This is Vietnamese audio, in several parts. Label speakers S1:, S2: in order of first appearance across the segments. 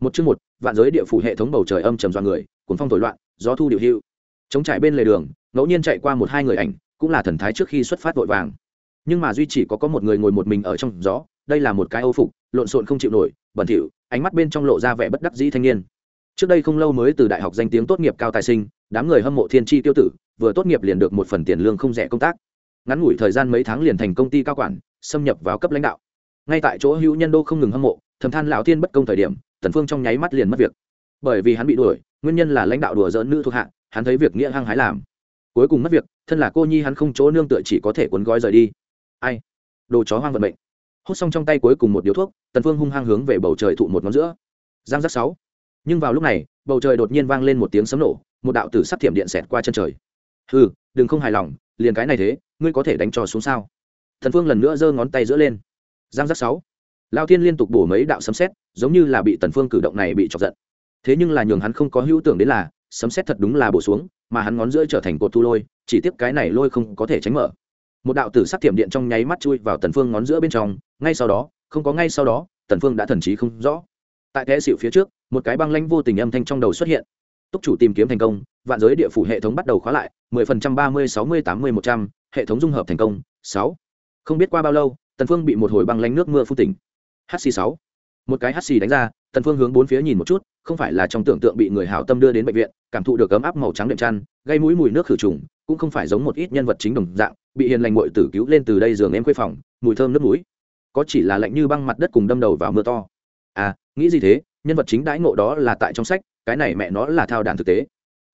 S1: một chương một, vạn giới địa phủ hệ thống bầu trời âm trầm do người, cuốn phong thổi loạn, gió thu điều hưu. Chống trải bên lề đường, ngẫu nhiên chạy qua một hai người ảnh, cũng là thần thái trước khi xuất phát vội vàng. Nhưng mà duy chỉ có có một người ngồi một mình ở trong gió, đây là một cái âu phục, lộn xộn không chịu nổi, bẩn thỉu, ánh mắt bên trong lộ ra vẻ bất đắc dĩ thanh niên. Trước đây không lâu mới từ đại học danh tiếng tốt nghiệp cao tài sinh, đám người hâm mộ thiên tri tiêu tử, vừa tốt nghiệp liền được một phần tiền lương không rẻ công tác. Ngắn ngủi thời gian mấy tháng liền thành công ty cao quản, xâm nhập vào cấp lãnh đạo. Ngay tại chỗ hữu nhân đô không ngừng hâm mộ, thầm than lão thiên bất công thời điểm tần phương trong nháy mắt liền mất việc. Bởi vì hắn bị đuổi, nguyên nhân là lãnh đạo đùa dỡn nữ thuộc hạ, hắn thấy việc nghĩa hăng hái làm. Cuối cùng mất việc, thân là cô nhi hắn không chỗ nương tựa chỉ có thể cuốn gói rời đi. Ai? Đồ chó hoang vận mệnh. Hút xong trong tay cuối cùng một điếu thuốc, tần phương hung hăng hướng về bầu trời thụ một ngón giữa. Giang giác sáu. Nhưng vào lúc này, bầu trời đột nhiên vang lên một tiếng sấm nổ, một đạo tử sắc thiểm điện xẹt qua chân trời. Hừ, đừng không hài lòng, liền cái này thế, ngươi có thể đánh trò xuống sao? Thần phương lần nữa giơ ngón tay giữa lên. Giang giác sáu lao thiên liên tục bổ mấy đạo sấm sét, giống như là bị tần phương cử động này bị chọc giận. Thế nhưng là nhường hắn không có hữu tưởng đến là, sấm sét thật đúng là bổ xuống, mà hắn ngón giữa trở thành cột thu lôi, chỉ tiếp cái này lôi không có thể tránh mở. Một đạo tử sắc thiểm điện trong nháy mắt chui vào tần phương ngón giữa bên trong, ngay sau đó, không có ngay sau đó, tần phương đã thần trí không rõ. Tại thế xịu phía trước, một cái băng lãnh vô tình âm thanh trong đầu xuất hiện. Túc chủ tìm kiếm thành công, vạn giới địa phủ hệ thống bắt đầu khóa lại, mười phần trăm, ba mươi sáu mươi, tám mươi, một trăm, hệ thống dung hợp thành công, sáu. Không biết qua bao lâu, tần phương bị một hồi băng lãnh nước mưa phun tỉnh hc sáu. Một cái hc đánh ra, tần phương hướng bốn phía nhìn một chút, không phải là trong tưởng tượng bị người hảo tâm đưa đến bệnh viện, cảm thụ được ấm áp màu trắng đệm chăn, gây mũi mùi nước khử trùng, cũng không phải giống một ít nhân vật chính đồng dạng, bị hiền lành muội tử cứu lên từ đây giường em quê phòng, mùi thơm nước mũi. Có chỉ là lạnh như băng mặt đất cùng đâm đầu vào mưa to. À nghĩ gì thế, nhân vật chính đãi ngộ đó là tại trong sách, cái này mẹ nó là thao đàn thực tế.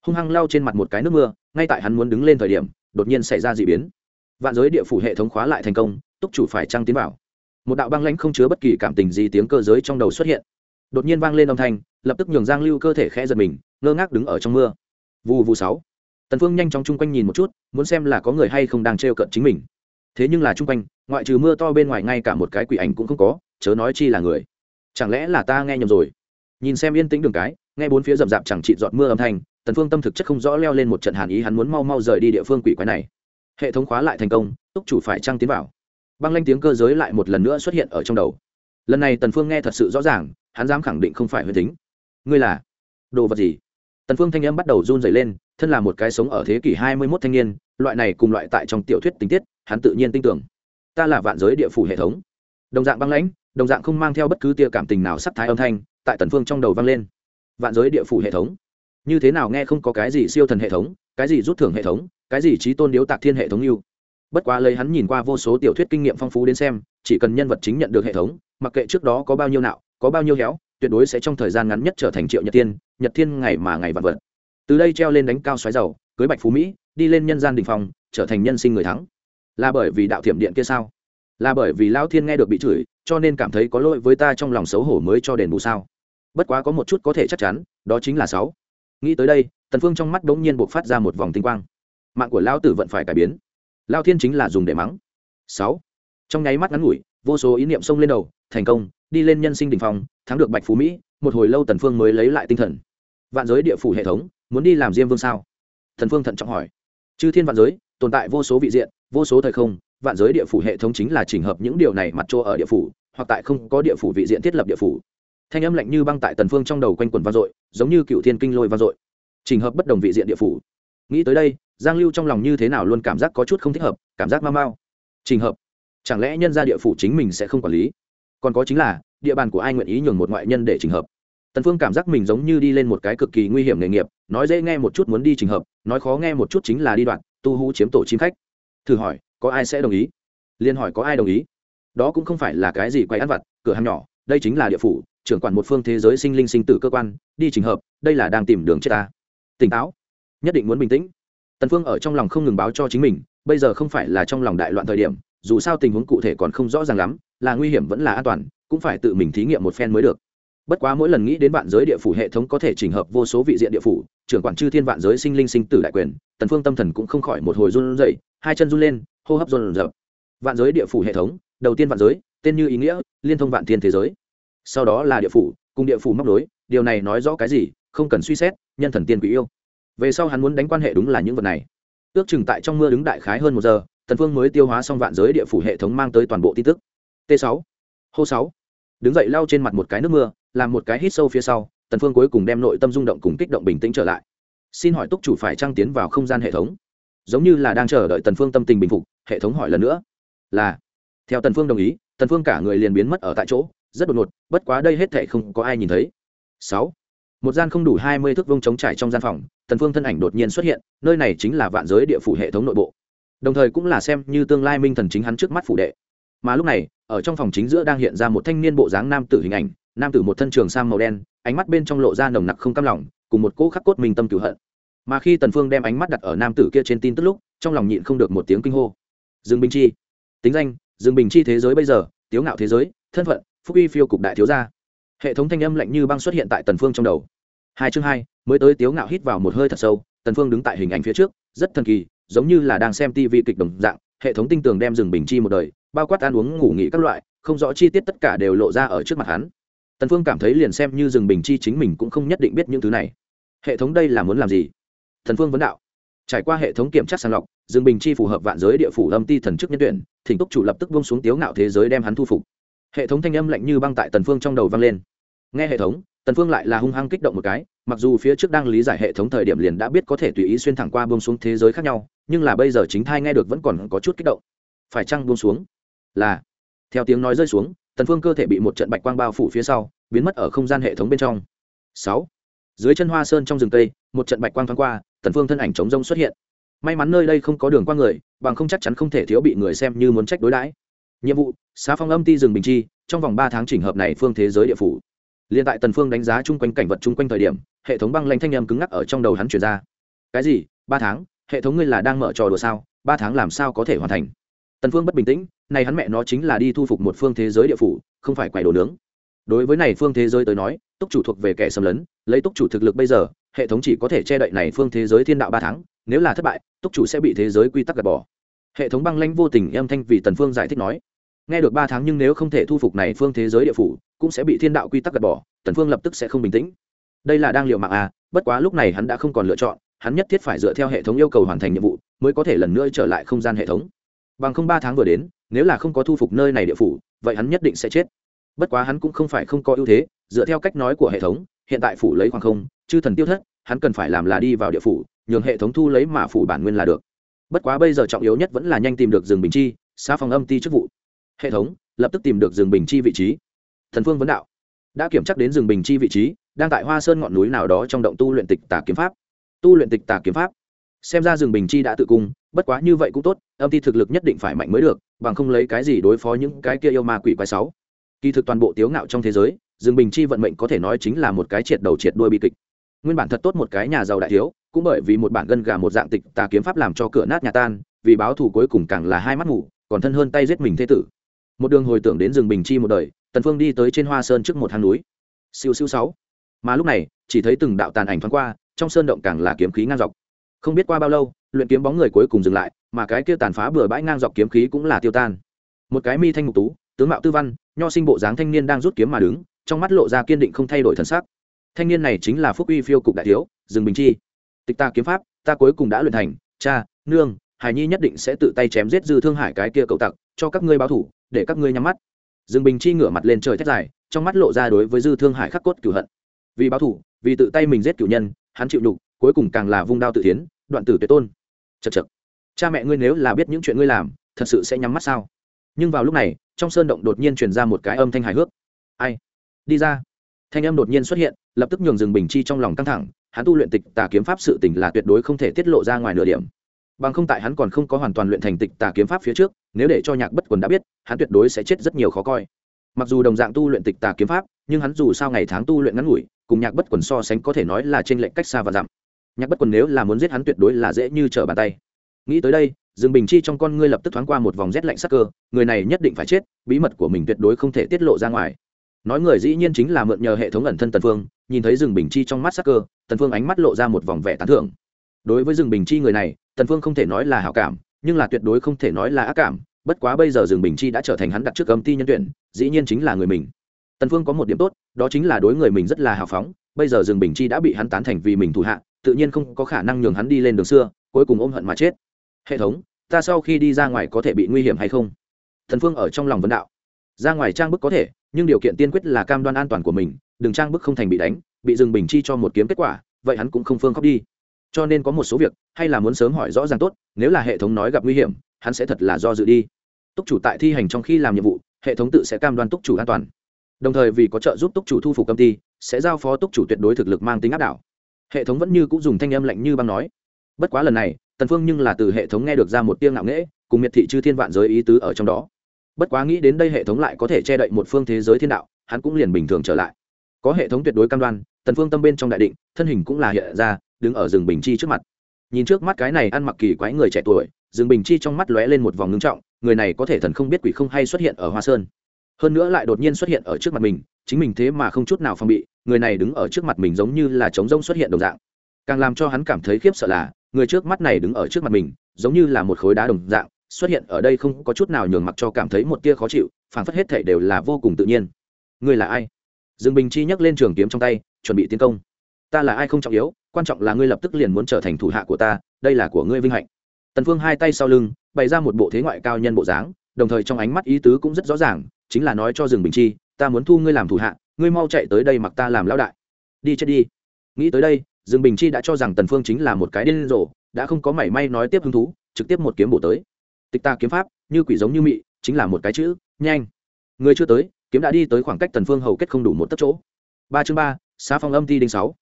S1: Hung hăng lao trên mặt một cái nước mưa, ngay tại hắn muốn đứng lên thời điểm, đột nhiên xảy ra d ị biến. Vạn giới địa phủ hệ thống khóa lại thành công, túc chủ phải trăng tiến vào một đạo băng lãnh không chứa bất kỳ cảm tình gì tiếng cơ giới trong đầu xuất hiện. Đột nhiên vang lên âm thanh, lập tức nhường giang lưu cơ thể khẽ giật mình, ngơ ngác đứng ở trong mưa. Vù vù sáu. Tần phương nhanh chóng chung quanh nhìn một chút, muốn xem là có người hay không đang trêu cận chính mình. Thế nhưng là chung quanh, ngoại trừ mưa to bên ngoài ngay cả một cái quỷ ảnh cũng không có, chớ nói chi là người. Chẳng lẽ là ta nghe nhầm rồi? Nhìn xem yên tĩnh đường cái, nghe bốn phía rậm rạp chẳng trị giọt mưa âm thanh, tần phương tâm thực chất không rõ leo lên một trận hàn ý hắn muốn mau mau rời đi địa phương quỷ quái này. Hệ thống khóa lại thành công, túc chủ phải trang tiến vào băng lanh tiếng cơ giới lại một lần nữa xuất hiện ở trong đầu. Lần này tần phương nghe thật sự rõ ràng, hắn dám khẳng định không phải huyền tính ngươi là đồ vật gì? Tần phương thanh âm bắt đầu run rẩy lên, thân là một cái sống ở thế kỷ 21 thanh niên, loại này cùng loại tại trong tiểu thuyết tình tiết, hắn tự nhiên tin tưởng. Ta là vạn giới địa phủ hệ thống. Đồng dạng băng lãnh, đồng dạng không mang theo bất cứ tia cảm tình nào sắc thái âm thanh, tại tần phương trong đầu vang lên. Vạn giới địa phủ hệ thống. Như thế nào nghe không có cái gì siêu thần hệ thống, cái gì rút thưởng hệ thống, cái gì trí tôn điếu tạc thiên hệ thống yêu bất quá lấy hắn nhìn qua vô số tiểu thuyết kinh nghiệm phong phú đến xem, chỉ cần nhân vật chính nhận được hệ thống, mặc kệ trước đó có bao nhiêu nạo, có bao nhiêu héo, tuyệt đối sẽ trong thời gian ngắn nhất trở thành triệu nhật tiên nhật thiên ngày mà ngày vạn vật. Từ đây treo lên đánh cao xoáy dầu cưới bạch phú mỹ, đi lên nhân gian đình phòng trở thành nhân sinh người thắng. Là bởi vì đạo thiểm điện kia sao? Là bởi vì lao thiên nghe được bị chửi, cho nên cảm thấy có lỗi với ta trong lòng xấu hổ mới cho đền bù sao? Bất quá có một chút có thể chắc chắn, đó chính là sáu. Nghĩ tới đây, tần phương trong mắt đống nhiên buộc phát ra một vòng tinh quang. Mạng của lao tử vẫn phải cải biến lao thiên chính là dùng để mắng. Sáu. Trong nháy mắt ngắn ngủi, vô số ý niệm xông lên đầu, thành công, đi lên nhân sinh đỉnh phong, thắng được bạch phú mỹ, một hồi lâu tần phương mới lấy lại tinh thần. Vạn giới địa phủ hệ thống, muốn đi làm diêm vương sao? Thần phương thận trọng hỏi. Chư thiên vạn giới, tồn tại vô số vị diện, vô số thời không, vạn giới địa phủ hệ thống chính là chỉnh hợp những điều này mặt chỗ ở địa phủ, hoặc tại không có địa phủ vị diện thiết lập địa phủ. Thanh âm lạnh như băng tại tần phương trong đầu quanh quần vang dội, giống như cựu thiên kinh lôi vang dội. Chỉnh hợp bất đồng vị diện địa phủ. Nghĩ tới đây giang lưu trong lòng như thế nào luôn cảm giác có chút không thích hợp, cảm giác mau mau. Trình hợp, chẳng lẽ nhân gia địa phủ chính mình sẽ không quản lý? Còn có chính là, địa bàn của ai nguyện ý nhường một ngoại nhân để trình hợp? Tần phương cảm giác mình giống như đi lên một cái cực kỳ nguy hiểm nghề nghiệp, nói dễ nghe một chút muốn đi trình hợp, nói khó nghe một chút chính là đi đoạn, tu hú chiếm tổ chim khách. Thử hỏi, có ai sẽ đồng ý? Liên hỏi có ai đồng ý? Đó cũng không phải là cái gì quay ăn vặt, cửa hàng nhỏ, đây chính là địa phủ, trưởng quản một phương thế giới sinh linh sinh tử cơ quan, đi trình hợp, đây là đang tìm đường chết ta. Tỉnh táo, nhất định muốn bình tĩnh tần phương ở trong lòng không ngừng báo cho chính mình, bây giờ không phải là trong lòng đại loạn thời điểm, dù sao tình huống cụ thể còn không rõ ràng lắm, là nguy hiểm vẫn là an toàn, cũng phải tự mình thí nghiệm một phen mới được. Bất quá mỗi lần nghĩ đến vạn giới địa phủ hệ thống có thể chỉnh hợp vô số vị diện địa phủ, trưởng quản chư thiên vạn giới sinh linh sinh tử đại quyền, tần phương tâm thần cũng không khỏi một hồi run rẩy, hai chân run lên, hô hấp run rẩy. vạn giới địa phủ hệ thống, đầu tiên vạn giới, tên như ý nghĩa, liên thông vạn thiên thế giới. Sau đó là địa phủ, cùng địa phủ móc nối, điều này nói rõ cái gì, không cần suy xét, nhân thần tiên quý yêu về sau hắn muốn đánh quan hệ đúng là những vật này. Ước chừng tại trong mưa đứng đại khái hơn một giờ, tần phương mới tiêu hóa xong vạn giới địa phủ hệ thống mang tới toàn bộ tin tức. T 6 hô 6 đứng dậy lau trên mặt một cái nước mưa, làm một cái hít sâu phía sau, tần phương cuối cùng đem nội tâm rung động cùng kích động bình tĩnh trở lại. Xin hỏi túc chủ phải trang tiến vào không gian hệ thống? Giống như là đang chờ đợi tần phương tâm tình bình phục, hệ thống hỏi lần nữa. Là. Theo tần phương đồng ý, tần phương cả người liền biến mất ở tại chỗ, rất đột ngột, bất quá đây hết thảy không có ai nhìn thấy. Sáu. Một gian không đủ hai mươi thước vuông trống trải trong gian phòng tần phương thân ảnh đột nhiên xuất hiện, nơi này chính là vạn giới địa phủ hệ thống nội bộ. Đồng thời cũng là xem như tương lai minh thần chính hắn trước mắt phủ đệ. Mà lúc này, ở trong phòng chính giữa đang hiện ra một thanh niên bộ dáng nam tử hình ảnh, nam tử một thân trường sang màu đen, ánh mắt bên trong lộ ra nồng nặc không cam lòng, cùng một cỗ khắc cốt minh tâm cửu hận. Mà khi tần phương đem ánh mắt đặt ở nam tử kia trên tin tức lúc, trong lòng nhịn không được một tiếng kinh hô. Dương bình chi. Tính danh, dương bình chi thế giới bây giờ, tiếu ngạo thế giới, thân phận, phúc uy phiêu cục đại thiếu gia. Hệ thống thanh âm lạnh như băng xuất hiện tại tần phương trong đầu hai chương hai, mới tới tiếu ngạo hít vào một hơi thật sâu, tần phương đứng tại hình ảnh phía trước, rất thần kỳ, giống như là đang xem tivi kịch đồng dạng, hệ thống tinh tường đem rừng bình chi một đời, bao quát ăn uống, ngủ nghỉ các loại, không rõ chi tiết tất cả đều lộ ra ở trước mặt hắn. Tần phương cảm thấy liền xem như rừng bình chi chính mình cũng không nhất định biết những thứ này. Hệ thống đây là muốn làm gì? Thần phương vấn đạo. Trải qua hệ thống kiểm tra sàng lọc, rừng bình chi phù hợp vạn giới địa phủ âm ti thần chức nhân tuyển, thỉnh túc chủ lập tức buông xuống tiếu ngạo thế giới đem hắn thu phục. Hệ thống thanh âm lạnh như băng tại tần phương trong đầu vang lên. Nghe hệ thống tần phương lại là hung hăng kích động một cái, mặc dù phía trước đang lý giải hệ thống thời điểm liền đã biết có thể tùy ý xuyên thẳng qua buông xuống thế giới khác nhau, nhưng là bây giờ chính thai nghe được vẫn còn có chút kích động. Phải chăng buông xuống? Là. Theo tiếng nói rơi xuống, tần phương cơ thể bị một trận bạch quang bao phủ phía sau, biến mất ở không gian hệ thống bên trong. Sáu. Dưới chân hoa sơn trong rừng tây, một trận bạch quang thoáng qua, tần phương thân ảnh chống rông xuất hiện. May mắn nơi đây không có đường qua người, bằng không chắc chắn không thể thiếu bị người xem như muốn trách đối đãi. Nhiệm vụ, xá phong âm ti rừng bình chi, trong vòng ba tháng chỉnh hợp này phương thế giới địa phủ liên tại tần phương đánh giá chung quanh cảnh vật chung quanh thời điểm, hệ thống băng lanh thanh âm cứng ngắc ở trong đầu hắn truyền ra. Cái gì? Ba tháng? Hệ thống ngươi là đang mở trò đùa sao? Ba tháng làm sao có thể hoàn thành? Tần phương bất bình tĩnh, này hắn mẹ nó chính là đi thu phục một phương thế giới địa phủ, không phải quậy đồ nướng. Đối với này phương thế giới tới nói, túc chủ thuộc về kẻ xâm lấn, lấy túc chủ thực lực bây giờ, hệ thống chỉ có thể che đậy này phương thế giới thiên đạo ba tháng, nếu là thất bại, túc chủ sẽ bị thế giới quy tắc gạt bỏ. Hệ thống băng lãnh vô tình âm thanh vì tần phương giải thích nói nghe được ba tháng nhưng nếu không thể thu phục này phương thế giới địa phủ, cũng sẽ bị thiên đạo quy tắc gạt bỏ, tần phương lập tức sẽ không bình tĩnh. Đây là đang liệu mạng à bất quá lúc này hắn đã không còn lựa chọn, hắn nhất thiết phải dựa theo hệ thống yêu cầu hoàn thành nhiệm vụ, mới có thể lần nữa trở lại không gian hệ thống. Bằng không ba tháng vừa đến, nếu là không có thu phục nơi này địa phủ, vậy hắn nhất định sẽ chết. Bất quá hắn cũng không phải không có ưu thế, dựa theo cách nói của hệ thống, hiện tại phủ lấy khoảng không, chư thần tiêu thất, hắn cần phải làm là đi vào địa phủ, nhường hệ thống thu lấy mà phủ bản nguyên là được. Bất quá bây giờ trọng yếu nhất vẫn là nhanh tìm được rừng bình chi xa phòng âm ti chức vụ hệ thống, lập tức tìm được rừng bình chi vị trí. Thần phương vấn đạo đã kiểm chắc đến rừng bình chi vị trí, đang tại hoa sơn ngọn núi nào đó trong động tu luyện tịch tà kiếm pháp. Tu luyện tịch tà kiếm pháp. Xem ra rừng bình chi đã tự cung, bất quá như vậy cũng tốt, âm ti thực lực nhất định phải mạnh mới được, bằng không lấy cái gì đối phó những cái kia yêu ma quỷ quái sáu. Kỳ thực toàn bộ tiếu ngạo trong thế giới, rừng bình chi vận mệnh có thể nói chính là một cái triệt đầu triệt đuôi bi kịch. Nguyên bản thật tốt một cái nhà giàu đại thiếu, cũng bởi vì một bản gân gà một dạng tịch tà kiếm pháp làm cho cửa nát nhà tan, vì báo thù cuối cùng càng là hai mắt ngủ còn thân hơn tay giết mình thế tử một đường hồi tưởng đến rừng bình chi một đời, tần phương đi tới trên hoa sơn trước một hang núi. Siêu siêu sáu. Mà lúc này, chỉ thấy từng đạo tàn ảnh thoáng qua, trong sơn động càng là kiếm khí ngang dọc. Không biết qua bao lâu, luyện kiếm bóng người cuối cùng dừng lại, mà cái kia tàn phá bừa bãi ngang dọc kiếm khí cũng là tiêu tan. Một cái mi thanh mục tú, tướng mạo tư văn, nho sinh bộ dáng thanh niên đang rút kiếm mà đứng, trong mắt lộ ra kiên định không thay đổi thần sắc. Thanh niên này chính là phúc uy phiêu cục đại thiếu, rừng bình chi. Tịch ta kiếm pháp, ta cuối cùng đã luyện thành, cha, nương hải nhi nhất định sẽ tự tay chém giết dư thương hải cái kia cậu tặc, cho các ngươi báo thủ để các ngươi nhắm mắt. Dương bình chi ngửa mặt lên trời thét dài, trong mắt lộ ra đối với dư thương hải khắc cốt cửu hận. Vì báo thủ, vì tự tay mình giết cửu nhân, hắn chịu đục cuối cùng càng là vung đao tự tiến đoạn tử tuyệt tôn. Chật chật cha mẹ ngươi nếu là biết những chuyện ngươi làm, thật sự sẽ nhắm mắt sao? Nhưng vào lúc này, trong sơn động đột nhiên truyền ra một cái âm thanh hài hước. Ai? Đi ra. Thanh âm đột nhiên xuất hiện, lập tức nhường rừng bình chi trong lòng căng thẳng, hắn tu luyện tịch tà kiếm pháp sự tình là tuyệt đối không thể tiết lộ ra ngoài nửa điểm bằng không tại hắn còn không có hoàn toàn luyện thành tịch tà kiếm pháp phía trước, nếu để cho nhạc bất quần đã biết, hắn tuyệt đối sẽ chết rất nhiều khó coi. Mặc dù đồng dạng tu luyện tịch tà kiếm pháp, nhưng hắn dù sao ngày tháng tu luyện ngắn ngủi, cùng nhạc bất quần so sánh có thể nói là trên lệnh cách xa và dặm. Nhạc bất quần nếu là muốn giết hắn tuyệt đối là dễ như trở bàn tay. Nghĩ tới đây, dương bình chi trong con ngươi lập tức thoáng qua một vòng rét lạnh sắc cơ, người này nhất định phải chết, bí mật của mình tuyệt đối không thể tiết lộ ra ngoài. Nói người dĩ nhiên chính là mượn nhờ hệ thống ẩn thân tần phương, nhìn thấy dương bình chi trong mắt sắc cơ, tần phương ánh mắt lộ ra một vòng vẻ tán thưởng đối với rừng bình chi người này, tần phương không thể nói là hảo cảm, nhưng là tuyệt đối không thể nói là ác cảm. Bất quá bây giờ rừng bình chi đã trở thành hắn đặt trước âm ti nhân tuyển, dĩ nhiên chính là người mình. Tần phương có một điểm tốt, đó chính là đối người mình rất là hào phóng. Bây giờ rừng bình chi đã bị hắn tán thành vì mình thủ hạ, tự nhiên không có khả năng nhường hắn đi lên đường xưa, cuối cùng ôm hận mà chết. Hệ thống, ta sau khi đi ra ngoài có thể bị nguy hiểm hay không? Thần phương ở trong lòng vấn đạo. Ra ngoài trang bức có thể, nhưng điều kiện tiên quyết là cam đoan an toàn của mình, đừng trang bức không thành bị đánh, bị dừng bình chi cho một kiếm kết quả, vậy hắn cũng không phương khóc đi cho nên có một số việc, hay là muốn sớm hỏi rõ ràng tốt, nếu là hệ thống nói gặp nguy hiểm, hắn sẽ thật là do dự đi. Túc chủ tại thi hành trong khi làm nhiệm vụ, hệ thống tự sẽ cam đoan túc chủ an toàn. Đồng thời vì có trợ giúp túc chủ thu phục công ty, sẽ giao phó túc chủ tuyệt đối thực lực mang tính áp đảo. Hệ thống vẫn như cũng dùng thanh âm lạnh như băng nói. Bất quá lần này, tần phương nhưng là từ hệ thống nghe được ra một tiếng ngạo nghễ, cùng miệt thị chư thiên vạn giới ý tứ ở trong đó. Bất quá nghĩ đến đây hệ thống lại có thể che đậy một phương thế giới thiên đạo, hắn cũng liền bình thường trở lại. Có hệ thống tuyệt đối cam đoan tần phương tâm bên trong đại định, thân hình cũng là hiện ra, đứng ở rừng bình chi trước mặt. Nhìn trước mắt cái này ăn mặc kỳ quái người trẻ tuổi, rừng bình chi trong mắt lóe lên một vòng ngưng trọng, người này có thể thần không biết quỷ không hay xuất hiện ở hoa sơn. Hơn nữa lại đột nhiên xuất hiện ở trước mặt mình, chính mình thế mà không chút nào phòng bị, người này đứng ở trước mặt mình giống như là trống rông xuất hiện đồng dạng. Càng làm cho hắn cảm thấy khiếp sợ là, người trước mắt này đứng ở trước mặt mình, giống như là một khối đá đồng dạng, xuất hiện ở đây không có chút nào nhường mặc cho cảm thấy một tia khó chịu phản phất hết thể đều là vô cùng tự nhiên. Người là ai? Dương bình chi nhấc lên trường kiếm trong tay, chuẩn bị tiến công. Ta là ai không trọng yếu, quan trọng là ngươi lập tức liền muốn trở thành thủ hạ của ta, đây là của ngươi vinh hạnh. Tần phương hai tay sau lưng, bày ra một bộ thế ngoại cao nhân bộ dáng, đồng thời trong ánh mắt ý tứ cũng rất rõ ràng, chính là nói cho Dương bình chi, ta muốn thu ngươi làm thủ hạ, ngươi mau chạy tới đây mặc ta làm lão đại. Đi chết đi. Nghĩ tới đây, Dương bình chi đã cho rằng tần phương chính là một cái điên rồ, đã không có mảy may nói tiếp hứng thú, trực tiếp một kiếm bổ tới. Tịch ta kiếm pháp, như quỷ giống như mị, chính là một cái chữ, nhanh. Người chưa tới kiếm đã đi tới khoảng cách tần phương hầu kết không đủ một tấc chỗ. Ba chương ba, xá phong âm ti đinh sáu.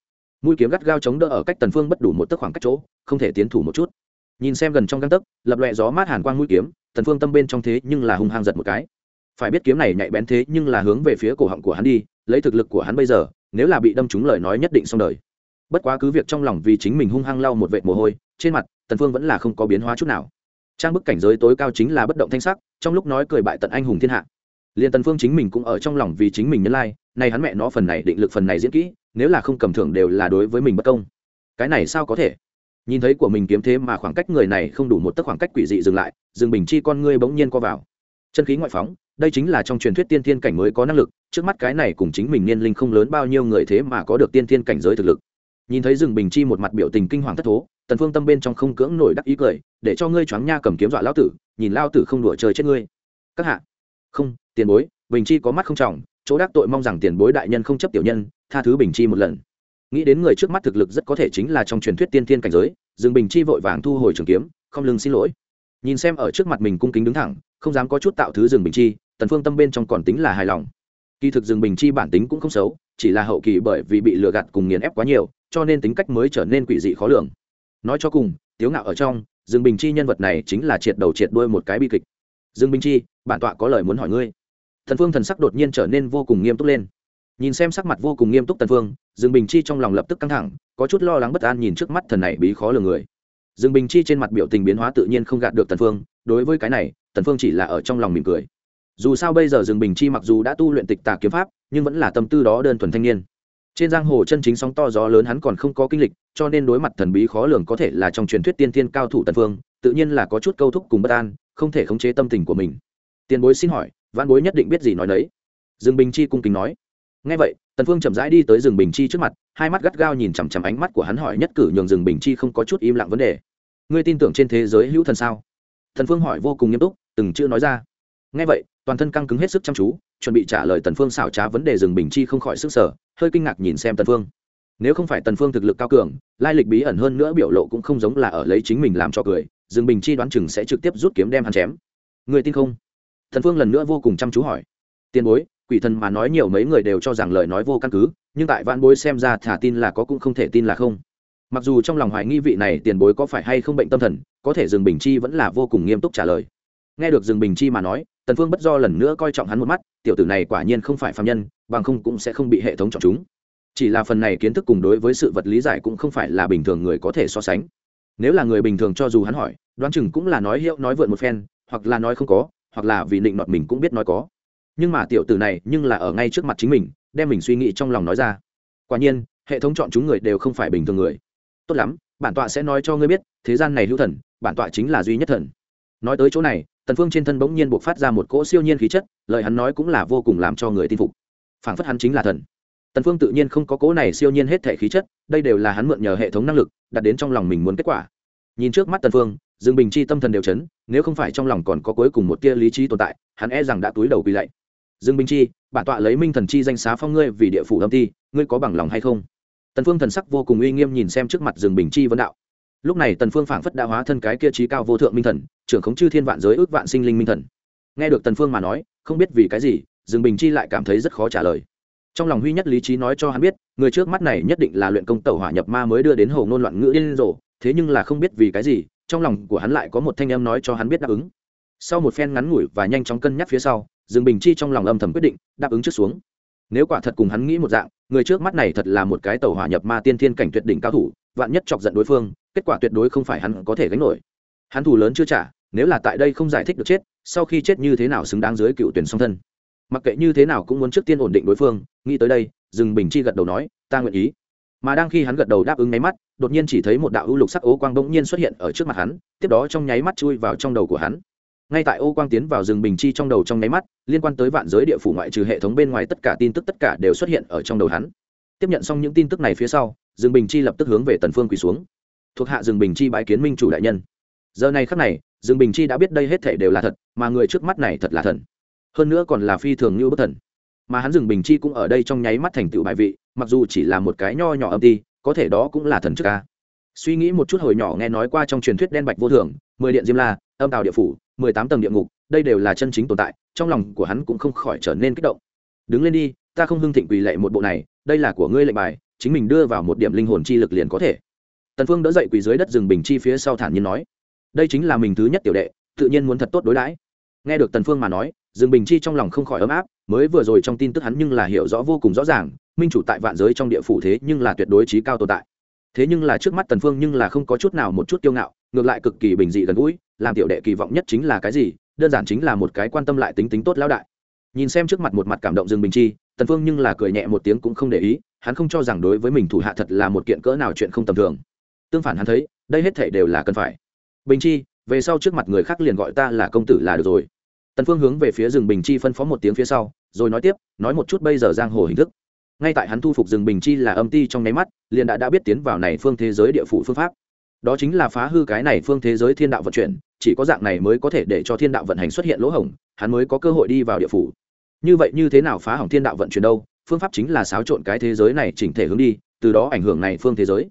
S1: Mũi kiếm gắt gao chống đỡ ở cách tần phương bất đủ một tấc khoảng cách chỗ, không thể tiến thủ một chút. Nhìn xem gần trong găng tấc, lập loè gió mát hàn quang mũi kiếm, tần phương tâm bên trong thế nhưng là hung hăng giật một cái. Phải biết kiếm này nhạy bén thế nhưng là hướng về phía cổ họng của hắn đi, lấy thực lực của hắn bây giờ, nếu là bị đâm trúng lời nói nhất định xong đời. Bất quá cứ việc trong lòng vì chính mình hung hăng lau một vệt mồ hôi, trên mặt, tần phương vẫn là không có biến hóa chút nào. Trang bức cảnh giới tối cao chính là bất động thanh sắc, trong lúc nói cười bại tận anh hùng thiên hạ liền tần phương chính mình cũng ở trong lòng vì chính mình nhân lai like, này hắn mẹ nó phần này định lực phần này diễn kỹ nếu là không cầm thưởng đều là đối với mình bất công. Cái này sao có thể? Nhìn thấy của mình kiếm thế mà khoảng cách người này không đủ một tấc khoảng cách quỷ dị dừng lại dừng bình chi con ngươi bỗng nhiên co vào. Chân khí ngoại phóng đây chính là trong truyền thuyết tiên thiên cảnh mới có năng lực trước mắt cái này cùng chính mình niên linh không lớn bao nhiêu người thế mà có được tiên thiên cảnh giới thực lực. Nhìn thấy rừng bình chi một mặt biểu tình kinh hoàng thất thố tần phương tâm bên trong không cưỡng nổi đắc ý cười để cho ngươi choáng nha cầm kiếm dọa lão tử nhìn lao tử không đùa chơi chết ngươi. Các hạ. Không tiền bối, bình chi có mắt không trọng, chỗ đắc tội mong rằng tiền bối đại nhân không chấp tiểu nhân, tha thứ bình chi một lần. Nghĩ đến người trước mắt thực lực rất có thể chính là trong truyền thuyết tiên thiên cảnh giới, dương bình chi vội vàng thu hồi trường kiếm, không lưng xin lỗi. Nhìn xem ở trước mặt mình cung kính đứng thẳng, không dám có chút tạo thứ dương bình chi, tần phương tâm bên trong còn tính là hài lòng. Kỳ thực dương bình chi bản tính cũng không xấu, chỉ là hậu kỳ bởi vì bị lừa gạt cùng nghiền ép quá nhiều, cho nên tính cách mới trở nên quỷ dị khó lường. Nói cho cùng, tiếu ngạo ở trong, dương bình chi nhân vật này chính là triệt đầu triệt đuôi một cái bi kịch. Dương bình chi, bản tọa có lời muốn hỏi ngươi thần phương thần sắc đột nhiên trở nên vô cùng nghiêm túc lên. Nhìn xem sắc mặt vô cùng nghiêm túc tần phương, dương bình chi trong lòng lập tức căng thẳng, có chút lo lắng bất an nhìn trước mắt thần này bí khó lường người. Dương bình chi trên mặt biểu tình biến hóa tự nhiên không gạt được tần phương, đối với cái này tần phương chỉ là ở trong lòng mỉm cười. Dù sao bây giờ dương bình chi mặc dù đã tu luyện tịch tà kiếm pháp, nhưng vẫn là tâm tư đó đơn thuần thanh niên. Trên giang hồ chân chính sóng to gió lớn hắn còn không có kinh lịch, cho nên đối mặt thần bí khó lường có thể là trong truyền thuyết tiên thiên cao thủ tần phương, tự nhiên là có chút câu thúc cùng bất an, không thể khống chế tâm tình của mình. Tiền bối xin hỏi văn bối nhất định biết gì nói đấy dương bình chi cung kính nói. Ngay vậy, tần phương chậm rãi đi tới rừng bình chi trước mặt, hai mắt gắt gao nhìn chằm chằm ánh mắt của hắn hỏi nhất cử nhường rừng bình chi không có chút im lặng vấn đề. Ngươi tin tưởng trên thế giới hữu thần sao? Tần phương hỏi vô cùng nghiêm túc, từng chữ nói ra. Ngay vậy, toàn thân căng cứng hết sức chăm chú, chuẩn bị trả lời tần phương xảo trá vấn đề rừng bình chi không khỏi sức sở hơi kinh ngạc nhìn xem tần phương. Nếu không phải tần phương thực lực cao cường, lai lịch bí ẩn hơn nữa biểu lộ cũng không giống là ở lấy chính mình làm cho cười rừng bình chi đoán chừng sẽ trực tiếp rút kiếm đem hắn chém. Người tin không? Thần phương lần nữa vô cùng chăm chú hỏi. Tiền bối, quỷ thần mà nói nhiều mấy người đều cho rằng lời nói vô căn cứ, nhưng tại vạn bối xem ra thả tin là có cũng không thể tin là không. Mặc dù trong lòng hoài nghi vị này tiền bối có phải hay không bệnh tâm thần, có thể rừng bình chi vẫn là vô cùng nghiêm túc trả lời. Nghe được rừng bình chi mà nói, tần phương bất do lần nữa coi trọng hắn một mắt, tiểu tử này quả nhiên không phải phàm nhân, bằng không cũng sẽ không bị hệ thống chọn chúng. Chỉ là phần này kiến thức cùng đối với sự vật lý giải cũng không phải là bình thường người có thể so sánh. Nếu là người bình thường cho dù hắn hỏi, đoán chừng cũng là nói hiệu nói vượn một phen, hoặc là nói không có hoặc là vì định nọt mình cũng biết nói có. Nhưng mà tiểu tử này nhưng là ở ngay trước mặt chính mình, đem mình suy nghĩ trong lòng nói ra. Quả nhiên, hệ thống chọn chúng người đều không phải bình thường người. Tốt lắm, bản tọa sẽ nói cho ngươi biết, thế gian này hữu thần, bản tọa chính là duy nhất thần. Nói tới chỗ này, tần phương trên thân bỗng nhiên buộc phát ra một cỗ siêu nhiên khí chất, lời hắn nói cũng là vô cùng làm cho người tin phục. Phảng phất hắn chính là thần. Tần phương tự nhiên không có cỗ này siêu nhiên hết thể khí chất, đây đều là hắn mượn nhờ hệ thống năng lực, đạt đến trong lòng mình muốn kết quả. Nhìn trước mắt tần phương dương bình chi tâm thần đều chấn, nếu không phải trong lòng còn có cuối cùng một tia lý trí tồn tại, hắn e rằng đã túi đầu quỳ lạy. Dương bình chi, bản tọa lấy minh thần chi danh xá phong ngươi vì địa phủ âm ti, ngươi có bằng lòng hay không? Tần phương thần sắc vô cùng uy nghiêm nhìn xem trước mặt dương bình chi vấn đạo. Lúc này tần phương phảng phất đã hóa thân cái kia trí cao vô thượng minh thần, trưởng khống chư thiên vạn giới ước vạn sinh linh minh thần. Nghe được tần phương mà nói, không biết vì cái gì, dương bình chi lại cảm thấy rất khó trả lời. Trong lòng huy nhất lý trí nói cho hắn biết, người trước mắt này nhất định là luyện công tẩu hỏa nhập ma mới đưa đến hồ ngôn loạn ngữ điên rồ, thế nhưng là không biết vì cái gì trong lòng của hắn lại có một thanh em nói cho hắn biết đáp ứng. Sau một phen ngắn ngủi và nhanh chóng cân nhắc phía sau, dương bình chi trong lòng âm thầm quyết định, đáp ứng trước xuống. Nếu quả thật cùng hắn nghĩ một dạng, người trước mắt này thật là một cái tàu hỏa nhập ma tiên thiên cảnh tuyệt đỉnh cao thủ, vạn nhất chọc giận đối phương, kết quả tuyệt đối không phải hắn có thể gánh nổi. Hắn thù lớn chưa trả, nếu là tại đây không giải thích được chết, sau khi chết như thế nào xứng đáng dưới cựu tuyển song thân. Mặc kệ như thế nào cũng muốn trước tiên ổn định đối phương, nghĩ tới đây, dương bình chi gật đầu nói, ta nguyện ý mà đang khi hắn gật đầu đáp ứng nháy mắt, đột nhiên chỉ thấy một đạo ưu lục sắc ô quang bỗng nhiên xuất hiện ở trước mặt hắn, tiếp đó trong nháy mắt chui vào trong đầu của hắn. Ngay tại ô quang tiến vào rừng bình chi trong đầu trong nháy mắt, liên quan tới vạn giới địa phủ ngoại trừ hệ thống bên ngoài tất cả tin tức tất cả đều xuất hiện ở trong đầu hắn. Tiếp nhận xong những tin tức này phía sau, rừng bình chi lập tức hướng về tần phương quỳ xuống. Thuộc hạ rừng bình chi bái kiến minh chủ đại nhân. Giờ này khắc này, rừng bình chi đã biết đây hết thể đều là thật, mà người trước mắt này thật là thần. Hơn nữa còn là phi thường như bất thần mà hắn rừng bình chi cũng ở đây trong nháy mắt thành tựu bài vị, mặc dù chỉ là một cái nho nhỏ âm ti, có thể đó cũng là thần chức ca suy nghĩ một chút hồi nhỏ nghe nói qua trong truyền thuyết đen bạch vô thường, mười điện diêm la, âm tàu địa phủ, mười tám tầng địa ngục, đây đều là chân chính tồn tại, trong lòng của hắn cũng không khỏi trở nên kích động. Đứng lên đi, ta không hưng thịnh quỳ lệ một bộ này, đây là của ngươi lệnh bài, chính mình đưa vào một điểm linh hồn chi lực liền có thể. Tần phương đỡ dậy quỳ dưới đất rừng bình chi phía sau thản nhiên nói, đây chính là mình thứ nhất tiểu đệ, tự nhiên muốn thật tốt đối đãi. Nghe được tần phương mà nói Dương bình chi trong lòng không khỏi ấm áp, mới vừa rồi trong tin tức hắn nhưng là hiểu rõ vô cùng rõ ràng, minh chủ tại vạn giới trong địa phủ thế nhưng là tuyệt đối trí cao tồn tại. Thế nhưng là trước mắt tần phương nhưng là không có chút nào một chút kiêu ngạo, ngược lại cực kỳ bình dị gần gũi, làm tiểu đệ kỳ vọng nhất chính là cái gì, đơn giản chính là một cái quan tâm lại tính tính tốt lão đại. Nhìn xem trước mặt một mặt cảm động dương bình chi, tần phương nhưng là cười nhẹ một tiếng cũng không để ý, hắn không cho rằng đối với mình thủ hạ thật là một kiện cỡ nào chuyện không tầm thường. Tương phản hắn thấy, đây hết thảy đều là cần phải. Bình chi, về sau trước mặt người khác liền gọi ta là công tử là được rồi tần phương hướng về phía rừng bình chi phân phó một tiếng phía sau, rồi nói tiếp, nói một chút bây giờ giang hồ hình thức. Ngay tại hắn thu phục rừng bình chi là âm ti trong nháy mắt, liền đã đã biết tiến vào này phương thế giới địa phủ phương pháp. Đó chính là phá hư cái này phương thế giới thiên đạo vận chuyển, chỉ có dạng này mới có thể để cho thiên đạo vận hành xuất hiện lỗ hổng, hắn mới có cơ hội đi vào địa phủ. Như vậy như thế nào phá hỏng thiên đạo vận chuyển đâu? Phương pháp chính là xáo trộn cái thế giới này chỉnh thể hướng đi, từ đó ảnh hưởng này phương thế giới.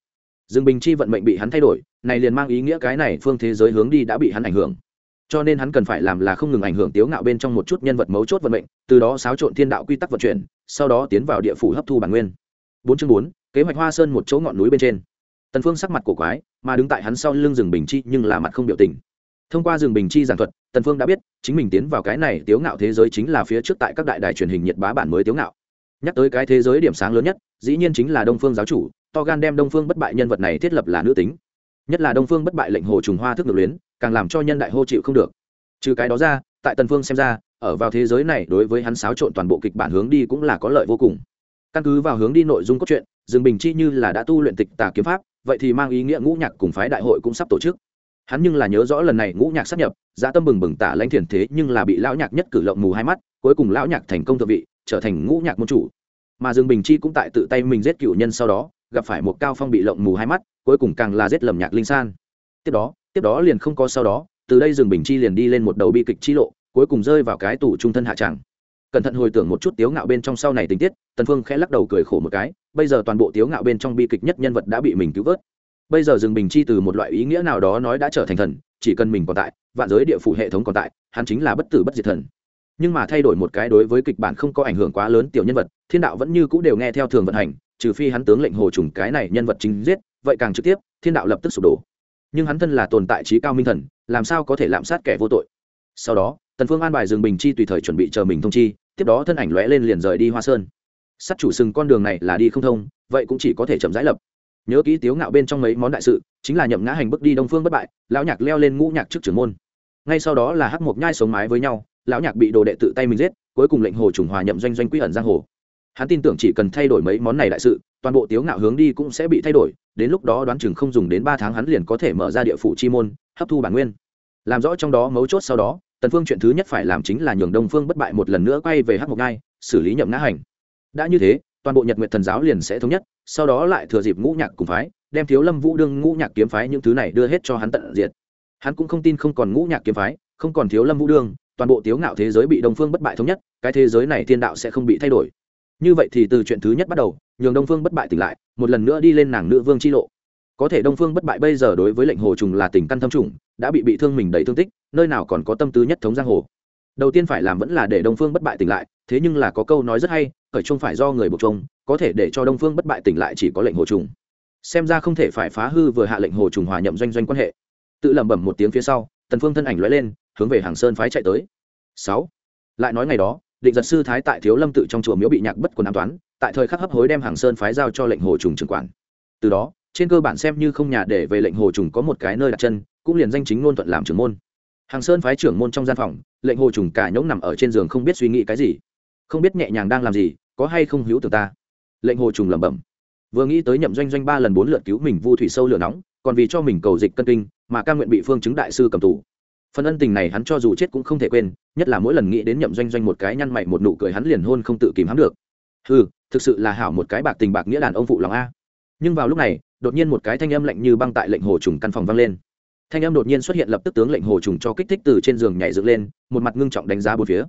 S1: Dương bình chi vận mệnh bị hắn thay đổi, này liền mang ý nghĩa cái này phương thế giới hướng đi đã bị hắn ảnh hưởng cho nên hắn cần phải làm là không ngừng ảnh hưởng tiếu ngạo bên trong một chút nhân vật mấu chốt vận mệnh, từ đó xáo trộn thiên đạo quy tắc vận chuyển, sau đó tiến vào địa phủ hấp thu bản nguyên. Bốn chương bốn, kế hoạch hoa sơn một chỗ ngọn núi bên trên. Tần phương sắc mặt cổ quái, mà đứng tại hắn sau lưng rừng bình chi nhưng là mặt không biểu tình. Thông qua rừng bình chi giảng thuật, tần phương đã biết, chính mình tiến vào cái này tiếu ngạo thế giới chính là phía trước tại các đại đài truyền hình nhiệt bá bản mới tiếu ngạo. Nhắc tới cái thế giới điểm sáng lớn nhất, dĩ nhiên chính là đông phương giáo chủ, to gan đem đông phương bất bại nhân vật này thiết lập là nữ tính. Nhất là đông phương bất bại lệnh hồ trùng hoa thức ngược luyến càng làm cho nhân đại hô chịu không được. Trừ cái đó ra, tại tần phương xem ra, ở vào thế giới này đối với hắn xáo trộn toàn bộ kịch bản hướng đi cũng là có lợi vô cùng. Căn cứ vào hướng đi nội dung cốt truyện, dương bình chi như là đã tu luyện tịch tà kiếm pháp, vậy thì mang ý nghĩa ngũ nhạc cùng phái đại hội cũng sắp tổ chức. Hắn nhưng là nhớ rõ lần này ngũ nhạc sắp nhập giá tâm bừng bừng tả lãnh thiền thế nhưng là bị lão nhạc nhất cử lộng mù hai mắt, cuối cùng lão nhạc thành công thượng vị, trở thành ngũ nhạc môn chủ. Mà dương bình chi cũng tại tự tay mình giết cựu nhân sau đó, gặp phải một cao phong bị lộng mù hai mắt, cuối cùng càng là giết lầm nhạc linh san. Tiếp đó tiếp đó liền không có sau đó, từ đây rừng bình chi liền đi lên một đầu bi kịch chi lộ, cuối cùng rơi vào cái tủ trung thân hạ tràng. Cẩn thận hồi tưởng một chút tiếu ngạo bên trong sau này tình tiết, tần phương khẽ lắc đầu cười khổ một cái, bây giờ toàn bộ tiếu ngạo bên trong bi kịch nhất nhân vật đã bị mình cứu vớt. Bây giờ rừng bình chi từ một loại ý nghĩa nào đó nói đã trở thành thần, chỉ cần mình còn tại, vạn giới địa phủ hệ thống còn tại, hắn chính là bất tử bất diệt thần. Nhưng mà thay đổi một cái đối với kịch bản không có ảnh hưởng quá lớn tiểu nhân vật, thiên đạo vẫn như cũ đều nghe theo thường vận hành, trừ phi hắn tướng lệnh hồ trùng cái này nhân vật chính giết, vậy càng trực tiếp, thiên đạo lập tức sụp đổ nhưng hắn thân là tồn tại trí cao minh thần, làm sao có thể lạm sát kẻ vô tội? Sau đó, tần phương an bài dương bình chi tùy thời chuẩn bị chờ mình thông chi, tiếp đó thân ảnh lóe lên liền rời đi hoa sơn. Sát chủ sừng con đường này là đi không thông, vậy cũng chỉ có thể chậm rãi lập. Nhớ kỹ tiếu ngạo bên trong mấy món đại sự, chính là nhậm ngã hành bước đi đông phương bất bại, lão nhạc leo lên ngũ nhạc trước trưởng môn. Ngay sau đó là hắc mộc nhai sống mái với nhau, lão nhạc bị đồ đệ tự tay mình giết, cuối cùng lệnh hồ trùng hòa nhậm doanh doanh quy ẩn giang hồ. Hắn tin tưởng chỉ cần thay đổi mấy món này đại sự toàn bộ tiếu ngạo hướng đi cũng sẽ bị thay đổi, đến lúc đó đoán chừng không dùng đến ba tháng hắn liền có thể mở ra địa phủ chi môn, hấp thu bản nguyên. Làm rõ trong đó mấu chốt sau đó, tần phương chuyện thứ nhất phải làm chính là nhường đông phương bất bại một lần nữa quay về hắc mộc ngai xử lý nhậm ngã hành. Đã như thế, toàn bộ nhật nguyện thần giáo liền sẽ thống nhất, sau đó lại thừa dịp ngũ nhạc cùng phái, đem thiếu lâm vũ đương ngũ nhạc kiếm phái những thứ này đưa hết cho hắn tận diệt. Hắn cũng không tin không còn ngũ nhạc kiếm phái, không còn thiếu lâm vũ đương, toàn bộ tiếu ngạo thế giới bị đông phương bất bại thống nhất, cái thế giới này thiên đạo sẽ không bị thay đổi như vậy thì từ chuyện thứ nhất bắt đầu, nhường đông phương bất bại tỉnh lại, một lần nữa đi lên nàng nữ vương chi lộ. Có thể đông phương bất bại bây giờ đối với lệnh hồ trùng là tình căn thâm trùng, đã bị bị thương mình đầy thương tích, nơi nào còn có tâm tư nhất thống giang hồ. Đầu tiên phải làm vẫn là để đông phương bất bại tỉnh lại, thế nhưng là có câu nói rất hay khởi chung phải do người buộc chung có thể để cho đông phương bất bại tỉnh lại chỉ có lệnh hồ trùng. Xem ra không thể phải phá hư vừa hạ lệnh hồ trùng hòa nhậm doanh doanh quan hệ. Tự lẩm bẩm một tiếng phía sau, tần phương thân ảnh lóe lên, hướng về hàng sơn phái chạy tới. Sáu. Lại nói ngày đó định giật sư thái tại thiếu lâm tự trong chùa miếu bị nhạc bất quần an toán, tại thời khắc hấp hối đem hàng sơn phái giao cho lệnh hồ trùng trưởng quản. Từ đó, trên cơ bản xem như không nhà để về lệnh hồ trùng có một cái nơi đặt chân, cũng liền danh chính ngôn thuận làm trưởng môn. Hàng sơn phái trưởng môn trong gian phòng, lệnh hồ trùng cả nhỗng nằm ở trên giường không biết suy nghĩ cái gì. Không biết nhẹ nhàng đang làm gì, có hay không hữu từ ta. Lệnh hồ trùng lẩm bẩm. Vừa nghĩ tới nhậm doanh doanh ba lần bốn lượt cứu mình vu thủy sâu lửa nóng, còn vì cho mình cầu dịch cân kinh, mà ca nguyện bị phương chứng đại sư cầm tù phần ân tình này hắn cho dù chết cũng không thể quên, nhất là mỗi lần nghĩ đến nhậm doanh doanh một cái nhăn mày một nụ cười hắn liền hôn không tự kìm hãm được. Ừ thực sự là hảo một cái bạc tình bạc nghĩa đàn ông phụ lòng a. Nhưng vào lúc này, đột nhiên một cái thanh âm lạnh như băng tại lệnh hồ trùng căn phòng vang lên. Thanh âm đột nhiên xuất hiện lập tức tướng lệnh hồ trùng cho kích thích từ trên giường nhảy dựng lên, một mặt ngưng trọng đánh giá bốn phía.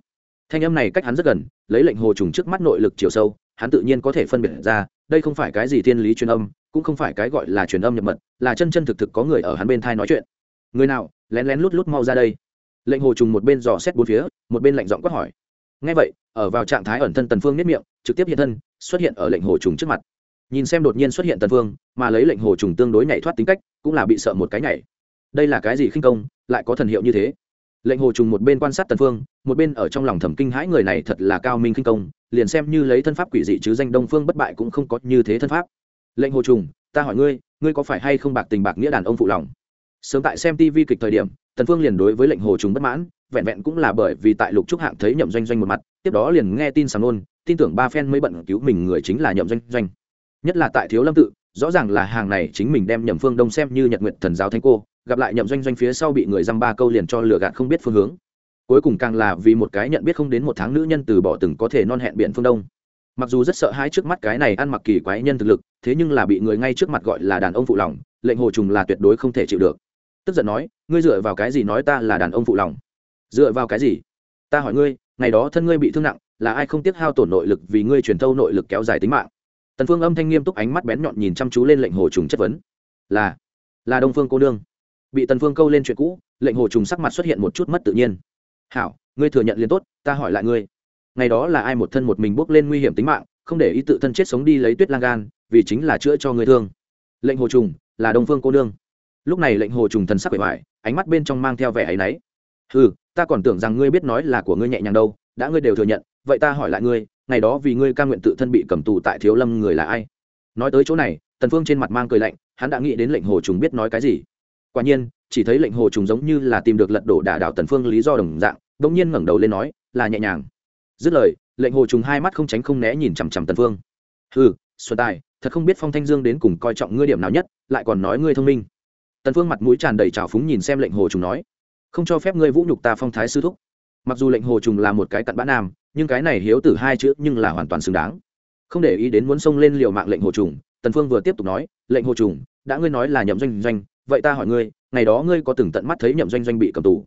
S1: Thanh âm này cách hắn rất gần, lấy lệnh hồ trùng trước mắt nội lực chiều sâu, hắn tự nhiên có thể phân biệt ra, đây không phải cái gì thiên lý truyền âm, cũng không phải cái gọi là truyền âm nhập mật, là chân chân thực thực có người ở hắn bên thai nói chuyện người nào, lén lén lút lút mau ra đây. Lệnh hồ trùng một bên dò xét bốn phía, một bên lạnh giọng quát hỏi. Ngay vậy, ở vào trạng thái ẩn thân tần phương nếp miệng, trực tiếp hiện thân, xuất hiện ở lệnh hồ trùng trước mặt. Nhìn xem đột nhiên xuất hiện tần phương, mà lấy lệnh hồ trùng tương đối nhảy thoát tính cách, cũng là bị sợ một cái nhảy. Đây là cái gì khinh công, lại có thần hiệu như thế? Lệnh hồ trùng một bên quan sát tần phương, một bên ở trong lòng thầm kinh hãi người này thật là cao minh khinh công, liền xem như lấy thân pháp quỷ dị chứ danh đông phương bất bại cũng không có như thế thân pháp. Lệnh hồ trùng, ta hỏi ngươi ngươi có phải hay không bạc tình bạc nghĩa đàn ông phụ lòng? Sớm tại xem tv kịch thời điểm, tần phương liền đối với lệnh hồ trùng bất mãn, vẹn vẹn cũng là bởi vì tại lục trúc hạng thấy nhậm doanh doanh một mặt, tiếp đó liền nghe tin sàng nôn, tin tưởng ba phen mới bận cứu mình người chính là nhậm doanh doanh. Nhất là tại thiếu lâm tự, rõ ràng là hàng này chính mình đem nhậm phương đông xem như nhật nguyện thần giáo thánh cô, gặp lại nhậm doanh doanh phía sau bị người dăm ba câu liền cho lừa gạt không biết phương hướng. Cuối cùng càng là vì một cái nhận biết không đến một tháng nữ nhân từ bỏ từng có thể non hẹn biển phương đông. Mặc dù rất sợ hãi trước mắt cái này ăn mặc kỳ quái nhân thực lực, thế nhưng là bị người ngay trước mặt gọi là đàn ông phụ lòng, lệnh hồ trùng là tuyệt đối không thể chịu được tức giận nói, ngươi dựa vào cái gì nói ta là đàn ông phụ lòng? Dựa vào cái gì? Ta hỏi ngươi, ngày đó thân ngươi bị thương nặng, là ai không tiếc hao tổn nội lực vì ngươi truyền thâu nội lực kéo dài tính mạng? Tần phương âm thanh nghiêm túc ánh mắt bén nhọn nhìn chăm chú lên lệnh hồ trùng chất vấn. Là là đông phương cô đương bị tần phương câu lên chuyện cũ, lệnh hồ trùng sắc mặt xuất hiện một chút mất tự nhiên. Hảo, ngươi thừa nhận liền tốt, ta hỏi lại ngươi. Ngày đó là ai một thân một mình bước lên nguy hiểm tính mạng, không để ý tự thân chết sống đi lấy tuyết lang gan, vì chính là chữa cho ngươi thương? Lệnh hồ trùng, là đông phương cô đương lúc này lệnh hồ trùng thần sắc bề ngoài, ánh mắt bên trong mang theo vẻ áy náy. Ừ ta còn tưởng rằng ngươi biết nói là của ngươi nhẹ nhàng đâu, đã ngươi đều thừa nhận, vậy ta hỏi lại ngươi, ngày đó vì ngươi ca nguyện tự thân bị cầm tù tại thiếu lâm người là ai? Nói tới chỗ này, tần phương trên mặt mang cười lạnh, hắn đã nghĩ đến lệnh hồ trùng biết nói cái gì. Quả nhiên, chỉ thấy lệnh hồ trùng giống như là tìm được lật đổ đả đảo tần phương lý do đồng dạng đống nhiên ngẩng đầu lên nói, là nhẹ nhàng. Dứt lời, lệnh hồ trùng hai mắt không tránh không né nhìn chằm chằm tần phương. Hừ, xuân tài, thật không biết phong thanh dương đến cùng coi trọng ngươi điểm nào nhất, lại còn nói ngươi thông minh tần phương mặt mũi tràn đầy trào phúng nhìn xem lệnh hồ trùng nói, không cho phép ngươi vũ nhục ta phong thái sư thúc. Mặc dù lệnh hồ trùng là một cái cặn bã nam, nhưng cái này hiếu tử hai chữ nhưng là hoàn toàn xứng đáng. Không để ý đến muốn xông lên liều mạng lệnh hồ trùng, tần phương vừa tiếp tục nói, lệnh hồ trùng, đã ngươi nói là nhậm doanh doanh, vậy ta hỏi ngươi, ngày đó ngươi có từng tận mắt thấy nhậm doanh doanh bị cầm tù?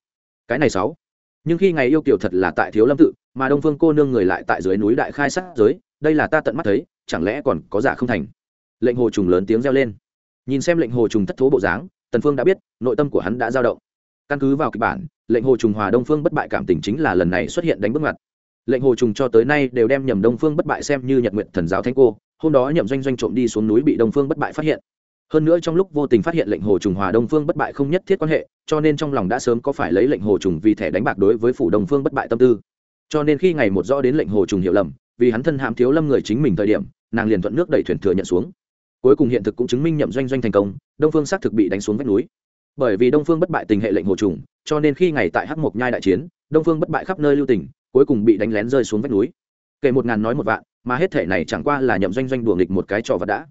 S1: Cái này sáu. Nhưng khi ngày yêu kiều thật là tại thiếu lâm tự, mà đông phương cô nương người lại tại dưới núi đại khai sát giới, đây là ta tận mắt thấy, chẳng lẽ còn có giả không thành? Lệnh hồ trùng lớn tiếng reo lên. Nhìn xem lệnh hồ trùng thất thố bộ dáng tần phương đã biết, nội tâm của hắn đã dao động. Căn cứ vào kịch bản, lệnh hồ trùng hòa đông phương bất bại cảm tình chính là lần này xuất hiện đánh bước ngoặt. Lệnh hồ trùng cho tới nay đều đem nhầm đông phương bất bại xem như nhật nguyện thần giáo thánh cô, hôm đó nhậm doanh doanh trộm đi xuống núi bị đông phương bất bại phát hiện. Hơn nữa trong lúc vô tình phát hiện lệnh hồ trùng hòa đông phương bất bại không nhất thiết quan hệ, cho nên trong lòng đã sớm có phải lấy lệnh hồ trùng vì thẻ đánh bạc đối với phủ đông phương bất bại tâm tư. Cho nên khi ngày một rõ đến lệnh hồ trùng hiểu lầm, vì hắn thân hàm thiếu lâm người chính mình thời điểm, nàng liền thuận nước đẩy thuyền thừa nhận xuống cuối cùng hiện thực cũng chứng minh nhậm doanh doanh thành công, đông phương xác thực bị đánh xuống vách núi. Bởi vì đông phương bất bại tình hệ lệnh hồ trùng, cho nên khi ngày tại hắc mộc nhai đại chiến, đông phương bất bại khắp nơi lưu tỉnh cuối cùng bị đánh lén rơi xuống vách núi. Kể một ngàn nói một vạn, mà hết thể này chẳng qua là nhậm doanh doanh đùa nghịch một cái trò vật đã.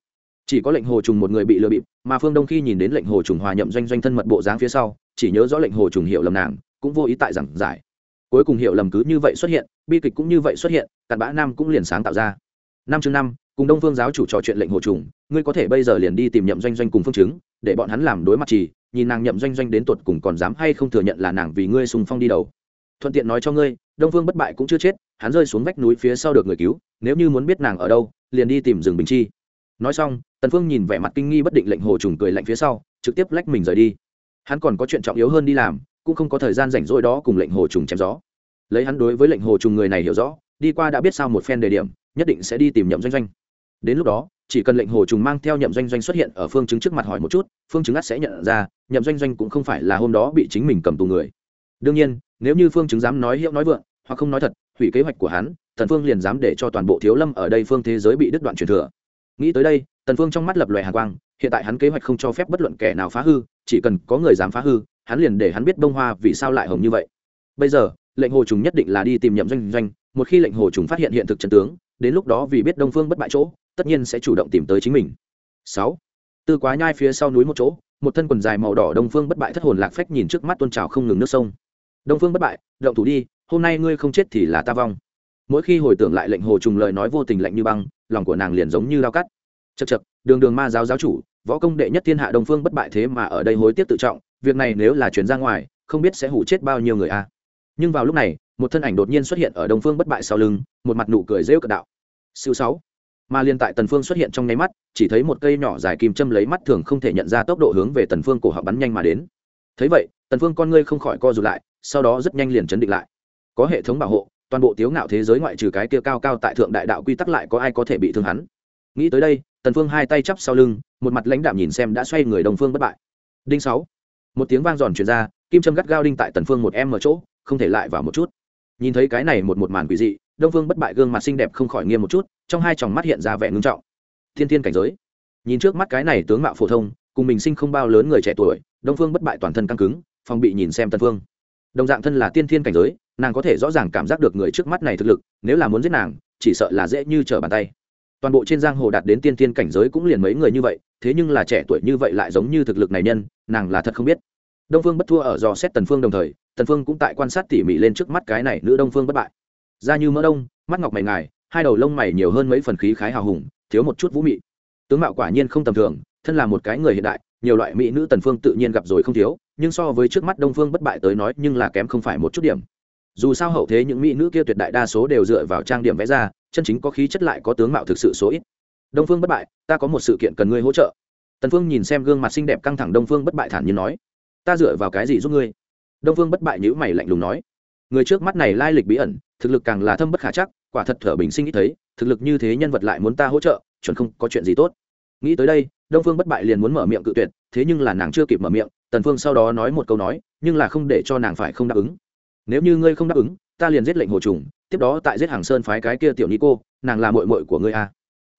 S1: Chỉ có lệnh hồ trùng một người bị lừa bịp, mà phương đông khi nhìn đến lệnh hồ trùng hòa nhậm doanh doanh thân mật bộ dáng phía sau, chỉ nhớ rõ lệnh hồ trùng hiểu lầm nàng, cũng vô ý tại giảng giải. Cuối cùng hiểu lầm cứ như vậy xuất hiện, bi kịch cũng như vậy xuất hiện, cặn bã nam cũng liền sáng tạo ra năm chương năm, cùng đông phương giáo chủ trò chuyện lệnh hồ trùng, ngươi có thể bây giờ liền đi tìm nhậm doanh doanh cùng phương chứng, để bọn hắn làm đối mặt trì nhìn nàng nhậm doanh doanh đến tuột cùng còn dám hay không thừa nhận là nàng vì ngươi sùng phong đi đầu. Thuận tiện nói cho ngươi, đông phương bất bại cũng chưa chết, hắn rơi xuống vách núi phía sau được người cứu, nếu như muốn biết nàng ở đâu, liền đi tìm rừng bình chi. Nói xong, tần phương nhìn vẻ mặt kinh nghi bất định lệnh hồ trùng cười lạnh phía sau, trực tiếp lách mình rời đi. Hắn còn có chuyện trọng yếu hơn đi làm, cũng không có thời gian rảnh rỗi đó cùng lệnh hồ trùng chém gió. Lấy hắn đối với lệnh hồ trùng người này hiểu rõ, đi qua đã biết sao một phen đề điểm nhất định sẽ đi tìm nhậm doanh doanh. Đến lúc đó, chỉ cần lệnh hồ trùng mang theo nhậm doanh doanh xuất hiện ở phương chứng trước mặt hỏi một chút, phương chứng ắt sẽ nhận ra, nhậm doanh doanh cũng không phải là hôm đó bị chính mình cầm tù người. Đương nhiên, nếu như phương chứng dám nói hiệu nói vượng, hoặc không nói thật, hủy kế hoạch của hắn Thần phương liền dám để cho toàn bộ thiếu lâm ở đây phương thế giới bị đứt đoạn truyền thừa. Nghĩ tới đây, tần phương trong mắt lập loè hàn quang, hiện tại hắn kế hoạch không cho phép bất luận kẻ nào phá hư, chỉ cần có người dám phá hư, hắn liền để hắn biết bông hoa vì sao lại hồng như vậy. Bây giờ, lệnh hồ trùng nhất định là đi tìm nhậm doanh doanh, một khi lệnh hồ trùng phát hiện hiện thực trận tướng đến lúc đó vì biết đông phương bất bại chỗ, tất nhiên sẽ chủ động tìm tới chính mình. Sáu, từ quá nhai phía sau núi một chỗ, một thân quần dài màu đỏ đông phương bất bại thất hồn lạc phách nhìn trước mắt tôn trào không ngừng nước sông. Đông phương bất bại, động thủ đi, hôm nay ngươi không chết thì là ta vong. Mỗi khi hồi tưởng lại lệnh hồ trùng lời nói vô tình lạnh như băng, lòng của nàng liền giống như lao cắt. Chật chật đường đường ma giáo giáo chủ, võ công đệ nhất thiên hạ đông phương bất bại thế mà ở đây hối tiếc tự trọng, việc này nếu là chuyển ra ngoài, không biết sẽ hủ chết bao nhiêu người a. Nhưng vào lúc này, một thân ảnh đột nhiên xuất hiện ở đông phương bất bại sau lưng một mặt nụ cười rêu cận đạo. Siêu sáu. Mà liên tại tần phương xuất hiện trong nháy mắt, chỉ thấy một cây nhỏ dài kim châm lấy mắt thường không thể nhận ra tốc độ hướng về tần phương cổ họng bắn nhanh mà đến. Thấy vậy, tần phương con ngươi không khỏi co rụt lại, sau đó rất nhanh liền chấn định lại. Có hệ thống bảo hộ, toàn bộ tiếu ngạo thế giới ngoại trừ cái kia cao cao tại thượng đại đạo quy tắc lại có ai có thể bị thương hắn. Nghĩ tới đây, tần phương hai tay chắp sau lưng, một mặt lãnh đạm nhìn xem đã xoay người đồng phương bất bại. Đinh sáu. Một tiếng vang giòn truyền ra, kim châm gắt gao đinh tại tần phương một em ở chỗ, không thể lại vào một chút. Nhìn thấy cái này một một màn quỷ dị đông phương bất bại gương mặt xinh đẹp không khỏi nghiêm một chút, trong hai tròng mắt hiện ra vẻ ngưng trọng. Thiên thiên cảnh giới. Nhìn trước mắt cái này tướng mạo phổ thông, cùng mình sinh không bao lớn người trẻ tuổi, đông phương bất bại toàn thân căng cứng, phòng bị nhìn xem tần phương đồng dạng thân là tiên thiên cảnh giới, nàng có thể rõ ràng cảm giác được người trước mắt này thực lực, nếu là muốn giết nàng, chỉ sợ là dễ như trở bàn tay. Toàn bộ trên giang hồ đạt đến tiên thiên cảnh giới cũng liền mấy người như vậy, thế nhưng là trẻ tuổi như vậy lại giống như thực lực này nhân, nàng là thật không biết. Đông phương bất thua ở dò xét tần phương đồng thời, tần phương cũng tại quan sát tỉ mỉ lên trước mắt cái này nữ đông phương bất bại da như mỡ đông, mắt ngọc mày ngài, hai đầu lông mày nhiều hơn mấy phần khí khái hào hùng, thiếu một chút vũ mị. Tướng mạo quả nhiên không tầm thường, thân là một cái người hiện đại, nhiều loại mỹ nữ tần phương tự nhiên gặp rồi không thiếu, nhưng so với trước mắt đông phương bất bại tới nói, nhưng là kém không phải một chút điểm. Dù sao hậu thế những mỹ nữ kia tuyệt đại đa số đều dựa vào trang điểm vẽ ra, chân chính có khí chất lại có tướng mạo thực sự số ít. Đông phương bất bại, ta có một sự kiện cần ngươi hỗ trợ. Tần phương nhìn xem gương mặt xinh đẹp căng thẳng đông phương bất bại thản nhiên nói. Ta dựa vào cái gì giúp ngươi? Đông phương bất bại nhữ mày lạnh lùng nói người trước mắt này lai lịch bí ẩn, thực lực càng là thâm bất khả chắc, quả thật thở bình sinh ít thấy, thực lực như thế nhân vật lại muốn ta hỗ trợ, chuẩn không có chuyện gì tốt. Nghĩ tới đây, đông phương bất bại liền muốn mở miệng cự tuyệt, thế nhưng là nàng chưa kịp mở miệng, tần phương sau đó nói một câu nói, nhưng là không để cho nàng phải không đáp ứng. Nếu như ngươi không đáp ứng, ta liền giết lệnh hồ trùng, tiếp đó tại giết hàng sơn phái cái kia tiểu ni cô, nàng là muội muội của ngươi a. À.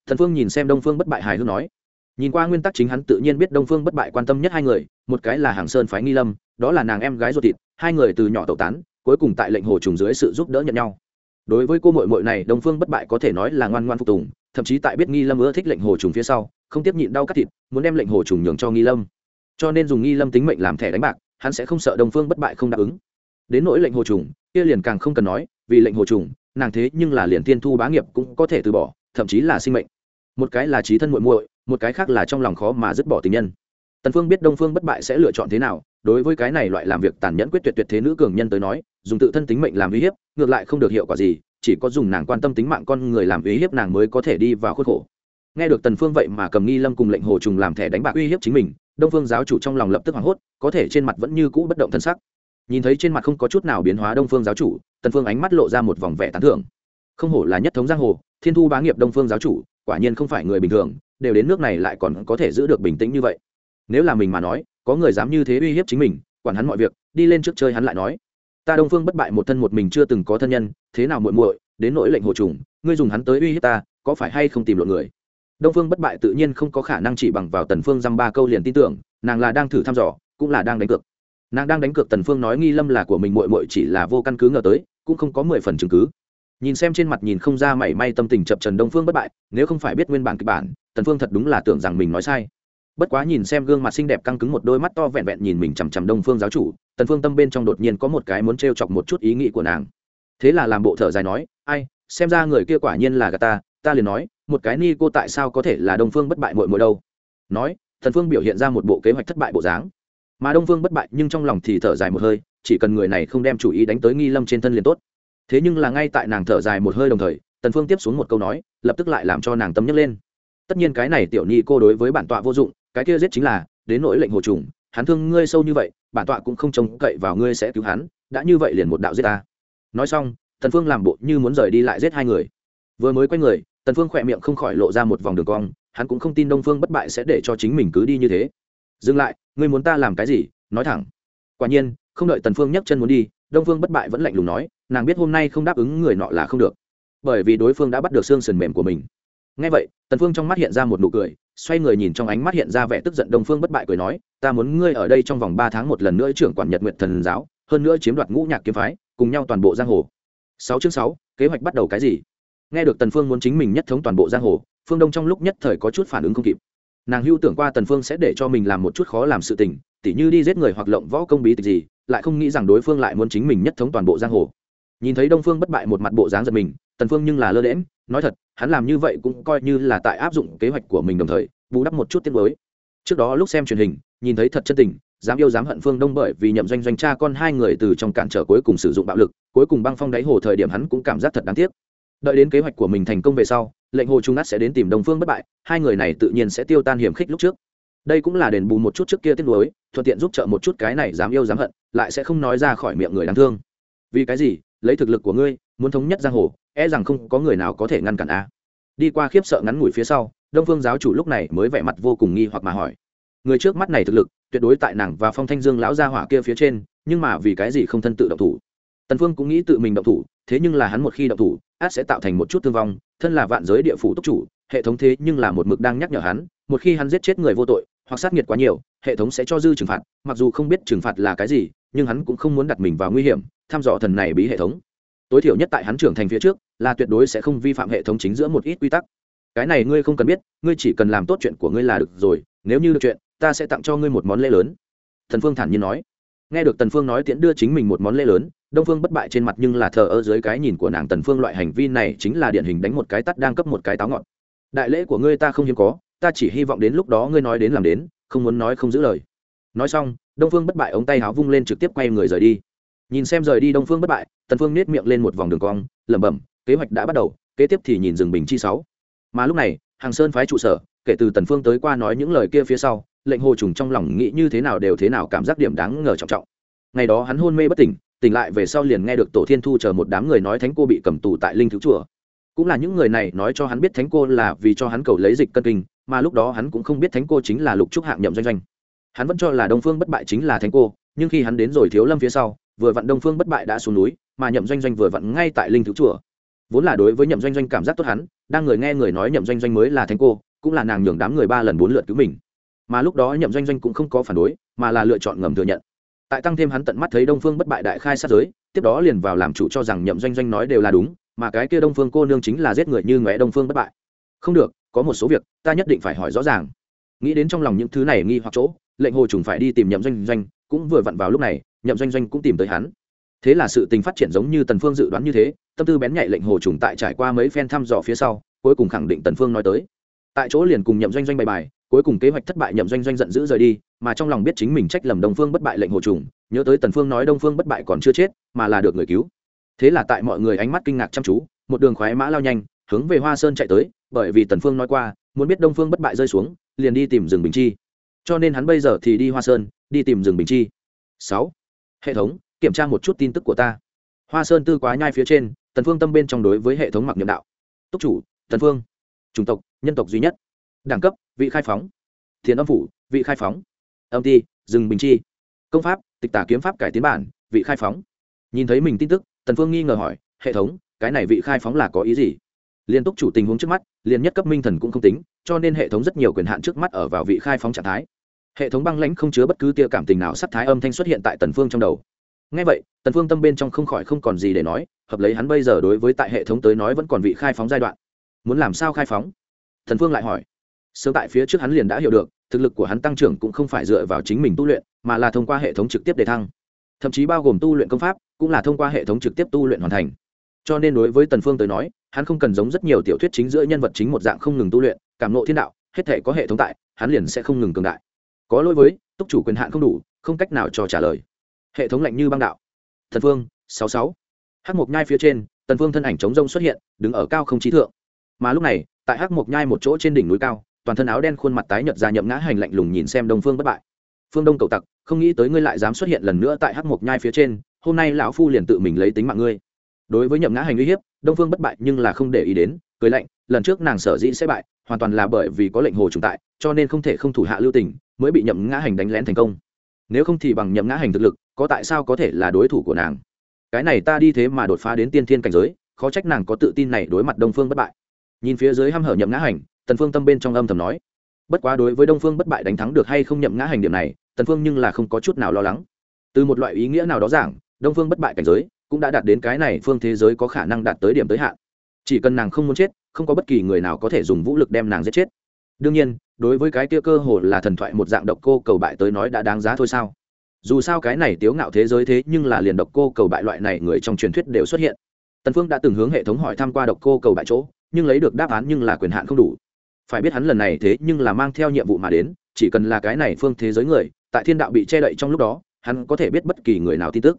S1: thần phương nhìn xem đông phương bất bại hài hước nói. Nhìn qua nguyên tắc chính hắn tự nhiên biết đông phương bất bại quan tâm nhất hai người, một cái là hàng sơn phái nghi lâm, đó là nàng em gái ruột thịt, hai người từ nhỏ tẩu tán cuối cùng tại lệnh hồ trùng dưới sự giúp đỡ nhận nhau. Đối với cô muội muội này, đông phương bất bại có thể nói là ngoan ngoan phục tùng, thậm chí tại biết nghi lâm ưa thích lệnh hồ trùng phía sau, không tiếp nhịn đau cắt thịt, muốn đem lệnh hồ trùng nhường cho nghi lâm. Cho nên dùng nghi lâm tính mệnh làm thẻ đánh bạc, hắn sẽ không sợ đông phương bất bại không đáp ứng. Đến nỗi lệnh hồ trùng, kia liền càng không cần nói, vì lệnh hồ trùng, nàng thế nhưng là liền tiên thu bá nghiệp cũng có thể từ bỏ, thậm chí là sinh mệnh. Một cái là trí thân muội muội, một cái khác là trong lòng khó mà dứt bỏ tình nhân. Tần phương biết đông phương bất bại sẽ lựa chọn thế nào, đối với cái này loại làm việc tàn nhẫn quyết tuyệt tuyệt thế nữ cường nhân tới nói dùng tự thân tính mệnh làm uy hiếp, ngược lại không được hiệu quả gì, chỉ có dùng nàng quan tâm tính mạng con người làm uy hiếp nàng mới có thể đi vào khuất khổ. Nghe được tần phương vậy mà cầm nghi lâm cùng lệnh hồ trùng làm thẻ đánh bạc uy hiếp chính mình, đông phương giáo chủ trong lòng lập tức hoảng hốt, có thể trên mặt vẫn như cũ bất động thân sắc. Nhìn thấy trên mặt không có chút nào biến hóa đông phương giáo chủ, tần phương ánh mắt lộ ra một vòng vẻ tán thưởng. Không hổ là nhất thống giang hồ, thiên thu bá nghiệp đông phương giáo chủ, quả nhiên không phải người bình thường, đều đến nước này lại còn có thể giữ được bình tĩnh như vậy. Nếu là mình mà nói, có người dám như thế uy hiếp chính mình, quản hắn mọi việc, đi lên trước chơi hắn lại nói ta đông phương bất bại một thân một mình chưa từng có thân nhân, thế nào muội muội, đến nỗi lệnh hồ trùng, ngươi dùng hắn tới uy hiếp ta, có phải hay không tìm lộn người? Đông phương bất bại tự nhiên không có khả năng chỉ bằng vào tần phương dăm ba câu liền tin tưởng, nàng là đang thử thăm dò, cũng là đang đánh cược. Nàng đang đánh cược tần phương nói nghi lâm là của mình muội muội chỉ là vô căn cứ ngờ tới, cũng không có mười phần chứng cứ. Nhìn xem trên mặt nhìn không ra mảy may tâm tình chập trần đông phương bất bại, nếu không phải biết nguyên bản kịch bản, tần phương thật đúng là tưởng rằng mình nói sai bất quá nhìn xem gương mặt xinh đẹp căng cứng một đôi mắt to vẹn vẹn nhìn mình chằm chằm đông phương giáo chủ, tần phương tâm bên trong đột nhiên có một cái muốn treo chọc một chút ý nghĩ của nàng. Thế là làm bộ thở dài nói, ai, xem ra người kia quả nhiên là gà ta ta liền nói, một cái ni cô tại sao có thể là đông phương bất bại muội muội đâu? Nói Thần phương biểu hiện ra một bộ kế hoạch thất bại bộ dáng. Mà đông phương bất bại nhưng trong lòng thì thở dài một hơi, chỉ cần người này không đem chủ ý đánh tới nghi lâm trên thân liền tốt. Thế nhưng là ngay tại nàng thở dài một hơi đồng thời, tần phương tiếp xuống một câu nói, lập tức lại làm cho nàng tâm nhấc lên. Tất nhiên cái này tiểu Ni cô đối với bản tọa vô dụng cái kia giết chính là, đến nỗi lệnh hồ trùng, hắn thương ngươi sâu như vậy, bản tọa cũng không trông cậy vào ngươi sẽ cứu hắn, đã như vậy liền một đạo giết ta. Nói xong, tần phương làm bộ như muốn rời đi lại giết hai người. Vừa mới quay người, tần phương khỏe miệng không khỏi lộ ra một vòng đường cong, hắn cũng không tin đông phương bất bại sẽ để cho chính mình cứ đi như thế. Dừng lại, ngươi muốn ta làm cái gì? Nói thẳng. Quả nhiên, không đợi tần phương nhấc chân muốn đi, đông phương bất bại vẫn lạnh lùng nói, nàng biết hôm nay không đáp ứng người nọ là không được. Bởi vì đối phương đã bắt được xương sườn mềm của mình. Ngay vậy, tần phương trong mắt hiện ra một nụ cười xoay người nhìn trong ánh mắt hiện ra vẻ tức giận đông phương bất bại cười nói, ta muốn ngươi ở đây trong vòng ba tháng một lần nữa trưởng quản nhật nguyện thần giáo, hơn nữa chiếm đoạt ngũ nhạc kiếm phái, cùng nhau toàn bộ giang hồ. Sáu chương sáu, kế hoạch bắt đầu cái gì? Nghe được tần phương muốn chính mình nhất thống toàn bộ giang hồ, phương đông trong lúc nhất thời có chút phản ứng không kịp. Nàng hưu tưởng qua tần phương sẽ để cho mình làm một chút khó làm sự tình, tỉ như đi giết người hoặc lộng võ công bí tịch gì, lại không nghĩ rằng đối phương lại muốn chính mình nhất thống toàn bộ giang hồ. Nhìn thấy đông phương bất bại một mặt bộ dáng giật mình tần phương nhưng là lơ đễm nói thật, hắn làm như vậy cũng coi như là tại áp dụng kế hoạch của mình đồng thời, bù đắp một chút tiết mới trước đó lúc xem truyền hình, nhìn thấy thật chân tình, dám yêu dám hận phương đông bởi vì nhậm doanh doanh cha con hai người từ trong cản trở cuối cùng sử dụng bạo lực, cuối cùng băng phong đáy hồ thời điểm hắn cũng cảm giác thật đáng tiếc. Đợi đến kế hoạch của mình thành công về sau, lệnh hồ trung nát sẽ đến tìm đồng phương bất bại, hai người này tự nhiên sẽ tiêu tan hiểm khích lúc trước. Đây cũng là đền bù một chút trước kia tiếc nuối, thuận tiện giúp trợ một chút cái này dám yêu dám hận, lại sẽ không nói ra khỏi miệng người đáng thương. Vì cái gì? Lấy thực lực của ngươi, muốn thống nhất giang hồ e rằng không có người nào có thể ngăn cản a. Đi qua khiếp sợ ngắn ngủi phía sau, đông phương giáo chủ lúc này mới vẻ mặt vô cùng nghi hoặc mà hỏi. Người trước mắt này thực lực, tuyệt đối tại nàng và phong thanh dương lão gia hỏa kia phía trên, nhưng mà vì cái gì không thân tự động thủ? Tần phương cũng nghĩ tự mình động thủ, thế nhưng là hắn một khi động thủ, át sẽ tạo thành một chút thương vong, thân là vạn giới địa phủ túc chủ, hệ thống thế nhưng là một mực đang nhắc nhở hắn, một khi hắn giết chết người vô tội, hoặc sát nghiệt quá nhiều, hệ thống sẽ cho dư trừng phạt, mặc dù không biết trừng phạt là cái gì, nhưng hắn cũng không muốn đặt mình vào nguy hiểm tham dò thần này bí hệ thống tối thiểu nhất tại hắn trưởng thành phía trước, là tuyệt đối sẽ không vi phạm hệ thống chính giữa một ít quy tắc. Cái này ngươi không cần biết, ngươi chỉ cần làm tốt chuyện của ngươi là được rồi, nếu như được chuyện, ta sẽ tặng cho ngươi một món lễ lớn. Thần phương thản nhiên nói. Nghe được tần phương nói tiễn đưa chính mình một món lễ lớn, đông phương bất bại trên mặt nhưng là thờ ơ dưới cái nhìn của nàng tần phương loại hành vi này chính là điển hình đánh một cái tắt đang cấp một cái táo ngọn. Đại lễ của ngươi ta không hiếm có, ta chỉ hy vọng đến lúc đó ngươi nói đến làm đến, không muốn nói không giữ lời. Nói xong, đông phương bất bại ống tay háo vung lên trực tiếp quay người rời đi nhìn xem rời đi đông phương bất bại, tần phương nết miệng lên một vòng đường cong, lẩm bẩm, kế hoạch đã bắt đầu, kế tiếp thì nhìn rừng bình chi sáu. Mà lúc này, hàng sơn phái trụ sở, kể từ tần phương tới qua nói những lời kia phía sau, lệnh hồ trùng trong lòng nghĩ như thế nào đều thế nào cảm giác điểm đáng ngờ trọng trọng. Ngày đó hắn hôn mê bất tỉnh tỉnh lại về sau liền nghe được tổ thiên thu chờ một đám người nói thánh cô bị cầm tù tại linh thiếu chùa. Cũng là những người này nói cho hắn biết thánh cô là vì cho hắn cầu lấy dịch cân kinh, mà lúc đó hắn cũng không biết thánh cô chính là lục trúc hạng nhậm doanh doanh. Hắn vẫn cho là đông phương bất bại chính là thánh cô, nhưng khi hắn đến rồi thiếu lâm phía sau vừa vặn đông phương bất bại đã xuống núi, mà nhậm doanh doanh vừa vặn ngay tại linh thứ chùa. Vốn là đối với nhậm doanh doanh cảm giác tốt hắn, đang người nghe người nói nhậm doanh doanh mới là thánh cô, cũng là nàng nhường đám người ba lần bốn lượt cứu mình. Mà lúc đó nhậm doanh doanh cũng không có phản đối, mà là lựa chọn ngầm thừa nhận. Tại tăng thêm hắn tận mắt thấy đông phương bất bại đại khai sát giới, tiếp đó liền vào làm chủ cho rằng nhậm doanh doanh nói đều là đúng, mà cái kia đông phương cô nương chính là giết người như ngóe đông phương bất bại. Không được, có một số việc, ta nhất định phải hỏi rõ ràng. Nghĩ đến trong lòng những thứ này nghi hoặc chỗ, lệnh hồ trùng phải đi tìm nhậm doanh doanh, cũng vừa vặn vào lúc này nhậm doanh doanh cũng tìm tới hắn. Thế là sự tình phát triển giống như tần phương dự đoán như thế, tâm tư bén nhạy lệnh hồ trùng tại trải qua mấy phen thăm dò phía sau, cuối cùng khẳng định tần phương nói tới. Tại chỗ liền cùng nhậm doanh doanh bày bài, cuối cùng kế hoạch thất bại nhậm doanh doanh giận dữ rời đi, mà trong lòng biết chính mình trách lầm đông phương bất bại lệnh hồ trùng, nhớ tới tần phương nói đông phương bất bại còn chưa chết, mà là được người cứu. Thế là tại mọi người ánh mắt kinh ngạc chăm chú, một đường khoái mã lao nhanh, hướng về hoa sơn chạy tới, bởi vì tần phương nói qua, muốn biết đông phương bất bại rơi xuống, liền đi tìm rừng bình chi. Cho nên hắn bây giờ thì đi hoa sơn, đi tìm rừng bình chi. Sáu hệ thống, kiểm tra một chút tin tức của ta. Hoa sơn tư quá nhai phía trên, tần phương tâm bên trong đối với hệ thống mặc niệm đạo. Túc chủ, tần phương, chủng tộc, nhân tộc duy nhất. Đẳng cấp, vị khai phóng. Thiền âm phủ, vị khai phóng. Âm ti, rừng bình chi. Công pháp, tịch tả kiếm pháp cải tiến bản, vị khai phóng. Nhìn thấy mình tin tức, tần phương nghi ngờ hỏi, hệ thống, cái này vị khai phóng là có ý gì? Liên túc chủ tình huống trước mắt liền nhất cấp minh thần cũng không tính, cho nên hệ thống rất nhiều quyền hạn trước mắt ở vào vị khai phóng trạng thái hệ thống băng lãnh không chứa bất cứ tia cảm tình nào, sắc thái âm thanh xuất hiện tại tần phương trong đầu. Ngay vậy, tần phương tâm bên trong không khỏi không còn gì để nói, hợp lấy hắn bây giờ đối với tại hệ thống tới nói vẫn còn vị khai phóng giai đoạn. Muốn làm sao khai phóng? Thần phương lại hỏi. Sớm tại phía trước hắn liền đã hiểu được, thực lực của hắn tăng trưởng cũng không phải dựa vào chính mình tu luyện, mà là thông qua hệ thống trực tiếp để thăng. Thậm chí bao gồm tu luyện công pháp, cũng là thông qua hệ thống trực tiếp tu luyện hoàn thành. Cho nên đối với tần phương tới nói, hắn không cần giống rất nhiều tiểu thuyết chính giữa nhân vật chính một dạng không ngừng tu luyện, cảm ngộ thiên đạo, hết thể có hệ thống tại, hắn liền sẽ không ngừng cường đại có lỗi với, túc chủ quyền hạn không đủ, không cách nào cho trả lời. Hệ thống lạnh như băng đạo. Thần phương, sáu sáu. Hắc mộc nhai phía trên, tần phương thân ảnh chống rông xuất hiện, đứng ở cao không trí thượng. Mà lúc này, tại hắc mộc nhai một chỗ trên đỉnh núi cao, toàn thân áo đen khuôn mặt tái nhợt ra nhậm ngã hành lạnh lùng nhìn xem đông phương bất bại. Phương đông cầu tặc, không nghĩ tới ngươi lại dám xuất hiện lần nữa tại hắc mộc nhai phía trên, hôm nay lão phu liền tự mình lấy tính mạng ngươi. Đối với nhậm ngã hành uy hiếp, đông phương bất bại nhưng là không để ý đến, cười lạnh, lần trước nàng sở dĩ sẽ bại, hoàn toàn là bởi vì có lệnh hồ trùng tại, cho nên không thể không thủ hạ lưu tình mới bị nhậm ngã hành đánh lén thành công. Nếu không thì bằng nhậm ngã hành thực lực, có tại sao có thể là đối thủ của nàng? Cái này ta đi thế mà đột phá đến tiên thiên cảnh giới, khó trách nàng có tự tin này đối mặt đông phương bất bại. Nhìn phía dưới h hở nhậm ngã hành, tần phương tâm bên trong âm thầm nói, bất quá đối với đông phương bất bại đánh thắng được hay không nhậm ngã hành điểm này, tần phương nhưng là không có chút nào lo lắng. Từ một loại ý nghĩa nào đó giảng, đông phương bất bại cảnh giới cũng đã đạt đến cái này phương thế giới có khả năng đạt tới điểm tới hạn. Chỉ cần nàng không muốn chết, không có bất kỳ người nào có thể dùng vũ lực đem nàng giết chết đương nhiên, đối với cái kia cơ hồ là thần thoại một dạng độc cô cầu bại tới nói đã đáng giá thôi sao? Dù sao cái này tiếu ngạo thế giới thế nhưng là liền độc cô cầu bại loại này người trong truyền thuyết đều xuất hiện. Tần phương đã từng hướng hệ thống hỏi thăm qua độc cô cầu bại chỗ, nhưng lấy được đáp án nhưng là quyền hạn không đủ. Phải biết hắn lần này thế nhưng là mang theo nhiệm vụ mà đến, chỉ cần là cái này phương thế giới người, tại thiên đạo bị che đậy trong lúc đó, hắn có thể biết bất kỳ người nào tin tức.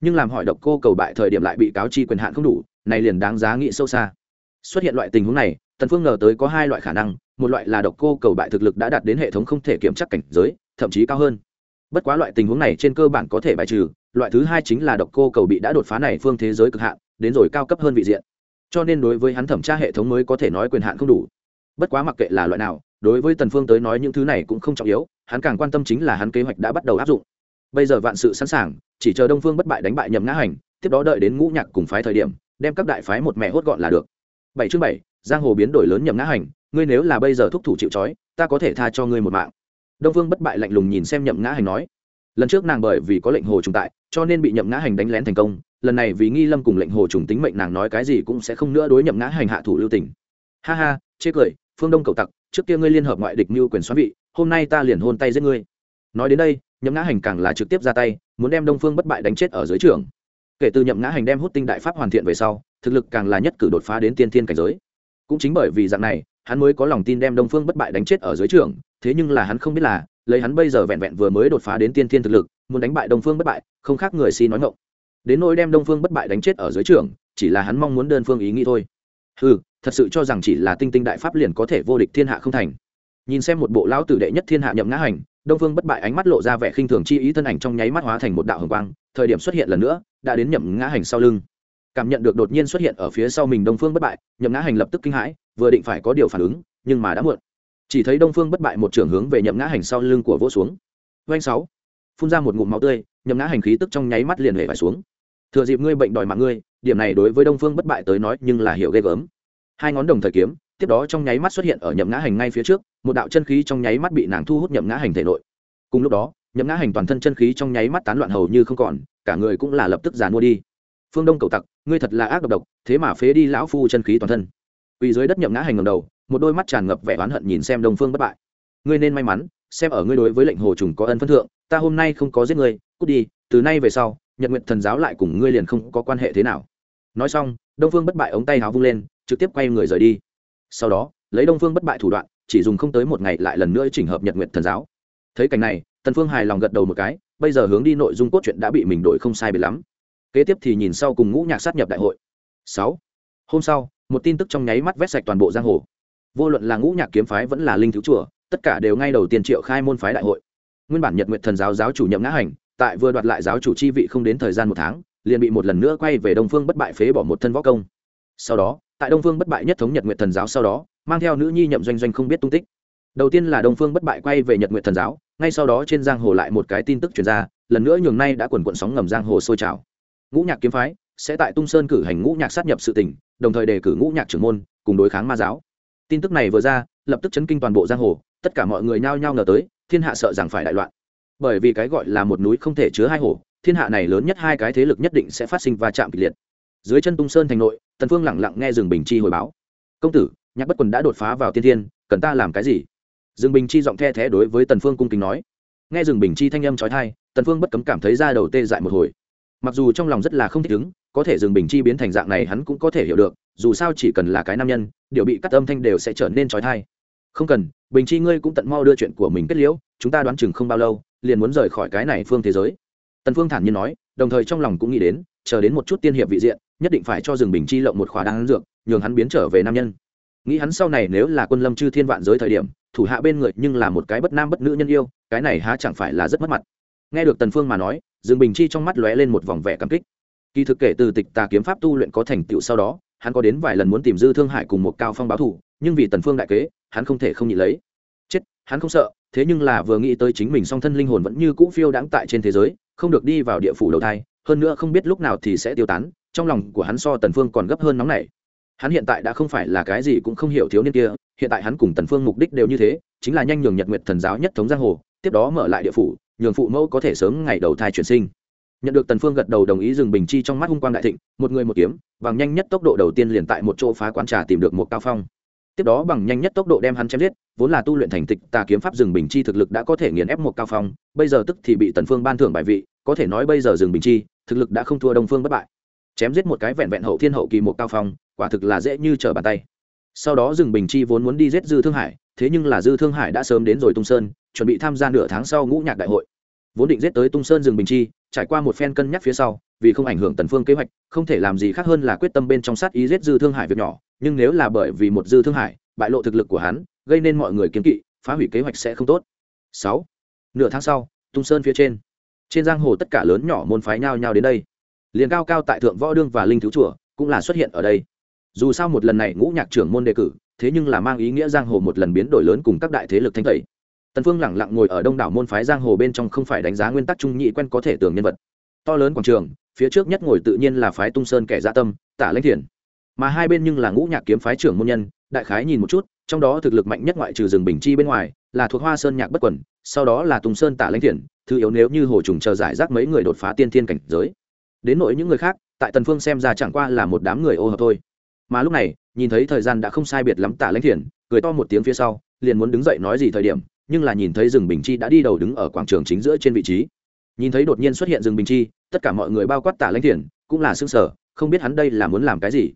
S1: Nhưng làm hỏi độc cô cầu bại thời điểm lại bị cáo chi quyền hạn không đủ, này liền đáng giá nghĩ sâu xa xuất hiện loại tình huống này, tần phương ngờ tới có hai loại khả năng, một loại là độc cô cầu bại thực lực đã đạt đến hệ thống không thể kiểm chắc cảnh giới, thậm chí cao hơn. Bất quá loại tình huống này trên cơ bản có thể bài trừ, loại thứ hai chính là độc cô cầu bị đã đột phá này phương thế giới cực hạn, đến rồi cao cấp hơn vị diện. Cho nên đối với hắn thẩm tra hệ thống mới có thể nói quyền hạn không đủ. Bất quá mặc kệ là loại nào, đối với tần phương tới nói những thứ này cũng không trọng yếu, hắn càng quan tâm chính là hắn kế hoạch đã bắt đầu áp dụng. Bây giờ vạn sự sẵn sàng, chỉ chờ đông phương bất bại đánh bại nhầm ngã hành, tiếp đó đợi đến ngũ nhạc cùng phái thời điểm, đem các đại phái một mẹ hốt gọn là được bảy chương bảy, giang hồ biến đổi lớn nhầm ngã hành, ngươi nếu là bây giờ thúc thủ chịu trói, ta có thể tha cho ngươi một mạng. Đông phương bất bại lạnh lùng nhìn xem nhậm ngã hành nói. Lần trước nàng bởi vì có lệnh hồ trùng tại, cho nên bị nhậm ngã hành đánh lén thành công. Lần này vì nghi lâm cùng lệnh hồ trùng tính mệnh nàng nói cái gì cũng sẽ không nữa đối nhậm ngã hành hạ thủ lưu tình. Ha ha, chê cười, phương đông cầu tặc, trước kia ngươi liên hợp ngoại địch mưu quyền xoắn vị, hôm nay ta liền hôn tay giết ngươi. Nói đến đây, nhậm ngã hành càng là trực tiếp ra tay, muốn đem đông phương bất bại đánh chết ở dưới trường. Kể từ nhậm ngã hành đem hút tinh đại pháp hoàn thiện về sau thực lực càng là nhất cử đột phá đến tiên thiên cảnh giới. Cũng chính bởi vì dạng này, hắn mới có lòng tin đem đông phương bất bại đánh chết ở dưới trường, thế nhưng là hắn không biết là, lấy hắn bây giờ vẹn vẹn vừa mới đột phá đến tiên thiên thực lực, muốn đánh bại đông phương bất bại, không khác người si nói ngộng đến nỗi đem đông phương bất bại đánh chết ở dưới trường, chỉ là hắn mong muốn đơn phương ý nghĩ thôi. Ừ thật sự cho rằng chỉ là tinh tinh đại pháp liền có thể vô địch thiên hạ không thành. Nhìn xem một bộ lão tử đệ nhất thiên hạ nhậm ngã hành, đông phương bất bại ánh mắt lộ ra vẻ khinh thường chi ý thân ảnh trong nháy mắt hóa thành một đạo hồng quang, thời điểm xuất hiện lần nữa, đã đến nhậm ngã hành sau lưng cảm nhận được đột nhiên xuất hiện ở phía sau mình đông phương bất bại, nhậm ngã hành lập tức kinh hãi, vừa định phải có điều phản ứng, nhưng mà đã muộn. Chỉ thấy đông phương bất bại một trường hướng về nhậm ngã hành sau lưng của vỗ xuống. Doanh sáu, phun ra một ngụm máu tươi, nhậm ngã hành khí tức trong nháy mắt liền hề phải xuống. Thừa dịp ngươi bệnh đòi mạng ngươi, điểm này đối với đông phương bất bại tới nói nhưng là hiểu ghê gớm. Hai ngón đồng thời kiếm, tiếp đó trong nháy mắt xuất hiện ở nhậm ngã hành ngay phía trước, một đạo chân khí trong nháy mắt bị nàng thu hút nhậm ngã hành thể nội. Cùng lúc đó, nhậm ngã hành toàn thân chân khí trong nháy mắt tán loạn hầu như không còn, cả người cũng là lập tức giàn mua đi phương đông cầu tặc, ngươi thật là ác độc độc, thế mà phế đi lão phu chân khí toàn thân. Quỳ dưới đất nhậm ngã hành ngầm đầu, một đôi mắt tràn ngập vẻ oán hận nhìn xem đông phương bất bại. Ngươi nên may mắn, xem ở ngươi đối với lệnh hồ trùng có ân phân thượng, ta hôm nay không có giết ngươi, cút đi, từ nay về sau, nhật nguyện thần giáo lại cùng ngươi liền không có quan hệ thế nào. Nói xong, đông phương bất bại ống tay háo vung lên, trực tiếp quay người rời đi. Sau đó, lấy đông phương bất bại thủ đoạn, chỉ dùng không tới một ngày lại lần nữa chỉnh hợp nhật nguyện thần giáo. Thấy cảnh này, tần phương hài lòng gật đầu một cái, bây giờ hướng đi nội dung cốt truyện đã bị mình đổi không sai biệt lắm kế tiếp thì nhìn sau cùng ngũ nhạc sát nhập đại hội. Sáu. Hôm sau, một tin tức trong nháy mắt vét sạch toàn bộ giang hồ. Vô luận là ngũ nhạc kiếm phái vẫn là linh thiếu chùa, tất cả đều ngay đầu tiên triệu khai môn phái đại hội. Nguyên bản nhật nguyện thần giáo giáo chủ nhậm ngã hành, tại vừa đoạt lại giáo chủ chi vị không đến thời gian một tháng, liền bị một lần nữa quay về đông phương bất bại phế bỏ một thân võ công. Sau đó, tại đông phương bất bại nhất thống nhật nguyện thần giáo sau đó, mang theo nữ nhi nhậm doanh doanh không biết tung tích. Đầu tiên là đông phương bất bại quay về nhật nguyện thần giáo, ngay sau đó trên giang hồ lại một cái tin tức chuyển ra, lần nữa nhường nay đã quần quận sóng ngầm giang hồ sôi trào ngũ nhạc kiếm phái sẽ tại tung sơn cử hành ngũ nhạc sát nhập sự tỉnh, đồng thời đề cử ngũ nhạc trưởng môn cùng đối kháng ma giáo. Tin tức này vừa ra, lập tức chấn kinh toàn bộ giang hồ, tất cả mọi người nhao nhao ngờ tới, thiên hạ sợ rằng phải đại loạn. Bởi vì cái gọi là một núi không thể chứa hai hồ, thiên hạ này lớn nhất hai cái thế lực nhất định sẽ phát sinh va chạm kịch liệt. Dưới chân tung sơn thành nội, tần phương lặng lặng nghe dương bình chi hồi báo. Công tử, nhạc bất quần đã đột phá vào tiên thiên, cần ta làm cái gì? Dương bình chi giọng the thé đối với tần phương cung kính nói. Nghe dương bình chi thanh âm chói tai, tần phương bất cấm cảm thấy da đầu tê dại một hồi mặc dù trong lòng rất là không thích ứng, có thể dừng bình chi biến thành dạng này hắn cũng có thể hiểu được, dù sao chỉ cần là cái nam nhân, điều bị cắt âm thanh đều sẽ trở nên trói thai. Không cần, bình chi ngươi cũng tận mau đưa chuyện của mình kết liễu, chúng ta đoán chừng không bao lâu, liền muốn rời khỏi cái này phương thế giới. Tần phương thản nhiên nói, đồng thời trong lòng cũng nghĩ đến, chờ đến một chút tiên hiệp vị diện, nhất định phải cho rừng bình chi lộng một khóa đan dược, nhường hắn biến trở về nam nhân. Nghĩ hắn sau này nếu là quân lâm chư thiên vạn giới thời điểm, thủ hạ bên người nhưng là một cái bất nam bất nữ nhân yêu, cái này há chẳng phải là rất mất mặt. Nghe được tần phương mà nói dương bình chi trong mắt lóe lên một vòng vẻ cảm kích kỳ thực kể từ tịch tà kiếm pháp tu luyện có thành tựu sau đó, hắn có đến vài lần muốn tìm dư thương hải cùng một cao phong báo thù nhưng vì tần phương đại kế, hắn không thể không nhịn lấy chết, hắn không sợ, thế nhưng là vừa nghĩ tới chính mình song thân linh hồn vẫn như cũ phiêu đãng tại trên thế giới, không được đi vào địa phủ đầu thai, hơn nữa không biết lúc nào thì sẽ tiêu tán, trong lòng của hắn so tần phương còn gấp hơn nóng nảy. hắn hiện tại đã không phải là cái gì cũng không hiểu thiếu niên kia, hiện tại hắn cùng tần phương mục đích đều như thế, chính là nhanh nhường nhật nguyệt thần giáo nhất thống giang hồ, tiếp đó mở lại địa phủ nhường phụ mẫu có thể sớm ngày đầu thai chuyển sinh. Nhận được tần phương gật đầu đồng ý dừng bình chi trong mắt hung quang đại thịnh, một người một kiếm, bằng nhanh nhất tốc độ đầu tiên liền tại một chỗ phá quán trà tìm được một cao phong. Tiếp đó bằng nhanh nhất tốc độ đem hắn chém giết, vốn là tu luyện thành tịch tà kiếm pháp dừng bình chi thực lực đã có thể nghiền ép một cao phong, bây giờ tức thì bị tần phương ban thưởng bài vị, có thể nói bây giờ dừng bình chi, thực lực đã không thua đông phương bất bại. Chém giết một cái vẹn vẹn hậu thiên hậu kỳ một cao phong, quả thực là dễ như trở bàn tay. Sau đó dừng bình chi vốn muốn đi giết dư thương hải, thế nhưng là dư thương hải đã sớm đến rồi tung sơn, chuẩn bị tham gia nửa tháng sau ngũ nhạc đại hội vốn định giết tới tung sơn rừng bình chi, trải qua một phen cân nhắc phía sau, vì không ảnh hưởng tần phương kế hoạch, không thể làm gì khác hơn là quyết tâm bên trong sát ý giết dư thương hải việc nhỏ, nhưng nếu là bởi vì một dư thương hải, bại lộ thực lực của hắn, gây nên mọi người kiến kỵ, phá hủy kế hoạch sẽ không tốt. Sáu, nửa tháng sau, tung sơn phía trên. Trên giang hồ tất cả lớn nhỏ môn phái nhau nhau đến đây. Liền cao cao tại thượng võ đương và linh thiếu chùa cũng là xuất hiện ở đây. Dù sao một lần này ngũ nhạc trưởng môn đề cử, thế nhưng là mang ý nghĩa giang hồ một lần biến đổi lớn cùng các đại thế lực thanh tẩy tần phương lẳng lặng ngồi ở đông đảo môn phái giang hồ bên trong không phải đánh giá nguyên tắc trung nhị quen có thể tưởng nhân vật. To lớn quảng trường, phía trước nhất ngồi tự nhiên là phái tung sơn kẻ dạ tâm, tả lãnh thiền mà hai bên nhưng là ngũ nhạc kiếm phái trưởng môn nhân, đại khái nhìn một chút, trong đó thực lực mạnh nhất ngoại trừ rừng bình chi bên ngoài, là thuộc hoa sơn nhạc bất quẩn sau đó là tùng sơn tả lãnh thiền thứ yếu nếu như hồ trùng chờ giải rác mấy người đột phá tiên thiên cảnh giới. Đến nội những người khác, tại tần phương xem ra chẳng qua là một đám người ô hợp thôi. Mà lúc này, nhìn thấy thời gian đã không sai biệt lắm tả lãnh thiền cười to một tiếng phía sau, liền muốn đứng dậy nói gì thời điểm nhưng là nhìn thấy rừng bình chi đã đi đầu đứng ở quảng trường chính giữa trên vị trí. Nhìn thấy đột nhiên xuất hiện rừng bình chi, tất cả mọi người bao quát tả lãnh thiền cũng là xương sở không biết hắn đây là muốn làm cái gì.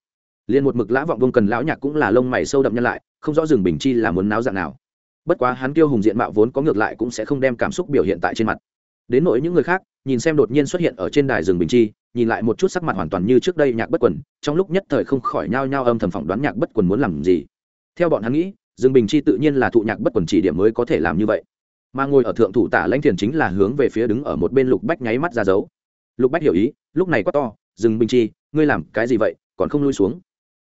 S1: Liền một mực lã vọng vông cần lão nhạc cũng là lông mày sâu đậm nhân lại, không rõ rừng bình chi là muốn náo dạng nào. Bất quá hắn kêu hùng diện mạo vốn có ngược lại cũng sẽ không đem cảm xúc biểu hiện tại trên mặt. Đến nỗi những người khác, nhìn xem đột nhiên xuất hiện ở trên đài rừng bình chi, nhìn lại một chút sắc mặt hoàn toàn như trước đây nhạc bất quần, trong lúc nhất thời không khỏi nhao nhao âm thầm phỏng đoán nhạc bất quần muốn làm gì. Theo bọn hắn nghĩ Dương bình chi tự nhiên là thụ nhạc bất quần chỉ điểm mới có thể làm như vậy. Mà ngồi ở thượng thủ tả lãnh thiền chính là hướng về phía đứng ở một bên lục bách nháy mắt ra dấu. Lục bách hiểu ý, lúc này quá to, Dương bình chi, ngươi làm cái gì vậy? Còn không lui xuống?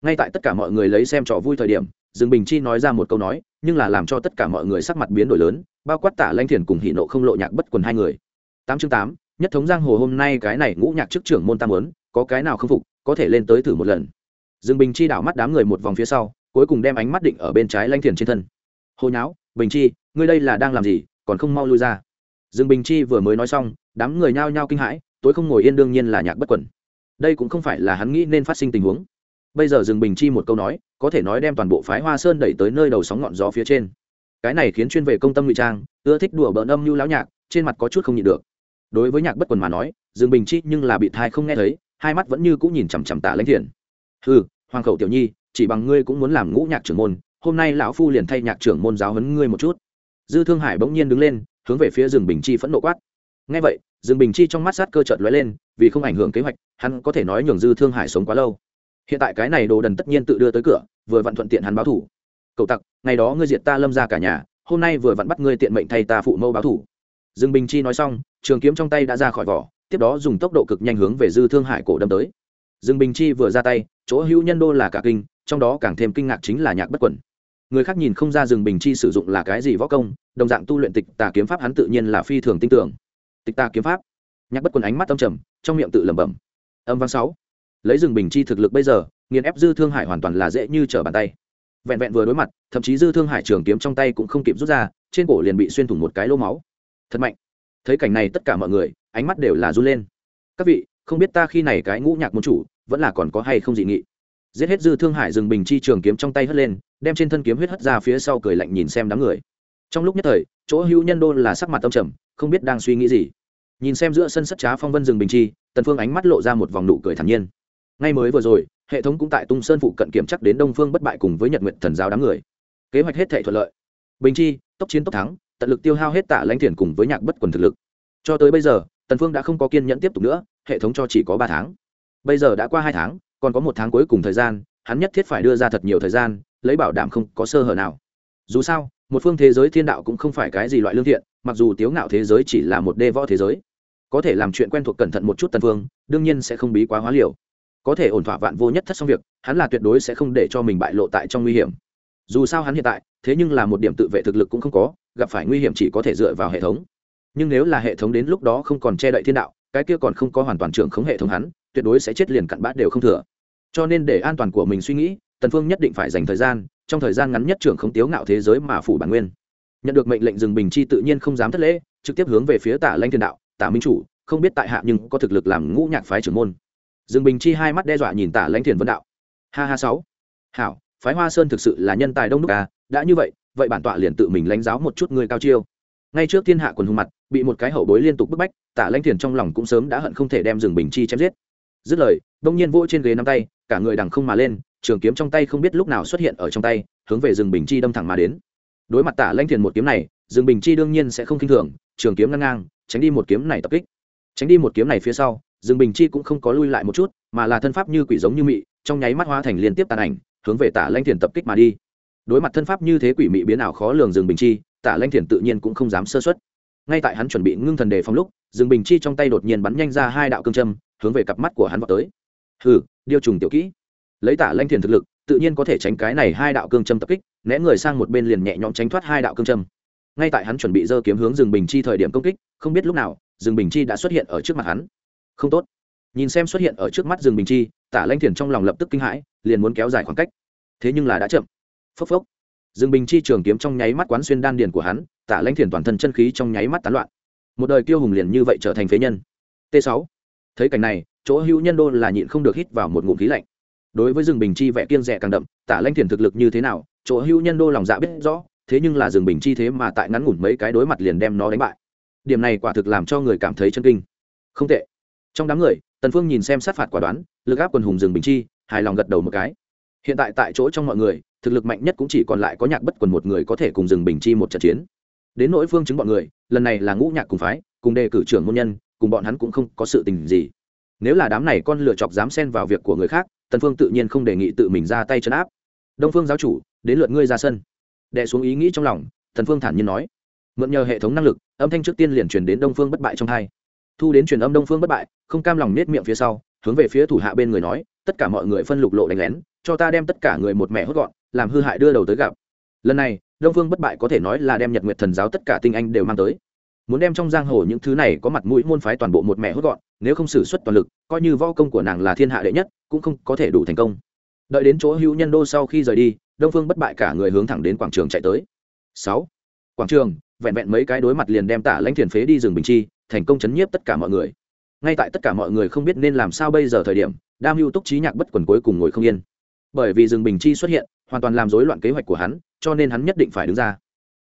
S1: Ngay tại tất cả mọi người lấy xem trò vui thời điểm, Dương bình chi nói ra một câu nói, nhưng là làm cho tất cả mọi người sắc mặt biến đổi lớn, bao quát tả lãnh thiền cùng hỉ nộ không lộ nhạc bất quần hai người. Tám chương tám, nhất thống giang hồ hôm nay cái này ngũ nhạc chức trưởng môn tam lớn có cái nào không phục, có thể lên tới thử một lần. Dương bình chi đảo mắt đám người một vòng phía sau cuối cùng đem ánh mắt định ở bên trái lanh thiền trên thân. Hồi nháo, bình chi, ngươi đây là đang làm gì, còn không mau lui ra. Dương bình chi vừa mới nói xong, đám người nhao nhao kinh hãi, tối không ngồi yên đương nhiên là nhạc bất quẩn. Đây cũng không phải là hắn nghĩ nên phát sinh tình huống. Bây giờ dương bình chi một câu nói, có thể nói đem toàn bộ phái hoa sơn đẩy tới nơi đầu sóng ngọn gió phía trên. Cái này khiến chuyên về công tâm ngụy trang, ưa thích đùa bỡn âm như lão nhạc, trên mặt có chút không nhịn được. Đối với nhạc bất quần mà nói, dương bình chi nhưng là bị thai không nghe thấy, hai mắt vẫn như cũng nhìn chằm chằm tả lãnh thiện ừ hoàng khẩu tiểu nhi chỉ bằng ngươi cũng muốn làm ngũ nhạc trưởng môn, hôm nay lão phu liền thay nhạc trưởng môn giáo huấn ngươi một chút. Dư thương hải bỗng nhiên đứng lên, hướng về phía rừng bình chi phẫn nộ quát. Nghe vậy rừng bình chi trong mắt sát cơ trợt lóe lên, vì không ảnh hưởng kế hoạch, hắn có thể nói nhường dư thương hải sống quá lâu. Hiện tại cái này đồ đần tất nhiên tự đưa tới cửa, vừa vặn thuận tiện hắn báo thủ. Cậu tặc, ngày đó ngươi diệt ta lâm ra cả nhà, hôm nay vừa vặn bắt ngươi tiện mệnh thay ta phụ mẫu báo thủ. Dương bình chi nói xong, trường kiếm trong tay đã ra khỏi vỏ, tiếp đó dùng tốc độ cực nhanh hướng về dư thương hải cổ đâm tới. Dương bình chi vừa ra tay, chỗ hữu nhân đô là cả kinh trong đó càng thêm kinh ngạc chính là nhạc bất quẩn. Người khác nhìn không ra rừng bình chi sử dụng là cái gì võ công, đồng dạng tu luyện tịch tà kiếm pháp hắn tự nhiên là phi thường tin tưởng. Tịch tà kiếm pháp. Nhạc bất quần ánh mắt âm trầm, trong miệng tự lẩm bẩm. Âm văn sáu. Lấy rừng bình chi thực lực bây giờ, nghiền ép dư thương hải hoàn toàn là dễ như trở bàn tay. Vẹn vẹn vừa đối mặt, thậm chí dư thương hải trường kiếm trong tay cũng không kịp rút ra, trên cổ liền bị xuyên thủng một cái lô máu. Thật mạnh. Thấy cảnh này tất cả mọi người, ánh mắt đều là run lên. Các vị, không biết ta khi này cái ngũ nhạc môn chủ, vẫn là còn có hay không dị nghị? Giết hết dư thương hải rừng bình chi trường kiếm trong tay hất lên, đem trên thân kiếm huyết hất ra phía sau cười lạnh nhìn xem đám người. Trong lúc nhất thời, chỗ hữu nhân đô là sắc mặt tâm trầm, không biết đang suy nghĩ gì. Nhìn xem giữa sân sắt trá phong vân rừng bình chi, tần phương ánh mắt lộ ra một vòng nụ cười thản nhiên. Ngay mới vừa rồi, hệ thống cũng tại tung sơn phụ cận kiểm chắc đến đông phương bất bại cùng với nhật nguyện thần giáo đám người. Kế hoạch hết thể thuận lợi. Bình chi, tốc chiến tốc thắng, tận lực tiêu hao hết tạ lãnh thiền cùng với nhạc bất quần thực lực. Cho tới bây giờ, tần phương đã không có kiên nhẫn tiếp tục nữa, hệ thống cho chỉ có ba tháng. Bây giờ đã qua hai tháng còn có một tháng cuối cùng thời gian, hắn nhất thiết phải đưa ra thật nhiều thời gian, lấy bảo đảm không có sơ hở nào. Dù sao, một phương thế giới thiên đạo cũng không phải cái gì loại lương thiện, mặc dù tiếu ngạo thế giới chỉ là một đê võ thế giới. Có thể làm chuyện quen thuộc cẩn thận một chút tần phương đương nhiên sẽ không bí quá hóa liều. Có thể ổn thỏa vạn vô nhất thất xong việc, hắn là tuyệt đối sẽ không để cho mình bại lộ tại trong nguy hiểm. Dù sao hắn hiện tại, thế nhưng là một điểm tự vệ thực lực cũng không có, gặp phải nguy hiểm chỉ có thể dựa vào hệ thống. Nhưng nếu là hệ thống đến lúc đó không còn che đậy thiên đạo, cái kia còn không có hoàn toàn trưởng khống hệ thống hắn tuyệt đối sẽ chết liền cặn bát đều không thừa. Cho nên để an toàn của mình suy nghĩ, tần phương nhất định phải dành thời gian, trong thời gian ngắn nhất trưởng không tiếu ngạo thế giới mà phủ bản nguyên. Nhận được mệnh lệnh dừng bình chi tự nhiên không dám thất lễ, trực tiếp hướng về phía tả lanh thiên đạo tả minh chủ, không biết tại hạ nhưng có thực lực làm ngũ nhạc phái trưởng môn. Dừng bình chi hai mắt đe dọa nhìn tả lãnh thiền vân đạo. Ha ha sáu. Hảo, phái hoa sơn thực sự là nhân tài đông đúc à đã như vậy vậy bản tọa liền tự mình lãnh giáo một chút người cao chiêu. Ngay trước thiên hạ quần hùng mặt, bị một cái hậu bối liên tục bức bách tả lãnh thiền trong lòng cũng sớm đã hận không thể đem rừng bình chi chém giết dứt lời, đông nhiên vỗ trên ghế nắm tay, cả người đằng không mà lên, trường kiếm trong tay không biết lúc nào xuất hiện ở trong tay, hướng về rừng bình chi đâm thẳng mà đến. Đối mặt tả lanh thiền một kiếm này rừng bình chi đương nhiên sẽ không k i n h thường, trường kiếm ngang ngang, tránh đi một kiếm này tập kích. Tránh đi một kiếm này phía sau rừng bình chi cũng không có lui lại một chút, mà là thân pháp như quỷ giống như mị, trong nháy mắt hóa thành liên tiếp tàn ảnh, hướng về tả lanh thiền tập kích mà đi. Đối mặt thân pháp như thế quỷ mị biến ảo khó lường rừng bình chi, tả lanh thiền tự nhiên cũng không dám sơ xuất ngay tại hắn chuẩn bị ngưng thần đề phòng lúc rừng bình chi trong tay đột nhiên bắn nhanh ra hai đạo cương châm hướng về cặp mắt của hắn vào tới. Hừ, điêu trùng tiểu kỹ. Lấy tả lanh thiền thực lực, tự nhiên có thể tránh cái này hai đạo cương châm tập kích, né người sang một bên liền nhẹ nhõm tránh thoát hai đạo cương châm. Ngay tại hắn chuẩn bị giơ kiếm hướng rừng bình chi thời điểm công kích, không biết lúc nào rừng bình chi đã xuất hiện ở trước mặt hắn. Không tốt. Nhìn xem xuất hiện ở trước mắt rừng bình chi, tả lanh thiền trong lòng lập tức kinh hãi, liền muốn kéo dài khoảng cách. Thế nhưng là đã chậm. Phốc phốc. Rừng bình chi trường kiếm trong nháy mắt quán xuyên đan điền của hắn, tả lanh thiền toàn thân chân khí trong nháy mắt tán loạn. Một đời kiêu hùng liền như vậy trở thành phế nhân. T 6 thấy cảnh này, chỗ hữu nhân đô là nhịn không được hít vào một ngụm khí lạnh. Đối với rừng bình chi vẻ kiên rẻ càng đậm, tả lanh thiền thực lực như thế nào, chỗ hữu nhân đô lòng dạ biết rõ, thế nhưng là rừng bình chi thế mà tại ngắn ngủn mấy cái đối mặt liền đem nó đánh bại. Điểm này quả thực làm cho người cảm thấy chân kinh. Không tệ. Trong đám người, tần phương nhìn xem sát phạt quả đoán, lực áp quần hùng rừng bình chi, hài lòng gật đầu một cái. Hiện tại tại chỗ trong mọi người, thực lực mạnh nhất cũng chỉ còn lại có nhạc bất quần một người có thể cùng rừng bình chi một trận chiến. Đến nỗi phương chứng bọn người, lần này là ngũ nhạc cùng phái, cùng đề cử trưởng môn nhân cùng bọn hắn cũng không có sự tình gì. Nếu là đám này con lựa chọc dám xen vào việc của người khác, tần phương tự nhiên không đề nghị tự mình ra tay chấn áp. Đông phương giáo chủ, đến lượt ngươi ra sân. Đệ xuống ý nghĩ trong lòng, tần phương thản nhiên nói. Mượn nhờ hệ thống năng lực, âm thanh trước tiên liền truyền đến đông phương bất bại trong hai. Thu đến truyền âm đông phương bất bại, không cam lòng nết miệng phía sau, hướng về phía thủ hạ bên người nói, tất cả mọi người phân lục lộ đánh lén, cho ta đem tất cả người một mẹ hốt gọn, làm hư hại đưa đầu tới gặp. Lần này, đông phương bất bại có thể nói là đem nhật nguyệt thần giáo tất cả tinh anh đều mang tới muốn đem trong giang hồ những thứ này có mặt mũi môn phái toàn bộ một mẹ hốt gọn, nếu không xử suất toàn lực, coi như võ công của nàng là thiên hạ đệ nhất, cũng không có thể đủ thành công. Đợi đến chỗ hữu nhân đô sau khi rời đi, đông phương bất bại cả người hướng thẳng đến quảng trường chạy tới. Sáu. Quảng trường, vẹn vẹn mấy cái đối mặt liền đem tả lãnh thiền phế đi rừng bình chi, thành công chấn nhiếp tất cả mọi người. Ngay tại tất cả mọi người không biết nên làm sao bây giờ thời điểm, đam mưu túc trí nhạc bất quần cuối cùng ngồi không yên. Bởi vì rừng bình chi xuất hiện, hoàn toàn làm rối loạn kế hoạch của hắn, cho nên hắn nhất định phải đứng ra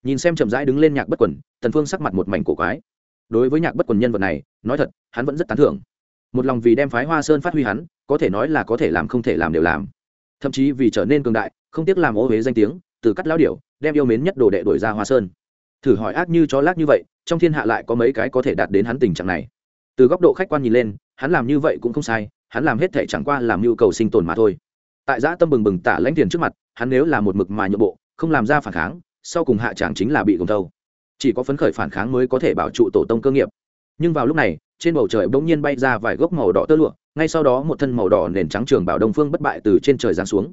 S1: nhìn xem chậm rãi đứng lên nhạc bất quần, tần phương sắc mặt một mảnh cổ quái. Đối với nhạc bất quần nhân vật này, nói thật, hắn vẫn rất tán thưởng. Một lòng vì đem phái hoa sơn phát huy hắn, có thể nói là có thể làm không thể làm đều làm. Thậm chí vì trở nên cường đại, không tiếc làm ô huế danh tiếng, từ cắt lão điểu, đem yêu mến nhất đồ đệ đổi ra hoa sơn. Thử hỏi ác như chó lác như vậy, trong thiên hạ lại có mấy cái có thể đạt đến hắn tình trạng này? Từ góc độ khách quan nhìn lên, hắn làm như vậy cũng không sai, hắn làm hết thể chẳng qua làm nhu cầu sinh tồn mà thôi. Tại giã tâm bừng bừng tả lãnh tiền trước mặt, hắn nếu là một mực mà nhượng bộ, không làm ra phản kháng sau cùng hạ tràng chính là bị gồng thâu. Chỉ có phấn khởi phản kháng mới có thể bảo trụ tổ tông cơ nghiệp. Nhưng vào lúc này, trên bầu trời bỗng nhiên bay ra vài gốc màu đỏ tơ lụa, ngay sau đó một thân màu đỏ nền trắng trường bảo đông phương bất bại từ trên trời giáng xuống.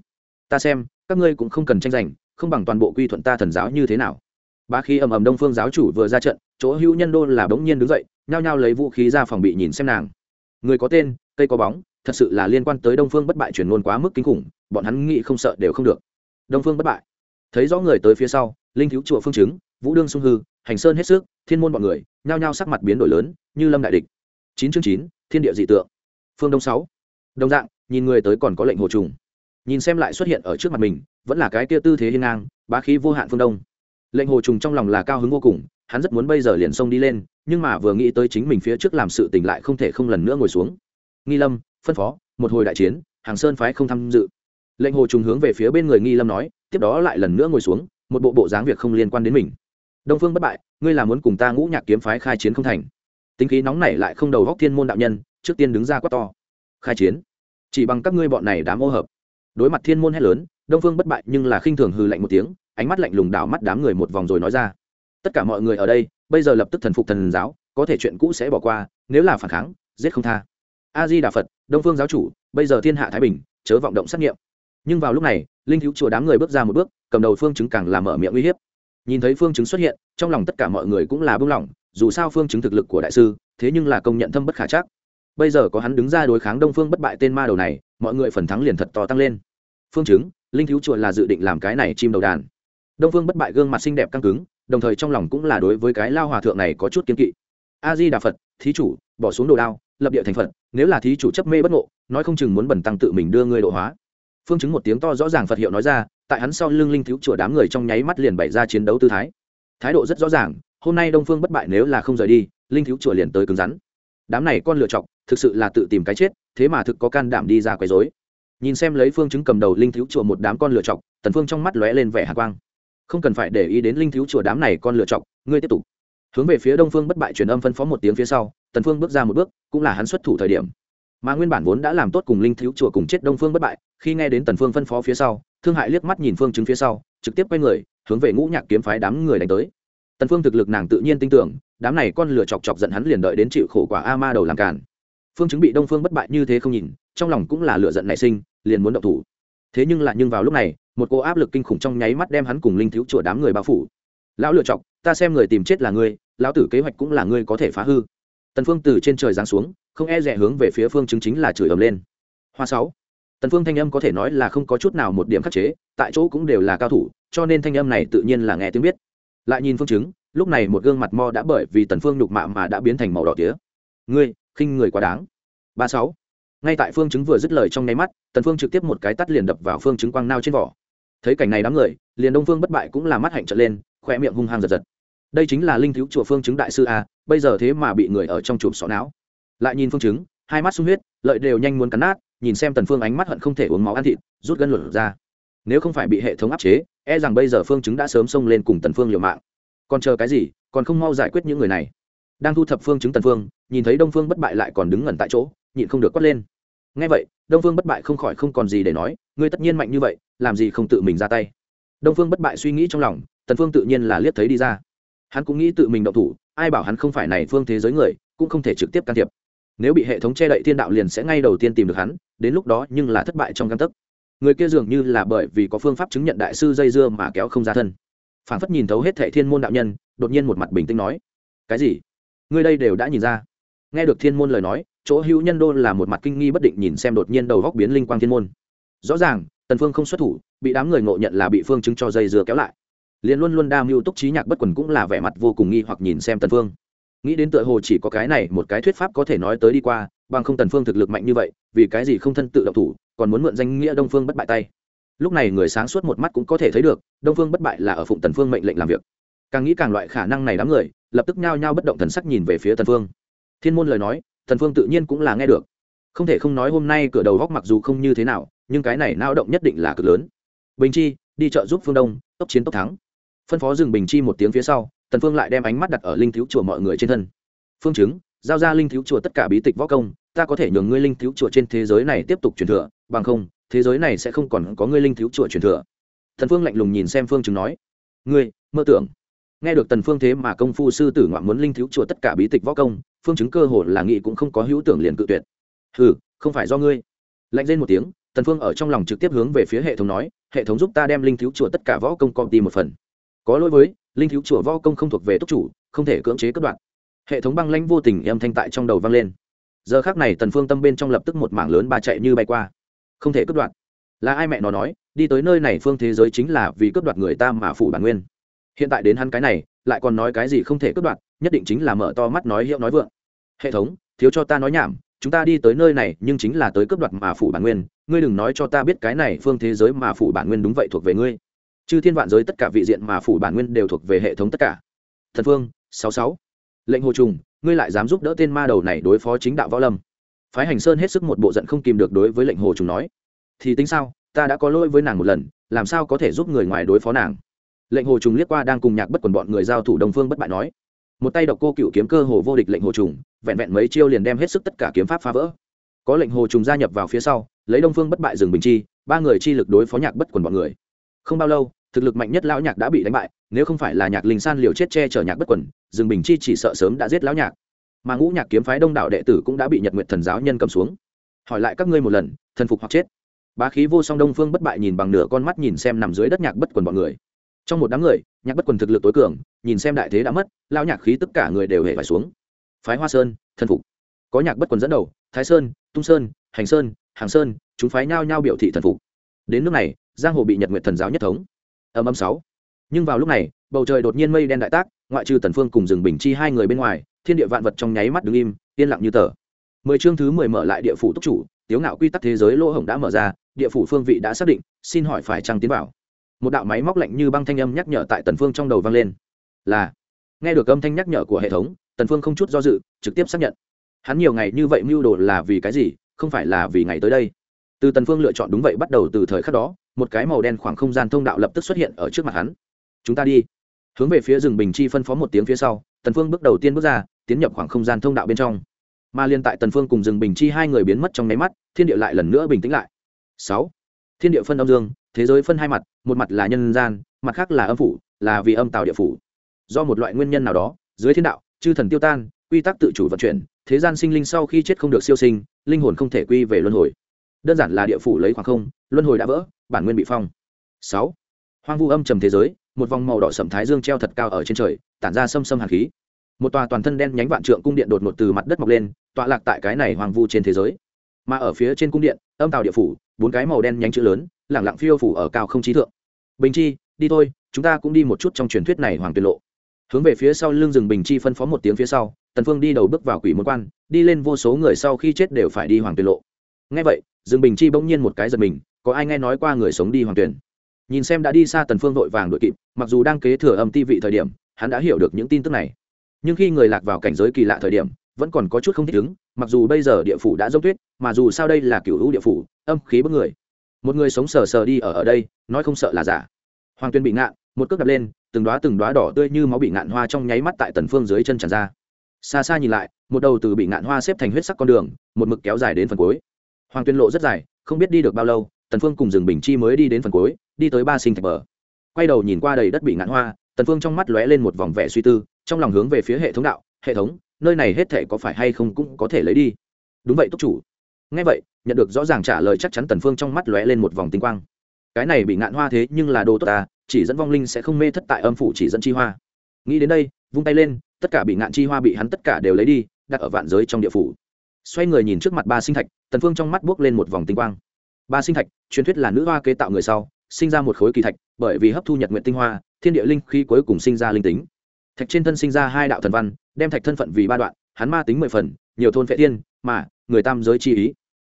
S1: Ta xem, các ngươi cũng không cần tranh giành, không bằng toàn bộ quy thuận ta thần giáo như thế nào. Ba khi ầm ầm đông phương giáo chủ vừa ra trận, chỗ hữu nhân đô là bỗng nhiên đứng dậy, nhao nhao lấy vũ khí ra phòng bị nhìn xem nàng. Người có tên, cây có bóng, thật sự là liên quan tới đông phương bất bại chuyển ngôn quá mức kinh khủng, bọn hắn nghĩ không sợ đều không được. Đông phương bất bại. Thấy rõ người tới phía sau linh thiếu chùa phương chứng, vũ đương sung hư, hành sơn hết sức, thiên môn bọn người, nhao nhao sắc mặt biến đổi lớn, như lâm đại địch. Chín chương chín, thiên địa dị tượng. Phương đông sáu. Đồng dạng, nhìn người tới còn có lệnh hồ trùng. Nhìn xem lại xuất hiện ở trước mặt mình, vẫn là cái kia tư thế hiên ngang, bá khí vô hạn phương đông. Lệnh hồ trùng trong lòng là cao hứng vô cùng, hắn rất muốn bây giờ liền xông đi lên, nhưng mà vừa nghĩ tới chính mình phía trước làm sự tình lại không thể không lần nữa ngồi xuống. Nghi lâm, phân phó, một hồi đại chiến, hàng sơn phái không tham dự. Lệnh hồ trùng hướng về phía bên người nghi lâm nói, tiếp đó lại lần nữa ngồi xuống một bộ bộ dáng việc không liên quan đến mình. Đông phương bất bại, ngươi là muốn cùng ta ngũ nhạc kiếm phái khai chiến không thành. Tính khí nóng này lại không đầu góc thiên môn đạo nhân, trước tiên đứng ra quát to. Khai chiến? Chỉ bằng các ngươi bọn này đám ô hợp. Đối mặt thiên môn hét lớn, đông phương bất bại nhưng là khinh thường hư lạnh một tiếng, ánh mắt lạnh lùng đảo mắt đám người một vòng rồi nói ra. Tất cả mọi người ở đây, bây giờ lập tức thần phục thần giáo, có thể chuyện cũ sẽ bỏ qua, nếu là phản kháng, giết không tha. A di đà phật, đông phương giáo chủ, bây giờ thiên hạ thái bình, chớ vọng động xét nghiệm nhưng vào lúc này, linh thiếu chùa đám người bước ra một bước, cầm đầu phương chứng càng làm mở miệng uy hiếp. Nhìn thấy phương chứng xuất hiện, trong lòng tất cả mọi người cũng là bưng lỏng dù sao phương chứng thực lực của đại sư, thế nhưng là công nhận thâm bất khả chắc. Bây giờ có hắn đứng ra đối kháng đông phương bất bại tên ma đầu này, mọi người phần thắng liền thật to tăng lên. Phương chứng, linh thiếu chùa là dự định làm cái này chim đầu đàn. Đông phương bất bại gương mặt xinh đẹp căng cứng, đồng thời trong lòng cũng là đối với cái lao hòa thượng này có chút kiên kỵ. A di đà phật, thí chủ, bỏ xuống đồ đao, lập địa thành phật, nếu là thí chủ chấp mê bất ngộ, nói không chừng muốn bẩn tăng tự mình đưa ngươi độ hóa phương chứng một tiếng to rõ ràng phật hiệu nói ra, tại hắn sau lưng linh thiếu chùa đám người trong nháy mắt liền bày ra chiến đấu tư thái. Thái độ rất rõ ràng, hôm nay đông phương bất bại nếu là không rời đi, linh thiếu chùa liền tới cứng rắn. Đám này con lựa chọc, thực sự là tự tìm cái chết, thế mà thực có can đảm đi ra quấy rối. Nhìn xem lấy phương chứng cầm đầu linh thiếu chùa một đám con lựa chọc, tần phương trong mắt lóe lên vẻ hạ quang. Không cần phải để ý đến linh thiếu chùa đám này con lựa chọc, ngươi tiếp tục. Hướng về phía đông phương bất bại truyền âm phân phó một tiếng phía sau, tần phương bước ra một bước, cũng là hắn xuất thủ thời điểm mà nguyên bản vốn đã làm tốt cùng linh thiếu chùa cùng chết đông phương bất bại, khi nghe đến tần phương phân phó phía sau, thương hại liếc mắt nhìn phương chứng phía sau, trực tiếp quay người, hướng về ngũ nhạc kiếm phái đám người đánh tới. Tần phương thực lực nàng tự nhiên tin tưởng, đám này con lửa chọc chọc giận hắn liền đợi đến chịu khổ quả a ma đầu làm cản phương chứng bị đông phương bất bại như thế không nhìn, trong lòng cũng là lửa giận nảy sinh, liền muốn động thủ. Thế nhưng lại nhưng vào lúc này, một cô áp lực kinh khủng trong nháy mắt đem hắn cùng linh thiếu chùa đám người bao phủ. Lão lựa chọc, ta xem người tìm chết là ngươi, lão tử kế hoạch cũng là ngươi có thể phá hư tần phương từ trên trời giáng xuống, không e rẻ hướng về phía phương chứng chính là chửi ầm lên. Hoa sáu. Tần phương thanh âm có thể nói là không có chút nào một điểm khắc chế, tại chỗ cũng đều là cao thủ, cho nên thanh âm này tự nhiên là nghe tiếng biết. Lại nhìn phương chứng, lúc này một gương mặt mo đã bởi vì tần phương nhục mạ mà đã biến thành màu đỏ tía. Ngươi, khinh người quá đáng. Ba sáu. Ngay tại phương chứng vừa dứt lời trong nháy mắt, tần phương trực tiếp một cái tát liền đập vào phương chứng quang nao trên vỏ. Thấy cảnh này đám người, liền đông phương bất bại cũng là mắt hạnh trợn lên khoe miệng hung hăng giật giật đây chính là linh thiếu chùa phương chứng đại sư a, bây giờ thế mà bị người ở trong chùm sọ não. Lại nhìn phương chứng, hai mắt sung huyết, lợi đều nhanh muốn cắn nát, nhìn xem tần phương ánh mắt hận không thể uống máu ăn thịt, rút gân luận ra. Nếu không phải bị hệ thống áp chế e rằng bây giờ phương chứng đã sớm xông lên cùng tần phương liều mạng. Còn chờ cái gì, còn không mau giải quyết những người này. Đang thu thập phương chứng tần phương, nhìn thấy đông phương bất bại lại còn đứng ngẩn tại chỗ, nhịn không được quát lên. Nghe vậy, đông phương bất bại không khỏi không còn gì để nói, ngươi tất nhiên mạnh như vậy, làm gì không tự mình ra tay. Đông phương bất bại suy nghĩ trong lòng, tần phương tự nhiên là liếc thấy đi ra hắn cũng nghĩ tự mình động thủ, ai bảo hắn không phải này phương thế giới người, cũng không thể trực tiếp can thiệp. Nếu bị hệ thống che đậy thiên đạo liền sẽ ngay đầu tiên tìm được hắn, đến lúc đó nhưng là thất bại trong căn tấc. Người kia dường như là bởi vì có phương pháp chứng nhận đại sư dây dưa mà kéo không ra thân. Phản phất nhìn thấu hết thệ thiên môn đạo nhân, đột nhiên một mặt bình tĩnh nói, cái gì? Ngươi đây đều đã nhìn ra? Nghe được thiên môn lời nói, chỗ hữu nhân đô là một mặt kinh nghi bất định nhìn xem đột nhiên đầu góc biến linh quang thiên môn. Rõ ràng, tần phương không xuất thủ, bị đám người ngộ nhận là bị phương chứng cho dây dưa kéo lại liền luôn luôn đam mưu túc trí nhạc bất quần cũng là vẻ mặt vô cùng nghi hoặc nhìn xem tần phương. Nghĩ đến tựa hồ chỉ có cái này một cái thuyết pháp có thể nói tới đi qua, bằng không tần phương thực lực mạnh như vậy, vì cái gì không thân tự động thủ, còn muốn mượn danh nghĩa đông phương bất bại tay. Lúc này người sáng suốt một mắt cũng có thể thấy được, đông phương bất bại là ở phụng tần phương mệnh lệnh làm việc. Càng nghĩ càng loại khả năng này đám người, lập tức nhao nhao bất động thần sắc nhìn về phía tần phương. Thiên môn lời nói, tần phương tự nhiên cũng là nghe được. Không thể không nói hôm nay cửa đầu góc mặc dù không như thế nào, nhưng cái này nao động nhất định là cực lớn. Bình chi, đi chợ giúp phương đông, tốc chiến tốc thắng phân phó dừng bình chi một tiếng phía sau, tần phương lại đem ánh mắt đặt ở linh thiếu chùa mọi người trên thân. Phương chứng, giao ra linh thiếu chùa tất cả bí tịch võ công, ta có thể nhường ngươi linh thiếu chùa trên thế giới này tiếp tục truyền thừa, bằng không, thế giới này sẽ không còn có ngươi linh thiếu chùa truyền thừa. Thần phương lạnh lùng nhìn xem phương chứng nói, ngươi, mơ tưởng. Nghe được tần phương thế mà công phu sư tử ngoạn muốn linh thiếu chùa tất cả bí tịch võ công, phương chứng cơ hồ là nghị cũng không có hữu tưởng liền cự tuyệt. Hừ, không phải do ngươi. Lạnh lên một tiếng, tần phương ở trong lòng trực tiếp hướng về phía hệ thống nói, hệ thống giúp ta đem linh thiếu chùa tất cả võ công công ty một phần có lỗi với, linh thiếu chùa võ công không thuộc về túc chủ, không thể cưỡng chế cất đoạn hệ thống băng lãnh vô tình âm thanh tại trong đầu vang lên. Giờ khắc này tần phương tâm bên trong lập tức một mảng lớn ba chạy như bay qua. Không thể cất đoạn là ai mẹ nó nói, đi tới nơi này phương thế giới chính là vì cướp đoạt người ta mà phụ bản nguyên. Hiện tại đến hắn cái này, lại còn nói cái gì không thể cướp đoạt, nhất định chính là mở to mắt nói hiệu nói vượng. Hệ thống, thiếu cho ta nói nhảm, chúng ta đi tới nơi này nhưng chính là tới cướp đoạt mà phủ bản nguyên, ngươi đừng nói cho ta biết cái này phương thế giới mà phủ bản nguyên đúng vậy thuộc về ngươi chư thiên vạn giới tất cả vị diện mà phủ bản nguyên đều thuộc về hệ thống tất cả. Thần phương, sáu sáu. Lệnh hồ trùng, ngươi lại dám giúp đỡ tên ma đầu này đối phó chính đạo võ lâm. Phái hành sơn hết sức một bộ giận không kìm được đối với lệnh hồ trùng nói. Thì tính sao, ta đã có lỗi với nàng một lần, làm sao có thể giúp người ngoài đối phó nàng? Lệnh hồ trùng liếc qua đang cùng nhạc bất quần bọn người giao thủ đồng phương bất bại nói. Một tay độc cô cựu kiếm cơ hồ vô địch lệnh hồ trùng, vẹn vẹn mấy chiêu liền đem hết sức tất cả kiếm pháp phá vỡ. Có lệnh hồ trùng gia nhập vào phía sau, lấy đông phương bất bại dừng bình chi, ba người chi lực đối phó nhạc bất quần bọn người. Không bao lâu thực lực mạnh nhất lão nhạc đã bị đánh bại, nếu không phải là nhạc linh san liều chết che chở nhạc bất quần dừng bình chi chỉ sợ sớm đã giết lão nhạc. Mà ngũ nhạc kiếm phái đông đảo đệ tử cũng đã bị nhật nguyện thần giáo nhân cầm xuống. Hỏi lại các ngươi một lần, thần phục hoặc chết. Bá khí vô song đông phương bất bại nhìn bằng nửa con mắt nhìn xem nằm dưới đất nhạc bất quần bọn người. Trong một đám người, nhạc bất quần thực lực tối cường, nhìn xem đại thế đã mất lao nhạc khí tất cả người đều hề phải xuống. Phái hoa sơn, thần phục. Có nhạc bất quần dẫn đầu, thái sơn, tung sơn, hành sơn, hàng sơn, chúng phái nhao nhao biểu thị thần phục. Đến nước này, giang hồ bị nhật nguyện thần giáo nhất thống âm âm sáu. Nhưng vào lúc này, bầu trời đột nhiên mây đen đại tác, ngoại trừ tần phương cùng rừng bình chi hai người bên ngoài, thiên địa vạn vật trong nháy mắt đứng im, yên lặng như tờ. Mười chương thứ mười mở lại địa phủ túc chủ, tiếu ngạo quy tắc thế giới lỗ hổng đã mở ra, địa phủ phương vị đã xác định, xin hỏi phải trăng tiến vào? Một đạo máy móc lạnh như băng thanh âm nhắc nhở tại tần phương trong đầu vang lên. Là. Nghe được âm thanh nhắc nhở của hệ thống, tần phương không chút do dự, trực tiếp xác nhận. Hắn nhiều ngày như vậy mưu đồ là vì cái gì, không phải là vì ngày tới đây. Từ tần phương lựa chọn đúng vậy bắt đầu từ thời khắc đó một cái màu đen khoảng không gian thông đạo lập tức xuất hiện ở trước mặt hắn. Chúng ta đi. Hướng về phía rừng bình chi phân phó một tiếng phía sau, tần phương bước đầu tiên bước ra, tiến nhập khoảng không gian thông đạo bên trong. Mà liên tại tần phương cùng rừng bình chi hai người biến mất trong nháy mắt, thiên địa lại lần nữa bình tĩnh lại. Sáu. Thiên địa phân âm dương, thế giới phân hai mặt, một mặt là nhân gian, mặt khác là âm phủ, là vì âm tạo địa phủ. Do một loại nguyên nhân nào đó, dưới thiên đạo, chư thần tiêu tan, quy tắc tự chủ vận chuyển, thế gian sinh linh sau khi chết không được siêu sinh, linh hồn không thể quy về luân hồi đơn giản là địa phủ lấy khoảng không, luân hồi đã vỡ, bản nguyên bị phong. Sáu. Hoang vu âm trầm thế giới, một vòng màu đỏ sầm thái dương treo thật cao ở trên trời, tản ra xâm xâm hàn khí. Một tòa toàn thân đen nhánh vạn trượng cung điện đột ngột từ mặt đất mọc lên, tọa lạc tại cái này hoang vu trên thế giới. Mà ở phía trên cung điện, âm tàu địa phủ, bốn cái màu đen nhánh chữ lớn lẳng lặng phiêu phủ ở cao không trí thượng. Bình chi, đi thôi, chúng ta cũng đi một chút trong truyền thuyết này hoàng tuyệt lộ. Hướng về phía sau lưng rừng bình chi phân phó một tiếng phía sau, tần phương đi đầu bước vào quỷ môn quan, đi lên vô số người sau khi chết đều phải đi hoàng tuyệt lộ nghe vậy, Dương bình chi bỗng nhiên một cái giật mình, có ai nghe nói qua người sống đi hoàng tuyển? Nhìn xem đã đi xa tần phương vội vàng đội kịp, mặc dù đang kế thừa âm ti vị thời điểm, hắn đã hiểu được những tin tức này. Nhưng khi người lạc vào cảnh giới kỳ lạ thời điểm, vẫn còn có chút không thích ứng, mặc dù bây giờ địa phủ đã dốc tuyết, mà dù sao đây là cựu hữu địa phủ, âm khí bức người. Một người sống sờ sờ đi ở ở đây, nói không sợ là giả. Hoàng tuyên bị ngạn một cước đập lên, từng đoá từng đoá đỏ tươi như máu bị ngạn hoa trong nháy mắt tại tần phương dưới chân tràn ra. Xa xa nhìn lại, một đầu từ bị ngạn hoa xếp thành huyết sắc con đường, một mực kéo dài đến phần cuối hoàng tuyên lộ rất dài, không biết đi được bao lâu, tần phương cùng rừng bình chi mới đi đến phần cuối, đi tới ba sinh thạch bờ. Quay đầu nhìn qua đầy đất bị ngạn hoa, tần phương trong mắt lóe lên một vòng vẻ suy tư, trong lòng hướng về phía hệ thống đạo, hệ thống, nơi này hết thể có phải hay không cũng có thể lấy đi? Đúng vậy, túc chủ. Nghe vậy, nhận được rõ ràng trả lời chắc chắn tần phương trong mắt lóe lên một vòng tinh quang. Cái này bị ngạn hoa thế nhưng là đồ tốt ta, chỉ dẫn vong linh sẽ không mê thất tại âm phủ chỉ dẫn chi hoa. Nghĩ đến đây, vung tay lên, tất cả bị ngạn chi hoa bị hắn tất cả đều lấy đi, đặt ở vạn giới trong địa phủ xoay người nhìn trước mặt ba sinh thạch, tần phương trong mắt buốt lên một vòng tinh quang. Ba sinh thạch, truyền thuyết là nữ hoa kế tạo người sau, sinh ra một khối kỳ thạch, bởi vì hấp thu nhật nguyện tinh hoa, thiên địa linh khí cuối cùng sinh ra linh tính. Thạch trên thân sinh ra hai đạo thần văn, đem thạch thân phận vì ba đoạn, hắn ma tính mười phần, nhiều thôn phệ thiên, mà, người tam giới chi ý.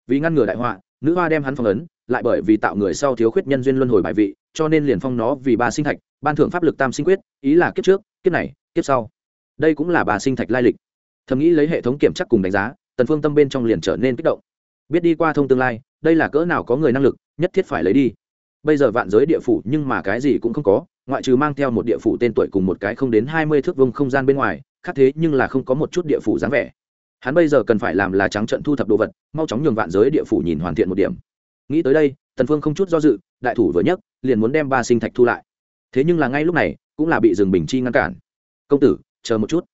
S1: Vì ngăn ngừa đại họa, nữ hoa đem hắn phong ấn, lại bởi vì tạo người sau thiếu khuyết nhân duyên luân hồi bài vị, cho nên liền phong nó vì ba sinh thạch, ban thưởng pháp lực tam sinh quyết, ý là kiếp trước, kiếp này, kiếp sau. Đây cũng là bà sinh thạch lai lịch. Thầm nghĩ lấy hệ thống kiểm tra cùng đánh giá tần phương tâm bên trong liền trở nên kích động. Biết đi qua thông tương lai, đây là cỡ nào có người năng lực, nhất thiết phải lấy đi. Bây giờ vạn giới địa phủ nhưng mà cái gì cũng không có, ngoại trừ mang theo một địa phủ tên tuổi cùng một cái không đến hai mươi thước vông không gian bên ngoài, khác thế nhưng là không có một chút địa phủ dáng vẻ. Hắn bây giờ cần phải làm là trắng trận thu thập đồ vật, mau chóng nhường vạn giới địa phủ nhìn hoàn thiện một điểm. Nghĩ tới đây, tần phương không chút do dự, đại thủ vừa nhấc, liền muốn đem ba sinh thạch thu lại. Thế nhưng là ngay lúc này, cũng là bị rừng bình chi ngăn cản. Công tử, chờ một chút.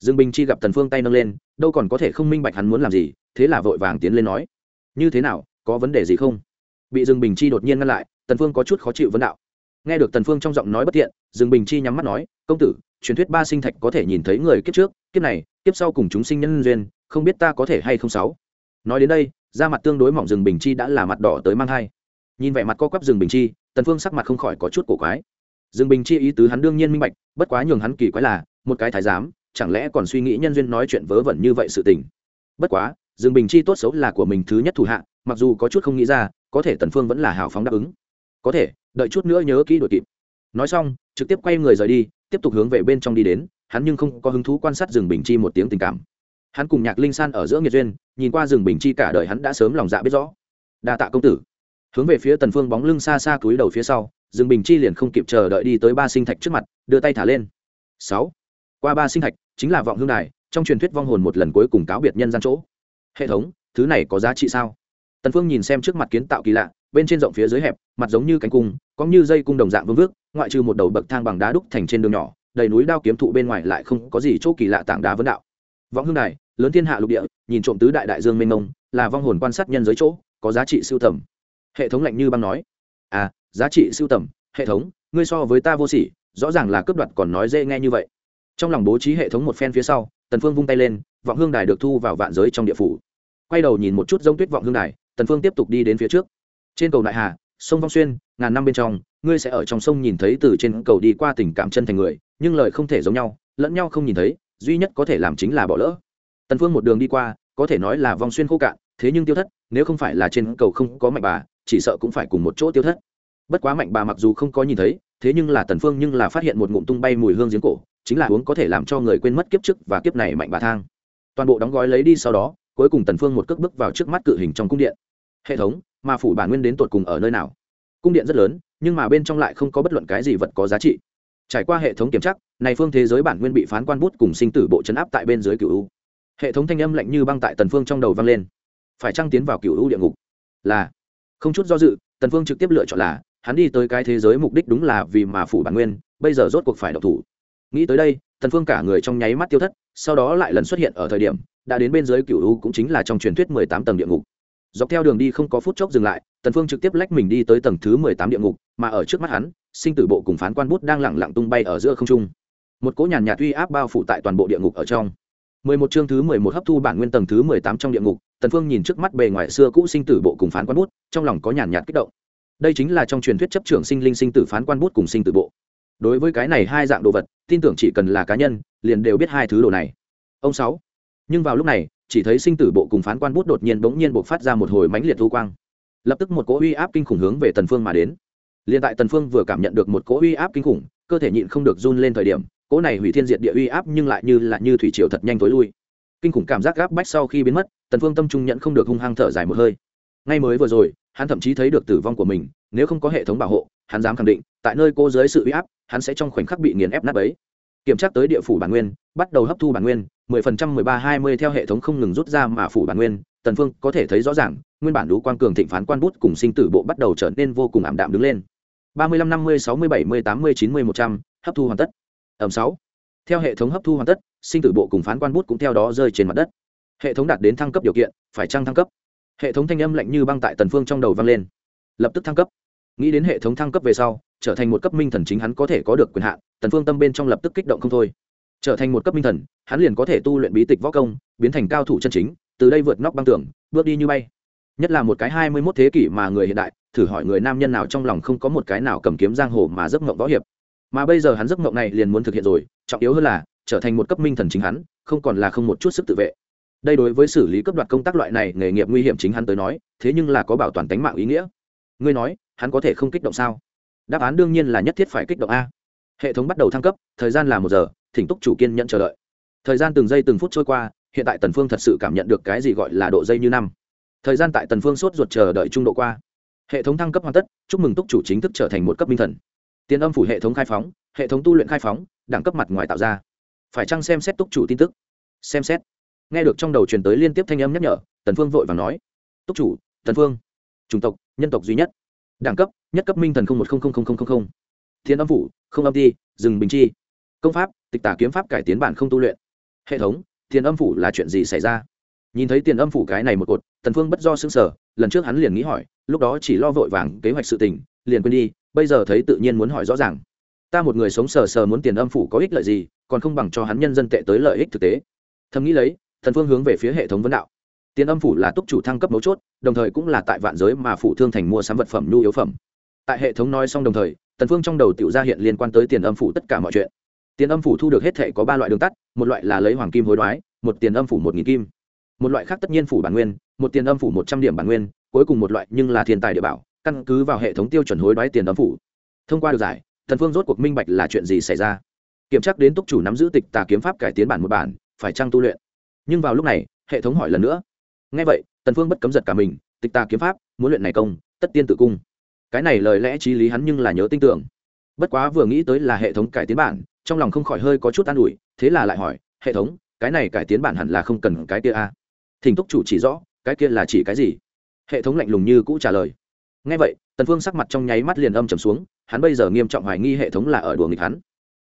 S1: Dương bình chi gặp tần phương tay nâng lên, đâu còn có thể không minh bạch hắn muốn làm gì, thế là vội vàng tiến lên nói, như thế nào, có vấn đề gì không? Bị Dương bình chi đột nhiên ngăn lại, tần phương có chút khó chịu vấn đạo. Nghe được tần phương trong giọng nói bất thiện, Dương bình chi nhắm mắt nói, công tử, truyền thuyết ba sinh thạch có thể nhìn thấy người kiếp trước, kiếp này, kiếp sau cùng chúng sinh nhân duyên, không biết ta có thể hay không sáu? Nói đến đây, da mặt tương đối mỏng rừng bình chi đã là mặt đỏ tới mang hai. Nhìn vẻ mặt co quắp rừng bình chi, tần phương sắc mặt không khỏi có chút cổ quái. Rừng bình chi ý tứ hắn đương nhiên minh bạch, bất quá nhường hắn kỳ quái là, một cái thái giám chẳng lẽ còn suy nghĩ nhân duyên nói chuyện vớ vẩn như vậy sự tình? Bất quá, dương bình chi tốt xấu là của mình thứ nhất thủ hạ, mặc dù có chút không nghĩ ra, có thể tần phương vẫn là hào phóng đáp ứng. Có thể, đợi chút nữa nhớ kỹ đổi kịp. Nói xong, trực tiếp quay người rời đi, tiếp tục hướng về bên trong đi đến, hắn nhưng không có hứng thú quan sát rừng bình chi một tiếng tình cảm. Hắn cùng nhạc linh san ở giữa nghiệt duyên, nhìn qua rừng bình chi cả đời hắn đã sớm lòng dạ biết rõ. Đa tạ công tử. Hướng về phía tần phương bóng lưng xa xa cúi đầu phía sau, dương bình chi liền không kịp chờ đợi đi tới ba sinh thạch trước mặt, đưa tay thả lên. Sáu qua ba sinh thạch, chính là vọng hương đài, trong truyền thuyết vong hồn một lần cuối cùng cáo biệt nhân gian chỗ. Hệ thống, thứ này có giá trị sao? Tần phương nhìn xem trước mặt kiến tạo kỳ lạ, bên trên rộng phía dưới hẹp, mặt giống như cánh cung, có như dây cung đồng dạng vương vước, ngoại trừ một đầu bậc thang bằng đá đúc thành trên đường nhỏ, đầy núi đao kiếm thụ bên ngoài lại không có gì chỗ kỳ lạ tảng đá vấn đạo. Vọng hương đài, lớn thiên hạ lục địa, nhìn trộm tứ đại đại dương mênh mông, là vong hồn quan sát nhân giới chỗ, có giá trị siêu tầm. Hệ thống lạnh như băng nói. À giá trị siêu tầm, hệ thống, ngươi so với ta vô sỉ, rõ ràng là cướp đoạt còn nói dễ nghe như vậy trong lòng bố trí hệ thống một phen phía sau, tần phương vung tay lên, vọng hương đài được thu vào vạn giới trong địa phủ. Quay đầu nhìn một chút giống tuyết vọng hương đài, tần phương tiếp tục đi đến phía trước. Trên cầu đại hà, sông vong xuyên, ngàn năm bên trong, ngươi sẽ ở trong sông nhìn thấy từ trên cầu đi qua tình cảm chân thành người, nhưng lời không thể giống nhau, lẫn nhau không nhìn thấy, duy nhất có thể làm chính là bỏ lỡ. Tần phương một đường đi qua, có thể nói là vong xuyên khô cạn, thế nhưng tiêu thất, nếu không phải là trên cầu không có mạnh bà, chỉ sợ cũng phải cùng một chỗ tiêu thất. Bất quá mạnh bà mặc dù không có nhìn thấy, thế nhưng là tần phương nhưng là phát hiện một ngụm tung bay mùi hương giếng cổ chính là uống có thể làm cho người quên mất kiếp trước và kiếp này mạnh bà thang. Toàn bộ đóng gói lấy đi sau đó, cuối cùng tần phương một cước bước vào trước mắt cự hình trong cung điện. Hệ thống, mà phủ bản nguyên đến tột cùng ở nơi nào? Cung điện rất lớn, nhưng mà bên trong lại không có bất luận cái gì vật có giá trị. Trải qua hệ thống kiểm tra, này phương thế giới bản nguyên bị phán quan bút cùng sinh tử bộ chấn áp tại bên dưới cửu u. Hệ thống thanh âm lạnh như băng tại tần phương trong đầu vang lên. Phải trăng tiến vào cửu u địa ngục? Là. Không chút do dự, tần phương trực tiếp lựa chọn là, hắn đi tới cái thế giới mục đích đúng là vì mà phủ bản nguyên, bây giờ rốt cuộc phải độc thủ nghĩ tới đây, tần phương cả người trong nháy mắt tiêu thất, sau đó lại lần xuất hiện ở thời điểm, đã đến bên dưới cửu u cũng chính là trong truyền thuyết mười tám tầng địa ngục. Dọc theo đường đi không có phút chốc dừng lại, tần phương trực tiếp lách mình đi tới tầng thứ mười tám địa ngục, mà ở trước mắt hắn, sinh tử bộ cùng phán quan bút đang lẳng lặng tung bay ở giữa không trung. Một cỗ nhàn nhạt uy áp bao phủ tại toàn bộ địa ngục ở trong. mười một chương thứ mười một hấp thu bản nguyên tầng thứ mười tám trong địa ngục, tần phương nhìn trước mắt bề ngoài xưa cũ sinh tử bộ cùng phán quan bút, trong lòng có nhàn nhạt kích động. Đây chính là trong truyền thuyết chấp trưởng sinh linh sinh tử phán quan bút cùng sinh tử bộ đối với cái này hai dạng đồ vật, tin tưởng chỉ cần là cá nhân, liền đều biết hai thứ đồ này. Ông sáu. Nhưng vào lúc này, chỉ thấy sinh tử bộ cùng phán quan bút đột nhiên bỗng nhiên buộc phát ra một hồi mãnh liệt thu quang. Lập tức một cỗ uy áp kinh khủng hướng về tần phương mà đến. Liền tại tần phương vừa cảm nhận được một cỗ uy áp kinh khủng, cơ thể nhịn không được run lên thời điểm, cỗ này hủy thiên diệt địa uy áp nhưng lại như là như thủy triều thật nhanh tối lui. Kinh khủng cảm giác gáp bách sau khi biến mất, tần phương tâm trung nhận không được hung hăng thở dài một hơi. Ngay mới vừa rồi, hắn thậm chí thấy được tử vong của mình, nếu không có hệ thống bảo hộ hắn dám khẳng định, tại nơi cô dưới sự uy áp, hắn sẽ trong khoảnh khắc bị nghiền ép nát ấy kiểm tra tới địa phủ bản nguyên, bắt đầu hấp thu bản nguyên 10% 13 20 theo hệ thống không ngừng rút ra mà phủ bản nguyên. Tần phương có thể thấy rõ ràng, nguyên bản đú quang cường thịnh phán quan bút cùng sinh tử bộ bắt đầu trở nên vô cùng ảm đạm đứng lên. 35 50 60 70 80 90 100 hấp thu hoàn tất. Ẩm 6 theo hệ thống hấp thu hoàn tất, sinh tử bộ cùng phán quan bút cũng theo đó rơi trên mặt đất. Hệ thống đạt đến thăng cấp điều kiện, phải trăng thăng cấp? Hệ thống thanh âm lạnh như băng tại tần phương trong đầu vang lên. Lập tức thăng cấp nghĩ đến hệ thống thăng cấp về sau, trở thành một cấp minh thần chính hắn có thể có được quyền hạn, tần phương tâm bên trong lập tức kích động không thôi. Trở thành một cấp minh thần, hắn liền có thể tu luyện bí tịch võ công, biến thành cao thủ chân chính, từ đây vượt nóc băng tường, bước đi như bay. Nhất là một cái hai mươi 21 thế kỷ mà người hiện đại, thử hỏi người nam nhân nào trong lòng không có một cái nào cầm kiếm giang hồ mà giấc mộng võ hiệp. Mà bây giờ hắn giấc mộng này liền muốn thực hiện rồi, trọng yếu hơn là, trở thành một cấp minh thần chính hắn, không còn là không một chút sức tự vệ. Đây đối với xử lý cấp đoạt công tác loại này nghề nghiệp nguy hiểm chính hắn tới nói, thế nhưng là có bảo toàn tính mạng ý nghĩa ngươi nói, hắn có thể không kích động sao? Đáp án đương nhiên là nhất thiết phải kích động a. Hệ thống bắt đầu thăng cấp, thời gian là một giờ, thỉnh túc chủ kiên nhận chờ đợi. Thời gian từng giây từng phút trôi qua, hiện tại tần phương thật sự cảm nhận được cái gì gọi là độ dây như năm. Thời gian tại tần phương sốt ruột chờ đợi trung độ qua. Hệ thống thăng cấp hoàn tất, chúc mừng túc chủ chính thức trở thành một cấp minh thần. Tiền âm phủ hệ thống khai phóng, hệ thống tu luyện khai phóng, đẳng cấp mặt ngoài tạo ra. Phải chăng xem xét túc chủ tin tức? Xem xét. Nghe được trong đầu truyền tới liên tiếp thanh âm nhắc nhở, tần phương vội vàng nói, túc chủ, tần phương chủng tộc, nhân tộc duy nhất. Đẳng cấp, nhất cấp minh thần một thiên âm phủ, không âm ti, rừng bình chi. Công pháp, tịch tả kiếm pháp cải tiến bản không tu luyện. Hệ thống, thiên âm phủ là chuyện gì xảy ra? Nhìn thấy tiền âm phủ cái này một cột, tần phương bất do sững sờ, lần trước hắn liền nghĩ hỏi, lúc đó chỉ lo vội vàng kế hoạch sự tình, liền quên đi, bây giờ thấy tự nhiên muốn hỏi rõ ràng. Ta một người sống sờ sờ muốn tiền âm phủ có ích lợi gì, còn không bằng cho hắn nhân dân tệ tới lợi ích thực tế. Thầm nghĩ lấy thần phương hướng về phía hệ thống vấn đạo tiền âm phủ là túc chủ thăng cấp mấu chốt, đồng thời cũng là tại vạn giới mà phủ thương thành mua sắm vật phẩm nhu yếu phẩm. Tại hệ thống nói xong đồng thời, tần phương trong đầu tiểu ra hiện liên quan tới tiền âm phủ tất cả mọi chuyện. Tiền âm phủ thu được hết thể có ba loại đường tắt, một loại là lấy hoàng kim hối đoái, một tiền âm phủ một nghìn kim. Một loại khác tất nhiên phủ bản nguyên, một tiền âm phủ một trăm điểm bản nguyên, cuối cùng một loại nhưng là thiên tài địa bảo, căn cứ vào hệ thống tiêu chuẩn hối đoái tiền âm phủ. Thông qua được giải thần phương rốt cuộc minh bạch là chuyện gì xảy ra. Kiểm tra đến túc chủ nắm giữ tịch tà kiếm pháp cải tiến bản một bản, phải trang tu luyện. Nhưng vào lúc này, hệ thống hỏi lần nữa ngay vậy, tần phương bất cấm giật cả mình, tịch ta kiếm pháp, muốn luyện này công, tất tiên tự cung. Cái này lời lẽ trí lý hắn nhưng là nhớ tin tưởng. Bất quá vừa nghĩ tới là hệ thống cải tiến bản, trong lòng không khỏi hơi có chút an ủi, thế là lại hỏi, hệ thống, cái này cải tiến bản hẳn là không cần cái kia a à? thỉnh túc chủ chỉ rõ, cái kia là chỉ cái gì? Hệ thống lạnh lùng như cũ trả lời. Ngay vậy, tần phương sắc mặt trong nháy mắt liền âm trầm xuống, hắn bây giờ nghiêm trọng hoài nghi hệ thống là ở đùa nghịch hắn.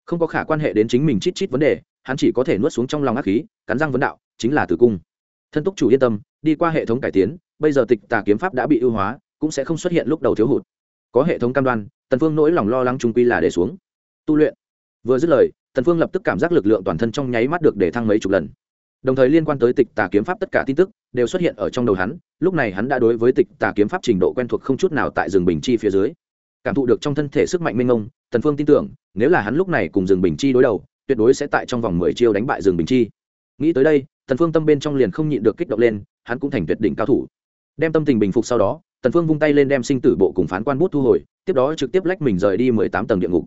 S1: Không có khả quan hệ đến chính mình chít chít vấn đề, hắn chỉ có thể nuốt xuống trong lòng ác khí, cắn răng vấn đạo, chính là tử cung thân túc chủ yên tâm, đi qua hệ thống cải tiến, bây giờ tịch tà kiếm pháp đã bị ưu hóa, cũng sẽ không xuất hiện lúc đầu thiếu hụt. Có hệ thống cam đoan, tần phương nỗi lòng lo lắng trung quy là để xuống. Tu luyện. Vừa dứt lời, tần phương lập tức cảm giác lực lượng toàn thân trong nháy mắt được để thăng mấy chục lần. Đồng thời liên quan tới tịch tà kiếm pháp tất cả tin tức, đều xuất hiện ở trong đầu hắn, lúc này hắn đã đối với tịch tà kiếm pháp trình độ quen thuộc không chút nào tại rừng bình chi phía dưới. Cảm thụ được trong thân thể sức mạnh mênh mông, tần phương tin tưởng, nếu là hắn lúc này cùng rừng bình chi đối đầu, tuyệt đối sẽ tại trong vòng mười chiêu đánh bại rừng bình chi. Nghĩ tới đây tần phương tâm bên trong liền không nhịn được kích động lên, hắn cũng thành tuyệt đỉnh cao thủ. Đem tâm tình bình phục sau đó, tần phương vung tay lên đem sinh tử bộ cùng phán quan bút thu hồi, tiếp đó trực tiếp lách mình rời đi mười tám tầng địa ngục.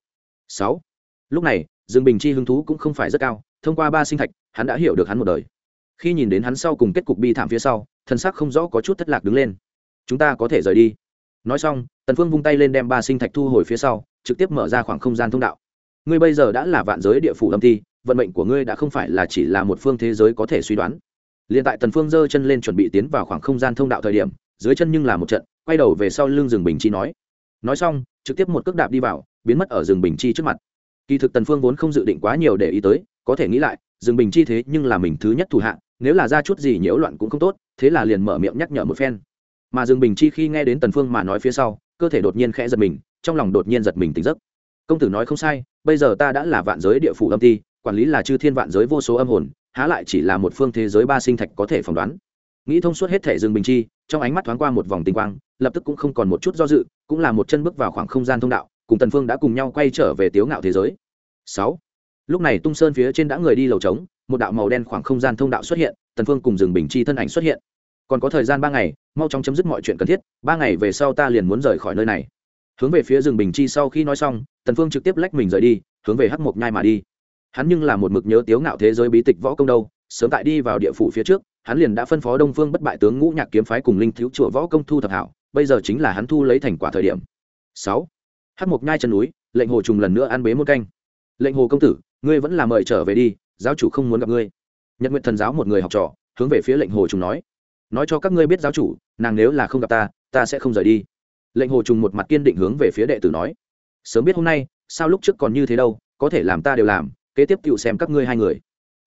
S1: Sáu. Lúc này, dương bình chi hứng thú cũng không phải rất cao, thông qua ba sinh thạch, hắn đã hiểu được hắn một đời. Khi nhìn đến hắn sau cùng kết cục bi thảm phía sau thân xác không rõ có chút thất lạc đứng lên. Chúng ta có thể rời đi. Nói xong, tần phương vung tay lên đem ba sinh thạch thu hồi phía sau, trực tiếp mở ra khoảng không gian thông đạo. Ngươi bây giờ đã là vạn giới địa phủ âm thi vận mệnh của ngươi đã không phải là chỉ là một phương thế giới có thể suy đoán. Liền tại tần phương giơ chân lên chuẩn bị tiến vào khoảng không gian thông đạo thời điểm, dưới chân nhưng là một trận, quay đầu về sau lưng rừng bình chi nói. Nói xong, trực tiếp một cước đạp đi vào, biến mất ở rừng bình chi trước mặt. Kỳ thực tần phương vốn không dự định quá nhiều để ý tới, có thể nghĩ lại, rừng bình chi thế nhưng là mình thứ nhất thủ hạng nếu là ra chút gì nhiễu loạn cũng không tốt, thế là liền mở miệng nhắc nhở một phen. Mà rừng bình chi khi nghe đến tần phương mà nói phía sau, cơ thể đột nhiên khẽ giật mình, trong lòng đột nhiên giật mình tỉnh giấc. Công tử nói không sai, bây giờ ta đã là vạn giới địa phủ âm ti quản lý là chư thiên vạn giới vô số âm hồn há lại chỉ là một phương thế giới ba sinh thạch có thể phỏng đoán. Nghĩ thông suốt hết thể rừng bình chi trong ánh mắt thoáng qua một vòng tinh quang lập tức cũng không còn một chút do dự cũng là một chân bước vào khoảng không gian thông đạo cùng tần phương đã cùng nhau quay trở về tiếu ngạo thế giới. Sáu, lúc này tung sơn phía trên đã người đi lầu trống một đạo màu đen khoảng không gian thông đạo xuất hiện tần phương cùng rừng bình chi thân ảnh xuất hiện. Còn có thời gian ba ngày mau chóng chấm dứt mọi chuyện cần thiết ba ngày về sau ta liền muốn rời khỏi nơi này. Hướng về phía rừng bình chi sau khi nói xong tần phương trực tiếp lách mình rời đi hướng về hắc mộc nhai mà đi hắn nhưng là một mực nhớ tiếu ngạo thế giới bí tịch võ công đâu, sớm tại đi vào địa phủ phía trước, hắn liền đã phân phó đông phương bất bại tướng ngũ nhạc kiếm phái cùng linh thiếu chùa võ công thu thập hảo, bây giờ chính là hắn thu lấy thành quả thời điểm. Sáu hát mộc nhai chân núi, lệnh hồ trùng lần nữa ăn bế một canh. Lệnh hồ công tử, ngươi vẫn là mời trở về đi, giáo chủ không muốn gặp ngươi. Nhật nguyện thần giáo một người học trò, hướng về phía lệnh hồ trùng nói. Nói cho các ngươi biết giáo chủ, nàng nếu là không gặp ta ta sẽ không rời đi. Lệnh hồ trùng một mặt kiên định hướng về phía đệ tử nói. Sớm biết hôm nay, sao lúc trước còn như thế đâu, có thể làm ta đều làm kế tiếp tựu xem các ngươi hai người.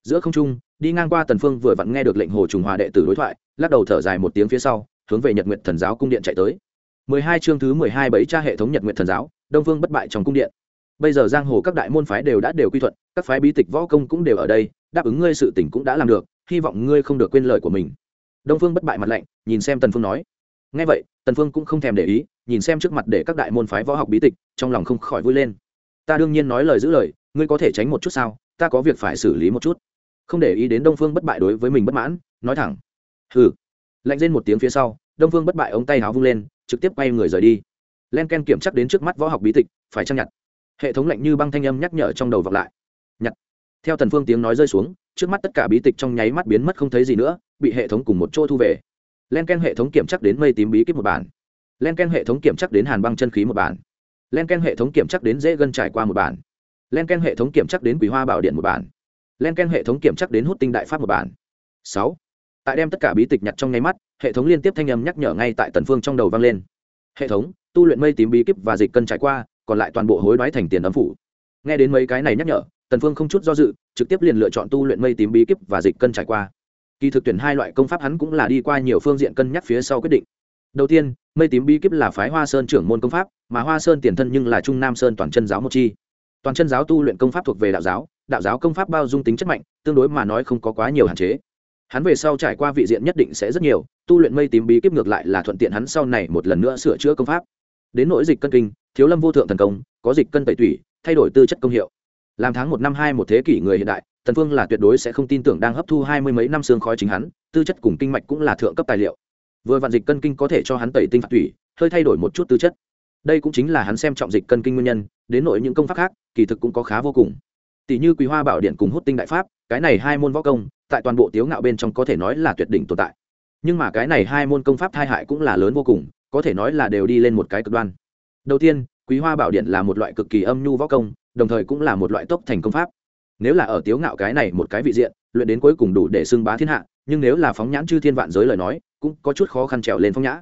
S1: Giữa không trung, đi ngang qua tần phương vừa vặn nghe được lệnh hồ trùng hòa đệ tử đối thoại, lắc đầu thở dài một tiếng phía sau, hướng về nhật nguyện thần giáo cung điện chạy tới. 12 chương thứ 12 bảy tra hệ thống nhật nguyện thần giáo, đông vương bất bại trong cung điện. Bây giờ giang hồ các đại môn phái đều đã đều quy thuận, các phái bí tịch võ công cũng đều ở đây, đáp ứng ngươi sự tỉnh cũng đã làm được, hy vọng ngươi không được quên lời của mình. Đông phương bất bại mặt lạnh, nhìn xem tần phương nói. Nghe vậy, tần phương cũng không thèm để ý, nhìn xem trước mặt để các đại môn phái võ học bí tịch, trong lòng không khỏi vui lên. Ta đương nhiên nói lời giữ lời ngươi có thể tránh một chút sao? Ta có việc phải xử lý một chút. Không để ý đến đông phương bất bại đối với mình bất mãn, nói thẳng. Hừ. Lạnh lên một tiếng phía sau, đông phương bất bại ống tay áo vung lên, trực tiếp quay người rời đi. Len ken kiểm chắc đến trước mắt võ học bí tịch, phải trang nhặt? Hệ thống lạnh như băng thanh âm nhắc nhở trong đầu vọng lại. Nhặt. Theo tần phương tiếng nói rơi xuống, trước mắt tất cả bí tịch trong nháy mắt biến mất không thấy gì nữa, bị hệ thống cùng một chỗ thu về. Len ken hệ thống kiểm chắc đến mây tím bí kíp một bản. Len ken hệ thống kiểm chắc đến hàn băng chân khí một bản. Len ken hệ thống kiểm chắc đến dễ gân trải qua một bản len ken hệ thống kiểm chắc đến quý hoa bảo điện một bản. Len ken hệ thống kiểm chắc đến hút tinh đại pháp một bản. Sáu. Tại đem tất cả bí tịch nhặt trong nháy mắt, hệ thống liên tiếp thanh âm nhắc nhở ngay tại tần phương trong đầu vang lên. Hệ thống, tu luyện mây tím bí kíp và dịch cân trải qua, còn lại toàn bộ hối đoái thành tiền ấm phủ. Nghe đến mấy cái này nhắc nhở, tần phương không chút do dự, trực tiếp liền lựa chọn tu luyện mây tím bí kíp và dịch cân trải qua. Kỳ thực tuyển hai loại công pháp hắn cũng là đi qua nhiều phương diện cân nhắc phía sau quyết định. Đầu tiên, mây tím bí kíp là phái hoa sơn trưởng môn công pháp, mà hoa sơn tiền thân nhưng là trung nam sơn toàn chân giáo một chi toàn chân giáo tu luyện công pháp thuộc về đạo giáo đạo giáo công pháp bao dung tính chất mạnh, tương đối mà nói không có quá nhiều hạn chế. Hắn về sau trải qua vị diện nhất định sẽ rất nhiều, tu luyện mây tím bí kíp ngược lại là thuận tiện hắn sau này một lần nữa sửa chữa công pháp. Đến nỗi dịch cân kinh, thiếu lâm vô thượng thần công, có dịch cân tẩy tủy, thay đổi tư chất công hiệu. Làm tháng một năm hai một thế kỷ người hiện đại tần phương là tuyệt đối sẽ không tin tưởng đang hấp thu hai mươi mấy năm xương khói chính hắn, tư chất cùng kinh mạch cũng là thượng cấp tài liệu. Vừa vạn dịch cân kinh có thể cho hắn tẩy tinh phạt tủy, hơi thay đổi một chút tư chất. Đây cũng chính là hắn xem trọng dịch cân kinh nguyên nhân đến nội những công pháp khác, kỳ thực cũng có khá vô cùng. Tỷ như quý hoa bảo điện cùng hút tinh đại pháp, cái này hai môn võ công, tại toàn bộ tiếu ngạo bên trong có thể nói là tuyệt đỉnh tồn tại. Nhưng mà cái này hai môn công pháp thai hại cũng là lớn vô cùng, có thể nói là đều đi lên một cái cực đoan. Đầu tiên quý hoa bảo điện là một loại cực kỳ âm nhu võ công, đồng thời cũng là một loại tốc thành công pháp. Nếu là ở tiếu ngạo cái này một cái vị diện, luyện đến cuối cùng đủ để xưng bá thiên hạ, nhưng nếu là phóng nhãn chư thiên vạn giới lời nói, cũng có chút khó khăn trèo lên phong nhã.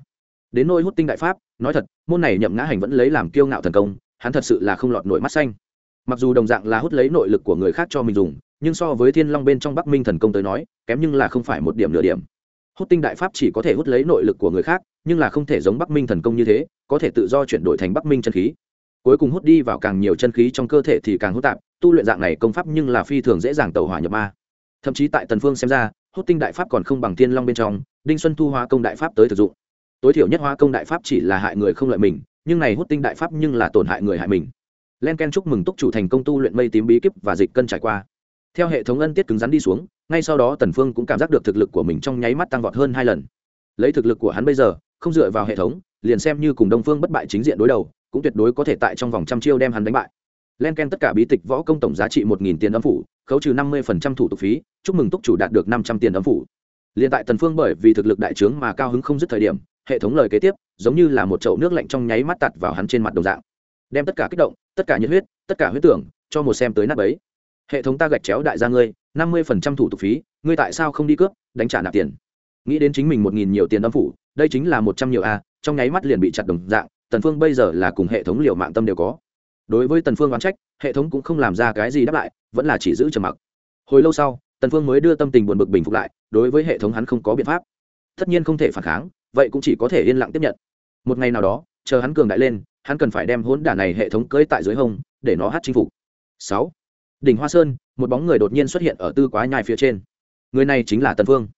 S1: Đến nôi hút tinh đại pháp, nói thật, môn này nhậm ngã hành vẫn lấy làm kiêu ngạo thần công hắn thật sự là không lọt nổi mắt xanh. Mặc dù đồng dạng là hút lấy nội lực của người khác cho mình dùng, nhưng so với thiên long bên trong bắc minh thần công tới nói, kém nhưng là không phải một điểm nửa điểm. Hút tinh đại pháp chỉ có thể hút lấy nội lực của người khác, nhưng là không thể giống bắc minh thần công như thế, có thể tự do chuyển đổi thành bắc minh chân khí. Cuối cùng hút đi vào càng nhiều chân khí trong cơ thể thì càng hút tạp, tu luyện dạng này công pháp nhưng là phi thường dễ dàng tẩu hỏa nhập ma. Thậm chí tại tần phương xem ra, hút tinh đại pháp còn không bằng thiên long bên trong, đinh xuân thu hóa công đại pháp tới thực dụng. Tối thiểu nhất hóa công đại pháp chỉ là hại người không lợi mình nhưng này hút tinh đại pháp nhưng là tổn hại người hại mình. Len ken chúc mừng túc chủ thành công tu luyện mây tím bí kíp và dịch cân trải qua. Theo hệ thống ân tiết cứng rắn đi xuống, ngay sau đó tần phương cũng cảm giác được thực lực của mình trong nháy mắt tăng vọt hơn hai lần. Lấy thực lực của hắn bây giờ, không dựa vào hệ thống, liền xem như cùng đông phương bất bại chính diện đối đầu, cũng tuyệt đối có thể tại trong vòng trăm chiêu đem hắn đánh bại. Len ken tất cả bí tịch võ công tổng giá trị một nghìn tiền âm phủ, khấu trừ năm mươi phần trăm thủ tục phí, chúc mừng túc chủ đạt được năm trăm tiền âm phủ. Liền tại tần phương bởi vì thực lực đại trướng mà cao hứng không dứt thời điểm hệ thống lời kế tiếp, giống như là một chậu nước lạnh trong nháy mắt tạt vào hắn trên mặt đồng dạng. Đem tất cả kích động, tất cả nhiệt huyết, tất cả huyết tưởng, cho một xem tới nát ấy hệ thống ta gạch chéo đại gia ngươi, năm mươi phần trăm thủ tục phí, ngươi tại sao không đi cướp, đánh trả nạp tiền? Nghĩ đến chính mình một nghìn nhiều tiền âm phủ, đây chính là một trăm nhiều a, trong nháy mắt liền bị chặt đồng dạng, tần phương bây giờ là cùng hệ thống liều mạng tâm đều có. Đối với tần phương oán trách, hệ thống cũng không làm ra cái gì đáp lại, vẫn là chỉ giữ trầm mặc. Hồi lâu sau, tần phương mới đưa tâm tình buồn bực bình phục lại, đối với hệ thống hắn không có biện pháp tất nhiên không thể phản kháng, vậy cũng chỉ có thể yên lặng tiếp nhận. Một ngày nào đó, chờ hắn cường đại lên, hắn cần phải đem hỗn đản này hệ thống cưỡi tại dưới hông, để nó hát chinh phục. Sáu. Đỉnh hoa sơn, một bóng người đột nhiên xuất hiện ở tư quá nhai phía trên. Người này chính là tần phương.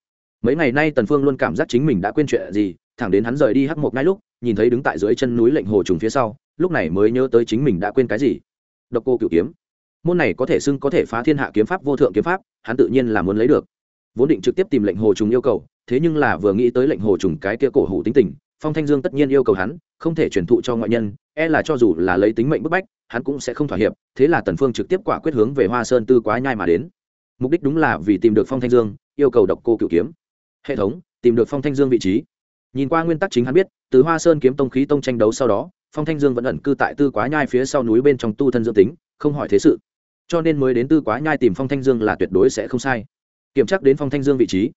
S1: Mấy ngày nay tần phương luôn cảm giác chính mình đã quên chuyện gì, thẳng đến hắn rời đi hắc một ngay lúc, nhìn thấy đứng tại dưới chân núi lệnh hồ trùng phía sau, lúc này mới nhớ tới chính mình đã quên cái gì. Độc cô cửu kiếm. Môn này có thể xưng có thể phá thiên hạ kiếm pháp, vô thượng kiếm pháp, hắn tự nhiên là muốn lấy được. Vốn định trực tiếp tìm lệnh hồ trùng yêu cầu thế nhưng là vừa nghĩ tới lệnh hồ trùng cái kia cổ hủ tính tình, phong thanh dương tất nhiên yêu cầu hắn, không thể truyền thụ cho ngoại nhân e là cho dù là lấy tính mệnh bức bách, hắn cũng sẽ không thỏa hiệp, thế là tần phương trực tiếp quả quyết hướng về hoa sơn tư quá nhai mà đến. Mục đích đúng là vì tìm được phong thanh dương, yêu cầu độc cô cửu kiếm. Hệ thống, tìm được phong thanh dương vị trí. Nhìn qua nguyên tắc chính hắn biết, từ hoa sơn kiếm tông khí tông tranh đấu sau đó, phong thanh dương vẫn ẩn cư tại tư quá nhai phía sau núi bên trong tu thân dương tính, không hỏi thế sự. Cho nên mới đến tư quá nhai tìm phong thanh dương là tuyệt đối sẽ không sai. Kiểm tra đến phong thanh dương vị trí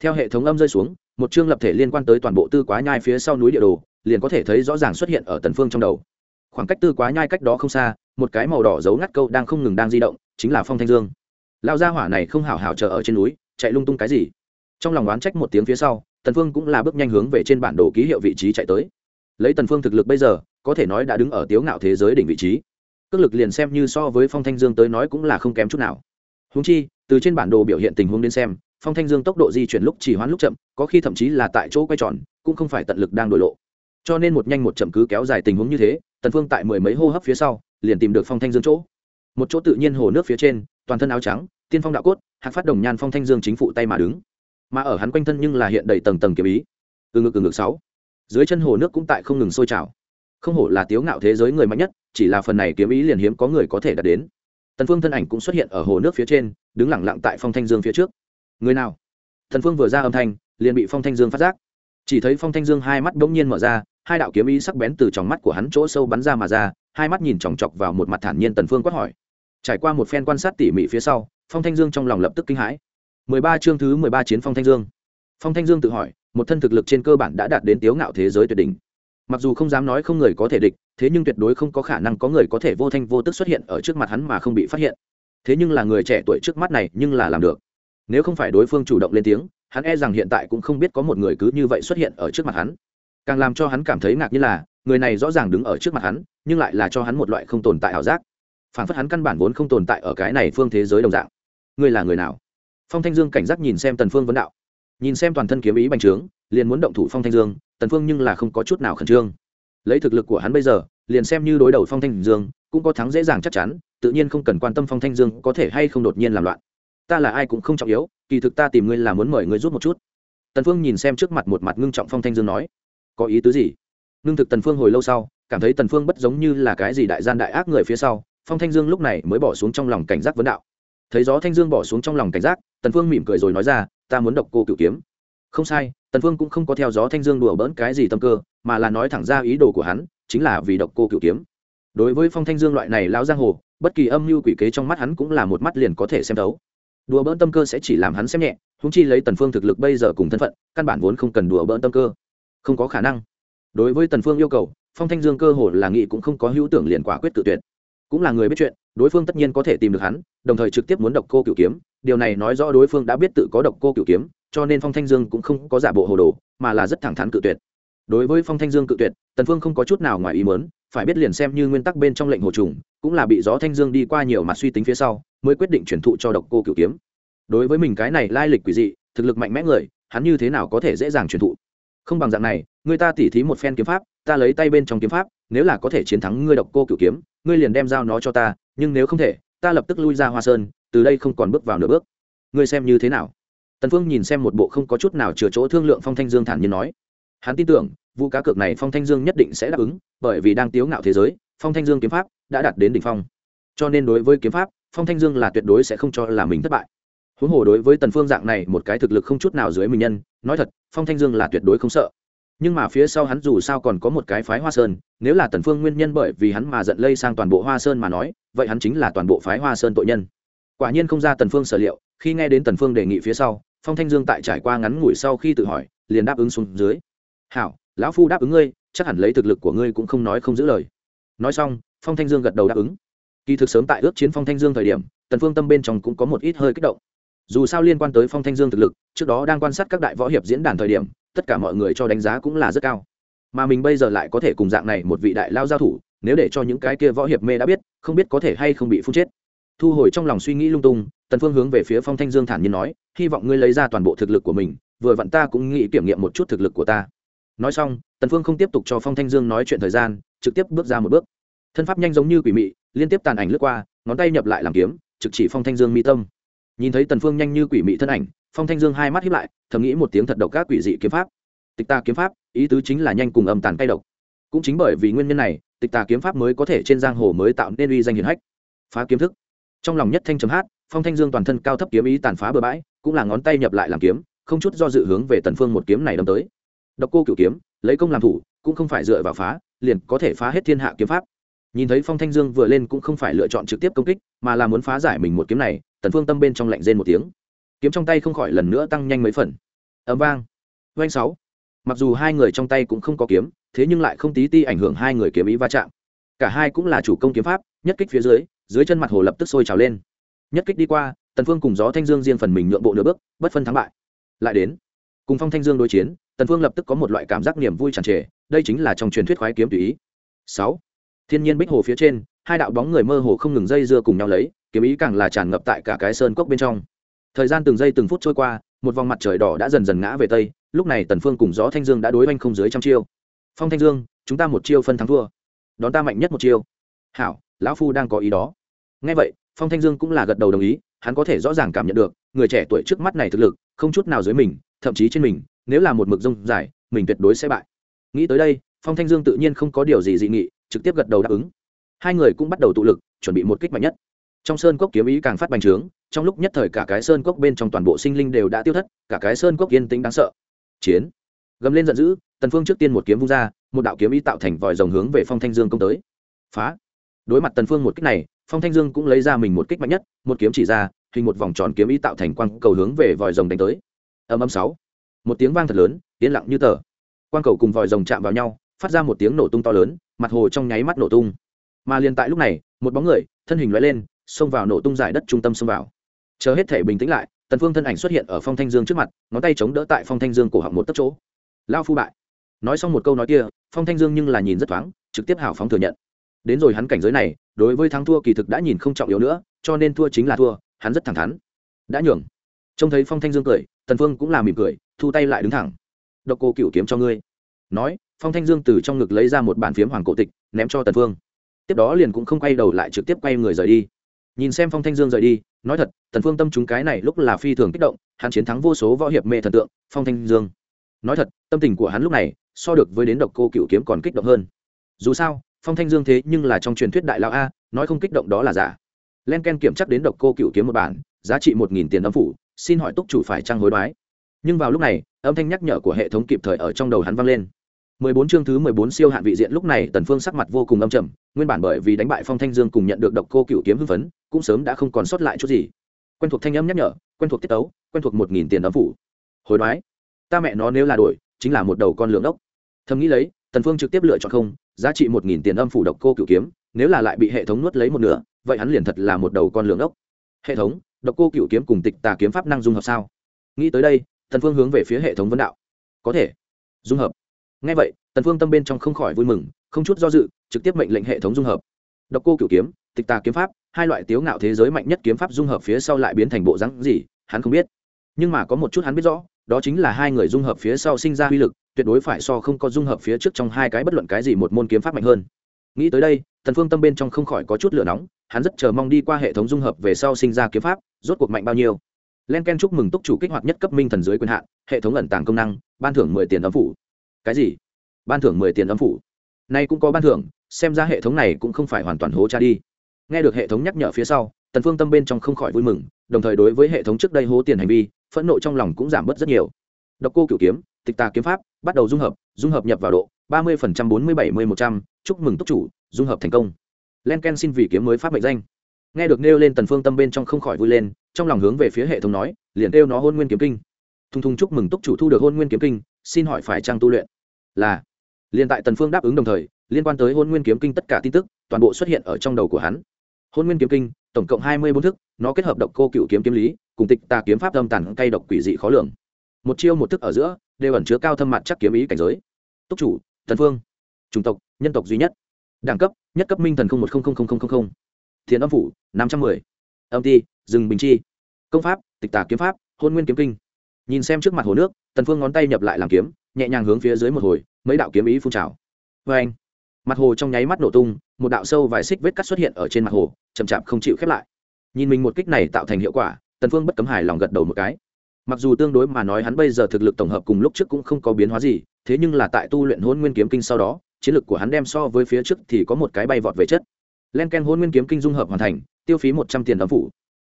S1: theo hệ thống âm rơi xuống, một chương lập thể liên quan tới toàn bộ tư quá nhai phía sau núi địa đồ, liền có thể thấy rõ ràng xuất hiện ở tần phương trong đầu. Khoảng cách tư quá nhai cách đó không xa, một cái màu đỏ dấu ngắt câu đang không ngừng đang di động, chính là phong thanh dương. Lao gia hỏa này không hảo hảo chờ ở trên núi, chạy lung tung cái gì? Trong lòng oán trách một tiếng phía sau, tần phương cũng là bước nhanh hướng về trên bản đồ ký hiệu vị trí chạy tới. Lấy tần phương thực lực bây giờ, có thể nói đã đứng ở tiếu ngạo thế giới đỉnh vị trí. Cước lực liền xem như so với phong thanh dương tới nói cũng là không kém chút nào. Húng chi, từ trên bản đồ biểu hiện tình huống đến xem phong thanh dương tốc độ di chuyển lúc chỉ hoán lúc chậm, có khi thậm chí là tại chỗ quay tròn, cũng không phải tận lực đang đổi lộ. Cho nên một nhanh một chậm cứ kéo dài tình huống như thế, tần phương tại mười mấy hô hấp phía sau, liền tìm được phong thanh dương chỗ. Một chỗ tự nhiên hồ nước phía trên, toàn thân áo trắng, tiên phong đạo cốt, hạc phát đồng nhan phong thanh dương chính phụ tay mà đứng. Mà ở hắn quanh thân nhưng là hiện đầy tầng tầng kiếm ý. Từ ngực từ ngực sáu. Dưới chân hồ nước cũng tại không ngừng sôi trào. Không hổ là tiếu ngạo thế giới người mạnh nhất, chỉ là phần này kiếm ý liền hiếm có người có thể đạt đến. Tần phương thân ảnh cũng xuất hiện ở hồ nước phía trên, đứng lặng lặng tại phong thanh dương phía trước người nào? Thần phương vừa ra âm thanh, liền bị phong thanh dương phát giác. Chỉ thấy phong thanh dương hai mắt bỗng nhiên mở ra, hai đạo kiếm ý sắc bén từ trong mắt của hắn chỗ sâu bắn ra mà ra, hai mắt nhìn chòng chọc vào một mặt thản nhiên tần phương quát hỏi. Trải qua một phen quan sát tỉ mỉ phía sau, phong thanh dương trong lòng lập tức kinh hãi. 13 chương thứ 13 chiến phong thanh dương. Phong thanh dương tự hỏi, một thân thực lực trên cơ bản đã đạt đến tiếu ngạo thế giới tuyệt đỉnh. Mặc dù không dám nói không người có thể địch, thế nhưng tuyệt đối không có khả năng có người có thể vô thanh vô tức xuất hiện ở trước mặt hắn mà không bị phát hiện. Thế nhưng là người trẻ tuổi trước mắt này nhưng là làm được nếu không phải đối phương chủ động lên tiếng, hắn e rằng hiện tại cũng không biết có một người cứ như vậy xuất hiện ở trước mặt hắn. Càng làm cho hắn cảm thấy ngạc như là, người này rõ ràng đứng ở trước mặt hắn, nhưng lại là cho hắn một loại không tồn tại ảo giác. Phản phất hắn căn bản vốn không tồn tại ở cái này phương thế giới đồng dạng. Ngươi là người nào? Phong thanh dương cảnh giác nhìn xem tần phương vấn đạo. Nhìn xem toàn thân kiếm ý bành trướng, liền muốn động thủ phong thanh dương, tần phương nhưng là không có chút nào khẩn trương. Lấy thực lực của hắn bây giờ, liền xem như đối đầu phong thanh dương, cũng có thắng dễ dàng chắc chắn, tự nhiên không cần quan tâm phong thanh dương có thể hay không đột nhiên làm loạn ta là ai cũng không trọng yếu, kỳ thực ta tìm ngươi là muốn mời ngươi rút một chút. Tần phương nhìn xem trước mặt một mặt ngưng trọng phong thanh dương nói, có ý tứ gì? Ngưng thực tần phương hồi lâu sau, cảm thấy tần phương bất giống như là cái gì đại gian đại ác người phía sau, phong thanh dương lúc này mới bỏ xuống trong lòng cảnh giác vấn đạo. Thấy gió thanh dương bỏ xuống trong lòng cảnh giác, tần phương mỉm cười rồi nói ra, ta muốn độc cô cửu kiếm. Không sai, tần phương cũng không có theo gió thanh dương đùa bỡn cái gì tâm cơ, mà là nói thẳng ra ý đồ của hắn, chính là vì độc cô cửu kiếm. Đối với phong thanh dương loại này lão giang hồ, bất kỳ âm mưu quỷ kế trong mắt hắn cũng là một mắt liền có thể xem thấu đùa bỡn tâm cơ sẽ chỉ làm hắn xem nhẹ húng chi lấy tần phương thực lực bây giờ cùng thân phận, căn bản vốn không cần đùa bỡn tâm cơ. Không có khả năng. Đối với tần phương yêu cầu, phong thanh dương cơ hồ là nghĩ cũng không có hữu tưởng liền quả quyết tự tuyệt. Cũng là người biết chuyện, đối phương tất nhiên có thể tìm được hắn, đồng thời trực tiếp muốn độc cô cửu kiếm. Điều này nói rõ đối phương đã biết tự có độc cô cửu kiếm, cho nên phong thanh dương cũng không có giả bộ hồ đồ, mà là rất thẳng thắn cự tuyệt. Đối với phong thanh dương cự tuyệt, tần phương không có chút nào ngoài ý muốn, phải biết liền xem như nguyên tắc bên trong lệnh hồ trùng, cũng là bị gió thanh dương đi qua nhiều mặt suy tính phía sau mới quyết định chuyển thụ cho độc cô cửu kiếm. Đối với mình cái này lai lịch quỷ dị, thực lực mạnh mẽ người, hắn như thế nào có thể dễ dàng truyền thụ? Không bằng dạng này, người ta tỉ thí một phen kiếm pháp, ta lấy tay bên trong kiếm pháp, nếu là có thể chiến thắng ngươi độc cô cửu kiếm, ngươi liền đem giao nó cho ta, nhưng nếu không thể, ta lập tức lui ra hoa sơn, từ đây không còn bước vào nửa bước. Ngươi xem như thế nào? Tần phương nhìn xem một bộ không có chút nào chừa chỗ thương lượng phong thanh dương thản nhiên nói. Hắn tin tưởng vụ cá cược này phong thanh dương nhất định sẽ đáp ứng, bởi vì đang tiếu ngạo thế giới, phong thanh dương kiếm pháp đã đạt đến đỉnh phong. Cho nên đối với kiếm pháp phong thanh dương là tuyệt đối sẽ không cho là mình thất bại. Huống hồ đối với tần phương dạng này một cái thực lực không chút nào dưới mình nhân, nói thật, phong thanh dương là tuyệt đối không sợ. Nhưng mà phía sau hắn dù sao còn có một cái phái hoa sơn, nếu là tần phương nguyên nhân bởi vì hắn mà giận lây sang toàn bộ hoa sơn mà nói, vậy hắn chính là toàn bộ phái hoa sơn tội nhân. Quả nhiên không ra tần phương sở liệu, khi nghe đến tần phương đề nghị phía sau, phong thanh dương tại trải qua ngắn ngủi sau khi tự hỏi, liền đáp ứng xuống dưới. Hảo, lão phu đáp ứng ngươi, chắc hẳn lấy thực lực của ngươi cũng không nói không giữ lời. Nói xong, phong thanh dương gật đầu đáp ứng kỳ thực sớm tại ước chiến phong thanh dương thời điểm, tần phương tâm bên trong cũng có một ít hơi kích động. Dù sao liên quan tới phong thanh dương thực lực, trước đó đang quan sát các đại võ hiệp diễn đàn thời điểm, tất cả mọi người cho đánh giá cũng là rất cao. Mà mình bây giờ lại có thể cùng dạng này một vị đại lao giao thủ, nếu để cho những cái kia võ hiệp mê đã biết, không biết có thể hay không bị phun chết. Thu hồi trong lòng suy nghĩ lung tung, tần phương hướng về phía phong thanh dương thản nhiên nói, hy vọng ngươi lấy ra toàn bộ thực lực của mình, vừa vặn ta cũng nghĩ kiểm nghiệm một chút thực lực của ta. Nói xong, tần phương không tiếp tục cho phong thanh dương nói chuyện thời gian, trực tiếp bước ra một bước. Thân pháp nhanh giống như quỷ mị liên tiếp tàn ảnh lướt qua, ngón tay nhập lại làm kiếm, trực chỉ phong thanh dương mi tâm. Nhìn thấy tần phương nhanh như quỷ mị thân ảnh, phong thanh dương hai mắt híp lại, thầm nghĩ một tiếng thật độc các quỷ dị kiếm pháp. Tịch ta kiếm pháp, ý tứ chính là nhanh cùng âm tàn cay độc. Cũng chính bởi vì nguyên nhân này, tịch tà kiếm pháp mới có thể trên giang hồ mới tạo nên uy danh hiển hách. Phá kiếm thức. Trong lòng nhất thanh chấm hát, phong thanh dương toàn thân cao thấp kiếm ý tàn phá bừa bãi, cũng là ngón tay nhập lại làm kiếm, không chút do dự hướng về tần phương một kiếm này đâm tới. Độc cô cửu kiếm, lấy công làm thủ, cũng không phải dựa vào phá, liền có thể phá hết thiên hạ kiếm pháp nhìn thấy phong thanh dương vừa lên cũng không phải lựa chọn trực tiếp công kích, mà là muốn phá giải mình một kiếm này, tần phương tâm bên trong lạnh rên một tiếng. Kiếm trong tay không khỏi lần nữa tăng nhanh mấy phần. Ấm vang. Doanh sáu. Mặc dù hai người trong tay cũng không có kiếm, thế nhưng lại không tí ti ảnh hưởng hai người kiếm ý va chạm. Cả hai cũng là chủ công kiếm pháp, nhất kích phía dưới dưới chân mặt hồ lập tức sôi trào lên. Nhất kích đi qua, tần phương cùng gió thanh dương riêng phần mình nhượng bộ nửa bước, bất phân thắng bại. Lại đến, cùng phong thanh dương đối chiến, tần phương lập tức có một loại cảm giác niềm vui tràn trề, đây chính là trong truyền thuyết khoái kiếm tùy ý. Sáu thiên nhiên bích hồ phía trên, hai đạo bóng người mơ hồ không ngừng dây dưa cùng nhau lấy, kiếm ý càng là tràn ngập tại cả cái sơn cốc bên trong. Thời gian từng giây từng phút trôi qua, một vòng mặt trời đỏ đã dần dần ngã về tây, lúc này tần phương cùng gió thanh dương đã đối oanh không dưới trăm chiêu. Phong thanh dương, chúng ta một chiêu phân thắng thua. Đón ta mạnh nhất một chiêu. Hảo, lão phu đang có ý đó. Nghe vậy, phong thanh dương cũng là gật đầu đồng ý, hắn có thể rõ ràng cảm nhận được, người trẻ tuổi trước mắt này thực lực, không chút nào dưới mình, thậm chí trên mình, nếu là một mực rông dài, mình tuyệt đối sẽ bại. Nghĩ tới đây, phong thanh dương tự nhiên không có điều gì dị nghị trực tiếp gật đầu đáp ứng. Hai người cũng bắt đầu tụ lực, chuẩn bị một kích mạnh nhất. Trong sơn cốc kiếm ý càng phát bành trướng, trong lúc nhất thời cả cái sơn cốc bên trong toàn bộ sinh linh đều đã tiêu thất, cả cái sơn cốc yên tĩnh đáng sợ. Chiến. Gầm lên giận dữ, tần phương trước tiên một kiếm vung ra, một đạo kiếm ý tạo thành vòi rồng hướng về phong thanh dương công tới. Phá. Đối mặt tần phương một kích này, phong thanh dương cũng lấy ra mình một kích mạnh nhất, một kiếm chỉ ra, hình một vòng tròn kiếm ý tạo thành quang cầu hướng về vòi rồng đánh tới. Âm âm sáu. Một tiếng vang thật lớn, yên lặng như tờ. Quang cầu cùng vòi rồng chạm vào nhau, phát ra một tiếng nổ tung to lớn mặt hồ trong nháy mắt nổ tung. Mà liền tại lúc này, một bóng người, thân hình loại lên, xông vào nổ tung giải đất trung tâm xông vào. Chờ hết thể bình tĩnh lại, tần phương thân ảnh xuất hiện ở phong thanh dương trước mặt, ngón tay chống đỡ tại phong thanh dương cổ họng một tấc chỗ. Lao phu bại. Nói xong một câu nói kia, phong thanh dương nhưng là nhìn rất thoáng, trực tiếp hào phóng thừa nhận. Đến rồi hắn cảnh giới này, đối với thắng thua kỳ thực đã nhìn không trọng yếu nữa, cho nên thua chính là thua, hắn rất thẳng thắn. Đã nhường. Trông thấy phong thanh dương cười, tần phương cũng là mỉm cười, thu tay lại đứng thẳng. Độc cô cửu kiếm cho ngươi. Nói phong thanh dương từ trong ngực lấy ra một bản phiếm hoàng cổ tịch, ném cho tần phương. Tiếp đó liền cũng không quay đầu lại trực tiếp quay người rời đi. Nhìn xem phong thanh dương rời đi, nói thật, tần phương tâm chúng cái này lúc là phi thường kích động, hắn chiến thắng vô số võ hiệp mê thần tượng, phong thanh dương. Nói thật, tâm tình của hắn lúc này, so được với đến độc cô cựu kiếm còn kích động hơn. Dù sao, phong thanh dương thế nhưng là trong truyền thuyết đại lão a, nói không kích động đó là giả. Len ken kiểm chắc đến độc cô cựu kiếm một bản, giá trị một nghìn tiền âm phủ, xin hỏi túc chủ phải trang hối đoái? Nhưng vào lúc này, âm thanh nhắc nhở của hệ thống kịp thời ở trong đầu hắn vang lên. 14 chương thứ 14 siêu hạn vị diện lúc này Tần Phương sắc mặt vô cùng âm trầm, nguyên bản bởi vì đánh bại Phong Thanh Dương cùng nhận được độc cô cửu kiếm hưng phấn, cũng sớm đã không còn sót lại chút gì. Quen thuộc thanh âm nhắc nhở, quen thuộc tiết tấu, quen thuộc 1000 tiền âm phủ. Hồi đoái, ta mẹ nó nếu là đổi, chính là một đầu con lượng đốc. Thầm nghĩ lấy, Tần Phương trực tiếp lựa chọn không, giá trị 1000 tiền âm phủ độc cô cửu kiếm, nếu là lại bị hệ thống nuốt lấy một nửa, vậy hắn liền thật là một đầu con lượng đốc. Hệ thống, độc cô cửu kiếm cùng tịch tà kiếm pháp năng dung hợp sao? Nghĩ tới đây, Tần Phương hướng về phía hệ thống vấn đạo. Có thể. Dung hợp. Nghe vậy, tần phương tâm bên trong không khỏi vui mừng không chút do dự trực tiếp mệnh lệnh hệ thống dung hợp. Độc cô cửu kiếm tịch tà kiếm pháp hai loại tiếu ngạo thế giới mạnh nhất kiếm pháp dung hợp phía sau lại biến thành bộ rắn gì hắn không biết. Nhưng mà có một chút hắn biết rõ đó chính là hai người dung hợp phía sau sinh ra uy lực tuyệt đối phải so không có dung hợp phía trước trong hai cái bất luận cái gì một môn kiếm pháp mạnh hơn. Nghĩ tới đây tần phương tâm bên trong không khỏi có chút lửa nóng hắn rất chờ mong đi qua hệ thống dung hợp về sau sinh ra kiếm pháp rốt cuộc mạnh bao nhiêu. Len ken chúc mừng túc chủ kích hoạt nhất cấp minh thần dưới quyền hạn hệ thống ẩn tàng công năng ban thưởng mười tiền âm phủ cái gì? Ban thưởng mười tiền âm phủ. Nay cũng có ban thưởng, xem ra hệ thống này cũng không phải hoàn toàn hố cha đi. Nghe được hệ thống nhắc nhở phía sau, tần phương tâm bên trong không khỏi vui mừng, đồng thời đối với hệ thống trước đây hố tiền hành vi, phẫn nộ trong lòng cũng giảm bớt rất nhiều. Độc cô cửu kiếm, tịch tà kiếm pháp, bắt đầu dung hợp dung hợp nhập vào độ, ba mươi phần trăm, bốn mươi bảy mươi một trăm, chúc mừng túc chủ, dung hợp thành công. Len ken xin vì kiếm mới pháp mệnh danh. Nghe được nêu lên tần phương tâm bên trong không khỏi vui lên, trong lòng hướng về phía hệ thống nói, liền kêu nó hôn nguyên kiếm kinh. Thùng thùng chúc mừng túc chủ thu được hôn nguyên kiếm kinh, xin hỏi phải trang tu luyện? Là, liên tại tần phương đáp ứng đồng thời, liên quan tới hôn nguyên kiếm kinh tất cả tin tức, toàn bộ xuất hiện ở trong đầu của hắn. Hôn nguyên kiếm kinh, tổng cộng hai mươi bốn thức, nó kết hợp độc cô cựu kiếm kiếm lý, cùng tịch tà kiếm pháp âm tàn cay độc quỷ dị khó lường. Một chiêu một thức ở giữa, đều ẩn chứa cao thâm mặt chắc kiếm ý cảnh giới. Túc chủ, tần phương, chủng tộc, nhân tộc duy nhất. Đẳng cấp, nhất cấp minh thần một thiền âm phủ, năm trăm mười. Âm ti rừng bình chi. Công pháp, tịch tà kiếm pháp, hôn nguyên kiếm kinh. Nhìn xem trước mặt hồ nước, tần phương ngón tay nhập lại làm kiếm nhẹ nhàng hướng phía dưới một hồi, mấy đạo kiếm ý phun trào. Vê anh, mặt hồ trong nháy mắt nổ tung, một đạo sâu vài xích vết cắt xuất hiện ở trên mặt hồ, chậm chạp không chịu khép lại. Nhìn mình một kích này tạo thành hiệu quả, tần phương bất cấm hài lòng gật đầu một cái. Mặc dù tương đối mà nói hắn bây giờ thực lực tổng hợp cùng lúc trước cũng không có biến hóa gì, thế nhưng là tại tu luyện hôn nguyên kiếm kinh sau đó, chiến lực của hắn đem so với phía trước thì có một cái bay vọt về chất. Len ken hôn nguyên kiếm kinh dung hợp hoàn thành, tiêu phí một trăm tiền đóng phủ.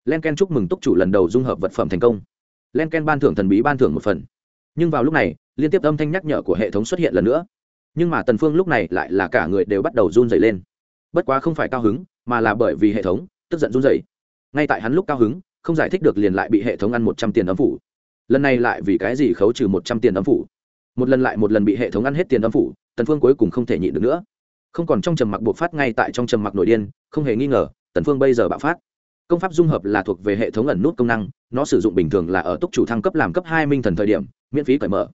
S1: Len ken chúc mừng túc chủ lần đầu dung hợp vật phẩm thành công. Len ken ban thưởng thần bí ban thưởng một phần. Nhưng vào lúc này liên tiếp âm thanh nhắc nhở của hệ thống xuất hiện lần nữa. Nhưng mà tần phương lúc này lại là cả người đều bắt đầu run rẩy lên. Bất quá không phải cao hứng, mà là bởi vì hệ thống tức giận run rẩy. Ngay tại hắn lúc cao hứng, không giải thích được liền lại bị hệ thống ăn một trăm tiền âm phủ. Lần này lại vì cái gì khấu trừ một trăm tiền âm phủ? Một lần lại một lần bị hệ thống ăn hết tiền âm phủ, tần phương cuối cùng không thể nhịn được nữa. Không còn trong trầm mặc bộc phát ngay tại trong trầm mặc nội điên, không hề nghi ngờ, tần phương bây giờ bạo phát. Công pháp dung hợp là thuộc về hệ thống ẩn nút công năng, nó sử dụng bình thường là ở túc chủ thăng cấp làm cấp hai minh thần thời điểm, miễn phí cởi mở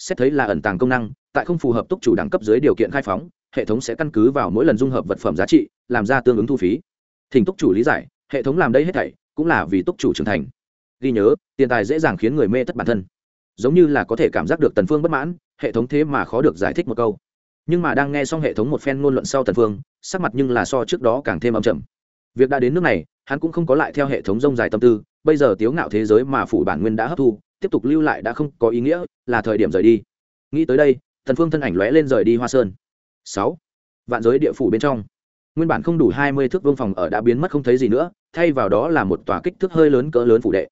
S1: xét thấy là ẩn tàng công năng, tại không phù hợp túc chủ đẳng cấp dưới điều kiện khai phóng, hệ thống sẽ căn cứ vào mỗi lần dung hợp vật phẩm giá trị, làm ra tương ứng thu phí. Thỉnh túc chủ lý giải, hệ thống làm đây hết thảy cũng là vì túc chủ trưởng thành. Ghi nhớ, tiền tài dễ dàng khiến người mê thất bản thân. Giống như là có thể cảm giác được tần phương bất mãn, hệ thống thế mà khó được giải thích một câu. Nhưng mà đang nghe xong hệ thống một phen ngôn luận sau tần phương, sắc mặt nhưng là so trước đó càng thêm âm trầm. Việc đã đến nước này, hắn cũng không có lại theo hệ thống rông dài tâm tư, bây giờ tiếu ngạo thế giới mà phủ bản nguyên đã hấp thu tiếp tục lưu lại đã không có ý nghĩa, là thời điểm rời đi. Nghĩ tới đây thần phương thân ảnh lóe lên rời đi hoa sơn. Sáu. Vạn giới địa phủ bên trong. Nguyên bản không đủ hai mươi thước vương phòng ở đã biến mất không thấy gì nữa, thay vào đó là một tòa kích thước hơi lớn cỡ lớn phủ đệ.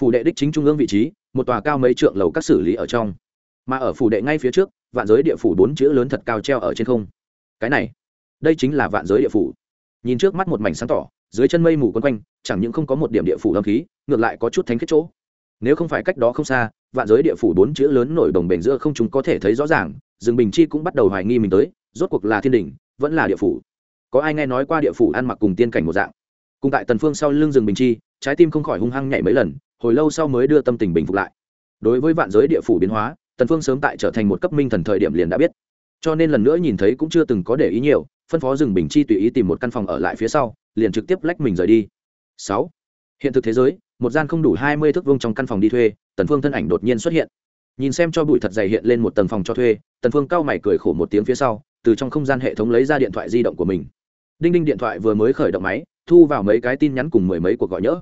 S1: Phủ đệ đích chính trung ương vị trí, một tòa cao mấy trượng lầu các xử lý ở trong. Mà ở phủ đệ ngay phía trước, vạn giới địa phủ bốn chữ lớn thật cao treo ở trên không. Cái này, đây chính là vạn giới địa phủ. Nhìn trước mắt một mảnh sáng tỏ, dưới chân mây mù quấn quanh, chẳng những không có một điểm địa phủ âm khí, ngược lại có chút thánh kết chỗ nếu không phải cách đó không xa, vạn giới địa phủ bốn chữ lớn nổi đồng bền giữa không chúng có thể thấy rõ ràng rừng bình chi cũng bắt đầu hoài nghi mình tới, rốt cuộc là thiên đình, vẫn là địa phủ. Có ai nghe nói qua địa phủ ăn mặc cùng tiên cảnh một dạng? Cùng tại tần phương sau lưng rừng bình chi, trái tim không khỏi hung hăng nhảy mấy lần, hồi lâu sau mới đưa tâm tình bình phục lại. Đối với vạn giới địa phủ biến hóa, tần phương sớm tại trở thành một cấp minh thần thời điểm liền đã biết. Cho nên lần nữa nhìn thấy cũng chưa từng có để ý nhiều, phân phó rừng bình chi tùy ý tìm một căn phòng ở lại phía sau, liền trực tiếp lách mình rời đi. Sáu hiện thực thế giới một gian không đủ hai mươi thước vuông trong căn phòng đi thuê tần phương thân ảnh đột nhiên xuất hiện. Nhìn xem cho bụi thật dày hiện lên một tầng phòng cho thuê tần phương cao mày cười khổ một tiếng phía sau từ trong không gian hệ thống lấy ra điện thoại di động của mình. Đinh đinh điện thoại vừa mới khởi động máy thu vào mấy cái tin nhắn cùng mười mấy cuộc gọi nhỡ.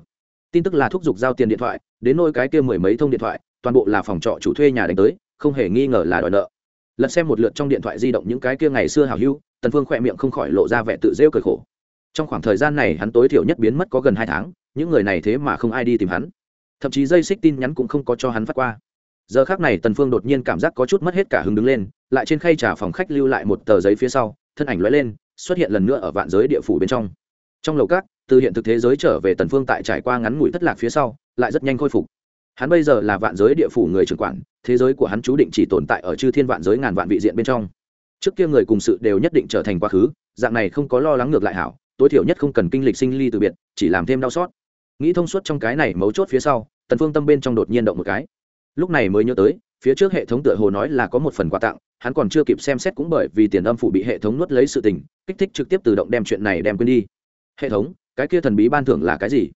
S1: Tin tức là thúc giục giao tiền điện thoại đến nôi cái kia mười mấy thông điện thoại toàn bộ là phòng trọ chủ thuê nhà đánh tới không hề nghi ngờ là đòi nợ. Lật xem một lượt trong điện thoại di động những cái kia ngày xưa hào hưu, tần phương khỏe miệng không khỏi lộ ra vẻ tự rêu cười khổ trong khoảng thời gian này hắn tối thiểu nhất biến mất có gần hai tháng, những người này thế mà không ai đi tìm hắn. Thậm chí dây xích tin nhắn cũng không có cho hắn phát qua. Giờ khác này tần phương đột nhiên cảm giác có chút mất hết cả hứng đứng lên, lại trên khay trà phòng khách lưu lại một tờ giấy phía sau, thân ảnh lóe lên, xuất hiện lần nữa ở vạn giới địa phủ bên trong. Trong lầu các, từ hiện thực thế giới trở về tần phương tại trải qua ngắn ngủi thất lạc phía sau, lại rất nhanh khôi phục. Hắn bây giờ là vạn giới địa phủ người trưởng quản, thế giới của hắn chú định chỉ tồn tại ở chư thiên vạn giới ngàn vạn vị diện bên trong. Trước kia người cùng sự đều nhất định trở thành quá khứ, dạng này không có lo lắng ngược lại hảo tối thiểu nhất không cần kinh lịch sinh ly từ biệt, chỉ làm thêm đau xót. Nghĩ thông suốt trong cái này mấu chốt phía sau, tần phương tâm bên trong đột nhiên động một cái. Lúc này mới nhớ tới, phía trước hệ thống tựa hồ nói là có một phần quà tặng, hắn còn chưa kịp xem xét cũng bởi vì tiền âm phủ bị hệ thống nuốt lấy sự tình, kích thích trực tiếp tự động đem chuyện này đem quên đi. Hệ thống, cái kia thần bí ban thưởng là cái gì?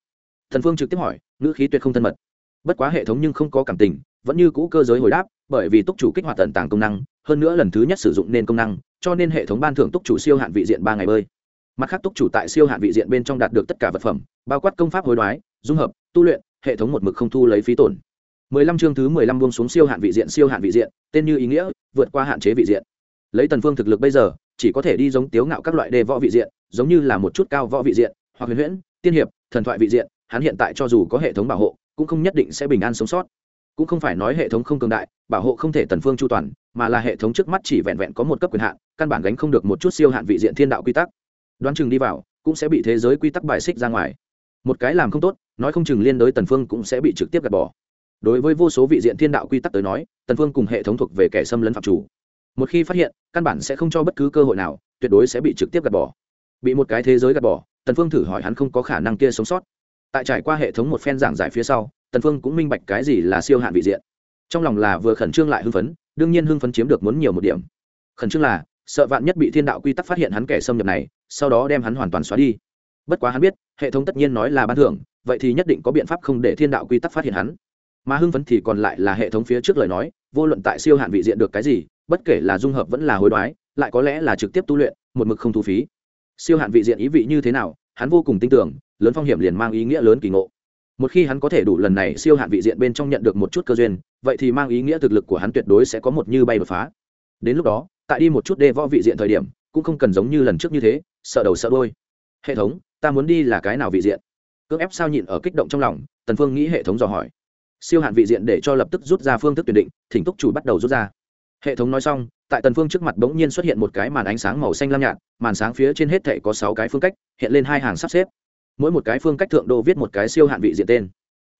S1: Thần phương trực tiếp hỏi, ngữ khí tuyệt không thân mật. Bất quá hệ thống nhưng không có cảm tình, vẫn như cũ cơ giới hồi đáp, bởi vì túc chủ kích hoạt tận tàng công năng, hơn nữa lần thứ nhất sử dụng nên công năng, cho nên hệ thống ban thưởng túc chủ siêu hạn vị diện ba ngày bơi mặt khác túc chủ tại siêu hạn vị diện bên trong đạt được tất cả vật phẩm, bao quát công pháp hối đoái, dung hợp, tu luyện, hệ thống một mực không thu lấy phí tổn. 15 chương thứ 15 buông xuống siêu hạn vị diện, siêu hạn vị diện, tên như ý nghĩa, vượt qua hạn chế vị diện. Lấy tần phương thực lực bây giờ, chỉ có thể đi giống tiếu ngạo các loại đề võ vị diện, giống như là một chút cao võ vị diện, hoặc huyền huyễn, tiên hiệp, thần thoại vị diện, hắn hiện tại cho dù có hệ thống bảo hộ, cũng không nhất định sẽ bình an sống sót. Cũng không phải nói hệ thống không cường đại, bảo hộ không thể tần phương chu toàn, mà là hệ thống trước mắt chỉ vẹn vẹn có một cấp quyền hạn, căn bản gánh không được một chút siêu hạn vị diện thiên đạo quy tắc đoán chừng đi vào, cũng sẽ bị thế giới quy tắc bài xích ra ngoài. Một cái làm không tốt, nói không chừng liên đối tần phương cũng sẽ bị trực tiếp gạt bỏ. Đối với vô số vị diện thiên đạo quy tắc tới nói, tần phương cùng hệ thống thuộc về kẻ xâm lấn phạm chủ. Một khi phát hiện, căn bản sẽ không cho bất cứ cơ hội nào, tuyệt đối sẽ bị trực tiếp gạt bỏ. Bị một cái thế giới gạt bỏ, tần phương thử hỏi hắn không có khả năng kia sống sót. Tại trải qua hệ thống một phen giảng giải phía sau, tần phương cũng minh bạch cái gì là siêu hạn vị diện. Trong lòng là vừa khẩn trương lại hưng phấn, đương nhiên hưng phấn chiếm được muốn nhiều một điểm. Khẩn trương là, sợ vạn nhất bị thiên đạo quy tắc phát hiện hắn kẻ xâm nhập này sau đó đem hắn hoàn toàn xóa đi. Bất quá hắn biết, hệ thống tất nhiên nói là ban thưởng, vậy thì nhất định có biện pháp không để thiên đạo quy tắc phát hiện hắn. Mà hưng phấn thì còn lại là hệ thống phía trước lời nói, vô luận tại siêu hạn vị diện được cái gì, bất kể là dung hợp vẫn là hối đoái, lại có lẽ là trực tiếp tu luyện, một mực không thu phí. Siêu hạn vị diện ý vị như thế nào, hắn vô cùng tin tưởng, lớn phong hiểm liền mang ý nghĩa lớn kỳ ngộ. Một khi hắn có thể đủ lần này siêu hạn vị diện bên trong nhận được một chút cơ duyên, vậy thì mang ý nghĩa thực lực của hắn tuyệt đối sẽ có một như bay đột phá. Đến lúc đó, tại đi một chút đê võ vị diện thời điểm, cũng không cần giống như lần trước như thế sợ đầu sợ đôi hệ thống, ta muốn đi là cái nào vị diện? Cưỡng ép sao nhịn ở kích động trong lòng, tần phương nghĩ hệ thống dò hỏi. Siêu hạn vị diện để cho lập tức rút ra phương thức tuyển định, thỉnh túc chủ bắt đầu rút ra. Hệ thống nói xong, tại tần phương trước mặt bỗng nhiên xuất hiện một cái màn ánh sáng màu xanh lam nhạt, màn sáng phía trên hết thảy có sáu cái phương cách, hiện lên hai hàng sắp xếp. Mỗi một cái phương cách thượng đô viết một cái siêu hạn vị diện tên.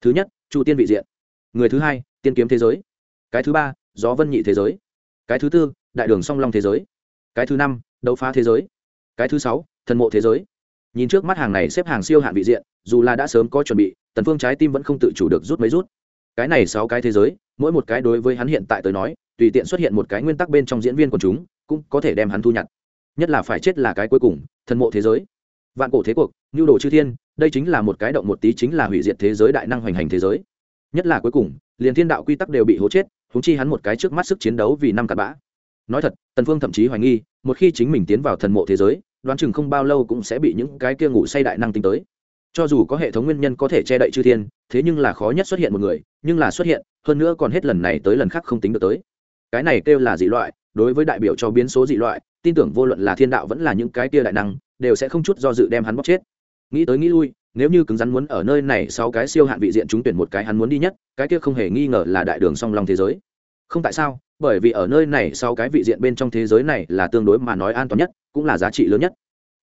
S1: Thứ nhất, chu tiên vị diện. Người thứ hai, tiên kiếm thế giới. Cái thứ ba, gió vân nhị thế giới. Cái thứ tư, đại đường song long thế giới. Cái thứ năm, đấu phá thế giới cái thứ sáu, thần mộ thế giới. Nhìn trước mắt hàng này xếp hàng siêu hạn vị diện, dù là đã sớm có chuẩn bị, tần phương trái tim vẫn không tự chủ được rút mấy rút. Cái này sáu cái thế giới, mỗi một cái đối với hắn hiện tại tới nói, tùy tiện xuất hiện một cái nguyên tắc bên trong diễn viên của chúng, cũng có thể đem hắn thu nhặt. Nhất là phải chết là cái cuối cùng, thần mộ thế giới. Vạn cổ thế cuộc nhu đồ chư thiên, đây chính là một cái động một tí chính là hủy diệt thế giới đại năng hoành hành thế giới. Nhất là cuối cùng, liền thiên đạo quy tắc đều bị hố chết húng chi hắn một cái trước mắt sức chiến đấu vì năm cặp bã nói thật, tần phương thậm chí hoài nghi, một khi chính mình tiến vào thần mộ thế giới, đoán chừng không bao lâu cũng sẽ bị những cái kia ngủ say đại năng tính tới. Cho dù có hệ thống nguyên nhân có thể che đậy chư thiên, thế nhưng là khó nhất xuất hiện một người, nhưng là xuất hiện, hơn nữa còn hết lần này tới lần khác không tính được tới. Cái này kêu là dị loại, đối với đại biểu cho biến số dị loại, tin tưởng vô luận là thiên đạo vẫn là những cái kia đại năng, đều sẽ không chút do dự đem hắn bóc chết. Nghĩ tới nghĩ lui, nếu như cứng rắn muốn ở nơi này sau cái siêu hạn vị diện chúng tuyển một cái hắn muốn đi nhất, cái kia không hề nghi ngờ là đại đường song long thế giới. Không tại sao bởi vì ở nơi này sau cái vị diện bên trong thế giới này là tương đối mà nói an toàn nhất, cũng là giá trị lớn nhất.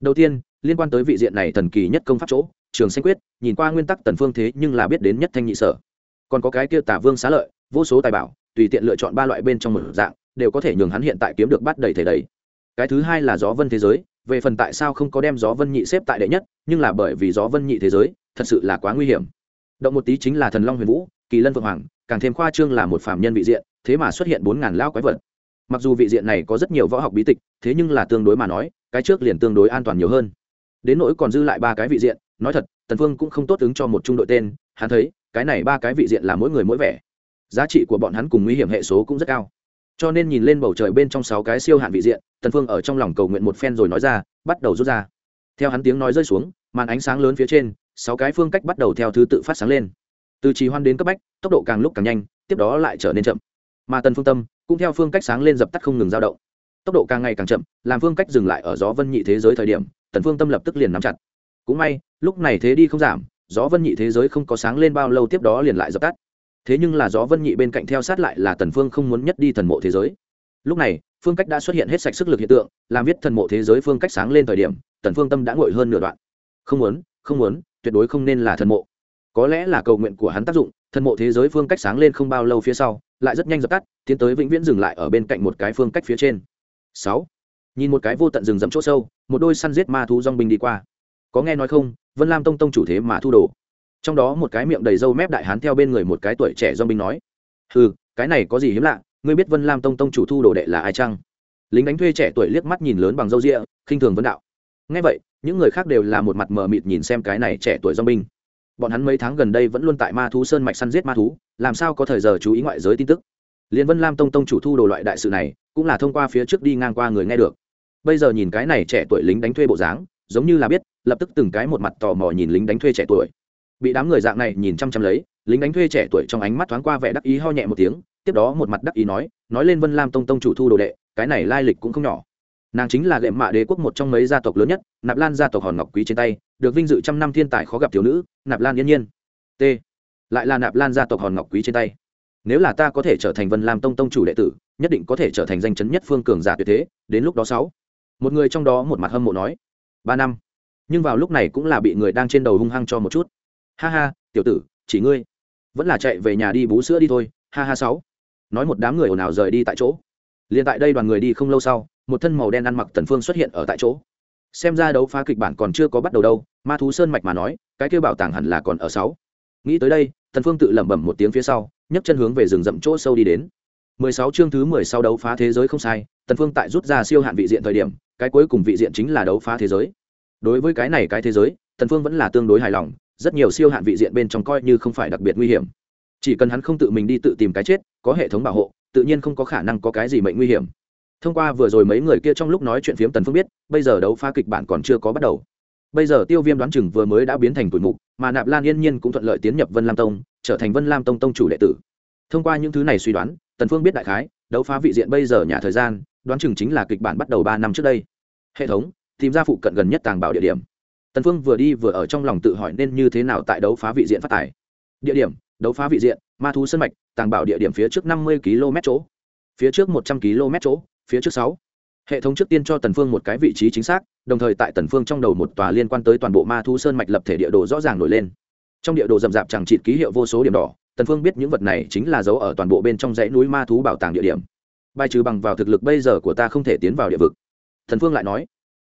S1: Đầu tiên, liên quan tới vị diện này thần kỳ nhất công pháp chỗ, trường xanh quyết, nhìn qua nguyên tắc tần phương thế nhưng là biết đến nhất thanh nhị sở. Còn có cái kia tả vương xá lợi, vô số tài bảo, tùy tiện lựa chọn ba loại bên trong một dạng, đều có thể nhường hắn hiện tại kiếm được bắt đầy thể đầy. Cái thứ hai là gió vân thế giới, về phần tại sao không có đem gió vân nhị xếp tại đệ nhất, nhưng là bởi vì gió vân nhị thế giới thật sự là quá nguy hiểm. Động một tí chính là thần long huyền vũ, kỳ lân vượng hoàng càng thêm khoa trương là một phạm nhân vị diện, thế mà xuất hiện bốn ngàn lao quái vật. Mặc dù vị diện này có rất nhiều võ học bí tịch, thế nhưng là tương đối mà nói, cái trước liền tương đối an toàn nhiều hơn. Đến nỗi còn dư lại ba cái vị diện, nói thật, tần phương cũng không tốt ứng cho một trung đội tên, hắn thấy, cái này ba cái vị diện là mỗi người mỗi vẻ. Giá trị của bọn hắn cùng nguy hiểm hệ số cũng rất cao. Cho nên nhìn lên bầu trời bên trong sáu cái siêu hạn vị diện, tần phương ở trong lòng cầu nguyện một phen rồi nói ra, bắt đầu rút ra. Theo hắn tiếng nói rơi xuống, màn ánh sáng lớn phía trên, sáu cái phương cách bắt đầu theo thứ tự phát sáng lên từ trì hoan đến cấp bách, tốc độ càng lúc càng nhanh, tiếp đó lại trở nên chậm. Mà tần phương tâm, cũng theo phương cách sáng lên dập tắt không ngừng dao động. Tốc độ càng ngày càng chậm, làm phương cách dừng lại ở gió vân nhị thế giới thời điểm, tần phương tâm lập tức liền nắm chặt. Cũng may, lúc này thế đi không giảm, gió vân nhị thế giới không có sáng lên bao lâu tiếp đó liền lại dập tắt. Thế nhưng là gió vân nhị bên cạnh theo sát lại là tần phương không muốn nhất đi thần mộ thế giới. Lúc này, phương cách đã xuất hiện hết sạch sức lực hiện tượng, làm viết thần mộ thế giới phương cách sáng lên thời điểm, tần phương tâm đã nguội hơn nửa đoạn. Không muốn không muốn, tuyệt đối không nên là thần mộ có lẽ là cầu nguyện của hắn tác dụng, thần mộ thế giới phương cách sáng lên không bao lâu phía sau, lại rất nhanh dập tắt, tiến tới vĩnh viễn dừng lại ở bên cạnh một cái phương cách phía trên. Sáu. Nhìn một cái vô tận rừng rậm chỗ sâu, một đôi săn giết ma thú dong binh đi qua. Có nghe nói không, vân lam tông tông chủ thế mà thu đồ. Trong đó một cái miệng đầy râu mép đại hán theo bên người một cái tuổi trẻ dong binh nói ừ cái này có gì hiếm lạ, ngươi biết vân lam tông tông chủ thu đồ đệ là ai chăng? Lính đánh thuê trẻ tuổi liếc mắt nhìn lớn bằng râu rịa khinh thường vấn đạo, nghe vậy, những người khác đều là một mặt mờ mịt nhìn xem cái này trẻ tuổi dong binh bọn hắn mấy tháng gần đây vẫn luôn tại ma thú sơn mạch săn giết ma thú, làm sao có thời giờ chú ý ngoại giới tin tức? Liên vân lam tông tông chủ thu đồ loại đại sự này, cũng là thông qua phía trước đi ngang qua người nghe được. Bây giờ nhìn cái này trẻ tuổi lính đánh thuê bộ dáng, giống như là biết, lập tức từng cái một mặt tò mò nhìn lính đánh thuê trẻ tuổi. Bị đám người dạng này nhìn chăm chăm lấy, lính đánh thuê trẻ tuổi trong ánh mắt thoáng qua vẻ đắc ý ho nhẹ một tiếng, tiếp đó một mặt đắc ý nói nói lên vân lam tông tông chủ thu đồ đệ, cái này lai lịch cũng không nhỏ nàng chính là lệ mạ đế quốc một trong mấy gia tộc lớn nhất, nạp lan gia tộc hòn ngọc quý trên tay, được vinh dự trăm năm thiên tài khó gặp thiếu nữ, nạp lan yên nhiên. T. Lại là nạp lan gia tộc hòn ngọc quý trên tay. Nếu là ta có thể trở thành vân lam tông tông chủ đệ tử, nhất định có thể trở thành danh chấn nhất phương cường giả tuyệt thế, đến lúc đó sáu. Một người trong đó một mặt hâm mộ nói, ba năm. Nhưng vào lúc này cũng là bị người đang trên đầu hung hăng cho một chút. Ha ha, tiểu tử, chỉ ngươi. Vẫn là chạy về nhà đi bú sữa đi thôi. Ha ha, sáu. Nói một đám người ồn ào rời đi tại chỗ. Liền tại đây đoàn người đi không lâu sau một thân màu đen ăn mặc tần phương xuất hiện ở tại chỗ. Xem ra đấu phá kịch bản còn chưa có bắt đầu đâu, ma thú sơn mạch mà nói, cái kêu bảo tàng hẳn là còn ở sáu. Nghĩ tới đây, tần phương tự lẩm bẩm một tiếng phía sau, nhấc chân hướng về rừng rậm chỗ sâu đi đến. 16 chương thứ 16 đấu phá thế giới không sai, tần phương tại rút ra siêu hạn vị diện thời điểm, cái cuối cùng vị diện chính là đấu phá thế giới. Đối với cái này cái thế giới, tần phương vẫn là tương đối hài lòng, rất nhiều siêu hạn vị diện bên trong coi như không phải đặc biệt nguy hiểm. Chỉ cần hắn không tự mình đi tự tìm cái chết, có hệ thống bảo hộ, tự nhiên không có khả năng có cái gì mệnh nguy hiểm thông qua vừa rồi mấy người kia trong lúc nói chuyện phiếm tần phương biết, bây giờ đấu phá kịch bản còn chưa có bắt đầu. Bây giờ tiêu viêm đoán chừng vừa mới đã biến thành tuổi mục, mà nạp lan yên nhiên cũng thuận lợi tiến nhập vân lam tông, trở thành vân lam tông tông chủ đệ tử. Thông qua những thứ này suy đoán, tần phương biết đại khái, đấu phá vị diện bây giờ nhà thời gian, đoán chừng chính là kịch bản bắt đầu ba năm trước đây. Hệ thống, tìm ra phụ cận gần nhất tàng bảo địa điểm. Tần phương vừa đi vừa ở trong lòng tự hỏi nên như thế nào tại đấu phá vị diện phát tài. Địa điểm, đấu phá vị diện, ma thú sân mạch, tàng bảo địa điểm phía trước năm mươi km chỗ. Phía trước một trăm km chỗ phía trước sáu. Hệ thống trước tiên cho tần phương một cái vị trí chính xác, đồng thời tại tần phương trong đầu một tòa liên quan tới toàn bộ ma thú sơn mạch lập thể địa đồ rõ ràng nổi lên. Trong địa đồ rậm rạp chẳng chịt ký hiệu vô số điểm đỏ, tần phương biết những vật này chính là dấu ở toàn bộ bên trong dãy núi ma thú bảo tàng địa điểm. Bài trừ bằng vào thực lực bây giờ của ta không thể tiến vào địa vực. Tần phương lại nói,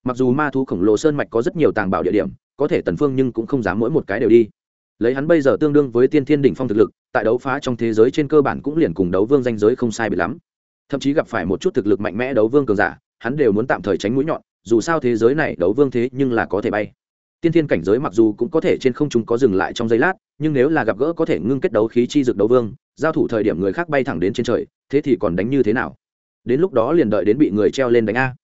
S1: mặc dù ma thú khổng lồ sơn mạch có rất nhiều tàng bảo địa điểm, có thể tần phương nhưng cũng không dám mỗi một cái đều đi. Lấy hắn bây giờ tương đương với tiên thiên đỉnh phong thực lực, tại đấu phá trong thế giới trên cơ bản cũng liền cùng đấu vương danh giới không sai biệt lắm thậm chí gặp phải một chút thực lực mạnh mẽ đấu vương cường giả, hắn đều muốn tạm thời tránh mũi nhọn, dù sao thế giới này đấu vương thế nhưng là có thể bay. Tiên thiên cảnh giới mặc dù cũng có thể trên không chúng có dừng lại trong giây lát, nhưng nếu là gặp gỡ có thể ngưng kết đấu khí chi dược đấu vương, giao thủ thời điểm người khác bay thẳng đến trên trời, thế thì còn đánh như thế nào? Đến lúc đó liền đợi đến bị người treo lên đánh a.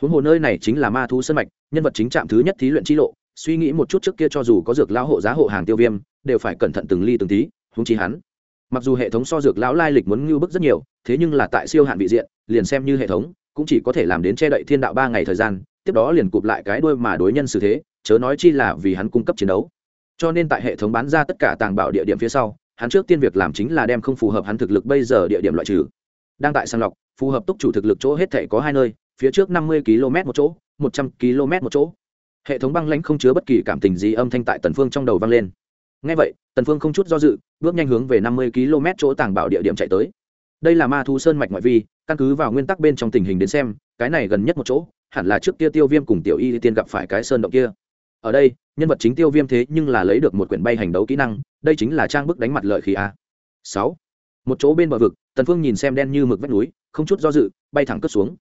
S1: Huống hồ nơi này chính là ma thú sân mạch, nhân vật chính trạm thứ nhất thí luyện chi lộ, suy nghĩ một chút trước kia cho dù có dược lão hộ giá hộ hàng tiêu viêm, đều phải cẩn thận từng ly từng tí, huống chi hắn mặc dù hệ thống so dược lão lai lịch muốn ngưu bức rất nhiều, thế nhưng là tại siêu hạn vị diện, liền xem như hệ thống, cũng chỉ có thể làm đến che đậy thiên đạo ba ngày thời gian, tiếp đó liền cụp lại cái đuôi mà đối nhân xử thế, chớ nói chi là vì hắn cung cấp chiến đấu. Cho nên tại hệ thống bán ra tất cả tàng bảo địa điểm phía sau, hắn trước tiên việc làm chính là đem không phù hợp hắn thực lực bây giờ địa điểm loại trừ. Đang tại sàng lọc, phù hợp túc chủ thực lực chỗ hết thể có hai nơi, phía trước năm mươi km một chỗ, một trăm km một chỗ. Hệ thống băng lãnh không chứa bất kỳ cảm tình gì âm thanh tại tần phương trong đầu vang lên ngay vậy, tần phương không chút do dự, bước nhanh hướng về năm mươi km chỗ tàng bảo địa điểm chạy tới. Đây là ma thú sơn mạch ngoại vi, căn cứ vào nguyên tắc bên trong tình hình đến xem, cái này gần nhất một chỗ, hẳn là trước kia tiêu viêm cùng tiểu y tiên gặp phải cái sơn động kia. Ở đây, nhân vật chính tiêu viêm thế nhưng là lấy được một quyển bay hành đấu kỹ năng, đây chính là trang bức đánh mặt lợi khí a. Sáu. Một chỗ bên bờ vực, tần phương nhìn xem đen như mực vách núi, không chút do dự, bay thẳng cất xuống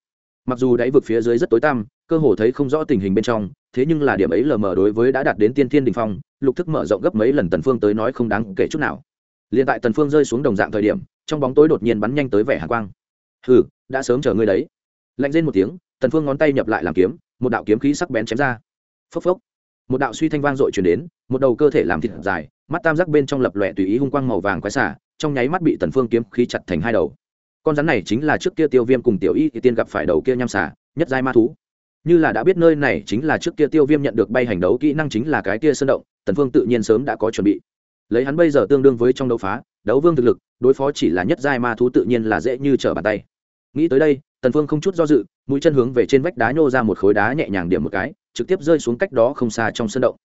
S1: mặc dù đáy vực phía dưới rất tối tăm, cơ hồ thấy không rõ tình hình bên trong, thế nhưng là điểm ấy lờ mờ đối với đã đạt đến tiên thiên đình phong, lục thức mở rộng gấp mấy lần tần phương tới nói không đáng kể chút nào. Liền tại tần phương rơi xuống đồng dạng thời điểm, trong bóng tối đột nhiên bắn nhanh tới vẻ hàn quang. Hừ, đã sớm chờ ngươi đấy. Lạnh rên một tiếng, tần phương ngón tay nhập lại làm kiếm, một đạo kiếm khí sắc bén chém ra. Phốc phốc. Một đạo suy thanh vang dội truyền đến, một đầu cơ thể làm thịt dài, mắt tam giác bên trong lập lòe tùy ý hung quang màu vàng quái xả, trong nháy mắt bị tần phương kiếm khí chặt thành hai đầu con rắn này chính là trước kia tiêu viêm cùng tiểu y thì tiên gặp phải đầu kia nham xả nhất giai ma thú. Như là đã biết nơi này chính là trước kia tiêu viêm nhận được bay hành đấu kỹ năng chính là cái kia sơn động, tần phương tự nhiên sớm đã có chuẩn bị. Lấy hắn bây giờ tương đương với trong đấu phá, đấu vương thực lực, đối phó chỉ là nhất giai ma thú tự nhiên là dễ như trở bàn tay. Nghĩ tới đây, tần phương không chút do dự, mũi chân hướng về trên vách đá nhô ra một khối đá nhẹ nhàng điểm một cái, trực tiếp rơi xuống cách đó không xa trong sơn động.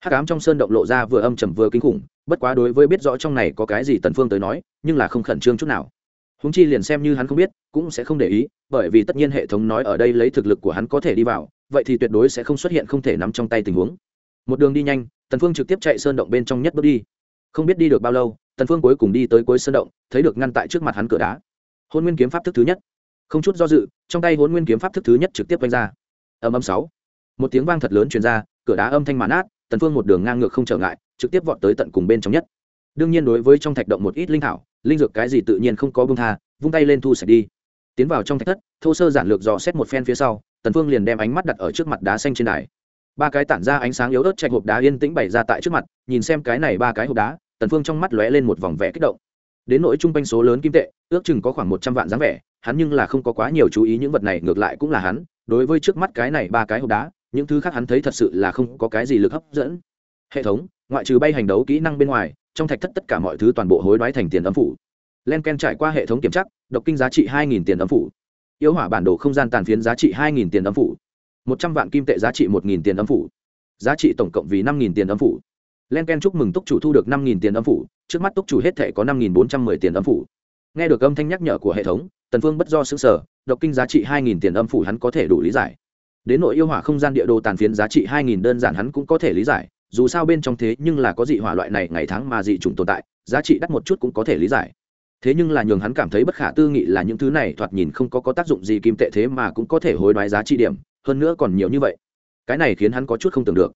S1: Hắc ám trong sơn động lộ ra vừa âm trầm vừa kinh khủng, bất quá đối với biết rõ trong này có cái gì tần phương tới nói, nhưng là không khẩn trương chút nào húng chi liền xem như hắn không biết, cũng sẽ không để ý, bởi vì tất nhiên hệ thống nói ở đây lấy thực lực của hắn có thể đi vào, vậy thì tuyệt đối sẽ không xuất hiện không thể nắm trong tay tình huống. Một đường đi nhanh, tần phương trực tiếp chạy sơn động bên trong nhất bước đi. Không biết đi được bao lâu, tần phương cuối cùng đi tới cuối sơn động, thấy được ngăn tại trước mặt hắn cửa đá. Hôn nguyên kiếm pháp thức thứ nhất. Không chút do dự, trong tay hôn nguyên kiếm pháp thức thứ nhất trực tiếp vanh ra. Âm âm sáu. Một tiếng vang thật lớn truyền ra, cửa đá âm thanh màn át tần phương một đường ngang ngược không trở ngại, trực tiếp vọt tới tận cùng bên trong nhất đương nhiên đối với trong thạch động một ít linh thảo, linh dược cái gì tự nhiên không có bông tha, vung tay lên thu sạch đi. Tiến vào trong thạch thất, thô sơ giản lược dò xét một phen phía sau, tần phương liền đem ánh mắt đặt ở trước mặt đá xanh trên đài. Ba cái tản ra ánh sáng yếu ớt chạy hộp đá yên tĩnh bày ra tại trước mặt, nhìn xem cái này ba cái hộp đá, tần phương trong mắt lóe lên một vòng vẻ kích động. Đến nỗi trung quanh số lớn kim tệ, ước chừng có khoảng một trăm vạn dáng vẻ, hắn nhưng là không có quá nhiều chú ý những vật này, ngược lại cũng là hắn. Đối với trước mắt cái này ba cái hộp đá, những thứ khác hắn thấy thật sự là không có cái gì lực hấp dẫn. Hệ thống, ngoại trừ bay hành đấu kỹ năng bên ngoài trong thạch thất tất cả mọi thứ toàn bộ hối đoái thành tiền âm phủ. Len ken trải qua hệ thống kiểm tra, độc kinh giá trị hai nghìn tiền âm phủ. Yếu hỏa bản đồ không gian tàn phiến giá trị hai nghìn tiền âm phủ. một trăm vạn kim tệ giá trị một nghìn tiền âm phủ. Giá trị tổng cộng vì năm nghìn tiền âm phủ. Len ken chúc mừng túc chủ thu được năm nghìn tiền âm phủ, trước mắt túc chủ hết thể có năm nghìn bốn trăm mười tiền âm phủ. Nghe được âm thanh nhắc nhở của hệ thống, tần phương bất do xứng sở độc kinh giá trị hai nghìn tiền âm phủ hắn có thể đủ lý giải. Đến nội yêu hỏa không gian địa đồ tàn phiến giá trị hai nghìn đơn giản hắn cũng có thể lý giải dù sao bên trong thế nhưng là có dị hỏa loại này ngày tháng mà dị chủng tồn tại, giá trị đắt một chút cũng có thể lý giải. Thế nhưng là nhường hắn cảm thấy bất khả tư nghị là những thứ này thoạt nhìn không có có tác dụng gì kim tệ thế mà cũng có thể hối đoái giá trị điểm, hơn nữa còn nhiều như vậy. Cái này khiến hắn có chút không tưởng được.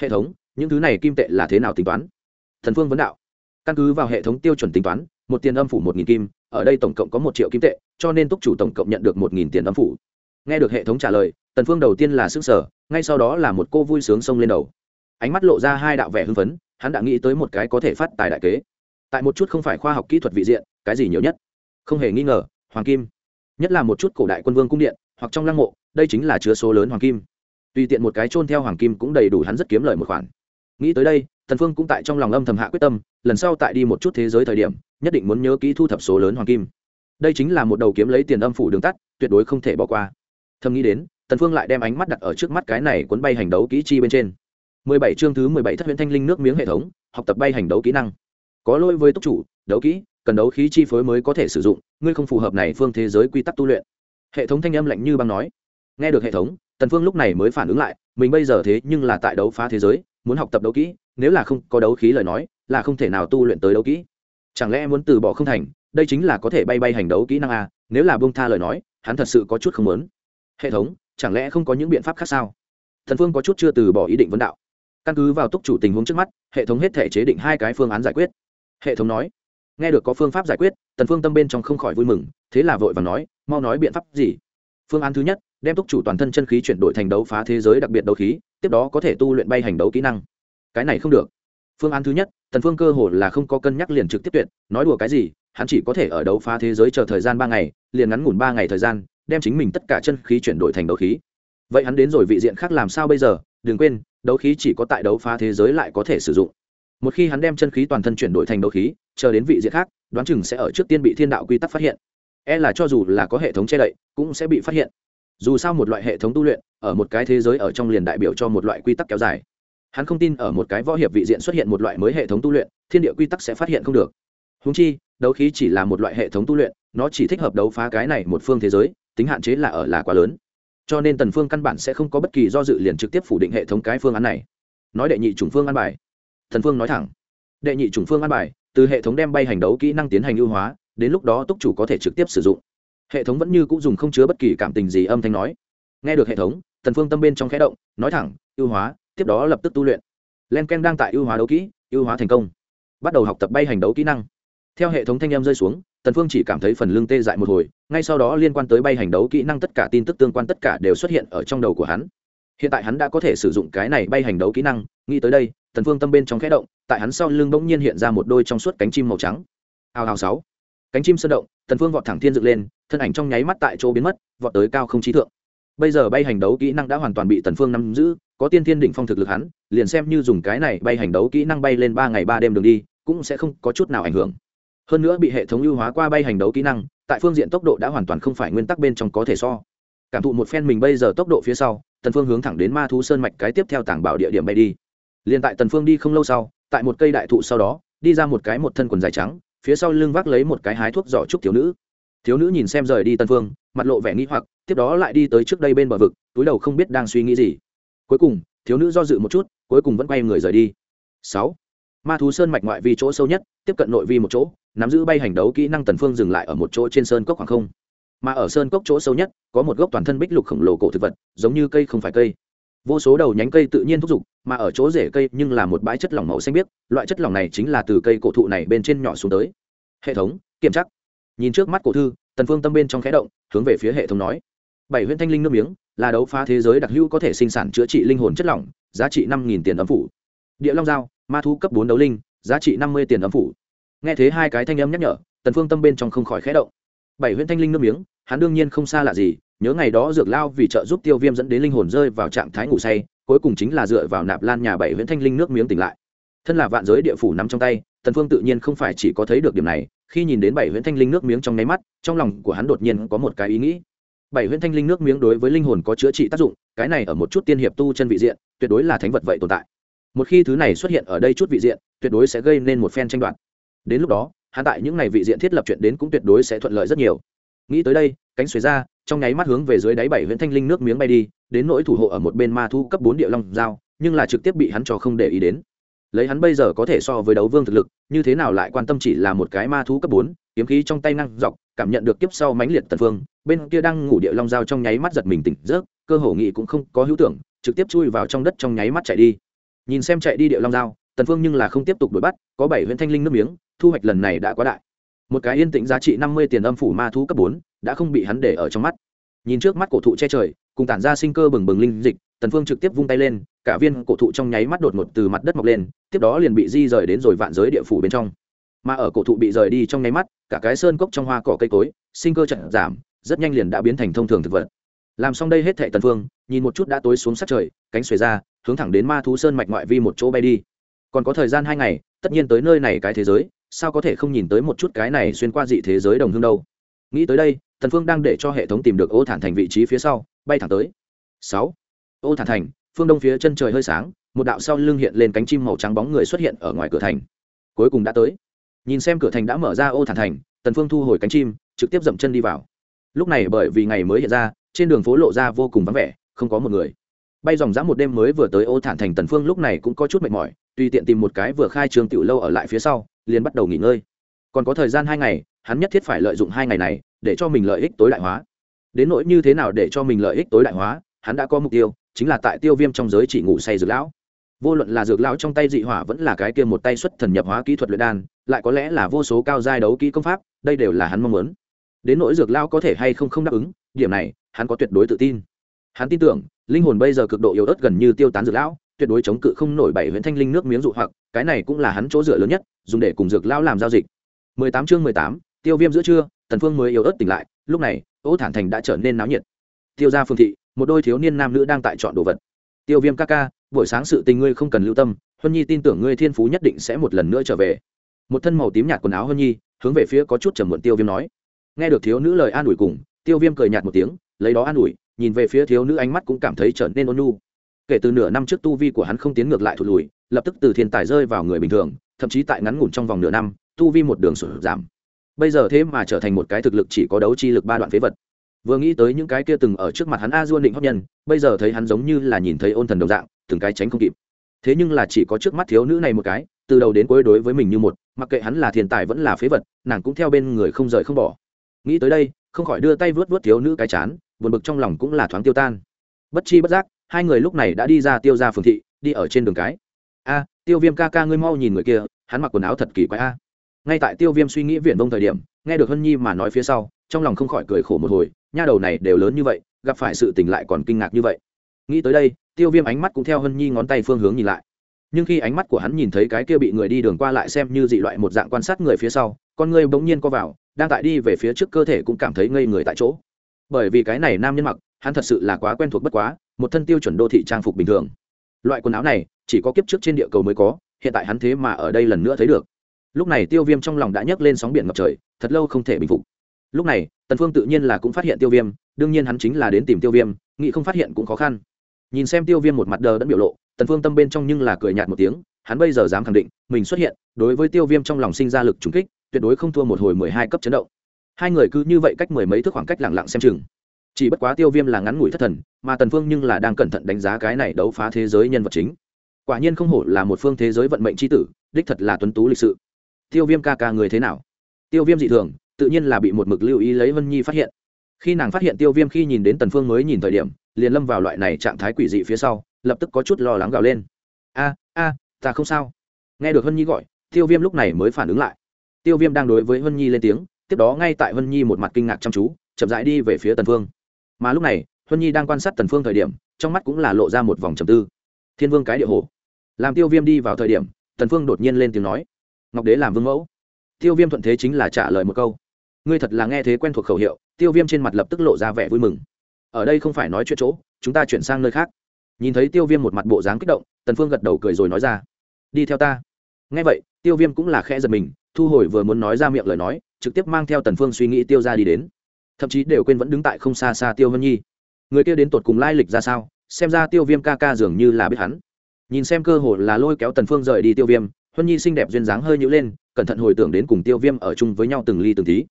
S1: Hệ thống, những thứ này kim tệ là thế nào tính toán? Thần phương vấn đạo. Căn cứ vào hệ thống tiêu chuẩn tính toán, một tiền âm phủ một nghìn kim, ở đây tổng cộng có một triệu kim tệ, cho nên túc chủ tổng cộng nhận được một nghìn tiền âm phủ. Nghe được hệ thống trả lời, tần phương đầu tiên là sức sở ngay sau đó là một cô vui sướng xông lên đầu ánh mắt lộ ra hai đạo vẻ hưng phấn, hắn đã nghĩ tới một cái có thể phát tài đại kế. Tại một chút không phải khoa học kỹ thuật vị diện, cái gì nhiều nhất? Không hề nghi ngờ, hoàng kim. Nhất là một chút cổ đại quân vương cung điện, hoặc trong lăng mộ, đây chính là chứa số lớn hoàng kim. Tùy tiện một cái chôn theo hoàng kim cũng đầy đủ hắn rất kiếm lời một khoản. Nghĩ tới đây thần phương cũng tại trong lòng âm thầm hạ quyết tâm, lần sau tại đi một chút thế giới thời điểm, nhất định muốn nhớ kỹ thu thập số lớn hoàng kim. Đây chính là một đầu kiếm lấy tiền âm phủ đường tắt, tuyệt đối không thể bỏ qua. Thầm nghĩ đến, tần phương lại đem ánh mắt đặt ở trước mắt cái này cuốn bay hành đấu kỹ chi bên trên. 17 chương thứ 17 thất huyền thanh linh nước miếng hệ thống, học tập bay hành đấu kỹ năng. Có lỗi với tốc chủ, đấu kỹ, cần đấu khí chi phối mới có thể sử dụng, ngươi không phù hợp này phương thế giới quy tắc tu luyện. Hệ thống thanh âm lạnh như băng nói. Nghe được hệ thống, tần phương lúc này mới phản ứng lại, mình bây giờ thế nhưng là tại đấu phá thế giới, muốn học tập đấu kỹ, nếu là không có đấu khí lời nói, là không thể nào tu luyện tới đấu kỹ. Chẳng lẽ muốn từ bỏ không thành, đây chính là có thể bay bay hành đấu kỹ năng a nếu là buông tha lời nói, hắn thật sự có chút không muốn. Hệ thống, chẳng lẽ không có những biện pháp khác sao? Thần phương có chút chưa từ bỏ ý định vấn đạo căn cứ vào túc chủ tình huống trước mắt, hệ thống hết thể chế định hai cái phương án giải quyết. Hệ thống nói, nghe được có phương pháp giải quyết, tần phương tâm bên trong không khỏi vui mừng, thế là vội vàng nói, mau nói biện pháp gì? Phương án thứ nhất, đem túc chủ toàn thân chân khí chuyển đổi thành đấu phá thế giới đặc biệt đấu khí, tiếp đó có thể tu luyện bay hành đấu kỹ năng. Cái này không được. Phương án thứ nhất, tần phương cơ hồ là không có cân nhắc liền trực tiếp tuyệt, nói đùa cái gì, hắn chỉ có thể ở đấu phá thế giới chờ thời gian ba ngày, liền ngắn ngủn ba ngày thời gian, đem chính mình tất cả chân khí chuyển đổi thành đấu khí vậy hắn đến rồi vị diện khác làm sao bây giờ? Đừng quên, đấu khí chỉ có tại đấu phá thế giới lại có thể sử dụng. Một khi hắn đem chân khí toàn thân chuyển đổi thành đấu khí, chờ đến vị diện khác, đoán chừng sẽ ở trước tiên bị thiên đạo quy tắc phát hiện. E là cho dù là có hệ thống che đậy, cũng sẽ bị phát hiện. Dù sao một loại hệ thống tu luyện, ở một cái thế giới ở trong liền đại biểu cho một loại quy tắc kéo dài. Hắn không tin ở một cái võ hiệp vị diện xuất hiện một loại mới hệ thống tu luyện, thiên địa quy tắc sẽ phát hiện không được. Húng chi, đấu khí chỉ là một loại hệ thống tu luyện, nó chỉ thích hợp đấu phá cái này một phương thế giới, tính hạn chế là ở là quá lớn cho nên tần phương căn bản sẽ không có bất kỳ do dự liền trực tiếp phủ định hệ thống cái phương án này. Nói đệ nhị chủng phương an bài. Thần phương nói thẳng. Đệ nhị chủng phương an bài, từ hệ thống đem bay hành đấu kỹ năng tiến hành ưu hóa, đến lúc đó túc chủ có thể trực tiếp sử dụng. Hệ thống vẫn như cũng dùng không chứa bất kỳ cảm tình gì âm thanh nói. Nghe được hệ thống thần phương tâm bên trong khẽ động, nói thẳng, ưu hóa, tiếp đó lập tức tu luyện. Len ken đang tại ưu hóa đấu kỹ, ưu hóa thành công. Bắt đầu học tập bay hành đấu kỹ năng. Theo hệ thống thanh em rơi xuống tần phương chỉ cảm thấy phần lưng tê dại một hồi, ngay sau đó liên quan tới bay hành đấu kỹ năng tất cả tin tức tương quan tất cả đều xuất hiện ở trong đầu của hắn. Hiện tại hắn đã có thể sử dụng cái này bay hành đấu kỹ năng, nghĩ tới đây, tần phương tâm bên trong khẽ động, tại hắn sau lưng bỗng nhiên hiện ra một đôi trong suốt cánh chim màu trắng. Hào hào sáu. Cánh chim sơn động, tần phương vọt thẳng thiên dựng lên, thân ảnh trong nháy mắt tại chỗ biến mất, vọt tới cao không trí thượng. Bây giờ bay hành đấu kỹ năng đã hoàn toàn bị tần phương nắm giữ, có tiên thiên đỉnh phong thực lực hắn, liền xem như dùng cái này bay hành đấu kỹ năng bay lên ba ngày ba đêm đường đi, cũng sẽ không có chút nào ảnh hưởng hơn nữa bị hệ thống ưu hóa qua bay hành đấu kỹ năng, tại phương diện tốc độ đã hoàn toàn không phải nguyên tắc bên trong có thể so. Cảm thụ một phen mình bây giờ tốc độ phía sau, tần phương hướng thẳng đến ma thú sơn mạch cái tiếp theo tảng bảo địa điểm bay đi. Liền tại tần phương đi không lâu sau, tại một cây đại thụ sau đó, đi ra một cái một thân quần dài trắng, phía sau lưng vác lấy một cái hái thuốc giỏ trúc thiếu nữ. Thiếu nữ nhìn xem rời đi tần phương, mặt lộ vẻ nghi hoặc, tiếp đó lại đi tới trước đây bên bờ vực, túi đầu không biết đang suy nghĩ gì. Cuối cùng, thiếu nữ do dự một chút, cuối cùng vẫn quay người rời đi. Sáu. Ma thú sơn mạch ngoại vi chỗ sâu nhất, tiếp cận nội vi một chỗ nắm giữ bay hành đấu kỹ năng tần phương dừng lại ở một chỗ trên sơn cốc khoảng không. Mà ở sơn cốc chỗ sâu nhất, có một gốc toàn thân bích lục khổng lồ cổ thực vật, giống như cây không phải cây. Vô số đầu nhánh cây tự nhiên thúc giục, mà ở chỗ rễ cây nhưng là một bãi chất lỏng màu xanh biếc, loại chất lỏng này chính là từ cây cổ thụ này bên trên nhỏ xuống tới. Hệ thống, kiểm chắc nhìn trước mắt cổ thư, tần phương tâm bên trong khẽ động, hướng về phía hệ thống nói. Bảy huyễn thanh linh nước miếng, là đấu phá thế giới đặc hữu có thể sinh sản chữa trị linh hồn chất lỏng, giá trị năm tiền ấm phủ. Địa long dao ma thú cấp bốn đấu linh, giá trị năm mươi tiền ấm phủ nghe thấy hai cái thanh âm nhắc nhở, tần phương tâm bên trong không khỏi khẽ động. Bảy huyễn thanh linh nước miếng, hắn đương nhiên không xa lạ gì, nhớ ngày đó dược lao vì trợ giúp tiêu viêm dẫn đến linh hồn rơi vào trạng thái ngủ say, cuối cùng chính là dựa vào nạp lan nhà bảy huyễn thanh linh nước miếng tỉnh lại. Thân là vạn giới địa phủ nắm trong tay, tần phương tự nhiên không phải chỉ có thấy được điểm này, khi nhìn đến bảy huyễn thanh linh nước miếng trong nấy mắt, trong lòng của hắn đột nhiên có một cái ý nghĩ. Bảy huyễn thanh linh nước miếng đối với linh hồn có chữa trị tác dụng, cái này ở một chút tiên hiệp tu chân vị diện, tuyệt đối là thánh vật vậy tồn tại. Một khi thứ này xuất hiện ở đây chút vị diện, tuyệt đối sẽ gây nên một phen tranh đoạt đến lúc đó, hắn tại những ngày vị diện thiết lập chuyện đến cũng tuyệt đối sẽ thuận lợi rất nhiều. Nghĩ tới đây, cánh xuế ra, trong nháy mắt hướng về dưới đáy bảy huyện thanh linh nước miếng bay đi, đến nỗi thủ hộ ở một bên ma thu cấp bốn địa long giao, nhưng là trực tiếp bị hắn cho không để ý đến. Lấy hắn bây giờ có thể so với đấu vương thực lực, như thế nào lại quan tâm chỉ là một cái ma thú cấp bốn, kiếm khí trong tay năng dọc, cảm nhận được kiếp sau mãnh liệt tần phương, bên kia đang ngủ địa long giao trong nháy mắt giật mình tỉnh giấc, cơ hồ nghị cũng không có hữu tưởng, trực tiếp chui vào trong đất trong nháy mắt chạy đi. Nhìn xem chạy đi địa long giao tần phương nhưng là không tiếp tục đuổi bắt, có bảy huyện thanh linh nước miếng, thu hoạch lần này đã quá đại. Một cái yên tĩnh giá trị năm mươi tiền âm phủ ma thú cấp bốn, đã không bị hắn để ở trong mắt. Nhìn trước mắt cổ thụ che trời, cùng tản ra sinh cơ bừng bừng linh dịch, tần phương trực tiếp vung tay lên, cả viên cổ thụ trong nháy mắt đột ngột từ mặt đất mọc lên, tiếp đó liền bị di rời đến rồi vạn giới địa phủ bên trong. Mà ở cổ thụ bị rời đi trong nháy mắt, cả cái sơn cốc trong hoa cỏ cây cối, sinh cơ chậm giảm, rất nhanh liền đã biến thành thông thường thực vật. Làm xong đây hết thệ tần phương, nhìn một chút đã tối xuống sát trời, cánh xuề ra, hướng thẳng đến ma thú sơn mạch ngoại vi một chỗ bay đi còn có thời gian hai ngày, tất nhiên tới nơi này cái thế giới, sao có thể không nhìn tới một chút cái này xuyên qua dị thế giới đồng hương đâu? Nghĩ tới đây, tần phương đang để cho hệ thống tìm được ô thản thành vị trí phía sau, bay thẳng tới. Sáu. Ô thản thành, phương đông phía chân trời hơi sáng, một đạo sau lưng hiện lên cánh chim màu trắng bóng người xuất hiện ở ngoài cửa thành. Cuối cùng đã tới. Nhìn xem cửa thành đã mở ra ô thản thành, tần phương thu hồi cánh chim, trực tiếp dậm chân đi vào. Lúc này bởi vì ngày mới hiện ra, trên đường phố lộ ra vô cùng vắng vẻ, không có một người. Bay dòng dã một đêm mới vừa tới ô thản thành, tần phương lúc này cũng có chút mệt mỏi tùy tiện tìm một cái vừa khai trường tiểu lâu ở lại phía sau, liền bắt đầu nghỉ ngơi. Còn có thời gian hai ngày, hắn nhất thiết phải lợi dụng hai ngày này để cho mình lợi ích tối đại hóa. Đến nỗi như thế nào để cho mình lợi ích tối đại hóa, hắn đã có mục tiêu, chính là tại tiêu viêm trong giới chỉ ngủ say dược lão. Vô luận là dược lão trong tay dị hỏa vẫn là cái kia một tay xuất thần nhập hóa kỹ thuật luyện đan, lại có lẽ là vô số cao giai đấu kỹ công pháp, đây đều là hắn mong muốn. Đến nỗi dược lão có thể hay không không đáp ứng, điểm này, hắn có tuyệt đối tự tin. Hắn tin tưởng, linh hồn bây giờ cực độ yếu ớt gần như tiêu tán dược lão tuyệt đối chống cự không nổi bảy huyện thanh linh nước miếng dụ hoặc cái này cũng là hắn chỗ dựa lớn nhất dùng để cùng dược lão làm giao dịch. 18 chương 18, tiêu viêm giữa trưa tần phương mới yếu ớt tỉnh lại lúc này ô thản thành đã trở nên náo nhiệt. Tiêu gia phương thị một đôi thiếu niên nam nữ đang tại chọn đồ vật. Tiêu viêm ca ca buổi sáng sự tình ngươi không cần lưu tâm huân nhi tin tưởng ngươi thiên phú nhất định sẽ một lần nữa trở về. Một thân màu tím nhạt quần áo huân nhi hướng về phía có chút trầm muộn tiêu viêm nói. Nghe được thiếu nữ lời an ủi cùng tiêu viêm cười nhạt một tiếng lấy đó an ủi nhìn về phía thiếu nữ ánh mắt cũng cảm thấy trở nên ôn nhu kể từ nửa năm trước tu vi của hắn không tiến ngược lại thụt lùi, lập tức từ thiên tài rơi vào người bình thường, thậm chí tại ngắn ngủn trong vòng nửa năm, tu vi một đường sụt giảm. Bây giờ thế mà trở thành một cái thực lực chỉ có đấu chi lực ba đoạn phế vật. Vừa nghĩ tới những cái kia từng ở trước mặt hắn a duôn định hóc nhân, bây giờ thấy hắn giống như là nhìn thấy ôn thần đồng dạng, từng cái tránh không kịp. Thế nhưng là chỉ có trước mắt thiếu nữ này một cái, từ đầu đến cuối đối với mình như một, mặc kệ hắn là thiên tài vẫn là phế vật, nàng cũng theo bên người không rời không bỏ. Nghĩ tới đây, không khỏi đưa tay vớt vớt thiếu nữ cái chán, buồn bực trong lòng cũng là thoáng tiêu tan. Bất chi bất giác hai người lúc này đã đi ra tiêu ra phường thị, đi ở trên đường cái. A, tiêu viêm ca ca ngươi mau nhìn người kia, hắn mặc quần áo thật kỳ quái a. Ngay tại tiêu viêm suy nghĩ viển vông thời điểm, nghe được hân nhi mà nói phía sau, trong lòng không khỏi cười khổ một hồi, nha đầu này đều lớn như vậy, gặp phải sự tình lại còn kinh ngạc như vậy. Nghĩ tới đây, tiêu viêm ánh mắt cũng theo hân nhi ngón tay phương hướng nhìn lại. Nhưng khi ánh mắt của hắn nhìn thấy cái kia bị người đi đường qua lại xem như dị loại một dạng quan sát người phía sau, con người bỗng nhiên co vào, đang tại đi về phía trước cơ thể cũng cảm thấy ngây người tại chỗ. Bởi vì cái này nam nhân mặc, hắn thật sự là quá quen thuộc bất quá một thân tiêu chuẩn đô thị trang phục bình thường. Loại quần áo này, chỉ có kiếp trước trên địa cầu mới có, hiện tại hắn thế mà ở đây lần nữa thấy được. Lúc này tiêu viêm trong lòng đã nhấc lên sóng biển ngập trời, thật lâu không thể bình phục. Lúc này, tần phương tự nhiên là cũng phát hiện tiêu viêm, đương nhiên hắn chính là đến tìm tiêu viêm, nghĩ không phát hiện cũng khó khăn. Nhìn xem tiêu viêm một mặt đờ đẫn biểu lộ, tần phương tâm bên trong nhưng là cười nhạt một tiếng, hắn bây giờ dám khẳng định, mình xuất hiện, đối với tiêu viêm trong lòng sinh ra lực trùng kích, tuyệt đối không thua một hồi mười hai cấp chấn động. Hai người cứ như vậy cách mười mấy thước khoảng cách lặng lặng xem chừng chỉ bất quá tiêu viêm là ngắn ngủi thất thần, mà tần phương nhưng là đang cẩn thận đánh giá cái này đấu phá thế giới nhân vật chính. Quả nhiên không hổ là một phương thế giới vận mệnh chi tử, đích thật là tuấn tú lịch sự. Tiêu viêm ca ca người thế nào? Tiêu viêm dị thường, tự nhiên là bị một mực lưu ý lấy vân nhi phát hiện. Khi nàng phát hiện tiêu viêm khi nhìn đến tần phương mới nhìn thời điểm, liền lâm vào loại này trạng thái quỷ dị phía sau, lập tức có chút lo lắng gào lên. A a, ta không sao. Nghe được vân nhi gọi, tiêu viêm lúc này mới phản ứng lại. Tiêu viêm đang đối với vân nhi lên tiếng, tiếp đó ngay tại vân nhi một mặt kinh ngạc chăm chú, chậm rãi đi về phía tần phương mà lúc này, huân nhi đang quan sát tần phương thời điểm, trong mắt cũng là lộ ra một vòng trầm tư. Thiên vương cái địa hồ. Làm tiêu viêm đi vào thời điểm, tần phương đột nhiên lên tiếng nói, ngọc đế làm vương mẫu. Tiêu viêm thuận thế chính là trả lời một câu, ngươi thật là nghe thế quen thuộc khẩu hiệu. Tiêu viêm trên mặt lập tức lộ ra vẻ vui mừng. Ở đây không phải nói chuyện chỗ, chúng ta chuyển sang nơi khác. Nhìn thấy tiêu viêm một mặt bộ dáng kích động, tần phương gật đầu cười rồi nói ra, đi theo ta. Nghe vậy, tiêu viêm cũng là khẽ giật mình, thu hồi vừa muốn nói ra miệng lời nói, trực tiếp mang theo tần phương suy nghĩ tiêu ra đi đến thậm chí đều quên vẫn đứng tại không xa xa tiêu hân nhi. Người kia đến tột cùng lai lịch ra sao, xem ra tiêu viêm ca ca dường như là biết hắn. Nhìn xem cơ hội là lôi kéo tần phương rời đi tiêu viêm, huân nhi xinh đẹp duyên dáng hơi nhữ lên, cẩn thận hồi tưởng đến cùng tiêu viêm ở chung với nhau từng ly từng tí.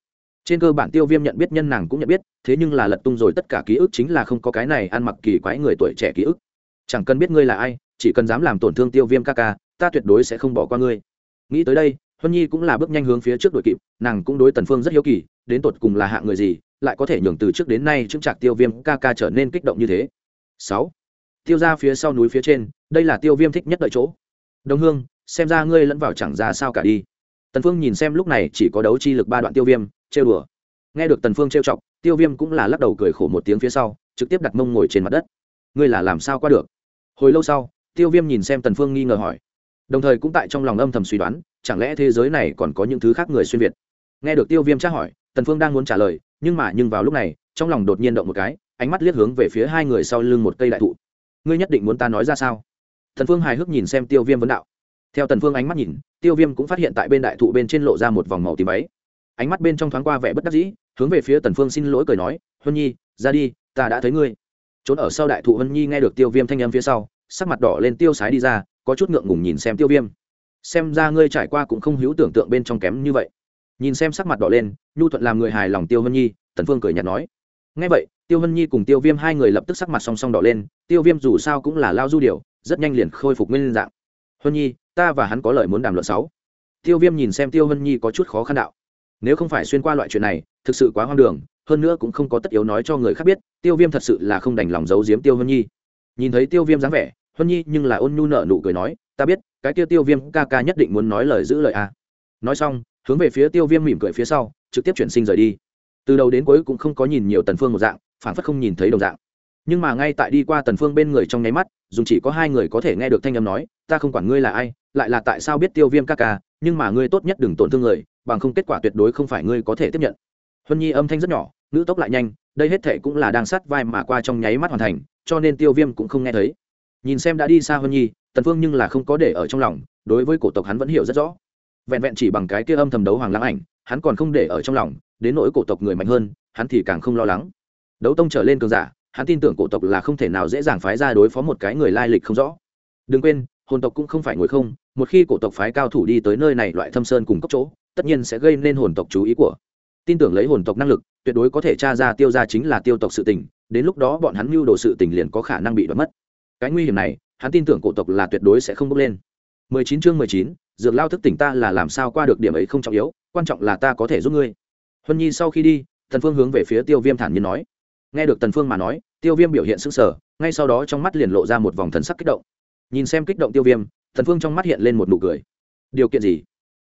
S1: Trên cơ bản tiêu viêm nhận biết nhân nàng cũng nhận biết, thế nhưng là lật tung rồi tất cả ký ức chính là không có cái này ăn mặc kỳ quái người tuổi trẻ ký ức. Chẳng cần biết ngươi là ai, chỉ cần dám làm tổn thương tiêu viêm ca ca, ta tuyệt đối sẽ không bỏ qua ngươi. Nghĩ tới đây, huân nhi cũng là bước nhanh hướng phía trước đội kịp, nàng cũng đối tần phương rất hiếu kỳ, đến tột cùng là hạ người gì lại có thể nhường từ trước đến nay chứng trạc tiêu viêm ca ca trở nên kích động như thế. Sáu, tiêu ra phía sau núi phía trên, đây là tiêu viêm thích nhất đợi chỗ. Đồng hương, xem ra ngươi lẫn vào chẳng ra sao cả đi. Tần phương nhìn xem lúc này chỉ có đấu chi lực ba đoạn tiêu viêm, trêu đùa. Nghe được tần phương trêu chọc, tiêu viêm cũng là lắc đầu cười khổ một tiếng phía sau, trực tiếp đặt mông ngồi trên mặt đất. Ngươi là làm sao qua được? Hồi lâu sau, tiêu viêm nhìn xem tần phương nghi ngờ hỏi. Đồng thời cũng tại trong lòng âm thầm suy đoán, chẳng lẽ thế giới này còn có những thứ khác người xuyên việt? Nghe được tiêu viêm tra hỏi, tần phương đang muốn trả lời nhưng mà nhưng vào lúc này, trong lòng đột nhiên động một cái, ánh mắt liếc hướng về phía hai người sau lưng một cây đại thụ. Ngươi nhất định muốn ta nói ra sao? Thần phương hài hước nhìn xem tiêu viêm vấn đạo. Theo tần phương ánh mắt nhìn, tiêu viêm cũng phát hiện tại bên đại thụ bên trên lộ ra một vòng màu tím ấy ánh mắt bên trong thoáng qua vẻ bất đắc dĩ, hướng về phía tần phương xin lỗi cười nói, huân nhi, ra đi, ta đã thấy ngươi. Trốn ở sau đại thụ huân nhi nghe được tiêu viêm thanh âm phía sau, sắc mặt đỏ lên tiêu sái đi ra, có chút ngượng ngùng nhìn xem tiêu viêm. Xem ra ngươi trải qua cũng không hữu tưởng tượng bên trong kém như vậy nhìn xem sắc mặt đỏ lên, nhu thuận làm người hài lòng tiêu vân nhi, tần phương cười nhạt nói. Ngay vậy, tiêu vân nhi cùng tiêu viêm hai người lập tức sắc mặt song song đỏ lên, tiêu viêm dù sao cũng là lao du điều rất nhanh liền khôi phục nguyên dạng. Huân nhi, ta và hắn có lời muốn đàm luận sáu. Tiêu viêm nhìn xem tiêu vân nhi có chút khó khăn đạo. Nếu không phải xuyên qua loại chuyện này, thực sự quá hoang đường, hơn nữa cũng không có tất yếu nói cho người khác biết, tiêu viêm thật sự là không đành lòng giấu giếm tiêu vân nhi. Nhìn thấy tiêu viêm dáng vẻ, huân nhi nhưng là ôn nhu nợ nụ cười nói, ta biết, cái tiêu tiêu viêm ca ca nhất định muốn nói lời giữ lời a nói xong hướng về phía tiêu viêm mỉm cười phía sau, trực tiếp chuyển sinh rời đi. Từ đầu đến cuối cũng không có nhìn nhiều tần phương một dạng phản phất không nhìn thấy đồng dạng. Nhưng mà ngay tại đi qua tần phương bên người trong nháy mắt dùng chỉ có hai người có thể nghe được thanh âm nói, ta không quản ngươi là ai, lại là tại sao biết tiêu viêm ca ca, nhưng mà ngươi tốt nhất đừng tổn thương người, bằng không kết quả tuyệt đối không phải ngươi có thể tiếp nhận. Huân nhi âm thanh rất nhỏ nữ tốc lại nhanh, đây hết thệ cũng là đang sát vai mà qua trong nháy mắt hoàn thành, cho nên tiêu viêm cũng không nghe thấy. Nhìn xem đã đi xa huân nhi, tần phương nhưng là không có để ở trong lòng, đối với cổ tộc hắn vẫn hiểu rất rõ vẹn vẹn chỉ bằng cái kia âm thầm đấu hoàng lãng ảnh hắn còn không để ở trong lòng đến nỗi cổ tộc người mạnh hơn hắn thì càng không lo lắng. Đấu tông trở lên cường giả hắn tin tưởng cổ tộc là không thể nào dễ dàng phái ra đối phó một cái người lai lịch không rõ. Đừng quên hồn tộc cũng không phải ngồi không một khi cổ tộc phái cao thủ đi tới nơi này loại thâm sơn cùng cốc chỗ tất nhiên sẽ gây nên hồn tộc chú ý của. Tin tưởng lấy hồn tộc năng lực tuyệt đối có thể tra ra tiêu ra chính là tiêu tộc sự tình đến lúc đó bọn hắn mưu đồ sự tình liền có khả năng bị đoạt mất. Cái nguy hiểm này hắn tin tưởng cổ tộc là tuyệt đối sẽ không bước lên. 19 chương 19, dược lao thức tỉnh ta là làm sao qua được điểm ấy không trọng yếu quan trọng là ta có thể giúp ngươi. Huân nhi sau khi đi tần phương hướng về phía tiêu viêm thản nhiên nói. Nghe được tần phương mà nói tiêu viêm biểu hiện sững sờ ngay sau đó trong mắt liền lộ ra một vòng thần sắc kích động. Nhìn xem kích động tiêu viêm tần phương trong mắt hiện lên một nụ cười. Điều kiện gì?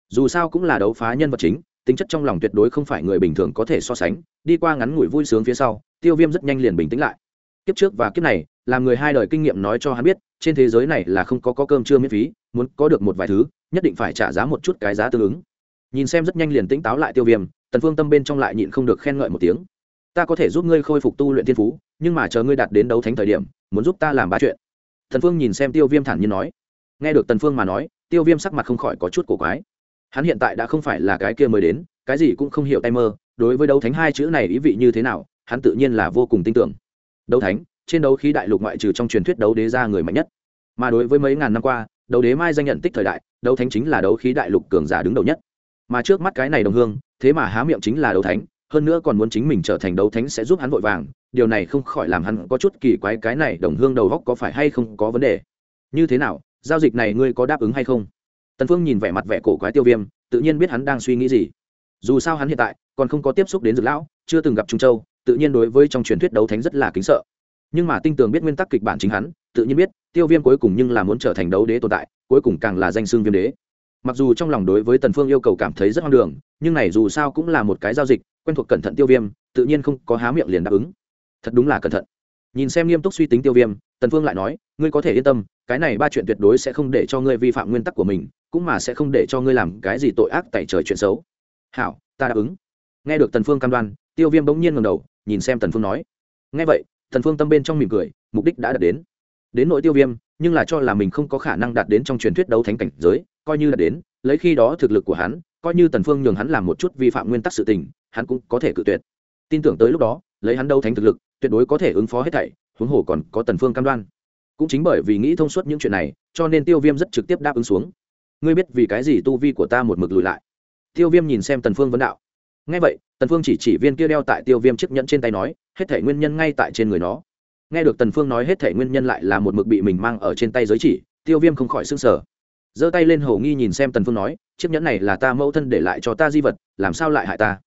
S1: Dù sao cũng là đấu phá nhân vật chính tính chất trong lòng tuyệt đối không phải người bình thường có thể so sánh. Đi qua ngắn ngủi vui sướng phía sau tiêu viêm rất nhanh liền bình tĩnh lại. Kiếp trước và kiếp này làm người hai đời kinh nghiệm nói cho hắn biết trên thế giới này là không có, có cơm trưa miễn phí muốn có được một vài thứ, nhất định phải trả giá một chút cái giá tương ứng. Nhìn xem rất nhanh liền tỉnh táo lại tiêu viêm, tần phương tâm bên trong lại nhịn không được khen ngợi một tiếng. Ta có thể giúp ngươi khôi phục tu luyện thiên phú, nhưng mà chờ ngươi đạt đến đấu thánh thời điểm, muốn giúp ta làm ba chuyện. Tần phương nhìn xem tiêu viêm thản nhiên nói. Nghe được tần phương mà nói, tiêu viêm sắc mặt không khỏi có chút cổ quái. Hắn hiện tại đã không phải là cái kia mới đến, cái gì cũng không hiểu tay mơ, đối với đấu thánh hai chữ này ý vị như thế nào, hắn tự nhiên là vô cùng tin tưởng. Đấu thánh, trên đấu khí đại lục ngoại trừ trong truyền thuyết đấu đế ra người mạnh nhất. Mà đối với mấy ngàn năm qua đấu đế mai danh nhận tích thời đại, đấu thánh chính là đấu khí đại lục cường giả đứng đầu nhất. Mà trước mắt cái này đồng hương, thế mà há miệng chính là đấu thánh, hơn nữa còn muốn chính mình trở thành đấu thánh sẽ giúp hắn vội vàng, điều này không khỏi làm hắn có chút kỳ quái cái này đồng hương đầu góc có phải hay không có vấn đề. Như thế nào, giao dịch này ngươi có đáp ứng hay không? Tần phương nhìn vẻ mặt vẻ cổ quái tiêu viêm, tự nhiên biết hắn đang suy nghĩ gì. Dù sao hắn hiện tại còn không có tiếp xúc đến dược lão, chưa từng gặp trung châu, tự nhiên đối với trong truyền thuyết đấu thánh rất là kính sợ nhưng mà tinh tường biết nguyên tắc kịch bản chính hắn, tự nhiên biết, tiêu viêm cuối cùng nhưng là muốn trở thành đấu đế tồn tại, cuối cùng càng là danh xương viêm đế. Mặc dù trong lòng đối với tần phương yêu cầu cảm thấy rất hoang đường, nhưng này dù sao cũng là một cái giao dịch, quen thuộc cẩn thận tiêu viêm, tự nhiên không có há miệng liền đáp ứng. Thật đúng là cẩn thận. Nhìn xem nghiêm túc suy tính tiêu viêm, tần phương lại nói, ngươi có thể yên tâm, cái này ba chuyện tuyệt đối sẽ không để cho ngươi vi phạm nguyên tắc của mình, cũng mà sẽ không để cho ngươi làm cái gì tội ác tẩy trời chuyện xấu. Hảo, ta đáp ứng. Nghe được tần phương cam đoan, tiêu viêm bỗng nhiên ngẩng đầu, nhìn xem tần phương nói, nghe vậy tần phương tâm bên trong mỉm cười, mục đích đã đạt đến. Đến nội tiêu viêm, nhưng là cho là mình không có khả năng đạt đến trong truyền thuyết đấu thánh cảnh giới, coi như đạt đến, lấy khi đó thực lực của hắn, coi như tần phương nhường hắn làm một chút vi phạm nguyên tắc sự tình, hắn cũng có thể cự tuyệt. Tin tưởng tới lúc đó, lấy hắn đấu thánh thực lực, tuyệt đối có thể ứng phó hết thảy, huống hồ còn có tần phương cam đoan. Cũng chính bởi vì nghĩ thông suốt những chuyện này, cho nên tiêu viêm rất trực tiếp đáp ứng xuống. Ngươi biết vì cái gì tu vi của ta một mực lùi lại. Tiêu viêm nhìn xem tần phương vấn đạo ngay vậy, tần phương chỉ chỉ viên kia đeo tại tiêu viêm chiếc nhẫn trên tay nói, hết thể nguyên nhân ngay tại trên người nó. Nghe được tần phương nói hết thể nguyên nhân lại là một mực bị mình mang ở trên tay giới chỉ, tiêu viêm không khỏi sưng sờ. Giơ tay lên hầu nghi nhìn xem tần phương nói, chiếc nhẫn này là ta mẫu thân để lại cho ta di vật, làm sao lại hại ta?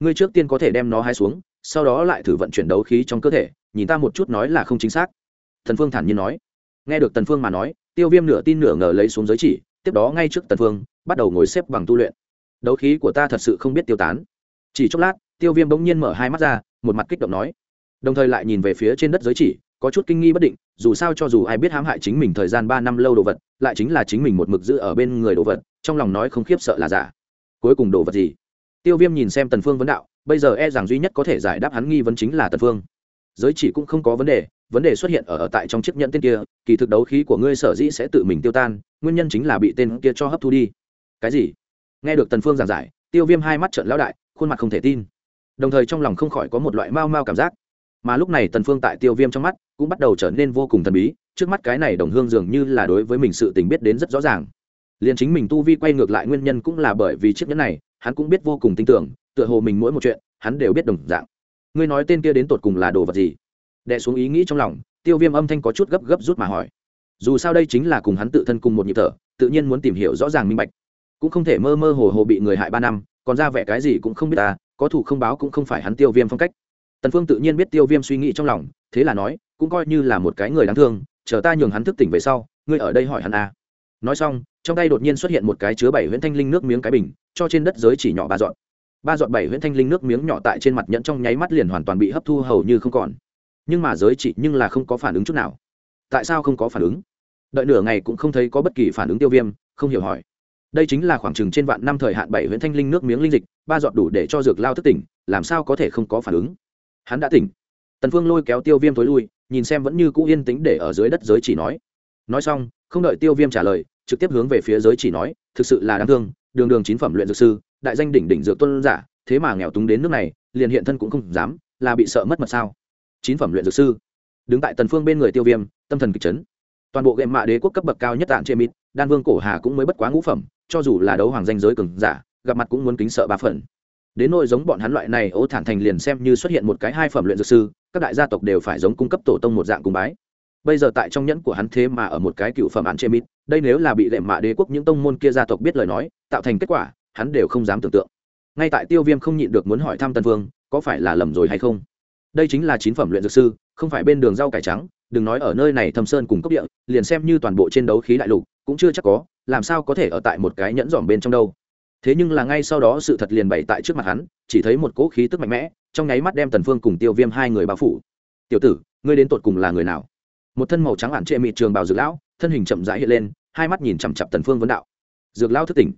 S1: Ngươi trước tiên có thể đem nó hái xuống, sau đó lại thử vận chuyển đấu khí trong cơ thể, nhìn ta một chút nói là không chính xác. Tần phương thản nhiên nói. Nghe được tần phương mà nói, tiêu viêm nửa tin nửa ngờ lấy xuống giới chỉ, tiếp đó ngay trước tần phương, bắt đầu ngồi xếp bằng tu luyện. Đấu khí của ta thật sự không biết tiêu tán chỉ chốc lát tiêu viêm bỗng nhiên mở hai mắt ra một mặt kích động nói. Đồng thời lại nhìn về phía trên đất giới chỉ có chút kinh nghi bất định dù sao cho dù ai biết hãm hại chính mình thời gian ba năm lâu đồ vật lại chính là chính mình một mực giữ ở bên người đồ vật trong lòng nói không khiếp sợ là giả. Cuối cùng đồ vật gì? Tiêu viêm nhìn xem tần phương vấn đạo bây giờ e rằng duy nhất có thể giải đáp hắn nghi vấn chính là tần phương. Giới chỉ cũng không có vấn đề vấn đề xuất hiện ở, ở tại trong chiếc nhẫn tên kia kỳ thực đấu khí của ngươi sở dĩ sẽ tự mình tiêu tan nguyên nhân chính là bị tên kia cho hấp thu đi. Cái gì? Nghe được tần phương giảng giải tiêu viêm hai mắt trợn lão đại khuôn mặt không thể tin. Đồng thời trong lòng không khỏi có một loại mau mau cảm giác. Mà lúc này tần phương tại tiêu viêm trong mắt cũng bắt đầu trở nên vô cùng thần bí, trước mắt cái này đồng hương dường như là đối với mình sự tình biết đến rất rõ ràng. Liền chính mình tu vi quay ngược lại nguyên nhân cũng là bởi vì chiếc nhẫn này, hắn cũng biết vô cùng tin tưởng, tựa hồ mình mỗi một chuyện, hắn đều biết đồng dạng. Ngươi nói tên kia đến tột cùng là đồ vật gì? Đệ xuống ý nghĩ trong lòng, tiêu viêm âm thanh có chút gấp gấp rút mà hỏi. Dù sao đây chính là cùng hắn tự thân cùng một nhịp thở, tự nhiên muốn tìm hiểu rõ ràng minh bạch. Cũng không thể mơ mơ hồ hồ bị người hại ba năm còn ra vẻ cái gì cũng không biết ta, có thủ không báo cũng không phải hắn tiêu viêm phong cách. Tần phương tự nhiên biết tiêu viêm suy nghĩ trong lòng, thế là nói, cũng coi như là một cái người đáng thương, chờ ta nhường hắn thức tỉnh về sau, ngươi ở đây hỏi hắn à. nói xong, trong tay đột nhiên xuất hiện một cái chứa bảy huyễn thanh linh nước miếng cái bình, cho trên đất giới chỉ nhỏ ba dọn ba dọn bảy huyễn thanh linh nước miếng nhỏ tại trên mặt nhẫn trong nháy mắt liền hoàn toàn bị hấp thu hầu như không còn. Nhưng mà giới chỉ nhưng là không có phản ứng chút nào. Tại sao không có phản ứng? Đợi nửa ngày cũng không thấy có bất kỳ phản ứng tiêu viêm, không hiểu hỏi đây chính là khoảng chừng trên vạn năm thời hạn bảy huyện thanh linh nước miếng linh dịch, ba giọt đủ để cho dược lao thức tỉnh, làm sao có thể không có phản ứng? Hắn đã tỉnh. Tần phương lôi kéo tiêu viêm tối lui, nhìn xem vẫn như cũ yên tĩnh để ở dưới đất giới chỉ nói. Nói xong, không đợi tiêu viêm trả lời, trực tiếp hướng về phía giới chỉ nói, thực sự là đáng thương, đường đường chín phẩm luyện dược sư, đại danh đỉnh đỉnh dược tuân giả, thế mà nghèo túng đến nước này, liền hiện thân cũng không dám, là bị sợ mất mật sao? Chín phẩm luyện dược sư. Đứng tại tần phương bên người tiêu viêm, tâm thần kịch chấn. Toàn bộ gệm mạ đế quốc cấp bậc cao nhất tạng trệ mít đan vương cổ hà cũng mới bất quá ngũ phẩm, cho dù là đấu hoàng danh giới cường giả, gặp mặt cũng muốn kính sợ ba phần. Đến nỗi giống bọn hắn loại này, ô thản thành liền xem như xuất hiện một cái hai phẩm luyện dược sư, các đại gia tộc đều phải giống cung cấp tổ tông một dạng cung bái. Bây giờ tại trong nhẫn của hắn thế mà ở một cái cựu phẩm án chê mít, đây nếu là bị lệ mạ đế quốc những tông môn kia gia tộc biết lời nói, tạo thành kết quả, hắn đều không dám tưởng tượng. Ngay tại tiêu viêm không nhịn được muốn hỏi thăm tân vương, có phải là lầm rồi hay không? Đây chính là chín phẩm luyện dược sư, không phải bên đường rau cải trắng, đừng nói ở nơi này thâm sơn cùng cốc địa, liền xem như toàn bộ trên đấu khí đại lục cũng chưa chắc có, làm sao có thể ở tại một cái nhẫn dòm bên trong đâu. Thế nhưng là ngay sau đó sự thật liền bày tại trước mặt hắn, chỉ thấy một cỗ khí tức mạnh mẽ, trong nháy mắt đem tần phương cùng tiêu viêm hai người bao phủ. Tiểu tử, ngươi đến tột cùng là người nào? Một thân màu trắng ản trệ mịt trường bào dược lão, thân hình chậm rãi hiện lên, hai mắt nhìn chằm chằm tần phương vấn đạo. Dược lão thức tỉnh.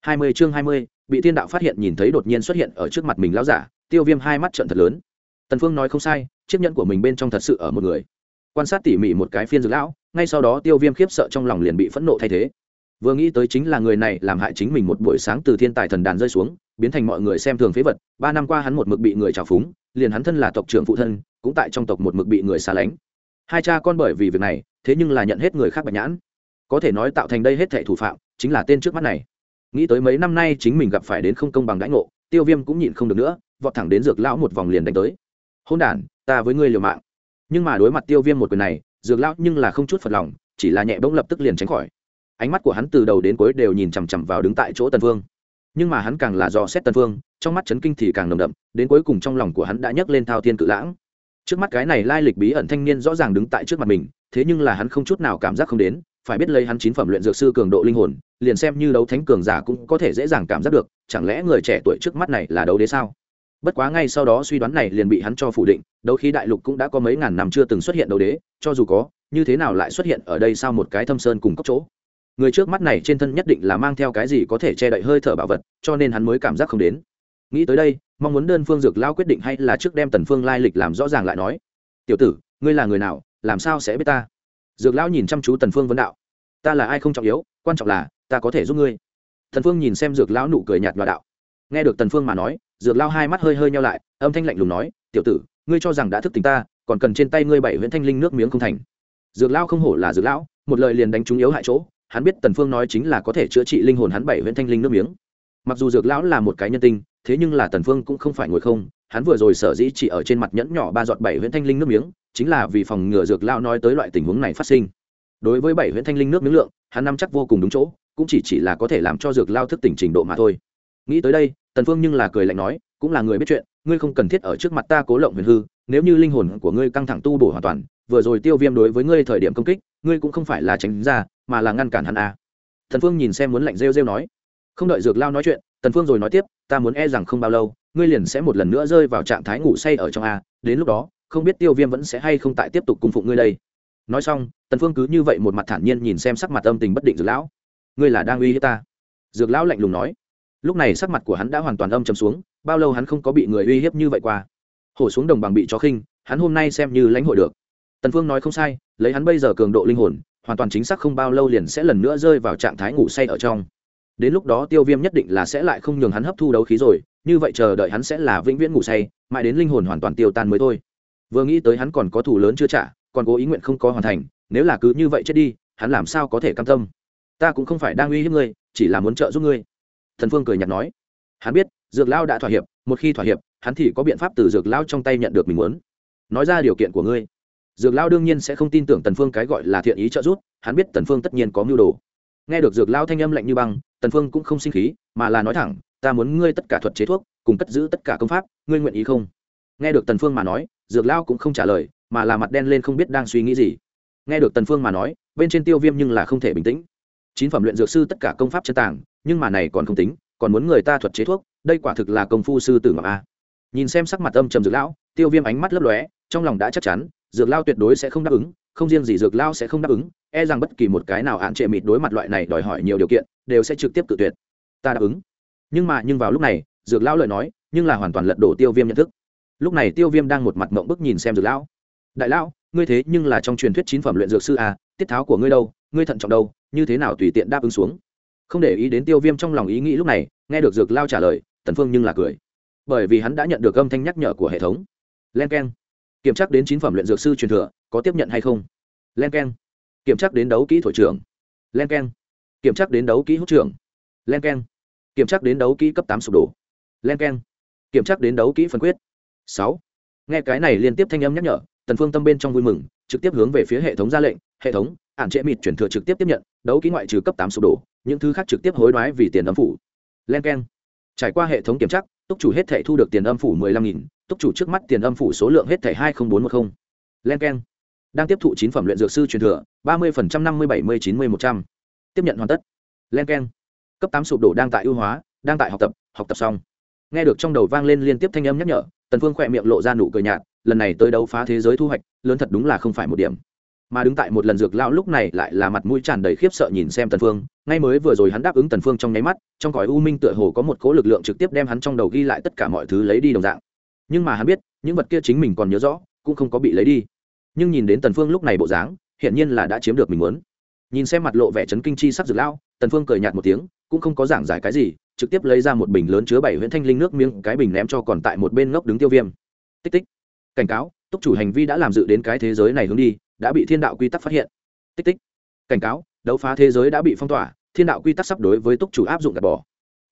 S1: Hai mươi chương hai mươi, bị thiên đạo phát hiện nhìn thấy đột nhiên xuất hiện ở trước mặt mình lão giả, tiêu viêm hai mắt trợn thật lớn. Tần phương nói không sai, chiếc nhẫn của mình bên trong thật sự ở một người. Quan sát tỉ mỉ một cái phiên dược lão ngay sau đó tiêu viêm khiếp sợ trong lòng liền bị phẫn nộ thay thế. Vừa nghĩ tới chính là người này làm hại chính mình một buổi sáng từ thiên tài thần đàn rơi xuống, biến thành mọi người xem thường phế vật, ba năm qua hắn một mực bị người trào phúng, liền hắn thân là tộc trưởng phụ thân, cũng tại trong tộc một mực bị người xa lánh. Hai cha con bởi vì việc này, thế nhưng là nhận hết người khác bạch nhãn. Có thể nói tạo thành đây hết thẻ thủ phạm, chính là tên trước mắt này. Nghĩ tới mấy năm nay chính mình gặp phải đến không công bằng đãi ngộ, tiêu viêm cũng nhịn không được nữa, vọt thẳng đến dược lão một vòng liền đánh tới. Hôn đ ta với ngươi liều mạng. Nhưng mà đối mặt tiêu viêm một quyền này dược lão nhưng là không chút phật lòng chỉ là nhẹ bỗng lập tức liền tránh khỏi. Ánh mắt của hắn từ đầu đến cuối đều nhìn chằm chằm vào đứng tại chỗ tần Vương, nhưng mà hắn càng là do xét tần Vương, trong mắt chấn kinh thì càng nồng đậm đến cuối cùng trong lòng của hắn đã nhấc lên thao thiên cự lãng. Trước mắt cái này lai lịch bí ẩn thanh niên rõ ràng đứng tại trước mặt mình thế nhưng là hắn không chút nào cảm giác không đến phải biết lấy hắn chín phẩm luyện dược sư cường độ linh hồn liền xem như đấu thánh cường giả cũng có thể dễ dàng cảm giác được chẳng lẽ người trẻ tuổi trước mắt này là đấu đế sao? Bất quá ngay sau đó suy đoán này liền bị hắn cho phủ định, đấu khí đại lục cũng đã có mấy ngàn năm chưa từng xuất hiện đấu đế, cho dù có, như thế nào lại xuất hiện ở đây sau một cái thâm sơn cùng cốc chỗ? Người trước mắt này trên thân nhất định là mang theo cái gì có thể che đậy hơi thở bảo vật, cho nên hắn mới cảm giác không đến. Nghĩ tới đây, mong muốn đơn phương dược lao quyết định hay là trước đem tần phương lai lịch làm rõ ràng lại nói. Tiểu tử, ngươi là người nào, làm sao sẽ biết ta? Dược lão nhìn chăm chú tần phương vấn đạo. Ta là ai không trọng yếu, quan trọng là ta có thể giúp ngươi. Tần phương nhìn xem dược lão nụ cười nhạt và đạo. Nghe được tần phương mà nói dược lão hai mắt hơi hơi nhau lại, âm thanh lạnh lùng nói, tiểu tử, ngươi cho rằng đã thức tỉnh ta, còn cần trên tay ngươi bảy huyễn thanh linh nước miếng không thành. Dược lão không hổ là dược lão, một lời liền đánh trúng yếu hại chỗ, hắn biết tần phương nói chính là có thể chữa trị linh hồn hắn bảy huyễn thanh linh nước miếng. Mặc dù dược lão là một cái nhân tinh, thế nhưng là tần phương cũng không phải ngồi không, hắn vừa rồi sở dĩ chỉ ở trên mặt nhẫn nhỏ ba giọt bảy huyễn thanh linh nước miếng, chính là vì phòng ngừa dược lão nói tới loại tình huống này phát sinh. Đối với bảy huyễn thanh linh nước miếng lượng, hắn nắm chắc vô cùng đúng chỗ, cũng chỉ chỉ là có thể làm cho dược lao thức tỉnh trình độ mà thôi. Nghĩ tới đây tần phương nhưng là cười lạnh nói, cũng là người biết chuyện, ngươi không cần thiết ở trước mặt ta cố lộng huyền hư, nếu như linh hồn của ngươi căng thẳng tu bổ hoàn toàn, vừa rồi tiêu viêm đối với ngươi thời điểm công kích, ngươi cũng không phải là tránh ra, mà là ngăn cản hắn à. tần phương nhìn xem muốn lạnh rêu rêu nói, không đợi dược lao nói chuyện, tần phương rồi nói tiếp, ta muốn e rằng không bao lâu, ngươi liền sẽ một lần nữa rơi vào trạng thái ngủ say ở trong a, đến lúc đó, không biết tiêu viêm vẫn sẽ hay không tại tiếp tục cung phụng ngươi đây. Nói xong, tần phương cứ như vậy một mặt thản nhiên nhìn xem sắc mặt âm tình bất định dược lão. Ngươi là đang uy hiếp ta? Dược lão lạnh lùng nói lúc này sắc mặt của hắn đã hoàn toàn âm trầm xuống, bao lâu hắn không có bị người uy hiếp như vậy qua. Hổ xuống đồng bằng bị chó khinh, hắn hôm nay xem như lãnh hội được. Tần phương nói không sai, lấy hắn bây giờ cường độ linh hồn, hoàn toàn chính xác không bao lâu liền sẽ lần nữa rơi vào trạng thái ngủ say ở trong. Đến lúc đó tiêu viêm nhất định là sẽ lại không nhường hắn hấp thu đấu khí rồi, như vậy chờ đợi hắn sẽ là vĩnh viễn ngủ say, mãi đến linh hồn hoàn toàn tiêu tan mới thôi. Vừa nghĩ tới hắn còn có thủ lớn chưa trả, còn cố ý nguyện không có hoàn thành, nếu là cứ như vậy chết đi, hắn làm sao có thể cam tâm? Ta cũng không phải đang uy hiếp ngươi, chỉ là muốn trợ giúp ngươi thần phương cười nhạt nói, hắn biết, dược lao đã thỏa hiệp, một khi thỏa hiệp, hắn thì có biện pháp từ dược lao trong tay nhận được mình muốn. Nói ra điều kiện của ngươi. Dược lao đương nhiên sẽ không tin tưởng tần phương cái gọi là thiện ý trợ giúp, hắn biết tần phương tất nhiên có mưu đồ. Nghe được dược lao thanh âm lạnh như băng, tần phương cũng không sinh khí, mà là nói thẳng, ta muốn ngươi tất cả thuật chế thuốc, cùng cất giữ tất cả công pháp, ngươi nguyện ý không? Nghe được tần phương mà nói, dược lao cũng không trả lời, mà là mặt đen lên không biết đang suy nghĩ gì. Nghe được tần phương mà nói, bên trên tiêu viêm nhưng là không thể bình tĩnh. Chín phẩm luyện dược sư tất cả công pháp chân tàng nhưng mà này còn không tính còn muốn người ta thuật chế thuốc đây quả thực là công phu sư tử ngọc a. Nhìn xem sắc mặt âm trầm dược lão tiêu viêm ánh mắt lấp lóe trong lòng đã chắc chắn dược lao tuyệt đối sẽ không đáp ứng không riêng gì dược lao sẽ không đáp ứng e rằng bất kỳ một cái nào hạn trệ mịt đối mặt loại này đòi hỏi nhiều điều kiện đều sẽ trực tiếp tự tuyệt. Ta đáp ứng. Nhưng mà nhưng vào lúc này dược lão lời nói nhưng là hoàn toàn lật đổ tiêu viêm nhận thức. Lúc này tiêu viêm đang một mặt mộng bức nhìn xem dược lão. Đại lão ngươi thế nhưng là trong truyền thuyết chín phẩm luyện dược sư à, tiết tháo của ngươi đâu ngươi thận trọng đâu như thế nào tùy tiện đáp ứng xuống? Không để ý đến tiêu viêm trong lòng ý nghĩ lúc này, nghe được dược lao trả lời, tần phương nhưng là cười. Bởi vì hắn đã nhận được âm thanh nhắc nhở của hệ thống. Len k kiểm tra đến chín phẩm luyện dược sư truyền thừa, có tiếp nhận hay không? Len k kiểm tra đến đấu kỹ thổi trưởng. Len k kiểm tra đến đấu kỹ hút trưởng. Len k kiểm tra đến đấu kỹ cấp tám sụp đổ. Len k kiểm tra đến đấu kỹ phân quyết. Sáu. Nghe cái này liên tiếp thanh âm nhắc nhở, tần phương tâm bên trong vui mừng, trực tiếp hướng về phía hệ thống ra lệnh, hệ thống ản trệ mịt chuyển thừa trực tiếp tiếp nhận, đấu kỹ ngoại trừ cấp tám sụp đổ, những thứ khác trực tiếp hối đoái vì tiền âm phủ. Len keng. Trải qua hệ thống kiểm tra, túc chủ hết thể thu được tiền âm phủ mười lăm nghìn, túc chủ trước mắt tiền âm phủ số lượng hết thể hai nghìn bốn trăm một mươi len keng. Đang tiếp thụ chín phẩm luyện dược sư truyền thừa, ba mươi phần trăm năm mươi bảy mươi chín mươi một trăm. Tiếp nhận hoàn tất. Len keng. Cấp tám sụp đổ đang tại ưu hóa, đang tại học tập học tập xong. Nghe được trong đầu vang lên liên tiếp thanh âm nhắc nhở, tần phương khỏe miệng lộ ra nụ cười nhạt, lần này tới đấu phá thế giới thu hoạch, lớn thật đúng là không phải một điểm mà đứng tại một lần dược lão lúc này lại là mặt mũi tràn đầy khiếp sợ nhìn xem tần phương. Ngay mới vừa rồi hắn đáp ứng tần phương trong nháy mắt, trong cõi u minh tựa hồ có một cỗ lực lượng trực tiếp đem hắn trong đầu ghi lại tất cả mọi thứ lấy đi đồng dạng. Nhưng mà hắn biết, những vật kia chính mình còn nhớ rõ, cũng không có bị lấy đi. Nhưng nhìn đến tần phương lúc này bộ dáng hiện nhiên là đã chiếm được mình muốn. Nhìn xem mặt lộ vẻ chấn kinh chi sắc dược lão, tần phương cười nhạt một tiếng, cũng không có giảng giải cái gì, trực tiếp lấy ra một bình lớn chứa bảy huyễn thanh linh nước miếng, cái bình ném cho còn tại một bên ngốc đứng tiêu viêm. Tích tích. Cảnh cáo, túc chủ hành vi đã làm dự đến cái thế giới này hướng đi đã bị thiên đạo quy tắc phát hiện. Tích tích. Cảnh cáo đấu phá thế giới đã bị phong tỏa thiên đạo quy tắc sắp đối với túc chủ áp dụng gạt bỏ.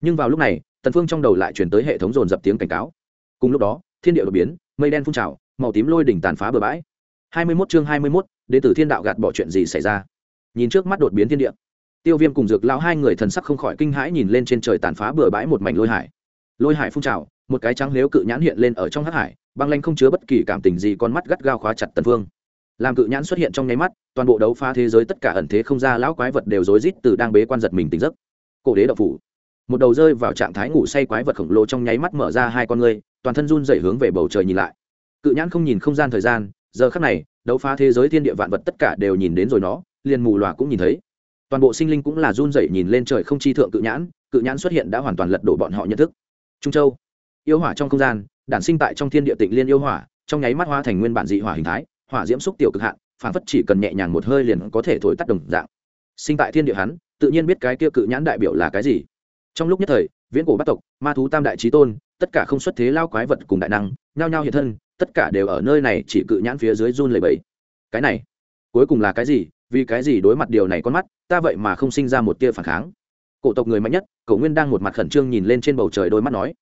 S1: Nhưng vào lúc này tần phương trong đầu lại chuyển tới hệ thống dồn dập tiếng cảnh cáo. Cùng lúc đó thiên địa đột biến mây đen phun trào màu tím lôi đỉnh tàn phá bờ bãi. Hai mươi 21 chương hai mươi 21, đệ tử thiên đạo gạt bỏ chuyện gì xảy ra? Nhìn trước mắt đột biến thiên địa. Tiêu viêm cùng dược lão hai người thần sắc không khỏi kinh hãi nhìn lên trên trời tàn phá bừa bãi một mảnh lôi hải. Lôi hải phun trào một cái trắng nếu cự nhãn hiện lên ở trong hắc hải băng lanh không chứa bất kỳ cảm tình gì con mắt gắt gao khóa chặt tần phương làm cự nhãn xuất hiện trong nháy mắt, toàn bộ đấu phá thế giới tất cả ẩn thế không ra lão quái vật đều rối rít từ đang bế quan giật mình tỉnh giấc. Cổ đế đậu phủ. Một đầu rơi vào trạng thái ngủ say quái vật khổng lồ trong nháy mắt mở ra hai con ngươi, toàn thân run dậy hướng về bầu trời nhìn lại. Cự nhãn không nhìn không gian thời gian, giờ khắc này, đấu phá thế giới thiên địa vạn vật tất cả đều nhìn đến rồi nó, liền mù loà cũng nhìn thấy. Toàn bộ sinh linh cũng là run dậy nhìn lên trời không chi thượng cự nhãn cự nhãn xuất hiện đã hoàn toàn lật đổ bọn họ nhận thức. Trung châu. Yêu hỏa trong không gian, đản sinh tại trong thiên địa tịnh liên yêu hỏa, trong nháy mắt hóa thành nguyên bản dị hỏa hình thái hỏa diễm xúc tiểu cực hạn phản phất chỉ cần nhẹ nhàng một hơi liền có thể thổi tắt đồng dạng. Sinh tại thiên địa hắn, tự nhiên biết cái kia cự nhãn đại biểu là cái gì. Trong lúc nhất thời, viễn cổ bắt tộc, ma thú tam đại trí tôn, tất cả không xuất thế lao quái vật cùng đại năng, nhao nhao hiện thân, tất cả đều ở nơi này chỉ cự nhãn phía dưới run lầy bẫy cái này, cuối cùng là cái gì? Vì cái gì đối mặt điều này con mắt, ta vậy mà không sinh ra một tia phản kháng? Cổ tộc người mạnh nhất cậu nguyên đang một mặt khẩn trương nhìn lên trên bầu trời đôi mắt nói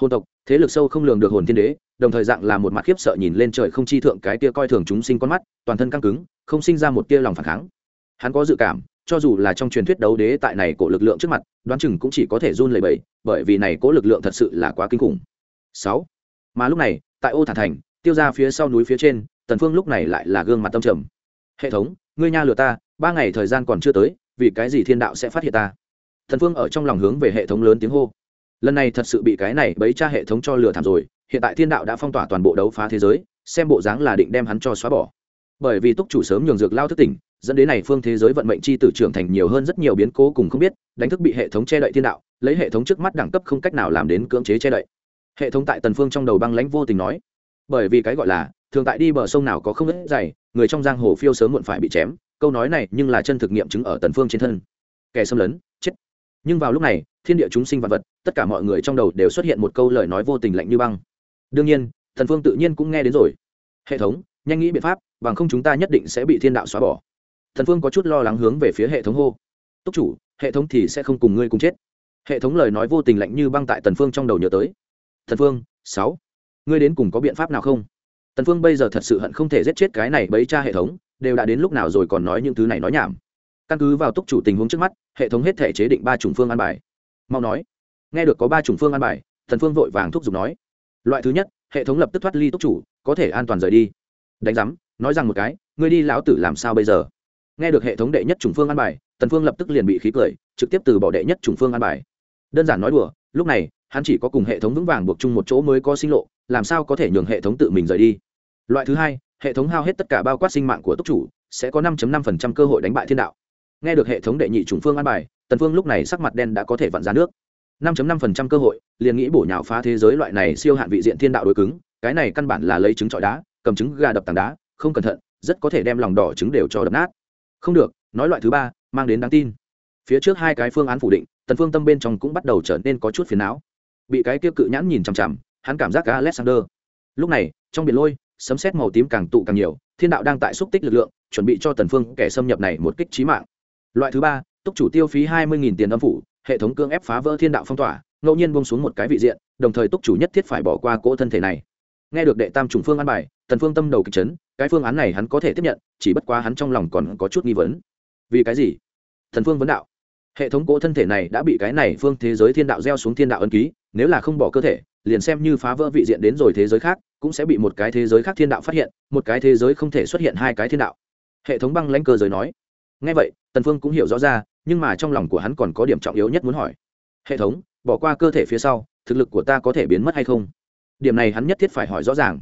S1: hồn tộc, thế lực sâu không lường được hồn thiên đế, đồng thời dạng là một mặt khiếp sợ nhìn lên trời không chi thượng cái tia coi thường chúng sinh con mắt, toàn thân căng cứng, không sinh ra một tia lòng phản kháng. Hắn có dự cảm, cho dù là trong truyền thuyết đấu đế tại này cổ lực lượng trước mặt, đoán chừng cũng chỉ có thể run lẩy bẩy, bởi vì này cổ lực lượng thật sự là quá kinh khủng. Sáu. Mà lúc này, tại ô thản thành, tiêu ra phía sau núi phía trên, tần phương lúc này lại là gương mặt tâm trầm. Hệ thống, ngươi nha lừa ta, ba ngày thời gian còn chưa tới, vì cái gì thiên đạo sẽ phát hiện ta? Thần phương ở trong lòng hướng về hệ thống lớn tiếng hô lần này thật sự bị cái này bấy cha hệ thống cho lừa thảm rồi, hiện tại thiên đạo đã phong tỏa toàn bộ đấu phá thế giới, xem bộ dáng là định đem hắn cho xóa bỏ. Bởi vì túc chủ sớm nhường dược lao thức tỉnh, dẫn đến này phương thế giới vận mệnh chi tử trưởng thành nhiều hơn rất nhiều biến cố cùng không biết, đánh thức bị hệ thống che đậy thiên đạo, lấy hệ thống trước mắt đẳng cấp không cách nào làm đến cưỡng chế che đậy. Hệ thống tại tần phương trong đầu băng lãnh vô tình nói, bởi vì cái gọi là, thường tại đi bờ sông nào có không ít dày, người trong giang hồ phiêu sớm muộn phải bị chém, câu nói này nhưng là chân thực nghiệm chứng ở tần phương trên thân. Kẻ xâm lấn nhưng vào lúc này, thiên địa chúng sinh vật vật, tất cả mọi người trong đầu đều xuất hiện một câu lời nói vô tình lạnh như băng. Đương nhiên, thần phương tự nhiên cũng nghe đến rồi. Hệ thống, nhanh nghĩ biện pháp, bằng không chúng ta nhất định sẽ bị thiên đạo xóa bỏ. Thần phương có chút lo lắng hướng về phía hệ thống hô. Túc chủ, hệ thống thì sẽ không cùng ngươi cùng chết. Hệ thống lời nói vô tình lạnh như băng tại tần phương trong đầu nhớ tới. Thần phương, sáu, ngươi đến cùng có biện pháp nào không? Tần phương bây giờ thật sự hận không thể giết chết cái này bấy cha hệ thống, đều đã đến lúc nào rồi còn nói những thứ này nói nhảm căn cứ vào túc chủ tình huống trước mắt, hệ thống hết thể chế định ba chủng phương an bài. Mau nói. Nghe được có ba chủng phương an bài, thần phương vội vàng thúc giục nói. Loại thứ nhất, hệ thống lập tức thoát ly túc chủ, có thể an toàn rời đi. Đánh giám, nói rằng một cái, ngươi đi lão tử làm sao bây giờ? Nghe được hệ thống đệ nhất chủng phương an bài tần phương lập tức liền bị khí cười, trực tiếp từ bỏ đệ nhất chủng phương an bài. Đơn giản nói đùa, lúc này, hắn chỉ có cùng hệ thống vững vàng buộc chung một chỗ mới có sinh lộ, làm sao có thể nhường hệ thống tự mình rời đi? Loại thứ hai, hệ thống hao hết tất cả bao quát sinh mạng của túc chủ, sẽ có 5.5% cơ hội đánh bại thiên đạo nghe được hệ thống đệ nhị chủng phương an bài, tần phương lúc này sắc mặt đen đã có thể vặn ra nước. 5.5% cơ hội, liền nghĩ bổ nhào phá thế giới loại này siêu hạn vị diện thiên đạo đối cứng, cái này căn bản là lấy trứng trọi đá, cầm trứng gà đập tảng đá, không cẩn thận, rất có thể đem lòng đỏ trứng đều cho đập nát. Không được, nói loại thứ ba, mang đến đáng tin. Phía trước hai cái phương án phủ định, tần phương tâm bên trong cũng bắt đầu trở nên có chút phiền não. Bị cái kia cự nhãn nhìn chằm chằm, hắn cảm giác alexander. Lúc này, trong biển lôi, sấm sét màu tím càng tụ càng nhiều, thiên đạo đang tại xúc tích lực lượng, chuẩn bị cho tần phương kẻ xâm nhập này một kích chí mạng loại thứ ba, túc chủ tiêu phí hai mươi tiền âm phủ, hệ thống cương ép phá vỡ thiên đạo phong tỏa, ngẫu nhiên buông xuống một cái vị diện, đồng thời túc chủ nhất thiết phải bỏ qua cỗ thân thể này. Nghe được đệ tam trùng phương an bài, tần phương tâm đầu kịch chấn, cái phương án này hắn có thể tiếp nhận, chỉ bất quá hắn trong lòng còn có chút nghi vấn. Vì cái gì? Thần phương vấn đạo. Hệ thống cỗ thân thể này đã bị cái này phương thế giới thiên đạo gieo xuống thiên đạo ân ký, nếu là không bỏ cơ thể, liền xem như phá vỡ vị diện đến rồi thế giới khác, cũng sẽ bị một cái thế giới khác thiên đạo phát hiện, một cái thế giới không thể xuất hiện hai cái thiên đạo. Hệ thống băng lãnh cơ giới nói. Ngay vậy tần phương cũng hiểu rõ ra, nhưng mà trong lòng của hắn còn có điểm trọng yếu nhất muốn hỏi. Hệ thống, bỏ qua cơ thể phía sau, thực lực của ta có thể biến mất hay không? Điểm này hắn nhất thiết phải hỏi rõ ràng.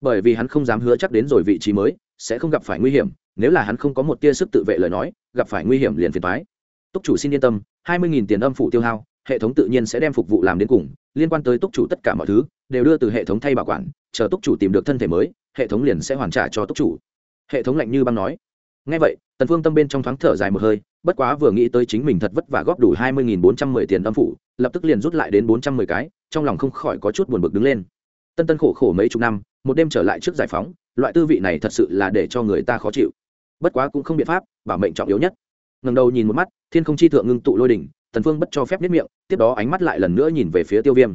S1: Bởi vì hắn không dám hứa chắc đến rồi vị trí mới, sẽ không gặp phải nguy hiểm, nếu là hắn không có một tia sức tự vệ lời nói, gặp phải nguy hiểm liền phiền phái. túc chủ xin yên tâm, hai mươi tiền âm phụ tiêu hao, hệ thống tự nhiên sẽ đem phục vụ làm đến cùng, liên quan tới túc chủ tất cả mọi thứ, đều đưa từ hệ thống thay bảo quản, chờ túc chủ tìm được thân thể mới, hệ thống liền sẽ hoàn trả cho túc chủ. Hệ thống lạnh như băng nói. Ngay vậy tần phương tâm bên trong thoáng thở dài một hơi, bất quá vừa nghĩ tới chính mình thật vất vả góp đủ hai mươi nghìn bốn trăm mười tiền âm phủ, lập tức liền rút lại đến bốn trăm mười cái, trong lòng không khỏi có chút buồn bực đứng lên. Tân tân khổ khổ mấy chục năm, một đêm trở lại trước giải phóng, loại tư vị này thật sự là để cho người ta khó chịu. Bất quá cũng không biện pháp, bảo mệnh trọng yếu nhất. Ngầm đầu nhìn một mắt, thiên không chi thượng ngưng tụ lôi đỉnh, tần phương bất cho phép nếp miệng, tiếp đó ánh mắt lại lần nữa nhìn về phía tiêu viêm.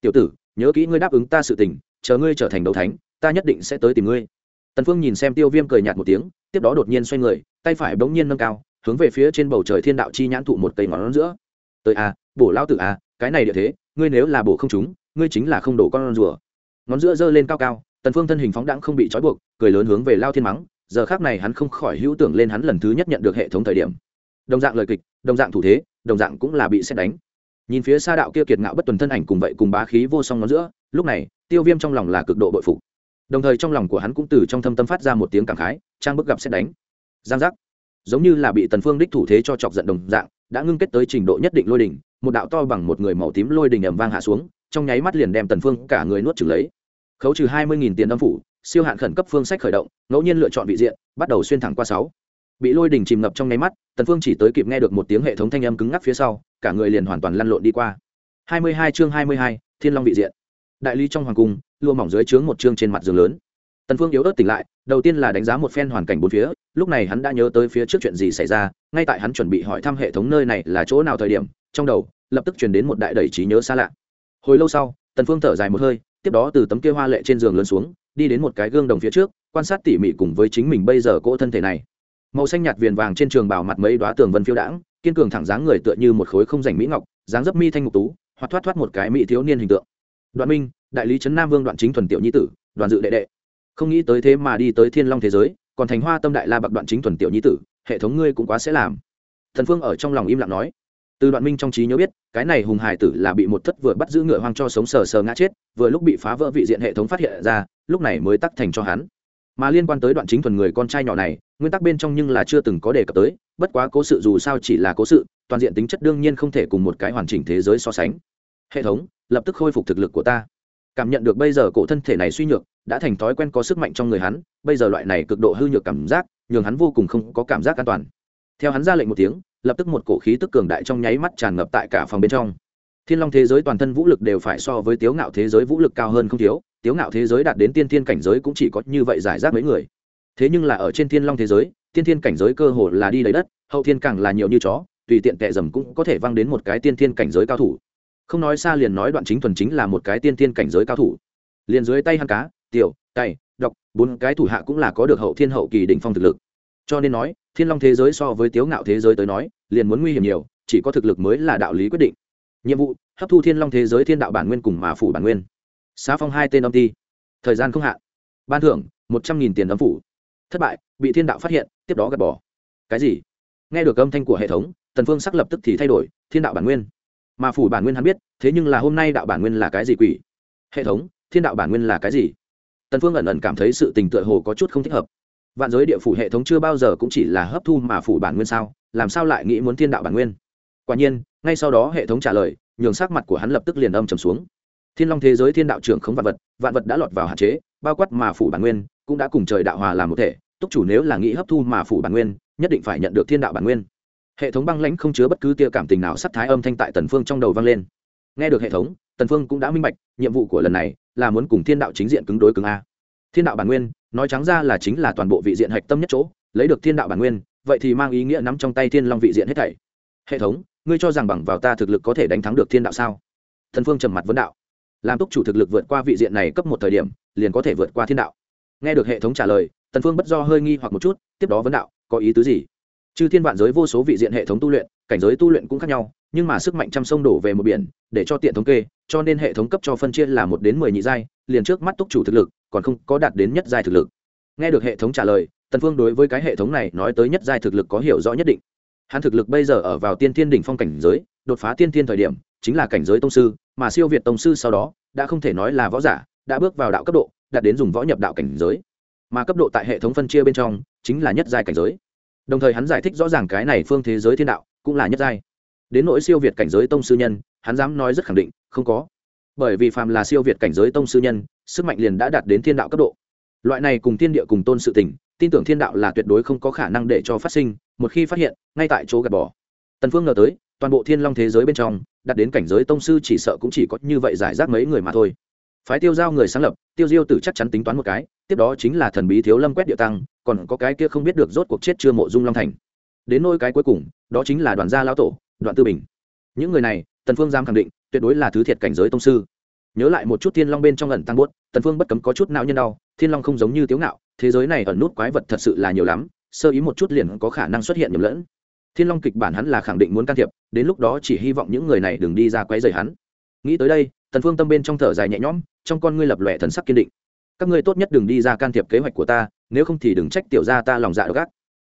S1: Tiểu tử, nhớ kỹ ngươi đáp ứng ta sự tình, chờ ngươi trở thành đấu thánh, ta nhất định sẽ tới tìm ngươi tần phương nhìn xem tiêu viêm cười nhạt một tiếng, tiếp đó đột nhiên xoay người, tay phải bỗng nhiên nâng cao, hướng về phía trên bầu trời thiên đạo chi nhãn thụ một cây ngón giữa. Tới a bổ lao tử a cái này địa thế, ngươi nếu là bổ không chúng, ngươi chính là không đổ con rùa. Ngón giữa giơ lên cao cao, tần phương thân hình phóng đãng không bị trói buộc, cười lớn hướng về lao thiên mắng, giờ khắc này hắn không khỏi hữu tưởng lên hắn lần thứ nhất nhận được hệ thống thời điểm. Đồng dạng lời kịch, đồng dạng thủ thế, đồng dạng cũng là bị xét đánh. Nhìn phía xa đạo kia kiệt ngạo bất tuần thân ảnh cùng vậy cùng bá khí vô song ngón giữa, lúc này, tiêu viêm trong lòng là cực độ bội phục đồng thời trong lòng của hắn cũng từ trong thâm tâm phát ra một tiếng cảm khái trang bức gặp xét đánh. Giang giác. Giống như là bị tần phương đích thủ thế cho chọc giận đồng dạng đã ngưng kết tới trình độ nhất định lôi đỉnh một đạo to bằng một người màu tím lôi đỉnh ầm vang hạ xuống trong nháy mắt liền đem tần phương cả người nuốt chửng lấy. Khấu trừ hai mươi tiền âm phủ siêu hạn khẩn cấp phương sách khởi động ngẫu nhiên lựa chọn vị diện bắt đầu xuyên thẳng qua sáu. Bị lôi đỉnh chìm ngập trong nháy mắt tần phương chỉ tới kịp nghe được một tiếng hệ thống thanh âm cứng ngắc phía sau cả người liền hoàn toàn lăn lộn đi qua. 22 chương 22, thiên long vị diện đại lý trong hoàng cung, lụa mỏng dưới trướng một chương trên mặt giường lớn. Tần phương yếu ớt tỉnh lại, đầu tiên là đánh giá một phen hoàn cảnh bốn phía, lúc này hắn đã nhớ tới phía trước chuyện gì xảy ra, ngay tại hắn chuẩn bị hỏi thăm hệ thống nơi này là chỗ nào thời điểm, trong đầu, lập tức truyền đến một đại đầy trí nhớ xa lạ. Hồi lâu sau, tần phương thở dài một hơi, tiếp đó từ tấm kia hoa lệ trên giường lớn xuống, đi đến một cái gương đồng phía trước, quan sát tỉ mỉ cùng với chính mình bây giờ cỗ thân thể này. Màu xanh nhạt viền vàng trên trường bảo mặt mấy đoá tường vân phiêu đãng, kiên cường thẳng dáng người tựa như một khối không rảnh mỹ ngọc, dáng dấp mi thanh ngục tú, hoặc thoát thoát một cái mỹ thiếu niên hình tượng đoạn minh, đại lý trấn nam vương đoạn chính thuần tiểu nhi tử, đoàn dự đệ đệ. Không nghĩ tới thế mà đi tới thiên long thế giới, còn thành hoa tâm đại la bạc đoạn chính thuần tiểu nhi tử, hệ thống ngươi cũng quá sẽ làm. Thần phương ở trong lòng im lặng nói. Từ đoạn minh trong trí nhớ biết, cái này hùng hải tử là bị một thất vừa bắt giữ ngựa hoang cho sống sờ sờ ngã chết, vừa lúc bị phá vỡ vị diện hệ thống phát hiện ra, lúc này mới tắc thành cho hắn. Mà liên quan tới đoạn chính thuần người con trai nhỏ này, nguyên tắc bên trong nhưng là chưa từng có đề cập tới, bất quá cố sự dù sao chỉ là cố sự, toàn diện tính chất đương nhiên không thể cùng một cái hoàn chỉnh thế giới so sánh hệ thống, lập tức khôi phục thực lực của ta. Cảm nhận được bây giờ cổ thân thể này suy nhược, đã thành thói quen có sức mạnh trong người hắn, bây giờ loại này cực độ hư nhược cảm giác, nhường hắn vô cùng không có cảm giác an toàn. Theo hắn ra lệnh một tiếng, lập tức một cổ khí tức cường đại trong nháy mắt tràn ngập tại cả phòng bên trong. Thiên long thế giới toàn thân vũ lực đều phải so với tiếu ngạo thế giới vũ lực cao hơn không thiếu, tiếu ngạo thế giới đạt đến tiên thiên cảnh giới cũng chỉ có như vậy giải rác mấy người. Thế nhưng là ở trên thiên long thế giới, tiên thiên cảnh giới cơ hồ là đi lấy đất, hậu thiên càng là nhiều như chó, tùy tiện tệ dầm cũng có thể văng đến một cái tiên thiên cảnh giới cao thủ không nói xa liền nói đoạn chính thuần chính là một cái tiên tiên cảnh giới cao thủ. Liền dưới tay hắn cá, tiểu, cày đọc bốn cái thủ hạ cũng là có được hậu thiên hậu kỳ đỉnh phong thực lực. Cho nên nói, thiên long thế giới so với tiếu ngạo thế giới tới nói, liền muốn nguy hiểm nhiều, chỉ có thực lực mới là đạo lý quyết định. Nhiệm vụ, hấp thu thiên long thế giới thiên đạo bản nguyên cùng mà phủ bản nguyên. Xá phong hai tên âm ti. Thời gian không hạn. Ban thưởng, một trăm nghìn tiền âm phủ. Thất bại, bị thiên đạo phát hiện, tiếp đó gạt bỏ. Cái gì? Nghe được âm thanh của hệ thống, tần phương sắc lập tức thì thay đổi, thiên đạo bản nguyên mà phủ bản nguyên hắn biết, thế nhưng là hôm nay đạo bản nguyên là cái gì quỷ? Hệ thống, thiên đạo bản nguyên là cái gì? Tần phương ẩn ẩn cảm thấy sự tình tựa hồ có chút không thích hợp. Vạn giới địa phủ hệ thống chưa bao giờ cũng chỉ là hấp thu mà phủ bản nguyên sao, làm sao lại nghĩ muốn thiên đạo bản nguyên? Quả nhiên, ngay sau đó hệ thống trả lời, nhường sắc mặt của hắn lập tức liền âm trầm xuống. Thiên long thế giới thiên đạo trưởng không vạn vật vạn vật đã lọt vào hạn chế, bao quát mà phủ bản nguyên, cũng đã cùng trời đạo hòa làm một thể, túc chủ nếu là nghĩ hấp thu mà phủ bản nguyên, nhất định phải nhận được thiên đạo bản nguyên hệ thống băng lãnh không chứa bất cứ tia cảm tình nào, sắc thái âm thanh tại tần phương trong đầu vang lên. Nghe được hệ thống, tần phương cũng đã minh bạch, nhiệm vụ của lần này là muốn cùng thiên đạo chính diện cứng đối cứng a. Thiên đạo bản nguyên, nói trắng ra là chính là toàn bộ vị diện hạch tâm nhất chỗ, lấy được thiên đạo bản nguyên, vậy thì mang ý nghĩa nắm trong tay thiên long vị diện hết thảy. Hệ thống, ngươi cho rằng bằng vào ta thực lực có thể đánh thắng được thiên đạo sao? Thần phương trầm mặt vấn đạo. Làm túc chủ thực lực vượt qua vị diện này cấp một thời điểm, liền có thể vượt qua thiên đạo. Nghe được hệ thống trả lời, tần phương bất do hơi nghi hoặc một chút, tiếp đó vấn đạo, có ý tứ gì? Chư thiên vạn giới vô số vị diện hệ thống tu luyện, cảnh giới tu luyện cũng khác nhau, nhưng mà sức mạnh trăm sông đổ về một biển, để cho tiện thống kê, cho nên hệ thống cấp cho phân chia là một đến mười nhị giai, liền trước mắt túc chủ thực lực, còn không có đạt đến nhất giai thực lực. Nghe được hệ thống trả lời, tần phương đối với cái hệ thống này nói tới nhất giai thực lực có hiểu rõ nhất định. Hắn thực lực bây giờ ở vào tiên thiên đỉnh phong cảnh giới, đột phá tiên thiên thời điểm, chính là cảnh giới tông sư, mà siêu việt tông sư sau đó, đã không thể nói là võ giả, đã bước vào đạo cấp độ, đạt đến dùng võ nhập đạo cảnh giới. Mà cấp độ tại hệ thống phân chia bên trong, chính là nhất giai cảnh giới đồng thời hắn giải thích rõ ràng cái này phương thế giới thiên đạo cũng là nhất giai. Đến nỗi siêu việt cảnh giới tông sư nhân, hắn dám nói rất khẳng định, không có. Bởi vì phàm là siêu việt cảnh giới tông sư nhân, sức mạnh liền đã đạt đến thiên đạo cấp độ. Loại này cùng thiên địa cùng tôn sự tình, tin tưởng thiên đạo là tuyệt đối không có khả năng để cho phát sinh, một khi phát hiện, ngay tại chỗ gạt bỏ. Tần phương ngờ tới, toàn bộ thiên long thế giới bên trong đặt đến cảnh giới tông sư chỉ sợ cũng chỉ có như vậy giải rác mấy người mà thôi phái tiêu giao người sáng lập, tiêu diêu tử chắc chắn tính toán một cái, tiếp đó chính là thần bí thiếu lâm quét địa tăng, còn có cái kia không biết được rốt cuộc chết chưa mộ dung long thành. Đến nôi cái cuối cùng, đó chính là đoàn gia lão tổ đoạn tư bình. Những người này, tần phương giam khẳng định, tuyệt đối là thứ thiệt cảnh giới tông sư. Nhớ lại một chút thiên long bên trong ẩn tăng buốt, tần phương bất cấm có chút não nhân đau, thiên long không giống như tiếu ngạo, thế giới này ẩn nút quái vật thật sự là nhiều lắm, sơ ý một chút liền có khả năng xuất hiện nhầm lẫn. Thiên long kịch bản hắn là khẳng định muốn can thiệp, đến lúc đó chỉ hy vọng những người này đừng đi ra quấy rầy hắn. Nghĩ tới đây, tần phương tâm bên trong thở dài nhẹ nhõm trong con ngươi lập lòe thần sắc kiên định. Các ngươi tốt nhất đừng đi ra can thiệp kế hoạch của ta, nếu không thì đừng trách tiểu gia ta lòng dạ độc ác.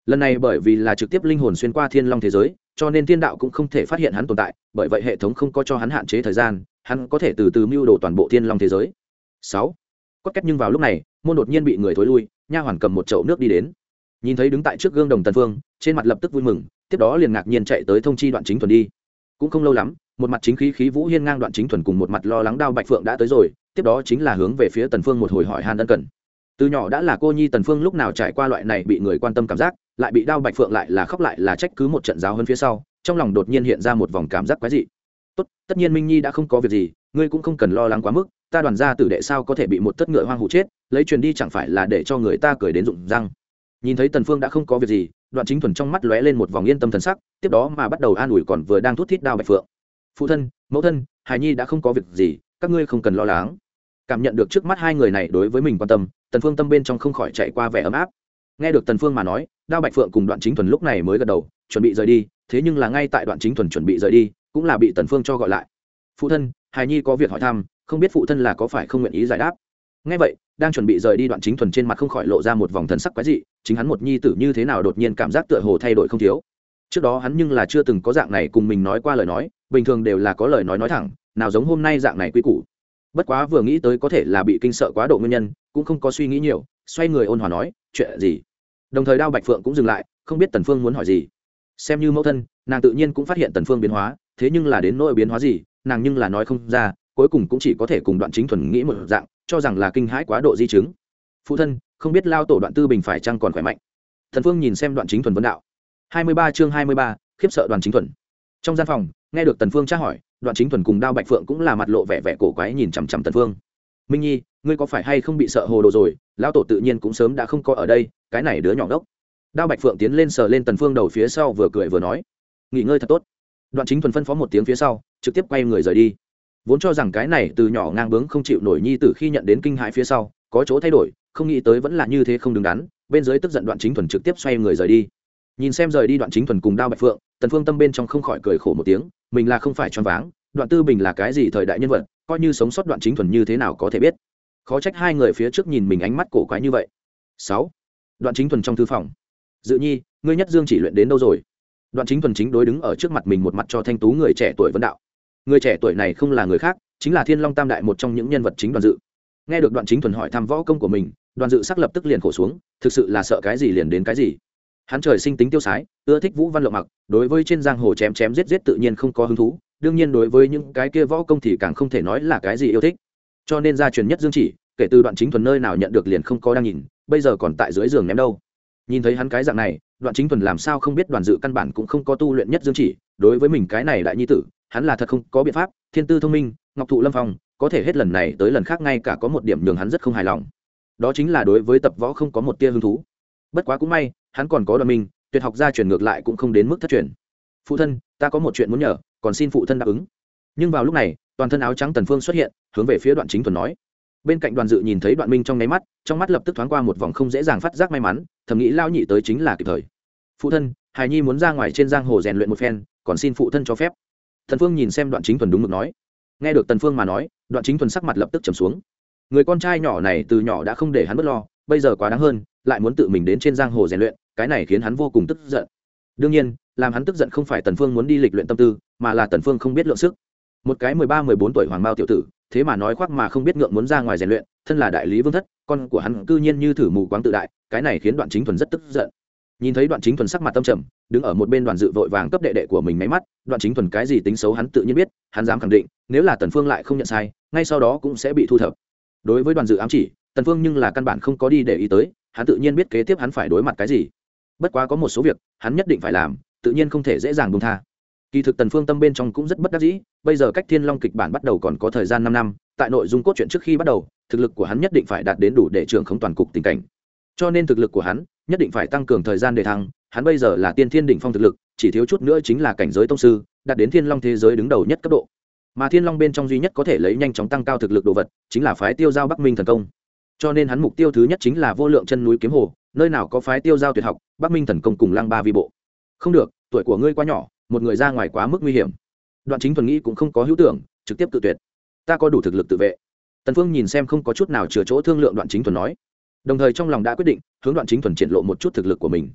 S1: Lần này bởi vì là trực tiếp linh hồn xuyên qua thiên long thế giới, cho nên thiên đạo cũng không thể phát hiện hắn tồn tại, bởi vậy hệ thống không có cho hắn hạn chế thời gian, hắn có thể từ từ mưu đồ toàn bộ thiên long thế giới. Sáu. Quất cách nhưng vào lúc này, môn đột nhiên bị người thối lui, nha hoàn cầm một chậu nước đi đến. Nhìn thấy đứng tại trước gương đồng tần phương, trên mặt lập tức vui mừng, tiếp đó liền ngạc nhiên chạy tới thông chi đoạn chính thuần đi. Cũng không lâu lắm, một mặt chính khí khí vũ hiên ngang đoạn chính thuần cùng một mặt lo lắng đao bạch phượng đã tới rồi tiếp đó chính là hướng về phía tần phương một hồi hỏi han ân cần. Từ nhỏ đã là cô nhi, tần phương lúc nào trải qua loại này bị người quan tâm cảm giác, lại bị đao bạch phượng lại là khóc lại là trách cứ một trận giáo hơn phía sau, trong lòng đột nhiên hiện ra một vòng cảm giác quái dị. Tốt, tất nhiên minh nhi đã không có việc gì, ngươi cũng không cần lo lắng quá mức, ta đoàn gia tử đệ sao có thể bị một tất ngựa hoang hủ chết, lấy truyền đi chẳng phải là để cho người ta cười đến rụng răng. Nhìn thấy tần phương đã không có việc gì, đoạn chính thuần trong mắt lóe lên một vòng yên tâm thần sắc, tiếp đó mà bắt đầu an ủi còn vừa đang thút thít đao bạch phượng. Phụ thân, mẫu thân, hài nhi đã không có việc gì các ngươi không cần lo lắng. Cảm nhận được trước mắt hai người này đối với mình quan tâm, tần phương tâm bên trong không khỏi chạy qua vẻ ấm áp. Nghe được tần phương mà nói, đao bạch phượng cùng đoạn chính thuần lúc này mới gật đầu, chuẩn bị rời đi, thế nhưng là ngay tại đoạn chính thuần chuẩn bị rời đi, cũng là bị tần phương cho gọi lại. Phụ thân hài nhi có việc hỏi thăm, không biết phụ thân là có phải không nguyện ý giải đáp? Nghe vậy, đang chuẩn bị rời đi đoạn chính thuần trên mặt không khỏi lộ ra một vòng thần sắc quái dị, chính hắn một nhi tử như thế nào đột nhiên cảm giác tựa hồ thay đổi không thiếu. Trước đó hắn nhưng là chưa từng có dạng này cùng mình nói qua lời nói bình thường đều là có lời nói nói thẳng, nào giống hôm nay dạng này quy củ. Bất quá vừa nghĩ tới có thể là bị kinh sợ quá độ nguyên nhân, cũng không có suy nghĩ nhiều, xoay người ôn hòa nói, chuyện gì? Đồng thời đao bạch phượng cũng dừng lại, không biết tần phương muốn hỏi gì. Xem như mẫu thân, nàng tự nhiên cũng phát hiện tần phương biến hóa, thế nhưng là đến nỗi biến hóa gì, nàng nhưng là nói không ra, cuối cùng cũng chỉ có thể cùng đoạn chính thuần nghĩ một dạng, cho rằng là kinh hãi quá độ di chứng. Phụ thân, không biết lao tổ đoạn tư bình phải chăng còn khỏe mạnh? Thần phương nhìn xem đoạn chính thuần vấn đạo. Hai mươi ba chương hai mươi ba, khiếp sợ đoàn chính thuần. Trong gian phòng nghe được tần phương tra hỏi, đoạn chính thuần cùng đao bạch phượng cũng là mặt lộ vẻ vẻ cổ quái nhìn chằm chằm tần phương. Minh nhi, ngươi có phải hay không bị sợ hồ đồ rồi? Lão tổ tự nhiên cũng sớm đã không có ở đây, cái này đứa nhỏ đốc đao bạch phượng tiến lên sờ lên tần phương đầu phía sau vừa cười vừa nói, nghỉ ngơi thật tốt. Đoạn chính thuần phân phó một tiếng phía sau, trực tiếp quay người rời đi. Vốn cho rằng cái này từ nhỏ ngang bướng không chịu nổi nhi từ khi nhận đến kinh hãi phía sau, có chỗ thay đổi, không nghĩ tới vẫn là như thế không đứng đắn, bên dưới tức giận đoạn chính thuần trực tiếp xoay người rời đi. Nhìn xem rời đi đoạn chính thuần cùng đao bạch phượng tần phương tâm bên trong không khỏi cười khổ một tiếng, mình là không phải choáng váng, đoạn tư bình là cái gì thời đại nhân vật, coi như sống sót đoạn chính thuần như thế nào có thể biết. Khó trách hai người phía trước nhìn mình ánh mắt cổ quái như vậy. Sáu, đoạn chính thuần trong thư phòng. Dự nhi, ngươi nhất dương chỉ luyện đến đâu rồi? Đoạn chính thuần chính đối đứng ở trước mặt mình một mặt cho thanh tú người trẻ tuổi vân đạo. Người trẻ tuổi này không là người khác, chính là thiên long tam đại một trong những nhân vật chính đoàn dự. Nghe được đoạn chính thuần hỏi thăm võ công của mình, đoàn dự sắc lập tức liền khổ xuống, thực sự là sợ cái gì liền đến cái gì hắn trời sinh tính tiêu sái, ưa thích vũ văn lộ mặc, đối với trên giang hồ chém chém giết giết tự nhiên không có hứng thú, đương nhiên đối với những cái kia võ công thì càng không thể nói là cái gì yêu thích. Cho nên gia truyền nhất dương chỉ, kể từ đoạn chính thuần nơi nào nhận được liền không có đang nhìn, bây giờ còn tại dưới giường ném đâu. Nhìn thấy hắn cái dạng này, đoạn chính thuần làm sao không biết đoàn dự căn bản cũng không có tu luyện nhất dương chỉ, đối với mình cái này đại nhi tử, hắn là thật không có biện pháp, thiên tư thông minh, ngọc thụ lâm phong, có thể hết lần này tới lần khác ngay cả có một điểm nhường hắn rất không hài lòng. Đó chính là đối với tập võ không có một tia hứng thú. Bất quá cũng may hắn còn có đoàn minh, tuyệt học gia truyền ngược lại cũng không đến mức thất truyền. Phụ thân, ta có một chuyện muốn nhờ, còn xin phụ thân đáp ứng. Nhưng vào lúc này, toàn thân áo trắng tần phương xuất hiện, hướng về phía đoạn chính thuần nói. Bên cạnh đoàn dự nhìn thấy đoạn minh trong nháy mắt, trong mắt lập tức thoáng qua một vòng không dễ dàng phát giác may mắn, thầm nghĩ lao nhị tới chính là kịp thời. Phụ thân, hài nhi muốn ra ngoài trên giang hồ rèn luyện một phen, còn xin phụ thân cho phép. Thần phương nhìn xem đoạn chính thuần đúng mực nói. Nghe được tần phương mà nói, đoạn chính thuần sắc mặt lập tức trầm xuống. Người con trai nhỏ này từ nhỏ đã không để hắn bớt lo, bây giờ quá đáng hơn lại muốn tự mình đến trên giang hồ rèn luyện, cái này khiến hắn vô cùng tức giận. Đương nhiên, làm hắn tức giận không phải tần phương muốn đi lịch luyện tâm tư, mà là tần phương không biết lượng sức. Một cái mười ba, mười bốn tuổi hoàng mao tiểu tử, thế mà nói khoác mà không biết ngượng muốn ra ngoài rèn luyện, thân là đại lý vương thất, con của hắn cư nhiên như thử mù quáng tự đại, cái này khiến đoạn chính thuần rất tức giận. Nhìn thấy đoạn chính thuần sắc mặt tâm trầm, đứng ở một bên đoàn dự vội vàng cấp đệ đệ của mình máy mắt, đoạn chính thuần cái gì tính xấu hắn tự nhiên biết, hắn dám khẳng định, nếu là tần phương lại không nhận sai, ngay sau đó cũng sẽ bị thu thập. Đối với đoàn dự ám chỉ, tần phương nhưng là căn bản không có đi để ý tới hắn tự nhiên biết kế tiếp hắn phải đối mặt cái gì. Bất quá có một số việc, hắn nhất định phải làm, tự nhiên không thể dễ dàng buông tha. Kỳ thực tần phương tâm bên trong cũng rất bất đắc dĩ, bây giờ cách thiên long kịch bản bắt đầu còn có thời gian năm năm, tại nội dung cốt truyện trước khi bắt đầu, thực lực của hắn nhất định phải đạt đến đủ để trưởng không toàn cục tình cảnh. Cho nên thực lực của hắn nhất định phải tăng cường thời gian để thăng, hắn bây giờ là tiên thiên đỉnh phong thực lực, chỉ thiếu chút nữa chính là cảnh giới tông sư, đạt đến thiên long thế giới đứng đầu nhất cấp độ. Mà thiên long bên trong duy nhất có thể lấy nhanh chóng tăng cao thực lực đồ vật, chính là phái tiêu giao bắc minh thần công cho nên hắn mục tiêu thứ nhất chính là vô lượng chân núi kiếm hồ, nơi nào có phái tiêu giao tuyệt học, bắc minh thần công cùng lăng ba vi bộ. Không được, tuổi của ngươi quá nhỏ, một người ra ngoài quá mức nguy hiểm. Đoạn chính thuần nghĩ cũng không có hữu tưởng, trực tiếp tự tuyệt. Ta có đủ thực lực tự vệ. Tần phương nhìn xem không có chút nào chừa chỗ thương lượng đoạn chính thuần nói. Đồng thời trong lòng đã quyết định, hướng đoạn chính thuần triển lộ một chút thực lực của mình.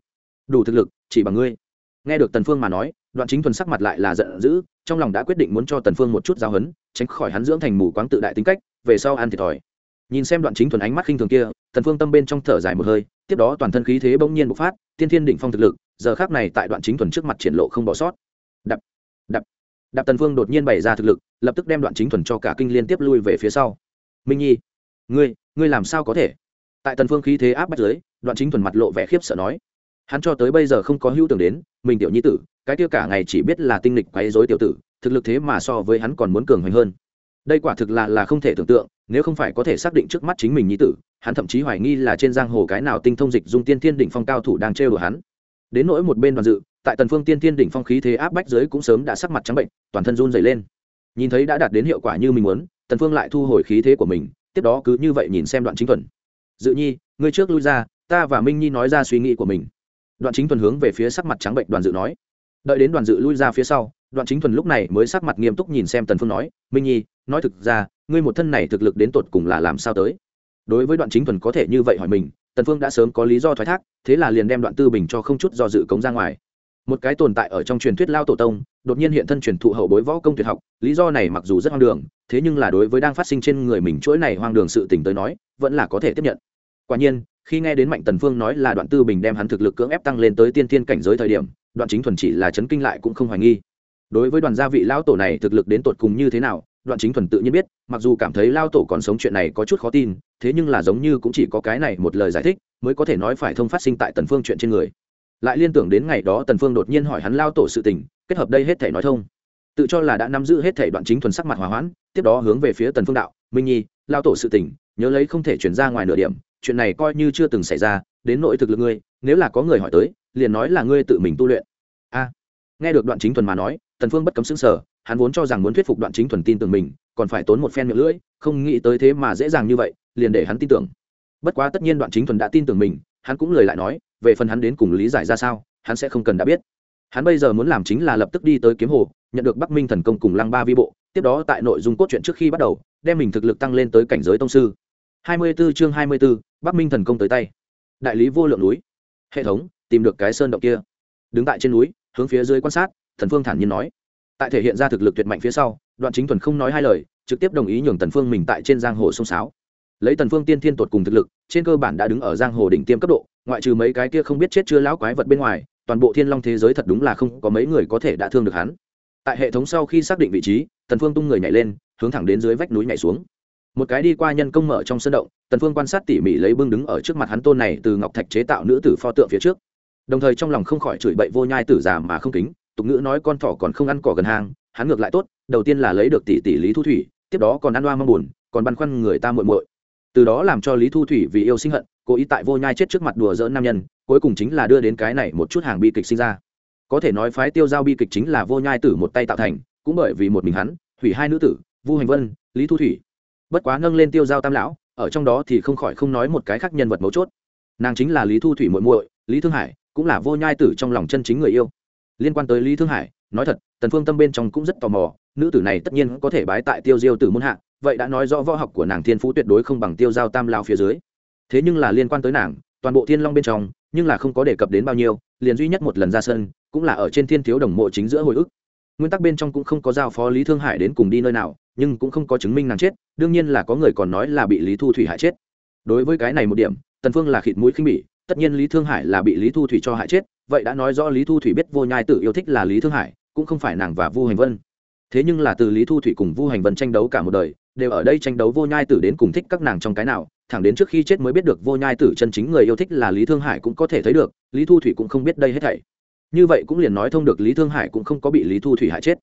S1: Đủ thực lực, chỉ bằng ngươi. Nghe được tần phương mà nói, đoạn chính thuần sắc mặt lại là giận dữ, trong lòng đã quyết định muốn cho tần phương một chút giáo huấn, tránh khỏi hắn dưỡng thành mù quáng tự đại tính cách, về sau ăn thiệt thòi nhìn xem đoạn chính thuần ánh mắt khinh thường kia, tần phương tâm bên trong thở dài một hơi, tiếp đó toàn thân khí thế bỗng nhiên bộc phát, tiên thiên đỉnh phong thực lực, giờ khắc này tại đoạn chính thuần trước mặt triển lộ không bỏ sót. Đập đập đạp tần phương đột nhiên bày ra thực lực, lập tức đem đoạn chính thuần cho cả kinh liên tiếp lui về phía sau. Minh nhi, ngươi ngươi làm sao có thể? Tại tần phương khí thế áp bách dưới, đoạn chính thuần mặt lộ vẻ khiếp sợ nói. Hắn cho tới bây giờ không có hữu tưởng đến, mình tiểu nhi tử, cái kia cả ngày chỉ biết là tinh lịch quấy rối tiểu tử, thực lực thế mà so với hắn còn muốn cường hoành hơn đây quả thực là là không thể tưởng tượng, nếu không phải có thể xác định trước mắt chính mình nhi tử, hắn thậm chí hoài nghi là trên giang hồ cái nào tinh thông dịch dung tiên thiên đỉnh phong cao thủ đang trêu đùa hắn. Đến nỗi một bên đoàn dự, tại tần phương tiên thiên đỉnh phong khí thế áp bách dưới cũng sớm đã sắc mặt trắng bệnh, toàn thân run rẩy lên. Nhìn thấy đã đạt đến hiệu quả như mình muốn, tần phương lại thu hồi khí thế của mình, tiếp đó cứ như vậy nhìn xem đoạn chính thuần. Dự nhi, ngươi trước lui ra, ta và minh nhi nói ra suy nghĩ của mình. Đoạn chính thuần hướng về phía sắc mặt trắng bệnh đoàn dự nói. Đợi đến đoàn dự lui ra phía sau, đoạn chính thuần lúc này mới sắc mặt nghiêm túc nhìn xem tần phương nói, minh nhi nói thực ra, ngươi một thân này thực lực đến tột cùng là làm sao tới? Đối với đoạn chính thuần có thể như vậy hỏi mình, tần phương đã sớm có lý do thoái thác, thế là liền đem đoạn tư bình cho không chút do dự cống ra ngoài. Một cái tồn tại ở trong truyền thuyết lao tổ tông, đột nhiên hiện thân truyền thụ hậu bối võ công tuyệt học, lý do này mặc dù rất hoang đường, thế nhưng là đối với đang phát sinh trên người mình chuỗi này hoang đường sự tình tới nói, vẫn là có thể tiếp nhận. Quả nhiên, khi nghe đến mạnh tần phương nói là đoạn tư bình đem hắn thực lực cưỡng ép tăng lên tới tiên tiên cảnh giới thời điểm, đoạn chính thuần chỉ là chấn kinh lại cũng không hoài nghi. Đối với đoàn gia vị lao tổ này thực lực đến tột cùng như thế nào đoạn chính thuần tự nhiên biết, mặc dù cảm thấy lao tổ còn sống chuyện này có chút khó tin, thế nhưng là giống như cũng chỉ có cái này một lời giải thích, mới có thể nói phải thông phát sinh tại tần phương chuyện trên người. Lại liên tưởng đến ngày đó tần phương đột nhiên hỏi hắn lao tổ sự tình, kết hợp đây hết thể nói thông. Tự cho là đã nắm giữ hết thể đoạn chính thuần sắc mặt hòa hoãn, tiếp đó hướng về phía tần phương đạo, minh nhi, lao tổ sự tình, nhớ lấy không thể chuyển ra ngoài nửa điểm, chuyện này coi như chưa từng xảy ra, đến nội thực lực ngươi, nếu là có người hỏi tới, liền nói là ngươi tự mình tu luyện. A. Nghe được đoạn chính thuần mà nói tần phương bất cấm sững sờ hắn vốn cho rằng muốn thuyết phục đoạn chính thuần tin tưởng mình còn phải tốn một phen miệng lưỡi không nghĩ tới thế mà dễ dàng như vậy liền để hắn tin tưởng. Bất quá tất nhiên đoạn chính thuần đã tin tưởng mình hắn cũng lời lại nói về phần hắn đến cùng lý giải ra sao hắn sẽ không cần đã biết. Hắn bây giờ muốn làm chính là lập tức đi tới kiếm hồ nhận được bắc minh thần công cùng lăng ba vi bộ tiếp đó tại nội dung cốt truyện trước khi bắt đầu đem mình thực lực tăng lên tới cảnh giới tông sư. 24 chương 24, bắc minh thần công tới tay. Đại lý vô lượng núi. Hệ thống tìm được cái sơn động kia. Đứng tại trên núi hướng phía dưới quan sát thần phương thản nhiên nói. Tại thể hiện ra thực lực tuyệt mạnh phía sau, đoạn chính thuần không nói hai lời, trực tiếp đồng ý nhường tần phương mình tại trên giang hồ sông sáo lấy tần phương tiên thiên tuột cùng thực lực, trên cơ bản đã đứng ở giang hồ đỉnh tiêm cấp độ, ngoại trừ mấy cái kia không biết chết chưa lão quái vật bên ngoài, toàn bộ thiên long thế giới thật đúng là không có mấy người có thể đã thương được hắn. Tại hệ thống sau khi xác định vị trí, tần phương tung người nhảy lên, hướng thẳng đến dưới vách núi nhảy xuống. Một cái đi qua nhân công mở trong sân động, tần phương quan sát tỉ mỉ lấy bưng đứng ở trước mặt hắn tôn này từ ngọc thạch chế tạo nữ tử pho tượng phía trước. Đồng thời trong lòng không khỏi chửi bậy vô nhai tử già mà không kính tục ngữ nói con thỏ còn không ăn cỏ gần hang, hắn ngược lại tốt, đầu tiên là lấy được tỷ tỷ lý thu thủy, tiếp đó còn ăn oa mong buồn, còn băn khoăn người ta muội muội. Từ đó làm cho lý thu thủy vì yêu sinh hận, cố ý tại vô nhai chết trước mặt đùa dỡ nam nhân, cuối cùng chính là đưa đến cái này một chút hàng bi kịch sinh ra. Có thể nói phái tiêu giao bi kịch chính là vô nhai tử một tay tạo thành, cũng bởi vì một mình hắn, hủy hai nữ tử, vu hành vân, lý thu thủy. Bất quá nâng lên tiêu giao tam lão, ở trong đó thì không khỏi không nói một cái khác nhân vật mấu chốt. Nàng chính là lý thu thủy muội muội, lý thương hải, cũng là vô nhai tử trong lòng chân chính người yêu liên quan tới lý thương hải, nói thật, tần phương tâm bên trong cũng rất tò mò, nữ tử này tất nhiên có thể bái tại tiêu diêu tử môn hạ, vậy đã nói rõ võ học của nàng thiên phú tuyệt đối không bằng tiêu giao tam lao phía dưới. Thế nhưng là liên quan tới nàng, toàn bộ thiên long bên trong, nhưng là không có đề cập đến bao nhiêu, liền duy nhất một lần ra sân, cũng là ở trên thiên thiếu đồng mộ chính giữa hồi ức. Nguyên tắc bên trong cũng không có giao phó lý thương hải đến cùng đi nơi nào, nhưng cũng không có chứng minh nàng chết, đương nhiên là có người còn nói là bị lý thu thủy hại chết. Đối với cái này một điểm, tần phương là khịt mũi khinh bỉ, tất nhiên lý thương hải là bị lý thu thủy cho hại chết vậy đã nói rõ lý thu thủy biết vô nhai tự yêu thích là lý thương hải, cũng không phải nàng và vu hành vân. Thế nhưng là từ lý thu thủy cùng vu hành vân tranh đấu cả một đời, đều ở đây tranh đấu vô nhai tử đến cùng thích các nàng trong cái nào, thẳng đến trước khi chết mới biết được vô nhai tử chân chính người yêu thích là lý thương hải cũng có thể thấy được, lý thu thủy cũng không biết đây hết thảy. Như vậy cũng liền nói thông được lý thương hải cũng không có bị lý thu thủy hại chết.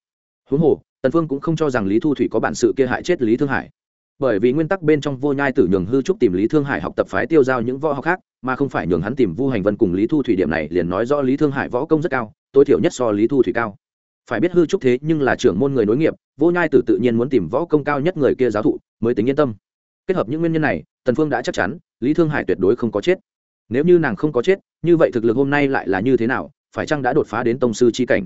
S1: Huống hồ, tần phương cũng không cho rằng lý thu thủy có bản sự kia hại chết lý thương hải bởi vì nguyên tắc bên trong vô nhai tử nhường hư trúc tìm lý thương hải học tập phái tiêu giao những võ học khác, mà không phải nhường hắn tìm vu hành vân cùng lý thu thủy điểm này liền nói rõ lý thương hải võ công rất cao, tối thiểu nhất so lý thu thủy cao. Phải biết hư trúc thế nhưng là trưởng môn người nối nghiệp, vô nhai tử tự nhiên muốn tìm võ công cao nhất người kia giáo thụ mới tính yên tâm. Kết hợp những nguyên nhân này, tần phương đã chắc chắn, lý thương hải tuyệt đối không có chết. Nếu như nàng không có chết, như vậy thực lực hôm nay lại là như thế nào, phải chăng đã đột phá đến tông sư chi cảnh?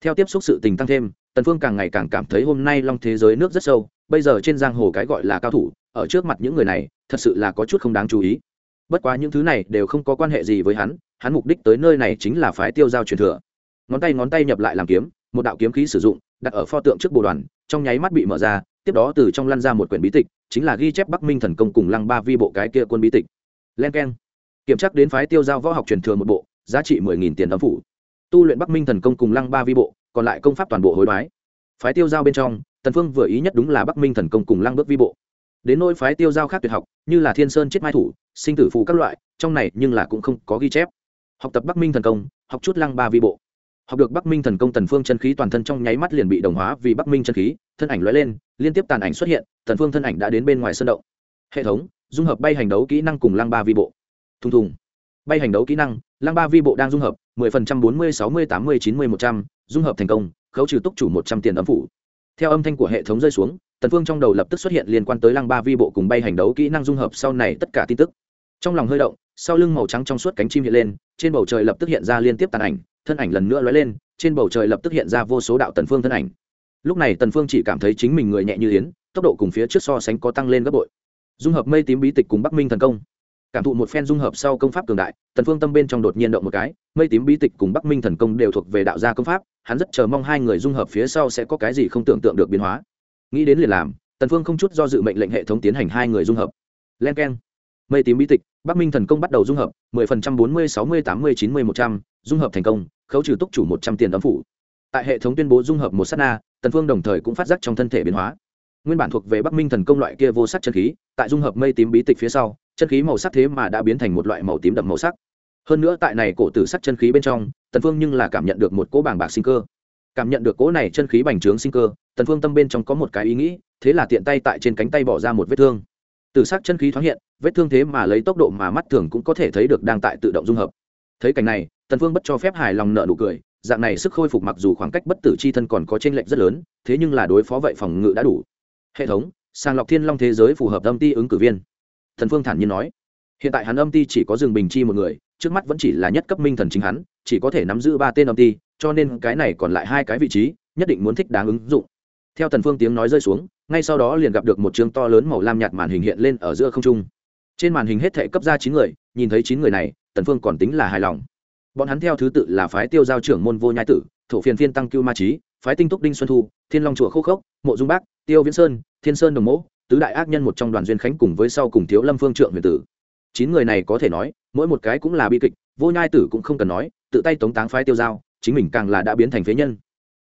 S1: Theo tiếp xúc sự tình tăng thêm, tần phương càng ngày càng cảm thấy hôm nay long thế giới nước rất sâu bây giờ trên giang hồ cái gọi là cao thủ, ở trước mặt những người này, thật sự là có chút không đáng chú ý. Bất quá những thứ này đều không có quan hệ gì với hắn hắn mục đích tới nơi này chính là phái tiêu giao truyền thừa. Ngón tay ngón tay nhập lại làm kiếm, một đạo kiếm khí sử dụng, đặt ở pho tượng trước bồ đoàn, trong nháy mắt bị mở ra, tiếp đó từ trong lăn ra một quyển bí tịch, chính là ghi chép bắc minh thần công cùng lăng ba vi bộ cái kia quân bí tịch. Len k e n kiểm tra đến phái tiêu giao võ học truyền thừa một bộ, giá trị mười nghìn tiền âm phủ. Tu luyện bắc minh thần công cùng lăng ba vi bộ, còn lại công pháp toàn bộ hối đoái. Phái tiêu giao bên trong tần phương vừa ý nhất đúng là bắc minh thần công cùng lăng bước vi bộ đến nỗi phái tiêu giao khác tuyệt học như là thiên sơn chết mai thủ sinh tử phù các loại trong này nhưng là cũng không có ghi chép học tập bắc minh thần công học chút lăng ba vi bộ học được bắc minh thần công tần phương chân khí toàn thân trong nháy mắt liền bị đồng hóa vì bắc minh chân khí thân ảnh lóe lên liên tiếp tàn ảnh xuất hiện tần phương thân ảnh đã đến bên ngoài sân động hệ thống dung hợp bay hành đấu kỹ năng cùng lăng ba vi bộ thùng thùng bay hành đấu kỹ năng lăng ba vi bộ đang dung hợp 10% 40 60 80 90 100 dung hợp thành công khấu trừ túc chủ 100 tiền ấm phủ theo âm thanh của hệ thống rơi xuống, tần phương trong đầu lập tức xuất hiện liên quan tới lăng ba vi bộ cùng bay hành đấu kỹ năng dung hợp sau này tất cả tin tức. Trong lòng hơi động, sau lưng màu trắng trong suốt cánh chim hiện lên, trên bầu trời lập tức hiện ra liên tiếp tàn ảnh, thân ảnh lần nữa lóe lên, trên bầu trời lập tức hiện ra vô số đạo tần phương thân ảnh. Lúc này tần phương chỉ cảm thấy chính mình người nhẹ như yến, tốc độ cùng phía trước so sánh có tăng lên gấp bội. Dung hợp mây tím bí tịch cùng bắc minh thần công cảm thụ một phen dung hợp sau công pháp cường đại, tần phương tâm bên trong đột nhiên động một cái, mây tím bí tịch cùng bắc minh thần công đều thuộc về đạo gia công pháp, hắn rất chờ mong hai người dung hợp phía sau sẽ có cái gì không tưởng tượng được biến hóa. Nghĩ đến liền làm, tần phương không chút do dự mệnh lệnh hệ thống tiến hành hai người dung hợp. Len keng. Mây tím bí tịch, bắc minh thần công bắt đầu dung hợp 10% 40 60 80 90 100 dung hợp thành công, khấu trừ túc chủ 100 tiền đóng phủ. Tại hệ thống tuyên bố dung hợp một sát na, tần phương đồng thời cũng phát giác trong thân thể biến hóa. Nguyên bản thuộc về bắc minh thần công loại kia vô sắc chân khí, tại dung hợp mây tím bí tịch phía sau chân khí màu sắc thế mà đã biến thành một loại màu tím đậm màu sắc. Hơn nữa tại này cổ tử sắc chân khí bên trong, tần phương nhưng là cảm nhận được một cỗ bàng bạc sinh cơ. Cảm nhận được cỗ này chân khí bành trướng sinh cơ, tần phương tâm bên trong có một cái ý nghĩ, thế là tiện tay tại trên cánh tay bỏ ra một vết thương. Tử sắc chân khí thoáng hiện, vết thương thế mà lấy tốc độ mà mắt thường cũng có thể thấy được đang tại tự động dung hợp. Thấy cảnh này, tần phương bất cho phép hài lòng nợ nụ cười, dạng này sức khôi phục mặc dù khoảng cách bất tử chi thân còn có trên lệnh rất lớn, thế nhưng là đối phó vậy phòng ngự đã đủ. Hệ thống, sàng lọc thiên long thế giới phù hợp âm ti ứng cử viên thần phương thản nhiên nói. Hiện tại hắn âm ti chỉ có rừng bình chi một người, trước mắt vẫn chỉ là nhất cấp minh thần chính hắn, chỉ có thể nắm giữ ba tên âm ti, cho nên cái này còn lại hai cái vị trí, nhất định muốn thích đáng ứng dụng. Theo thần phương tiếng nói rơi xuống, ngay sau đó liền gặp được một chương to lớn màu lam nhạt màn hình hiện lên ở giữa không trung. Trên màn hình hết thể cấp ra chín người, nhìn thấy chín người này tần phương còn tính là hài lòng. Bọn hắn theo thứ tự là phái tiêu giao trưởng môn vô nhai tử, thổ phiền phiên tăng cưu ma trí, phái tinh túc đinh xuân thu, thiên long chùa khô khốc, mộ dung bác, tiêu viễn sơn, thiên sơn đồng mẫu tứ đại ác nhân một trong đoàn duyên khánh cùng với sau cùng thiếu lâm phương trượng huyền tử. Chín người này có thể nói, mỗi một cái cũng là bi kịch, vô nhai tử cũng không cần nói, tự tay tống táng phái tiêu giao, chính mình càng là đã biến thành phế nhân.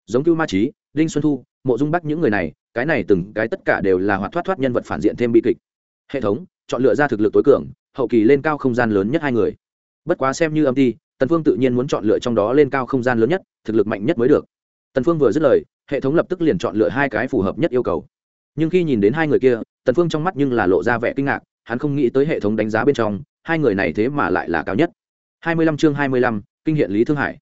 S1: Giống cưu ma trí đinh xuân thu, mộ dung bắc những người này, cái này từng cái tất cả đều là hoạt thoát thoát nhân vật phản diện thêm bi kịch. Hệ thống, chọn lựa ra thực lực tối cường, hậu kỳ lên cao không gian lớn nhất hai người. Bất quá xem như âm ti, tần phương tự nhiên muốn chọn lựa trong đó lên cao không gian lớn nhất, thực lực mạnh nhất mới được. Tần phương vừa dứt lời, hệ thống lập tức liền chọn lựa hai cái phù hợp nhất yêu cầu nhưng khi nhìn đến hai người kia tần phương trong mắt nhưng là lộ ra vẻ kinh ngạc hắn không nghĩ tới hệ thống đánh giá bên trong hai người này thế mà lại là cao nhất. 25 chương 25, kinh hiện lý thương hải.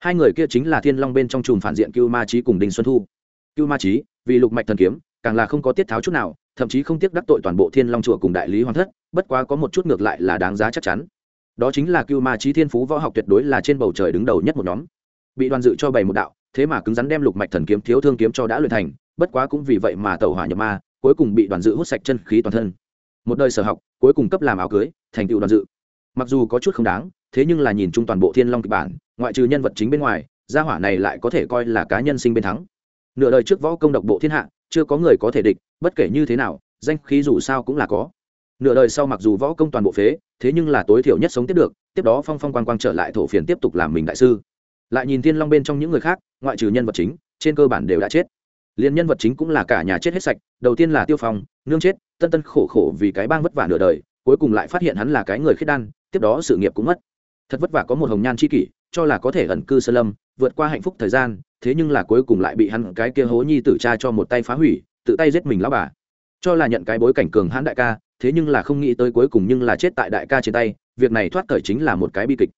S1: Hai người kia chính là thiên long bên trong chùm phản diện cưu ma trí cùng đinh xuân thu. Cưu ma trí vì lục mạch thần kiếm càng là không có tiết tháo chút nào thậm chí không tiếc đắc tội toàn bộ thiên long chùa cùng đại lý hoàng thất bất quá có một chút ngược lại là đáng giá chắc chắn. Đó chính là cưu ma trí thiên phú võ học tuyệt đối là trên bầu trời đứng đầu nhất một nhóm. Bị đoàn dự cho bày một đạo thế mà cứng rắn đem lục mạch thần kiếm thiếu thương kiếm cho đã luyện thành bất quá cũng vì vậy mà tẩu hỏa nhập ma, cuối cùng bị đoàn dự hút sạch chân khí toàn thân. Một đời sở học, cuối cùng cấp làm áo cưới, thành tựu đoàn dự. Mặc dù có chút không đáng, thế nhưng là nhìn chung toàn bộ thiên long kịch bản, ngoại trừ nhân vật chính bên ngoài, gia hỏa này lại có thể coi là cá nhân sinh bên thắng. Nửa đời trước võ công độc bộ thiên hạ, chưa có người có thể địch, bất kể như thế nào, danh khí dù sao cũng là có. Nửa đời sau mặc dù võ công toàn bộ phế, thế nhưng là tối thiểu nhất sống tiếp được, tiếp đó phong phong quang quang trở lại thổ phiền tiếp tục làm mình đại sư. Lại nhìn thiên long bên trong những người khác, ngoại trừ nhân vật chính, trên cơ bản đều đã chết liền nhân vật chính cũng là cả nhà chết hết sạch, đầu tiên là tiêu phong, nương chết, tân tân khổ khổ vì cái bang vất vả nửa đời, cuối cùng lại phát hiện hắn là cái người khiết đan, tiếp đó sự nghiệp cũng mất. Thật vất vả có một hồng nhan c h i kỷ, cho là có thể ẩn cư sơ lâm, vượt qua hạnh phúc thời gian, thế nhưng là cuối cùng lại bị hắn cái kia hố nhi tử cha cho một tay phá hủy, tự tay giết mình lão bà. Cho là nhận cái bối cảnh cường hãn đại ca, thế nhưng là không nghĩ tới cuối cùng nhưng là chết tại đại ca trên tay, việc này thoát cởi chính là một cái bi kịch.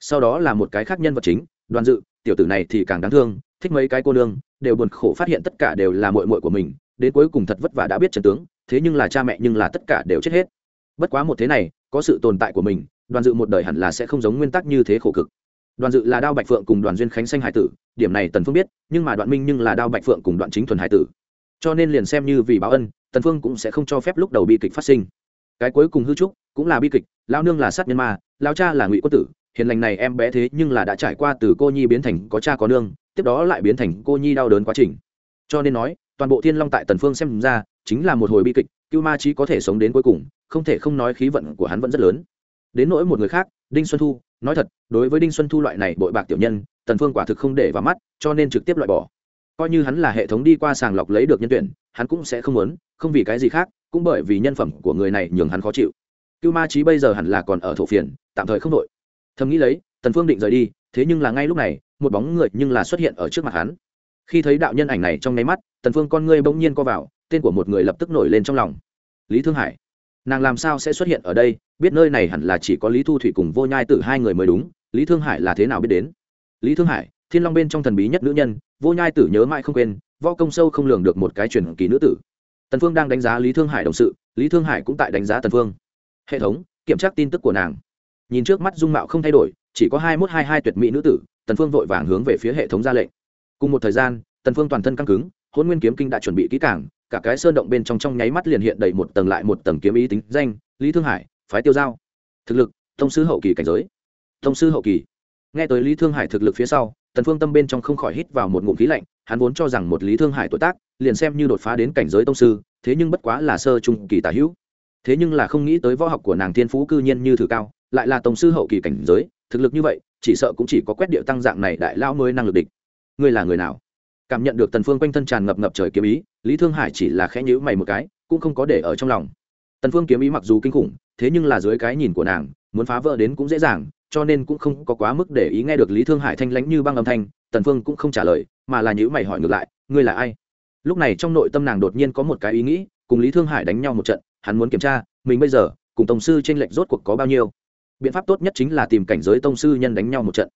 S1: Sau đó là một cái khác nhân vật chính, đoàn dự, tiểu tử này thì càng đáng thương thích mấy cái cô nương, đều buồn khổ phát hiện tất cả đều là mội mội của mình, đến cuối cùng thật vất vả đã biết trần tướng, thế nhưng là cha mẹ nhưng là tất cả đều chết hết. Bất quá một thế này, có sự tồn tại của mình, đoàn dự một đời hẳn là sẽ không giống nguyên tắc như thế khổ cực. Đoàn dự là đao bạch phượng cùng đoàn duyên khánh xanh hải tử, điểm này tần phương biết, nhưng mà đoạn minh nhưng là đao bạch phượng cùng đoạn chính thuần hải tử. Cho nên liền xem như vì báo ân, tần phương cũng sẽ không cho phép lúc đầu bi kịch phát sinh. Cái cuối cùng hư trúc cũng là bi kịch lao nương là sát nhân ma lao cha là ngụy quân tử, hiền lành này em bé thế nhưng là đã trải qua từ cô nhi biến thành có cha có nương tiếp đó lại biến thành cô nhi đau đớn quá trình. Cho nên nói, toàn bộ thiên long tại tần phương xem ra, chính là một hồi bi kịch, cưu ma chí có thể sống đến cuối cùng, không thể không nói khí vận của hắn vẫn rất lớn. Đến nỗi một người khác, đinh xuân thu, nói thật, đối với đinh xuân thu loại này bội bạc tiểu nhân, tần phương quả thực không để vào mắt, cho nên trực tiếp loại bỏ. Coi như hắn là hệ thống đi qua sàng lọc lấy được nhân tuyển, hắn cũng sẽ không muốn, không vì cái gì khác, cũng bởi vì nhân phẩm của người này nhường hắn khó chịu. Cưu ma chí bây giờ hẳn là còn ở thổ phiền, tạm thời không đội thầm nghĩ lấy, tần phương định rời đi, thế nhưng là ngay lúc này một bóng người nhưng là xuất hiện ở trước mặt hắn. Khi thấy đạo nhân ảnh này trong nháy mắt, tần phương con ngươi bỗng nhiên co vào, tên của một người lập tức nổi lên trong lòng. Lý thương hải, nàng làm sao sẽ xuất hiện ở đây? Biết nơi này hẳn là chỉ có lý thu thủy cùng vô nhai tử hai người mới đúng. Lý thương hải là thế nào biết đến? Lý thương hải, thiên long bên trong thần bí nhất nữ nhân, vô nhai tử nhớ mãi không quên, võ công sâu không lường được một cái truyền kỳ nữ tử. Tần phương đang đánh giá lý thương hải đồng sự, lý thương hải cũng tại đánh giá tần phương. Hệ thống, kiểm tra tin tức của nàng. Nhìn trước mắt dung mạo không thay đổi, chỉ có hai mốt hai hai tuyệt mỹ nữ tử tần phương vội vàng hướng về phía hệ thống ra lệnh. Cùng một thời gian, tần phương toàn thân căng cứng hôn nguyên kiếm kinh đã chuẩn bị kỹ càng, cả cái sơn động bên trong trong nháy mắt liền hiện đầy một tầng lại một tầng kiếm ý tính danh, lý thương hải, phái tiêu giao. Thực lực thông sư hậu kỳ cảnh giới. Thông sư hậu kỳ. Nghe tới lý thương hải thực lực phía sau, tần phương tâm bên trong không khỏi hít vào một ngụm khí lạnh, hắn vốn cho rằng một lý thương hải tuổi tác, liền xem như đột phá đến cảnh giới tông sư, thế nhưng bất quá là sơ trung kỳ tả hữu. Thế nhưng là không nghĩ tới võ học của nàng thiên phú cư nhiên như thử cao, lại là tổng sư hậu kỳ cảnh giới thực lực như vậy, chỉ sợ cũng chỉ có quét điệu tăng dạng này đại lao mới năng lực địch. Ngươi là người nào? Cảm nhận được tần phương quanh thân tràn ngập ngập trời kiếm ý, lý thương hải chỉ là khẽ nhíu mày một cái, cũng không có để ở trong lòng. Tần phương kiếm ý mặc dù kinh khủng, thế nhưng là dưới cái nhìn của nàng, muốn phá vỡ đến cũng dễ dàng, cho nên cũng không có quá mức để ý nghe được lý thương hải thanh lãnh như băng âm thanh, tần phương cũng không trả lời, mà là nhíu mày hỏi ngược lại, ngươi là ai? Lúc này trong nội tâm nàng đột nhiên có một cái ý nghĩ, cùng lý thương hải đánh nhau một trận, hắn muốn kiểm tra, mình bây giờ, cùng tổng sư trên lệnh rốt cuộc có bao nhiêu biện pháp tốt nhất chính là tìm cảnh giới tông sư nhân đánh nhau một trận.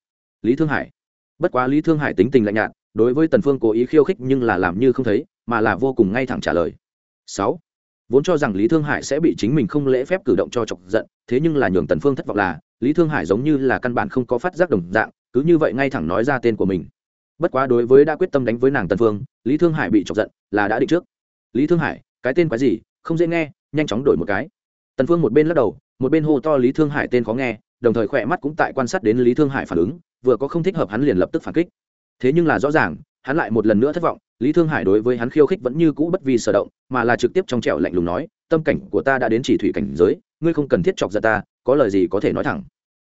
S1: Lý thương hải. Bất quá lý thương hải tính tình lạnh nhạt, đối với tần phương cố ý khiêu khích nhưng là làm như không thấy, mà là vô cùng ngay thẳng trả lời. Sáu. Vốn cho rằng lý thương hải sẽ bị chính mình không lễ phép cử động cho chọc giận, thế nhưng là nhường tần phương thất vọng là, lý thương hải giống như là căn bản không có phát giác đồng dạng, cứ như vậy ngay thẳng nói ra tên của mình. Bất quá đối với đã quyết tâm đánh với nàng tần phương, lý thương hải bị chọc giận là đã định trước. Lý thương hải, cái tên quái gì, không dễ nghe, nhanh chóng đổi một cái tần phương một bên lắc đầu, một bên hô to lý thương hải tên khó nghe, đồng thời khỏe mắt cũng tại quan sát đến lý thương hải phản ứng, vừa có không thích hợp hắn liền lập tức phản kích. Thế nhưng là rõ ràng, hắn lại một lần nữa thất vọng, lý thương hải đối với hắn khiêu khích vẫn như cũ bất vì sở động, mà là trực tiếp trong trẻo lạnh lùng nói, tâm cảnh của ta đã đến chỉ thủy cảnh giới, ngươi không cần thiết chọc giận ta, có lời gì có thể nói thẳng.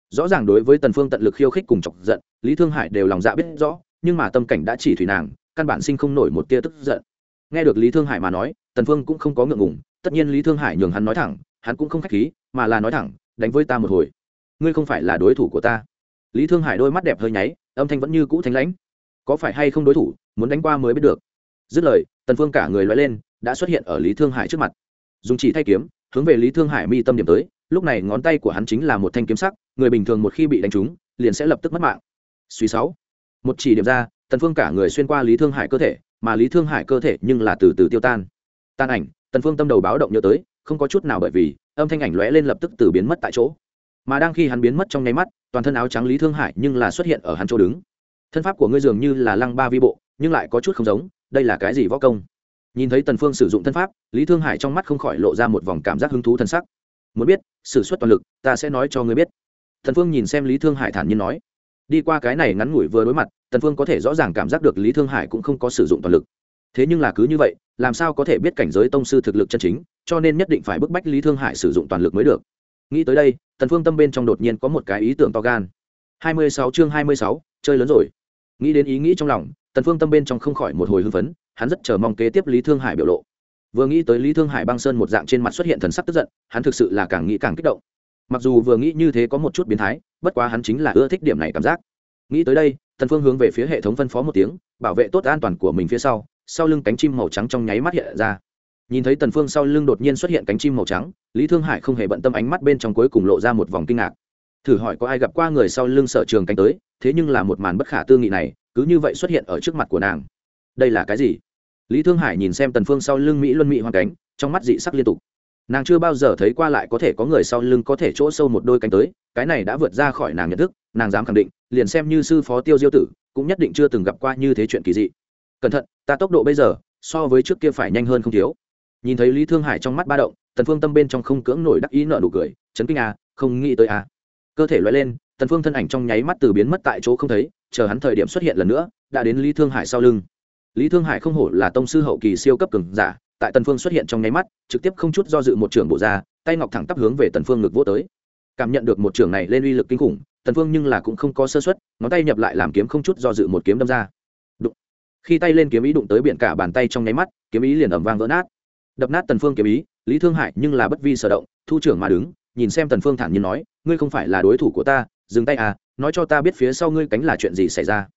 S1: Rõ ràng đối với tần phương tận lực khiêu khích cùng chọc giận, lý thương hải đều lòng dạ biết rõ, nhưng mà tâm cảnh đã chỉ thủy nàng, căn bản sinh không nổi một tia tức giận. Nghe được lý thương hải mà nói, tần phương cũng không có ngượng ngùng, tất nhiên lý thương hải nhường hắn nói thẳng hắn cũng không khách khí, mà là nói thẳng, đánh với ta một hồi. Ngươi không phải là đối thủ của ta. Lý thương hải đôi mắt đẹp hơi nháy, âm thanh vẫn như cũ thanh lãnh. Có phải hay không đối thủ, muốn đánh qua mới biết được. Dứt lời, tần phương cả người loay lên, đã xuất hiện ở lý thương hải trước mặt. Dùng chỉ thay kiếm, hướng về lý thương hải mi tâm điểm tới, lúc này ngón tay của hắn chính là một thanh kiếm sắc, người bình thường một khi bị đánh trúng, liền sẽ lập tức mất mạng. Suy sáu. Một chỉ điểm ra, tần phương cả người xuyên qua lý thương hải cơ thể, mà lý thương hải cơ thể nhưng là từ từ tiêu tan. Tan ảnh, tần phương tâm đầu báo động nhớ tới không có chút nào bởi vì, âm thanh ảnh lóe lên lập tức từ biến mất tại chỗ. Mà đang khi hắn biến mất trong nháy mắt, toàn thân áo trắng lý thương hải nhưng là xuất hiện ở hắn chỗ đứng. Thân pháp của ngươi dường như là lăng ba vi bộ, nhưng lại có chút không giống, đây là cái gì võ công? Nhìn thấy tần phương sử dụng thân pháp, lý thương hải trong mắt không khỏi lộ ra một vòng cảm giác hứng thú thân sắc. Muốn biết, sử xuất toàn lực, ta sẽ nói cho ngươi biết. Tần phương nhìn xem lý thương hải thản nhiên nói. Đi qua cái này ngắn ngủi vừa đối mặt, tần phương có thể rõ ràng cảm giác được lý thương hải cũng không có sử dụng toàn lực. Thế nhưng là cứ như vậy, làm sao có thể biết cảnh giới tông sư thực lực chân chính? Cho nên nhất định phải bức bách lý thương hải sử dụng toàn lực mới được. Nghĩ tới đây tần phương tâm bên trong đột nhiên có một cái ý tưởng to gan. 26 chương 26, chơi lớn rồi. Nghĩ đến ý nghĩ trong lòng tần phương tâm bên trong không khỏi một hồi hưng phấn hắn rất chờ mong kế tiếp lý thương hải biểu lộ. Vừa nghĩ tới lý thương hải băng sơn một dạng trên mặt xuất hiện thần sắc tức giận hắn thực sự là càng nghĩ càng kích động. Mặc dù vừa nghĩ như thế có một chút biến thái bất quá hắn chính là ưa thích điểm này cảm giác. Nghĩ tới đây tần phương hướng về phía hệ thống phân phó một tiếng bảo vệ tốt an toàn của mình phía sau sau lưng cánh chim màu trắng trong nháy mắt hiện ra nhìn thấy tần phương sau lưng đột nhiên xuất hiện cánh chim màu trắng, lý thương hải không hề bận tâm ánh mắt bên trong cuối cùng lộ ra một vòng kinh ngạc. Thử hỏi có ai gặp qua người sau lưng sở trường cánh tới, thế nhưng là một màn bất khả tư nghị này, cứ như vậy xuất hiện ở trước mặt của nàng. Đây là cái gì? Lý thương hải nhìn xem tần phương sau lưng mỹ luân mỹ hoàn cánh, trong mắt dị sắc liên tục. Nàng chưa bao giờ thấy qua lại có thể có người sau lưng có thể chỗ sâu một đôi cánh tới, cái này đã vượt ra khỏi nàng nhận thức, nàng dám khẳng định, liền xem như sư phó tiêu diêu tử, cũng nhất định chưa từng gặp qua như thế chuyện kỳ dị. Cẩn thận, ta tốc độ bây giờ, so với trước kia phải nhanh hơn không thiếu nhìn thấy lý thương hải trong mắt ba động, tần phương tâm bên trong không cưỡng nổi đắc ý nợ nụ cười, chấn kinh à không nghĩ tới à. Cơ thể loại lên, tần phương thân ảnh trong nháy mắt từ biến mất tại chỗ không thấy, chờ hắn thời điểm xuất hiện lần nữa, đã đến lý thương hải sau lưng. Lý thương hải không hổ là tông sư hậu kỳ siêu cấp cường giả, tại tần phương xuất hiện trong nháy mắt, trực tiếp không chút do dự một trường bộ ra, tay ngọc thẳng tắp hướng về tần phương ngực vỗ tới. Cảm nhận được một trường này lên uy lực kinh khủng, tần phương nhưng là cũng không có sơ suất, ngón tay nhập lại làm kiếm không chút do dự một kiếm đâm ra. Đụng. Khi tay lên kiếm ý đụng tới biển cả bàn tay trong nháy mắt, kiếm ý liền ầm vang vỡ nát đập nát tần phương kiếm ý, lý thương hải nhưng là bất vi sở động, thu trưởng mà đứng, nhìn xem tần phương thản nhiên nói, ngươi không phải là đối thủ của ta, dừng tay à nói cho ta biết phía sau ngươi cánh là chuyện gì xảy ra.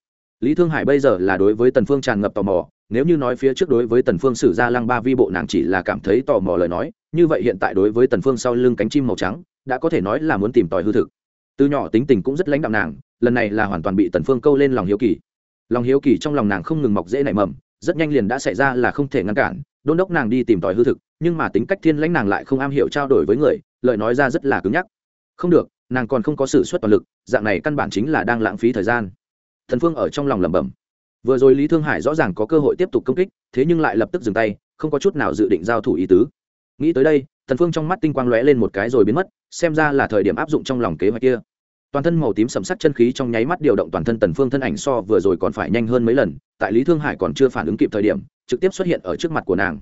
S1: Lý thương hải bây giờ là đối với tần phương tràn ngập tò mò, nếu như nói phía trước đối với tần phương sử ra lăng ba vi bộ nàng chỉ là cảm thấy tò mò lời nói, như vậy hiện tại đối với tần phương sau lưng cánh chim màu trắng, đã có thể nói là muốn tìm tòi hư thực. Từ nhỏ tính tình cũng rất lãnh đạm nàng, lần này là hoàn toàn bị tần phương câu lên lòng hiếu kỳ. Lòng hiếu kỳ trong lòng nàng không ngừng mọc dễ nảy mầm, rất nhanh liền đã xảy ra là không thể ngăn cản đôn đốc nàng đi tìm tòi hư thực, nhưng mà tính cách thiên lãnh nàng lại không am hiểu trao đổi với người, lời nói ra rất là cứng nhắc. Không được, nàng còn không có sự xuất toàn lực, dạng này căn bản chính là đang lãng phí thời gian. Thần phương ở trong lòng lẩm bẩm. Vừa rồi lý thương hải rõ ràng có cơ hội tiếp tục công kích, thế nhưng lại lập tức dừng tay, không có chút nào dự định giao thủ ý tứ. Nghĩ tới đây, thần phương trong mắt tinh quang lóe lên một cái rồi biến mất, xem ra là thời điểm áp dụng trong lòng kế hoạch kia toàn thân màu tím sầm sắc chân khí trong nháy mắt điều động toàn thân tần phương thân ảnh so vừa rồi còn phải nhanh hơn mấy lần, tại lý thương hải còn chưa phản ứng kịp thời điểm, trực tiếp xuất hiện ở trước mặt của nàng.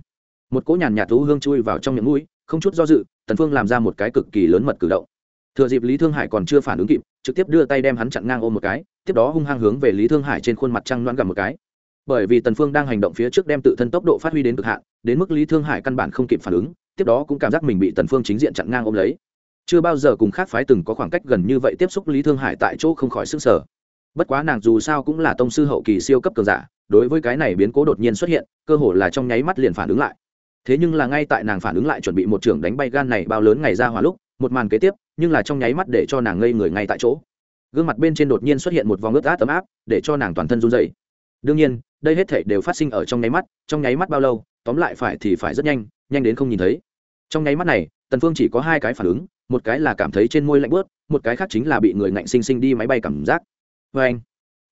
S1: Một cỗ nhàn nhạt thú hương chui vào trong miệng mũi, không chút do dự, tần phương làm ra một cái cực kỳ lớn mật cử động. Thừa dịp lý thương hải còn chưa phản ứng kịp, trực tiếp đưa tay đem hắn chặn ngang ôm một cái, tiếp đó hung hăng hướng về lý thương hải trên khuôn mặt trăng loãng gầm một cái. Bởi vì tần phương đang hành động phía trước đem tự thân tốc độ phát huy đến cực hạn, đến mức lý thương hải căn bản không kịp phản ứng, tiếp đó cũng cảm giác mình bị tần phương chính diện chặn ngang ôm lấy chưa bao giờ cùng khác phái từng có khoảng cách gần như vậy tiếp xúc lý thương hải tại chỗ không khỏi sức sở bất quá nàng dù sao cũng là tông sư hậu kỳ siêu cấp cường giả, đối với cái này biến cố đột nhiên xuất hiện, cơ hồ là trong nháy mắt liền phản ứng lại. Thế nhưng là ngay tại nàng phản ứng lại chuẩn bị một trường đánh bay gan này bao lớn ngày ra hỏa lúc, một màn kế tiếp, nhưng là trong nháy mắt để cho nàng ngây người ngay tại chỗ. Gương mặt bên trên đột nhiên xuất hiện một vòng ướt át ấm áp, để cho nàng toàn thân run dày đương nhiên, đây hết thể đều phát sinh ở trong nháy mắt, trong nháy mắt bao lâu, tóm lại phải thì phải rất nhanh nhanh đến không nhìn thấy. Trong nháy mắt này, tần phương chỉ có hai cái phản ứng một cái là cảm thấy trên môi lạnh bớt, một cái khác chính là bị người ngạnh sinh sinh đi máy bay cảm giác. Với anh,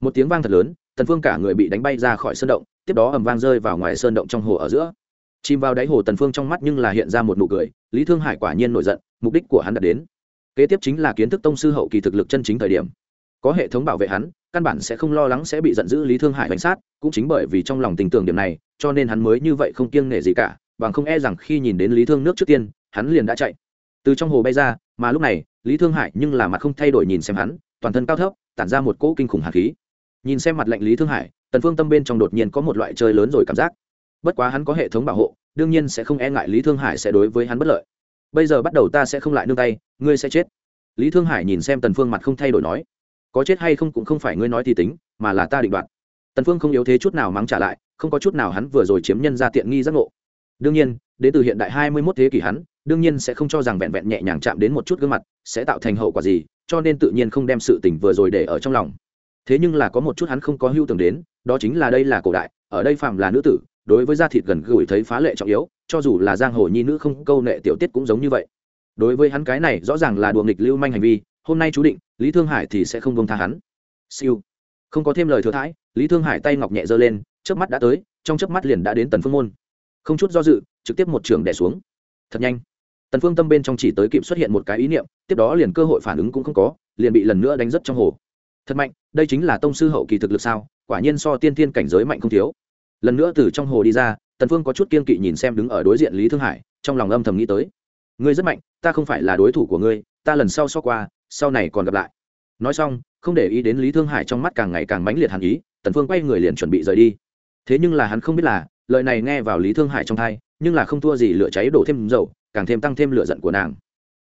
S1: một tiếng vang thật lớn, tần phương cả người bị đánh bay ra khỏi sơn động, tiếp đó ầm vang rơi vào ngoài sơn động trong hồ ở giữa. Chìm vào đáy hồ tần phương trong mắt nhưng là hiện ra một nụ cười, lý thương hải quả nhiên nổi giận, mục đích của hắn đã đến. Kế tiếp chính là kiến thức tông sư hậu kỳ thực lực chân chính thời điểm. Có hệ thống bảo vệ hắn, căn bản sẽ không lo lắng sẽ bị giận dữ lý thương hải bánh sát, cũng chính bởi vì trong lòng tình tưởng điểm này, cho nên hắn mới như vậy không kiêng nể gì cả, bằng không e rằng khi nhìn đến lý thương nước trước tiên, hắn liền đã chạy từ trong hồ bay ra, mà lúc này, lý thương hải nhưng là mặt không thay đổi nhìn xem hắn, toàn thân cao thấp, tản ra một cỗ kinh khủng hạt khí. Nhìn xem mặt lệnh lý thương hải, tần phương tâm bên trong đột nhiên có một loại chơi lớn rồi cảm giác. Bất quá hắn có hệ thống bảo hộ, đương nhiên sẽ không e ngại lý thương hải sẽ đối với hắn bất lợi. Bây giờ bắt đầu ta sẽ không lại nương tay, ngươi sẽ chết. Lý thương hải nhìn xem tần phương mặt không thay đổi nói. Có chết hay không cũng không phải ngươi nói thì tính, mà là ta định đoạt. Tần phương không yếu thế chút nào mắng trả lại, không có chút nào hắn vừa rồi chiếm nhân ra tiện nghi giác ngộ. Đương nhiên, đến từ hiện đại 21 thế kỷ hắn đương nhiên sẽ không cho rằng vẹn vẹn nhẹ nhàng chạm đến một chút gương mặt sẽ tạo thành hậu quả gì, cho nên tự nhiên không đem sự tình vừa rồi để ở trong lòng. Thế nhưng là có một chút hắn không có hưu tưởng đến, đó chính là đây là cổ đại, ở đây phạm là nữ tử, đối với da thịt gần gũi thấy phá lệ trọng yếu, cho dù là giang hồ nhi nữ không câu nệ tiểu tiết cũng giống như vậy. Đối với hắn cái này, rõ ràng là đùa nghịch lưu manh hành vi, hôm nay chú định, lý thương hải thì sẽ không bông tha hắn. Siêu. Không có thêm lời thừa thãi, lý thương hải tay ngọc nhẹ giơ lên trước mắt đã tới, trong chớp mắt liền đã đến tần phương môn. Không chút do dự, trực tiếp một trường đẻ xuống. Thật nhanh tần phương tâm bên trong chỉ tới kịp xuất hiện một cái ý niệm, tiếp đó liền cơ hội phản ứng cũng không có, liền bị lần nữa đánh rất trong hồ. Thật mạnh, đây chính là tông sư hậu kỳ thực lực sao, quả nhiên so tiên thiên cảnh giới mạnh không thiếu. Lần nữa từ trong hồ đi ra, tần phương có chút kiên kỵ nhìn xem đứng ở đối diện lý thương hải, trong lòng âm thầm nghĩ tới. Ngươi rất mạnh, ta không phải là đối thủ của ngươi, ta lần sau so qua, sau này còn gặp lại. Nói xong, không để ý đến lý thương hải trong mắt càng ngày càng mãnh liệt hàn ý, tần phương quay người liền chuẩn bị rời đi. Thế nhưng là hắn không biết là, lời này nghe vào lý thương hải trong thai nhưng là không thua gì lửa cháy đổ thêm dầu càng thêm tăng thêm lửa giận của nàng.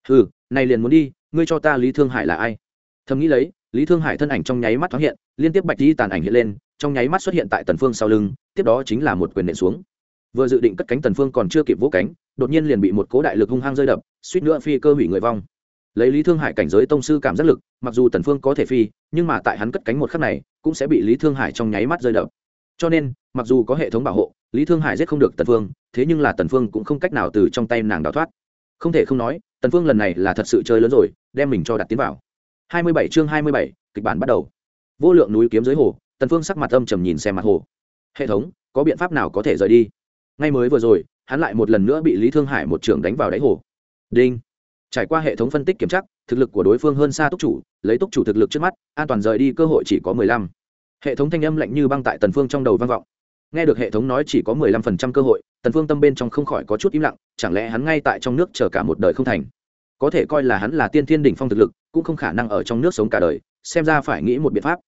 S1: Ừ này liền muốn đi, ngươi cho ta lý thương hải là ai? Thầm nghĩ lấy, lý thương hải thân ảnh trong nháy mắt thoáng hiện, liên tiếp bạch di tàn ảnh hiện lên, trong nháy mắt xuất hiện tại tần phương sau lưng, tiếp đó chính là một quyền nện xuống. Vừa dự định cất cánh tần phương còn chưa kịp vỗ cánh, đột nhiên liền bị một cố đại lực hung hăng rơi đập, suýt nữa phi cơ hủy người vong. Lấy lý thương hải cảnh giới tông sư cảm giác lực, mặc dù tần phương có thể phi, nhưng mà tại hắn cất cánh một khắc này, cũng sẽ bị lý thương hải trong nháy mắt rơi đập. Cho nên, mặc dù có hệ thống bảo hộ lý thương hải giết không được tần phương thế nhưng là tần phương cũng không cách nào từ trong tay nàng đào thoát. Không thể không nói tần phương lần này là thật sự chơi lớn rồi đem mình cho đặt tiến vào. 27 chương 27, kịch bản bắt đầu. Vô lượng núi kiếm dưới hồ tần phương sắc mặt âm trầm nhìn xem mặt hồ. Hệ thống có biện pháp nào có thể rời đi? Ngay mới vừa rồi hắn lại một lần nữa bị lý thương hải một trường đánh vào đáy hồ. Đinh. Trải qua hệ thống phân tích kiểm tra thực lực của đối phương hơn xa túc chủ lấy túc chủ thực lực trước mắt an toàn rời đi cơ hội chỉ có mười lăm. Hệ thống thanh âm lạnh như băng tại tần phương trong đầu vang vọng nghe được hệ thống nói chỉ có mười lăm phần trăm cơ hội, tần phương tâm bên trong không khỏi có chút im lặng, chẳng lẽ hắn ngay tại trong nước chờ cả một đời không thành? Có thể coi là hắn là tiên thiên đỉnh phong thực lực, cũng không khả năng ở trong nước sống cả đời, xem ra phải nghĩ một biện pháp.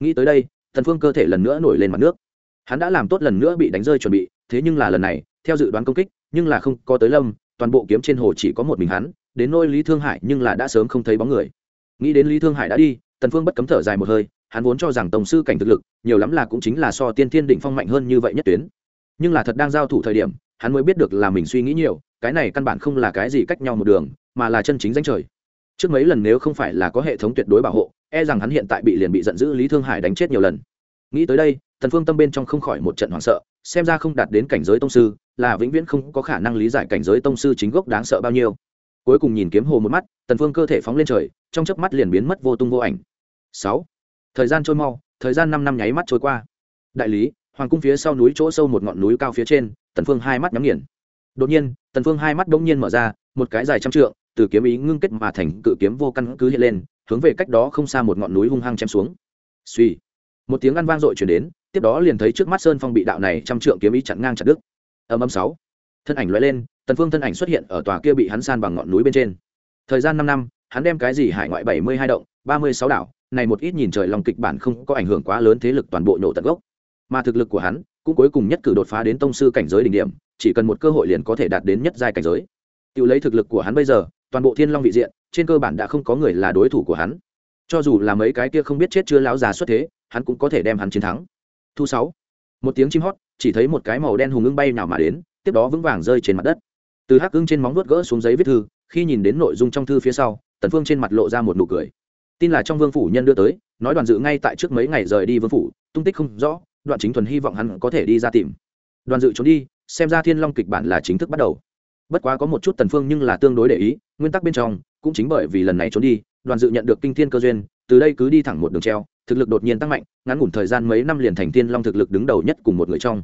S1: Nghĩ tới đây, tần phương cơ thể lần nữa nổi lên mặt nước. Hắn đã làm tốt lần nữa bị đánh rơi chuẩn bị, thế nhưng là lần này, theo dự đoán công kích, nhưng là không có tới lâm, toàn bộ kiếm trên hồ chỉ có một mình hắn, đến nôi lý thương hải nhưng là đã sớm không thấy bóng người. Nghĩ đến lý thương hải đã đi tần phương bất cấm thở dài một hơi, hắn vốn cho rằng tổng sư cảnh thực lực, nhiều lắm là cũng chính là so tiên thiên đỉnh phong mạnh hơn như vậy nhất tuyến. Nhưng là thật đang giao thủ thời điểm, hắn mới biết được là mình suy nghĩ nhiều, cái này căn bản không là cái gì cách nhau một đường, mà là chân chính danh trời. Trước mấy lần nếu không phải là có hệ thống tuyệt đối bảo hộ e rằng hắn hiện tại bị liền bị giận dữ lý thương hải đánh chết nhiều lần. Nghĩ tới đây, tần phương tâm bên trong không khỏi một trận hoảng sợ, xem ra không đạt đến cảnh giới tông sư, là vĩnh viễn không có khả năng lý giải cảnh giới tông sư chính gốc đáng sợ bao nhiêu. Cuối cùng nhìn kiếm hồ một mắt, tần phương cơ thể phóng lên trời, trong chớp mắt liền biến mất vô tung vô ảnh sáu. Thời gian trôi mau, thời gian năm năm nháy mắt trôi qua. Đại lý, hoàng cung phía sau núi chỗ sâu một ngọn núi cao phía trên, tần phương hai mắt nhắm nghiền. Đột nhiên, tần phương hai mắt đống nhiên mở ra, một cái dài trăm trượng, từ kiếm ý ngưng kết mà thành cự kiếm vô căn cứ hiện lên, hướng về cách đó không xa một ngọn núi hung hăng chém xuống. Suy một tiếng ăn vang dội truyền đến, tiếp đó liền thấy trước mắt sơn phong bị đạo này trăm trượng kiếm ý chặn ngang chặt đứt. Âm âm sáu. Thân ảnh lóe lên, tần phương thân ảnh xuất hiện ở tòa kia bị hắn san bằng ngọn núi bên trên. Thời gian năm năm, hắn đem cái gì hải ngoại bảy mươi hai động, ba mươi sáu đảo này một ít nhìn trời lòng kịch bản không có ảnh hưởng quá lớn thế lực toàn bộ nổ tận gốc. Mà thực lực của hắn cũng cuối cùng nhất cử đột phá đến tông sư cảnh giới đỉnh điểm, chỉ cần một cơ hội liền có thể đạt đến nhất giai cảnh giới. Tự lấy thực lực của hắn bây giờ, toàn bộ thiên long vị diện, trên cơ bản đã không có người là đối thủ của hắn. Cho dù là mấy cái kia không biết chết chưa láo già xuất thế, hắn cũng có thể đem hắn chiến thắng. Thu sáu. Một tiếng chim hót, chỉ thấy một cái màu đen hùng ưng bay nào mà đến, tiếp đó vững vàng rơi trên mặt đất. Từ hắc ưng trên móng vuốt gỡ xuống giấy viết thư, khi nhìn đến nội dung trong thư phía sau, tần phương trên mặt lộ ra một nụ cười tin là trong vương phủ nhân đưa tới, nói đoàn dự ngay tại trước mấy ngày rời đi vương phủ, tung tích không rõ, đoạn chính thuần hy vọng hắn có thể đi ra tìm. Đoàn dự trốn đi, xem ra thiên long kịch bản là chính thức bắt đầu. Bất quá có một chút tần phương nhưng là tương đối để ý, nguyên tắc bên trong, cũng chính bởi vì lần này trốn đi, đoàn dự nhận được kinh thiên cơ duyên, từ đây cứ đi thẳng một đường treo, thực lực đột nhiên tăng mạnh, ngắn ngủn thời gian mấy năm liền thành thiên long thực lực đứng đầu nhất cùng một người trong.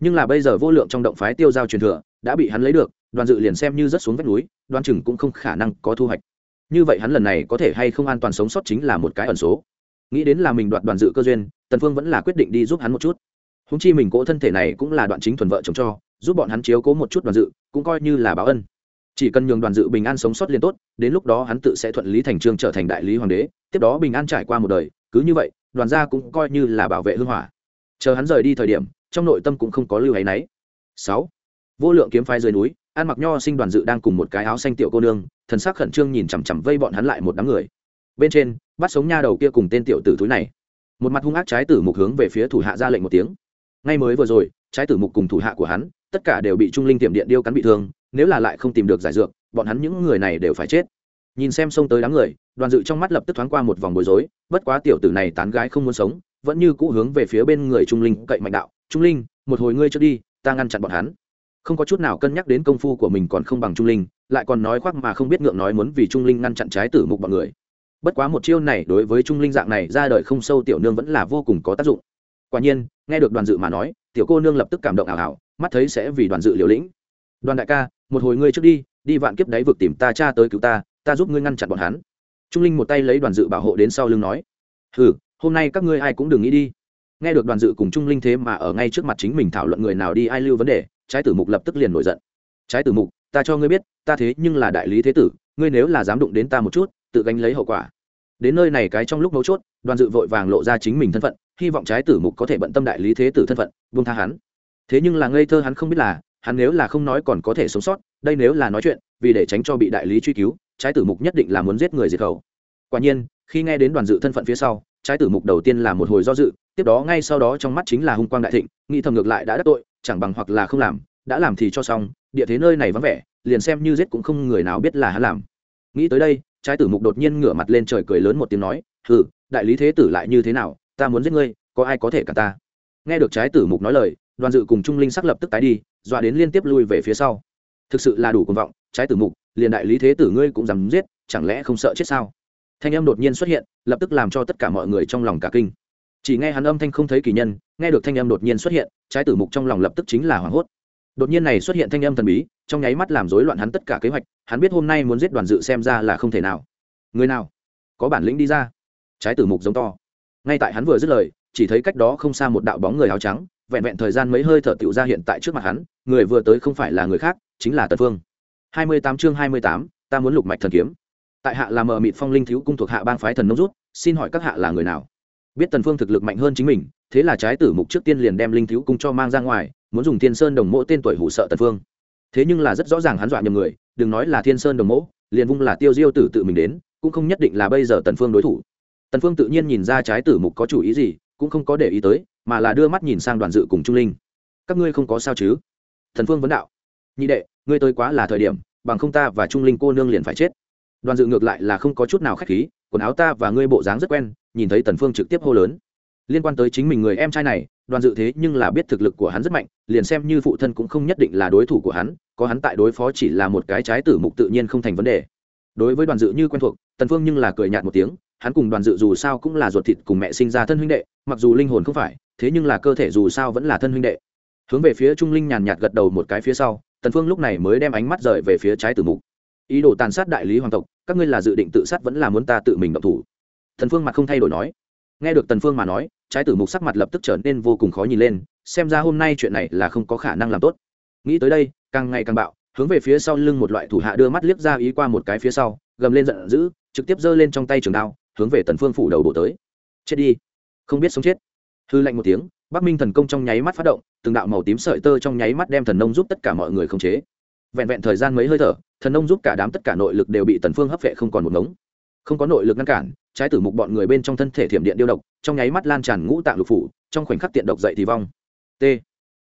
S1: Nhưng là bây giờ vô lượng trong động phái tiêu giao truyền thừa, đã bị hắn lấy được, đoàn dự liền xem như rất xuống vách núi, đoan chừng cũng không khả năng có thu hoạch như vậy hắn lần này có thể hay không an toàn sống sót chính là một cái ẩn số. Nghĩ đến là mình đoạt đoàn dự cơ duyên, tần phương vẫn là quyết định đi giúp hắn một chút. Húng chi mình cỗ thân thể này cũng là đoạn chính thuần vợ chồng cho, giúp bọn hắn chiếu cố một chút đoàn dự, cũng coi như là báo ân. Chỉ cần nhường đoàn dự bình an sống sót liên tốt, đến lúc đó hắn tự sẽ thuận lý thành trương trở thành đại lý hoàng đế, tiếp đó bình an trải qua một đời, cứ như vậy, đoàn gia cũng coi như là bảo vệ hương hỏa. Chờ hắn rời đi thời điểm, trong nội tâm cũng không có lưu hay náy. Sáu. Vô lượng kiếm phái dưới núi an mặc nho sinh đoàn dự đang cùng một cái áo xanh tiểu cô nương, thần sắc khẩn trương nhìn chằm chằm vây bọn hắn lại một đám người. Bên trên, bắt sống nha đầu kia cùng tên tiểu tử túi này. Một mặt hung ác trái tử mục hướng về phía thủ hạ ra lệnh một tiếng. Ngay mới vừa rồi, trái tử mục cùng thủ hạ của hắn, tất cả đều bị trung linh tiệm điện điêu cắn bị thương, nếu là lại không tìm được giải dược, bọn hắn những người này đều phải chết. Nhìn xem xông tới đám người, đoàn dự trong mắt lập tức thoáng qua một vòng bối rối, bất quá tiểu tử này tán gái không muốn sống, vẫn như cũ hướng về phía bên người trung linh cậy mạnh đạo, trung linh, một hồi ngươi trước đi, ta ngăn chặn bọn hắn không có chút nào cân nhắc đến công phu của mình còn không bằng trung linh, lại còn nói khoác mà không biết ngượng nói muốn vì trung linh ngăn chặn trái tử mục bọn người. Bất quá một chiêu này đối với trung linh dạng này ra đời không sâu tiểu nương vẫn là vô cùng có tác dụng. Quả nhiên, nghe được đoàn dự mà nói, tiểu cô nương lập tức cảm động ảo ảo, mắt thấy sẽ vì đoàn dự liều lĩnh. Đoàn đại ca, một hồi ngươi trước đi đi vạn kiếp đáy vực tìm ta cha tới cứu ta ta giúp ngươi ngăn chặn bọn hắn. Trung linh một tay lấy đoàn dự bảo hộ đến sau lưng nói ừ hôm nay các ngươi ai cũng đừng nghĩ đi. Nghe được đoàn dự cùng trung linh thế mà ở ngay trước mặt chính mình thảo luận người nào đi ai lưu vấn đề trái tử mục lập tức liền nổi giận. Trái tử mục, ta cho ngươi biết, ta thế nhưng là đại lý thế tử, ngươi nếu là dám đụng đến ta một chút, tự gánh lấy hậu quả. Đến nơi này cái trong lúc mấu chốt, đoàn dự vội vàng lộ ra chính mình thân phận, hy vọng trái tử mục có thể bận tâm đại lý thế tử thân phận, buông tha hắn. Thế nhưng là ngây thơ hắn không biết là, hắn nếu là không nói còn có thể sống sót, đây nếu là nói chuyện, vì để tránh cho bị đại lý truy cứu, trái tử mục nhất định là muốn giết người diệt khẩu. Quả nhiên, khi nghe đến đoàn dự thân phận phía sau, trái tử mục đầu tiên là một hồi do dự, tiếp đó ngay sau đó trong mắt chính là hung quang đại thịnh, nghĩ thầm ngược lại đã đắc tội chẳng bằng hoặc là không làm, đã làm thì cho xong, địa thế nơi này vắng vẻ, liền xem như giết cũng không người nào biết là hắn làm. Nghĩ tới đây, trái tử mục đột nhiên ngửa mặt lên trời cười lớn một tiếng nói, hừ, đại lý thế tử lại như thế nào, ta muốn giết ngươi, có ai có thể cả ta? Nghe được trái tử mục nói lời, đoàn dự cùng trung linh sắc lập tức tái đi, dọa đến liên tiếp lui về phía sau. Thực sự là đủ cuồng vọng, trái tử mục, liền đại lý thế tử ngươi cũng dám giết, chẳng lẽ không sợ chết sao? Thanh âm đột nhiên xuất hiện, lập tức làm cho tất cả mọi người trong lòng cả kinh chỉ nghe hắn âm thanh không thấy kỳ nhân, nghe được thanh âm đột nhiên xuất hiện, trái tử mục trong lòng lập tức chính là hoảng hốt. Đột nhiên này xuất hiện thanh âm thần bí, trong nháy mắt làm rối loạn hắn tất cả kế hoạch, hắn biết hôm nay muốn giết đoàn dự xem ra là không thể nào. Người nào? Có bản lĩnh đi ra. Trái tử mục giống to. Ngay tại hắn vừa dứt lời, chỉ thấy cách đó không xa một đạo bóng người áo trắng, vẹn vẹn thời gian mấy hơi thở tựu ra hiện tại trước mặt hắn, người vừa tới không phải là người khác, chính là tần phương. Hai mươi tám chương hai mươi tám, ta muốn lục mạch thần kiếm. Tại hạ là mờ mịt phong linh thiếu cung thuộc hạ bang phái thần nông rút, xin hỏi các hạ là người nào? Biết tần phương thực lực mạnh hơn chính mình, thế là trái tử mục trước tiên liền đem linh thiếu cung cho mang ra ngoài, muốn dùng thiên sơn đồng mộ tên tuổi hủ sợ tần phương. Thế nhưng là rất rõ ràng hắn dọa nhầm người, đừng nói là thiên sơn đồng mộ liền vung là tiêu diêu tử tự mình đến, cũng không nhất định là bây giờ tần phương đối thủ. Tần phương tự nhiên nhìn ra trái tử mục có chủ ý gì, cũng không có để ý tới, mà là đưa mắt nhìn sang đoàn dự cùng trung linh. Các ngươi không có sao chứ? Thần phương vấn đạo. Nhị đệ, ngươi tới quá là thời điểm, bằng không ta và trung linh cô nương liền phải chết. Đoàn dự ngược lại là không có chút nào khách khí quần áo ta và ngươi bộ dáng rất quen, nhìn thấy tần phương trực tiếp hô lớn. Liên quan tới chính mình người em trai này, đoàn dự thế nhưng là biết thực lực của hắn rất mạnh, liền xem như phụ thân cũng không nhất định là đối thủ của hắn, có hắn tại đối phó chỉ là một cái trái tử mục tự nhiên không thành vấn đề. Đối với đoàn dự như quen thuộc, tần phương nhưng là cười nhạt một tiếng, hắn cùng đoàn dự dù sao cũng là ruột thịt cùng mẹ sinh ra thân huynh đệ, mặc dù linh hồn không phải, thế nhưng là cơ thể dù sao vẫn là thân huynh đệ. Hướng về phía trung linh nhàn nhạt gật đầu một cái phía sau, tần phương lúc này mới đem ánh mắt rời về phía trái tử mục ý đồ tàn sát đại lý hoàng tộc, các ngươi là dự định tự sát vẫn là muốn ta tự mình động thủ? Thần phương mặt không thay đổi nói. Nghe được tần phương mà nói, trái tử mục sắc mặt lập tức trở nên vô cùng khó nhìn lên, xem ra hôm nay chuyện này là không có khả năng làm tốt. Nghĩ tới đây, càng ngày càng bạo, hướng về phía sau lưng một loại thủ hạ đưa mắt liếc ra ý qua một cái phía sau, gầm lên giận dữ, trực tiếp giơ lên trong tay trường đao, hướng về tần phương phủ đầu bộ tới. Chết đi. Không biết sống chết. Hư lạnh một tiếng, bắc minh thần công trong nháy mắt phát động, từng đạo màu tím sợi tơ trong nháy mắt đem thần nông giúp tất cả mọi người khống chế vẹn vẹn thời gian mấy hơi thở, thần nông giúp cả đám tất cả nội lực đều bị tần phương hấp vệ không còn một ngống. Không có nội lực ngăn cản, trái tử mục bọn người bên trong thân thể thiểm điện điêu độc, trong nháy mắt lan tràn ngũ tạng lục phủ, trong khoảnh khắc tiện độc dậy thì vong. T.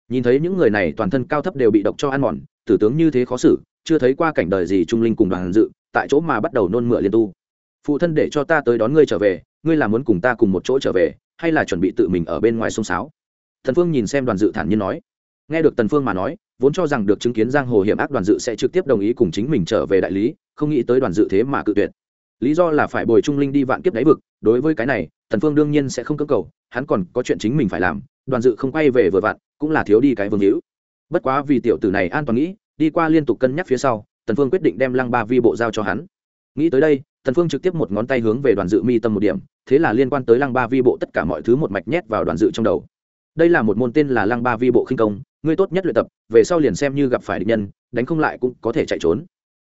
S1: Nhìn thấy những người này toàn thân cao thấp đều bị độc cho ăn mòn, tử tướng như thế khó xử, chưa thấy qua cảnh đời gì trung linh cùng đoàn dự, tại chỗ mà bắt đầu nôn mửa liên tu. Phụ thân để cho ta tới đón ngươi trở về, ngươi là muốn cùng ta cùng một chỗ trở về, hay là chuẩn bị tự mình ở bên ngoài sông sáo thần phương nhìn xem đoàn dự thản nhiên nói nghe được tần phương mà nói, vốn cho rằng được chứng kiến giang hồ hiểm ác đoàn dự sẽ trực tiếp đồng ý cùng chính mình trở về đại lý, không nghĩ tới đoàn dự thế mà cự tuyệt. Lý do là phải bồi trung linh đi vạn kiếp đáy vực, đối với cái này, tần phương đương nhiên sẽ không cưỡng cầu, hắn còn có chuyện chính mình phải làm, đoàn dự không quay về vừa vặn, cũng là thiếu đi cái vương hữu. Bất quá vì tiểu tử này an toàn nghĩ, đi qua liên tục cân nhắc phía sau, tần phương quyết định đem lăng ba vi bộ giao cho hắn. Nghĩ tới đây, tần phương trực tiếp một ngón tay hướng về đoàn dự mi tâm một điểm, thế là liên quan tới lăng ba vi bộ tất cả mọi thứ một mạch nhét vào đoàn dự trong đầu. Đây là một môn tên là lăng ba vi bộ khinh công ngươi tốt nhất luyện tập, về sau liền xem như gặp phải địch nhân, đánh không lại cũng có thể chạy trốn.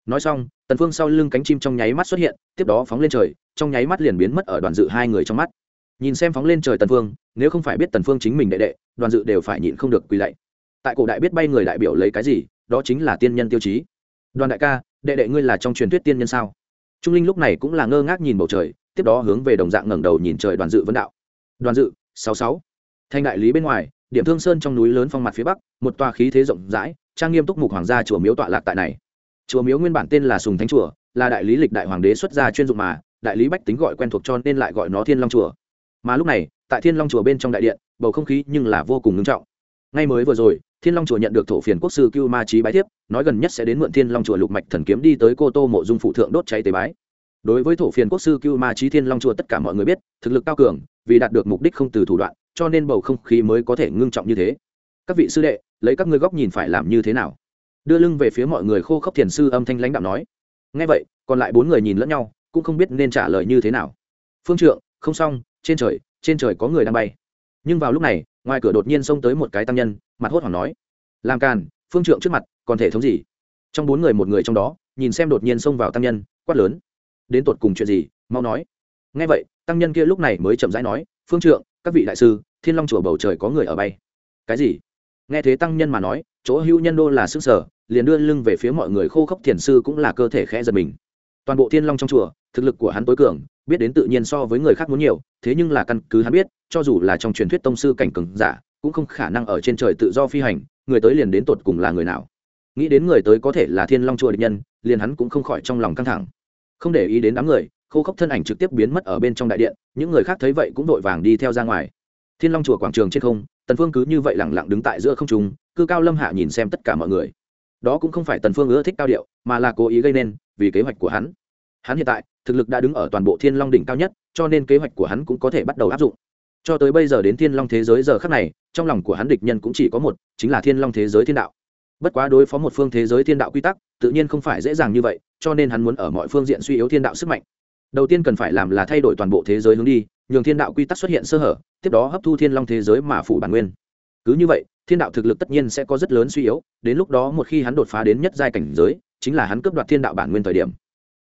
S1: Nói xong, tần phương sau lưng cánh chim trong nháy mắt xuất hiện, tiếp đó phóng lên trời, trong nháy mắt liền biến mất ở đoàn dự hai người trong mắt. Nhìn xem phóng lên trời tần phương, nếu không phải biết tần phương chính mình đệ đệ, đoàn dự đều phải nhịn không được quỳ lạy. Tại cổ đại biết bay người đại biểu lấy cái gì, đó chính là tiên nhân tiêu chí. Đoàn đại ca, đệ đệ ngươi là trong truyền thuyết tiên nhân sao? Trung linh lúc này cũng là ngơ ngác nhìn bầu trời, tiếp đó hướng về đồng dạng ngẩng đầu nhìn trời đoàn dự vấn đạo. Đoàn dự, sáu sáu. Thanh đại lý bên ngoài điểm thương sơn trong núi lớn phong mặt phía bắc, một tòa khí thế rộng rãi, trang nghiêm túc mục hoàng gia chùa miếu tọa lạc tại này. Chùa miếu nguyên bản tên là sùng thánh chùa, là đại lý lịch đại hoàng đế xuất gia chuyên dụng mà, đại lý bách tính gọi quen thuộc cho nên lại gọi nó thiên long chùa. Mà lúc này, tại thiên long chùa bên trong đại điện, bầu không khí nhưng là vô cùng ngưng trọng. Ngay mới vừa rồi, thiên long chùa nhận được thổ phiền quốc sư cưu ma trí bái thiếp, nói gần nhất sẽ đến mượn thiên long chùa lục mạch thần kiếm đi tới cô tô mộ dung phụ thượng đốt cháy tế bái. Đối với thổ phiền quốc sư cưu ma trí thiên long chùa tất cả mọi người biết, thực lực cao cường vì đạt được mục đích không từ thủ đoạn, cho nên bầu không khí mới có thể ngưng trọng như thế. Các vị sư đệ, lấy các ngươi góc nhìn phải làm như thế nào? Đưa lưng về phía mọi người khô khốc thiền sư âm thanh lãnh đạo nói. Ngay vậy, còn lại bốn người nhìn lẫn nhau, cũng không biết nên trả lời như thế nào. Phương trượng, không xong, trên trời trên trời có người đang bay. Nhưng vào lúc này, ngoài cửa đột nhiên xông tới một cái tăng nhân, mặt hốt hoảng nói. Làm càn, phương trượng trước mặt, còn thể thống gì? Trong bốn người một người trong đó, nhìn xem đột nhiên xông vào tăng nhân, quát lớn. Đến tột cùng chuyện gì? Mau nói. Ngay vậy tăng nhân kia lúc này mới chậm rãi nói, phương trượng, các vị đại sư, thiên long chùa bầu trời có người ở bay. Cái gì? Nghe thế tăng nhân mà nói, chỗ hữu nhân đô là sức sở liền đưa lưng về phía mọi người khô khốc thiền sư cũng là cơ thể khẽ giật mình. Toàn bộ thiên long trong chùa, thực lực của hắn tối cường, biết đến tự nhiên so với người khác muốn nhiều, thế nhưng là căn cứ hắn biết, cho dù là trong truyền thuyết tông sư cảnh cường giả, cũng không khả năng ở trên trời tự do phi hành, người tới liền đến tột cùng là người nào. Nghĩ đến người tới có thể là thiên long chùa địch nhân, liền hắn cũng không khỏi trong lòng căng thẳng. Không để ý đến đám người khô khốc thân ảnh trực tiếp biến mất ở bên trong đại điện, những người khác thấy vậy cũng vội vàng đi theo ra ngoài. Thiên long chùa quảng trường trên không, tần phương cứ như vậy lẳng lặng đứng tại giữa không trung, cư cao lâm hạ nhìn xem tất cả mọi người. Đó cũng không phải tần phương ưa thích cao điệu, mà là cố ý gây nên, vì kế hoạch của hắn. Hắn hiện tại, thực lực đã đứng ở toàn bộ thiên long đỉnh cao nhất, cho nên kế hoạch của hắn cũng có thể bắt đầu áp dụng. Cho tới bây giờ đến thiên long thế giới giờ khắc này, trong lòng của hắn địch nhân cũng chỉ có một, chính là thiên long thế giới thiên đạo. Bất quá đối phó một phương thế giới thiên đạo quy tắc, tự nhiên không phải dễ dàng như vậy, cho nên hắn muốn ở mọi phương diện suy yếu thiên đạo sức mạnh đầu tiên cần phải làm là thay đổi toàn bộ thế giới hướng đi, nhường thiên đạo quy tắc xuất hiện sơ hở, tiếp đó hấp thu thiên long thế giới mà phủ bản nguyên. Cứ như vậy, thiên đạo thực lực tất nhiên sẽ có rất lớn suy yếu, đến lúc đó một khi hắn đột phá đến nhất giai cảnh giới, chính là hắn cướp đoạt thiên đạo bản nguyên thời điểm.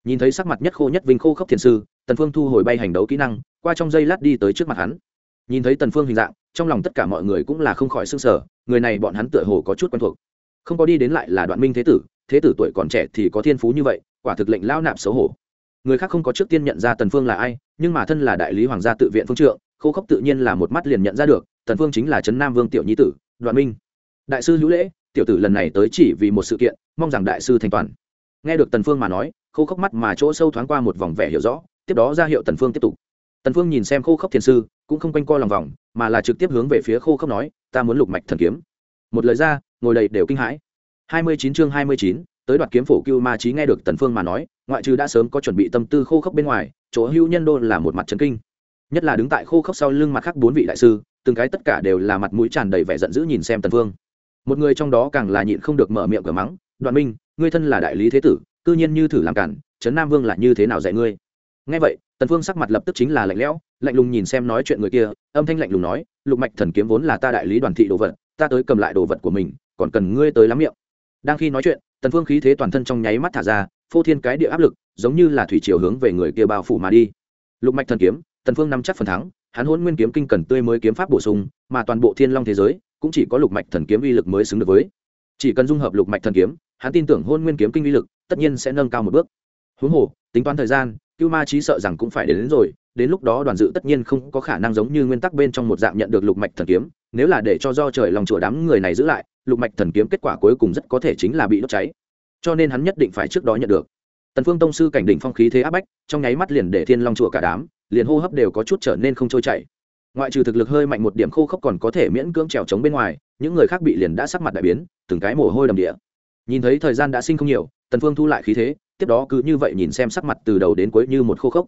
S1: Nhìn thấy sắc mặt nhất khô nhất vinh khô khốc thiền sư, tần phương thu hồi bay hành đấu kỹ năng, qua trong giây lát đi tới trước mặt hắn. Nhìn thấy tần phương hình dạng, trong lòng tất cả mọi người cũng là không khỏi sưng sở người này bọn hắn tựa hồ có chút quen thuộc. Không có đi đến lại là đoạn minh thế tử thế tử tuổi còn trẻ thì có thiên phú như vậy, quả thực lệnh lao nạp xấu hổ người khác không có trước tiên nhận ra tần phương là ai nhưng mà thân là đại lý hoàng gia tự viện phương trượng khô khốc tự nhiên là một mắt liền nhận ra được tần phương chính là trấn nam vương tiểu nhi tử đoạn minh. Đại sư hữu lễ tiểu tử lần này tới chỉ vì một sự kiện mong rằng đại sư thành toàn. Nghe được tần phương mà nói khô khốc mắt mà chỗ sâu thoáng qua một vòng vẻ hiểu rõ tiếp đó ra hiệu tần phương tiếp tục. Tần phương nhìn xem khô khốc thiền sư cũng không quanh co lòng vòng mà là trực tiếp hướng về phía khô khốc nói ta muốn lục mạch thần kiếm. Một lời ra ngồi đầy đều kinh hãi. 29 chương 29, tới đoạt kiếm phổ cưu ma trí nghe được tần phương mà nói, ngoại trừ đã sớm có chuẩn bị tâm tư khô khốc bên ngoài, chỗ hưu nhân đô là một mặt trấn kinh. Nhất là đứng tại khô khốc sau lưng mặt khác bốn vị đại sư, từng cái tất cả đều là mặt mũi tràn đầy vẻ giận dữ nhìn xem tần phương. Một người trong đó càng là nhịn không được mở miệng cửa mắng, đoạn minh, ngươi thân là đại lý thế tử, cư nhiên như thử làm cản, trấn nam vương là như thế nào dạy ngươi? Nghe vậy, tần phương sắc mặt lập tức chính là lạnh lẽo, lạnh lùng nhìn xem nói chuyện người kia, âm thanh lạnh lùng nói, lục mạch thần kiếm vốn là ta đại lý đoàn thị đồ vật, ta tới cầm lại đồ vật của mình, còn cần ngươi tới lắm miệng. Đang khi nói chuyện tần phương khí thế toàn thân trong nháy mắt thả ra phô thiên cái địa áp lực giống như là thủy chiều hướng về người kia bao phủ mà đi. Lục mạch thần kiếm tần phương nắm chắc phần thắng hắn hôn nguyên kiếm kinh cần tươi mới kiếm pháp bổ sung mà toàn bộ thiên long thế giới cũng chỉ có lục mạch thần kiếm uy lực mới xứng được với. Chỉ cần dung hợp lục mạch thần kiếm hắn tin tưởng hôn nguyên kiếm kinh uy lực tất nhiên sẽ nâng cao một bước. Huống hồ tính toán thời gian cưu ma trí sợ rằng cũng phải đến, đến rồi đến lúc đó đoàn dự tất nhiên không có khả năng giống như nguyên tắc bên trong một dạng nhận được lục mạch thần kiếm, nếu là để cho do trời lòng chùa đám người này giữ lại, lục mạch thần kiếm kết quả cuối cùng rất có thể chính là bị đốt cháy. Cho nên hắn nhất định phải trước đó nhận được. Tần phương tông sư cảnh đỉnh phong khí thế áp bách, trong nháy mắt liền để thiên long chùa cả đám, liền hô hấp đều có chút trở nên không trôi chảy. Ngoại trừ thực lực hơi mạnh một điểm khô khốc còn có thể miễn cưỡng trèo chống bên ngoài, những người khác bị liền đã sắc mặt đại biến, từng cái mồ hôi đầm địa. Nhìn thấy thời gian đã sinh không nhiều, tần phương thu lại khí thế, tiếp đó cứ như vậy nhìn xem sắc mặt từ đầu đến cuối như một khô khốc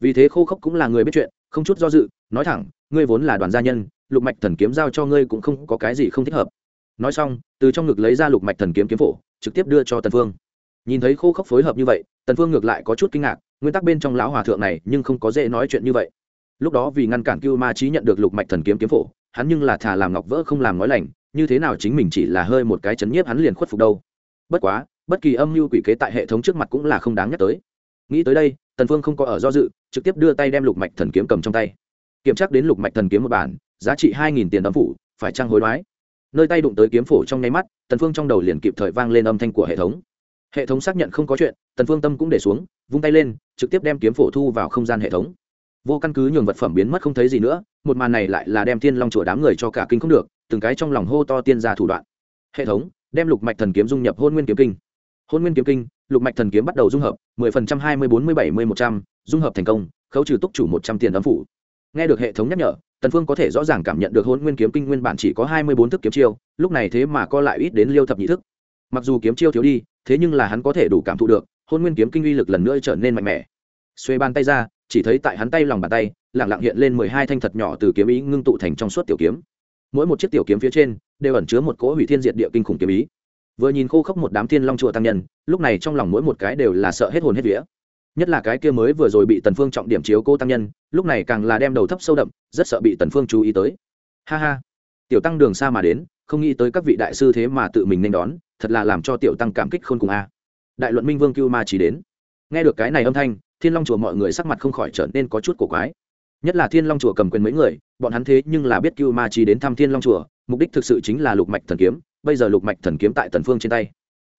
S1: vì thế khô khốc cũng là người biết chuyện, không chút do dự, nói thẳng, ngươi vốn là đoàn gia nhân, lục mạch thần kiếm giao cho ngươi cũng không có cái gì không thích hợp. Nói xong, từ trong ngực lấy ra lục mạch thần kiếm kiếm phổ, trực tiếp đưa cho tần phương. Nhìn thấy khô khốc phối hợp như vậy, tần phương ngược lại có chút kinh ngạc, nguyên tắc bên trong lão hòa thượng này nhưng không có dễ nói chuyện như vậy. Lúc đó vì ngăn cản cưu ma trí nhận được lục mạch thần kiếm kiếm phổ, hắn nhưng là thà làm ngọc vỡ không làm nói lành, như thế nào chính mình chỉ là hơi một cái chấn nhiếp hắn liền khuất phục đâu. Bất quá, bất kỳ âm mưu quỷ kế tại hệ thống trước mặt cũng là không đáng nhắc tới. Nghĩ tới đây tần phương không có ở do dự, trực tiếp đưa tay đem lục mạch thần kiếm cầm trong tay. Kiểm tra đến lục mạch thần kiếm một bản, giá trị hai nghìn tiền âm phủ, phải trang hối đoái? Nơi tay đụng tới kiếm phổ trong nháy mắt, tần phương trong đầu liền kịp thời vang lên âm thanh của hệ thống. Hệ thống xác nhận không có chuyện, tần phương tâm cũng để xuống, vung tay lên, trực tiếp đem kiếm phổ thu vào không gian hệ thống. Vô căn cứ nhường vật phẩm biến mất không thấy gì nữa, một màn này lại là đem thiên long chùa đám người cho cả kinh không được, từng cái trong lòng hô to tiên ra thủ đoạn. Hệ thống, đem lục mạch thần kiếm dung nhập hôn nguyên kiếm kinh. Hôn nguyên kiếm kinh lục mạch thần kiếm bắt đầu dung hợp, mười phần trăm, hai mươi, bốn mươi, bảy mươi, một trăm, dung hợp thành công, khấu trừ túc chủ một trăm tiền âm phủ. Nghe được hệ thống nhắc nhở, tần phương có thể rõ ràng cảm nhận được hôn nguyên kiếm kinh nguyên bản chỉ có hai mươi bốn thức kiếm chiêu, lúc này thế mà co lại ít đến liêu thập nhị thức. Mặc dù kiếm chiêu thiếu đi, thế nhưng là hắn có thể đủ cảm thụ được hôn nguyên kiếm kinh uy lực lần nữa trở nên mạnh mẽ. Xuê bàn tay ra, chỉ thấy tại hắn tay lòng bàn tay lẳng lặng hiện lên mười hai thanh thật nhỏ từ kiếm ý ngưng tụ thành trong suốt tiểu kiếm. Mỗi một chiếc tiểu kiếm phía trên, đều ẩn chứa một cỗ hủy thiên diệt địa kinh khủng kiếm ý vừa nhìn khô khốc một đám thiên long chùa tăng nhân, lúc này trong lòng mỗi một cái đều là sợ hết hồn hết vía. Nhất là cái kia mới vừa rồi bị tần phương trọng điểm chiếu cô tăng nhân, lúc này càng là đem đầu thấp sâu đậm, rất sợ bị tần phương chú ý tới. Ha ha. Tiểu tăng đường xa mà đến, không nghĩ tới các vị đại sư thế mà tự mình nên đón, thật là làm cho tiểu tăng cảm kích khôn cùng a. À. Đại luận minh vương cưu ma chỉ đến. Nghe được cái này âm thanh, thiên long chùa mọi người sắc mặt không khỏi trở nên có chút cổ quái. Nhất là thiên long chùa cầm quyền mấy người, bọn hắn thế nhưng là biết cưu ma chỉ đến thăm thiên long chùa, mục đích thực sự chính là lục mạch thần kiếm bây giờ lục mạch thần kiếm tại tần phương trên tay.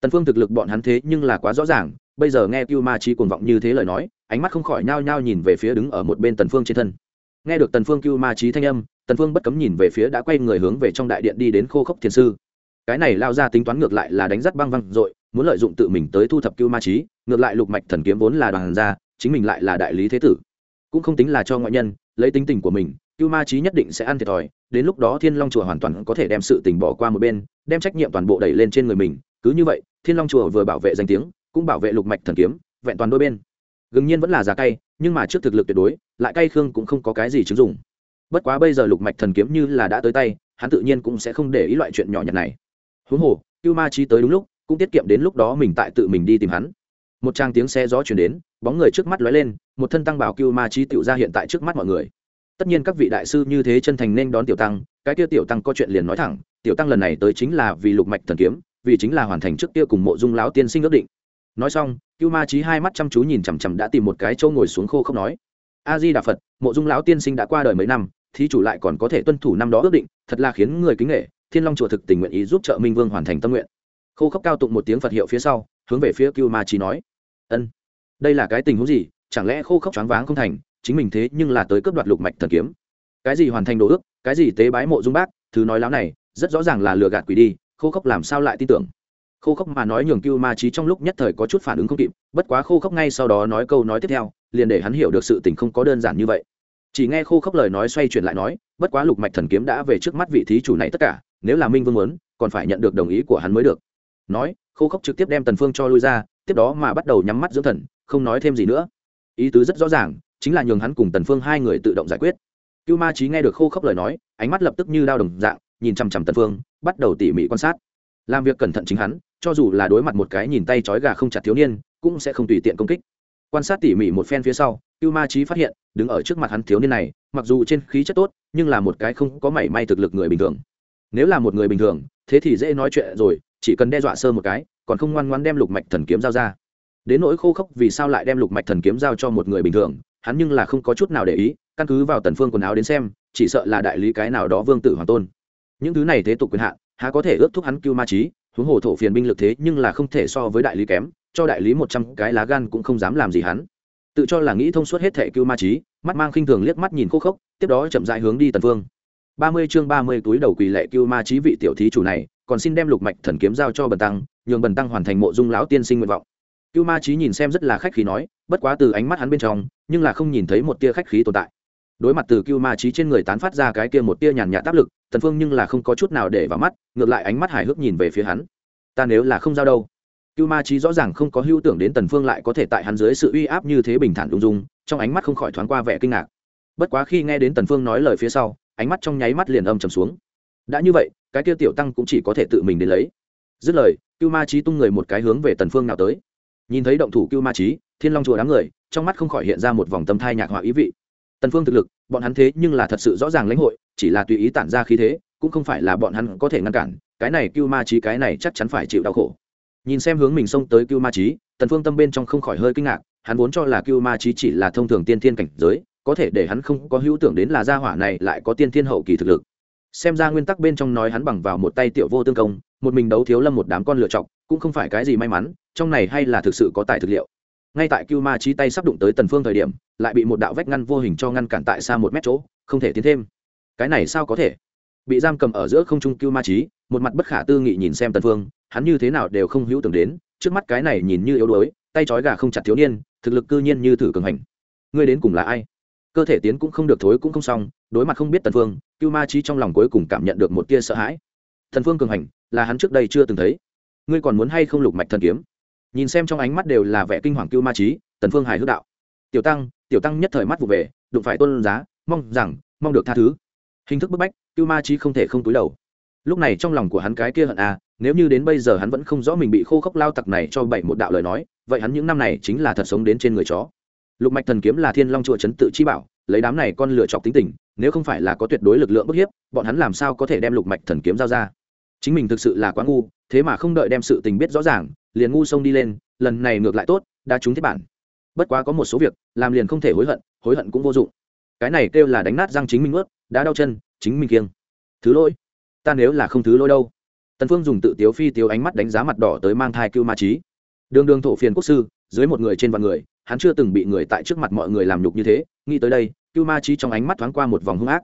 S1: Tần phương thực lực bọn hắn thế nhưng là quá rõ ràng, bây giờ nghe cưu ma trí cuồng vọng như thế lời nói, ánh mắt không khỏi nhao nhao nhìn về phía đứng ở một bên tần phương trên thân. Nghe được tần phương cưu ma trí thanh âm, tần phương bất cấm nhìn về phía đã quay người hướng về trong đại điện đi đến khô khốc thiền sư. Cái này lao ra tính toán ngược lại là đánh rất băng văng rồi muốn lợi dụng tự mình tới thu thập cưu ma trí ngược lại lục mạch thần kiếm vốn là đoàn gia chính mình lại là đại lý thế tử. Cũng không tính là cho ngoại nhân, lấy tính tình của mình, cưu ma trí nhất định sẽ ăn thiệt thòi đến lúc đó thiên long chùa hoàn toàn có thể đem sự tình bỏ qua một bên, đem trách nhiệm toàn bộ đẩy lên trên người mình. Cứ như vậy, thiên long chùa vừa bảo vệ danh tiếng, cũng bảo vệ lục mạch thần kiếm, vẹn toàn đôi bên. Gừng nhiên vẫn là giá cay, nhưng mà trước thực lực tuyệt đối, lại cay khương cũng không có cái gì chứng dụng. Bất quá bây giờ lục mạch thần kiếm như là đã tới tay, hắn tự nhiên cũng sẽ không để ý loại chuyện nhỏ nhặt này. Huống hồ, cưu ma trí tới đúng lúc, cũng tiết kiệm đến lúc đó mình tại tự mình đi tìm hắn. Một trang tiếng xe gió chuyển đến, bóng người trước mắt lóe lên, một thân tăng bảo cưu ma trí tựu ra hiện tại trước mắt mọi người tất nhiên các vị đại sư như thế chân thành nên đón tiểu tăng, cái kia tiểu tăng có chuyện liền nói thẳng, tiểu tăng lần này tới chính là vì lục mạch thần kiếm, vì chính là hoàn thành trước kia cùng mộ dung lão tiên sinh ước định. Nói xong, cưu ma trí hai mắt chăm chú nhìn chằm chằm đã tìm một cái châu ngồi xuống khô không nói, a di đà phật, mộ dung lão tiên sinh đã qua đời mấy năm, thí chủ lại còn có thể tuân thủ năm đó ước định, thật là khiến người kính nghệ thiên long chùa thực tình nguyện ý giúp trợ minh vương hoàn thành tâm nguyện. Khô khốc cao tụng một tiếng phật hiệu phía sau, hướng về phía cưu ma trí nói, ân, đây là cái tình huống gì? Chẳng lẽ khô khốc choáng váng không thành chính mình thế nhưng là tới cướp đoạt lục mạch thần kiếm. Cái gì hoàn thành đồ ước, cái gì tế bái mộ dung bác, thứ nói láo này, rất rõ ràng là lừa gạt quỷ đi, khô khốc làm sao lại tin tưởng. Khô khốc mà nói nhường cưu ma trí trong lúc nhất thời có chút phản ứng không kịp, bất quá khô khốc ngay sau đó nói câu nói tiếp theo, liền để hắn hiểu được sự tình không có đơn giản như vậy. Chỉ nghe khô khốc lời nói xoay chuyển lại nói, bất quá lục mạch thần kiếm đã về trước mắt vị thí chủ này tất cả, nếu là minh vương muốn, còn phải nhận được đồng ý của hắn mới được. Nói, khô khốc trực tiếp đem tần phương cho lui ra, tiếp đó mà bắt đầu nhắm mắt dưỡng thần, không nói thêm gì nữa. Ý tứ rất rõ ràng chính là nhường hắn cùng tần phương hai người tự động giải quyết. Cưu ma trí nghe được khô khốc lời nói, ánh mắt lập tức như đao đồng dạng, nhìn chăm chăm tần phương, bắt đầu tỉ mỉ quan sát. Làm việc cẩn thận chính hắn, cho dù là đối mặt một cái nhìn tay trói gà không chặt thiếu niên, cũng sẽ không tùy tiện công kích. Quan sát tỉ mỉ một phen phía sau cưu ma trí phát hiện, đứng ở trước mặt hắn thiếu niên này, mặc dù trên khí chất tốt, nhưng là một cái không có mảy may thực lực người bình thường. Nếu là một người bình thường, thế thì dễ nói chuyện rồi, chỉ cần đe dọa sơ một cái, còn không ngoan ngoan đem lục mạch thần kiếm giao ra. Đến nỗi khô khốc vì sao lại đem lục mạch thần kiếm giao cho một người bình thường hắn nhưng là không có chút nào để ý, căn cứ vào tần phương quần áo đến xem, chỉ sợ là đại lý cái nào đó vương tử hoàng tôn. Những thứ này thế tục quyền hạn, há có thể ước thúc hắn cưu ma trí, huống hồ thổ phiền binh lực thế nhưng là không thể so với đại lý kém, cho đại lý một trăm cái lá gan cũng không dám làm gì hắn. Tự cho là nghĩ thông suốt hết thệ cưu ma trí, mắt mang khinh thường liếc mắt nhìn khô khốc, tiếp đó chậm rãi hướng đi tần phương. Ba mươi chương ba mươi túi đầu quỳ lệ cưu ma trí vị tiểu thí chủ này, còn xin đem lục mạch thần kiếm giao cho bần tăng, nhường bần tăng hoàn thành mộ dung lão tiên sinh nguyện vọng. Cưu ma trí nhìn xem rất là khách khí nói, bất quá từ ánh mắt hắn bên trong nhưng là không nhìn thấy một tia khách khí tồn tại. Đối mặt từ cưu ma trí trên người tán phát ra cái kia một tia nhàn nhạt áp lực, tần phương nhưng là không có chút nào để vào mắt, ngược lại ánh mắt hài hước nhìn về phía hắn. Ta nếu là không giao đâu? Cưu ma trí rõ ràng không có hưu tưởng đến tần phương lại có thể tại hắn dưới sự uy áp như thế bình thản đúng dung, trong ánh mắt không khỏi thoáng qua vẻ kinh ngạc. Bất quá khi nghe đến tần phương nói lời phía sau, ánh mắt trong nháy mắt liền âm trầm xuống. Đã như vậy, cái kia tiểu tăng cũng chỉ có thể tự mình đến lấy. Dứt lời, cưu ma trí tung người một cái hướng về tần phương nào tới. Nhìn thấy động thủ cưu ma trí thiên long chùa đám người trong mắt không khỏi hiện ra một vòng tâm thai nhạc họa ý vị. Tần phương thực lực, bọn hắn thế nhưng là thật sự rõ ràng lãnh hội, chỉ là tùy ý tản ra khí thế, cũng không phải là bọn hắn có thể ngăn cản, cái này cưu ma trí cái này chắc chắn phải chịu đau khổ. Nhìn xem hướng mình xông tới cưu ma trí tần phương tâm bên trong không khỏi hơi kinh ngạc, hắn vốn cho là cưu ma trí chỉ là thông thường tiên thiên cảnh giới, có thể để hắn không có hữu tưởng đến là gia hỏa này lại có tiên thiên hậu kỳ thực lực. Xem ra nguyên tắc bên trong nói hắn bằng vào một tay tiểu vô tương công, một mình đấu thiếu lâm một đám con lựa chọc cũng không phải cái gì may mắn, trong này hay là thực sự có tài thực liệu ngay tại cưu ma trí tay sắp đụng tới tần phương thời điểm, lại bị một đạo vách ngăn vô hình cho ngăn cản tại xa một mét chỗ, không thể tiến thêm. Cái này sao có thể? Bị giam cầm ở giữa không trung cưu ma trí một mặt bất khả tư nghị nhìn xem tần phương, hắn như thế nào đều không hữu tưởng đến, trước mắt cái này nhìn như yếu đuối, tay trói gà không chặt thiếu niên, thực lực cư nhiên như thử cường hành. Ngươi đến cùng là ai? Cơ thể tiến cũng không được thối cũng không xong, đối mặt không biết tần phương, cưu ma trí trong lòng cuối cùng cảm nhận được một tia sợ hãi. Thần phương cường hành, là hắn trước đây chưa từng thấy. Ngươi còn muốn hay không lục mạch thần kiếm? Nhìn xem trong ánh mắt đều là vẻ kinh hoàng cưu ma trí, tần phương hài hước đạo. Tiểu tăng tiểu tăng nhất thời mắt vụ về, đụng phải tôn giá, mong rằng, mong được tha thứ. Hình thức bức bách cưu ma trí không thể không túi đầu. Lúc này trong lòng của hắn cái kia hận à nếu như đến bây giờ hắn vẫn không rõ mình bị khô khốc lao tặc này cho bảy một đạo lời nói, vậy hắn những năm này chính là thật sống đến trên người chó. Lục mạch thần kiếm là thiên long chùa chấn tự chi bảo, lấy đám này con lựa chọc tính tình, nếu không phải là có tuyệt đối lực lượng bức hiếp, bọn hắn làm sao có thể đem lục mạch thần kiếm giao ra? Chính mình thực sự là quá ngu, thế mà không đợi đem sự tình biết rõ ràng liền ngu sông đi lên, lần này ngược lại tốt, đã trúng thiết bản. Bất quá có một số việc, làm liền không thể hối hận hối hận cũng vô dụng. Cái này kêu là đánh nát răng chính mình ướt đã đau chân, chính mình kiêng. Thứ lỗi? Ta nếu là không thứ lỗi đâu. Tần phương dùng tự tiếu phi tiếu ánh mắt đánh giá mặt đỏ tới mang thai cưu ma trí. Đường đường thổ phiền quốc sư, dưới một người trên vạn người, hắn chưa từng bị người tại trước mặt mọi người làm nhục như thế, nghĩ tới đây, cưu ma trí trong ánh mắt thoáng qua một vòng hung ác.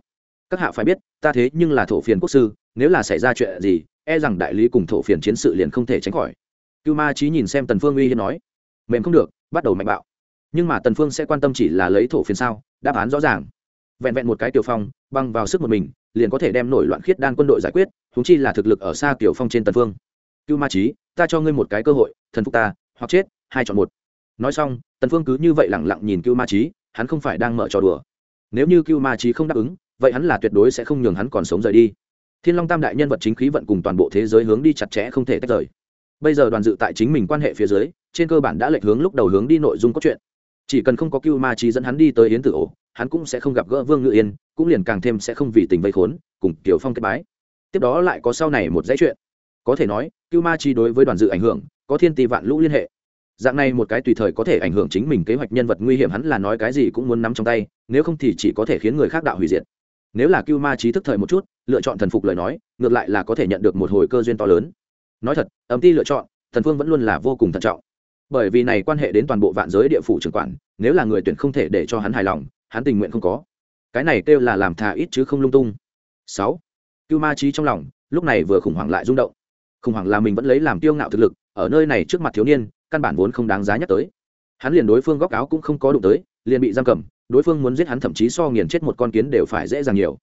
S1: Các hạ phải biết, ta thế nhưng là thổ phiền quốc sư, nếu là xảy ra chuyện gì e rằng đại lý cùng thổ phiền chiến sự liền không thể tránh khỏi cưu ma trí nhìn xem tần phương uy hiên nói, mềm không được, bắt đầu mạnh bạo. Nhưng mà tần phương sẽ quan tâm chỉ là lấy thổ phiền sao? Đáp án rõ ràng. Vẹn vẹn một cái tiểu phong, băng vào sức một mình, liền có thể đem nổi loạn khiết đan quân đội giải quyết chúng chi là thực lực ở xa tiểu phong trên tần phương. Cưu ma trí ta cho ngươi một cái cơ hội, thần phục ta, hoặc chết, hai chọn một. Nói xong, tần phương cứ như vậy lẳng lặng nhìn cưu ma trí hắn không phải đang mở trò đùa. Nếu như cưu ma trí không đáp ứng, vậy hắn là tuyệt đối sẽ không nhường hắn còn sống rời đi. Thiên long tam đại nhân vật chính khí vận cùng toàn bộ thế giới hướng đi chặt chẽ không thể tách rời bây giờ đoàn dự tại chính mình quan hệ phía dưới, trên cơ bản đã lệch hướng lúc đầu hướng đi nội dung cốt truyện. Chỉ cần không có cưu ma trí dẫn hắn đi tới yến tử ổ, hắn cũng sẽ không gặp gỡ vương ngự yên, cũng liền càng thêm sẽ không vì tình vây khốn, cùng kiều phong kết bái. Tiếp đó lại có sau này một dãy chuyện. Có thể nói cưu ma trí đối với đoàn dự ảnh hưởng, có thiên tỷ vạn lũ liên hệ. Dạng này một cái tùy thời có thể ảnh hưởng chính mình kế hoạch nhân vật nguy hiểm hắn là nói cái gì cũng muốn nắm trong tay, nếu không thì chỉ có thể khiến người khác đạo hủy diệt. Nếu là cưu ma trí thức thời một chút, lựa chọn thần phục lời nói, ngược lại là có thể nhận được một hồi cơ duyên to lớn nói thật ấm ti lựa chọn, thần phương vẫn luôn là vô cùng thận trọng. Bởi vì này quan hệ đến toàn bộ vạn giới địa phủ trưởng quản, nếu là người tuyển không thể để cho hắn hài lòng, hắn tình nguyện không có. Cái này kêu là làm thà ít chứ không lung tung. Sáu, cưu ma trí trong lòng, lúc này vừa khủng hoảng lại rung động. Khủng hoảng là mình vẫn lấy làm tiêu ngạo thực lực, ở nơi này trước mặt thiếu niên, căn bản vốn không đáng giá nhắc tới. Hắn liền đối phương góc áo cũng không có đụng tới, liền bị giam cầm, đối phương muốn giết hắn thậm chí so nghiền chết một con kiến đều phải dễ dàng nhiều.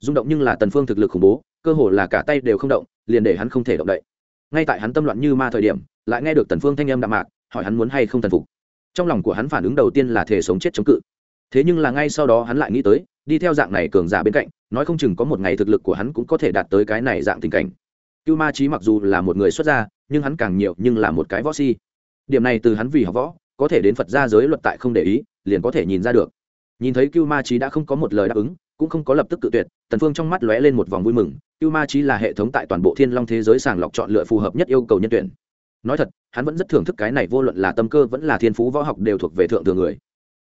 S1: Rung động nhưng là tần phương thực lực khủng bố, cơ hồ là cả tay đều không động, liền để hắn không thể động đậy ngay tại hắn tâm loạn như ma thời điểm, lại nghe được tần phương thanh âm đạm mạc, hỏi hắn muốn hay không thần phục. Trong lòng của hắn phản ứng đầu tiên là thể sống chết chống cự. Thế nhưng là ngay sau đó hắn lại nghĩ tới, đi theo dạng này cường giả bên cạnh, nói không chừng có một ngày thực lực của hắn cũng có thể đạt tới cái này dạng tình cảnh. Cưu ma trí mặc dù là một người xuất gia, nhưng hắn càng nhiều nhưng là một cái võ si. Điểm này từ hắn vì học võ, có thể đến phật gia giới luật tại không để ý, liền có thể nhìn ra được. Nhìn thấy cưu ma trí đã không có một lời đáp ứng, cũng không có lập tức cự tuyệt tần phương trong mắt lóe lên một vòng vui mừng cưu ma Chí là hệ thống tại toàn bộ thiên long thế giới sàng lọc chọn lựa phù hợp nhất yêu cầu nhân tuyển. Nói thật, hắn vẫn rất thưởng thức cái này vô luận là tâm cơ vẫn là thiên phú võ học đều thuộc về thượng thừa người.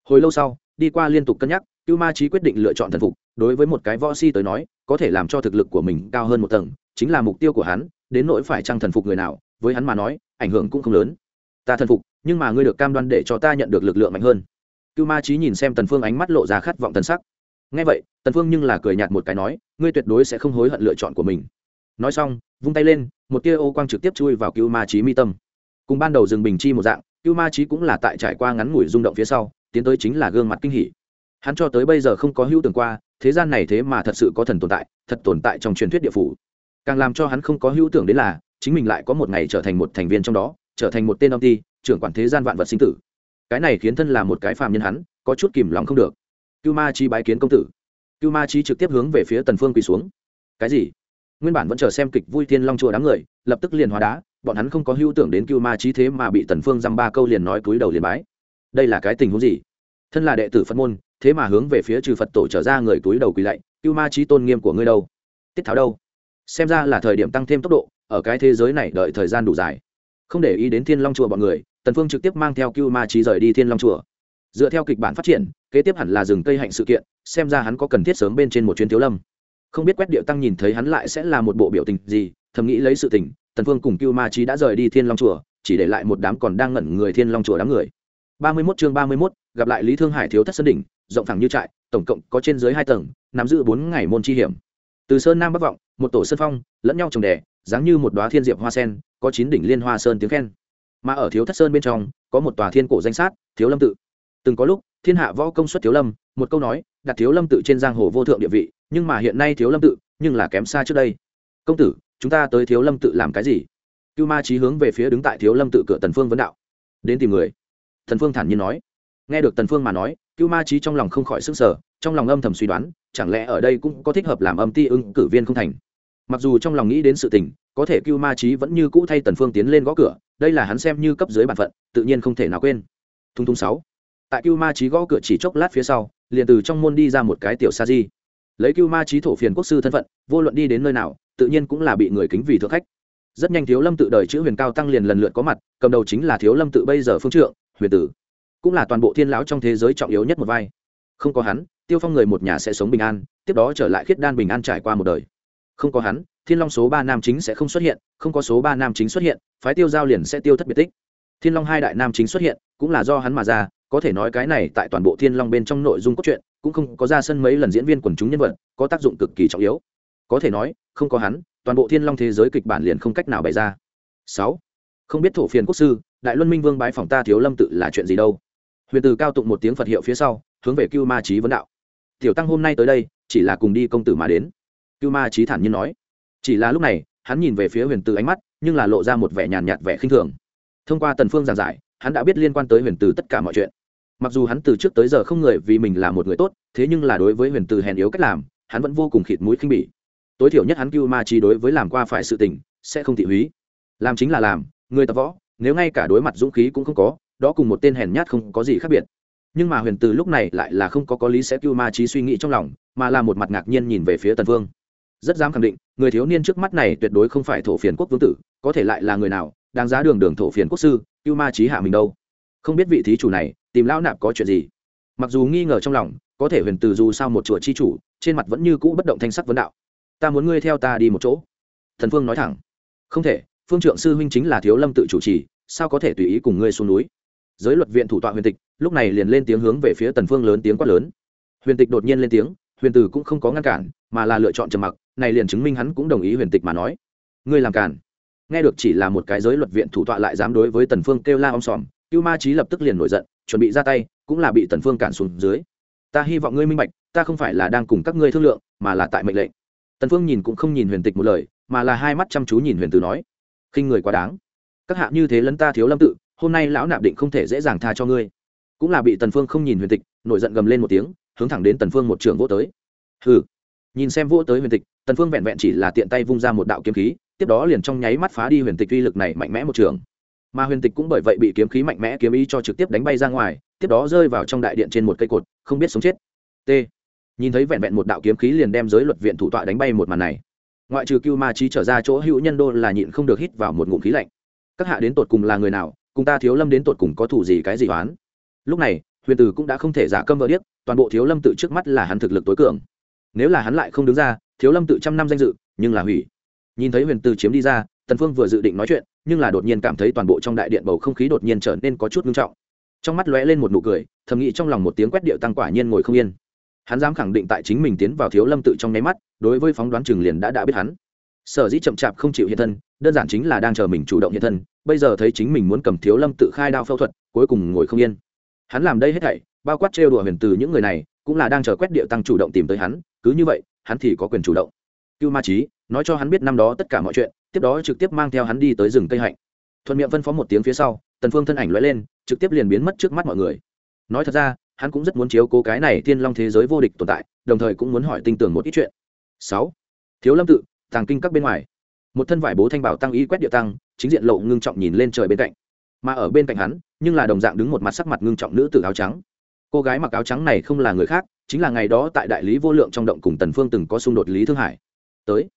S1: Hồi lâu sau, đi qua liên tục cân nhắc cưu ma Chí quyết định lựa chọn thần phục, đối với một cái võ si tới nói, có thể làm cho thực lực của mình cao hơn một tầng, chính là mục tiêu của hắn, đến nỗi phải trang thần phục người nào, với hắn mà nói, ảnh hưởng cũng không lớn. Ta thần phục, nhưng mà ngươi được cam đoan để cho ta nhận được lực lượng mạnh hơn. Cưu ma trí nhìn xem tần phương ánh mắt lộ ra khát vọng tần sắc ngay vậy, tần phương nhưng là cười nhạt một cái nói, ngươi tuyệt đối sẽ không hối hận lựa chọn của mình. Nói xong, vung tay lên, một tia ô quang trực tiếp chui vào cưu ma trí mi tâm. Cùng ban đầu dừng bình chi một dạng, cưu ma trí cũng là tại trải qua ngắn ngủi rung động phía sau, tiến tới chính là gương mặt kinh hỉ. Hắn cho tới bây giờ không có hữu tưởng qua, thế gian này thế mà thật sự có thần tồn tại, thật tồn tại trong truyền thuyết địa phủ. Càng làm cho hắn không có hữu tưởng đến là, chính mình lại có một ngày trở thành một thành viên trong đó, trở thành một tên ông ty trưởng quản thế gian vạn vật sinh tử. Cái này khiến thân là một cái phàm nhân hắn, có chút kìm lòng không được cưu ma chi bái kiến công tử. Cưu ma chi trực tiếp hướng về phía tần phương quỳ xuống. Cái gì? Nguyên bản vẫn chờ xem kịch vui thiên long chùa đám người, lập tức liền hóa đá, bọn hắn không có hưu tưởng đến cưu ma chi thế mà bị tần phương dăm ba câu liền nói cúi đầu liền bái. Đây là cái tình huống gì? Thân là đệ tử phật môn, thế mà hướng về phía trừ phật tổ trở ra người túi đầu quỳ lạy, cưu ma chi tôn nghiêm của ngươi đâu? Tiết tháo đâu? Xem ra là thời điểm tăng thêm tốc độ, ở cái thế giới này đợi thời gian đủ dài. Không để ý đến thiên long chùa bọn người, tần phương trực tiếp mang theo cưu ma trí rời đi thiên long chùa dựa theo kịch bản phát triển kế tiếp hẳn là dừng cây hạnh sự kiện xem ra hắn có cần thiết sớm bên trên một chuyến thiếu lâm. Không biết quét điệu tăng nhìn thấy hắn lại sẽ là một bộ biểu tình gì thầm nghĩ lấy sự tình tần phương cùng cưu ma trí đã rời đi thiên long chùa chỉ để lại một đám còn đang ngẩn người thiên long chùa đám người. Ba mươi 31 chương ba mươi 31, gặp lại lý thương hải thiếu thất sơn đỉnh rộng thẳng như trại tổng cộng có trên dưới hai tầng nắm giữ bốn ngày môn chi hiểm. Từ sơn nam bắc vọng một tổ sơn phong lẫn nhau trồng đè dáng như một đóa thiên diệp hoa sen có chín đỉnh liên hoa sơn tiếng khen. Mà ở thiếu thất sơn bên trong có một tòa thiên cổ danh sát thiếu lâm tự từng có lúc, thiên hạ võ công suất thiếu lâm, một câu nói, đặt thiếu lâm tự trên giang hồ vô thượng địa vị, nhưng mà hiện nay thiếu lâm tự, nhưng là kém xa trước đây. Công tử, chúng ta tới thiếu lâm tự làm cái gì? Cưu ma trí hướng về phía đứng tại thiếu lâm tự cửa tần phương vấn đạo. Đến tìm người. Thần phương thản nhiên nói. Nghe được tần phương mà nói, cưu ma trí trong lòng không khỏi sức sở trong lòng âm thầm suy đoán, chẳng lẽ ở đây cũng có thích hợp làm âm ti ứng cử viên không thành? Mặc dù trong lòng nghĩ đến sự tình, có thể cưu ma trí vẫn như cũ thay tần phương tiến lên gõ cửa, đây là hắn xem như cấp dưới bản phận, tự nhiên không thể nào quên. Thung thung sáu tại cưu ma trí gõ cửa chỉ chốc lát phía sau, liền từ trong môn đi ra một cái tiểu sa di. Lấy cưu ma trí thổ phiền quốc sư thân phận, vô luận đi đến nơi nào, tự nhiên cũng là bị người kính vì thượng khách. Rất nhanh thiếu lâm tự đời chữ huyền cao tăng liền lần lượt có mặt, cầm đầu chính là thiếu lâm tự bây giờ phương trượng, huyền tử. Cũng là toàn bộ thiên lão trong thế giới trọng yếu nhất một vai. Không có hắn, tiêu phong người một nhà sẽ sống bình an, tiếp đó trở lại khiết đan bình an trải qua một đời. Không có hắn, thiên long số ba nam chính sẽ không xuất hiện, không có số ba nam chính xuất hiện, phái tiêu giao liền sẽ tiêu thất biệt tích. Thiên long hai đại nam chính xuất hiện, cũng là do hắn mà ra có thể nói cái này tại toàn bộ thiên long bên trong nội dung cốt truyện cũng không có ra sân mấy lần diễn viên quần chúng nhân vật, có tác dụng cực kỳ trọng yếu. Có thể nói, không có hắn, toàn bộ thiên long thế giới kịch bản liền không cách nào bày ra. Sáu, không biết thổ phiền quốc sư, đại luân minh vương bái phòng ta thiếu lâm tự là chuyện gì đâu? Huyền từ cao tụng một tiếng phật hiệu phía sau, hướng về cưu ma trí vấn đạo. Tiểu tăng hôm nay tới đây, chỉ là cùng đi công tử mà đến. Cưu ma trí thản nhiên nói. Chỉ là lúc này, hắn nhìn về phía huyền từ ánh mắt, nhưng là lộ ra một vẻ nhàn nhạt vẻ khinh thường. Thông qua tần phương giảng giải hắn đã biết liên quan tới huyền từ tất cả mọi chuyện. Mặc dù hắn từ trước tới giờ không người vì mình là một người tốt, thế nhưng là đối với huyền từ hèn yếu cách làm, hắn vẫn vô cùng khịt mũi khinh bỉ. Tối thiểu nhất hắn cưu ma chi đối với làm qua phải sự tình, sẽ không thị húy. Làm chính là làm, người tập võ, nếu ngay cả đối mặt dũng khí cũng không có, đó cùng một tên hèn nhát không có gì khác biệt. Nhưng mà huyền từ lúc này lại là không có có lý sẽ cưu ma trí suy nghĩ trong lòng, mà là một mặt ngạc nhiên nhìn về phía tần vương. Rất dám khẳng định, người thiếu niên trước mắt này tuyệt đối không phải thổ phiền quốc vương tử, có thể lại là người nào, đáng giá đường đường thổ phiền quốc sư cưu ma trí hạ mình đâu? Không biết vị thí chủ này, tìm lão nạp có chuyện gì? Mặc dù nghi ngờ trong lòng, có thể huyền từ dù sao một chùa chi chủ, trên mặt vẫn như cũ bất động thanh sắc vấn đạo. Ta muốn ngươi theo ta đi một chỗ. Thần phương nói thẳng. Không thể, phương trượng sư huynh chính là thiếu lâm tự chủ trì, sao có thể tùy ý cùng ngươi xuống núi? Giới luật viện thủ tọa huyền tịch, lúc này liền lên tiếng hướng về phía tần phương lớn tiếng quát lớn. Huyền tịch đột nhiên lên tiếng, huyền tử cũng không có ngăn cản, mà là lựa chọn trầm mặc, này liền chứng minh hắn cũng đồng ý huyền tịch mà nói. Ngươi làm cản nghe được chỉ là một cái giới luật viện thủ tọa lại dám đối với tần phương kêu la om sòm, cưu ma trí lập tức liền nổi giận, chuẩn bị ra tay, cũng là bị tần phương cản xuống dưới. Ta hy vọng ngươi minh bạch, ta không phải là đang cùng các ngươi thương lượng, mà là tại mệnh lệnh. Tần phương nhìn cũng không nhìn huyền tịch một lời, mà là hai mắt chăm chú nhìn huyền tử nói, khinh người quá đáng. Các hạ như thế lấn ta thiếu lâm tự, hôm nay lão nạp định không thể dễ dàng tha cho ngươi. Cũng là bị tần phương không nhìn huyền tịch, nổi giận gầm lên một tiếng, hướng thẳng đến tần phương một trường vỗ tới. Hừ. Nhìn xem vỗ tới huyền tịch, tần phương vẹn vẹn chỉ là tiện tay vung ra một đạo kiếm khí tiếp đó liền trong nháy mắt phá đi huyền tịch uy lực này mạnh mẽ một trường. Mà huyền tịch cũng bởi vậy bị kiếm khí mạnh mẽ kiếm ý cho trực tiếp đánh bay ra ngoài, tiếp đó rơi vào trong đại điện trên một cây cột, không biết sống chết. T. Nhìn thấy vẹn vẹn một đạo kiếm khí liền đem giới luật viện thủ tọa đánh bay một màn này. Ngoại trừ cưu ma trí trở ra chỗ hữu nhân đô là nhịn không được hít vào một ngụm khí lạnh. Các hạ đến tột cùng là người nào, cùng ta thiếu lâm đến tột cùng có thủ gì cái gì oán? Lúc này, huyền tử cũng đã không thể giả câm vợ điếc, toàn bộ thiếu lâm tự trước mắt là hắn thực lực tối cường. Nếu là hắn lại không đứng ra, thiếu lâm tự trăm năm danh dự, nhưng là hủy nhìn thấy huyền từ chiếm đi ra, tần phương vừa dự định nói chuyện, nhưng là đột nhiên cảm thấy toàn bộ trong đại điện bầu không khí đột nhiên trở nên có chút nghiêm trọng. Trong mắt lóe lên một nụ cười, thầm nghĩ trong lòng một tiếng quét điệu tăng quả nhiên ngồi không yên. Hắn dám khẳng định tại chính mình tiến vào thiếu lâm tự trong nháy mắt, đối với phóng đoán trường liền đã đã biết hắn. Sở dĩ chậm chạp không chịu hiện thân, đơn giản chính là đang chờ mình chủ động hiện thân, bây giờ thấy chính mình muốn cầm thiếu lâm tự khai đao phẫu thuật, cuối cùng ngồi không yên. Hắn làm đây hết thảy, bao quát trêu đùa huyền từ những người này, cũng là đang chờ quét điệu tăng chủ động tìm tới hắn, cứ như vậy, hắn thì có quyền chủ động. Cưu ma trí nói cho hắn biết năm đó tất cả mọi chuyện, tiếp đó trực tiếp mang theo hắn đi tới rừng cây hạnh. Thuận miệng phân phó một tiếng phía sau, tần phương thân ảnh lóe lên, trực tiếp liền biến mất trước mắt mọi người. Nói thật ra, hắn cũng rất muốn chiếu cố cái này thiên long thế giới vô địch tồn tại, đồng thời cũng muốn hỏi tinh tường một ít chuyện. Sáu. Thiếu lâm tự, tàng kinh các bên ngoài. Một thân vải bố thanh bảo tăng ý quét địa tăng, chính diện lộ ngưng trọng nhìn lên trời bên cạnh. Mà ở bên cạnh hắn, nhưng là đồng dạng đứng một mặt sắc mặt ngưng trọng nữ tử áo trắng. Cô gái mặc áo trắng này không là người khác, chính là ngày đó tại đại lý vô lượng trong động cùng tần phương từng có xung đột lý thương hải. Tới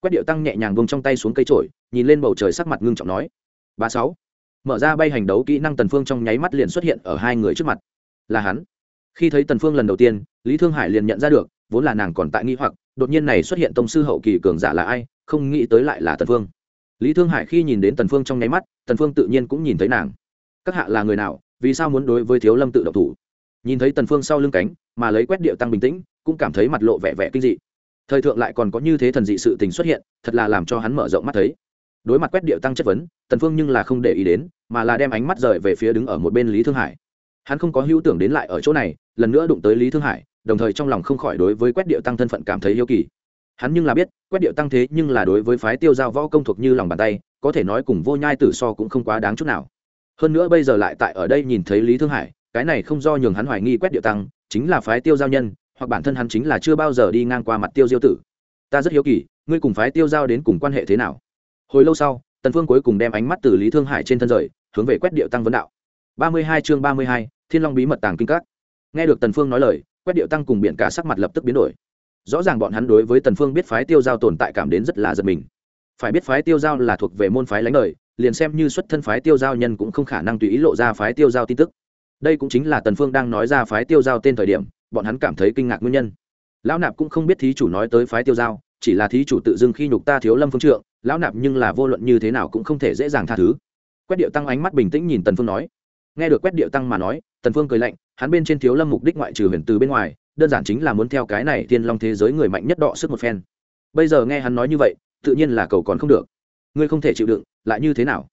S1: quét điệu tăng nhẹ nhàng vung trong tay xuống cây trổi, nhìn lên bầu trời sắc mặt ngưng trọng nói ba sáu. Mở ra bay hành đấu kỹ năng tần phương trong nháy mắt liền xuất hiện ở hai người trước mặt. Là hắn. Khi thấy tần phương lần đầu tiên, lý thương hải liền nhận ra được, vốn là nàng còn tại nghi hoặc, đột nhiên này xuất hiện tông sư hậu kỳ cường giả là ai, không nghĩ tới lại là tần phương. Lý thương hải khi nhìn đến tần phương trong nháy mắt, tần phương tự nhiên cũng nhìn thấy nàng. Các hạ là người nào, vì sao muốn đối với thiếu lâm tự động thủ? Nhìn thấy tần phương sau lưng cánh, mà lấy quét điệu tăng bình tĩnh, cũng cảm thấy mặt lộ vẻ vẻ kinh dị thời thượng lại còn có như thế thần dị sự tình xuất hiện, thật là làm cho hắn mở rộng mắt thấy. Đối mặt quét điệu tăng chất vấn, tần phương nhưng là không để ý đến, mà là đem ánh mắt rời về phía đứng ở một bên lý thương hải. Hắn không có hữu tưởng đến lại ở chỗ này, lần nữa đụng tới lý thương hải, đồng thời trong lòng không khỏi đối với quét điệu tăng thân phận cảm thấy yêu kỳ. Hắn nhưng là biết, quét điệu tăng thế nhưng là đối với phái tiêu giao võ công thuộc như lòng bàn tay, có thể nói cùng vô nhai tử so cũng không quá đáng chút nào. Hơn nữa bây giờ lại tại ở đây nhìn thấy lý thương hải, cái này không do nhường hắn hoài nghi quét điệu tăng, chính là phái tiêu giao nhân hoặc bản thân hắn chính là chưa bao giờ đi ngang qua mặt tiêu diêu tử. Ta rất hiếu kỳ, ngươi cùng phái tiêu giao đến cùng quan hệ thế nào? Hồi lâu sau, tần phương cuối cùng đem ánh mắt từ lý thương hải trên thân rời, hướng về quét điệu tăng vấn đạo. Ba mươi hai chương ba mươi hai, thiên long bí mật tàng kinh các. Nghe được tần phương nói lời, quét điệu tăng cùng biển cả sắc mặt lập tức biến đổi. Rõ ràng bọn hắn đối với tần phương biết phái tiêu giao tồn tại cảm đến rất là giật mình. Phải biết phái tiêu giao là thuộc về môn phái lãnh đời, liền xem như xuất thân phái tiêu giao nhân cũng không khả năng tùy ý lộ ra phái tiêu giao tin tức. Đây cũng chính là tần phương đang nói ra phái tiêu giao tên thời điểm bọn hắn cảm thấy kinh ngạc nguyên nhân. Lão nạp cũng không biết thí chủ nói tới phái tiêu giao, chỉ là thí chủ tự dưng khi nhục ta thiếu lâm phương trượng, lão nạp nhưng là vô luận như thế nào cũng không thể dễ dàng tha thứ. Quét điệu tăng ánh mắt bình tĩnh nhìn tần phương nói. Nghe được quét điệu tăng mà nói, tần phương cười lạnh, hắn bên trên thiếu lâm mục đích ngoại trừ huyền từ bên ngoài, đơn giản chính là muốn theo cái này thiên long thế giới người mạnh nhất đọ sức một phen. Bây giờ nghe hắn nói như vậy, tự nhiên là cầu còn không được. Ngươi không thể chịu đựng, lại như thế nào?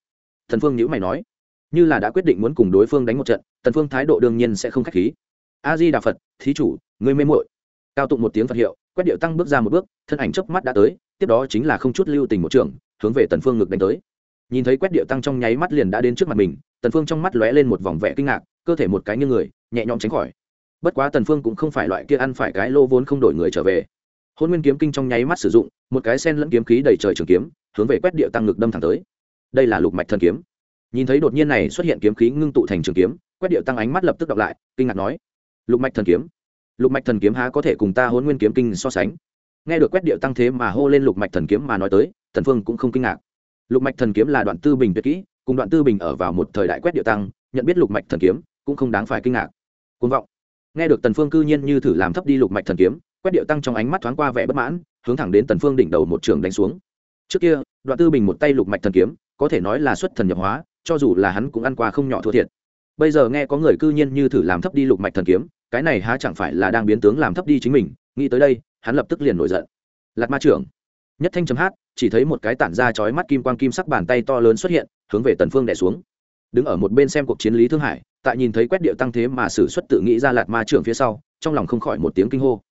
S1: Thần phương nhữ mày nói. Như là đã quyết định muốn cùng đối phương đánh một trận, tần phương thái độ đương nhiên sẽ không khách khí a di đà phật, thí chủ, ngươi mê muội. Cao tụng một tiếng phật hiệu, quét điệu tăng bước ra một bước, thân ảnh chớp mắt đã tới, tiếp đó chính là không chút lưu tình một trường, hướng về tần phương ngực đánh tới. Nhìn thấy quét điệu tăng trong nháy mắt liền đã đến trước mặt mình, tần phương trong mắt lóe lên một vòng vẻ kinh ngạc, cơ thể một cái như người, nhẹ nhõm tránh khỏi. Bất quá tần phương cũng không phải loại kia ăn phải cái lô vốn không đổi người trở về. Hôn nguyên kiếm kinh trong nháy mắt sử dụng, một cái sen lẫn kiếm khí đầy trời trường kiếm, hướng về quét điệu tăng ngực đâm thẳng tới. Đây là lục mạch thần kiếm. Nhìn thấy đột nhiên này xuất hiện kiếm khí ngưng tụ thành trường kiếm, quét điệu tăng ánh mắt lập tức đọc lại, kinh ngạc nói lục mạch thần kiếm. Lục mạch thần kiếm há có thể cùng ta hôn nguyên kiếm kinh so sánh? Nghe được quét điệu tăng thế mà hô lên lục mạch thần kiếm mà nói tới, thần phương cũng không kinh ngạc. Lục mạch thần kiếm là đoạn tư bình tuyệt kỹ, cùng đoạn tư bình ở vào một thời đại quét điệu tăng, nhận biết lục mạch thần kiếm cũng không đáng phải kinh ngạc. Côn vọng. Nghe được tần phương cư nhiên như thử làm thấp đi lục mạch thần kiếm, quét điệu tăng trong ánh mắt thoáng qua vẻ bất mãn, hướng thẳng đến tần phương đỉnh đầu một trường đánh xuống. Trước kia, đoạn tư bình một tay lục mạch thần kiếm, có thể nói là xuất thần nhập hóa, cho dù là hắn cũng ăn qua không nhỏ thua thiệt. Bây giờ nghe có người cư nhiên như thử làm thấp đi lục mạch thần kiếm cái này há chẳng phải là đang biến tướng làm thấp đi chính mình, nghĩ tới đây, hắn lập tức liền nổi giận. Lạt ma trưởng, nhất thanh chấm hát, chỉ thấy một cái tản ra chói mắt kim quang kim sắc bàn tay to lớn xuất hiện, hướng về tần phương đẻ xuống. Đứng ở một bên xem cuộc chiến lý thương hải, tại nhìn thấy quét điệu tăng thế mà sử xuất tự nghĩ ra lạt ma trưởng phía sau, trong lòng không khỏi một tiếng kinh hô.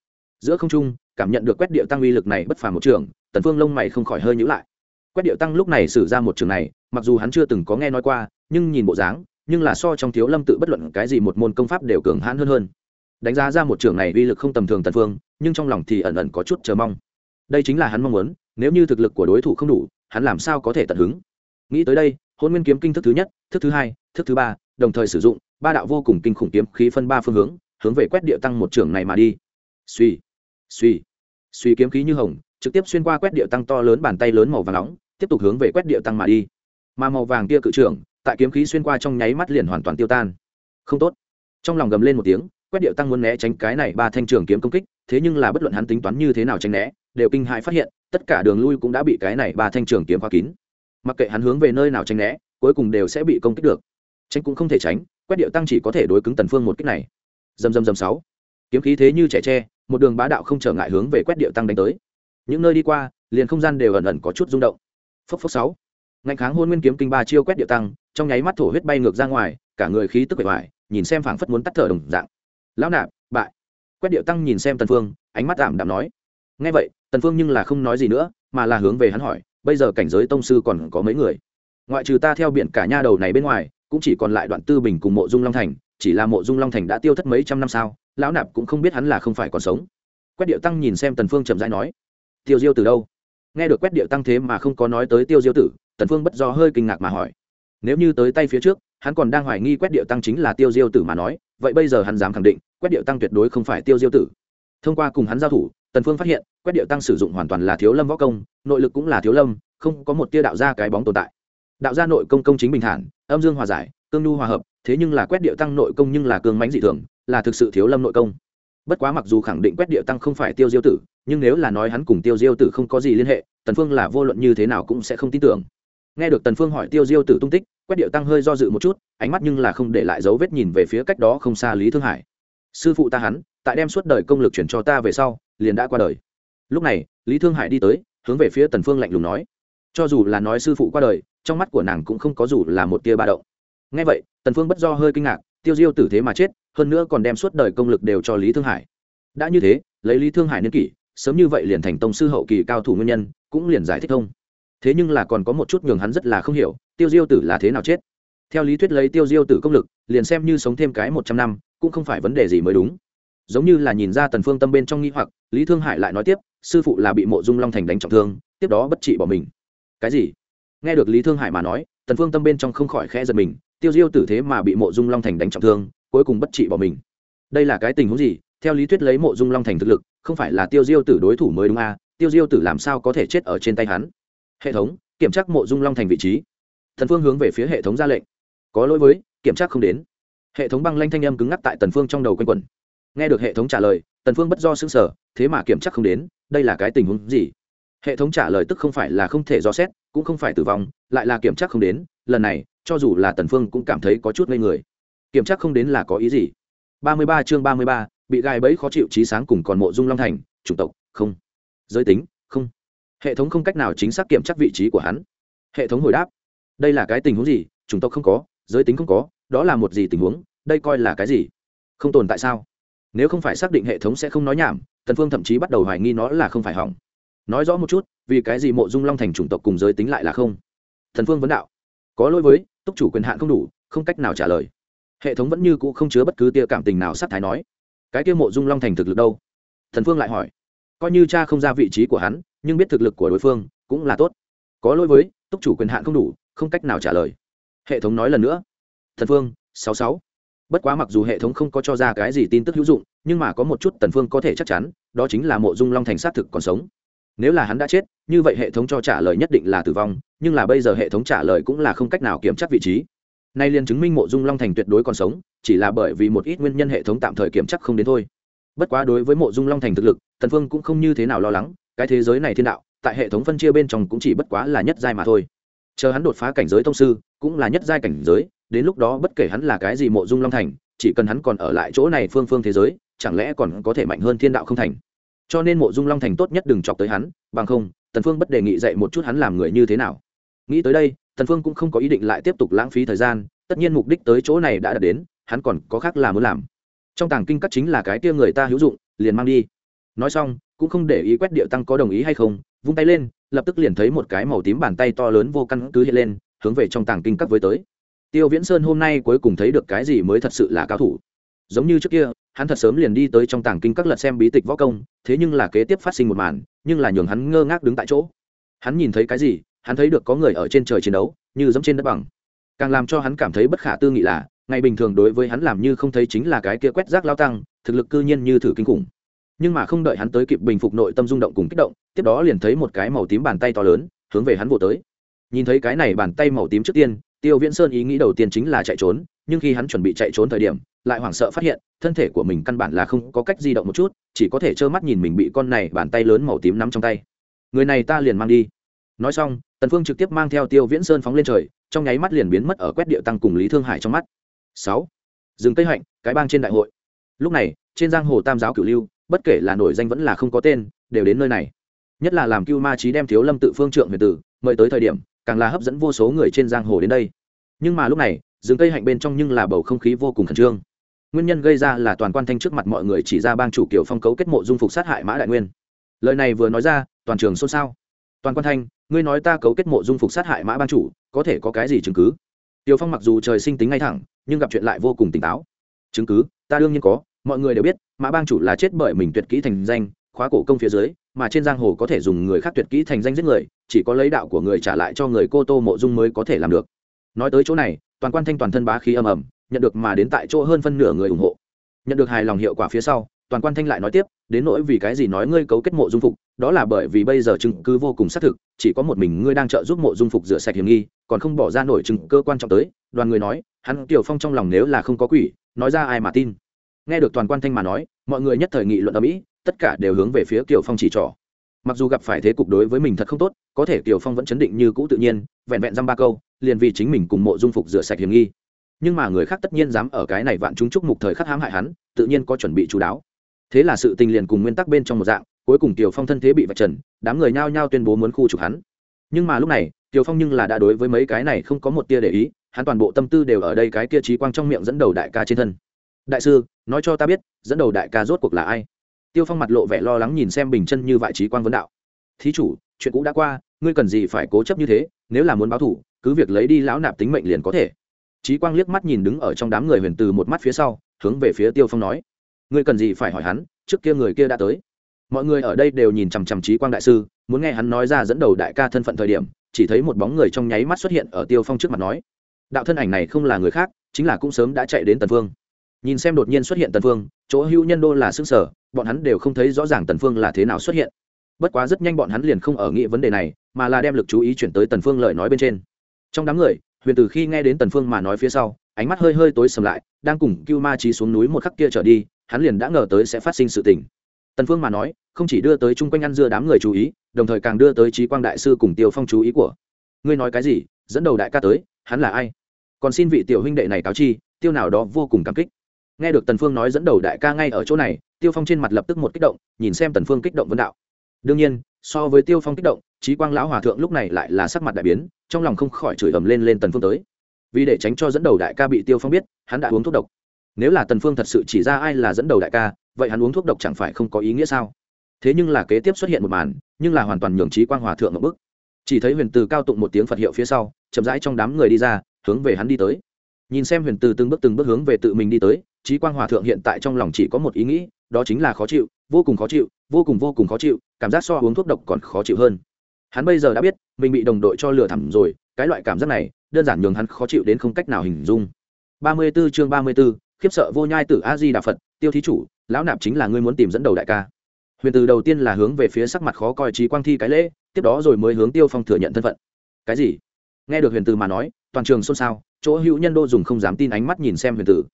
S1: Giữa không trung, cảm nhận được quét điệu tăng uy lực này bất phàm một trường, tần phương lông mày không khỏi hơi nhíu lại. Quét điệu tăng lúc này sử ra một trường này, mặc dù hắn chưa từng có nghe nói qua, nhưng nhìn bộ dáng, nhưng là so trong thiếu lâm tự bất luận cái gì một môn công pháp đều cường hãn hơn hơn đánh giá ra một trường này uy lực không tầm thường tần phương, nhưng trong lòng thì ẩn ẩn có chút chờ mong. Đây chính là hắn mong muốn, nếu như thực lực của đối thủ không đủ, hắn làm sao có thể tận hứng? Nghĩ tới đây hôn nguyên kiếm kinh thức thứ nhất, thức thứ hai, thức thứ ba, đồng thời sử dụng, ba đạo vô cùng kinh khủng kiếm khí phân ba phương hướng hướng về quét địa tăng một trường này mà đi. Suy suy suy kiếm khí như hồng, trực tiếp xuyên qua quét địa tăng to lớn bàn tay lớn màu vàng nóng, tiếp tục hướng về quét địa tăng mà đi. Mà màu vàng kia cự trưởng, tại kiếm khí xuyên qua trong nháy mắt liền hoàn toàn tiêu tan. Không tốt. Trong lòng gầm lên một tiếng quét địa tăng muốn né tránh cái này ba thanh trường kiếm công kích, thế nhưng là bất luận hắn tính toán như thế nào tránh né, đều kinh hãi phát hiện, tất cả đường lui cũng đã bị cái này ba thanh trường kiếm khóa kín. Mặc kệ hắn hướng về nơi nào tránh né, cuối cùng đều sẽ bị công kích được. Tránh cũng không thể tránh, quét điệu tăng chỉ có thể đối cứng tần phương một kích này. Dầm dầm dầm sáu. Kiếm khí thế như trẻ tre, một đường bá đạo không trở ngại hướng về quét điệu tăng đánh tới. Những nơi đi qua, liền không gian đều ẩn ẩn có chút rung động. Phốc phốc sáu. Ngạnh kháng hôn nguyên kiếm kinh ba chiêu quét điệu tăng, trong nháy mắt thổ huyết bay ngược ra ngoài, cả người khí tức bề ngoài nhìn xem phảng phất muốn tắt thở đồng dạng lão nạp, bại. Quét điệu tăng nhìn xem tần phương, ánh mắt đạm đạm nói. Nghe vậy, tần phương nhưng là không nói gì nữa, mà là hướng về hắn hỏi, bây giờ cảnh giới tông sư còn có mấy người? Ngoại trừ ta theo biển cả nha đầu này bên ngoài, cũng chỉ còn lại đoạn tư bình cùng mộ dung long thành, chỉ là mộ dung long thành đã tiêu thất mấy trăm năm sao, lão nạp cũng không biết hắn là không phải còn sống. Quét điệu tăng nhìn xem tần phương chậm rãi nói. Tiêu diêu từ đâu? Nghe được quét điệu tăng thế mà không có nói tới tiêu diêu tử, tần phương bất do hơi kinh ngạc mà hỏi. Nếu như tới tay phía trước hắn còn đang hoài nghi quét điệu tăng chính là tiêu diêu tử mà nói, vậy bây giờ hắn dám khẳng định, quét điệu tăng tuyệt đối không phải tiêu diêu tử. Thông qua cùng hắn giao thủ, tần phương phát hiện, quét điệu tăng sử dụng hoàn toàn là thiếu lâm võ công, nội lực cũng là thiếu lâm, không có một tia đạo gia cái bóng tồn tại. Đạo gia nội công công chính bình thản, âm dương hòa giải, cương nhu hòa hợp, thế nhưng là quét điệu tăng nội công nhưng là cương mãnh dị thường, là thực sự thiếu lâm nội công. Bất quá mặc dù khẳng định quét điệu tăng không phải tiêu diêu tử, nhưng nếu là nói hắn cùng tiêu diêu tử không có gì liên hệ, tần phương là vô luận như thế nào cũng sẽ không tin tưởng. Nghe được tần phương hỏi tiêu diêu tử tung tích quét điệu tăng hơi do dự một chút, ánh mắt nhưng là không để lại dấu vết nhìn về phía cách đó không xa lý thương hải. Sư phụ ta hắn, tại đem suốt đời công lực chuyển cho ta về sau, liền đã qua đời. Lúc này, lý thương hải đi tới, hướng về phía tần phương lạnh lùng nói. Cho dù là nói sư phụ qua đời, trong mắt của nàng cũng không có dù là một tia ba động. Ngay vậy, tần phương bất do hơi kinh ngạc, tiêu diêu tử thế mà chết, hơn nữa còn đem suốt đời công lực đều cho lý thương hải. Đã như thế, lấy lý thương hải niên kỷ, sớm như vậy liền thành tông sư hậu kỳ cao thủ nguyên nhân, cũng liền giải thích thông thế nhưng là còn có một chút nhường hắn rất là không hiểu, tiêu diêu tử là thế nào chết? Theo lý thuyết lấy tiêu diêu tử công lực, liền xem như sống thêm cái một trăm năm, cũng không phải vấn đề gì mới đúng. Giống như là nhìn ra tần phương tâm bên trong nghi hoặc, lý thương hải lại nói tiếp, sư phụ là bị mộ dung long thành đánh trọng thương, tiếp đó bất trị bỏ mình. Cái gì? Nghe được lý thương hải mà nói, tần phương tâm bên trong không khỏi khẽ giật mình, tiêu diêu tử thế mà bị mộ dung long thành đánh trọng thương, cuối cùng bất trị bỏ mình. Đây là cái tình huống gì? Theo lý thuyết lấy mộ dung long thành thực lực, không phải là tiêu diêu tử đối thủ mới đúng à tiêu diêu tử làm sao có thể chết ở trên tay hắn? Hệ thống, kiểm tra mộ dung long thành vị trí. Thần phương hướng về phía hệ thống ra lệnh. Có lỗi với, kiểm tra không đến. Hệ thống băng lanh thanh âm cứng ngắc tại tần phương trong đầu quanh quẩn. Nghe được hệ thống trả lời, tần phương bất do sững sờ, thế mà kiểm tra không đến, đây là cái tình huống gì? Hệ thống trả lời tức không phải là không thể do xét, cũng không phải tử vong, lại là kiểm tra không đến, lần này, cho dù là tần phương cũng cảm thấy có chút ngây người. Kiểm tra không đến là có ý gì? Ba mươi ba chương ba mươi ba, bị gai bẫy khó chịu trí sáng cùng còn mộ dung long thành, chủng tộc, không. Giới tính hệ thống không cách nào chính xác kiểm tra vị trí của hắn. Hệ thống hồi đáp, đây là cái tình huống gì? Chúng tộc không có, giới tính không có, đó là một gì tình huống? Đây coi là cái gì? Không tồn tại sao? Nếu không phải xác định hệ thống sẽ không nói nhảm, tần phương thậm chí bắt đầu hoài nghi nó là không phải hỏng. Nói rõ một chút, vì cái gì mộ dung long thành chủng tộc cùng giới tính lại là không? Thần phương vấn đạo, có lỗi với, túc chủ quyền hạn không đủ, không cách nào trả lời. Hệ thống vẫn như cũ không chứa bất cứ tia cảm tình nào sát thái nói. Cái kia mộ dung long thành thực lực đâu? Thần phương lại hỏi, coi như cha không ra vị trí của hắn nhưng biết thực lực của đối phương cũng là tốt. Có lỗi với, túc chủ quyền hạn không đủ, không cách nào trả lời. Hệ thống nói lần nữa. Thần phương, sáu sáu. Bất quá mặc dù hệ thống không có cho ra cái gì tin tức hữu dụng, nhưng mà có một chút tần phương có thể chắc chắn, đó chính là mộ dung long thành sát thực còn sống. Nếu là hắn đã chết, như vậy hệ thống cho trả lời nhất định là tử vong, nhưng là bây giờ hệ thống trả lời cũng là không cách nào kiểm chắc vị trí. Nay liền chứng minh mộ dung long thành tuyệt đối còn sống, chỉ là bởi vì một ít nguyên nhân hệ thống tạm thời kiểm chắc không đến thôi. Bất quá đối với mộ dung long thành thực lực, tần phương cũng không như thế nào lo lắng cái thế giới này thiên đạo, tại hệ thống phân chia bên trong cũng chỉ bất quá là nhất giai mà thôi. Chờ hắn đột phá cảnh giới thông sư, cũng là nhất giai cảnh giới, đến lúc đó bất kể hắn là cái gì mộ dung long thành, chỉ cần hắn còn ở lại chỗ này phương phương thế giới, chẳng lẽ còn có thể mạnh hơn thiên đạo không thành? Cho nên mộ dung long thành tốt nhất đừng chọc tới hắn, bằng không, tần phương bất đề nghị dạy một chút hắn làm người như thế nào. Nghĩ tới đây, tần phương cũng không có ý định lại tiếp tục lãng phí thời gian, tất nhiên mục đích tới chỗ này đã đạt đến, hắn còn có khác là muốn làm. Trong tàng kinh các chính là cái kia người ta hữu dụng, liền mang đi. Nói xong cũng không để ý quét địa tăng có đồng ý hay không, vung tay lên, lập tức liền thấy một cái màu tím bàn tay to lớn vô căn cứ hiện lên, hướng về trong tàng kinh các với tới. Tiêu viễn sơn hôm nay cuối cùng thấy được cái gì mới thật sự là cao thủ. Giống như trước kia, hắn thật sớm liền đi tới trong tàng kinh các lật xem bí tịch võ công, thế nhưng là kế tiếp phát sinh một màn, nhưng là nhường hắn ngơ ngác đứng tại chỗ. Hắn nhìn thấy cái gì, hắn thấy được có người ở trên trời chiến đấu, như giống trên đất bằng. Càng làm cho hắn cảm thấy bất khả tư nghị là, ngày bình thường đối với hắn làm như không thấy chính là cái kia quét rác lao tăng, thực lực cư nhiên như thử kinh khủng nhưng mà không đợi hắn tới kịp bình phục nội tâm rung động cùng kích động, tiếp đó liền thấy một cái màu tím bàn tay to lớn hướng về hắn vỗ tới. Nhìn thấy cái này bàn tay màu tím trước tiên, tiêu viễn sơn ý nghĩ đầu tiên chính là chạy trốn, nhưng khi hắn chuẩn bị chạy trốn thời điểm, lại hoảng sợ phát hiện, thân thể của mình căn bản là không có cách di động một chút, chỉ có thể trơ mắt nhìn mình bị con này bàn tay lớn màu tím nắm trong tay. Người này ta liền mang đi. Nói xong, tần phương trực tiếp mang theo tiêu viễn sơn phóng lên trời, trong nháy mắt liền biến mất ở quét địa tăng cùng lý thương hải trong mắt. Sáu. Rừng tây hạnh, cái bang trên đại hội. Lúc này, trên giang hồ tam giáo cửu lưu bất kể là nổi danh vẫn là không có tên, đều đến nơi này. Nhất là làm cưu ma trí đem thiếu lâm tự phương trượng huyền tử, mời tới thời điểm, càng là hấp dẫn vô số người trên giang hồ đến đây. Nhưng mà lúc này, rừng cây hạnh bên trong nhưng là bầu không khí vô cùng khẩn trương. Nguyên nhân gây ra là toàn quan thanh trước mặt mọi người chỉ ra bang chủ kiểu phong cấu kết mộ dung phục sát hại mã đại nguyên. Lời này vừa nói ra, toàn trường xôn xao. Toàn quan thanh, ngươi nói ta cấu kết mộ dung phục sát hại mã bang chủ, có thể có cái gì chứng cứ? Tiểu phong mặc dù trời sinh tính ngay thẳng, nhưng gặp chuyện lại vô cùng tỉnh táo. Chứng cứ, ta đương nhiên có mọi người đều biết, mã bang chủ là chết bởi mình tuyệt kỹ thành danh, khóa cổ công phía dưới, mà trên giang hồ có thể dùng người khác tuyệt kỹ thành danh giết người, chỉ có lấy đạo của người trả lại cho người cô tô mộ dung mới có thể làm được. Nói tới chỗ này, toàn quan thanh toàn thân bá khí ầm ầm, nhận được mà đến tại chỗ hơn phân nửa người ủng hộ. Nhận được hài lòng hiệu quả phía sau, toàn quan thanh lại nói tiếp, đến nỗi vì cái gì nói ngươi cấu kết mộ dung phục, đó là bởi vì bây giờ chứng cứ vô cùng xác thực, chỉ có một mình ngươi đang trợ giúp mộ dung phục rửa sạch hiểm nghi, còn không bỏ ra nổi chứng cơ quan trọng tới, đoàn người nói, hắn tiểu phong trong lòng nếu là không có quỷ, nói ra ai mà tin nghe được toàn quan thanh mà nói, mọi người nhất thời nghị luận ở mỹ tất cả đều hướng về phía kiều phong chỉ trỏ. Mặc dù gặp phải thế cục đối với mình thật không tốt, có thể kiều phong vẫn chấn định như cũ tự nhiên, vẹn vẹn dăm ba câu, liền vì chính mình cùng mộ dung phục rửa sạch hiểm nghi. Nhưng mà người khác tất nhiên dám ở cái này vạn chúng chúc mục thời khắc hãm hại hắn, tự nhiên có chuẩn bị chú đáo. Thế là sự tình liền cùng nguyên tắc bên trong một dạng, cuối cùng kiều phong thân thế bị vạch trần, đám người nhao nhao tuyên bố muốn khu trục hắn. Nhưng mà lúc này, kiều phong nhưng là đã đối với mấy cái này không có một tia để ý, hắn toàn bộ tâm tư đều ở đây cái kia trí quang trong miệng dẫn đầu đại ca trên thân đại sư, nói cho ta biết, dẫn đầu đại ca rốt cuộc là ai? Tiêu phong mặt lộ vẻ lo lắng nhìn xem bình chân như vại trí quang vấn đạo. Thí chủ, chuyện cũ đã qua, ngươi cần gì phải cố chấp như thế, nếu là muốn báo thủ, cứ việc lấy đi lão nạp tính mệnh liền có thể. Trí quang liếc mắt nhìn đứng ở trong đám người huyền từ một mắt phía sau, hướng về phía tiêu phong nói. Ngươi cần gì phải hỏi hắn, trước kia người kia đã tới. Mọi người ở đây đều nhìn chằm chằm trí quang đại sư, muốn nghe hắn nói ra dẫn đầu đại ca thân phận thời điểm, chỉ thấy một bóng người trong nháy mắt xuất hiện ở tiêu phong trước mặt nói. Đạo thân ảnh này không là người khác, chính là cũng sớm đã chạy đến tần phương nhìn xem đột nhiên xuất hiện tần phương, chỗ hữu nhân đô là xương sở, bọn hắn đều không thấy rõ ràng tần phương là thế nào xuất hiện. Bất quá rất nhanh bọn hắn liền không ở nghĩ vấn đề này, mà là đem lực chú ý chuyển tới tần phương lời nói bên trên. Trong đám người, huyền từ khi nghe đến tần phương mà nói phía sau, ánh mắt hơi hơi tối sầm lại, đang cùng cưu ma trí xuống núi một khắc kia trở đi, hắn liền đã ngờ tới sẽ phát sinh sự tình. Tần phương mà nói, không chỉ đưa tới chung quanh ăn dưa đám người chú ý, đồng thời càng đưa tới trí quang đại sư cùng tiêu phong chú ý của. Ngươi nói cái gì? Dẫn đầu đại ca tới, hắn là ai? Còn xin vị tiểu huynh đệ này cáo chi, tiêu nào đó vô cùng cảm kích nghe được tần phương nói dẫn đầu đại ca ngay ở chỗ này, tiêu phong trên mặt lập tức một kích động, nhìn xem tần phương kích động vấn đạo. Đương nhiên, so với tiêu phong kích động trí quang lão hòa thượng lúc này lại là sắc mặt đại biến, trong lòng không khỏi chửi ầm lên lên tần phương tới. Vì để tránh cho dẫn đầu đại ca bị tiêu phong biết, hắn đã uống thuốc độc. Nếu là tần phương thật sự chỉ ra ai là dẫn đầu đại ca, vậy hắn uống thuốc độc chẳng phải không có ý nghĩa sao? Thế nhưng là kế tiếp xuất hiện một màn, nhưng là hoàn toàn nhường trí quang hòa thượng ở bức. Chỉ thấy huyền từ cao tụng một tiếng phật hiệu phía sau, chậm rãi trong đám người đi ra, hướng về hắn đi tới. Nhìn xem huyền từ từng bước từng bước hướng về tự mình đi tới trí quang hòa thượng hiện tại trong lòng chỉ có một ý nghĩ đó chính là khó chịu vô cùng khó chịu vô cùng vô cùng khó chịu cảm giác so uống thuốc độc còn khó chịu hơn. Hắn bây giờ đã biết mình bị đồng đội cho lừa thẳm rồi cái loại cảm giác này đơn giản nhường hắn khó chịu đến không cách nào hình dung. Ba mươi 34 chương ba mươi 34, khiếp sợ vô nhai tử a di đà phật tiêu thí chủ lão nạp chính là ngươi muốn tìm dẫn đầu đại ca. Huyền từ đầu tiên là hướng về phía sắc mặt khó coi trí quang thi cái lễ tiếp đó rồi mới hướng tiêu phong thừa nhận thân phận. Cái gì? Nghe được huyền từ mà nói toàn trường xôn xao chỗ hữu nhân đô dùng không dám tin ánh mắt nhìn xem huyền tử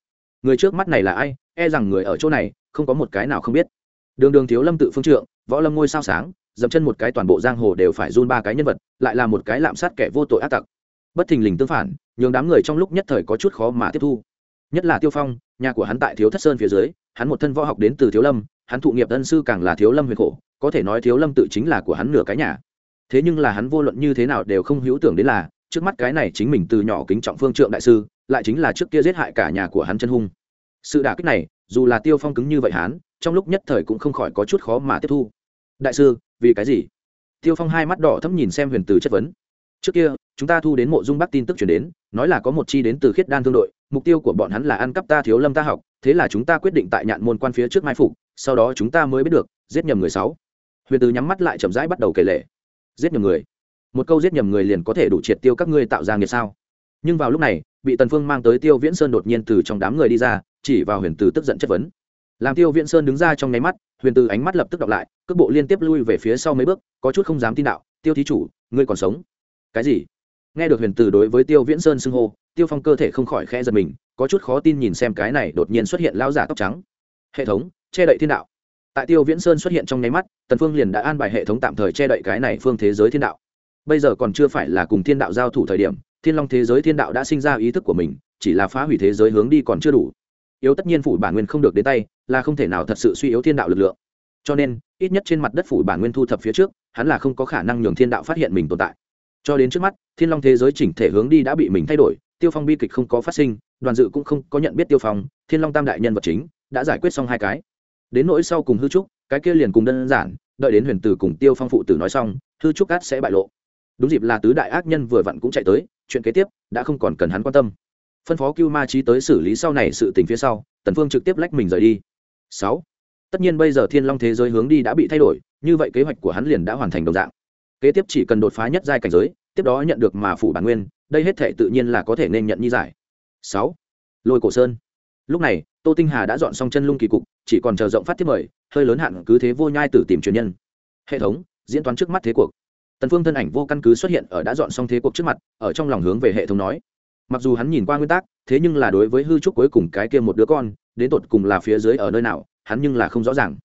S1: người trước mắt này là ai e rằng người ở chỗ này, không có một cái nào không biết. Đường đường thiếu lâm tự phương trượng, võ lâm ngôi sao sáng, dậm chân một cái toàn bộ giang hồ đều phải run ba cái nhân vật, lại là một cái lạm sát kẻ vô tội ác tặc. Bất thình lình tương phản, nhường đám người trong lúc nhất thời có chút khó mà tiếp thu. Nhất là tiêu phong, nhà của hắn tại thiếu thất sơn phía dưới, hắn một thân võ học đến từ thiếu lâm, hắn thụ nghiệp ân sư càng là thiếu lâm huyền khổ, có thể nói thiếu lâm tự chính là của hắn nửa cái nhà. Thế nhưng là hắn vô luận như thế nào đều không hữu tưởng đến là, trước mắt cái này chính mình từ nhỏ kính trọng phương trượng đại sư lại chính là trước kia giết hại cả nhà của hắn chân hung. Sự đả kích này, dù là tiêu phong cứng như vậy hắn, trong lúc nhất thời cũng không khỏi có chút khó mà tiếp thu. Đại sư, vì cái gì? Tiêu phong hai mắt đỏ thấm nhìn xem huyền từ chất vấn. Trước kia, chúng ta thu đến mộ dung bắc tin tức chuyển đến, nói là có một chi đến từ khiết đan thương đội, mục tiêu của bọn hắn là ăn cắp ta thiếu lâm ta học, thế là chúng ta quyết định tại nhạn môn quan phía trước mai phục, sau đó chúng ta mới biết được, giết nhầm người sáu. Huyền từ nhắm mắt lại chậm rãi bắt đầu kể lệ. Giết nhầm người. Một câu giết nhầm người liền có thể đủ triệt tiêu các ngươi tạo ra nghiệt sao? Nhưng vào lúc này, bị tần phương mang tới tiêu viễn sơn đột nhiên từ trong đám người đi ra, chỉ vào huyền từ tức giận chất vấn. Làm tiêu viễn sơn đứng ra trong nháy mắt, huyền từ ánh mắt lập tức đọc lại, cước bộ liên tiếp lui về phía sau mấy bước, có chút không dám tin đạo, tiêu thí chủ, ngươi còn sống? Cái gì? Nghe được huyền từ đối với tiêu viễn sơn xưng hô, tiêu phong cơ thể không khỏi khẽ giật mình, có chút khó tin nhìn xem cái này đột nhiên xuất hiện lao giả tóc trắng. Hệ thống, che đậy thiên đạo. Tại tiêu viễn sơn xuất hiện trong nháy mắt, tần phương liền đã an bài hệ thống tạm thời che đậy cái này phương thế giới thiên đạo. Bây giờ còn chưa phải là cùng thiên đạo giao thủ thời điểm thiên long thế giới thiên đạo đã sinh ra ý thức của mình, chỉ là phá hủy thế giới hướng đi còn chưa đủ. Yếu tất nhiên phủ bản nguyên không được đến tay, là không thể nào thật sự suy yếu thiên đạo lực lượng. Cho nên, ít nhất trên mặt đất phủ bản nguyên thu thập phía trước, hắn là không có khả năng nhường thiên đạo phát hiện mình tồn tại. Cho đến trước mắt, thiên long thế giới chỉnh thể hướng đi đã bị mình thay đổi, tiêu phong bi kịch không có phát sinh, đoàn dự cũng không có nhận biết tiêu phong, thiên long tam đại nhân vật chính đã giải quyết xong hai cái. Đến nỗi sau cùng hư trúc, cái kia liền cùng đơn giản, đợi đến huyền tử cùng tiêu phong phụ tử nói xong, hư trúc cát sẽ bại lộ đúng dịp là tứ đại ác nhân vừa vặn cũng chạy tới, chuyện kế tiếp đã không còn cần hắn quan tâm. Phân phó cưu ma trí tới xử lý sau này sự tình phía sau, tần phương trực tiếp lách mình rời đi. Sáu. Tất nhiên bây giờ thiên long thế giới hướng đi đã bị thay đổi, như vậy kế hoạch của hắn liền đã hoàn thành đồng dạng. Kế tiếp chỉ cần đột phá nhất giai cảnh giới, tiếp đó nhận được mà phủ bản nguyên, đây hết thể tự nhiên là có thể nên nhận như giải. Sáu. Lôi cổ sơn. Lúc này, tô tinh hà đã dọn xong chân lung kỳ cục, chỉ còn chờ rộng phát tiếp mời, hơi lớn hạn cứ thế vô nhai tử tìm truyền nhân. Hệ thống, diễn toán trước mắt thế cuộc tần phương thân ảnh vô căn cứ xuất hiện ở đã dọn xong thế cuộc trước mặt, ở trong lòng hướng về hệ thống nói. Mặc dù hắn nhìn qua nguyên tắc, thế nhưng là đối với hư trúc cuối cùng cái kia một đứa con, đến tột cùng là phía dưới ở nơi nào, hắn nhưng là không rõ ràng.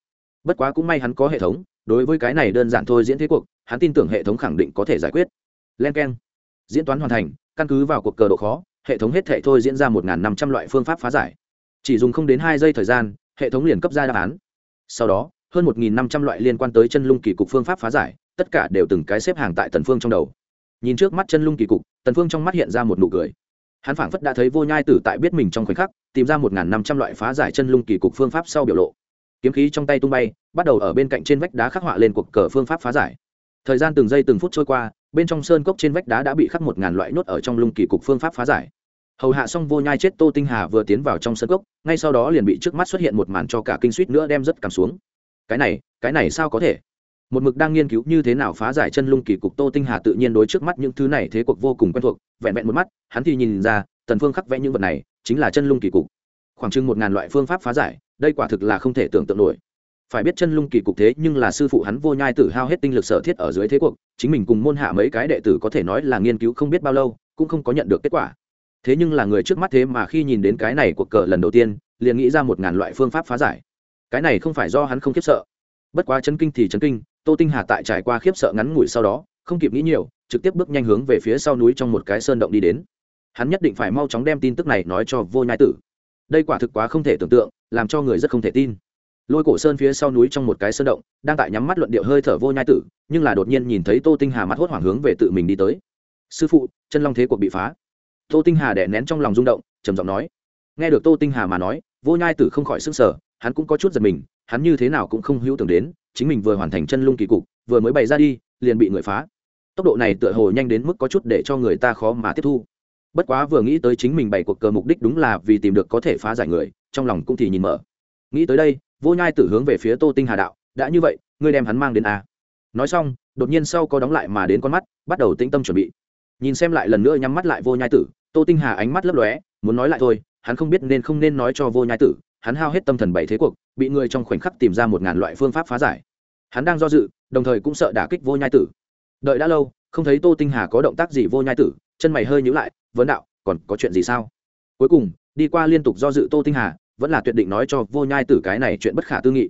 S1: Bất quá cũng may hắn có hệ thống, đối với cái này đơn giản thôi diễn thế cuộc, hắn tin tưởng hệ thống khẳng định có thể giải quyết. Len k diễn toán hoàn thành, căn cứ vào cuộc cờ độ khó, hệ thống hết thể thôi diễn ra một năm trăm loại phương pháp phá giải. Chỉ dùng không đến hai giây thời gian, hệ thống liền cấp ra đáp án. Sau đó, hơn một năm trăm loại liên quan tới chân lung kỳ cục phương pháp phá giải tất cả đều từng cái xếp hàng tại tần phương trong đầu. Nhìn trước mắt chân lung kỳ cục, tần phương trong mắt hiện ra một nụ cười. Hắn phảng phất đã thấy vô nhai tử tại biết mình trong khoảnh khắc, tìm ra một năm trăm loại phá giải chân lung kỳ cục phương pháp sau biểu lộ. Kiếm khí trong tay tung bay, bắt đầu ở bên cạnh trên vách đá khắc họa lên cuộc cờ phương pháp phá giải. Thời gian từng giây từng phút trôi qua, bên trong sơn cốc trên vách đá đã bị khắc một ngàn loại nốt ở trong lung kỳ cục phương pháp phá giải. Hầu hạ xong vô nhai chết tô tinh hà vừa tiến vào trong sơn cốc, ngay sau đó liền bị trước mắt xuất hiện một màn cho cả kinh suýt nữa đem rất cảm xuống. Cái này cái này sao có thể? Một mực đang nghiên cứu như thế nào phá giải chân lung kỳ cục tô tinh hà tự nhiên đối trước mắt những thứ này thế cuộc vô cùng quen thuộc, vẹn vẹn một mắt, hắn thì nhìn ra, tần phương khắc vẽ những vật này chính là chân lung kỳ cục. Khoảng chừng một ngàn loại phương pháp phá giải, đây quả thực là không thể tưởng tượng nổi. Phải biết chân lung kỳ cục thế nhưng là sư phụ hắn vô nhai tử hao hết tinh lực sở thiết ở dưới thế cuộc, chính mình cùng môn hạ mấy cái đệ tử có thể nói là nghiên cứu không biết bao lâu, cũng không có nhận được kết quả. Thế nhưng là người trước mắt thế mà khi nhìn đến cái này cuộc cờ lần đầu tiên, liền nghĩ ra một ngàn loại phương pháp phá giải. Cái này không phải do hắn không khiếp sợ. Bất quá chấn kinh thì chấn kinh tô tinh hà tại trải qua khiếp sợ ngắn ngủi sau đó, không kịp nghĩ nhiều, trực tiếp bước nhanh hướng về phía sau núi trong một cái sơn động đi đến. Hắn nhất định phải mau chóng đem tin tức này nói cho vô nhai tử. Đây quả thực quá không thể tưởng tượng, làm cho người rất không thể tin. Lôi cổ sơn phía sau núi trong một cái sơn động, đang tại nhắm mắt luận điệu hơi thở vô nhai tử, nhưng là đột nhiên nhìn thấy tô tinh hà mắt hốt hoảng hướng về tự mình đi tới. Sư phụ, chân long thế cuộc bị phá. Tô tinh hà đẻ nén trong lòng rung động, trầm giọng nói. Nghe được tô tinh hà mà nói, vô nhai tử không khỏi sức sở hắn cũng có chút giật mình, hắn như thế nào cũng không hữu tưởng đến chính mình vừa hoàn thành chân lung kỳ cục, vừa mới bày ra đi, liền bị người phá. Tốc độ này tựa hồ nhanh đến mức có chút để cho người ta khó mà tiếp thu. Bất quá vừa nghĩ tới chính mình bày cuộc cờ mục đích đúng là vì tìm được có thể phá giải người, trong lòng cũng thì nhìn mở. Nghĩ tới đây, vô nhai tử hướng về phía tô tinh hà đạo, đã như vậy, ngươi đem hắn mang đến a? Nói xong, đột nhiên sau có đóng lại mà đến con mắt, bắt đầu tĩnh tâm chuẩn bị. Nhìn xem lại lần nữa nhắm mắt lại vô nhai tử, tô tinh hà ánh mắt lấp lóe, muốn nói lại thôi, hắn không biết nên không nên nói cho vô nhai tử hắn hao hết tâm thần bảy thế cuộc, bị người trong khoảnh khắc tìm ra một ngàn loại phương pháp phá giải. Hắn đang do dự, đồng thời cũng sợ đả kích vô nhai tử. Đợi đã lâu, không thấy tô tinh hà có động tác gì vô nhai tử, chân mày hơi nhíu lại, vấn đạo, còn có chuyện gì sao? Cuối cùng, đi qua liên tục do dự tô tinh hà, vẫn là tuyệt định nói cho vô nhai tử cái này chuyện bất khả tư nghị.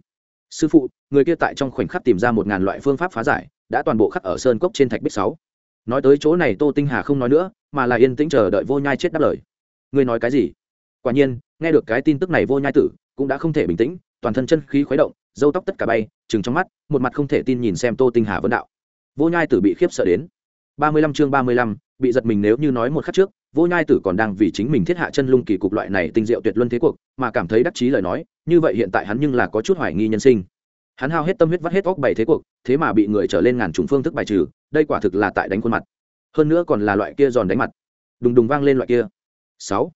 S1: Sư phụ, người kia tại trong khoảnh khắc tìm ra một ngàn loại phương pháp phá giải, đã toàn bộ khắc ở sơn cốc trên thạch bích sáu. Nói tới chỗ này tô tinh hà không nói nữa, mà là yên tĩnh chờ đợi vô nhai chết đáp lời. Ngươi nói cái gì? Quả nhiên, nghe được cái tin tức này vô nhai tử, cũng đã không thể bình tĩnh, toàn thân chân khí khuấy động dâu tóc tất cả bay chừng trong mắt, một mặt không thể tin nhìn xem tô tinh hà vấn đạo. Vô nhai tử bị khiếp sợ đến. Ba mươi lăm chương ba mươi lăm, bị giật mình nếu như nói một khắc trước, vô nhai tử còn đang vì chính mình thiết hạ chân lung kỳ cục loại này tinh diệu tuyệt luân thế cuộc, mà cảm thấy đắc chí lời nói, như vậy hiện tại hắn nhưng là có chút hoài nghi nhân sinh. Hắn hao hết tâm huyết vắt hết óc bảy thế cuộc, thế mà bị người trở lên ngàn trùng phương thức bài trừ, đây quả thực là tại đánh khuôn mặt. Hơn nữa còn là loại kia giòn đánh mặt. Đùng đùng vang lên loại kia. Sáu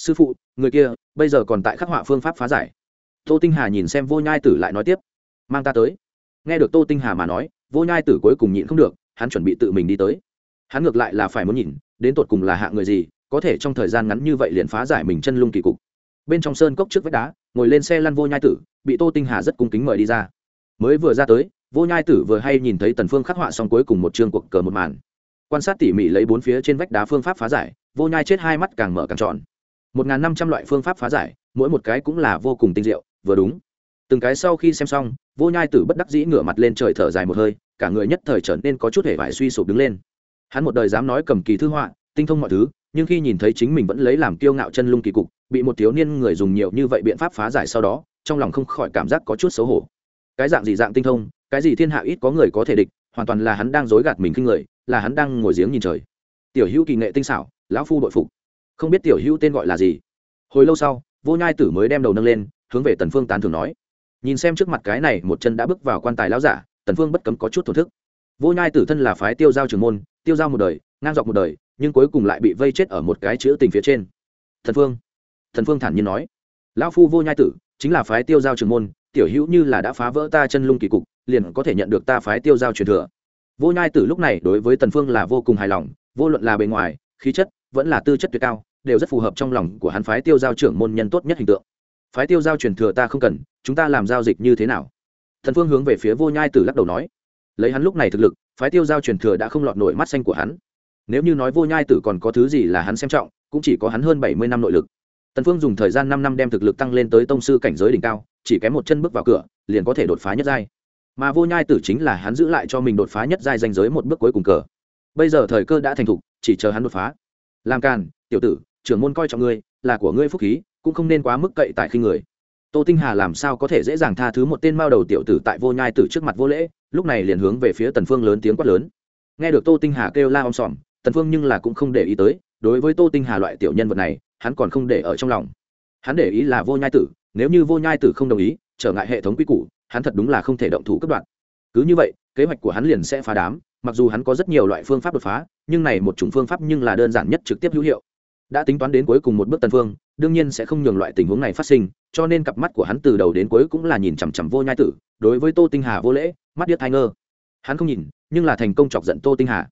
S1: sư phụ, người kia bây giờ còn tại khắc họa phương pháp phá giải. Tô tinh hà nhìn xem vô nhai tử lại nói tiếp, mang ta tới. Nghe được tô tinh hà mà nói, vô nhai tử cuối cùng nhịn không được, hắn chuẩn bị tự mình đi tới. Hắn ngược lại là phải muốn nhìn, đến tột cùng là hạ người gì, có thể trong thời gian ngắn như vậy liền phá giải mình chân lung kỳ cục. Bên trong sơn cốc trước vách đá, ngồi lên xe lăn vô nhai tử, bị tô tinh hà rất cung kính mời đi ra. Mới vừa ra tới, vô nhai tử vừa hay nhìn thấy tần phương khắc họa xong cuối cùng một chương cuộc cờ một màn. Quan sát tỉ mỉ lấy bốn phía trên vách đá phương pháp phá giải, vô nhai chết hai mắt càng mở càng tròn một n g h n năm trăm loại phương pháp phá giải, mỗi một cái cũng là vô cùng tinh diệu, vừa đúng. Từng cái sau khi xem xong, vô nhai tử bất đắc dĩ ngửa mặt lên trời thở dài một hơi, cả người nhất thời trở nên có chút hề vải suy sụp đứng lên. Hắn một đời dám nói cầm kỳ thư họa, tinh thông mọi thứ, nhưng khi nhìn thấy chính mình vẫn lấy làm kiêu ngạo chân lung kỳ cục, bị một thiếu niên người dùng nhiều như vậy biện pháp phá giải sau đó, trong lòng không khỏi cảm giác có chút xấu hổ. Cái dạng gì dạng tinh thông, cái gì thiên hạ ít có người có thể địch, hoàn toàn là hắn đang dối gạt mình khinh người, là hắn đang ngồi giếng nhìn trời. Tiểu hữu kỳ nghệ tinh xảo, lão phu đội phục không biết tiểu hữu tên gọi là gì. Hồi lâu sau, vô nhai tử mới đem đầu nâng lên, hướng về tần phương tán thưởng nói. Nhìn xem trước mặt cái này một chân đã bước vào quan tài lão giả, tần phương bất cấm có chút thổ thức. Vô nhai tử thân là phái tiêu giao trường môn, tiêu giao một đời, ngang dọc một đời, nhưng cuối cùng lại bị vây chết ở một cái chữ tình phía trên. Thần phương thần phương thản nhiên nói. Lão phu vô nhai tử, chính là phái tiêu giao trường môn, tiểu hữu như là đã phá vỡ ta chân lung kỳ cục, liền có thể nhận được ta phái tiêu giao truyền thừa. Vô nhai tử lúc này đối với tần phương là vô cùng hài lòng, vô luận là bề ngoài, khí chất, vẫn là tư chất tuyệt cao đều rất phù hợp trong lòng của hắn phái tiêu giao trưởng môn nhân tốt nhất hình tượng. Phái tiêu giao truyền thừa ta không cần, chúng ta làm giao dịch như thế nào? Thần phương hướng về phía vô nhai tử lắc đầu nói. Lấy hắn lúc này thực lực, phái tiêu giao truyền thừa đã không lọt nổi mắt xanh của hắn. Nếu như nói vô nhai tử còn có thứ gì là hắn xem trọng, cũng chỉ có hắn hơn bảy mươi năm nội lực. Tần phương dùng thời gian năm năm đem thực lực tăng lên tới tông sư cảnh giới đỉnh cao, chỉ kém một chân bước vào cửa, liền có thể đột phá nhất giai. Mà vô nhai tử chính là hắn giữ lại cho mình đột phá nhất giai danh giới một bước cuối cùng cờ. Bây giờ thời cơ đã thành thục, chỉ chờ hắn đột phá. Làm càn, tiểu tử trưởng môn coi trọng ngươi, là của ngươi phúc khí, cũng không nên quá mức cậy tại khi người. Tô tinh hà làm sao có thể dễ dàng tha thứ một tên mao đầu tiểu tử tại vô nhai tử trước mặt vô lễ, lúc này liền hướng về phía tần phương lớn tiếng quát lớn. Nghe được tô tinh hà kêu la om sòm, tần phương nhưng là cũng không để ý tới, đối với tô tinh hà loại tiểu nhân vật này, hắn còn không để ở trong lòng. Hắn để ý là vô nhai tử, nếu như vô nhai tử không đồng ý, trở ngại hệ thống quy củ, hắn thật đúng là không thể động thủ cấp đoạn cứ như vậy, kế hoạch của hắn liền sẽ phá đám, mặc dù hắn có rất nhiều loại phương pháp đột phá, nhưng này một chủng phương pháp nhưng là đơn giản nhất trực tiếp hữu hiệu đã tính toán đến cuối cùng một bước tân phương, đương nhiên sẽ không nhường loại tình huống này phát sinh, cho nên cặp mắt của hắn từ đầu đến cuối cũng là nhìn chằm chằm vô nhai tử, đối với tô tinh hà vô lễ, mắt điếc thay ngơ. Hắn không nhìn, nhưng là thành công chọc giận tô tinh hà.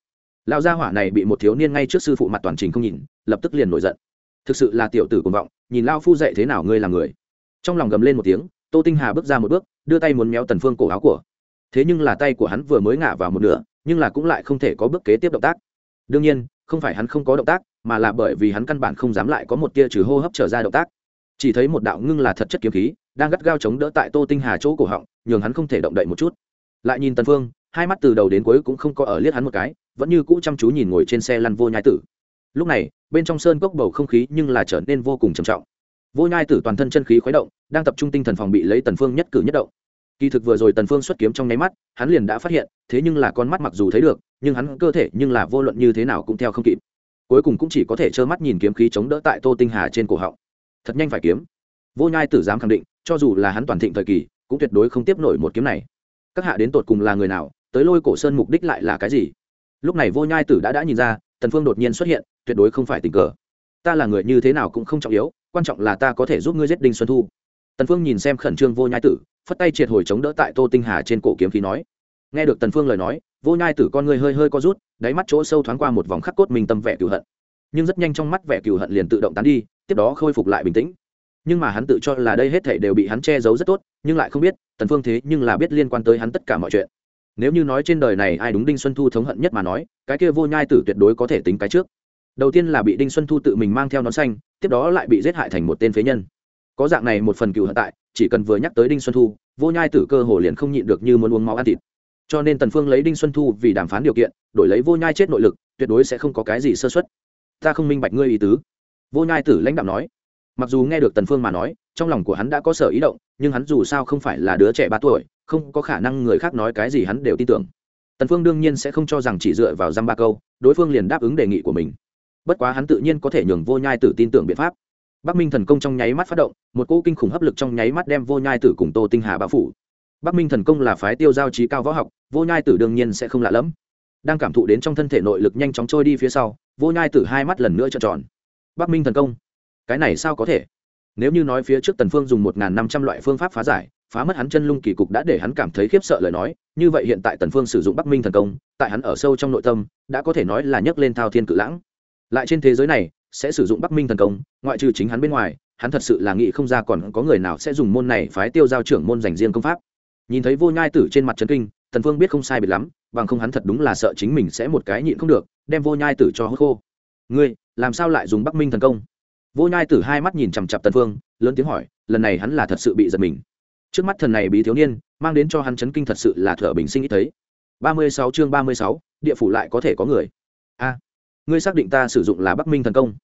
S1: Lão gia hỏa này bị một thiếu niên ngay trước sư phụ mặt toàn trình không nhìn, lập tức liền nổi giận. Thực sự là tiểu tử cuồng vọng, nhìn lao phu dạy thế nào ngươi là người. Trong lòng gầm lên một tiếng, tô tinh hà bước ra một bước, đưa tay muốn méo tần phương cổ áo của. Thế nhưng là tay của hắn vừa mới ngã vào một nửa, nhưng là cũng lại không thể có bước kế tiếp động tác. Đương nhiên không phải hắn không có động tác, mà là bởi vì hắn căn bản không dám lại có một tia trừ hô hấp trở ra động tác. Chỉ thấy một đạo ngưng là thật chất kiếm khí, đang gắt gao chống đỡ tại tô tinh hà chỗ cổ họng, nhường hắn không thể động đậy một chút. Lại nhìn tần phương, hai mắt từ đầu đến cuối cũng không có ở liếc hắn một cái, vẫn như cũ chăm chú nhìn ngồi trên xe lăn vô nhai tử. Lúc này, bên trong sơn cốc bầu không khí nhưng là trở nên vô cùng trầm trọng. Vô nhai tử toàn thân chân khí khuấy động, đang tập trung tinh thần phòng bị lấy tần phương nhất cử nhất động kỳ thực vừa rồi tần phương xuất kiếm trong nháy mắt, hắn liền đã phát hiện, thế nhưng là con mắt mặc dù thấy được, nhưng hắn cơ thể nhưng là vô luận như thế nào cũng theo không kịp. Cuối cùng cũng chỉ có thể trơ mắt nhìn kiếm khí chống đỡ tại tô tinh hà trên cổ họng. Thật nhanh phải kiếm. Vô nhai tử dám khẳng định, cho dù là hắn toàn thịnh thời kỳ, cũng tuyệt đối không tiếp nổi một kiếm này. Các hạ đến tột cùng là người nào, tới lôi cổ sơn mục đích lại là cái gì? Lúc này vô nhai tử đã đã nhìn ra, tần phương đột nhiên xuất hiện, tuyệt đối không phải tình cờ. Ta là người như thế nào cũng không trọng yếu, quan trọng là ta có thể giúp ngươi giết đinh xuân thu tần phương nhìn xem khẩn trương vô nhai tử, phất tay triệt hồi chống đỡ tại tô tinh hà trên cổ kiếm khí nói. Nghe được tần phương lời nói, vô nhai tử con ngươi hơi hơi co rút, đáy mắt chỗ sâu thoáng qua một vòng khắc cốt mình tâm vẻ cừu hận. Nhưng rất nhanh trong mắt vẻ cừu hận liền tự động tán đi, tiếp đó khôi phục lại bình tĩnh. Nhưng mà hắn tự cho là đây hết thảy đều bị hắn che giấu rất tốt, nhưng lại không biết, tần phương thế nhưng là biết liên quan tới hắn tất cả mọi chuyện. Nếu như nói trên đời này ai đúng đinh xuân thu thống hận nhất mà nói, cái kia vô nhai tử tuyệt đối có thể tính cái trước. Đầu tiên là bị đinh xuân thu tự mình mang theo nón xanh, tiếp đó lại bị giết hại thành một tên phế nhân có dạng này một phần cựu hận tại, chỉ cần vừa nhắc tới đinh xuân thu, vô nhai tử cơ hồ liền không nhịn được như muốn uống máu ăn thịt. Cho nên tần phương lấy đinh xuân thu vì đàm phán điều kiện, đổi lấy vô nhai chết nội lực, tuyệt đối sẽ không có cái gì sơ xuất ta không minh bạch ngươi ý tứ. Vô nhai tử lãnh đạo nói. Mặc dù nghe được tần phương mà nói, trong lòng của hắn đã có sở ý động, nhưng hắn dù sao không phải là đứa trẻ ba tuổi, không có khả năng người khác nói cái gì hắn đều tin tưởng. Tần phương đương nhiên sẽ không cho rằng chỉ dựa vào dăm ba câu, đối phương liền đáp ứng đề nghị của mình. Bất quá hắn tự nhiên có thể nhường vô nhai tử tin tưởng biện pháp bắc minh thần công trong nháy mắt phát động, một cỗ kinh khủng hấp lực trong nháy mắt đem vô nhai tử cùng tô tinh hà bao phủ. Bắc minh thần công là phái tiêu giao trí cao võ học, vô nhai tử đương nhiên sẽ không lạ lẫm. Đang cảm thụ đến trong thân thể nội lực nhanh chóng trôi đi phía sau, vô nhai tử hai mắt lần nữa trợn tròn. Bắc minh thần công, cái này sao có thể? Nếu như nói phía trước tần phương dùng một năm trăm loại phương pháp phá giải, phá mất hắn chân lung kỳ cục đã để hắn cảm thấy khiếp sợ lời nói, như vậy hiện tại tần phương sử dụng bắc minh thần công, tại hắn ở sâu trong nội tâm, đã có thể nói là nhấc lên thao thiên cự lãng. Lại trên thế giới này sẽ sử dụng bắc minh thần công, ngoại trừ chính hắn bên ngoài, hắn thật sự là nghĩ không ra còn có người nào sẽ dùng môn này phái tiêu giao trưởng môn dành riêng công pháp. Nhìn thấy vô nhai tử trên mặt trấn kinh, tần phương biết không sai biệt lắm, bằng không hắn thật đúng là sợ chính mình sẽ một cái nhịn không được, đem vô nhai tử cho hốt khô. Ngươi, làm sao lại dùng bắc minh thần công? Vô nhai tử hai mắt nhìn chằm chặp tần phương, lớn tiếng hỏi, lần này hắn là thật sự bị giật mình. Trước mắt thần này bí thiếu niên, mang đến cho hắn chấn kinh thật sự là thở bình sinh ít thấy. Ba mươi sáu chương ba mươi sáu, địa phủ lại có thể có người ngươi xác định ta sử dụng là bắc minh thần công.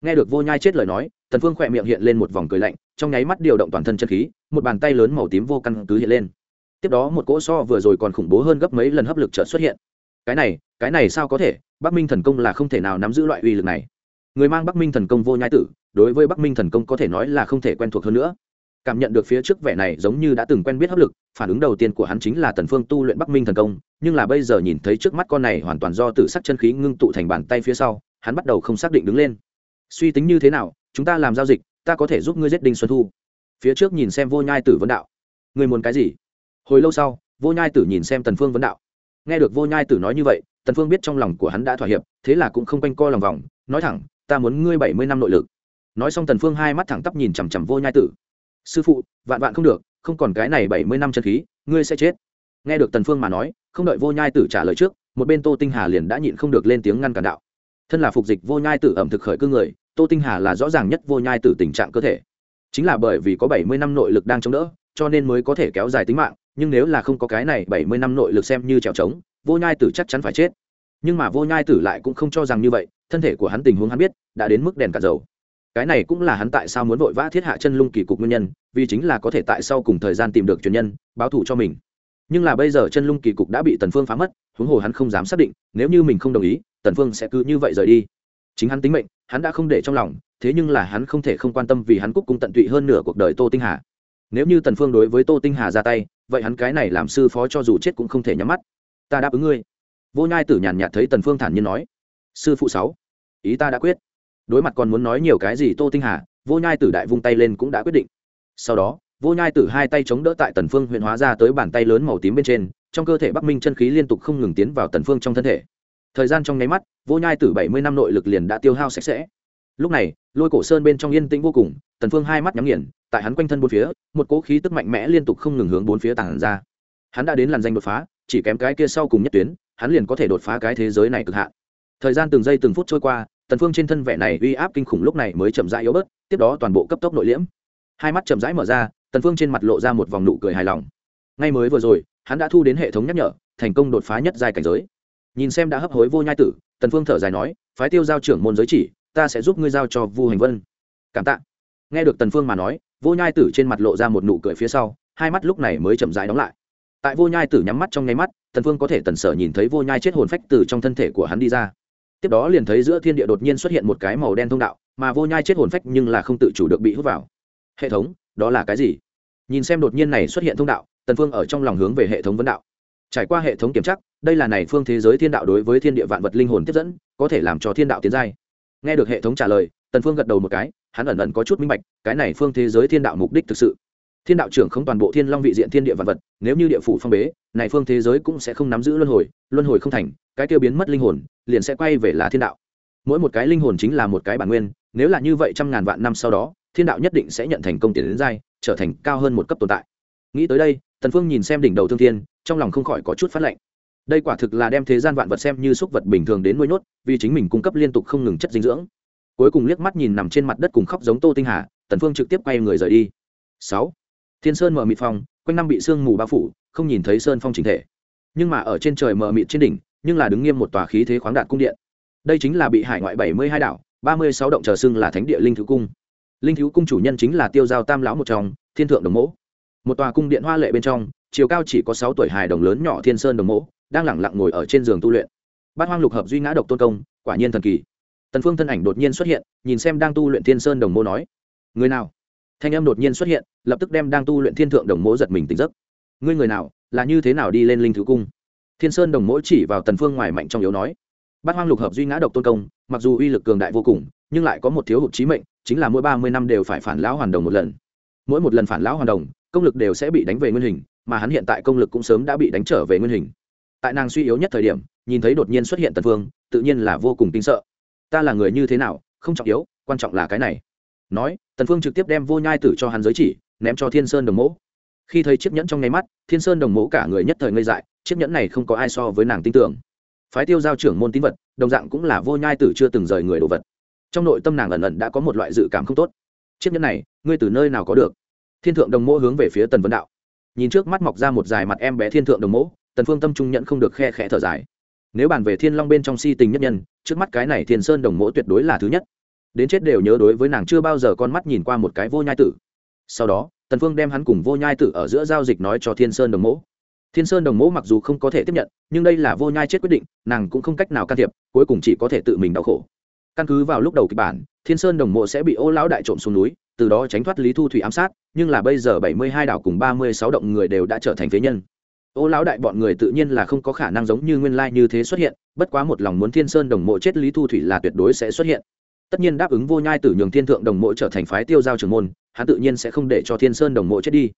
S1: Nghe được vô nhai chết lời nói, tần phương khỏe miệng hiện lên một vòng cười lạnh, trong nháy mắt điều động toàn thân chân khí, một bàn tay lớn màu tím vô căn cứ hiện lên. Tiếp đó một cỗ so vừa rồi còn khủng bố hơn gấp mấy lần hấp lực chợt xuất hiện. Cái này cái này sao có thể? Bắc minh thần công là không thể nào nắm giữ loại uy lực này. Người mang bắc minh thần công vô nhai tử, đối với bắc minh thần công có thể nói là không thể quen thuộc hơn nữa cảm nhận được phía trước vẻ này giống như đã từng quen biết hấp lực, phản ứng đầu tiên của hắn chính là tần phương tu luyện bắc minh thần công, nhưng là bây giờ nhìn thấy trước mắt con này hoàn toàn do tự sắc chân khí ngưng tụ thành bàn tay phía sau, hắn bắt đầu không xác định đứng lên. Suy tính như thế nào, chúng ta làm giao dịch, ta có thể giúp ngươi giết đinh xuân thu. Phía trước nhìn xem vô nhai tử vấn đạo. Ngươi muốn cái gì? Hồi lâu sau, vô nhai tử nhìn xem tần phương vấn đạo. Nghe được vô nhai tử nói như vậy, tần phương biết trong lòng của hắn đã thỏa hiệp, thế là cũng không quanh co lòng vòng, nói thẳng, ta muốn ngươi bảy mươi năm nội lực. Nói xong tần phương hai mắt thẳng tắp nhìn chằm chằm vô nhai tử sư phụ, vạn vạn không được, không còn cái này bảy mươi năm chân khí, ngươi sẽ chết. Nghe được tần phương mà nói, không đợi vô nhai tử trả lời trước, một bên tô tinh hà liền đã nhịn không được lên tiếng ngăn cản đạo. Thân là phục dịch vô nhai tử ẩm thực khởi cư người, tô tinh hà là rõ ràng nhất vô nhai tử tình trạng cơ thể. Chính là bởi vì có bảy mươi năm nội lực đang chống đỡ, cho nên mới có thể kéo dài tính mạng, nhưng nếu là không có cái này bảy mươi năm nội lực xem như trèo trống, vô nhai tử chắc chắn phải chết. Nhưng mà vô nhai tử lại cũng không cho rằng như vậy, thân thể của hắn tình huống hắn biết, đã đến mức đèn cả dầu cái này cũng là hắn tại sao muốn vội vã thiết hạ chân lung kỳ cục nguyên nhân, vì chính là có thể tại sau cùng thời gian tìm được truyền nhân, báo thù cho mình. Nhưng là bây giờ chân lung kỳ cục đã bị tần phương phá mất, huống hồ hắn không dám xác định, nếu như mình không đồng ý, tần phương sẽ cứ như vậy rời đi. Chính hắn tính mệnh, hắn đã không để trong lòng, thế nhưng là hắn không thể không quan tâm vì hắn cúc cung tận tụy hơn nửa cuộc đời tô tinh hà. Nếu như tần phương đối với tô tinh hà ra tay, vậy hắn cái này làm sư phó cho dù chết cũng không thể nhắm mắt. Ta đáp ứng ngươi. Vô nhai tử nhàn nhạt thấy tần phương thản nhiên nói. Sư phụ sáu, ý ta đã quyết đối mặt còn muốn nói nhiều cái gì tô tinh hà, vô nhai tử đại vung tay lên cũng đã quyết định. Sau đó, vô nhai tử hai tay chống đỡ tại tần phương huyện hóa ra tới bàn tay lớn màu tím bên trên, trong cơ thể bắc minh chân khí liên tục không ngừng tiến vào tần phương trong thân thể. Thời gian trong nháy mắt, vô nhai tử bảy mươi năm nội lực liền đã tiêu hao sạch sẽ. Lúc này, lôi cổ sơn bên trong yên tĩnh vô cùng, tần phương hai mắt nhắm nghiền, tại hắn quanh thân bốn phía, một cỗ khí tức mạnh mẽ liên tục không ngừng hướng bốn phía tàng ra. Hắn đã đến làn danh đột phá, chỉ kém cái kia sau cùng nhất tuyến, hắn liền có thể đột phá cái thế giới này cực hạn. Thời gian từng giây từng phút trôi qua tần phương trên thân vẻ này uy áp kinh khủng lúc này mới chậm rãi yếu bớt, tiếp đó toàn bộ cấp tốc nội liễm. Hai mắt chậm rãi mở ra, tần phương trên mặt lộ ra một vòng nụ cười hài lòng. Ngay mới vừa rồi, hắn đã thu đến hệ thống nhắc nhở, thành công đột phá nhất giai cảnh giới. Nhìn xem đã hấp hối vô nhai tử, tần phương thở dài nói, phái tiêu giao trưởng môn giới chỉ, ta sẽ giúp ngươi giao cho vu hành vân. Cảm tạ. Nghe được tần phương mà nói, vô nhai tử trên mặt lộ ra một nụ cười phía sau, hai mắt lúc này mới chậm rãi đóng lại. Tại vô nhai tử nhắm mắt trong nháy mắt, tần phương có thể tần sở nhìn thấy vô nhai chết hồn phách từ trong thân thể của hắn đi ra tiếp đó liền thấy giữa thiên địa đột nhiên xuất hiện một cái màu đen thông đạo, mà vô nhai chết hồn phách nhưng là không tự chủ được bị hút vào. Hệ thống, đó là cái gì? Nhìn xem đột nhiên này xuất hiện thông đạo, tần phương ở trong lòng hướng về hệ thống vấn đạo. Trải qua hệ thống kiểm tra, đây là này phương thế giới thiên đạo đối với thiên địa vạn vật linh hồn tiếp dẫn, có thể làm cho thiên đạo tiến giai. Nghe được hệ thống trả lời, tần phương gật đầu một cái, hắn ẩn ẩn có chút minh bạch, cái này phương thế giới thiên đạo mục đích thực sự thiên đạo trưởng không toàn bộ thiên long vị diện thiên địa vạn vật, nếu như địa phủ phong bế, này phương thế giới cũng sẽ không nắm giữ luân hồi luân hồi không thành, cái tiêu biến mất linh hồn, liền sẽ quay về là thiên đạo. Mỗi một cái linh hồn chính là một cái bản nguyên, nếu là như vậy trăm ngàn vạn năm sau đó, thiên đạo nhất định sẽ nhận thành công tiền đến giai, trở thành cao hơn một cấp tồn tại. Nghĩ tới đây, tần phương nhìn xem đỉnh đầu thương thiên, trong lòng không khỏi có chút phát lệnh. Đây quả thực là đem thế gian vạn vật xem như xúc vật bình thường đến nuôi nhốt vì chính mình cung cấp liên tục không ngừng chất dinh dưỡng. Cuối cùng liếc mắt nhìn nằm trên mặt đất cùng khóc giống tô tinh hà, tần phương trực tiếp quay người rời đi. Sáu thiên sơn mở mịt phong, quanh năm bị sương mù bao phủ, không nhìn thấy sơn phong chính thể. Nhưng mà ở trên trời mở mịt trên đỉnh, nhưng là đứng nghiêm một tòa khí thế khoáng đạt cung điện. Đây chính là bị hải ngoại bảy mươi hai đảo, ba mươi sáu động chờ xưng là thánh địa linh thứ cung. Linh thứ cung chủ nhân chính là tiêu giao tam lão một trong, thiên thượng đồng mẫu một tòa cung điện hoa lệ bên trong, chiều cao chỉ có sáu tuổi hài đồng lớn nhỏ thiên sơn đồng mẫu đang lẳng lặng ngồi ở trên giường tu luyện. Bát hoang lục hợp duy ngã độc tôn công, quả nhiên thần kỳ. Tần phương thân ảnh đột nhiên xuất hiện, nhìn xem đang tu luyện thiên sơn đồng mẫu nói, người nào? Thanh âm đột nhiên xuất hiện, lập tức đem đang tu luyện thiên thượng đồng mẫu giật mình tỉnh giấc. Ngươi người nào, là như thế nào đi lên linh thứ cung? Thiên sơn đồng mẫu chỉ vào tần phương ngoài mạnh trong yếu nói. Bát hoang lục hợp duy ngã độc tôn công, mặc dù uy lực cường đại vô cùng, nhưng lại có một thiếu hụt trí mệnh, chính là mỗi ba mươi năm đều phải phản lão hoàn đồng một lần. Mỗi một lần phản lão hoàn đồng, công lực đều sẽ bị đánh về nguyên hình, mà hắn hiện tại công lực cũng sớm đã bị đánh trở về nguyên hình. Tại nàng suy yếu nhất thời điểm, nhìn thấy đột nhiên xuất hiện tần phương, tự nhiên là vô cùng kinh sợ. Ta là người như thế nào, không trọng yếu, quan trọng là cái này nói, tần phương trực tiếp đem vô nhai tử cho hắn giới chỉ, ném cho thiên sơn đồng mẫu khi thấy chiếc nhẫn trong ngay mắt, thiên sơn đồng mẫu cả người nhất thời ngây dại, chiếc nhẫn này không có ai so với nàng tin tưởng. Phái tiêu giao trưởng môn tín vật, đồng dạng cũng là vô nhai tử chưa từng rời người đồ vật. Trong nội tâm nàng ẩn ẩn đã có một loại dự cảm không tốt. Chiếc nhẫn này, ngươi từ nơi nào có được? Thiên thượng đồng mẫu hướng về phía tần vấn đạo. Nhìn trước mắt mọc ra một dài mặt em bé thiên thượng đồng mẫu tần phương tâm trung nhận không được khe khẽ thở dài. Nếu bàn về thiên long bên trong si tình nhất nhân, trước mắt cái này thiên sơn đồng mẫu tuyệt đối là thứ nhất đến chết đều nhớ đối với nàng chưa bao giờ con mắt nhìn qua một cái vô nhai tử. Sau đó, tần phương đem hắn cùng vô nhai tử ở giữa giao dịch nói cho thiên sơn đồng mẫu thiên sơn đồng mẫu mặc dù không có thể tiếp nhận, nhưng đây là vô nhai chết quyết định, nàng cũng không cách nào can thiệp, cuối cùng chỉ có thể tự mình đau khổ. Căn cứ vào lúc đầu kịch bản, thiên sơn đồng mộ sẽ bị ô lão đại trộm xuống núi, từ đó tránh thoát lý thu thủy ám sát, nhưng là bây giờ bảy mươi hai đảo cùng ba mươi sáu động người đều đã trở thành phế nhân. Ô lão đại bọn người tự nhiên là không có khả năng giống như nguyên lai như thế xuất hiện, bất quá một lòng muốn thiên sơn đồng mộ chết lý thu thủy là tuyệt đối sẽ xuất hiện tất nhiên đáp ứng vô nhai tử nhường thiên thượng đồng mộ trở thành phái tiêu giao trưởng môn, hắn tự nhiên sẽ không để cho thiên sơn đồng mộ chết đi.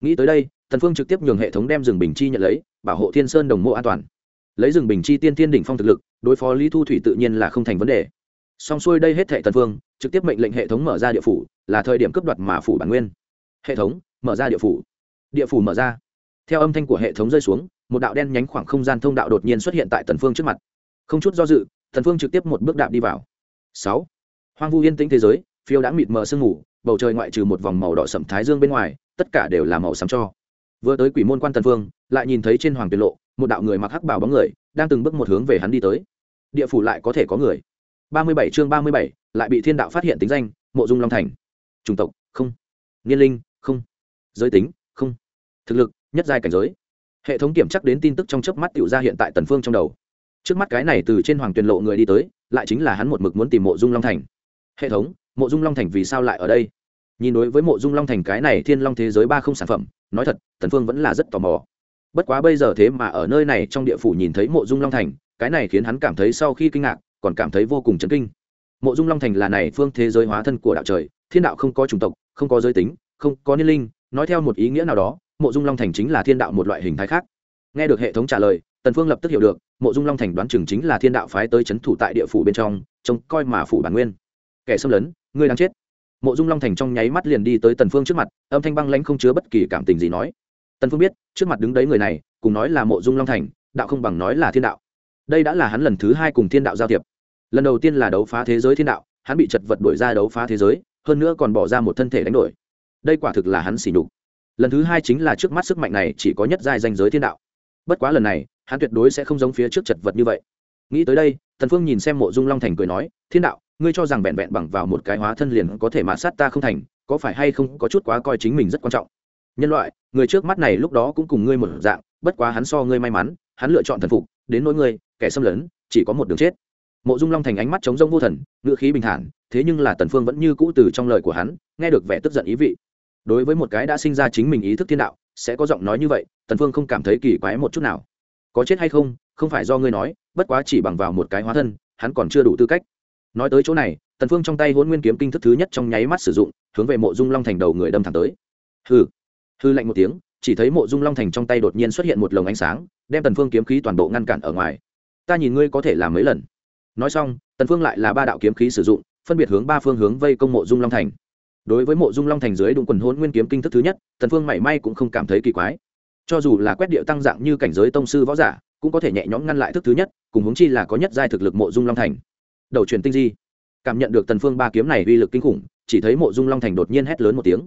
S1: Nghĩ tới đây thần phương trực tiếp nhường hệ thống đem rừng bình chi nhận lấy, bảo hộ thiên sơn đồng mộ an toàn. Lấy rừng bình chi tiên thiên đỉnh phong thực lực, đối phó lý thu thủy tự nhiên là không thành vấn đề. Xong xuôi đây hết thệ thần phương, trực tiếp mệnh lệnh hệ thống mở ra địa phủ, là thời điểm cướp đoạt mà phủ bản nguyên. Hệ thống, mở ra địa phủ. Địa phủ mở ra. Theo âm thanh của hệ thống rơi xuống, một đạo đen nhánh khoảng không gian thông đạo đột nhiên xuất hiện tại tần phương trước mặt. Không chút do dự, tần phương trực tiếp một bước đạp đi vào. Sáu hoang vu yên tĩnh thế giới phiêu đã mịt mờ sương mù bầu trời ngoại trừ một vòng màu đỏ sậm thái dương bên ngoài tất cả đều là màu xám cho. Vừa tới quỷ môn quan tần Vương, lại nhìn thấy trên hoàng tiền lộ một đạo người mặc hắc bào bóng người đang từng bước một hướng về hắn đi tới. Địa phủ lại có thể có người. Ba mươi bảy chương ba mươi bảy lại bị thiên đạo phát hiện tính danh mộ dung long thành. Chủng tộc không. Niên linh không. Giới tính không. Thực lực nhất giai cảnh giới. Hệ thống kiểm chắc đến tin tức trong chớp mắt tiểu ra hiện tại tần phương trong đầu. Trước mắt cái này từ trên hoàng tuyền lộ người đi tới lại chính là hắn một mực muốn tìm mộ dung long thành hệ thống, mộ dung long thành vì sao lại ở đây? Nhìn đối với mộ dung long thành cái này thiên long thế giới ba không sản phẩm, nói thật, tần phương vẫn là rất tò mò. Bất quá bây giờ thế mà ở nơi này trong địa phủ nhìn thấy mộ dung long thành, cái này khiến hắn cảm thấy sau khi kinh ngạc, còn cảm thấy vô cùng chấn kinh. Mộ dung long thành là này phương thế giới hóa thân của đạo trời, thiên đạo không có chủng tộc, không có giới tính, không có niên linh, nói theo một ý nghĩa nào đó, mộ dung long thành chính là thiên đạo một loại hình thái khác. Nghe được hệ thống trả lời, tần phương lập tức hiểu được, mộ dung long thành đoán chừng chính là thiên đạo phái tới chấn thủ tại địa phủ bên trong, trông coi mà phủ bản nguyên kẻ xâm lấn, ngươi đang chết. Mộ dung long thành trong nháy mắt liền đi tới tần phương trước mặt, âm thanh băng lãnh không chứa bất kỳ cảm tình gì nói. Tần phương biết, trước mặt đứng đấy người này, cùng nói là mộ dung long thành, đạo không bằng nói là thiên đạo. Đây đã là hắn lần thứ hai cùng thiên đạo giao thiệp. Lần đầu tiên là đấu phá thế giới thiên đạo, hắn bị chật vật đuổi ra đấu phá thế giới, hơn nữa còn bỏ ra một thân thể đánh đổi. Đây quả thực là hắn xỉ nhục. Lần thứ hai chính là trước mắt sức mạnh này chỉ có nhất giai danh giới thiên đạo. Bất quá lần này, hắn tuyệt đối sẽ không giống phía trước chật vật như vậy. Nghĩ tới đây, tần phương nhìn xem mộ dung long thành cười nói, thiên đạo ngươi cho rằng vẹn vẹn bằng vào một cái hóa thân liền có thể mà sát ta không thành, có phải hay không có chút quá coi chính mình rất quan trọng? Nhân loại, người trước mắt này lúc đó cũng cùng ngươi một dạng, bất quá hắn so ngươi may mắn, hắn lựa chọn thần phục, đến nỗi ngươi, kẻ xâm lấn, chỉ có một đường chết. Mộ dung long thành ánh mắt chống rông vô thần, ngữ khí bình thản, thế nhưng là tần phương vẫn như cũ từ trong lời của hắn, nghe được vẻ tức giận ý vị. Đối với một cái đã sinh ra chính mình ý thức thiên đạo, sẽ có giọng nói như vậy, tần phương không cảm thấy kỳ quái một chút nào. Có chết hay không không phải do ngươi nói, bất quá chỉ bằng vào một cái hóa thân, hắn còn chưa đủ tư cách nói tới chỗ này tần phương trong tay huấn nguyên kiếm kinh thức thứ nhất trong nháy mắt sử dụng hướng về mộ dung long thành đầu người đâm thẳng tới. Hư, hư lạnh một tiếng chỉ thấy mộ dung long thành trong tay đột nhiên xuất hiện một lồng ánh sáng đem tần phương kiếm khí toàn bộ ngăn cản ở ngoài. Ta nhìn ngươi có thể làm mấy lần. Nói xong tần phương lại là ba đạo kiếm khí sử dụng phân biệt hướng ba phương hướng vây công mộ dung long thành. Đối với mộ dung long thành dưới đụng quần hôn nguyên kiếm kinh thức thứ nhất tần phương mảy may cũng không cảm thấy kỳ quái. Cho dù là quét điệu tăng dạng như cảnh giới tông sư võ giả cũng có thể nhẹ nhõm ngăn lại thức thứ nhất cùng hướng chi là có nhất giai thực lực mộ dung long thành đầu truyền tinh di. Cảm nhận được tần phương ba kiếm này uy lực kinh khủng, chỉ thấy mộ dung long thành đột nhiên hét lớn một tiếng.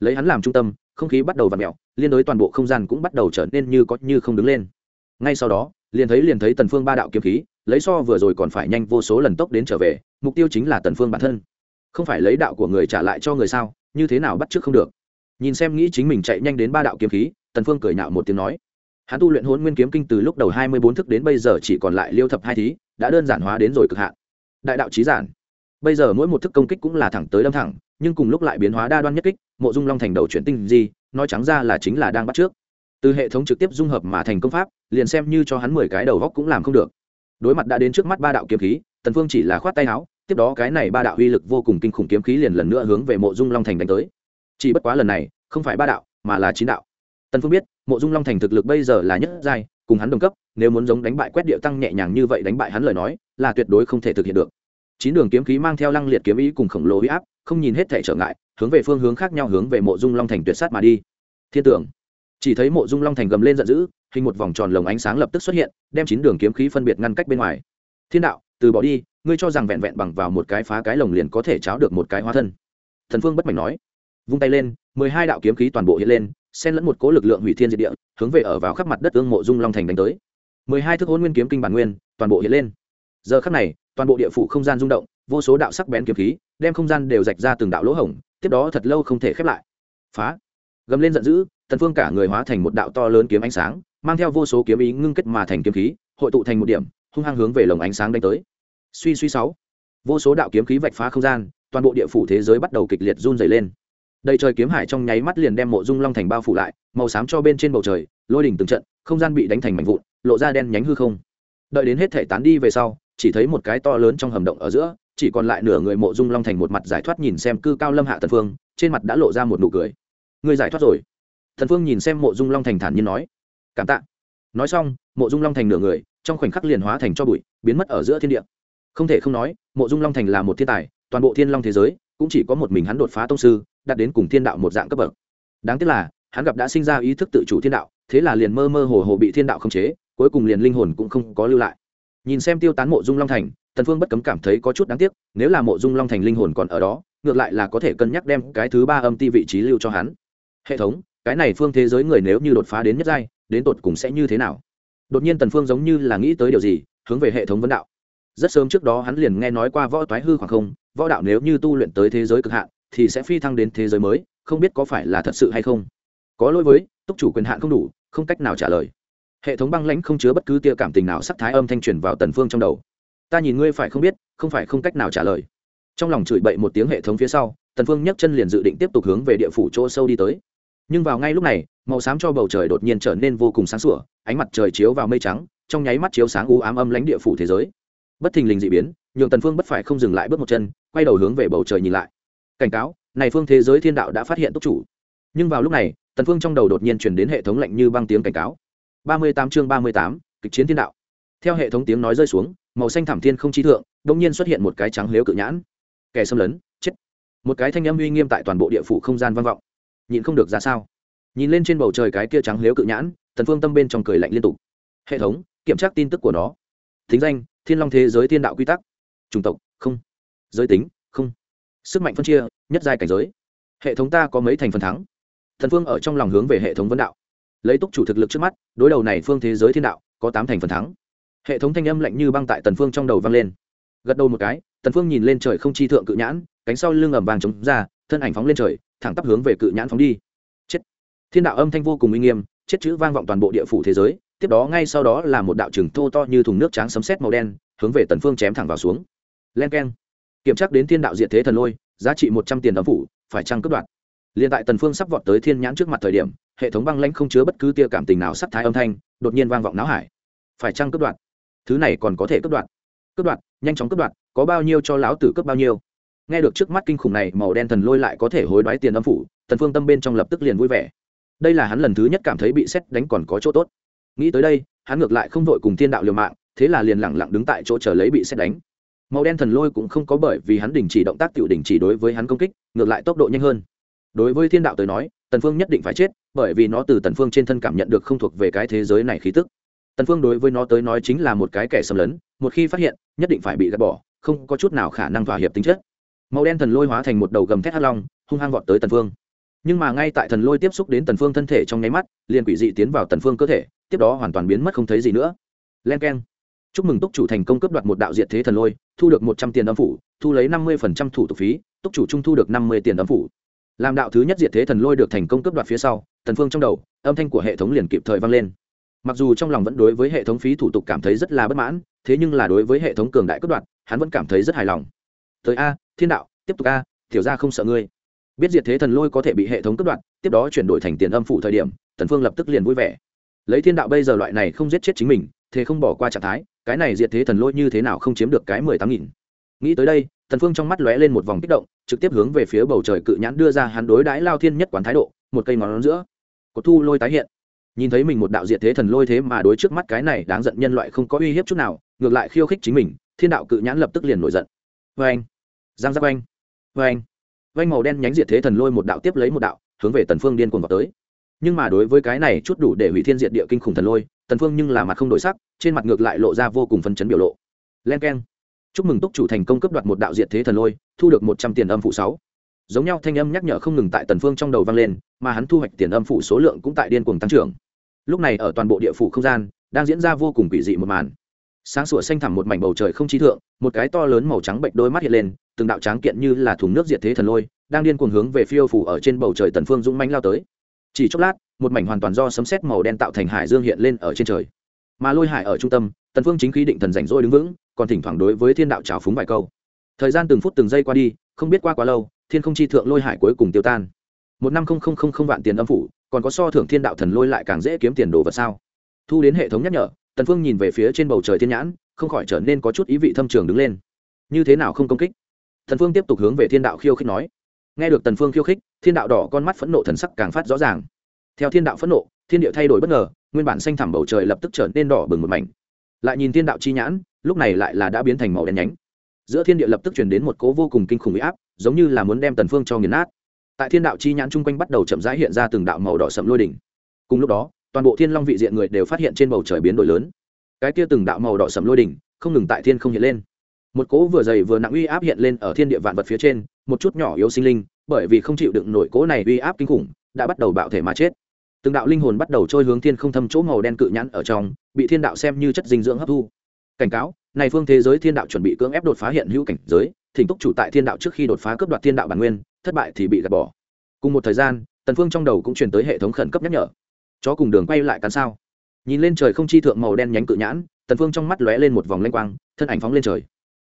S1: Lấy hắn làm trung tâm, không khí bắt đầu vặn mèo, liên đối toàn bộ không gian cũng bắt đầu trở nên như có như không đứng lên. Ngay sau đó, liền thấy liền thấy tần phương ba đạo kiếm khí, lấy so vừa rồi còn phải nhanh vô số lần tốc đến trở về, mục tiêu chính là tần phương bản thân. Không phải lấy đạo của người trả lại cho người sao, như thế nào bắt trước không được. Nhìn xem nghĩ chính mình chạy nhanh đến ba đạo kiếm khí, tần phương cười nhạo một tiếng nói. Hắn tu luyện hỗn nguyên kiếm kinh từ lúc đầu hai mươi bốn thức đến bây giờ chỉ còn lại liêu thập hai thí, đã đơn giản hóa đến rồi cực hạn đại đạo trí giản. Bây giờ mỗi một thức công kích cũng là thẳng tới đâm thẳng, nhưng cùng lúc lại biến hóa đa đoan nhất kích, mộ dung long thành đầu chuyển tinh gì nói trắng ra là chính là đang bắt trước. Từ hệ thống trực tiếp dung hợp mà thành công pháp, liền xem như cho hắn mười cái đầu góc cũng làm không được. Đối mặt đã đến trước mắt ba đạo kiếm khí, tần phương chỉ là khoát tay áo, tiếp đó cái này ba đạo uy lực vô cùng kinh khủng kiếm khí liền lần nữa hướng về mộ dung long thành đánh tới. Chỉ bất quá lần này, không phải ba đạo, mà là chín đạo. Tần phương biết, mộ dung long thành thực lực bây giờ là nhất giai, cùng hắn đồng cấp nếu muốn giống đánh bại quét địa tăng nhẹ nhàng như vậy đánh bại hắn lời nói, là tuyệt đối không thể thực hiện được. Chín đường kiếm khí mang theo lăng liệt kiếm ý cùng khổng lồ huy áp, không nhìn hết thể trở ngại, hướng về phương hướng khác nhau hướng về mộ dung long thành tuyệt sát mà đi. Thiên tưởng chỉ thấy mộ dung long thành gầm lên giận dữ, hình một vòng tròn lồng ánh sáng lập tức xuất hiện, đem chín đường kiếm khí phân biệt ngăn cách bên ngoài. Thiên đạo, từ bỏ đi, ngươi cho rằng vẹn vẹn bằng vào một cái phá cái lồng liền có thể cháo được một cái hóa thân. Thần phương bất mảnh nói. Vung tay lên, mười hai đạo kiếm khí toàn bộ hiện lên, xen lẫn một cố lực lượng hủy thiên diệt địa, hướng về ở vào khắp mặt đất ương mộ dung long thành đánh tới mười hai thức hôn nguyên kiếm kinh bản nguyên, toàn bộ hiện lên. Giờ khắc này, toàn bộ địa phủ không gian rung động, vô số đạo sắc bén kiếm khí, đem không gian đều rạch ra từng đạo lỗ hổng, tiếp đó thật lâu không thể khép lại. Phá! Gầm lên giận dữ, tần phương cả người hóa thành một đạo to lớn kiếm ánh sáng, mang theo vô số kiếm ý ngưng kết mà thành kiếm khí, hội tụ thành một điểm, hung hăng hướng về lồng ánh sáng đánh tới. Suy suy sáu! Vô số đạo kiếm khí vạch phá không gian, toàn bộ địa phủ thế giới bắt đầu kịch liệt run rẩy lên. Đầy trời kiếm hải trong nháy mắt liền đem mộ dung long thành bao phủ lại, màu xám cho bên trên bầu trời, lôi đỉnh từng trận, không gian bị đánh thành mảnh vụn lộ ra đen nhánh hư không. Đợi đến hết thể tán đi về sau, chỉ thấy một cái to lớn trong hầm động ở giữa, chỉ còn lại nửa người mộ dung long thành một mặt giải thoát nhìn xem cư cao lâm hạ tần phương, trên mặt đã lộ ra một nụ cười. Người giải thoát rồi. Thần phương nhìn xem mộ dung long thành thản nhiên nói. Cảm tạ. Nói xong, mộ dung long thành nửa người, trong khoảnh khắc liền hóa thành cho bụi, biến mất ở giữa thiên địa. Không thể không nói, mộ dung long thành là một thiên tài, toàn bộ thiên long thế giới, cũng chỉ có một mình hắn đột phá tông sư, đạt đến cùng thiên đạo một dạng cấp bậc. Đáng tiếc là, hắn gặp đã sinh ra ý thức tự chủ thiên đạo, thế là liền mơ mơ hồ hồ bị thiên đạo khống chế cuối cùng liền linh hồn cũng không có lưu lại. Nhìn xem tiêu tán mộ dung long thành, tần phương bất cấm cảm thấy có chút đáng tiếc, nếu là mộ dung long thành linh hồn còn ở đó, ngược lại là có thể cân nhắc đem cái thứ ba âm ti vị trí lưu cho hắn. Hệ thống, cái này phương thế giới người nếu như đột phá đến nhất giai, đến tột cùng sẽ như thế nào? Đột nhiên tần phương giống như là nghĩ tới điều gì, hướng về hệ thống vấn đạo. Rất sớm trước đó hắn liền nghe nói qua võ toái hư khoảng không, võ đạo nếu như tu luyện tới thế giới cực hạn, thì sẽ phi thăng đến thế giới mới, không biết có phải là thật sự hay không. Có lỗi với, túc chủ quyền hạn không đủ, không cách nào trả lời hệ thống băng lãnh không chứa bất cứ tia cảm tình nào, sắc thái âm thanh truyền vào tần phương trong đầu. Ta nhìn ngươi phải không biết, không phải không cách nào trả lời. Trong lòng chửi bậy một tiếng hệ thống phía sau, tần phương nhấc chân liền dự định tiếp tục hướng về địa phủ chỗ sâu đi tới. Nhưng vào ngay lúc này, màu xám cho bầu trời đột nhiên trở nên vô cùng sáng sủa, ánh mặt trời chiếu vào mây trắng, trong nháy mắt chiếu sáng u ám âm lãnh địa phủ thế giới. Bất thình lình dị biến, nhường tần phương bất phải không dừng lại bước một chân, quay đầu hướng về bầu trời nhìn lại. Cảnh cáo, này phương thế giới thiên đạo đã phát hiện túc chủ. Nhưng vào lúc này, tần phương trong đầu đột nhiên truyền đến hệ thống lạnh như băng tiếng cảnh cáo. 38 chương 38, kịch chiến thiên đạo. Theo hệ thống tiếng nói rơi xuống màu xanh thảm thiên không chi thượng đột nhiên xuất hiện một cái trắng liếu cự nhãn. Kẻ xâm lấn chết. Một cái thanh âm uy nghiêm tại toàn bộ địa phủ không gian vang vọng. Nhìn không được ra sao. Nhìn lên trên bầu trời cái kia trắng liếu cự nhãn tần phương tâm bên trong cười lạnh liên tục. Hệ thống kiểm tra tin tức của nó. Tính danh thiên long thế giới thiên đạo quy tắc. Chủng tộc không. Giới tính không. Sức mạnh phân chia nhất giai cảnh giới. Hệ thống ta có mấy thành phần thắng. Thần phương ở trong lòng hướng về hệ thống vấn đạo lấy túc chủ thực lực trước mắt, đối đầu này phương thế giới thiên đạo, có tám thành phần thắng. Hệ thống thanh âm lạnh như băng tại tần phương trong đầu vang lên. Gật đầu một cái, tần phương nhìn lên trời không chi thượng cự nhãn, cánh sau lưng ẩm vàng chống ra, thân ảnh phóng lên trời, thẳng tắp hướng về cự nhãn phóng đi. Chết. Thiên đạo âm thanh vô cùng uy nghiêm, chết chữ vang vọng toàn bộ địa phủ thế giới, tiếp đó ngay sau đó là một đạo trường thô to như thùng nước trắng sấm sét màu đen, hướng về tần phương chém thẳng vào xuống. Len keng. Kiểm tra đến thiên đạo diện thế thần lôi, giá trị một trăm tiền đấm phủ, phải trăng cướp đoạt? Liền tại tần phương sắp vọt tới thiên nhãn trước mặt thời điểm hệ thống băng lãnh không chứa bất cứ tia cảm tình nào, sắc thái âm thanh, đột nhiên vang vọng não hải. Phải chăng cướp đoạt? Thứ này còn có thể cướp đoạt. Cướp đoạt, nhanh chóng cướp đoạt, có bao nhiêu cho lão tử cướp bao nhiêu? Nghe được trước mắt kinh khủng này, màu đen thần lôi lại có thể hối đoái tiền âm phủ, tần phương tâm bên trong lập tức liền vui vẻ. Đây là hắn lần thứ nhất cảm thấy bị xét đánh còn có chỗ tốt. Nghĩ tới đây, hắn ngược lại không vội cùng thiên đạo liều mạng, thế là liền lẳng lặng đứng tại chỗ chờ lấy bị xét đánh. Màu đen thần lôi cũng không có bởi vì hắn đình chỉ động tác tiểu đình chỉ đối với hắn công kích, ngược lại tốc độ nhanh hơn đối với thiên đạo tới nói, tần phương nhất định phải chết, bởi vì nó từ tần phương trên thân cảm nhận được không thuộc về cái thế giới này khí tức. Tần phương đối với nó tới nói chính là một cái kẻ xâm lấn, một khi phát hiện, nhất định phải bị gạt bỏ, không có chút nào khả năng thỏa hiệp tính chất. Màu đen thần lôi hóa thành một đầu gầm thét hắc long, hung hăng vọt tới tần phương. Nhưng mà ngay tại thần lôi tiếp xúc đến tần phương thân thể trong nháy mắt, liền quỷ dị tiến vào tần phương cơ thể, tiếp đó hoàn toàn biến mất không thấy gì nữa. Len keng. Chúc mừng túc chủ thành công cướp đoạt một đạo diệt thế thần lôi, thu được một trăm tiền âm phủ, thu lấy năm mươi thủ tục phí, túc chủ trung thu được năm mươi tiền âm phủ làm đạo thứ nhất diệt thế thần lôi được thành công cướp đoạt phía sau tần phương trong đầu, âm thanh của hệ thống liền kịp thời vang lên. Mặc dù trong lòng vẫn đối với hệ thống phí thủ tục cảm thấy rất là bất mãn, thế nhưng là đối với hệ thống cường đại cướp đoạt, hắn vẫn cảm thấy rất hài lòng. Tới a, thiên đạo, tiếp tục a, tiểu gia không sợ ngươi. Biết diệt thế thần lôi có thể bị hệ thống cướp đoạt, tiếp đó chuyển đổi thành tiền âm phủ thời điểm tần phương lập tức liền vui vẻ. Lấy thiên đạo bây giờ loại này không giết chết chính mình, thế không bỏ qua trạng thái, cái này diệt thế thần lôi như thế nào không chiếm được cái mười tám nghìn. Nghĩ tới đây tần phương trong mắt lóe lên một vòng kích động trực tiếp hướng về phía bầu trời cự nhãn đưa ra hắn đối đãi lao thiên nhất quán thái độ, một cây ngón giữa. Cột thu lôi tái hiện. Nhìn thấy mình một đạo diệt thế thần lôi thế mà đối trước mắt cái này đáng giận nhân loại không có uy hiếp chút nào, ngược lại khiêu khích chính mình, thiên đạo cự nhãn lập tức liền nổi giận. Vê anh giang giáp anh vê anh vanh màu đen nhánh diệt thế thần lôi một đạo tiếp lấy một đạo, hướng về tần phương điên cuồng vào tới. Nhưng mà đối với cái này chút đủ để hủy thiên diệt địa kinh khủng thần lôi, tần phương nhưng là mặt không đổi sắc, trên mặt ngược lại lộ ra vô cùng phấn chấn biểu lộ. Len keng chúc mừng túc chủ thành công cấp đoạt một đạo diệt thế thần lôi, thu được một trăm tiền âm phụ sáu. Giống nhau thanh âm nhắc nhở không ngừng tại tần phương trong đầu vang lên, mà hắn thu hoạch tiền âm phụ số lượng cũng tại điên cuồng tăng trưởng. Lúc này ở toàn bộ địa phủ không gian, đang diễn ra vô cùng quỷ dị một màn. Sáng sủa xanh thẳm một mảnh bầu trời không trí thượng, một cái to lớn màu trắng bệnh đôi mắt hiện lên, từng đạo tráng kiện như là thùng nước diệt thế thần lôi, đang điên cuồng hướng về phiêu phủ ở trên bầu trời tần phương dũng mãnh lao tới. Chỉ chốc lát, một mảnh hoàn toàn do sấm sét màu đen tạo thành hải dương hiện lên ở trên trời mà lôi hải ở trung tâm, tần phương chính khí định thần rảnh rỗi đứng vững, còn thỉnh thoảng đối với thiên đạo trào phúng vài câu. Thời gian từng phút từng giây qua đi, không biết qua quá lâu, thiên không chi thượng lôi hải cuối cùng tiêu tan. Một năm không không không không vạn tiền âm phủ, còn có so thưởng thiên đạo thần lôi lại càng dễ kiếm tiền đồ vật sao? Thu đến hệ thống nhắc nhở, tần phương nhìn về phía trên bầu trời thiên nhãn, không khỏi trở nên có chút ý vị thâm trường đứng lên. Như thế nào không công kích? Tần phương tiếp tục hướng về thiên đạo khiêu khích nói. Nghe được tần phương khiêu khích, thiên đạo đỏ con mắt phẫn nộ thần sắc càng phát rõ ràng. Theo thiên đạo phẫn nộ thiên địa thay đổi bất ngờ, nguyên bản xanh thẳm bầu trời lập tức trở nên đỏ bừng một mảnh. Lại nhìn thiên đạo chi nhãn, lúc này lại là đã biến thành màu đen nhánh. Giữa thiên địa lập tức truyền đến một cố vô cùng kinh khủng uy áp, giống như là muốn đem tần phương cho nghiền nát. Tại thiên đạo chi nhãn chung quanh bắt đầu chậm rãi hiện ra từng đạo màu đỏ sậm lôi đỉnh. Cùng lúc đó, toàn bộ thiên long vị diện người đều phát hiện trên bầu trời biến đổi lớn. Cái kia từng đạo màu đỏ sậm lôi đỉnh không ngừng tại thiên không hiện lên. Một cỗ vừa dày vừa nặng uy áp hiện lên ở thiên địa vạn vật phía trên, một chút nhỏ yếu sinh linh, bởi vì không chịu đựng nổi cỗ này uy áp kinh khủng, đã bắt đầu bạo thể mà chết từng đạo linh hồn bắt đầu trôi hướng thiên không thâm chỗ màu đen cự nhãn ở trong, bị thiên đạo xem như chất dinh dưỡng hấp thu. Cảnh cáo, này phương thế giới thiên đạo chuẩn bị cưỡng ép đột phá hiện hữu cảnh giới, thỉnh túc chủ tại thiên đạo trước khi đột phá cướp đoạt thiên đạo bản nguyên, thất bại thì bị gạt bỏ. Cùng một thời gian, tần phương trong đầu cũng truyền tới hệ thống khẩn cấp nhắc nhở. Chó cùng đường quay lại cắn sao? Nhìn lên trời không chi thượng màu đen nhánh cự nhãn, tần phương trong mắt lóe lên một vòng lanh quang, thân ảnh phóng lên trời.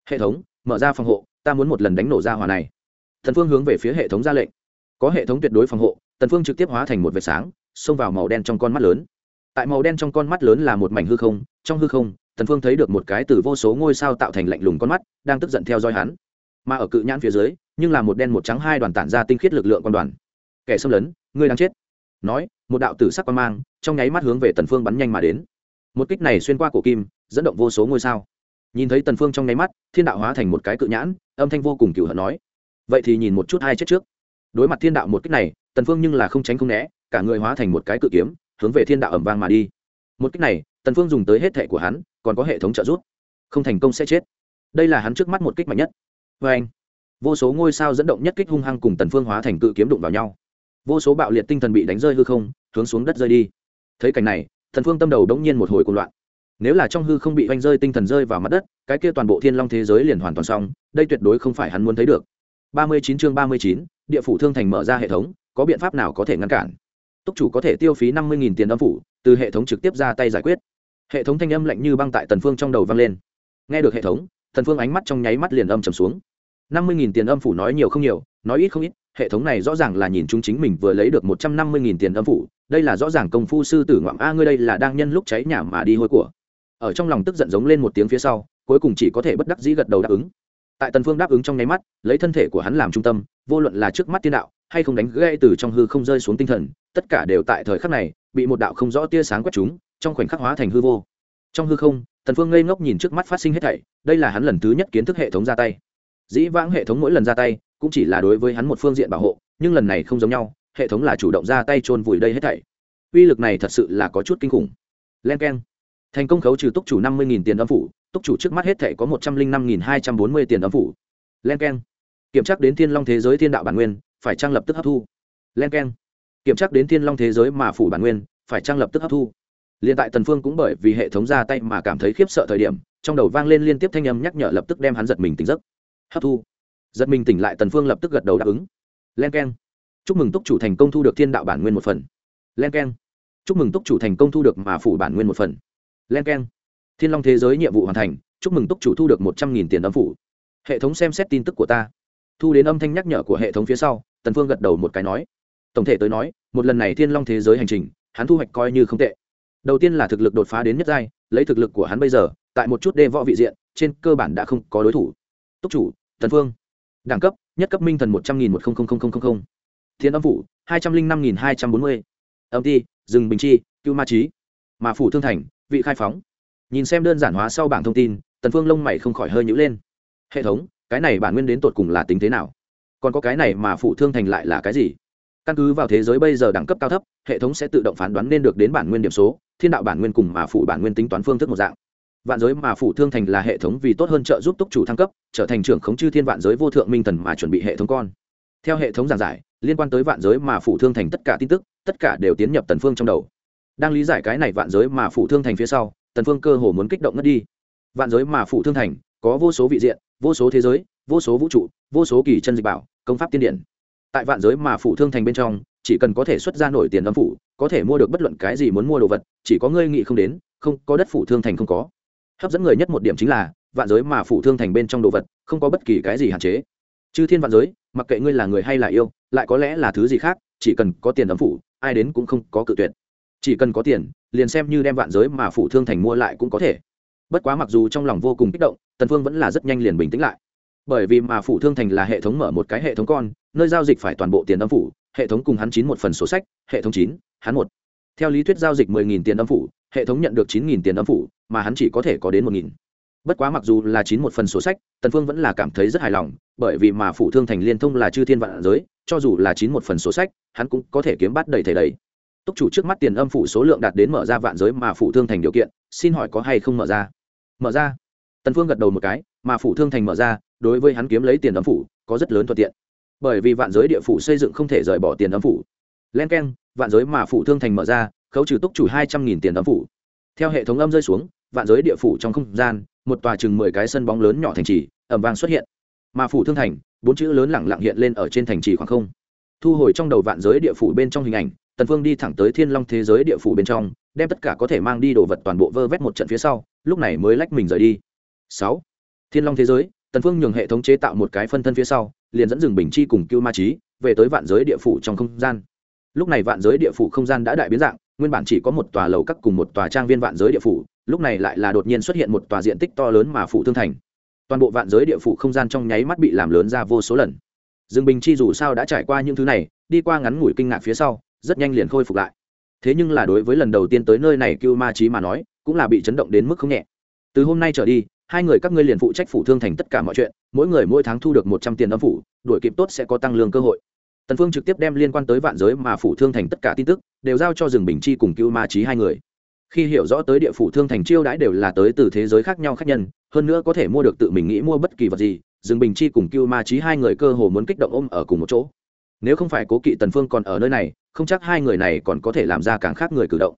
S1: Hệ thống, mở ra phòng hộ, ta muốn một lần đánh nổ ra hỏa này. Tần phương hướng về phía hệ thống ra lệnh. Có hệ thống tuyệt đối phòng hộ, tần phương trực tiếp hóa thành một vệt sáng xông vào màu đen trong con mắt lớn. Tại màu đen trong con mắt lớn là một mảnh hư không, trong hư không, tần phương thấy được một cái từ vô số ngôi sao tạo thành lạnh lùng con mắt, đang tức giận theo dõi hắn. Mà ở cự nhãn phía dưới, nhưng là một đen một trắng hai đoàn tản ra tinh khiết lực lượng quan đoàn. Kẻ xâm lấn, ngươi đang chết. Nói, một đạo tử sắc quan mang, trong nháy mắt hướng về tần phương bắn nhanh mà đến. Một kích này xuyên qua cổ kim, dẫn động vô số ngôi sao. Nhìn thấy tần phương trong nháy mắt, thiên đạo hóa thành một cái cự nhãn, âm thanh vô cùng cửu hận nói. Vậy thì nhìn một chút hai chết trước. Đối mặt thiên đạo một kích này, tần phương nhưng là không tránh không né cả người hóa thành một cái cự kiếm, hướng về thiên đạo ẩm vang mà đi. Một kích này, tần phương dùng tới hết thể của hắn, còn có hệ thống trợ giúp. Không thành công sẽ chết. Đây là hắn trước mắt một kích mạnh nhất. Với anh, vô số ngôi sao dẫn động nhất kích hung hăng cùng tần phương hóa thành cự kiếm đụng vào nhau. Vô số bạo liệt tinh thần bị đánh rơi hư không, hướng xuống đất rơi đi. Thấy cảnh này, tần phương tâm đầu đống nhiên một hồi cuồng loạn. Nếu là trong hư không bị oanh rơi tinh thần rơi vào mặt đất, cái kia toàn bộ thiên long thế giới liền hoàn toàn xong, đây tuyệt đối không phải hắn muốn thấy được. Ba mươi chín chương ba mươi chín, địa phủ thương thành mở ra hệ thống, có biện pháp nào có thể ngăn cản? Túc chủ có thể tiêu phí năm mươi tiền âm phủ, từ hệ thống trực tiếp ra tay giải quyết. Hệ thống thanh âm lạnh như băng tại tần phương trong đầu vang lên. Nghe được hệ thống, tần phương ánh mắt trong nháy mắt liền âm trầm xuống. năm mươi tiền âm phủ nói nhiều không nhiều, nói ít không ít, hệ thống này rõ ràng là nhìn chúng chính mình vừa lấy được một trăm năm mươi tiền âm phủ, đây là rõ ràng công phu sư tử ngoạm a ngươi đây là đang nhân lúc cháy nhà mà đi hôi của. Ở trong lòng tức giận giống lên một tiếng phía sau, cuối cùng chỉ có thể bất đắc dĩ gật đầu đáp ứng tại tần phương đáp ứng trong nháy mắt, lấy thân thể của hắn làm trung tâm, vô luận là trước mắt tiên đạo, hay không đánh gãy từ trong hư không rơi xuống tinh thần, tất cả đều tại thời khắc này, bị một đạo không rõ tia sáng quét chúng, trong khoảnh khắc hóa thành hư vô. Trong hư không, tần phương ngây ngốc nhìn trước mắt phát sinh hết thảy, đây là hắn lần thứ nhất kiến thức hệ thống ra tay. Dĩ vãng hệ thống mỗi lần ra tay, cũng chỉ là đối với hắn một phương diện bảo hộ, nhưng lần này không giống nhau, hệ thống là chủ động ra tay trôn vùi đây hết thảy. Uy lực này thật sự là có chút kinh khủng. Len keng. Thành công khấu trừ túc chủ năm mươi tiền âm phủ túc chủ trước mắt hết thảy có một trăm linh năm hai trăm bốn mươi tiền âm phủ len keng kiểm tra đến thiên long thế giới thiên đạo bản nguyên phải trang lập tức hấp thu len keng kiểm tra đến thiên long thế giới mà phủ bản nguyên phải trang lập tức hấp thu Liên tại Tần Phương cũng bởi vì hệ thống ra tay mà cảm thấy khiếp sợ thời điểm, trong đầu vang lên liên tiếp thanh âm nhắc nhở lập tức đem hắn giật mình tỉnh giấc. Hấp thu. Giật mình tỉnh lại Tần Phương lập tức gật đầu đáp ứng. Len keng. Chúc mừng túc chủ thành công thu được thiên đạo bản nguyên một phần. Len keng. Chúc mừng túc chủ thành công thu được mà phủ bản nguyên một phần. Len keng. Thiên Long thế giới nhiệm vụ hoàn thành, chúc mừng túc chủ thu được một trăm nghìn tiền âm phủ. Hệ thống xem xét tin tức của ta. Thu đến âm thanh nhắc nhở của hệ thống phía sau, Tần Phương gật đầu một cái nói: "Tổng thể tới nói, một lần này Thiên Long thế giới hành trình, hắn thu hoạch coi như không tệ." đầu tiên là thực lực đột phá đến nhất giai lấy thực lực của hắn bây giờ tại một chút đê võ vị diện trên cơ bản đã không có đối thủ. Túc chủ Tần phương. Đẳng cấp nhất cấp minh thần một trăm nghìn một thiên âm phủ hai trăm linh năm nghìn hai trăm bốn mươi. Âm ti rừng bình chi cưu ma trí mà phủ thương thành vị khai phóng nhìn xem đơn giản hóa sau bảng thông tin, tần phương lông mày không khỏi hơi nhữ lên. Hệ thống, cái này bản nguyên đến tột cùng là tính thế nào? Còn có cái này mà Phụ thương thành lại là cái gì? Căn cứ vào thế giới bây giờ đẳng cấp cao thấp, hệ thống sẽ tự động phán đoán nên được đến bản nguyên điểm số, thiên đạo bản nguyên cùng mà phụ bản nguyên tính toán phương thức một dạng. Vạn giới mà Phụ thương thành là hệ thống vì tốt hơn trợ giúp túc chủ thăng cấp, trở thành trưởng khống chư thiên vạn giới vô thượng minh thần mà chuẩn bị hệ thống con. Theo hệ thống giảng giải, liên quan tới vạn giới mà Phụ thương thành tất cả tin tức, tất cả đều tiến nhập tần phương trong đầu. Đang lý giải cái này vạn giới mà Phụ thương thành phía sau tần phương cơ hồ muốn kích động ngất đi. Vạn giới mà phủ thương thành, có vô số vị diện, vô số thế giới, vô số vũ trụ, vô số kỳ chân dịch bảo, công pháp tiên điển. Tại vạn giới mà phủ thương thành bên trong, chỉ cần có thể xuất ra nổi tiền âm phủ, có thể mua được bất luận cái gì muốn mua đồ vật, chỉ có ngươi nghĩ không đến, không, có đất phủ thương thành không có. Hấp dẫn người nhất một điểm chính là, vạn giới mà phủ thương thành bên trong đồ vật, không có bất kỳ cái gì hạn chế. Chư thiên vạn giới, mặc kệ ngươi là người hay là yêu, lại có lẽ là thứ gì khác, chỉ cần có tiền âm phủ, ai đến cũng không có cự tuyệt chỉ cần có tiền, liền xem như đem vạn giới mà phủ thương thành mua lại cũng có thể. Bất quá mặc dù trong lòng vô cùng kích động, tần phương vẫn là rất nhanh liền bình tĩnh lại. Bởi vì mà phủ thương thành là hệ thống mở một cái hệ thống con, nơi giao dịch phải toàn bộ tiền âm phủ, hệ thống cùng hắn chín một phần sổ sách, hệ thống chín, hắn một. Theo lý thuyết giao dịch mười nghìn tiền âm phủ, hệ thống nhận được chín nghìn tiền âm phủ, mà hắn chỉ có thể có đến một nghìn. Bất quá mặc dù là chín một phần sổ sách, tần phương vẫn là cảm thấy rất hài lòng, bởi vì mà phủ thương thành liên thông là chư thiên vạn giới, cho dù là chín một phần sổ sách, hắn cũng có thể kiếm bắt đầy thể đầy túc chủ trước mắt tiền âm phủ số lượng đạt đến mở ra vạn giới mà phủ thương thành điều kiện xin hỏi có hay không mở ra? Mở ra. Tần phương gật đầu một cái mà phủ thương thành mở ra đối với hắn kiếm lấy tiền âm phủ có rất lớn thuận tiện. Bởi vì vạn giới địa phủ xây dựng không thể rời bỏ tiền âm phủ. Len keng, vạn giới mà phủ thương thành mở ra khấu trừ túc chủ hai trăm nghìn tiền âm phủ. Theo hệ thống âm rơi xuống vạn giới địa phủ trong không gian một tòa chừng mười cái sân bóng lớn nhỏ thành trì ẩm vang xuất hiện. Mà phủ thương thành bốn chữ lớn lẳng lặng hiện lên ở trên thành trì khoảng không. Thu hồi trong đầu vạn giới địa phủ bên trong hình ảnh tần phương đi thẳng tới thiên long thế giới địa phủ bên trong, đem tất cả có thể mang đi đồ vật toàn bộ vơ vét một trận phía sau, lúc này mới lách mình rời đi. Sáu. Thiên long thế giới, tần phương nhường hệ thống chế tạo một cái phân thân phía sau, liền dẫn Dừng bình chi cùng cưu ma trí về tới vạn giới địa phủ trong không gian. Lúc này vạn giới địa phủ không gian đã đại biến dạng, nguyên bản chỉ có một tòa lầu các cùng một tòa trang viên vạn giới địa phủ, lúc này lại là đột nhiên xuất hiện một tòa diện tích to lớn mà phủ thương thành. Toàn bộ vạn giới địa phủ không gian trong nháy mắt bị làm lớn ra vô số lần. Dương bình chi dù sao đã trải qua những thứ này, đi qua ngắn ngủi kinh ngạc phía sau rất nhanh liền khôi phục lại. Thế nhưng là đối với lần đầu tiên tới nơi này cưu ma trí mà nói, cũng là bị chấn động đến mức không nhẹ. Từ hôm nay trở đi, hai người các ngươi liền phụ trách phủ thương thành tất cả mọi chuyện, mỗi người mỗi tháng thu được một trăm tiền âm phủ, đuổi kịp tốt sẽ có tăng lương cơ hội. Tần phương trực tiếp đem liên quan tới vạn giới mà phủ thương thành tất cả tin tức, đều giao cho rừng bình chi cùng cưu ma trí hai người. Khi hiểu rõ tới địa phủ thương thành chiêu đãi đều là tới từ thế giới khác nhau khác nhân, hơn nữa có thể mua được tự mình nghĩ mua bất kỳ vật gì rừng bình chi cùng cưu ma trí hai người cơ hồ muốn kích động ôm ở cùng một chỗ. Nếu không phải cố kỵ tần phương còn ở nơi này không chắc hai người này còn có thể làm ra càng khác người cử động.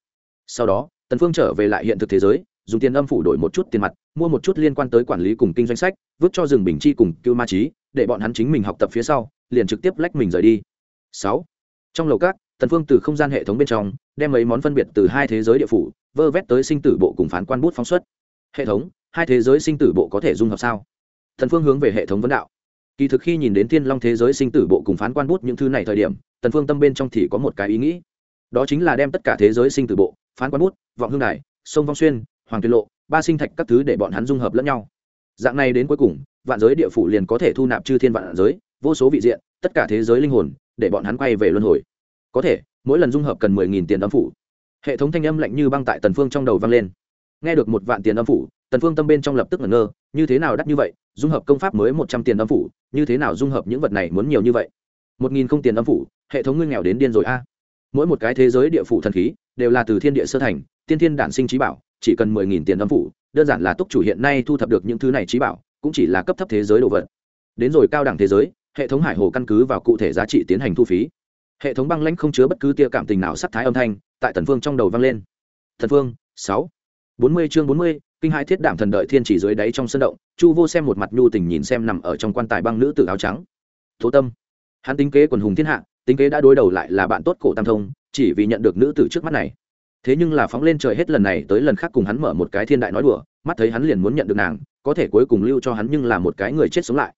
S1: Sau đó, tần phương trở về lại hiện thực thế giới, dùng tiền âm phủ đổi một chút tiền mặt, mua một chút liên quan tới quản lý cùng kinh doanh sách, vứt cho rừng bình chi cùng cưu ma trí để bọn hắn chính mình học tập phía sau, liền trực tiếp lách mình rời đi. Sáu, trong lầu các, tần phương từ không gian hệ thống bên trong, đem mấy món phân biệt từ hai thế giới địa phủ, vơ vét tới sinh tử bộ cùng phán quan bút phóng xuất. Hệ thống, hai thế giới sinh tử bộ có thể dung hợp sao? Tần phương hướng về hệ thống vấn đạo kỳ thực khi nhìn đến thiên long thế giới sinh tử bộ cùng phán quan bút những thứ này thời điểm, tần phương tâm bên trong thì có một cái ý nghĩ. Đó chính là đem tất cả thế giới sinh tử bộ, phán quan bút, vọng hương đài, sông vong xuyên, hoàng tuyên lộ, ba sinh thạch các thứ để bọn hắn dung hợp lẫn nhau. Dạng này đến cuối cùng, vạn giới địa phủ liền có thể thu nạp chư thiên vạn giới, vô số vị diện, tất cả thế giới linh hồn, để bọn hắn quay về luân hồi. Có thể, mỗi lần dung hợp cần mười nghìn tiền âm phủ. Hệ thống thanh âm lạnh như băng tại tần phương trong đầu vang lên. Nghe được một vạn tiền âm phủ tần phương tâm bên trong lập tức ngẩn ngơ, như thế nào đắt như vậy, dung hợp công pháp mới một trăm tiền âm phủ, như thế nào dung hợp những vật này muốn nhiều như vậy? Một nghìn không tiền âm phủ, hệ thống ngươi nghèo đến điên rồi a. Mỗi một cái thế giới địa phủ thần khí, đều là từ thiên địa sơ thành, tiên thiên đản sinh trí bảo, chỉ cần mười nghìn tiền âm phủ, đơn giản là túc chủ hiện nay thu thập được những thứ này trí bảo, cũng chỉ là cấp thấp thế giới đồ vật. Đến rồi cao đẳng thế giới, hệ thống hải hồ căn cứ vào cụ thể giá trị tiến hành thu phí. Hệ thống băng lãnh không chứa bất cứ tia cảm tình nào sắc thái âm thanh, tại tần phương trong đầu vang lên. Thần phương, sáu. Bốn mươi chương bốn mươi kinh hai thiết đảm thần đợi thiên chỉ dưới đáy trong sân động, chu vô xem một mặt nhu tình nhìn xem nằm ở trong quan tài băng nữ tử áo trắng. Thố tâm, hắn tính kế quần hùng thiên hạ, tính kế đã đối đầu lại là bạn tốt cổ tam thông, chỉ vì nhận được nữ tử trước mắt này. Thế nhưng là phóng lên trời hết lần này tới lần khác cùng hắn mở một cái thiên đại nói đùa, mắt thấy hắn liền muốn nhận được nàng, có thể cuối cùng lưu cho hắn nhưng là một cái người chết sống lại.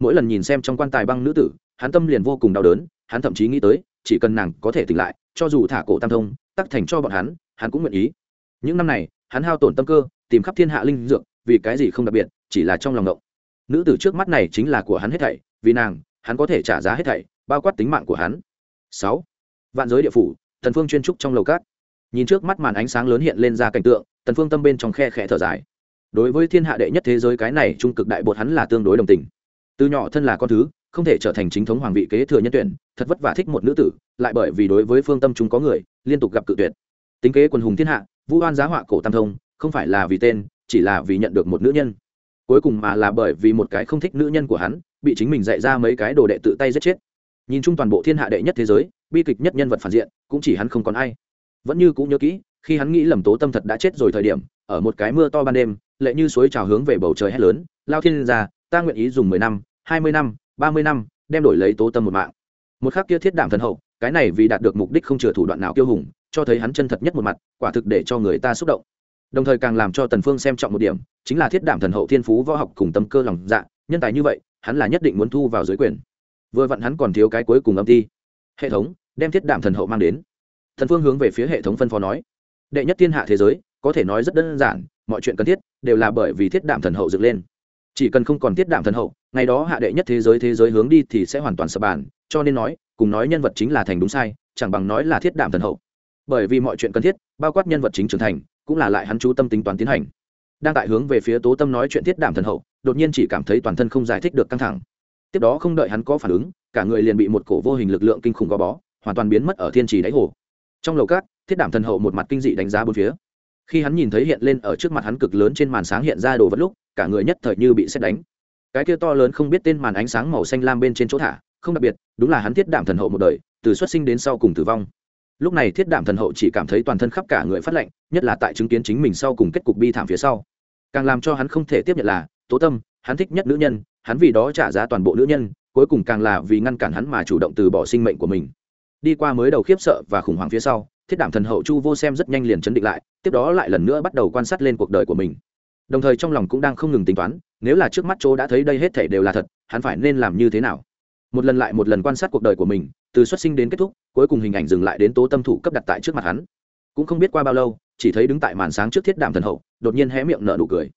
S1: Mỗi lần nhìn xem trong quan tài băng nữ tử, hắn tâm liền vô cùng đau đớn, hắn thậm chí nghĩ tới, chỉ cần nàng có thể tỉnh lại, cho dù thả cổ tam thông, tắc thành cho bọn hắn hắn cũng nguyện ý. Những năm này, hắn hao tổn tâm cơ tìm khắp thiên hạ linh dược, vì cái gì không đặc biệt, chỉ là trong lòng ngộng. Nữ tử trước mắt này chính là của hắn hết thảy, vì nàng, hắn có thể trả giá hết thảy, bao quát tính mạng của hắn. Sáu, vạn giới địa phủ, thần phương chuyên trúc trong lầu cát. Nhìn trước mắt màn ánh sáng lớn hiện lên ra cảnh tượng tần phương tâm bên trong khe khẽ thở dài. Đối với thiên hạ đệ nhất thế giới cái này trung cực đại bột hắn là tương đối đồng tình. Từ nhỏ thân là con thứ, không thể trở thành chính thống hoàng vị kế thừa nhân tuyển, thật vất vả thích một nữ tử, lại bởi vì đối với phương tâm chúng có người, liên tục gặp cự tuyệt. Tính kế quần hùng thiên hạ, vu oan giá họa cổ tam thông không phải là vì tên, chỉ là vì nhận được một nữ nhân. Cuối cùng mà là bởi vì một cái không thích nữ nhân của hắn, bị chính mình dạy ra mấy cái đồ đệ tự tay giết chết. Nhìn chung toàn bộ thiên hạ đệ nhất thế giới, bi kịch nhất nhân vật phản diện, cũng chỉ hắn không còn ai. Vẫn như cũng nhớ kỹ, khi hắn nghĩ lầm tố tâm thật đã chết rồi thời điểm, ở một cái mưa to ban đêm, lệ như suối trào hướng về bầu trời hét lớn, lao thiên ra ta nguyện ý dùng mười năm, hai mươi năm, ba mươi năm, đem đổi lấy tố tâm một mạng. Một khắc kia thiết đảm thần hậu, cái này vì đạt được mục đích không chừa thủ đoạn nào kiêu hùng, cho thấy hắn chân thật nhất một mặt, quả thực để cho người ta xúc động đồng thời càng làm cho tần phương xem trọng một điểm, chính là thiết đảm thần hậu thiên phú võ học cùng tâm cơ lòng dạ nhân tài như vậy, hắn là nhất định muốn thu vào dưới quyền. Vừa vặn hắn còn thiếu cái cuối cùng âm ti. Hệ thống, đem thiết đảm thần hậu mang đến. Thần phương hướng về phía hệ thống phân phó nói. Đệ nhất thiên hạ thế giới, có thể nói rất đơn giản, mọi chuyện cần thiết, đều là bởi vì thiết đảm thần hậu dựng lên. Chỉ cần không còn thiết đảm thần hậu, ngày đó hạ đệ nhất thế giới thế giới hướng đi thì sẽ hoàn toàn sập bàn, cho nên nói, cùng nói nhân vật chính là thành đúng sai, chẳng bằng nói là thiết đảm thần hậu. Bởi vì mọi chuyện cần thiết, bao quát nhân vật chính trưởng thành cũng là lại hắn chú tâm tính toán tiến hành. Đang tại hướng về phía tố tâm nói chuyện thiết đảm thần hậu, đột nhiên chỉ cảm thấy toàn thân không giải thích được căng thẳng. Tiếp đó không đợi hắn có phản ứng, cả người liền bị một cổ vô hình lực lượng kinh khủng gò bó, hoàn toàn biến mất ở thiên trì đáy hồ. Trong lầu cát thiết đảm thần hậu một mặt kinh dị đánh giá bốn phía. Khi hắn nhìn thấy hiện lên ở trước mặt hắn cực lớn trên màn sáng hiện ra đồ vật lúc, cả người nhất thời như bị xét đánh. Cái kia to lớn không biết tên màn ánh sáng màu xanh lam bên trên chỗ thả, không đặc biệt, đúng là hắn thiết đảm thần hậu một đời, từ xuất sinh đến sau cùng tử vong lúc này thiết đảm thần hậu chỉ cảm thấy toàn thân khắp cả người phát lạnh, nhất là tại chứng kiến chính mình sau cùng kết cục bi thảm phía sau. Càng làm cho hắn không thể tiếp nhận là, tố tâm, hắn thích nhất nữ nhân, hắn vì đó trả giá toàn bộ nữ nhân, cuối cùng càng là vì ngăn cản hắn mà chủ động từ bỏ sinh mệnh của mình. Đi qua mới đầu khiếp sợ và khủng hoảng phía sau, thiết đảm thần hậu chu vô xem rất nhanh liền chấn định lại, tiếp đó lại lần nữa bắt đầu quan sát lên cuộc đời của mình. Đồng thời trong lòng cũng đang không ngừng tính toán, nếu là trước mắt chỗ đã thấy đây hết thể đều là thật, hắn phải nên làm như thế nào? Một lần lại một lần quan sát cuộc đời của mình, từ xuất sinh đến kết thúc, cuối cùng hình ảnh dừng lại đến tố tâm thủ cấp đặt tại trước mặt hắn. Cũng không biết qua bao lâu, chỉ thấy đứng tại màn sáng trước thiết đảm thần hậu, đột nhiên hé miệng nở nụ cười.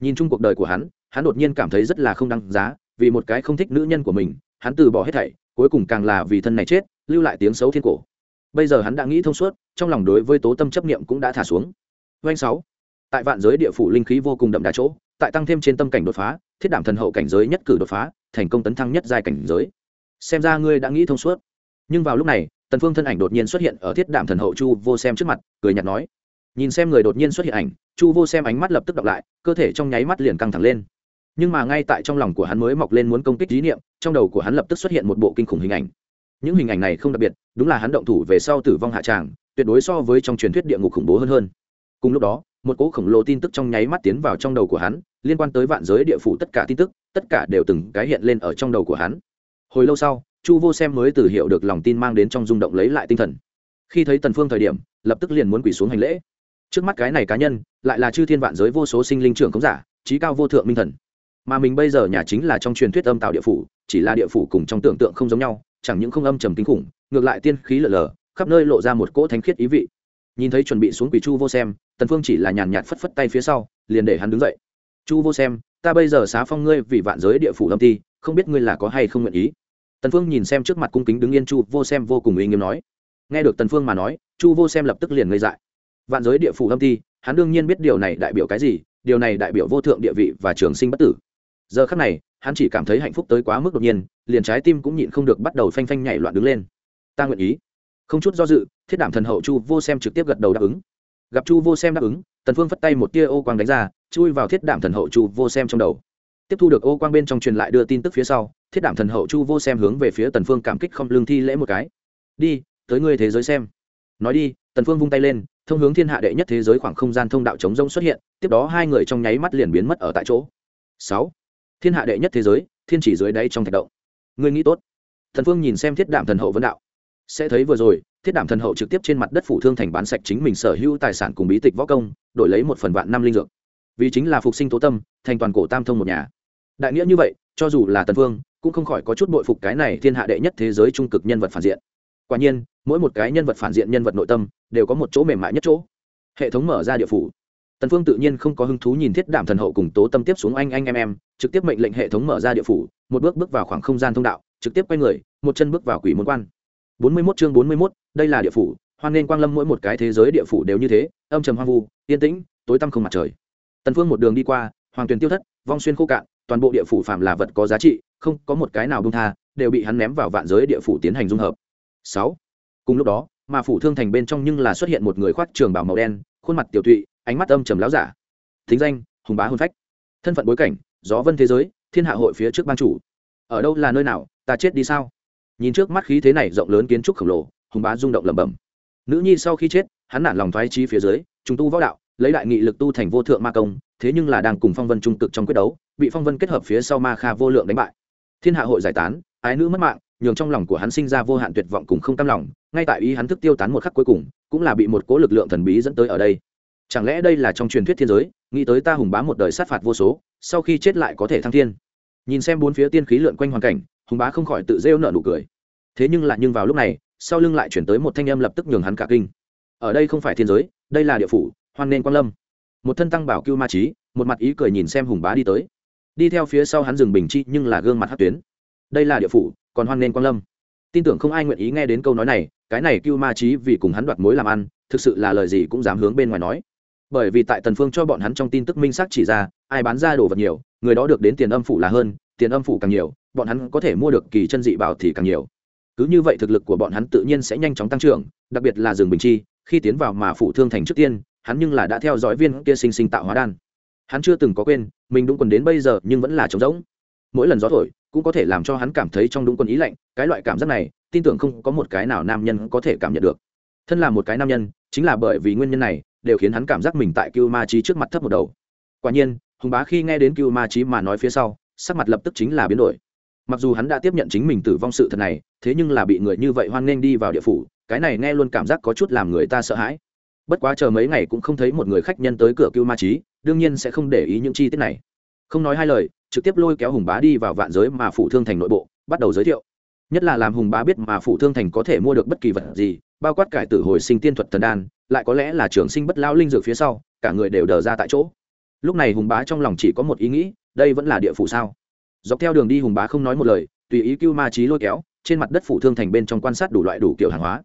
S1: Nhìn chung cuộc đời của hắn hắn đột nhiên cảm thấy rất là không đăng giá, vì một cái không thích nữ nhân của mình, hắn từ bỏ hết thảy, cuối cùng càng là vì thân này chết, lưu lại tiếng xấu thiên cổ. Bây giờ hắn đã nghĩ thông suốt, trong lòng đối với tố tâm chấp niệm cũng đã thả xuống. Doanh sáu. Tại vạn giới địa phủ linh khí vô cùng đậm đà chỗ, tại tăng thêm trên tâm cảnh đột phá, thiết đảm thần hậu cảnh giới nhất cử đột phá, thành công tấn thăng nhất giai cảnh giới xem ra ngươi đã nghĩ thông suốt. Nhưng vào lúc này, tần phương thân ảnh đột nhiên xuất hiện ở thiết đảm thần hậu chu vô xem trước mặt, cười nhạt nói. Nhìn xem người đột nhiên xuất hiện ảnh, chu vô xem ánh mắt lập tức đọc lại, cơ thể trong nháy mắt liền căng thẳng lên. Nhưng mà ngay tại trong lòng của hắn mới mọc lên muốn công kích dí niệm, trong đầu của hắn lập tức xuất hiện một bộ kinh khủng hình ảnh. Những hình ảnh này không đặc biệt, đúng là hắn động thủ về sau tử vong hạ tràng, tuyệt đối so với trong truyền thuyết địa ngục khủng bố hơn hơn. Cùng lúc đó, một cỗ khổng lồ tin tức trong nháy mắt tiến vào trong đầu của hắn, liên quan tới vạn giới địa phủ tất cả tin tức, tất cả đều từng cái hiện lên ở trong đầu của hắn hồi lâu sau, chu vô xem mới từ hiểu được lòng tin mang đến trong rung động lấy lại tinh thần. Khi thấy tần phương thời điểm, lập tức liền muốn quỳ xuống hành lễ. Trước mắt cái này cá nhân, lại là chư thiên vạn giới vô số sinh linh trưởng công giả trí cao vô thượng minh thần. Mà mình bây giờ nhà chính là trong truyền thuyết âm tạo địa phủ, chỉ là địa phủ cùng trong tưởng tượng không giống nhau, chẳng những không âm trầm kinh khủng, ngược lại tiên khí lở lờ khắp nơi lộ ra một cỗ thánh khiết ý vị. Nhìn thấy chuẩn bị xuống quỷ chu vô xem, tần phương chỉ là nhàn nhạt phất phất tay phía sau, liền để hắn đứng dậy. Chu vô xem, ta bây giờ xá phong ngươi vì vạn giới địa phủ âm ti, không biết ngươi là có hay không nguyện ý? Tần phương nhìn xem trước mặt cung kính đứng yên chu vô xem vô cùng uy nghiêm nói. Nghe được tần phương mà nói, chu vô xem lập tức liền ngây dại. Vạn giới địa phủ âm ti, hắn đương nhiên biết điều này đại biểu cái gì, điều này đại biểu vô thượng địa vị và trường sinh bất tử. Giờ khắc này, hắn chỉ cảm thấy hạnh phúc tới quá mức đột nhiên, liền trái tim cũng nhịn không được bắt đầu phanh phanh nhảy loạn đứng lên. Ta nguyện ý. Không chút do dự, thiết đảm thần hậu chu vô xem trực tiếp gật đầu đáp ứng. Gặp chu vô xem đáp ứng, tần phương phất tay một tia ô quang đánh ra, chui vào thiết đảm thần hậu chu vô xem trong đầu tiếp thu được ô quang bên trong truyền lại đưa tin tức phía sau, thiết đảm thần hậu chu vô xem hướng về phía tần phương cảm kích không lương thi lễ một cái. Đi, tới ngươi thế giới xem. Nói đi, tần phương vung tay lên, thông hướng thiên hạ đệ nhất thế giới khoảng không gian thông đạo chống rông xuất hiện, tiếp đó hai người trong nháy mắt liền biến mất ở tại chỗ. Sáu, thiên hạ đệ nhất thế giới, thiên chỉ dưới đáy trong thạch động. Ngươi nghĩ tốt. Thần phương nhìn xem thiết đảm thần hậu vấn đạo. Sẽ thấy vừa rồi, thiết đảm thần hậu trực tiếp trên mặt đất phủ thương thành bán sạch chính mình sở hữu tài sản cùng bí tịch võ công, đổi lấy một phần vạn năm linh dược. Vì chính là phục sinh tố tâm, thành toàn cổ tam thông một nhà đại nghĩa như vậy cho dù là tần phương cũng không khỏi có chút bội phục cái này thiên hạ đệ nhất thế giới trung cực nhân vật phản diện. Quả nhiên mỗi một cái nhân vật phản diện nhân vật nội tâm đều có một chỗ mềm mại nhất chỗ. Hệ thống mở ra địa phủ. Tần phương tự nhiên không có hứng thú nhìn thiết đảm thần hậu cùng tố tâm tiếp xuống anh anh em em trực tiếp mệnh lệnh hệ thống mở ra địa phủ một bước bước vào khoảng không gian thông đạo trực tiếp quay người một chân bước vào quỷ môn quan. 41 chương 41, đây là địa phủ hoan nên quang lâm mỗi một cái thế giới địa phủ đều như thế âm trầm hoang vu yên tĩnh tối tăm không mặt trời. Tần phương một đường đi qua hoàng tuyền tiêu thất vong xuyên khô cạn toàn bộ địa phủ phạm là vật có giá trị, không có một cái nào buông tha, đều bị hắn ném vào vạn giới địa phủ tiến hành dung hợp. Sáu. cùng lúc đó, mà phủ thương thành bên trong nhưng là xuất hiện một người khoác trường bào màu đen, khuôn mặt tiểu thụy ánh mắt âm trầm láo giả. Thính danh, hùng bá hôn phách. Thân phận bối cảnh, gió vân thế giới, thiên hạ hội phía trước ban chủ. Ở đâu là nơi nào, ta chết đi sao? Nhìn trước mắt khí thế này rộng lớn kiến trúc khổng lồ, hùng bá rung động lẩm bẩm. Nữ nhi sau khi chết, hắn nản lòng thoái trí phía dưới chúng tu võ đạo, lấy đại nghị lực tu thành vô thượng ma công, thế nhưng là đang cùng phong vân trung cực trong quyết đấu bị phong vân kết hợp phía sau ma kha vô lượng đánh bại. Thiên hạ hội giải tán, ái nữ mất mạng, nhường trong lòng của hắn sinh ra vô hạn tuyệt vọng cùng không cam lòng, ngay tại ý hắn thức tiêu tán một khắc cuối cùng, cũng là bị một cố lực lượng thần bí dẫn tới ở đây. Chẳng lẽ đây là trong truyền thuyết thiên giới, nghĩ tới ta hùng bá một đời sát phạt vô số, sau khi chết lại có thể thăng thiên. Nhìn xem bốn phía tiên khí lượn quanh hoàn cảnh, hùng bá không khỏi tự rêu nợ nụ cười. Thế nhưng lại nhưng vào lúc này, sau lưng lại chuyển tới một thanh âm lập tức nhường hắn cả kinh. Ở đây không phải thiên giới, đây là địa phủ, hoan nên quan lâm. Một thân tăng bảo cưu ma trí, một mặt ý cười nhìn xem hùng bá đi tới đi theo phía sau hắn dừng bình chi nhưng là gương mặt hát tuyến. Đây là địa phủ, còn hoan nên quan lâm. Tin tưởng không ai nguyện ý nghe đến câu nói này, cái này cưu ma trí vì cùng hắn đoạt mối làm ăn, thực sự là lời gì cũng dám hướng bên ngoài nói. Bởi vì tại tần phương cho bọn hắn trong tin tức minh xác chỉ ra, ai bán ra đồ vật nhiều, người đó được đến tiền âm phủ là hơn, tiền âm phủ càng nhiều, bọn hắn có thể mua được kỳ chân dị bảo thì càng nhiều. Cứ như vậy thực lực của bọn hắn tự nhiên sẽ nhanh chóng tăng trưởng, đặc biệt là rừng bình chi, khi tiến vào mà phủ thương thành trước tiên, hắn nhưng là đã theo dõi viên kia sinh sinh tạo hóa đan. Hắn chưa từng có quên mình đúng quần đến bây giờ nhưng vẫn là trống rỗng. Mỗi lần gió thổi, cũng có thể làm cho hắn cảm thấy trong đúng quần ý lạnh, cái loại cảm giác này, tin tưởng không có một cái nào nam nhân có thể cảm nhận được. Thân là một cái nam nhân, chính là bởi vì nguyên nhân này, đều khiến hắn cảm giác mình tại cưu ma trí trước mặt thấp một đầu. Quả nhiên, hùng bá khi nghe đến cưu ma trí mà nói phía sau, sắc mặt lập tức chính là biến đổi. Mặc dù hắn đã tiếp nhận chính mình tử vong sự thật này, thế nhưng là bị người như vậy hoan nghênh đi vào địa phủ, cái này nghe luôn cảm giác có chút làm người ta sợ hãi. Bất quá chờ mấy ngày cũng không thấy một người khách nhân tới cửa cưu ma trí đương nhiên sẽ không để ý những chi tiết này. Không nói hai lời, trực tiếp lôi kéo hùng bá đi vào vạn giới mà phủ thương thành nội bộ, bắt đầu giới thiệu. Nhất là làm hùng bá biết mà phủ thương thành có thể mua được bất kỳ vật gì, bao quát cải tử hồi sinh tiên thuật thần đan, lại có lẽ là trường sinh bất lao linh dược phía sau, cả người đều đờ ra tại chỗ. Lúc này hùng bá trong lòng chỉ có một ý nghĩ, đây vẫn là địa phủ sao? Dọc theo đường đi hùng bá không nói một lời, tùy ý cưu ma trí lôi kéo, trên mặt đất phủ thương thành bên trong quan sát đủ loại đủ kiểu hàng hóa.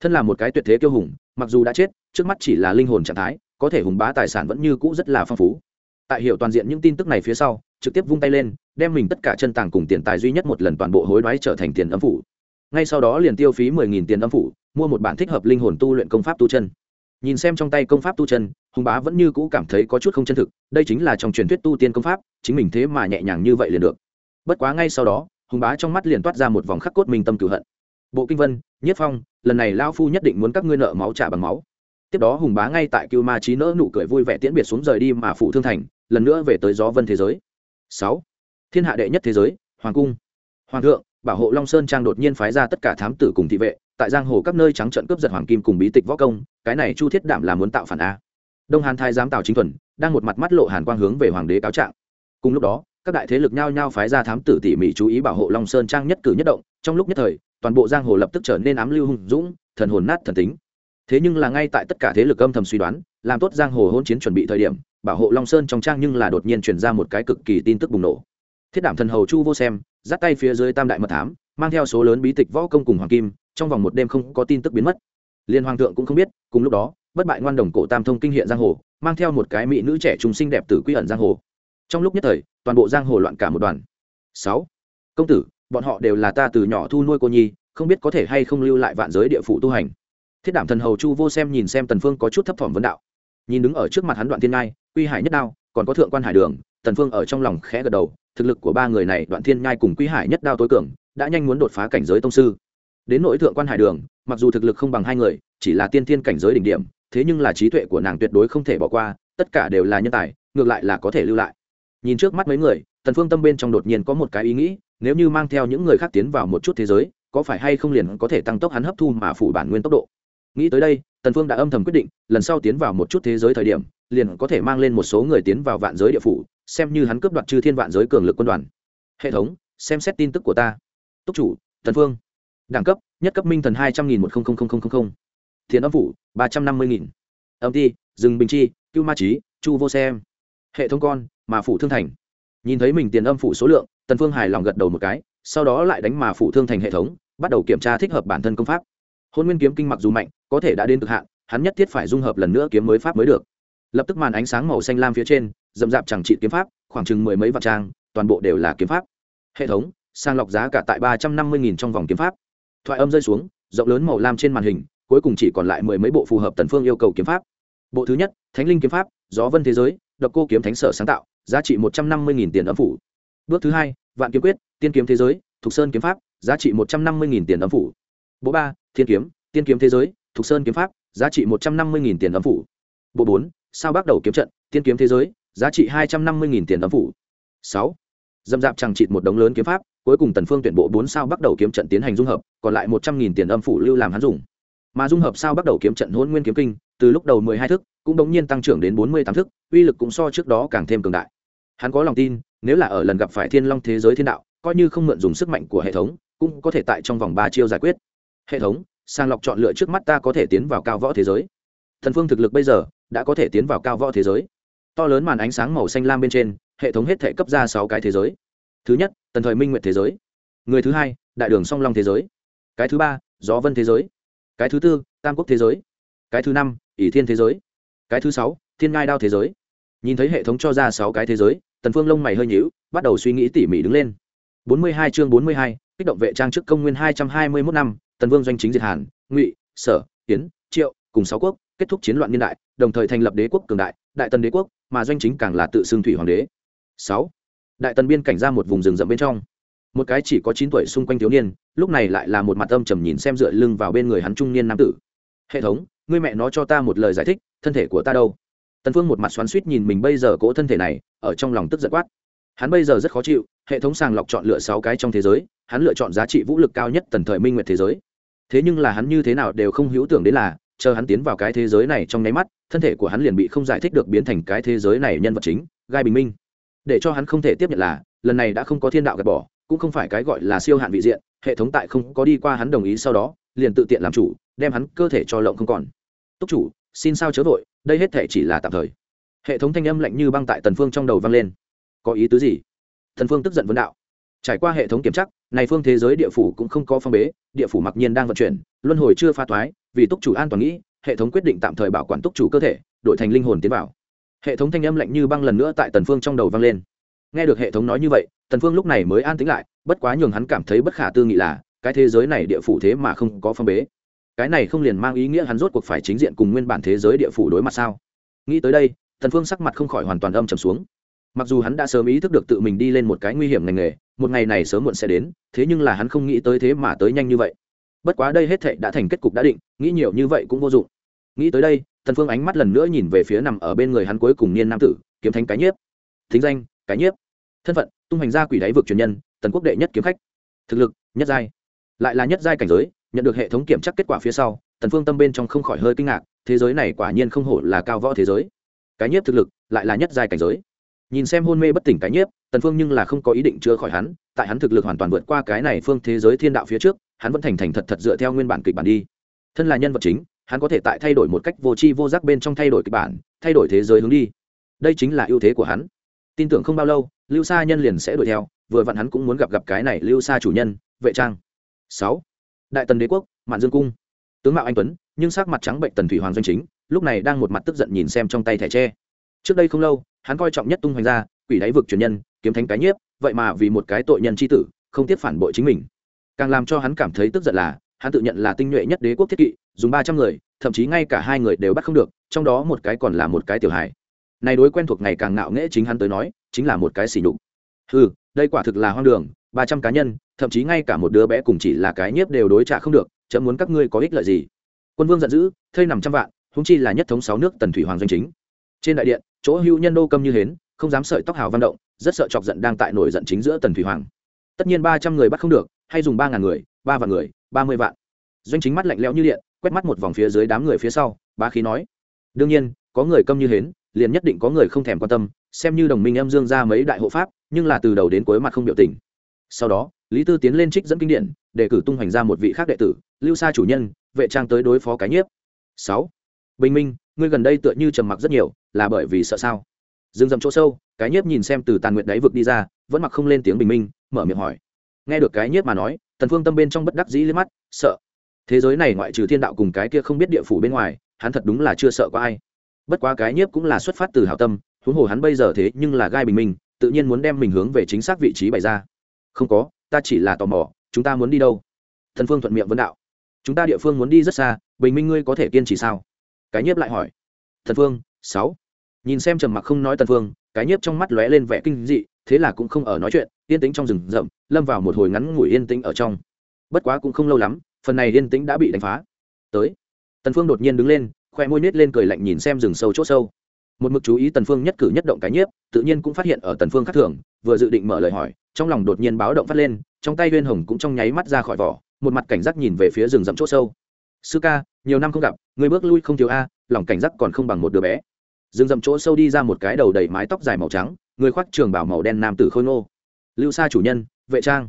S1: Thân là một cái tuyệt thế kiêu hùng, mặc dù đã chết, trước mắt chỉ là linh hồn trạng thái có thể hùng bá tài sản vẫn như cũ rất là phong phú. Tại hiểu toàn diện những tin tức này phía sau, trực tiếp vung tay lên, đem mình tất cả chân tàng cùng tiền tài duy nhất một lần toàn bộ hối đoái trở thành tiền âm phủ. Ngay sau đó liền tiêu phí mười nghìn tiền âm phủ, mua một bản thích hợp linh hồn tu luyện công pháp tu chân. Nhìn xem trong tay công pháp tu chân, hùng bá vẫn như cũ cảm thấy có chút không chân thực, đây chính là trong truyền thuyết tu tiên công pháp, chính mình thế mà nhẹ nhàng như vậy liền được. Bất quá ngay sau đó, hùng bá trong mắt liền toát ra một vòng khắc cốt minh tâm cửu hận. Bộ kinh vân, nhất phong, lần này lao phu nhất định muốn các ngươi nợ máu trả bằng máu tiếp đó hùng bá ngay tại cưu ma trí nỡ nụ cười vui vẻ tiễn biệt xuống rời đi mà phụ thương thành, lần nữa về tới gió vân thế giới. Sáu, thiên hạ đệ nhất thế giới, hoàng cung. Hoàng thượng, bảo hộ long sơn trang đột nhiên phái ra tất cả thám tử cùng thị vệ, tại giang hồ các nơi trắng trận cướp giật hoàng kim cùng bí tịch võ công, cái này chu thiết đảm là muốn tạo phản a. Đông hàn thái giám tào chính thuần, đang một mặt mắt lộ hàn quang hướng về hoàng đế cáo trạng. Cùng lúc đó, các đại thế lực nhao nhao phái ra thám tử tỉ mỉ chú ý bảo hộ long sơn trang nhất cử nhất động, trong lúc nhất thời, toàn bộ giang hồ lập tức trở nên ám lưu hùng dũng, thần hồn nát thần tính thế nhưng là ngay tại tất cả thế lực âm thầm suy đoán, làm tốt giang hồ hôn chiến chuẩn bị thời điểm, bảo hộ long sơn trong trang nhưng là đột nhiên chuyển ra một cái cực kỳ tin tức bùng nổ. Thiết đảm thần hầu chu vô xem dắt tay phía dưới tam đại mật thám, mang theo số lớn bí tịch võ công cùng hoàng kim, trong vòng một đêm không có tin tức biến mất. Liên hoàng thượng cũng không biết, cùng lúc đó, bất bại ngoan đồng cổ tam thông kinh hiện giang hồ, mang theo một cái mỹ nữ trẻ trung sinh đẹp từ quy ẩn giang hồ. Trong lúc nhất thời, toàn bộ giang hồ loạn cả một đoàn. Sáu, công tử, bọn họ đều là ta từ nhỏ thu nuôi cô nhi, không biết có thể hay không lưu lại vạn giới địa phủ tu hành thiết đảm thần hầu chu vô xem nhìn xem tần phương có chút thấp thỏm vấn đạo. Nhìn đứng ở trước mặt hắn đoạn thiên ngai quy hải nhất đao, còn có thượng quan hải đường, tần phương ở trong lòng khẽ gật đầu, thực lực của ba người này đoạn thiên nhai cùng quy hải nhất đao tối cường, đã nhanh muốn đột phá cảnh giới tông sư. Đến nội thượng quan hải đường, mặc dù thực lực không bằng hai người, chỉ là tiên thiên cảnh giới đỉnh điểm, thế nhưng là trí tuệ của nàng tuyệt đối không thể bỏ qua, tất cả đều là nhân tài, ngược lại là có thể lưu lại. Nhìn trước mắt mấy người, tần phương tâm bên trong đột nhiên có một cái ý nghĩ, nếu như mang theo những người khác tiến vào một chút thế giới, có phải hay không liền có thể tăng tốc hắn hấp thu mà phủ bản nguyên tốc độ? Nghĩ tới đây, tần phương đã âm thầm quyết định, lần sau tiến vào một chút thế giới thời điểm, liền có thể mang lên một số người tiến vào vạn giới địa phủ, xem như hắn cướp đoạt chư thiên vạn giới cường lực quân đoàn. Hệ thống, xem xét tin tức của ta. Túc chủ, tần phương. Đẳng cấp, nhất cấp minh thần hai trăm nghìn một tiền âm phủ, ba trăm năm mươi nghìn. Âm ti rừng bình chi, cưu ma trí chu vô xem. Hệ thống con, mà phủ thương thành. Nhìn thấy mình tiền âm phủ số lượng, tần phương hài lòng gật đầu một cái, sau đó lại đánh mà phủ thương thành hệ thống, bắt đầu kiểm tra thích hợp bản thân công pháp. Hôn nguyên kiếm kinh mặc dù mạnh có thể đã đến cực hạn, hắn nhất thiết phải dung hợp lần nữa kiếm mới pháp mới được. Lập tức màn ánh sáng màu xanh lam phía trên dầm dạp chẳng trị kiếm pháp, khoảng chừng mười mấy vạn trang, toàn bộ đều là kiếm pháp. Hệ thống sang lọc giá cả tại ba trăm năm mươi nghìn trong vòng kiếm pháp. Thoại âm rơi xuống, rộng lớn màu lam trên màn hình, cuối cùng chỉ còn lại mười mấy bộ phù hợp tần phương yêu cầu kiếm pháp. Bộ thứ nhất, thánh linh kiếm pháp, gió vân thế giới, độc cô kiếm thánh sở sáng tạo, giá trị một trăm năm mươi tiền âm phủ. Bước thứ hai, vạn kiếm quyết, tiên kiếm thế giới, thục sơn kiếm pháp, giá trị một trăm năm mươi tiền âm phủ. Bộ ba, thiên kiếm, tiên kiếm thế giới thục sơn kiếm pháp, giá trị một trăm năm mươi tiền âm phủ. Bộ bốn, sao bắt đầu kiếm trận, tiên kiếm thế giới, giá trị hai trăm năm mươi tiền âm phủ. Sáu, dâm dạp chẳng chịt một đống lớn kiếm pháp, cuối cùng tần phương tuyển bộ bốn sao bắt đầu kiếm trận tiến hành dung hợp, còn lại một trăm nghìn tiền âm phủ lưu làm hắn dùng. Mà dung hợp sao bắt đầu kiếm trận hôn nguyên kiếm kinh, từ lúc đầu mười hai thức, cũng đống nhiên tăng trưởng đến bốn mươi tám thức, uy lực cũng so trước đó càng thêm cường đại. Hắn có lòng tin, nếu là ở lần gặp phải thiên long thế giới thiên đạo, coi như không mượn dùng sức mạnh của hệ thống, cũng có thể tại trong vòng ba chiêu giải quyết. Hệ thống sàng lọc chọn lựa trước mắt ta có thể tiến vào cao võ thế giới. Thần phương thực lực bây giờ đã có thể tiến vào cao võ thế giới. To lớn màn ánh sáng màu xanh lam bên trên, hệ thống hết thể cấp ra sáu cái thế giới. Thứ nhất, tần thời minh nguyện thế giới. Người thứ hai, đại đường song long thế giới. Cái thứ ba, gió vân thế giới. Cái thứ tư, tam quốc thế giới. Cái thứ năm, ỷ thiên thế giới. Cái thứ sáu, thiên ngai đao thế giới. Nhìn thấy hệ thống cho ra sáu cái thế giới, tần phương lông mày hơi nhíu, bắt đầu suy nghĩ tỉ mỉ đứng lên. Bốn mươi hai chương bốn mươi hai, kích động vệ trang trước công nguyên hai trăm hai mươi 221 năm tần vương doanh chính diệt hàn, ngụy, sở tiến triệu, cùng sáu quốc, kết thúc chiến loạn niên đại, đồng thời thành lập đế quốc cường đại đại tần đế quốc, mà doanh chính càng là tự xưng thủy hoàng đế. Sáu, đại tần biên cảnh ra một vùng rừng rậm bên trong. Một cái chỉ có chín tuổi xung quanh thiếu niên, lúc này lại là một mặt âm trầm nhìn xem dựa lưng vào bên người hắn trung niên nam tử. Hệ thống, ngươi mẹ nó cho ta một lời giải thích, thân thể của ta đâu? Tần phương một mặt xoắn xuýt nhìn mình bây giờ cỗ thân thể này, ở trong lòng tức giận quát. Hắn bây giờ rất khó chịu, hệ thống sàng lọc chọn lựa sáu cái trong thế giới, hắn lựa chọn giá trị vũ lực cao nhất tần thời minh nguyệt thế giới thế nhưng là hắn như thế nào đều không hữu tưởng đến là, chờ hắn tiến vào cái thế giới này trong nháy mắt, thân thể của hắn liền bị không giải thích được biến thành cái thế giới này nhân vật chính, gai bình minh. Để cho hắn không thể tiếp nhận là, lần này đã không có thiên đạo gạt bỏ, cũng không phải cái gọi là siêu hạn vị diện, hệ thống tại không có đi qua hắn đồng ý sau đó, liền tự tiện làm chủ, đem hắn cơ thể cho lộng không còn. Túc chủ, xin sao chớ vội, đây hết thể chỉ là tạm thời. Hệ thống thanh âm lạnh như băng tại tần phương trong đầu vang lên. Có ý tứ gì? Thần phương tức giận vấn đạo trải qua hệ thống kiểm chắc này phương thế giới địa phủ cũng không có phong bế, địa phủ mặc nhiên đang vận chuyển, luân hồi chưa pha thoái, vì túc chủ an toàn nghĩ, hệ thống quyết định tạm thời bảo quản túc chủ cơ thể, đổi thành linh hồn tiến vào. Hệ thống thanh âm lạnh như băng lần nữa tại tần phương trong đầu vang lên. Nghe được hệ thống nói như vậy, tần phương lúc này mới an tĩnh lại, bất quá nhường hắn cảm thấy bất khả tư nghị là, cái thế giới này địa phủ thế mà không có phong bế. Cái này không liền mang ý nghĩa hắn rốt cuộc phải chính diện cùng nguyên bản thế giới địa phủ đối mặt sao? Nghĩ tới đây, tần phương sắc mặt không khỏi hoàn toàn âm trầm xuống. Mặc dù hắn đã sớm ý thức được tự mình đi lên một cái nguy hiểm ngành nghề một ngày này sớm muộn sẽ đến, thế nhưng là hắn không nghĩ tới thế mà tới nhanh như vậy. Bất quá đây hết thệ đã thành kết cục đã định, nghĩ nhiều như vậy cũng vô dụng. Nghĩ tới đây, tần phương ánh mắt lần nữa nhìn về phía nằm ở bên người hắn cuối cùng niên nam tử, kiếm thánh cái nhiếp. Thính danh, cái nhiếp. Thân phận, tung hành gia quỷ đáy vực truyền nhân, tần quốc đệ nhất kiếm khách. Thực lực, nhất giai. Lại là nhất giai cảnh giới, nhận được hệ thống kiểm tra kết quả phía sau, tần phương tâm bên trong không khỏi hơi kinh ngạc, thế giới này quả nhiên không hổ là cao võ thế giới. Cái nhiếp thực lực, lại là nhất giai cảnh giới nhìn xem hôn mê bất tỉnh cái nhiếp, tần phương nhưng là không có ý định chữa khỏi hắn, tại hắn thực lực hoàn toàn vượt qua cái này phương thế giới thiên đạo phía trước, hắn vẫn thành thành thật thật dựa theo nguyên bản kịch bản đi. Thân là nhân vật chính, hắn có thể tại thay đổi một cách vô tri vô giác bên trong thay đổi kịch bản, thay đổi thế giới hướng đi. Đây chính là ưu thế của hắn. Tin tưởng không bao lâu, lưu sa nhân liền sẽ đuổi theo, vừa vặn hắn cũng muốn gặp gặp cái này lưu sa chủ nhân, vệ trang. Sáu. Đại tần đế quốc, mạn dương cung. Tướng mạo anh tuấn, nhưng sắc mặt trắng bệnh tần thủy hoàng doanh chính, lúc này đang một mặt tức giận nhìn xem trong tay thẻ tre. Trước đây không lâu hắn coi trọng nhất tung hoành ra, quỷ đáy vực truyền nhân, kiếm thánh cái nhiếp, vậy mà vì một cái tội nhân c tử, không tiếp phản bội chính mình. Càng làm cho hắn cảm thấy tức giận là, hắn tự nhận là tinh nhuệ nhất đế quốc thiết kỵ, dùng ba trăm người, thậm chí ngay cả hai người đều bắt không được, trong đó một cái còn là một cái tiểu hài. Này đối quen thuộc ngày càng ngạo nghễ chính hắn tới nói, chính là một cái xỉ nhục. Ừ đây quả thực là hoang đường, ba trăm cá nhân, thậm chí ngay cả một đứa bé cùng chỉ là cái nhiếp đều đối trả không được chậm muốn các ngươi có ích lợi gì? Quân vương giận dữ, thây nằm trăm vạn húng chi là nhất thống sáu nước tần thủy hoàng doanh chính trên đại điện, chỗ hưu nhân đô câm như hến, không dám sợi tóc hào văn động, rất sợ chọc giận đang tại nổi giận chính giữa tần thủy hoàng. Tất nhiên ba trăm người bắt không được, hay dùng ba ngàn người, ba vạn người, ba mươi vạn. Doanh chính mắt lạnh lẽo như điện, quét mắt một vòng phía dưới đám người phía sau ba khí nói. Đương nhiên, có người câm như hến, liền nhất định có người không thèm quan tâm, xem như đồng minh em dương ra mấy đại hộ pháp, nhưng là từ đầu đến cuối mặt không biểu tình. Sau đó, lý tư tiến lên trích dẫn kinh điển, để cử tung hoành ra một vị khác đệ tử, lưu sa chủ nhân, vệ trang tới đối phó cái nhiếp. Sáu. Bình minh ngươi gần đây tựa như trầm mặc rất nhiều, là bởi vì sợ sao? Dừng dầm chỗ sâu, cái nhiếp nhìn xem từ tàn nguyện đáy vực đi ra, vẫn mặc không lên tiếng bình minh, mở miệng hỏi. Nghe được cái nhiếp mà nói, tần phương tâm bên trong bất đắc dĩ liếc mắt, sợ. Thế giới này ngoại trừ thiên đạo cùng cái kia không biết địa phủ bên ngoài, hắn thật đúng là chưa sợ có ai. Bất quá cái nhiếp cũng là xuất phát từ hảo tâm, huống hồ hắn bây giờ thế nhưng là gai bình minh, tự nhiên muốn đem mình hướng về chính xác vị trí bày ra. Không có, ta chỉ là tò mò, chúng ta muốn đi đâu? Thần phương thuận miệng vấn đạo. Chúng ta địa phương muốn đi rất xa, bình minh ngươi có thể kiên trì sao? Cái nhiếp lại hỏi thần phương, sáu. Nhìn xem trầm mặc không nói tần phương, cái nhiếp trong mắt lóe lên vẻ kinh dị, thế là cũng không ở nói chuyện, yên tĩnh trong rừng rậm, lâm vào một hồi ngắn ngủi yên tĩnh ở trong. Bất quá cũng không lâu lắm, phần này yên tĩnh đã bị đánh phá. Tới, tần phương đột nhiên đứng lên, khoe môi nết lên cười lạnh nhìn xem rừng sâu chỗ sâu. Một mực chú ý tần phương nhất cử nhất động cái nhiếp, tự nhiên cũng phát hiện ở tần phương khác thường, vừa dự định mở lời hỏi, trong lòng đột nhiên báo động phát lên, trong tay uyên hồng cũng trong nháy mắt ra khỏi vỏ, một mặt cảnh giác nhìn về phía rừng rậm chỗ sâu sư ca, nhiều năm không gặp người bước lui không thiếu a, lòng cảnh giác còn không bằng một đứa bé. Dừng dậm chỗ sâu đi ra một cái đầu đầy mái tóc dài màu trắng, người khoác trường bảo màu đen nam tử khôi ngô. Lưu sa chủ nhân, vệ trang.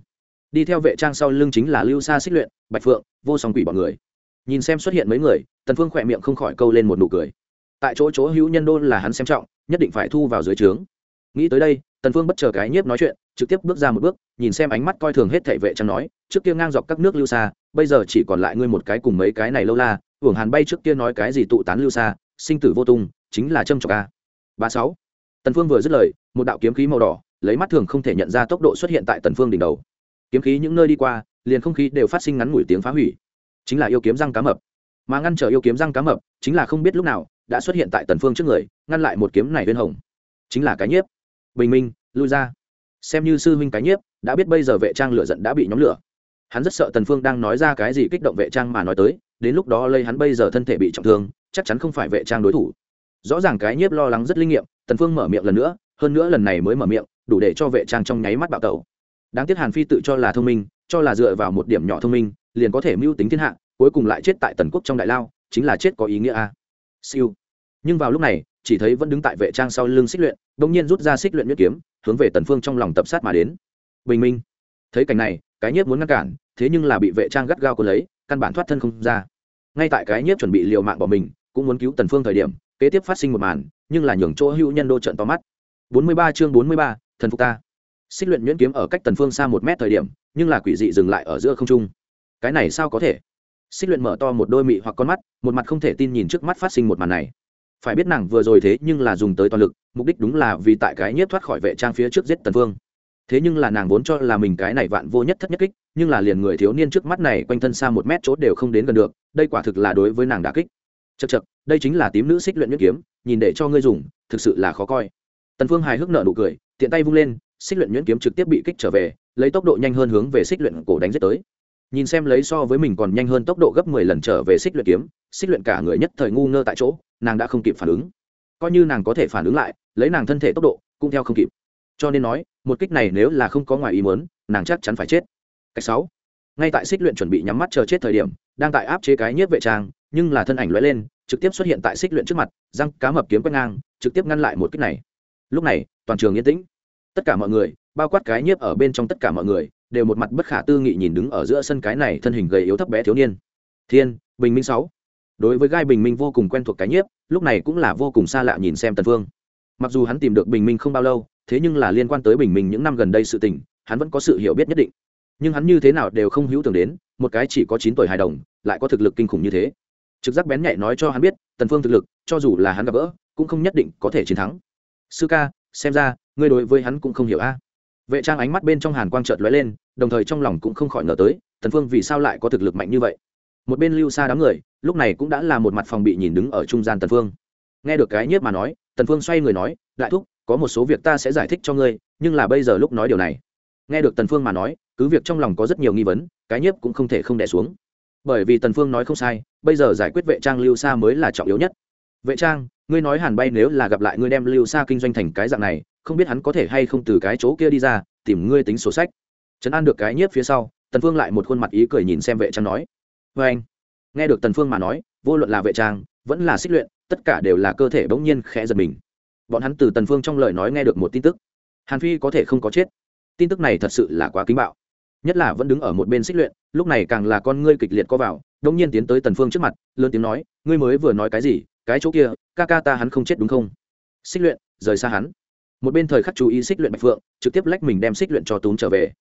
S1: Đi theo vệ trang sau lưng chính là lưu sa xích luyện, bạch phượng, vô song quỷ bọn người. Nhìn xem xuất hiện mấy người, tần phương khỏe miệng không khỏi câu lên một nụ cười. Tại chỗ chỗ hữu nhân đôn là hắn xem trọng, nhất định phải thu vào dưới trướng. Nghĩ tới đây tần phương bất chờ cái nhiếp nói chuyện, trực tiếp bước ra một bước, nhìn xem ánh mắt coi thường hết thảy vệ trang nói, trước kia ngang dọc các nước lưu xa, bây giờ chỉ còn lại ngươi một cái cùng mấy cái này lâu la, hưởng hàn bay trước kia nói cái gì tụ tán lưu xa, sinh tử vô tung, chính là châm trọc a. Ba sáu. Tần phương vừa dứt lời, một đạo kiếm khí màu đỏ, lấy mắt thường không thể nhận ra tốc độ xuất hiện tại tần phương đỉnh đầu. Kiếm khí những nơi đi qua, liền không khí đều phát sinh ngắn ngủi tiếng phá hủy. Chính là yêu kiếm răng cá mập. Mà ngăn trở yêu kiếm răng cá mập, chính là không biết lúc nào, đã xuất hiện tại tần phương trước người, ngăn lại một kiếm này viên hồng. Chính là cái nhiếp bình minh, lui ra. Xem như sư huynh cái nhiếp, đã biết bây giờ vệ trang lửa giận đã bị nhóm lửa. Hắn rất sợ tần phương đang nói ra cái gì kích động vệ trang mà nói tới, đến lúc đó lây hắn bây giờ thân thể bị trọng thương, chắc chắn không phải vệ trang đối thủ. Rõ ràng cái nhiếp lo lắng rất linh nghiệm, tần phương mở miệng lần nữa, hơn nữa lần này mới mở miệng, đủ để cho vệ trang trong nháy mắt bạo tẩu. Đáng tiếc hàn phi tự cho là thông minh, cho là dựa vào một điểm nhỏ thông minh, liền có thể mưu tính thiên hạ, cuối cùng lại chết tại tần quốc trong đại lao, chính là chết có ý nghĩa a. Siêu. Nhưng vào lúc này chỉ thấy vẫn đứng tại vệ trang sau lưng xích luyện đ nhiên rút ra xích luyện nhuyễn kiếm hướng về tần phương trong lòng tập sát mà đến. Bình minh. Thấy cảnh này cái nhiếp muốn ngăn cản thế nhưng là bị vệ trang gắt gao cuốn lấy căn bản thoát thân không ra. Ngay tại cái nhiếp chuẩn bị liều mạng bỏ mình cũng muốn cứu tần phương thời điểm kế tiếp phát sinh một màn nhưng là nhường chỗ hữu nhân đô trận to mắt. 43 chương 43, thần phục ta. Xích luyện nhuyễn kiếm ở cách tần phương xa một mét thời điểm nhưng là quỷ dị dừng lại ở giữa không trung. Cái này sao có thể? Xích luyện mở to một đôi mị hoặc con mắt một mặt không thể tin nhìn trước mắt phát sinh một màn này phải biết nàng vừa rồi thế nhưng là dùng tới toàn lực, mục đích đúng là vì tại cái nhiếp thoát khỏi vệ trang phía trước giết tần vương. thế nhưng là nàng vốn cho là mình cái này vạn vô nhất thất nhất kích, nhưng là liền người thiếu niên trước mắt này quanh thân xa một mét chỗ đều không đến gần được, đây quả thực là đối với nàng đã kích. Chật chật đây chính là tím nữ xích luyện nhất kiếm, nhìn để cho ngươi dùng, thực sự là khó coi. Tần phương hài hước nở nụ cười, tiện tay vung lên, xích luyện nhuyễn kiếm trực tiếp bị kích trở về, lấy tốc độ nhanh hơn hướng về xích luyện cổ đánh giết tới nhìn xem lấy so với mình còn nhanh hơn tốc độ gấp mười lần trở về xích luyện kiếm, xích luyện cả người nhất thời ngu ngơ tại chỗ, nàng đã không kịp phản ứng. Coi như nàng có thể phản ứng lại, lấy nàng thân thể tốc độ cũng theo không kịp. Cho nên nói, một kích này nếu là không có ngoài ý muốn, nàng chắc chắn phải chết. Cách sáu. Ngay tại xích luyện chuẩn bị nhắm mắt chờ chết thời điểm, đang tại áp chế cái nhiếp vệ trang, nhưng là thân ảnh lóe lên, trực tiếp xuất hiện tại xích luyện trước mặt, răng cá mập kiếm quét ngang, trực tiếp ngăn lại một kích này. Lúc này, toàn trường yên tĩnh. Tất cả mọi người, bao quát cái nhiếp ở bên trong tất cả mọi người đều một mặt bất khả tư nghị nhìn đứng ở giữa sân cái này thân hình gầy yếu thấp bé thiếu niên. Thiên, bình minh sáu. Đối với gai bình minh vô cùng quen thuộc cái nhiếp, lúc này cũng là vô cùng xa lạ nhìn xem tần phương mặc dù hắn tìm được bình minh không bao lâu, thế nhưng là liên quan tới bình minh những năm gần đây sự tình, hắn vẫn có sự hiểu biết nhất định. Nhưng hắn như thế nào đều không hữu tưởng đến, một cái chỉ có chín tuổi hài đồng, lại có thực lực kinh khủng như thế. Trực giác bén nhạy nói cho hắn biết, tần phương thực lực, cho dù là hắn gặp gỡ, cũng không nhất định có thể chiến thắng. Sư ca, xem ra, ngươi đối với hắn cũng không hiểu a vệ trang ánh mắt bên trong hàn quang chợt lóe lên, đồng thời trong lòng cũng không khỏi ngờ tới, tần phương vì sao lại có thực lực mạnh như vậy? Một bên lưu xa đám người, lúc này cũng đã là một mặt phòng bị nhìn đứng ở trung gian tần phương. Nghe được cái nhiếp mà nói, tần phương xoay người nói, đại thúc, có một số việc ta sẽ giải thích cho ngươi, nhưng là bây giờ lúc nói điều này. Nghe được tần phương mà nói, cứ việc trong lòng có rất nhiều nghi vấn, cái nhiếp cũng không thể không đè xuống. Bởi vì tần phương nói không sai, bây giờ giải quyết vệ trang lưu xa mới là trọng yếu nhất. Vệ trang, ngươi nói hàn bay nếu là gặp lại ngươi đem lưu xa kinh doanh thành cái dạng này không biết hắn có thể hay không từ cái chỗ kia đi ra, tìm ngươi tính sổ sách. Trấn an được cái nhiếp phía sau, tần phương lại một khuôn mặt ý cười nhìn xem vệ trang nói với anh. Nghe được tần phương mà nói, vô luận là vệ trang, vẫn là xích luyện, tất cả đều là cơ thể bỗng nhiên khẽ giật mình. Bọn hắn từ tần phương trong lời nói nghe được một tin tức. Hàn phi có thể không có chết. Tin tức này thật sự là quá kính bạo. Nhất là vẫn đứng ở một bên xích luyện, lúc này càng là con ngươi kịch liệt co vào đông nhiên tiến tới tần phương trước mặt, lớn tiếng nói, ngươi mới vừa nói cái gì? Cái chỗ kia, ca ca ta hắn không chết đúng không? Xích luyện, rời xa hắn một bên thời khắc chú ý xích luyện bạch phượng, trực tiếp lách mình đem xích luyện cho túm trở về.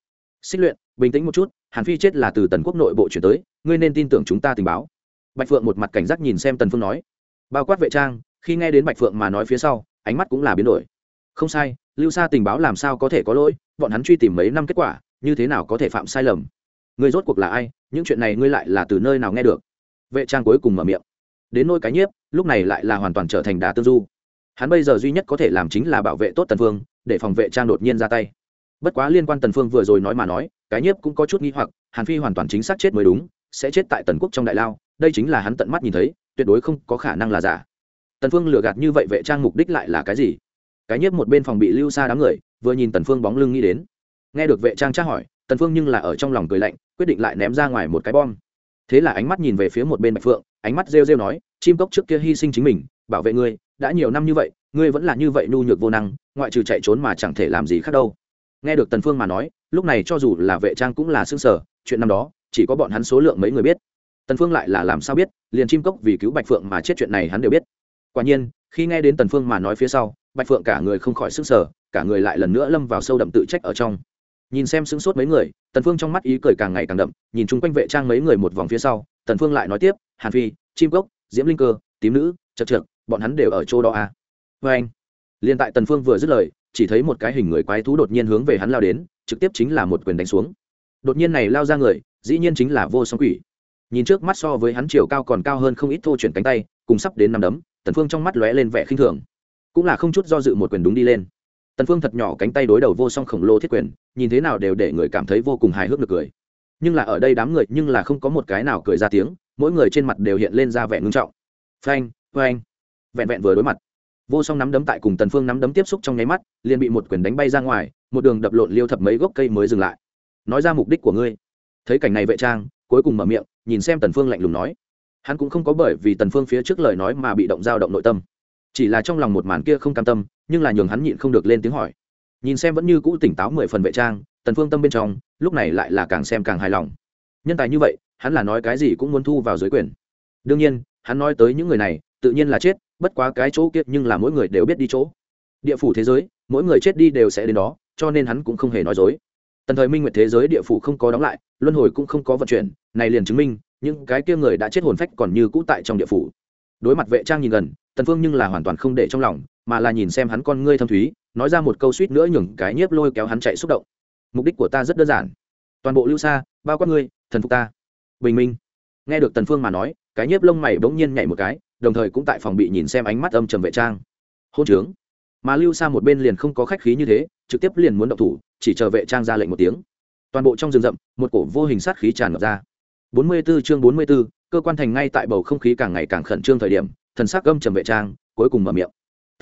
S1: Xích luyện, bình tĩnh một chút, hàn phi chết là từ tần quốc nội bộ chuyển tới, ngươi nên tin tưởng chúng ta tình báo. Bạch phượng một mặt cảnh giác nhìn xem tần phương nói. Bao quát vệ trang, khi nghe đến bạch phượng mà nói phía sau, ánh mắt cũng là biến đổi. Không sai, lưu xa tình báo làm sao có thể có lỗi, bọn hắn truy tìm mấy năm kết quả, như thế nào có thể phạm sai lầm? Ngươi rốt cuộc là ai, những chuyện này ngươi lại là từ nơi nào nghe được? Vệ trang cuối cùng mở miệng. Đến nôi cái nhiếp, lúc này lại là hoàn toàn trở thành đá tương du hắn bây giờ duy nhất có thể làm chính là bảo vệ tốt tần phương, để phòng vệ trang đột nhiên ra tay. Bất quá liên quan tần phương vừa rồi nói mà nói, cái nhiếp cũng có chút nghi hoặc, hàn phi hoàn toàn chính xác chết mới đúng, sẽ chết tại tần quốc trong đại lao, đây chính là hắn tận mắt nhìn thấy, tuyệt đối không có khả năng là giả. Tần phương lừa gạt như vậy vệ trang mục đích lại là cái gì? Cái nhiếp một bên phòng bị lưu xa đám người, vừa nhìn tần phương bóng lưng nghĩ đến. Nghe được vệ trang tra hỏi, tần phương nhưng là ở trong lòng cười lạnh, quyết định lại ném ra ngoài một cái bom. Thế là ánh mắt nhìn về phía một bên bạch phượng ánh mắt rêu rêu nói, chim cốc trước kia hy sinh chính mình, bảo vệ ngươi, đã nhiều năm như vậy, ngươi vẫn là như vậy nhu nhược vô năng, ngoại trừ chạy trốn mà chẳng thể làm gì khác đâu. Nghe được tần phương mà nói, lúc này cho dù là vệ trang cũng là xương sở chuyện năm đó, chỉ có bọn hắn số lượng mấy người biết. Tần phương lại là làm sao biết, liền chim cốc vì cứu bạch phượng mà chết chuyện này hắn đều biết. Quả nhiên, khi nghe đến tần phương mà nói phía sau, bạch phượng cả người không khỏi sức sở cả người lại lần nữa lâm vào sâu đậm tự trách ở trong nhìn xem sững sốt mấy người, tần phương trong mắt ý cười càng ngày càng đậm, nhìn chung quanh vệ trang mấy người một vòng phía sau, tần phương lại nói tiếp, hàn phi, chim cốc, diễm linh cơ, tím nữ chật trượt bọn hắn đều ở chỗ đó à? Với anh. Liên tại tần phương vừa dứt lời, chỉ thấy một cái hình người quái thú đột nhiên hướng về hắn lao đến, trực tiếp chính là một quyền đánh xuống. Đột nhiên này lao ra người, dĩ nhiên chính là vô song quỷ. Nhìn trước mắt so với hắn chiều cao còn cao hơn không ít thô chuyển cánh tay, cùng sắp đến năm đấm, tần phương trong mắt lóe lên vẻ khinh thường. Cũng là không chút do dự một quyền đúng đi lên tần phương thật nhỏ cánh tay đối đầu vô song khổng lồ thiết quyền, nhìn thế nào đều để người cảm thấy vô cùng hài hước được cười. Nhưng là ở đây đám người nhưng là không có một cái nào cười ra tiếng, mỗi người trên mặt đều hiện lên ra vẻ ngưng trọng. Phanh phanh. Vẹn vẹn vừa đối mặt. Vô song nắm đấm tại cùng tần phương nắm đấm tiếp xúc trong nháy mắt, liền bị một quyền đánh bay ra ngoài, một đường đập lộn liêu thập mấy gốc cây mới dừng lại. Nói ra mục đích của ngươi. Thấy cảnh này vệ trang, cuối cùng mở miệng, nhìn xem tần phương lạnh lùng nói. Hắn cũng không có bởi vì tần phương phía trước lời nói mà bị động dao động nội tâm. Chỉ là trong lòng một màn kia không cam tâm nhưng là nhường hắn nhịn không được lên tiếng hỏi. Nhìn xem vẫn như cũ tỉnh táo mười phần vệ trang, tần phương tâm bên trong, lúc này lại là càng xem càng hài lòng. Nhân tài như vậy, hắn là nói cái gì cũng muốn thu vào dưới quyền. Đương nhiên, hắn nói tới những người này, tự nhiên là chết, bất quá cái chỗ kia nhưng là mỗi người đều biết đi chỗ. Địa phủ thế giới, mỗi người chết đi đều sẽ đến đó, cho nên hắn cũng không hề nói dối. Tần thời minh nguyệt thế giới địa phủ không có đóng lại, luân hồi cũng không có vận chuyển, này liền chứng minh, những cái kia người đã chết hồn phách còn như cũ tại trong địa phủ. Đối mặt vệ trang nhìn gần, tần phương nhưng là hoàn toàn không để trong lòng mà là nhìn xem hắn con ngươi thâm thúy nói ra một câu suýt nữa nhường cái nhiếp lôi kéo hắn chạy xúc động. Mục đích của ta rất đơn giản. Toàn bộ lưu xa bao quát ngươi thần phục ta. Bình minh. Nghe được tần phương mà nói cái nhiếp lông mày bỗng nhiên nhảy một cái đồng thời cũng tại phòng bị nhìn xem ánh mắt âm trầm vệ trang. Hôn trướng. Mà lưu xa một bên liền không có khách khí như thế trực tiếp liền muốn động thủ chỉ chờ vệ trang ra lệnh một tiếng. Toàn bộ trong rừng rậm một cổ vô hình sát khí tràn ngập ra. 44 chương 44, cơ quan thành ngay tại bầu không khí càng ngày càng khẩn trương thời điểm thần sắc âm trầm vệ trang cuối cùng mở miệng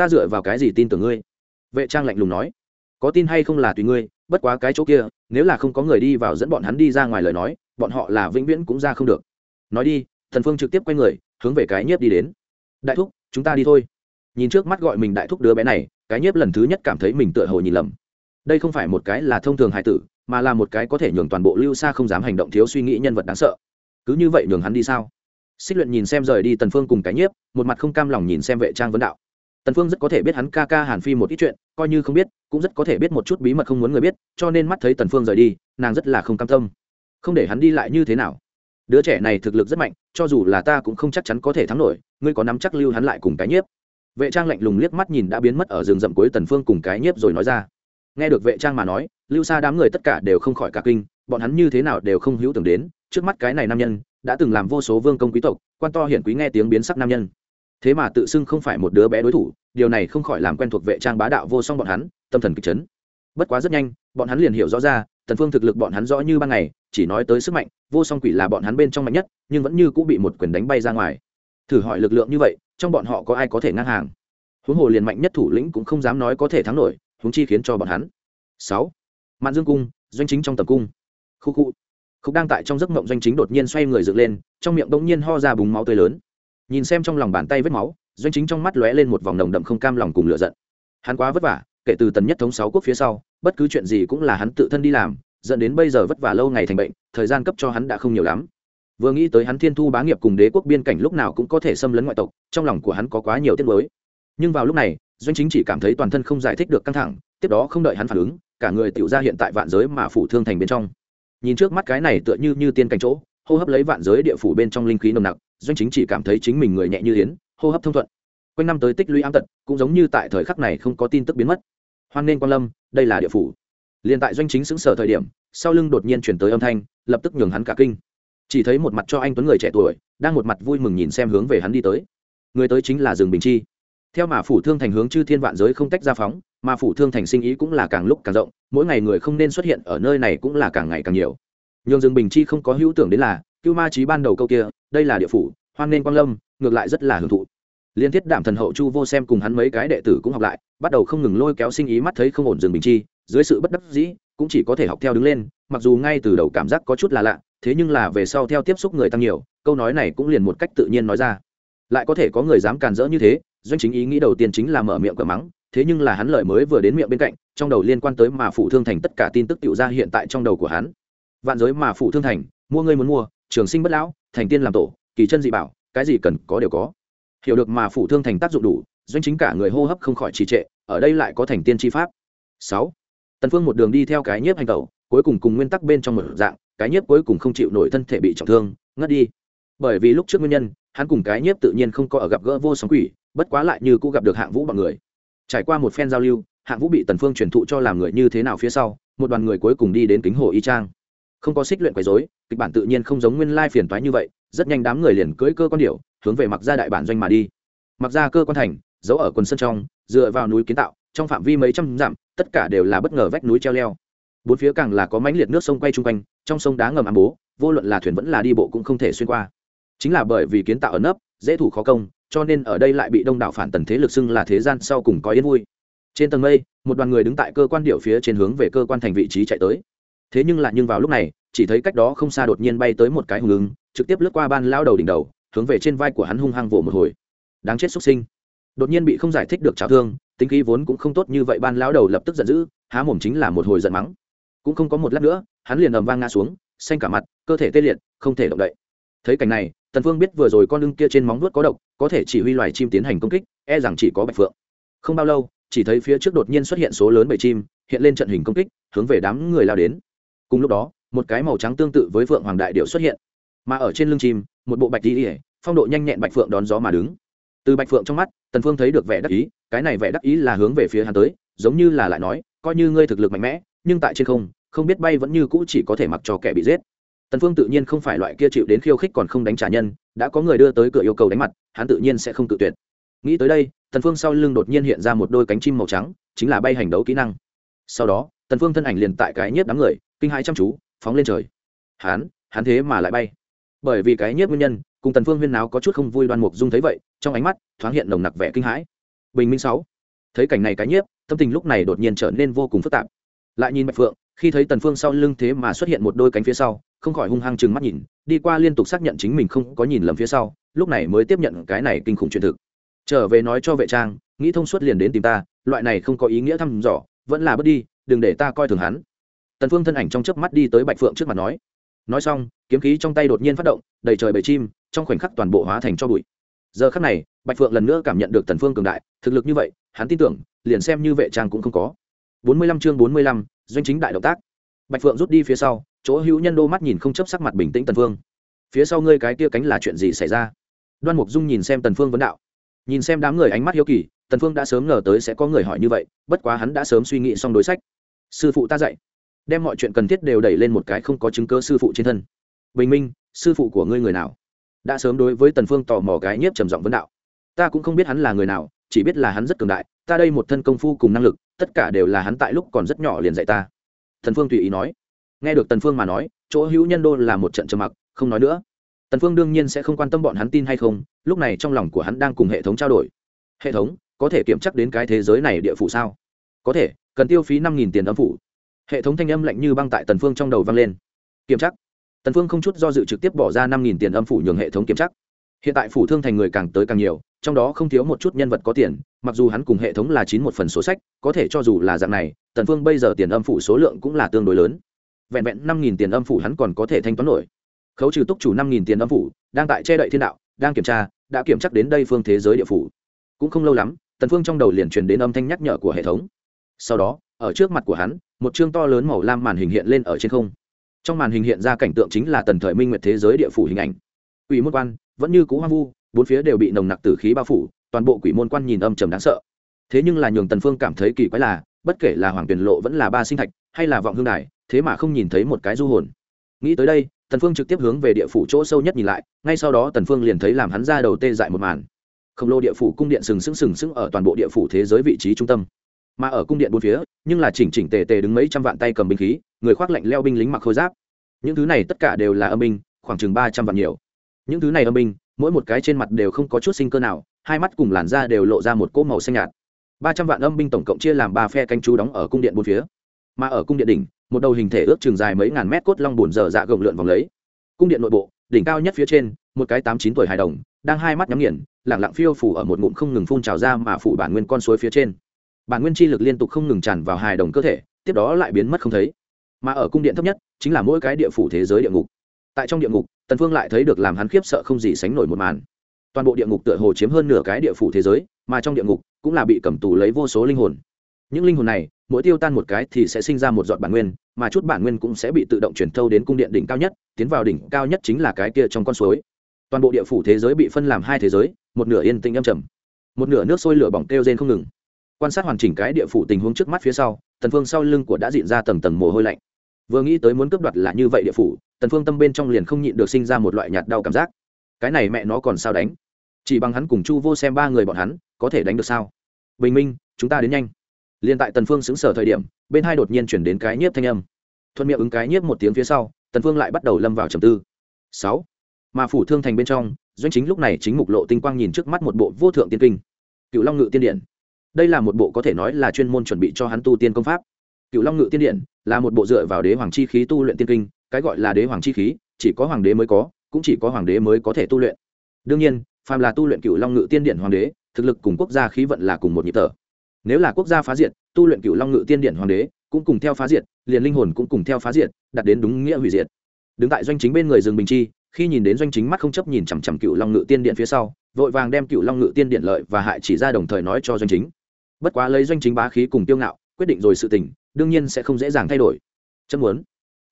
S1: ta dựa vào cái gì tin tưởng ngươi? Vệ trang lạnh lùng nói. Có tin hay không là tùy ngươi, bất quá cái chỗ kia, nếu là không có người đi vào dẫn bọn hắn đi ra ngoài lời nói, bọn họ là vĩnh viễn cũng ra không được. Nói đi, thần phương trực tiếp quay người, hướng về cái nhiếp đi đến. Đại thúc, chúng ta đi thôi. Nhìn trước mắt gọi mình đại thúc đứa bé này, cái nhiếp lần thứ nhất cảm thấy mình tựa hồ nhìn lầm. Đây không phải một cái là thông thường hài tử, mà là một cái có thể nhường toàn bộ lưu xa không dám hành động thiếu suy nghĩ nhân vật đáng sợ. Cứ như vậy nhường hắn đi sao? Xích luyện nhìn xem rời đi tần phương cùng cái nhiếp, một mặt không cam lòng nhìn xem vệ trang vấn đạo tần phương rất có thể biết hắn ca ca hàn phi một ít chuyện, coi như không biết, cũng rất có thể biết một chút bí mật không muốn người biết, cho nên mắt thấy tần phương rời đi, nàng rất là không cam tâm. Không để hắn đi lại như thế nào? Đứa trẻ này thực lực rất mạnh, cho dù là ta cũng không chắc chắn có thể thắng nổi, ngươi có nắm chắc lưu hắn lại cùng cái nhiếp? Vệ trang lạnh lùng liếc mắt nhìn đã biến mất ở rừng rậm cuối tần phương cùng cái nhiếp rồi nói ra. Nghe được vệ trang mà nói, lưu xa đám người tất cả đều không khỏi cả kinh, bọn hắn như thế nào đều không hữu tưởng đến, trước mắt cái này nam nhân, đã từng làm vô số vương công quý tộc, quan to hiển quý nghe tiếng biến sắc nam nhân thế mà tự xưng không phải một đứa bé đối thủ, điều này không khỏi làm quen thuộc vệ trang bá đạo vô song bọn hắn, tâm thần kịch chấn. Bất quá rất nhanh, bọn hắn liền hiểu rõ ra, tần phương thực lực bọn hắn rõ như ban ngày, chỉ nói tới sức mạnh, vô song quỷ là bọn hắn bên trong mạnh nhất, nhưng vẫn như cũng bị một quyền đánh bay ra ngoài. Thử hỏi lực lượng như vậy, trong bọn họ có ai có thể ngang hàng? Huống hồ liền mạnh nhất thủ lĩnh cũng không dám nói có thể thắng nổi, huống chi khiến cho bọn hắn. Sáu. Mạn dương cung, doanh chính trong tầm cung. Khu khu. Khúc đang tại trong giấc mộng doanh chính đột nhiên xoay người dựng lên, trong miệng bỗng nhiên ho ra bùng máu tươi lớn nhìn xem trong lòng bàn tay vết máu, doanh chính trong mắt lóe lên một vòng nồng đậm không cam lòng cùng lửa giận. Hắn quá vất vả, kể từ tần nhất thống sáu quốc phía sau, bất cứ chuyện gì cũng là hắn tự thân đi làm, dẫn đến bây giờ vất vả lâu ngày thành bệnh, thời gian cấp cho hắn đã không nhiều lắm. Vừa nghĩ tới hắn thiên thu bá nghiệp cùng đế quốc biên cảnh lúc nào cũng có thể xâm lấn ngoại tộc, trong lòng của hắn có quá nhiều tiết mới nhưng vào lúc này, doanh chính chỉ cảm thấy toàn thân không giải thích được căng thẳng, tiếp đó không đợi hắn phản ứng, cả người tiểu ra hiện tại vạn giới mà phủ thương thành bên trong. Nhìn trước mắt cái này tựa như như tiên cảnh chỗ, hô hấp lấy vạn giới địa phủ bên trong linh khí nồng nặc doanh chính chỉ cảm thấy chính mình người nhẹ như yến, hô hấp thông thuận. Quanh năm tới tích lũy ám tật, cũng giống như tại thời khắc này không có tin tức biến mất. Hoan nên quan lâm, đây là địa phủ. Liền tại doanh chính xứng sở thời điểm, sau lưng đột nhiên chuyển tới âm thanh, lập tức nhường hắn cả kinh. Chỉ thấy một mặt cho anh tuấn người trẻ tuổi, đang một mặt vui mừng nhìn xem hướng về hắn đi tới. Người tới chính là rừng bình chi. Theo mà phủ thương thành hướng chư thiên vạn giới không tách ra phóng, mà phủ thương thành sinh ý cũng là càng lúc càng rộng, mỗi ngày người không nên xuất hiện ở nơi này cũng là càng ngày càng nhiều. Nhường rừng bình chi không có hữu tưởng đến là cưu ma trí ban đầu câu kia, đây là địa phủ, hoan nên quang lâm, ngược lại rất là hưởng thụ. Liên thiết đảm thần hậu chu vô xem cùng hắn mấy cái đệ tử cũng học lại, bắt đầu không ngừng lôi kéo sinh ý mắt thấy không ổn dừng bình chi, dưới sự bất đắc dĩ, cũng chỉ có thể học theo đứng lên, mặc dù ngay từ đầu cảm giác có chút là lạ, thế nhưng là về sau theo tiếp xúc người tăng nhiều, câu nói này cũng liền một cách tự nhiên nói ra. Lại có thể có người dám càn rỡ như thế, doanh chính ý nghĩ đầu tiên chính là mở miệng cờ mắng, thế nhưng là hắn lời mới vừa đến miệng bên cạnh, trong đầu liên quan tới mà phụ thương thành tất cả tin tức tự ra hiện tại trong đầu của hắn. Vạn giới mà phụ thương thành, mua ngươi muốn mua trường sinh bất lão, thành tiên làm tổ, kỳ chân dị bảo, cái gì cần có đều có. Hiểu được mà phụ thương thành tác dụng đủ, doanh chính cả người hô hấp không khỏi trì trệ, ở đây lại có thành tiên tri pháp. Sáu, tần phương một đường đi theo cái nhiếp hành tẩu, cuối cùng cùng nguyên tắc bên trong một dạng, cái nhiếp cuối cùng không chịu nổi thân thể bị trọng thương, ngất đi. Bởi vì lúc trước nguyên nhân, hắn cùng cái nhiếp tự nhiên không có ở gặp gỡ vô sóng quỷ, bất quá lại như cũng gặp được hạng vũ bọn người. Trải qua một phen giao lưu, hạng vũ bị tần phương truyền thụ cho làm người như thế nào phía sau, một đoàn người cuối cùng đi đến kính hồ y trang. Không có xích luyện quấy rối kịch bản tự nhiên không giống nguyên lai phiền toái như vậy, rất nhanh đám người liền cưỡi cơ quan điểu, hướng về mặc ra đại bản doanh mà đi. Mặc ra cơ quan thành, giấu ở quần sơn trong, dựa vào núi kiến tạo, trong phạm vi mấy trăm dặm, tất cả đều là bất ngờ vách núi treo leo. Bốn phía càng là có mãnh liệt nước sông quay chung quanh, trong sông đá ngầm ám bố, vô luận là thuyền vẫn là đi bộ cũng không thể xuyên qua. Chính là bởi vì kiến tạo ẩn nấp, dễ thủ khó công, cho nên ở đây lại bị đông đảo phản tần thế lực xưng là thế gian sau cùng có yên vui. Trên tầng mây, một đoàn người đứng tại cơ quan điệu phía trên hướng về cơ quan thành vị trí chạy tới. Thế nhưng lại nhưng vào lúc này chỉ thấy cách đó không xa đột nhiên bay tới một cái hùng ứng, trực tiếp lướt qua ban lao đầu đỉnh đầu, hướng về trên vai của hắn hung hăng vỗ một hồi. Đáng chết xuất sinh. Đột nhiên bị không giải thích được trào thương, tính khí vốn cũng không tốt như vậy ban lão đầu lập tức giận dữ, há mồm chính là một hồi giận mắng. Cũng không có một lát nữa, hắn liền ầm vang ngã xuống, xanh cả mặt, cơ thể tê liệt, không thể động đậy. Thấy cảnh này, tần phương biết vừa rồi con lưng kia trên móng vuốt có độc, có thể chỉ huy loài chim tiến hành công kích e rằng chỉ có bạch phượng. Không bao lâu, chỉ thấy phía trước đột nhiên xuất hiện số lớn bầy chim, hiện lên trận hình công kích, hướng về đám người lao đến. Cùng lúc đó một cái màu trắng tương tự với phượng hoàng đại điệu xuất hiện. Mà ở trên lưng chim, một bộ bạch đi phong độ nhanh nhẹn bạch phượng đón gió mà đứng. Từ bạch phượng trong mắt, tần phương thấy được vẻ đắc ý, cái này vẻ đắc ý là hướng về phía hắn tới, giống như là lại nói, coi như ngươi thực lực mạnh mẽ, nhưng tại trên không không biết bay vẫn như cũ chỉ có thể mặc cho kẻ bị giết. Tần phương tự nhiên không phải loại kia chịu đến khiêu khích còn không đánh trả nhân, đã có người đưa tới cửa yêu cầu đánh mặt, hắn tự nhiên sẽ không tự tuyệt. Nghĩ tới đây, tần phương sau lưng đột nhiên hiện ra một đôi cánh chim màu trắng, chính là bay hành đấu kỹ năng. Sau đó, tần phương thân ảnh liền tại cái nhiếp đám người, kinh hãi chăm chú phóng lên trời. Hắn hắn thế mà lại bay. Bởi vì cái nhiếp nguyên nhân, cùng tần phương huyên náo có chút không vui đoan mục dung thấy vậy, trong ánh mắt thoáng hiện nồng nặc vẻ kinh hãi. Bình minh sáu. Thấy cảnh này cái nhiếp, tâm tình lúc này đột nhiên trở nên vô cùng phức tạp. Lại nhìn bạch phượng, khi thấy tần phương sau lưng thế mà xuất hiện một đôi cánh phía sau, không khỏi hung hăng chừng mắt nhìn, đi qua liên tục xác nhận chính mình không có nhìn lầm phía sau, lúc này mới tiếp nhận cái này kinh khủng chuyện thực. Trở về nói cho vệ trang, nghĩ thông suốt liền đến tìm ta, loại này không có ý nghĩa thăm dò, vẫn là bất đi, đừng để ta coi thường hắn tần phương thân ảnh trong chớp mắt đi tới bạch phượng trước mặt nói nói xong kiếm khí trong tay đột nhiên phát động đầy trời bầy chim trong khoảnh khắc toàn bộ hóa thành cho bụi. Giờ khắc này bạch phượng lần nữa cảm nhận được tần phương cường đại thực lực như vậy hắn tin tưởng liền xem như vệ trang cũng không có. 45 chương 45, doanh chính đại động tác. Bạch phượng rút đi phía sau chỗ hữu nhân đô mắt nhìn không chấp sắc mặt bình tĩnh tần phương. Phía sau ngươi cái kia cánh là chuyện gì xảy ra? Đoan mục dung nhìn xem tần phương vấn đạo. Nhìn xem đám người ánh mắt hiếu kỳ tần phương đã sớm ngờ tới sẽ có người hỏi như vậy bất quá hắn đã sớm suy nghĩ xong đối sách. Sư phụ ta dạy đem mọi chuyện cần thiết đều đẩy lên một cái không có chứng cứ sư phụ trên thân. Bình minh, sư phụ của ngươi người nào? Đã sớm đối với tần phương tò mò cái nhiếp trầm giọng vấn đạo. Ta cũng không biết hắn là người nào, chỉ biết là hắn rất cường đại, ta đây một thân công phu cùng năng lực, tất cả đều là hắn tại lúc còn rất nhỏ liền dạy ta. Thần phương tùy ý nói. Nghe được tần phương mà nói, chỗ hữu nhân đô là một trận trầm mặc, không nói nữa. Tần phương đương nhiên sẽ không quan tâm bọn hắn tin hay không, lúc này trong lòng của hắn đang cùng hệ thống trao đổi. Hệ thống, có thể kiểm chắc đến cái thế giới này địa phủ sao? Có thể, cần tiêu phí năm nghìn tiền âm phủ hệ thống thanh âm lạnh như băng tại tần phương trong đầu vang lên. Kiểm chắc tần phương không chút do dự trực tiếp bỏ ra năm nghìn tiền âm phủ nhường hệ thống kiểm chắc hiện tại phủ thương thành người càng tới càng nhiều, trong đó không thiếu một chút nhân vật có tiền, mặc dù hắn cùng hệ thống là chín một phần số sách, có thể cho dù là dạng này, tần phương bây giờ tiền âm phủ số lượng cũng là tương đối lớn. Vẹn vẹn năm nghìn tiền âm phủ hắn còn có thể thanh toán nổi. Khấu trừ túc chủ năm nghìn tiền âm phủ, đang tại che đậy thiên đạo, đang kiểm tra, đã kiểm chắc đến đây phương thế giới địa phủ. Cũng không lâu lắm, tần phương trong đầu liền truyền đến âm thanh nhắc nhở của hệ thống. Sau đó ở trước mặt của hắn, một chương to lớn màu lam màn hình hiện lên ở trên không. Trong màn hình hiện ra cảnh tượng chính là tần thời minh nguyệt thế giới địa phủ hình ảnh. Quỷ môn quan, vẫn như cũ hoang vu, bốn phía đều bị nồng nặc tử khí bao phủ, toàn bộ quỷ môn quan nhìn âm trầm đáng sợ. Thế nhưng là nhường tần phương cảm thấy kỳ quái là, bất kể là hoàng tuyển lộ vẫn là ba sinh thạch, hay là vọng hương đài, thế mà không nhìn thấy một cái du hồn. Nghĩ tới đây, tần phương trực tiếp hướng về địa phủ chỗ sâu nhất nhìn lại, ngay sau đó tần phương liền thấy làm hắn ra đầu tê dại một màn. Khổng lồ địa phủ cung điện sừng sững sừng sững ở toàn bộ địa phủ thế giới vị trí trung tâm mà ở cung điện bốn phía, nhưng là chỉnh chỉnh tề tề đứng mấy trăm vạn tay cầm binh khí, người khoác lạnh leo binh lính mặc khôi giáp. Những thứ này tất cả đều là âm binh, khoảng chừng ba trăm vạn nhiều. Những thứ này âm binh, mỗi một cái trên mặt đều không có chút sinh cơ nào, hai mắt cùng làn da đều lộ ra một cỗ màu xanh nhạt. Ba trăm vạn âm binh tổng cộng chia làm ba phe canh chú đóng ở cung điện bốn phía. Mà ở cung điện đỉnh, một đầu hình thể ước chừng dài mấy ngàn mét cốt long bùn dở dạ gồng lượn vòng lấy. Cung điện nội bộ, đỉnh cao nhất phía trên, một cái tám chín tuổi hài đồng, đang hai mắt nhắm nghiền lẳng lặng phiêu phủ ở một ngụm không ngừng phun trào ra mà phủ bản nguyên con suối phía trên bản nguyên chi lực liên tục không ngừng tràn vào hài đồng cơ thể, tiếp đó lại biến mất không thấy. Mà ở cung điện thấp nhất, chính là mỗi cái địa phủ thế giới địa ngục. Tại trong địa ngục, tần phương lại thấy được làm hắn khiếp sợ không gì sánh nổi một màn. Toàn bộ địa ngục tựa hồ chiếm hơn nửa cái địa phủ thế giới, mà trong địa ngục cũng là bị cầm tù lấy vô số linh hồn. Những linh hồn này, mỗi tiêu tan một cái thì sẽ sinh ra một giọt bản nguyên, mà chút bản nguyên cũng sẽ bị tự động chuyển thâu đến cung điện đỉnh cao nhất, tiến vào đỉnh cao nhất chính là cái kia trong con suối. Toàn bộ địa phủ thế giới bị phân làm hai thế giới, một nửa yên tĩnh âm trầm, một nửa nước sôi lửa bỏng kêu rên không ngừng quan sát hoàn chỉnh cái địa phủ tình huống trước mắt phía sau, tần phương sau lưng của đã diện ra tầng tầng mồ hôi lạnh. Vừa nghĩ tới muốn cướp đoạt là như vậy địa phủ, tần phương tâm bên trong liền không nhịn được sinh ra một loại nhạt đau cảm giác. Cái này mẹ nó còn sao đánh? Chỉ bằng hắn cùng chu vô xem ba người bọn hắn, có thể đánh được sao? Bình minh, chúng ta đến nhanh. Liền tại tần phương xứng sở thời điểm, bên hai đột nhiên chuyển đến cái nhiếp thanh âm. Thuận miệng ứng cái nhiếp một tiếng phía sau, tần phương lại bắt đầu lâm vào trầm tư. Sáu. Mà phủ thương thành bên trong, doanh chính lúc này chính mục lộ tinh quang nhìn trước mắt một bộ vô thượng tiên kinh. Cựu long ngự tiên điện đây là một bộ có thể nói là chuyên môn chuẩn bị cho hắn tu tiên công pháp. Cựu long ngự tiên điện là một bộ dựa vào đế hoàng chi khí tu luyện tiên kinh, cái gọi là đế hoàng chi khí, chỉ có hoàng đế mới có, cũng chỉ có hoàng đế mới có thể tu luyện. Đương nhiên, phàm là tu luyện cựu long ngự tiên điện hoàng đế, thực lực cùng quốc gia khí vận là cùng một nhịp thở. Nếu là quốc gia phá diệt, tu luyện cựu long ngự tiên điện hoàng đế, cũng cùng theo phá diệt, liền linh hồn cũng cùng theo phá diệt đặt đến đúng nghĩa hủy diệt. Đứng tại doanh chính bên người rừng bình chi, khi nhìn đến doanh chính mắt không chấp nhìn chằm chằm cựu long ngự tiên điện phía sau, vội vàng đem cựu long ngự tiên điện lợi và hại chỉ ra đồng thời nói cho doanh chính bất quá lấy doanh chính bá khí cùng tiêu ngạo, quyết định rồi sự tình, đương nhiên sẽ không dễ dàng thay đổi. Chân muốn.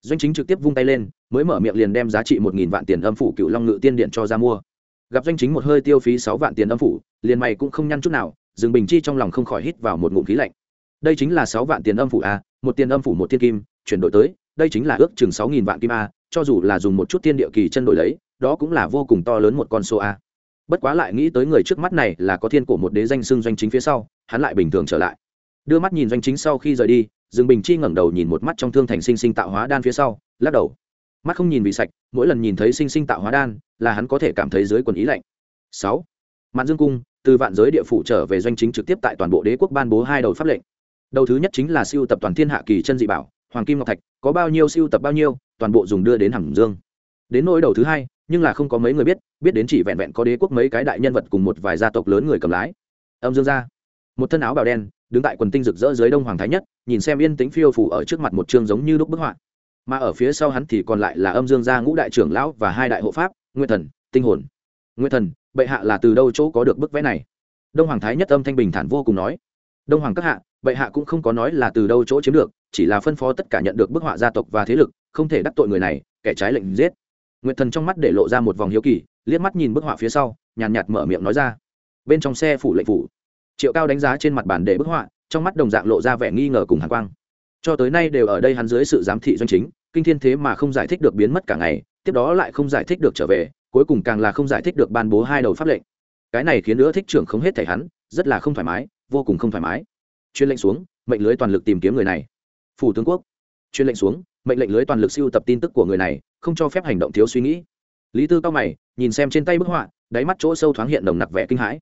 S1: Doanh chính trực tiếp vung tay lên, mới mở miệng liền đem giá trị một nghìn vạn tiền âm phủ cựu long ngự tiên điện cho ra mua. Gặp doanh chính một hơi tiêu phí sáu vạn tiền âm phủ, liền mày cũng không nhăn chút nào dừng bình chi trong lòng không khỏi hít vào một ngụm khí lạnh. Đây chính là sáu vạn tiền âm phủ a, một tiền âm phủ một thiên kim, chuyển đổi tới, đây chính là ước chừng sáu nghìn vạn kim a, cho dù là dùng một chút tiên địa kỳ chân đổi lấy, đó cũng là vô cùng to lớn một con số a bất quá lại nghĩ tới người trước mắt này là có thiên cổ một đế danh xưng doanh chính phía sau, hắn lại bình thường trở lại. Đưa mắt nhìn doanh chính sau khi rời đi, dương bình chi ngẩng đầu nhìn một mắt trong thương thành sinh sinh tạo hóa đan phía sau, lắc đầu. Mắt không nhìn vì sạch, mỗi lần nhìn thấy sinh sinh tạo hóa đan, là hắn có thể cảm thấy dưới quần ý lạnh. Sáu. Mạn dương cung, từ vạn giới địa phủ trở về doanh chính trực tiếp tại toàn bộ đế quốc ban bố hai đầu pháp lệnh. Đầu thứ nhất chính là siêu tập toàn thiên hạ kỳ chân dị bảo, hoàng kim ngọc thạch, có bao nhiêu, siêu tập bao nhiêu, toàn bộ dùng đưa đến hàm dương. Đến nỗi đầu thứ hai nhưng là không có mấy người biết biết đến chỉ vẹn vẹn có đế quốc mấy cái đại nhân vật cùng một vài gia tộc lớn người cầm lái. Âm dương gia một thân áo bào đen, đứng tại quần tinh rực rỡ dưới đông hoàng thái nhất, nhìn xem yên tĩnh phiêu phủ ở trước mặt một chương giống như đúc bức họa. Mà ở phía sau hắn thì còn lại là âm dương gia ngũ đại trưởng lão và hai đại hộ pháp nguyên thần, tinh hồn. Nguyên thần, bệ hạ là từ đâu chỗ có được bức vẽ này? Đông hoàng thái nhất âm thanh bình thản vô cùng nói. Đông hoàng các hạ, bệ hạ cũng không có nói là từ đâu chỗ chiếm được, chỉ là phân phó tất cả nhận được bức họa gia tộc và thế lực, không thể đắc tội người này, kẻ trái lệnh giết nguyệt thần trong mắt để lộ ra một vòng hiếu kỳ liếc mắt nhìn bức họa phía sau nhàn nhạt, nhạt mở miệng nói ra. Bên trong xe phủ lệnh phủ triệu cao đánh giá trên mặt bàn để bức họa trong mắt đồng dạng lộ ra vẻ nghi ngờ cùng hàn quang. Cho tới nay đều ở đây hắn dưới sự giám thị doanh chính kinh thiên thế mà không giải thích được biến mất cả ngày tiếp đó lại không giải thích được trở về cuối cùng càng là không giải thích được ban bố hai đầu pháp lệnh. Cái này khiến nữa thích trưởng không hết thảy hắn rất là không thoải mái vô cùng không thoải mái. Chuyên lệnh xuống mệnh lưới toàn lực tìm kiếm người này. Phủ tướng quốc. Chuyên lệnh xuống mệnh lệnh lưới toàn lực siêu tập tin tức của người này, không cho phép hành động thiếu suy nghĩ. Lý tư cao mày, nhìn xem trên tay bức họa, đáy mắt chỗ sâu thoáng hiện nồng nặc vẻ kinh hãi.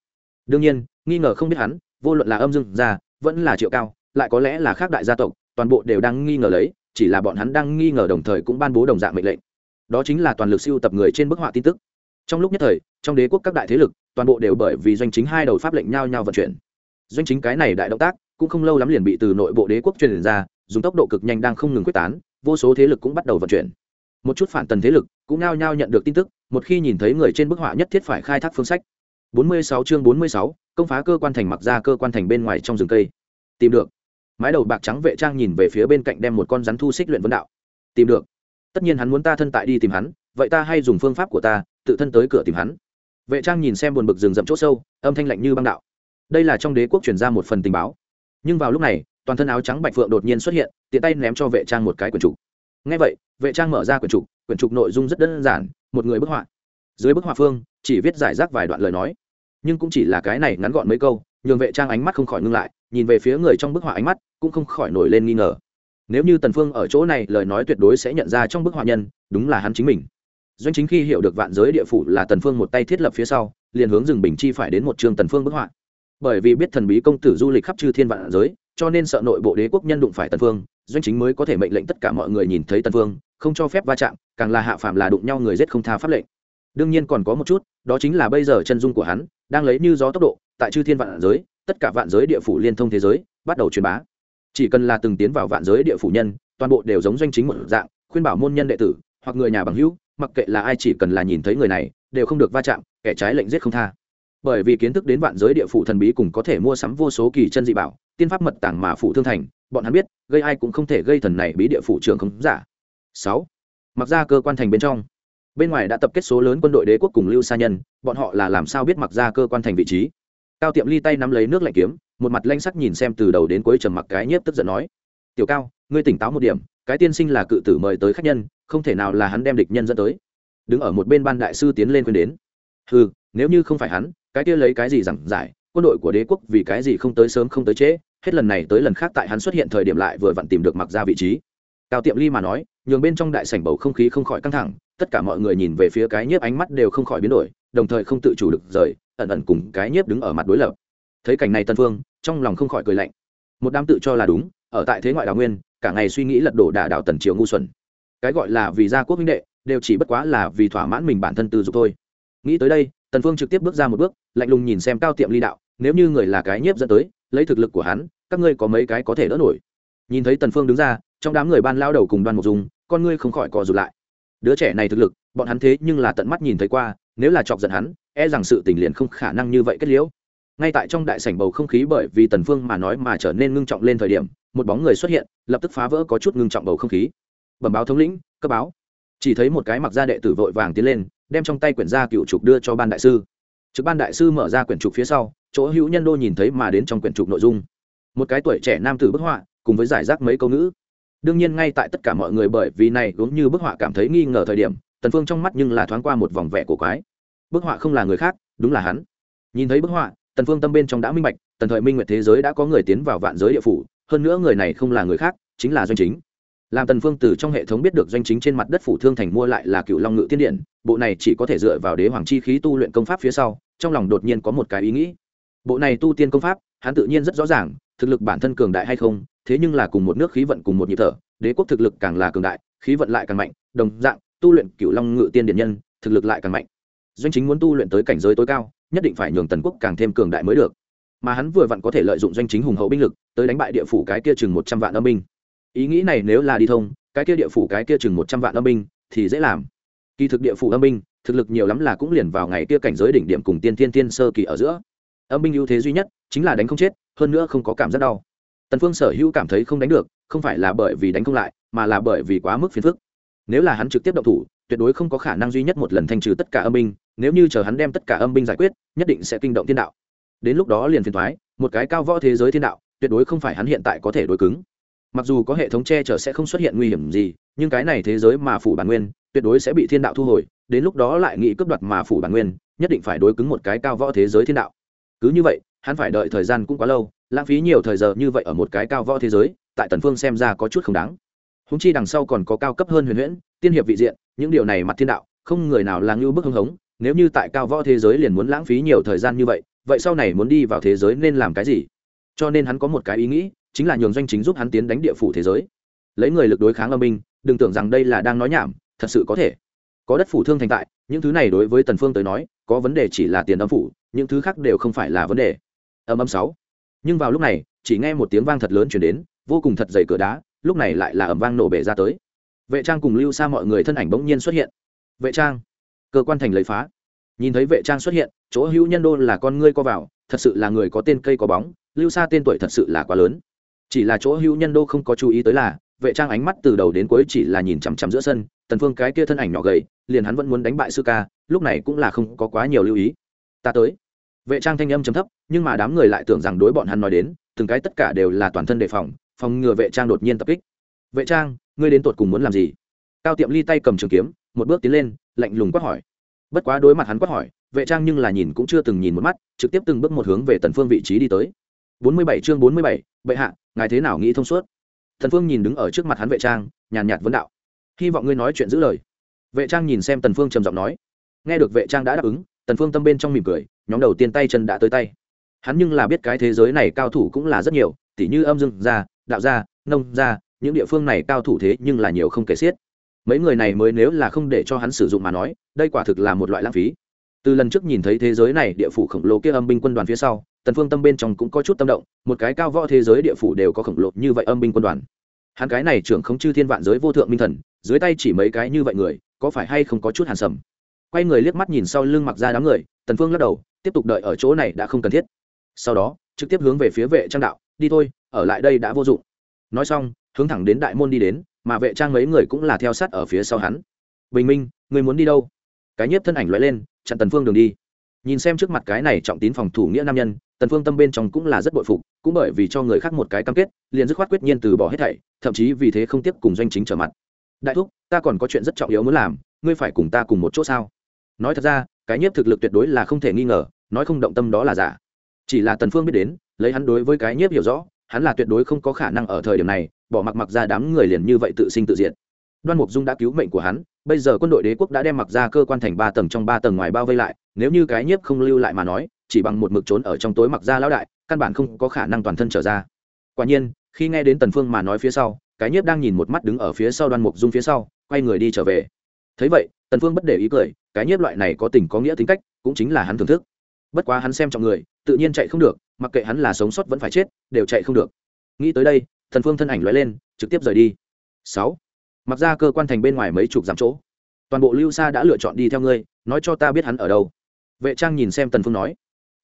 S1: Đương nhiên, nghi ngờ không biết hắn, vô luận là âm dương gia, vẫn là triệu cao, lại có lẽ là khác đại gia tộc, toàn bộ đều đang nghi ngờ lấy, chỉ là bọn hắn đang nghi ngờ đồng thời cũng ban bố đồng dạng mệnh lệnh. Đó chính là toàn lực siêu tập người trên bức họa tin tức. Trong lúc nhất thời, trong đế quốc các đại thế lực, toàn bộ đều bởi vì doanh chính hai đầu pháp lệnh nhau nhau vận chuyển. Doanh chính cái này đại động tác, cũng không lâu lắm liền bị từ nội bộ đế quốc truyền ra, dùng tốc độ cực nhanh đang không ngừng quyết tán vô số thế lực cũng bắt đầu vận chuyển. Một chút phản tần thế lực cũng nao nhao nhận được tin tức một khi nhìn thấy người trên bức họa nhất thiết phải khai thác phương sách. 46 chương 46, công phá cơ quan thành mặc ra cơ quan thành bên ngoài trong rừng cây. Tìm được. Mái đầu bạc trắng vệ trang nhìn về phía bên cạnh đem một con rắn thu xích luyện vấn đạo. Tìm được. Tất nhiên hắn muốn ta thân tại đi tìm hắn vậy ta hay dùng phương pháp của ta tự thân tới cửa tìm hắn. Vệ trang nhìn xem buồn bực rừng rậm chỗ sâu âm thanh lạnh như băng đạo. Đây là trong đế quốc truyền ra một phần tình báo nhưng vào lúc này, toàn thân áo trắng bạch phượng đột nhiên xuất hiện, tiện tay ném cho vệ trang một cái quyển trục. Ngay vậy, vệ trang mở ra quyển trục quyển trục nội dung rất đơn giản, một người bức họa. Dưới bức họa phương, chỉ viết giải rác vài đoạn lời nói. Nhưng cũng chỉ là cái này ngắn gọn mấy câu, nhường vệ trang ánh mắt không khỏi ngưng lại, nhìn về phía người trong bức họa ánh mắt, cũng không khỏi nổi lên nghi ngờ. Nếu như tần phương ở chỗ này, lời nói tuyệt đối sẽ nhận ra trong bức họa nhân, đúng là hắn chính mình. Doanh chính khi hiểu được vạn giới địa phủ là tần phương một tay thiết lập phía sau, liền hướng rừng bình chi phải đến một trường tần phương bức họa bởi vì biết thần bí công tử du lịch khắp chư thiên vạn giới, cho nên sợ nội bộ đế quốc nhân đụng phải tần phương doanh chính mới có thể mệnh lệnh tất cả mọi người nhìn thấy tần phương không cho phép va chạm, càng là hạ phạm là đụng nhau người giết không tha pháp lệnh. Đương nhiên còn có một chút, đó chính là bây giờ chân dung của hắn, đang lấy như gió tốc độ, tại chư thiên vạn giới, tất cả vạn giới địa phủ liên thông thế giới, bắt đầu truyền bá. Chỉ cần là từng tiến vào vạn giới địa phủ nhân, toàn bộ đều giống doanh chính một dạng, khuyên bảo môn nhân đệ tử, hoặc người nhà bằng hữu, mặc kệ là ai chỉ cần là nhìn thấy người này, đều không được va chạm, kẻ trái lệnh giết không tha bởi vì kiến thức đến vạn giới địa phủ thần bí cùng có thể mua sắm vô số kỳ chân dị bảo, tiên pháp mật tàng mà phủ thương thành, bọn hắn biết, gây ai cũng không thể gây thần này bí địa phủ trường không giả. Sáu, mặc ra cơ quan thành bên trong. Bên ngoài đã tập kết số lớn quân đội đế quốc cùng lưu sa nhân, bọn họ là làm sao biết mặc ra cơ quan thành vị trí? Cao tiệm ly tay nắm lấy nước lạnh kiếm, một mặt lanh sắc nhìn xem từ đầu đến cuối trầm mặc cái nhiếp tức giận nói. Tiểu cao, ngươi tỉnh táo một điểm, cái tiên sinh là cự tử mời tới khách nhân, không thể nào là hắn đem địch nhân dẫn tới. Đứng ở một bên ban đại sư tiến lên khuyên đến. Ừ nếu như không phải hắn, cái kia lấy cái gì giảng giải, quân đội của đế quốc vì cái gì không tới sớm không tới trễ, hết lần này tới lần khác tại hắn xuất hiện thời điểm lại vừa vặn tìm được mặc ra vị trí. Cao tiệm ly mà nói, nhường bên trong đại sảnh bầu không khí không khỏi căng thẳng, tất cả mọi người nhìn về phía cái nhiếp ánh mắt đều không khỏi biến đổi, đồng thời không tự chủ được rời, ẩn ẩn cùng cái nhiếp đứng ở mặt đối lập. Thấy cảnh này tân phương, trong lòng không khỏi cười lạnh. Một đám tự cho là đúng, ở tại thế ngoại đào nguyên, cả ngày suy nghĩ lật đổ đả đảo tần triều ngu xuẩn. Cái gọi là vì gia quốc minh đệ, đều chỉ bất quá là vì thỏa mãn mình bản thân tư dục thôi. Nghĩ tới đây tần phương trực tiếp bước ra một bước, lạnh lùng nhìn xem cao tiệm ly đạo, nếu như người là cái nhiếp dẫn tới, lấy thực lực của hắn, các ngươi có mấy cái có thể đỡ nổi? Nhìn thấy tần phương đứng ra, trong đám người ban lao đầu cùng đoan mục dung, con ngươi không khỏi cò rụt lại. Đứa trẻ này thực lực, bọn hắn thế nhưng là tận mắt nhìn thấy qua, nếu là chọc giận hắn e rằng sự tình liền không khả năng như vậy kết liễu. Ngay tại trong đại sảnh bầu không khí bởi vì tần phương mà nói mà trở nên ngưng trọng lên thời điểm, một bóng người xuất hiện, lập tức phá vỡ có chút ngưng trọng bầu không khí. Bẩm báo thống lĩnh, cấp báo. Chỉ thấy một cái mặc gia đệ tử vội vàng tiến lên đem trong tay quyển gia cựu trục đưa cho ban đại sư. Trực ban đại sư mở ra quyển trục phía sau, chỗ hữu nhân đô nhìn thấy mà đến trong quyển trục nội dung. Một cái tuổi trẻ nam tử bức họa, cùng với giải rác mấy câu ngữ. Đương nhiên ngay tại tất cả mọi người bởi vì này cũng như bức họa cảm thấy nghi ngờ thời điểm, tần phương trong mắt nhưng là thoáng qua một vòng vẻ cổ quái. Bức họa không là người khác, đúng là hắn. Nhìn thấy bức họa, tần phương tâm bên trong đã minh bạch, tần thời minh nguyệt thế giới đã có người tiến vào vạn giới địa phủ, hơn nữa người này không là người khác, chính là doanh chính làm tần phương từ trong hệ thống biết được doanh chính trên mặt đất phủ thương thành mua lại là cựu long ngự tiên điện, bộ này chỉ có thể dựa vào đế hoàng chi khí tu luyện công pháp phía sau, trong lòng đột nhiên có một cái ý nghĩ. Bộ này tu tiên công pháp, hắn tự nhiên rất rõ ràng, thực lực bản thân cường đại hay không, thế nhưng là cùng một nước khí vận cùng một nhịp thở, đế quốc thực lực càng là cường đại, khí vận lại càng mạnh, đồng dạng, tu luyện cựu long ngự tiên điện nhân, thực lực lại càng mạnh. Doanh chính muốn tu luyện tới cảnh giới tối cao, nhất định phải nhường tần quốc càng thêm cường đại mới được. Mà hắn vừa vặn có thể lợi dụng doanh chính hùng hậu binh lực, tới đánh bại địa phủ cái kia chừng một trăm vạn âm binh ý nghĩ này nếu là đi thông, cái kia địa phủ cái kia chừng một trăm vạn âm binh thì dễ làm. Kỳ thực địa phủ âm binh, thực lực nhiều lắm là cũng liền vào ngày kia cảnh giới đỉnh điểm cùng tiên thiên tiên sơ kỳ ở giữa. Âm binh ưu thế duy nhất chính là đánh không chết, hơn nữa không có cảm giác đau. Tần phương sở hữu cảm thấy không đánh được, không phải là bởi vì đánh không lại, mà là bởi vì quá mức phiền phức. Nếu là hắn trực tiếp động thủ, tuyệt đối không có khả năng duy nhất một lần thanh trừ tất cả âm binh, nếu như chờ hắn đem tất cả âm binh giải quyết, nhất định sẽ kinh động thiên đạo. Đến lúc đó liền phiền thoái, một cái cao võ thế giới thiên đạo, tuyệt đối không phải hắn hiện tại có thể đối cứng mặc dù có hệ thống che chở sẽ không xuất hiện nguy hiểm gì, nhưng cái này thế giới mà phủ bản nguyên, tuyệt đối sẽ bị thiên đạo thu hồi, đến lúc đó lại nghĩ cướp đoạt mà phủ bản nguyên, nhất định phải đối cứng một cái cao võ thế giới thiên đạo. Cứ như vậy, hắn phải đợi thời gian cũng quá lâu, lãng phí nhiều thời giờ như vậy ở một cái cao võ thế giới, tại tần phương xem ra có chút không đáng. Húng chi đằng sau còn có cao cấp hơn huyền huyễn, tiên hiệp vị diện, những điều này mặt thiên đạo, không người nào là ngưu bức hưng hống, nếu như tại cao võ thế giới liền muốn lãng phí nhiều thời gian như vậy vậy sau này muốn đi vào thế giới nên làm cái gì? Cho nên hắn có một cái ý nghĩ chính là nhường doanh chính giúp hắn tiến đánh địa phủ thế giới. Lấy người lực đối kháng âm minh đừng tưởng rằng đây là đang nói nhảm, thật sự có thể. Có đất phủ thương thành tại, những thứ này đối với tần phương tới nói, có vấn đề chỉ là tiền âm phủ, những thứ khác đều không phải là vấn đề. Âm âm sáu. Nhưng vào lúc này, chỉ nghe một tiếng vang thật lớn truyền đến, vô cùng thật dày cửa đá, lúc này lại là ầm vang nổ bể ra tới. Vệ trang cùng lưu xa mọi người thân ảnh bỗng nhiên xuất hiện. Vệ trang, cơ quan thành lấy phá. Nhìn thấy vệ trang xuất hiện, chỗ hữu nhân đô là con ngươi co vào, thật sự là người có tên cây có bóng, lưu xa tên tuổi thật sự là quá lớn chỉ là chỗ hữu nhân đô không có chú ý tới là, vệ trang ánh mắt từ đầu đến cuối chỉ là nhìn chằm chằm giữa sân, tần phương cái kia thân ảnh nhỏ gầy, liền hắn vẫn muốn đánh bại sư ca, lúc này cũng là không có quá nhiều lưu ý. Ta tới. Vệ trang thanh âm trầm thấp, nhưng mà đám người lại tưởng rằng đối bọn hắn nói đến, từng cái tất cả đều là toàn thân đề phòng phòng ngừa vệ trang đột nhiên tập kích. Vệ trang, ngươi đến tột cùng muốn làm gì? Cao tiệm ly tay cầm trường kiếm, một bước tiến lên, lạnh lùng quát hỏi. Bất quá đối mặt hắn quát hỏi, vệ trang nhưng là nhìn cũng chưa từng nhìn một mắt, trực tiếp từng bước một hướng về tần phương vị trí đi tới bốn mươi bảy chương bốn mươi bảy, bệ hạ, ngài thế nào nghĩ thông suốt? Thần phương nhìn đứng ở trước mặt hắn vệ trang, nhàn nhạt vấn đạo. Hy vọng ngươi nói chuyện giữ lời. Vệ trang nhìn xem tần phương trầm giọng nói. Nghe được vệ trang đã đáp ứng, tần phương tâm bên trong mỉm cười, nhóm đầu tiên tay chân đã tới tay. Hắn nhưng là biết cái thế giới này cao thủ cũng là rất nhiều, tỉ như âm dương gia, đạo gia, nông gia, những địa phương này cao thủ thế nhưng là nhiều không kể xiết. Mấy người này mới nếu là không để cho hắn sử dụng mà nói, đây quả thực là một loại lãng phí. Từ lần trước nhìn thấy thế giới này địa phủ khổng lồ kia âm binh quân đoàn phía sau tần phương tâm bên trong cũng có chút tâm động, một cái cao võ thế giới địa phủ đều có khổng lồ như vậy âm binh quân đoàn. Hắn cái này trưởng không chư thiên vạn giới vô thượng minh thần, dưới tay chỉ mấy cái như vậy người, có phải hay không có chút hàn sầm? Quay người liếc mắt nhìn sau lưng mặc ra đám người, tần phương lắc đầu, tiếp tục đợi ở chỗ này đã không cần thiết. Sau đó, trực tiếp hướng về phía vệ trang đạo, đi thôi, ở lại đây đã vô dụng. Nói xong, hướng thẳng đến đại môn đi đến, mà vệ trang mấy người cũng là theo sát ở phía sau hắn. Bình minh, người muốn đi đâu? Cái nhiếp thân ảnh loại lên, chặn tần phương đường đi. Nhìn xem trước mặt cái này trọng tín phòng thủ nghĩa nam nhân tần phương tâm bên trong cũng là rất bội phục, cũng bởi vì cho người khác một cái cam kết, liền dứt khoát quyết nhiên từ bỏ hết thảy, thậm chí vì thế không tiếp cùng doanh chính trở mặt. Đại thúc, ta còn có chuyện rất trọng yếu muốn làm, ngươi phải cùng ta cùng một chỗ sao? Nói thật ra, cái nhiếp thực lực tuyệt đối là không thể nghi ngờ, nói không động tâm đó là giả. Chỉ là tần phương biết đến, lấy hắn đối với cái nhiếp hiểu rõ, hắn là tuyệt đối không có khả năng ở thời điểm này, bỏ mặc mặc ra đám người liền như vậy tự sinh tự diệt. Đoan mục dung đã cứu mệnh của hắn, bây giờ quân đội đế quốc đã đem mặc ra cơ quan thành ba tầng trong ba tầng ngoài bao vây lại, nếu như cái nhiếp không lưu lại mà nói chỉ bằng một mực trốn ở trong tối mặc ra lão đại, căn bản không có khả năng toàn thân trở ra. Quả nhiên, khi nghe đến tần phương mà nói phía sau, cái nhiếp đang nhìn một mắt đứng ở phía sau đoan mục dung phía sau, quay người đi trở về. Thấy vậy, tần phương bất để ý cười, cái nhiếp loại này có tình có nghĩa tính cách, cũng chính là hắn thưởng thức. Bất quá hắn xem trọng người, tự nhiên chạy không được, mặc kệ hắn là sống sót vẫn phải chết, đều chạy không được. Nghĩ tới đây, tần phương thân ảnh lóe lên, trực tiếp rời đi. Sáu. Mặc ra cơ quan thành bên ngoài mấy chục dặm chỗ. Toàn bộ lưu sa đã lựa chọn đi theo ngươi, nói cho ta biết hắn ở đâu. Vệ trang nhìn xem tần phương nói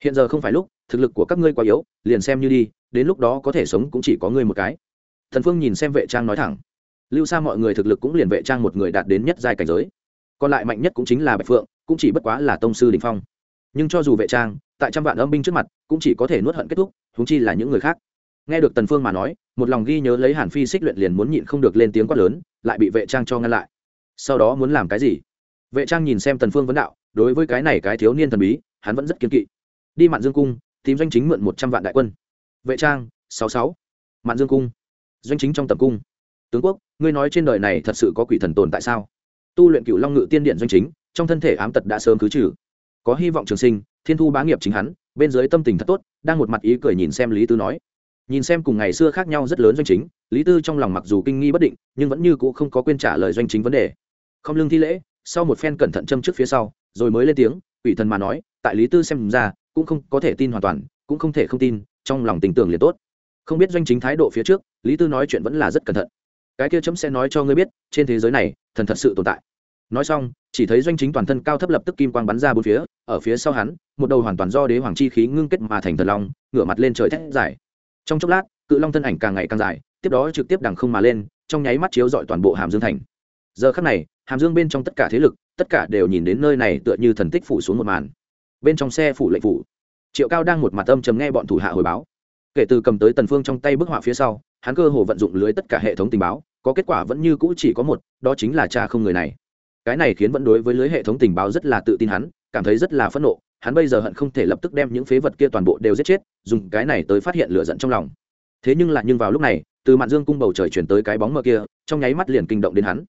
S1: hiện giờ không phải lúc, thực lực của các ngươi quá yếu, liền xem như đi, đến lúc đó có thể sống cũng chỉ có ngươi một cái. Thần phương nhìn xem vệ trang nói thẳng. Lưu sa mọi người thực lực cũng liền vệ trang một người đạt đến nhất giai cảnh giới. Còn lại mạnh nhất cũng chính là bạch phượng, cũng chỉ bất quá là tông sư đình phong. Nhưng cho dù vệ trang, tại trăm vạn âm binh trước mặt, cũng chỉ có thể nuốt hận kết thúc thúng chi là những người khác. Nghe được tần phương mà nói, một lòng ghi nhớ lấy hàn phi xích luyện liền muốn nhịn không được lên tiếng quát lớn, lại bị vệ trang cho ngăn lại. Sau đó muốn làm cái gì? Vệ trang nhìn xem tần phương vấn đạo, đối với cái này cái thiếu niên thần bí, hắn vẫn rất kiên kỵ đi mạn dương cung, tìm doanh chính mượn một trăm vạn đại quân. Vệ trang, sáu sáu. Mạn dương cung. Doanh chính trong tập cung. Tướng quốc, ngươi nói trên đời này thật sự có quỷ thần tồn tại sao? Tu luyện cựu long ngự tiên điện doanh chính, trong thân thể ám tật đã sớm cứ trừ. Có hy vọng trường sinh, thiên thu bá nghiệp chính hắn, bên dưới tâm tình thật tốt, đang một mặt ý cười nhìn xem lý tư nói. Nhìn xem cùng ngày xưa khác nhau rất lớn doanh chính, lý tư trong lòng mặc dù kinh nghi bất định, nhưng vẫn như c ũ không có quên trả lời doanh chính vấn đề. Không lương thi lễ, sau một phen cẩn thận châm trước phía sau, rồi mới lên tiếng ủy thần mà nói, tại lý tư xem ra cũng không có thể tin hoàn toàn, cũng không thể không tin, trong lòng tình tưởng liền tốt. Không biết doanh chính thái độ phía trước, lý tư nói chuyện vẫn là rất cẩn thận. Cái kia chấm sẽ nói cho ngươi biết, trên thế giới này, thần thật sự tồn tại. Nói xong, chỉ thấy doanh chính toàn thân cao thấp lập tức kim quang bắn ra bốn phía, ở phía sau hắn, một đầu hoàn toàn do đế hoàng chi khí ngưng kết mà thành thần long, ngửa mặt lên trời thét dài. Trong chốc lát, cự long thân ảnh càng ngày càng dài, tiếp đó trực tiếp đằng không mà lên, trong nháy mắt chiếu dọi toàn bộ hàm dương thành. Giờ khắc này, hàm dương bên trong tất cả thế lực, tất cả đều nhìn đến nơi này tựa như thần tích phủ xuống một màn bên trong xe phủ lệnh phủ. Triệu cao đang một mặt âm chầm nghe bọn thủ hạ hồi báo. Kể từ cầm tới tần phương trong tay bức họa phía sau, hắn cơ hồ vận dụng lưới tất cả hệ thống tình báo, có kết quả vẫn như cũ chỉ có một, đó chính là cha không người này. Cái này khiến vẫn đối với lưới hệ thống tình báo rất là tự tin hắn, cảm thấy rất là phẫn nộ, hắn bây giờ hận không thể lập tức đem những phế vật kia toàn bộ đều giết chết, dùng cái này tới phát hiện lửa giận trong lòng. Thế nhưng lại nhưng vào lúc này, từ mạn dương cung bầu trời chuyển tới cái bóng mờ kia, trong nháy mắt liền kinh động đến hắn.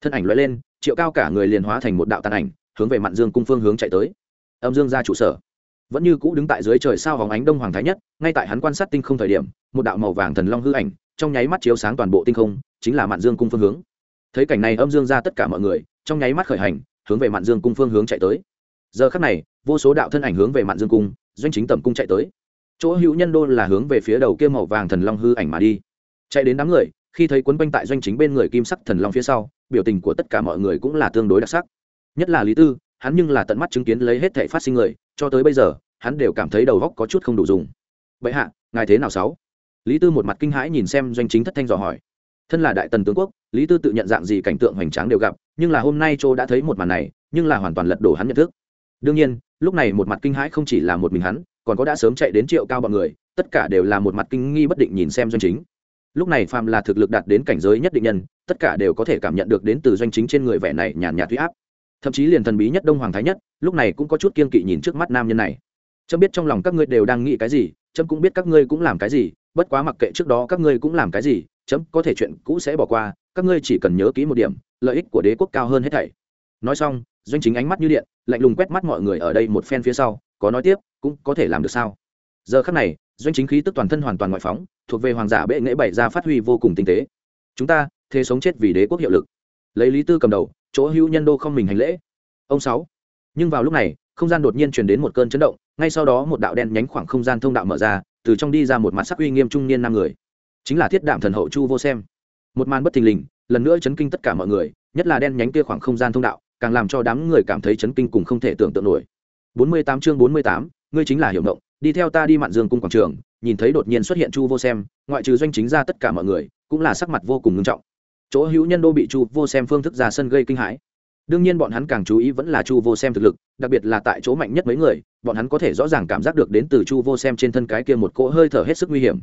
S1: Thân ảnh loại lên, triệu cao cả người liền hóa thành một đạo tàn ảnh, hướng về mạn dương cung phương hướng chạy tới âm dương ra trụ sở. Vẫn như cũ đứng tại dưới trời sao hóng ánh đông hoàng thái nhất, ngay tại hắn quan sát tinh không thời điểm, một đạo màu vàng thần long hư ảnh, trong nháy mắt chiếu sáng toàn bộ tinh không, chính là mạn dương cung phương hướng. Thấy cảnh này âm dương ra tất cả mọi người, trong nháy mắt khởi hành, hướng về mạn dương cung phương hướng chạy tới. Giờ khắc này, vô số đạo thân ảnh hướng về mạn dương cung, doanh chính tầm cung chạy tới. Chỗ hữu nhân đô là hướng về phía đầu kia màu vàng thần long hư ảnh mà đi. Chạy đến đám người, khi thấy quấn quanh tại doanh chính bên người kim sắc thần long phía sau, biểu tình của tất cả mọi người cũng là tương đối đặc sắc. Nhất là lý tư hắn nhưng là tận mắt chứng kiến lấy hết thể phát sinh người, cho tới bây giờ, hắn đều cảm thấy đầu góc có chút không đủ dùng. Vậy hạ, ngài thế nào sáu? Lý tư một mặt kinh hãi nhìn xem doanh chính thất thanh dò hỏi. Thân là đại tần tướng quốc, lý tư tự nhận dạng gì cảnh tượng hoành tráng đều gặp, nhưng là hôm nay châu đã thấy một màn này, nhưng là hoàn toàn lật đổ hắn nhận thức. Đương nhiên, lúc này một mặt kinh hãi không chỉ là một mình hắn, còn có đã sớm chạy đến triệu cao bọn người, tất cả đều là một mặt kinh nghi bất định nhìn xem doanh chính. Lúc này phàm là thực lực đạt đến cảnh giới nhất định nhân, tất cả đều có thể cảm nhận được đến từ doanh chính trên người vẻ này nhàn nhạt huy áp thậm chí liền thần bí nhất đông hoàng thái nhất, lúc này cũng có chút kiên kỵ nhìn trước mắt nam nhân này. Trâm biết trong lòng các ngươi đều đang nghĩ cái gì trâm cũng biết các ngươi cũng làm cái gì, bất quá mặc kệ trước đó các ngươi cũng làm cái gì, chấm có thể chuyện cũ sẽ bỏ qua, các ngươi chỉ cần nhớ kỹ một điểm, lợi ích của đế quốc cao hơn hết thảy. Nói xong, doanh chính ánh mắt như điện, lạnh lùng quét mắt mọi người ở đây một phen phía sau, có nói tiếp, cũng có thể làm được sao? Giờ khắc này, doanh chính khí tức toàn thân hoàn toàn ngoại phóng, thuộc về hoàng giả bệ nghệ bày ra phát huy vô cùng tinh tế. Chúng ta, thế sống chết vì đế quốc hiệu lực. Lấy lý tư cầm đầu chỗ hữu nhân đô không mình hành lễ. Ông sáu. Nhưng vào lúc này không gian đột nhiên truyền đến một cơn chấn động ngay sau đó một đạo đen nhánh khoảng không gian thông đạo mở ra từ trong đi ra một mặt sắc uy nghiêm trung niên năm người. Chính là thiết đạm thần hậu chu vô xem. Một màn bất thình lình lần nữa chấn kinh tất cả mọi người nhất là đen nhánh kia khoảng không gian thông đạo càng làm cho đám người cảm thấy chấn kinh cùng không thể tưởng tượng nổi. 48 chương 48, ngươi chính là hiểu động đi theo ta đi mạn dương cung quảng trường nhìn thấy đột nhiên xuất hiện chu vô xem ngoại trừ doanh chính ra tất cả mọi người cũng là sắc mặt vô cùng nghiêm trọng chỗ hữu nhân đô bị chu vô xem phương thức ra sân gây kinh hãi. Đương nhiên bọn hắn càng chú ý vẫn là chu vô xem thực lực, đặc biệt là tại chỗ mạnh nhất mấy người, bọn hắn có thể rõ ràng cảm giác được đến từ chu vô xem trên thân cái kia một cỗ hơi thở hết sức nguy hiểm.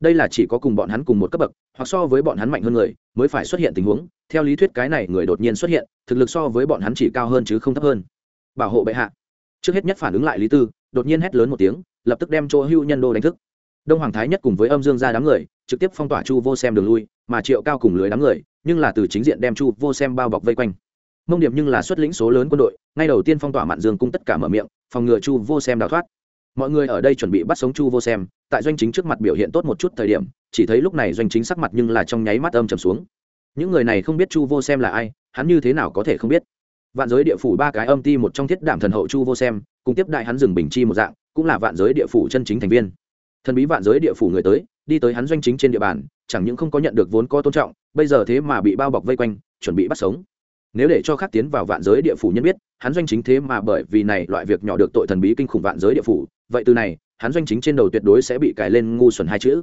S1: Đây là chỉ có cùng bọn hắn cùng một cấp bậc, hoặc so với bọn hắn mạnh hơn người, mới phải xuất hiện tình huống. Theo lý thuyết cái này người đột nhiên xuất hiện, thực lực so với bọn hắn chỉ cao hơn chứ không thấp hơn. Bảo hộ bệ hạ. Trước hết nhất phản ứng lại lý tư, đột nhiên hét lớn một tiếng, lập tức đem chỗ hưu nhân đô đánh thức đông hoàng thái nhất cùng với âm dương ra đám người, trực tiếp phong tỏa chu vô xem đường lui, mà triệu cao cùng lưới đám người, nhưng là từ chính diện đem chu vô xem bao bọc vây quanh. Mông điểm nhưng là xuất lĩnh số lớn quân đội, ngay đầu tiên phong tỏa mạn dương cung tất cả mở miệng, phòng ngừa chu vô xem đào thoát. Mọi người ở đây chuẩn bị bắt sống chu vô xem, tại doanh chính trước mặt biểu hiện tốt một chút thời điểm, chỉ thấy lúc này doanh chính sắc mặt nhưng là trong nháy mắt âm trầm xuống. Những người này không biết chu vô xem là ai, hắn như thế nào có thể không biết. Vạn giới địa phủ ba cái âm ti một trong thiết đảm thần hậu chu vô xem, cùng tiếp đại hắn rừng bình chi một dạng, cũng là vạn giới địa phủ chân chính thành viên thần bí vạn giới địa phủ người tới, đi tới hắn doanh chính trên địa bàn, chẳng những không có nhận được vốn có tôn trọng, bây giờ thế mà bị bao bọc vây quanh, chuẩn bị bắt sống. Nếu để cho khác tiến vào vạn giới địa phủ nhân biết, hắn doanh chính thế mà bởi vì này loại việc nhỏ được tội thần bí kinh khủng vạn giới địa phủ, vậy từ này, hắn doanh chính trên đầu tuyệt đối sẽ bị cài lên ngu xuẩn hai chữ.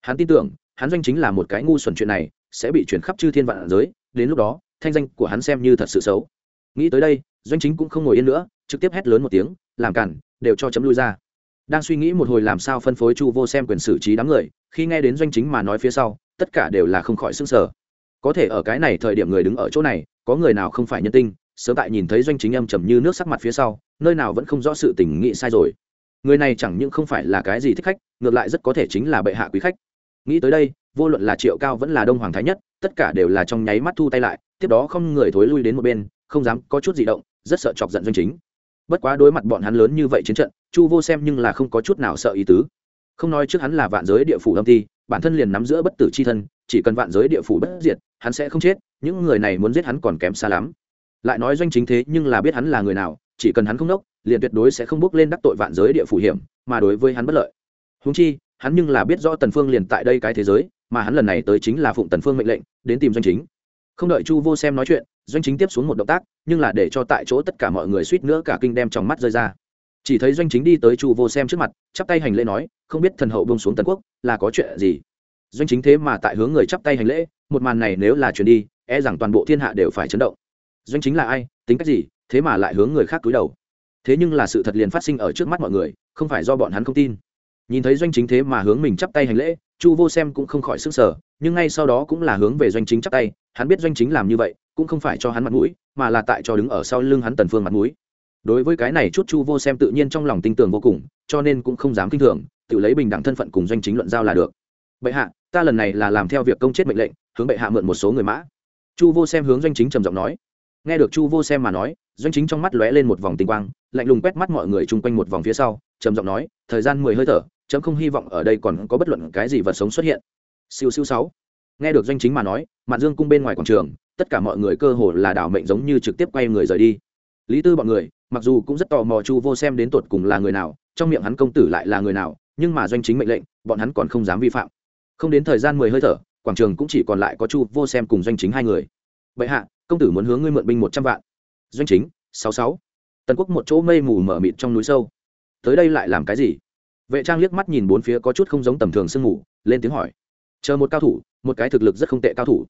S1: Hắn tin tưởng, hắn doanh chính là một cái ngu xuẩn chuyện này, sẽ bị chuyển khắp chư thiên vạn giới, đến lúc đó, thanh danh của hắn xem như thật sự xấu. Nghĩ tới đây, doanh chính cũng không ngồi yên nữa, trực tiếp hét lớn một tiếng, làm cản, đều cho chấm lui ra đang suy nghĩ một hồi làm sao phân phối chu vô xem quyền xử trí đám người, khi nghe đến doanh chính mà nói phía sau, tất cả đều là không khỏi s ư n g sở có thể ở cái này thời điểm người đứng ở chỗ này, có người nào không phải nhân tinh, sớm tại nhìn thấy doanh chính âm trầm như nước sắc mặt phía sau, nơi nào vẫn không rõ sự tình nghị sai rồi. Người này chẳng những không phải là cái gì thích khách, ngược lại rất có thể chính là bệ hạ quý khách. Nghĩ tới đây, vô luận là triệu cao vẫn là đông hoàng thái nhất, tất cả đều là trong nháy mắt thu tay lại, tiếp đó không người thối lui đến một bên, không dám có chút gì động, rất sợ chọc giận doanh chính bất quá đối mặt bọn hắn lớn như vậy chiến trận, chu vô xem nhưng là không có chút nào sợ ý tứ. Không nói trước hắn là vạn giới địa phủ âm ti, bản thân liền nắm giữa bất tử c h i thân, chỉ cần vạn giới địa phủ bất diệt, hắn sẽ không chết, những người này muốn giết hắn còn kém xa lắm. Lại nói doanh chính thế nhưng là biết hắn là người nào, chỉ cần hắn không đốc, liền tuyệt đối sẽ không bước lên đắc tội vạn giới địa phủ hiểm, mà đối với hắn bất lợi. Húng chi, hắn nhưng là biết rõ tần phương liền tại đây cái thế giới, mà hắn lần này tới chính là phụng tần phương mệnh lệnh, đến tìm doanh chính không đợi chu vô xem nói chuyện, doanh chính tiếp xuống một động tác, nhưng là để cho tại chỗ tất cả mọi người suýt nữa cả kinh đem trong mắt rơi ra. Chỉ thấy doanh chính đi tới chu vô xem trước mặt, chắp tay hành lễ nói, không biết thần hậu bông xuống tần quốc, là có chuyện gì? Doanh chính thế mà tại hướng người chắp tay hành lễ, một màn này nếu là chuyển đi e rằng toàn bộ thiên hạ đều phải chấn động. Doanh chính là ai, tính cách gì, thế mà lại hướng người khác cúi đầu. Thế nhưng là sự thật liền phát sinh ở trước mắt mọi người, không phải do bọn hắn không tin. Nhìn thấy doanh chính thế mà hướng mình chắp tay hành lễ chu vô xem cũng không khỏi sức sở nhưng ngay sau đó cũng là hướng về doanh chính chắc tay, hắn biết doanh chính làm như vậy, cũng không phải cho hắn mặt mũi, mà là tại cho đứng ở sau lưng hắn tần phương mặt mũi. Đối với cái này chút chu vô xem tự nhiên trong lòng tin tưởng vô cùng, cho nên cũng không dám kinh thường, tự lấy bình đẳng thân phận cùng doanh chính luận giao là được. Bệ hạ, ta lần này là làm theo việc công chết mệnh lệnh, hướng bệ hạ mượn một số người mã. Chu vô xem hướng doanh chính trầm giọng nói. Nghe được chu vô xem mà nói, doanh chính trong mắt lóe lên một vòng tinh quang, lạnh lùng quét mắt mọi người chung quanh một vòng phía sau, trầm giọng nói, thời gian mười hơi thở chấm không hy vọng ở đây còn có bất luận cái gì vật sống xuất hiện. Siêu siêu sáu. Nghe được doanh chính mà nói, mạn dương cung bên ngoài quảng trường, tất cả mọi người cơ hồ là đảo mệnh giống như trực tiếp quay người rời đi. Lý tư bọn người, mặc dù cũng rất tò mò chu vô xem đến tột cùng là người nào, trong miệng hắn công tử lại là người nào, nhưng mà doanh chính mệnh lệnh, bọn hắn còn không dám vi phạm. Không đến thời gian mười hơi thở, quảng trường cũng chỉ còn lại có chu vô xem cùng doanh chính hai người. Vậy hạ, công tử muốn hướng ngươi mượn binh một trăm vạn. Doanh chính, sáu sáu. Tần quốc một chỗ mây mù mở mịt trong núi sâu. Tới đây lại làm cái gì? Vệ trang liếc mắt nhìn bốn phía có chút không giống tầm thường sương ngủ, lên tiếng hỏi. Chờ một cao thủ một cái thực lực rất không tệ cao thủ.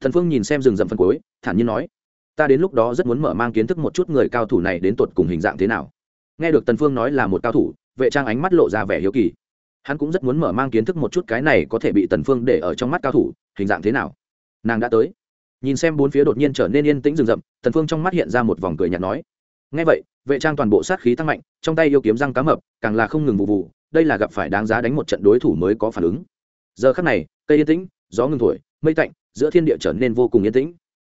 S1: Thần phương nhìn xem rừng rậm phân cuối thản nhiên nói. Ta đến lúc đó rất muốn mở mang kiến thức một chút người cao thủ này đến tột cùng hình dạng thế nào. Nghe được tần phương nói là một cao thủ vệ trang ánh mắt lộ ra vẻ hiếu kỳ. Hắn cũng rất muốn mở mang kiến thức một chút cái này có thể bị tần phương để ở trong mắt cao thủ hình dạng thế nào. Nàng đã tới. Nhìn xem bốn phía đột nhiên trở nên yên tĩnh rừng rậm tần phương trong mắt hiện ra một vòng cười nhạt nói. Nghe vậy vệ trang toàn bộ sát khí tăng mạnh trong tay yêu kiếm răng cá mập càng là không ngừng vụ vụ đây là gặp phải đáng giá đánh một trận đối thủ mới có phản ứng. Giờ khắc này, cây yên tĩnh, gió ngừng thổi, mây tạnh, giữa thiên địa trở nên vô cùng yên tĩnh.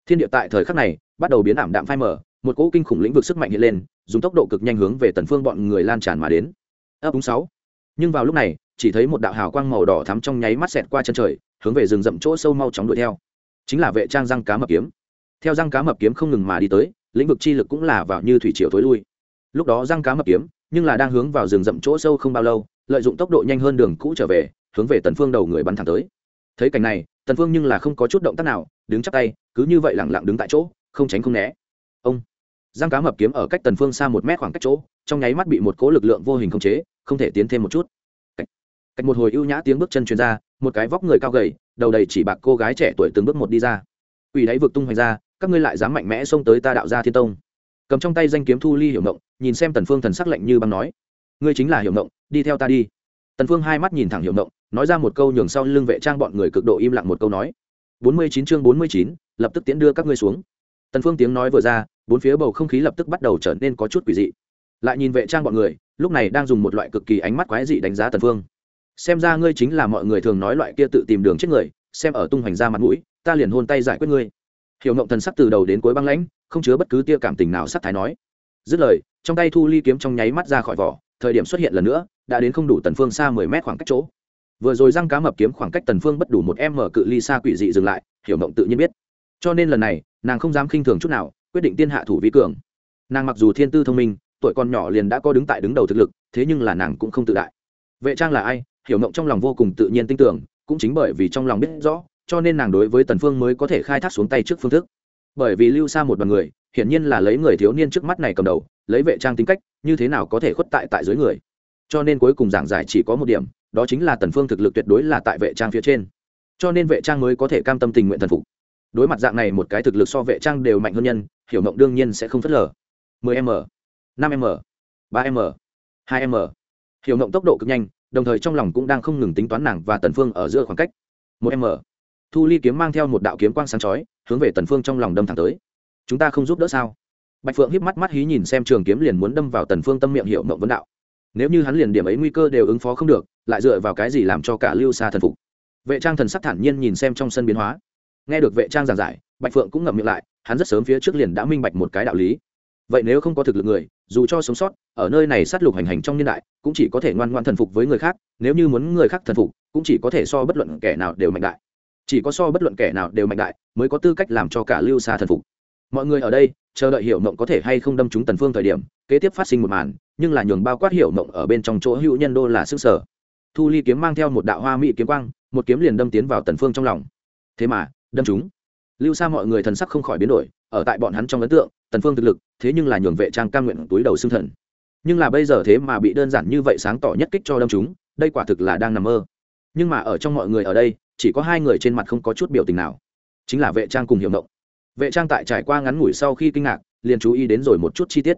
S1: Thiên địa tại thời khắc này bắt đầu biến ảm đạm phai mờ, một cỗ kinh khủng lĩnh vực sức mạnh hiện lên, dùng tốc độ cực nhanh hướng về tần phương bọn người lan tràn mà đến. Ấp úng sáu. Nhưng vào lúc này, chỉ thấy một đạo hào quang màu đỏ thắm trong nháy mắt xẹt qua chân trời, hướng về rừng rậm chỗ sâu mau chóng đuổi theo. Chính là vệ trang răng cá mập kiếm. Theo răng cá mập kiếm không ngừng mà đi tới, lĩnh vực chi lực cũng là vào như thủy triều tối lui. Lúc đó răng cá mập kiếm nhưng là đang hướng vào rừng rậm chỗ sâu không bao lâu lợi dụng tốc độ nhanh hơn đường cũ trở về hướng về tần phương đầu người bắn thẳng tới. Thấy cảnh này tần phương nhưng là không có chút động tác nào đứng chắp tay cứ như vậy lặng lặng đứng tại chỗ không tránh không né. Ông! Giang cá mập kiếm ở cách tần phương xa một mét khoảng cách chỗ trong nháy mắt bị một cỗ lực lượng vô hình khống chế không thể tiến thêm một chút. Cách, cách một hồi ưu nhã tiếng bước chân truyền ra một cái vóc người cao gầy đầu đầy chỉ bạc cô gái trẻ tuổi từng bước một đi ra. Quỷ đáy vực tung hoành ra các ngươi lại dám mạnh mẽ xông tới ta đạo gia thiên tông cầm trong tay danh kiếm thu ly hiểu mộng nhìn xem tần phương thần sắc lạnh như băng nói ngươi chính là hiểu mộng đi theo ta đi. Tần phương hai mắt nhìn thẳng hiểu mộng nói ra một câu nhường sau lưng vệ trang bọn người cực độ im lặng một câu nói 49 chương 49, lập tức tiến đưa các ngươi xuống. Tần phương tiếng nói vừa ra bốn phía bầu không khí lập tức bắt đầu trở nên có chút quỷ dị. Lại nhìn vệ trang bọn người lúc này đang dùng một loại cực kỳ ánh mắt quái dị đánh giá tần phương. Xem ra ngươi chính là mọi người thường nói loại kia tự tìm đường chết người xem ở tung hoành ra mặt mũi ta liền hôn tay giải quyết ngươi. Hiểu ngộng thần sắc từ đầu đến cuối băng lãnh không chứa bất cứ tia cảm tình nào sắc thái nói. Dứt lời, trong tay thu ly kiếm trong nháy mắt ra khỏi vỏ, thời điểm xuất hiện lần nữa, đã đến không đủ tần phương xa mười mét khoảng cách chỗ. Vừa rồi răng cá mập kiếm khoảng cách tần phương bất đủ một em mở cự ly xa quỷ dị dừng lại, hiểu mộng tự nhiên biết. Cho nên lần này, nàng không dám khinh thường chút nào, quyết định tiên hạ thủ vi cường. Nàng mặc dù thiên tư thông minh, tuổi còn nhỏ liền đã có đứng tại đứng đầu thực lực, thế nhưng là nàng cũng không tự đại. Vệ trang là ai? Hiểu mộng trong lòng vô cùng tự nhiên tin tưởng, cũng chính bởi vì trong lòng biết rõ, cho nên nàng đối với tần phương mới có thể khai thác xuống tay trước phương thức bởi vì lưu xa một đoàn người, hiển nhiên là lấy người thiếu niên trước mắt này cầm đầu, lấy vệ trang tính cách, như thế nào có thể khuất tại tại dưới người. Cho nên cuối cùng giảng giải chỉ có một điểm, đó chính là tần phương thực lực tuyệt đối là tại vệ trang phía trên. Cho nên vệ trang mới có thể cam tâm tình nguyện thần phục. Đối mặt dạng này một cái thực lực so vệ trang đều mạnh hơn nhân, hiểu mộng đương nhiên sẽ không phớt lờ. 10 m 5 m 3 m 2 m. Hiểu mộng tốc độ cực nhanh, đồng thời trong lòng cũng đang không ngừng tính toán nàng và tần phương ở giữa khoảng cách. 1m thu ly kiếm mang theo một đạo kiếm quang sáng chói, hướng về tần phương trong lòng đâm thẳng tới. Chúng ta không giúp đỡ sao? Bạch phượng híp mắt mắt hí nhìn xem trường kiếm liền muốn đâm vào tần phương tâm miệng hiệu mộng vấn đạo. Nếu như hắn liền điểm ấy nguy cơ đều ứng phó không được, lại dựa vào cái gì làm cho cả lưu xa thần phục? Vệ trang thần sắc thản nhiên nhìn xem trong sân biến hóa. Nghe được vệ trang giảng giải, bạch phượng cũng ngậm miệng lại, hắn rất sớm phía trước liền đã minh bạch một cái đạo lý. Vậy nếu không có thực lực người, dù cho sống sót, ở nơi này sát lục hành hành trong niên đại, cũng chỉ có thể ngoan ngoan thần phục với người khác, nếu như muốn người khác thần phục, cũng chỉ có thể so bất luận kẻ nào đều mạnh đại chỉ có so bất luận kẻ nào đều mạnh đại, mới có tư cách làm cho cả lưu xa thần phục. Mọi người ở đây, chờ đợi hiểu mộng có thể hay không đâm trúng tần phương thời điểm, kế tiếp phát sinh một màn, nhưng là nhường bao quát hiểu mộng ở bên trong chỗ hữu nhân đô là sức sở. Thu ly kiếm mang theo một đạo hoa mỹ kiếm quang, một kiếm liền đâm tiến vào tần phương trong lòng. Thế mà, đâm chúng lưu xa mọi người thần sắc không khỏi biến đổi, ở tại bọn hắn trong ấn tượng, tần phương thực lực, thế nhưng là nhường vệ trang cam nguyện túi đầu xương thần. Nhưng là bây giờ thế mà bị đơn giản như vậy sáng tỏ nhất kích cho đâm chúng đây quả thực là đang nằm mơ. Nhưng mà ở trong mọi người ở đây chỉ có hai người trên mặt không có chút biểu tình nào. Chính là vệ trang cùng hiểu động vệ trang tại trải qua ngắn ngủi sau khi kinh ngạc, liền chú ý đến rồi một chút chi tiết.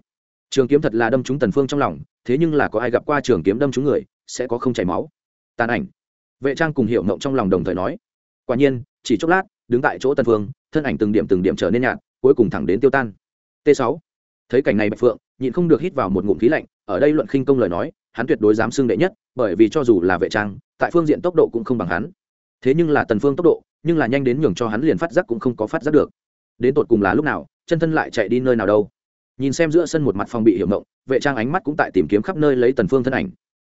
S1: Trường kiếm thật là đâm trúng tần phương trong lòng, thế nhưng là có ai gặp qua trường kiếm đâm trúng người, sẽ có không chảy máu. Tàn ảnh. Vệ trang cùng hiểu mộng trong lòng đồng thời nói. Quả nhiên, chỉ chốc lát, đứng tại chỗ tần phương, thân ảnh từng điểm từng điểm trở nên nhạt, cuối cùng thẳng đến tiêu tan. T 6 thấy cảnh này bạch phượng, nhịn không được hít vào một ngụm khí lạnh, ở đây luận khinh công lời nói, hắn tuyệt đối dám xưng đệ nhất, bởi vì cho dù là vệ trang, tại phương diện tốc độ cũng không bằng hắn thế nhưng là tần phương tốc độ, nhưng là nhanh đến nhường cho hắn liền phát giác cũng không có phát giác được. Đến tột cùng là lúc nào, chân thân lại chạy đi nơi nào đâu. Nhìn xem giữa sân một mặt phòng bị hiểm mộng, vệ trang ánh mắt cũng tại tìm kiếm khắp nơi lấy tần phương thân ảnh.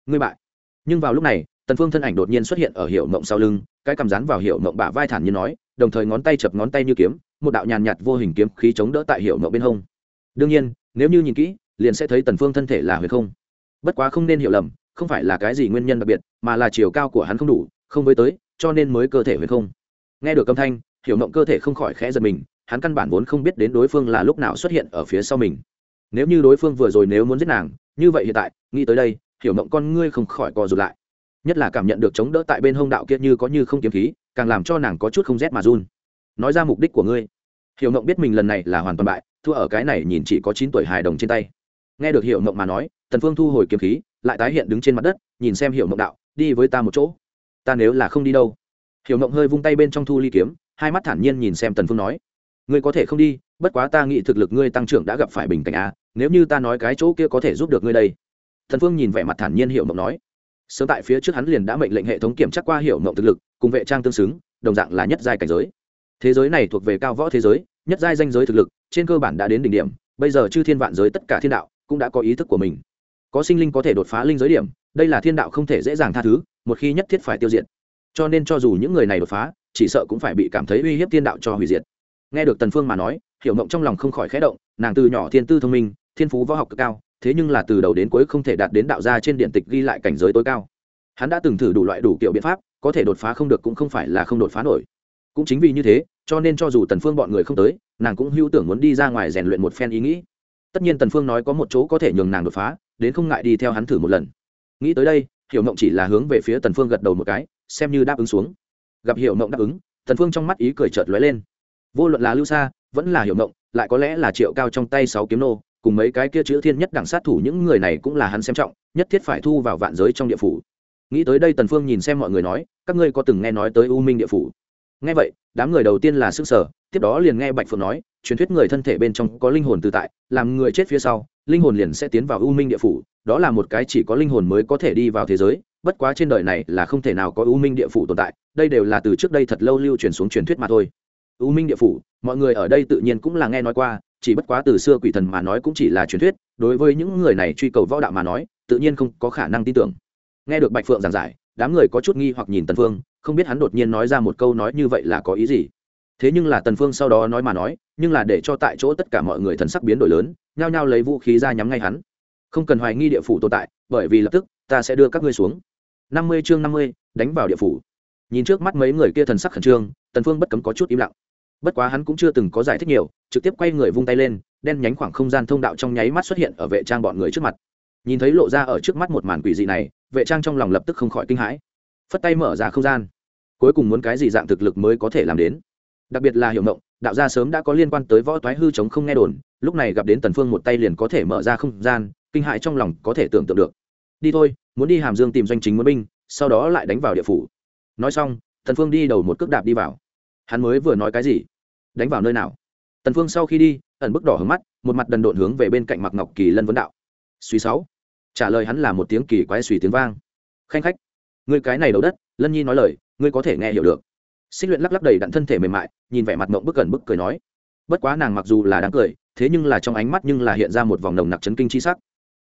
S1: Ngươi bại. Nhưng vào lúc này, tần phương thân ảnh đột nhiên xuất hiện ở hiểu mộng sau lưng, cái cầm rán vào hiểu mộng bả vai thản như nói, đồng thời ngón tay chập ngón tay như kiếm, một đạo nhàn nhạt vô hình kiếm khí chống đỡ tại hiểu mộng bên hông. Đương nhiên, nếu như nhìn kỹ, liền sẽ thấy tần phương thân thể là huyền không. Bất quá không nên hiểu lầm, không phải là cái gì nguyên nhân đặc biệt, mà là chiều cao của hắn không đủ, không với tới cho nên mới cơ thể huyền không. Nghe được âm thanh, hiểu mộng cơ thể không khỏi khẽ giật mình, hắn căn bản vốn không biết đến đối phương là lúc nào xuất hiện ở phía sau mình. Nếu như đối phương vừa rồi nếu muốn giết nàng, như vậy hiện tại, nghĩ tới đây, hiểu mộng con ngươi không khỏi co rụt lại. Nhất là cảm nhận được chống đỡ tại bên hông đạo kia như có như không kiếm khí, càng làm cho nàng có chút không rét mà run. Nói ra mục đích của ngươi. Hiểu mộng biết mình lần này là hoàn toàn bại, thua ở cái này nhìn chỉ có chín tuổi hài đồng trên tay. Nghe được hiểu mộng mà nói, tần phương thu hồi kiếm khí, lại tái hiện đứng trên mặt đất, nhìn xem hiểu mộng đạo, đi với ta một chỗ ta nếu là không đi đâu. Hiểu mộng hơi vung tay bên trong thu ly kiếm, hai mắt thản nhiên nhìn xem tần phương nói. Ngươi có thể không đi, bất quá ta nghĩ thực lực ngươi tăng trưởng đã gặp phải bình cảnh a, nếu như ta nói cái chỗ kia có thể giúp được ngươi đây. Thần phương nhìn vẻ mặt thản nhiên hiểu mộng nói. Sớm tại phía trước hắn liền đã mệnh lệnh hệ thống kiểm tra qua hiểu mộng thực lực, cùng vệ trang tương xứng, đồng dạng là nhất giai cảnh giới. Thế giới này thuộc về cao võ thế giới, nhất giai danh giới thực lực, trên cơ bản đã đến đỉnh điểm, bây giờ chư thiên vạn giới tất cả thiên đạo cũng đã có ý thức của mình. Có sinh linh có thể đột phá linh giới điểm, đây là thiên đạo không thể dễ dàng tha thứ một khi nhất thiết phải tiêu diệt. Cho nên cho dù những người này đột phá, chỉ sợ cũng phải bị cảm thấy uy hiếp thiên đạo cho hủy diệt. Nghe được tần phương mà nói, hiểu mộng trong lòng không khỏi khẽ động, nàng từ nhỏ thiên tư thông minh, thiên phú võ học cực cao, thế nhưng là từ đầu đến cuối không thể đạt đến đạo gia trên điện tịch ghi lại cảnh giới tối cao. Hắn đã từng thử đủ loại đủ kiểu biện pháp, có thể đột phá không được cũng không phải là không đột phá nổi. Cũng chính vì như thế, cho nên cho dù tần phương bọn người không tới, nàng cũng hưu tưởng muốn đi ra ngoài rèn luyện một phen ý nghĩ. Tất nhiên tần phương nói có một chỗ có thể nhường nàng đột phá, đến không ngại đi theo hắn thử một lần. Nghĩ tới đây hiểu mộng chỉ là hướng về phía tần phương gật đầu một cái, xem như đáp ứng xuống. Gặp hiểu mộng đáp ứng, tần phương trong mắt ý cười chợt lóe lên. Vô luận là lưu xa vẫn là hiểu mộng, lại có lẽ là triệu cao trong tay sáu kiếm nô, cùng mấy cái kia chữ thiên nhất đẳng sát thủ những người này cũng là hắn xem trọng, nhất thiết phải thu vào vạn giới trong địa phủ. Nghĩ tới đây tần phương nhìn xem mọi người nói, các ngươi có từng nghe nói tới u minh địa phủ? Nghe vậy, đám người đầu tiên là sức sở tiếp đó liền nghe bạch phượng nói, truyền thuyết người thân thể bên trong có linh hồn tự tại, làm người chết phía sau linh hồn liền sẽ tiến vào u minh địa phủ, đó là một cái chỉ có linh hồn mới có thể đi vào thế giới, bất quá trên đời này là không thể nào có u minh địa phủ tồn tại, đây đều là từ trước đây thật lâu lưu truyền xuống truyền thuyết mà thôi. U minh địa phủ, mọi người ở đây tự nhiên cũng là nghe nói qua, chỉ bất quá từ xưa quỷ thần mà nói cũng chỉ là truyền thuyết, đối với những người này truy cầu võ đạo mà nói, tự nhiên không có khả năng tin tưởng. Nghe được bạch phượng giảng giải, đám người có chút nghi hoặc nhìn tần phương, không biết hắn đột nhiên nói ra một câu nói như vậy là có ý gì. Thế nhưng là tần phương sau đó nói mà nói, nhưng là để cho tại chỗ tất cả mọi người thần sắc biến đổi lớn nhao nhao lấy vũ khí ra nhắm ngay hắn. Không cần hoài nghi địa phủ tồn tại, bởi vì lập tức, ta sẽ đưa các ngươi xuống. Năm mươi chương năm mươi, đánh vào địa phủ. Nhìn trước mắt mấy người kia thần sắc khẩn trương, tần phương bất cấm có chút im lặng. Bất quá hắn cũng chưa từng có giải thích nhiều, trực tiếp quay người vung tay lên, đen nhánh khoảng không gian thông đạo trong nháy mắt xuất hiện ở vệ trang bọn người trước mặt. Nhìn thấy lộ ra ở trước mắt một màn quỷ dị này, vệ trang trong lòng lập tức không khỏi kinh hãi. Phất tay mở ra không gian. Cuối cùng muốn cái gì dạng thực lực mới có thể làm đến? Đặc biệt là hiểu mộng đạo gia sớm đã có liên quan tới võ toái hư chống không nghe đồn lúc này gặp đến tần phương một tay liền có thể mở ra không gian, kinh hại trong lòng có thể tưởng tượng được. Đi thôi, muốn đi hàm dương tìm doanh chính muốn binh, sau đó lại đánh vào địa phủ. Nói xong, tần phương đi đầu một cước đạp đi vào. Hắn mới vừa nói cái gì? Đánh vào nơi nào? Tần phương sau khi đi, ẩn bức đỏ hướng mắt, một mặt đần độn hướng về bên cạnh mặc ngọc kỳ lân vấn đạo. Suy sáu. Trả lời hắn là một tiếng kỳ quái suy tiếng vang. Khanh khách, ngươi cái này đầu đất, lân nhi nói lời, ngươi có thể nghe hiểu được. Xích luyện lắc lắc đầy đặn thân thể mềm mại, nhìn vẻ mặt mộng bức gần bức cười nói bất quá nàng mặc dù là đáng cười, thế nhưng là trong ánh mắt nhưng là hiện ra một vòng nồng nặc chấn kinh chi sắc.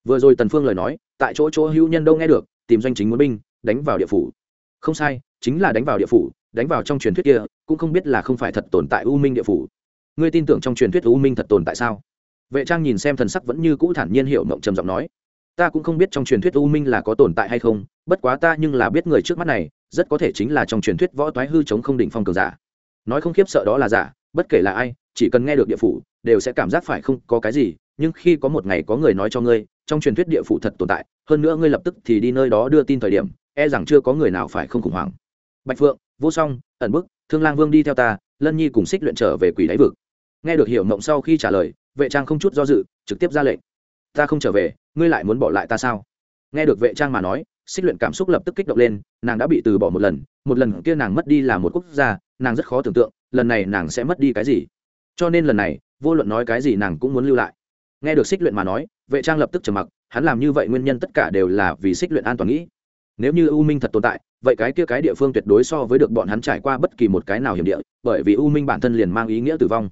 S1: Vừa rồi tần phương lời nói, tại chỗ chỗ hữu nhân đâu nghe được, tìm doanh chính muốn binh, đánh vào địa phủ. Không sai, chính là đánh vào địa phủ, đánh vào trong truyền thuyết kia, cũng không biết là không phải thật tồn tại u minh địa phủ. Ngươi tin tưởng trong truyền thuyết u minh thật tồn tại sao? Vệ trang nhìn xem thần sắc vẫn như cũ thản nhiên hiểu mộng trầm giọng nói. Ta cũng không biết trong truyền thuyết u minh là có tồn tại hay không, bất quá ta nhưng là biết người trước mắt này, rất có thể chính là trong truyền thuyết võ toái hư chống không đỉnh phong cường giả. Nói không khiếp sợ đó là giả, bất kể là ai chỉ cần nghe được địa phủ, đều sẽ cảm giác phải không có cái gì, nhưng khi có một ngày có người nói cho ngươi, trong truyền thuyết địa phủ thật tồn tại, hơn nữa ngươi lập tức thì đi nơi đó đưa tin thời điểm e rằng chưa có người nào phải không khủng hoảng. Bạch phượng, vô song, ẩn bức, thương lang vương đi theo ta, lân nhi cùng xích luyện trở về quỷ đáy vực. Nghe được hiểu mộng sau khi trả lời, vệ trang không chút do dự, trực tiếp ra lệnh. Ta không trở về, ngươi lại muốn bỏ lại ta sao? Nghe được vệ trang mà nói, xích luyện cảm xúc lập tức kích động lên, nàng đã bị từ bỏ một lần một lần kia nàng mất đi là một quốc gia, nàng rất khó tưởng tượng, lần này nàng sẽ mất đi cái gì? Cho nên lần này, vô luận nói cái gì nàng cũng muốn lưu lại. Nghe được xích luyện mà nói, vệ trang lập tức trầm mặc, hắn làm như vậy nguyên nhân tất cả đều là vì xích luyện an toàn nghĩ. Nếu như u minh thật tồn tại, vậy cái kia cái địa phương tuyệt đối so với được bọn hắn trải qua bất kỳ một cái nào hiểm địa, bởi vì u minh bản thân liền mang ý nghĩa tử vong.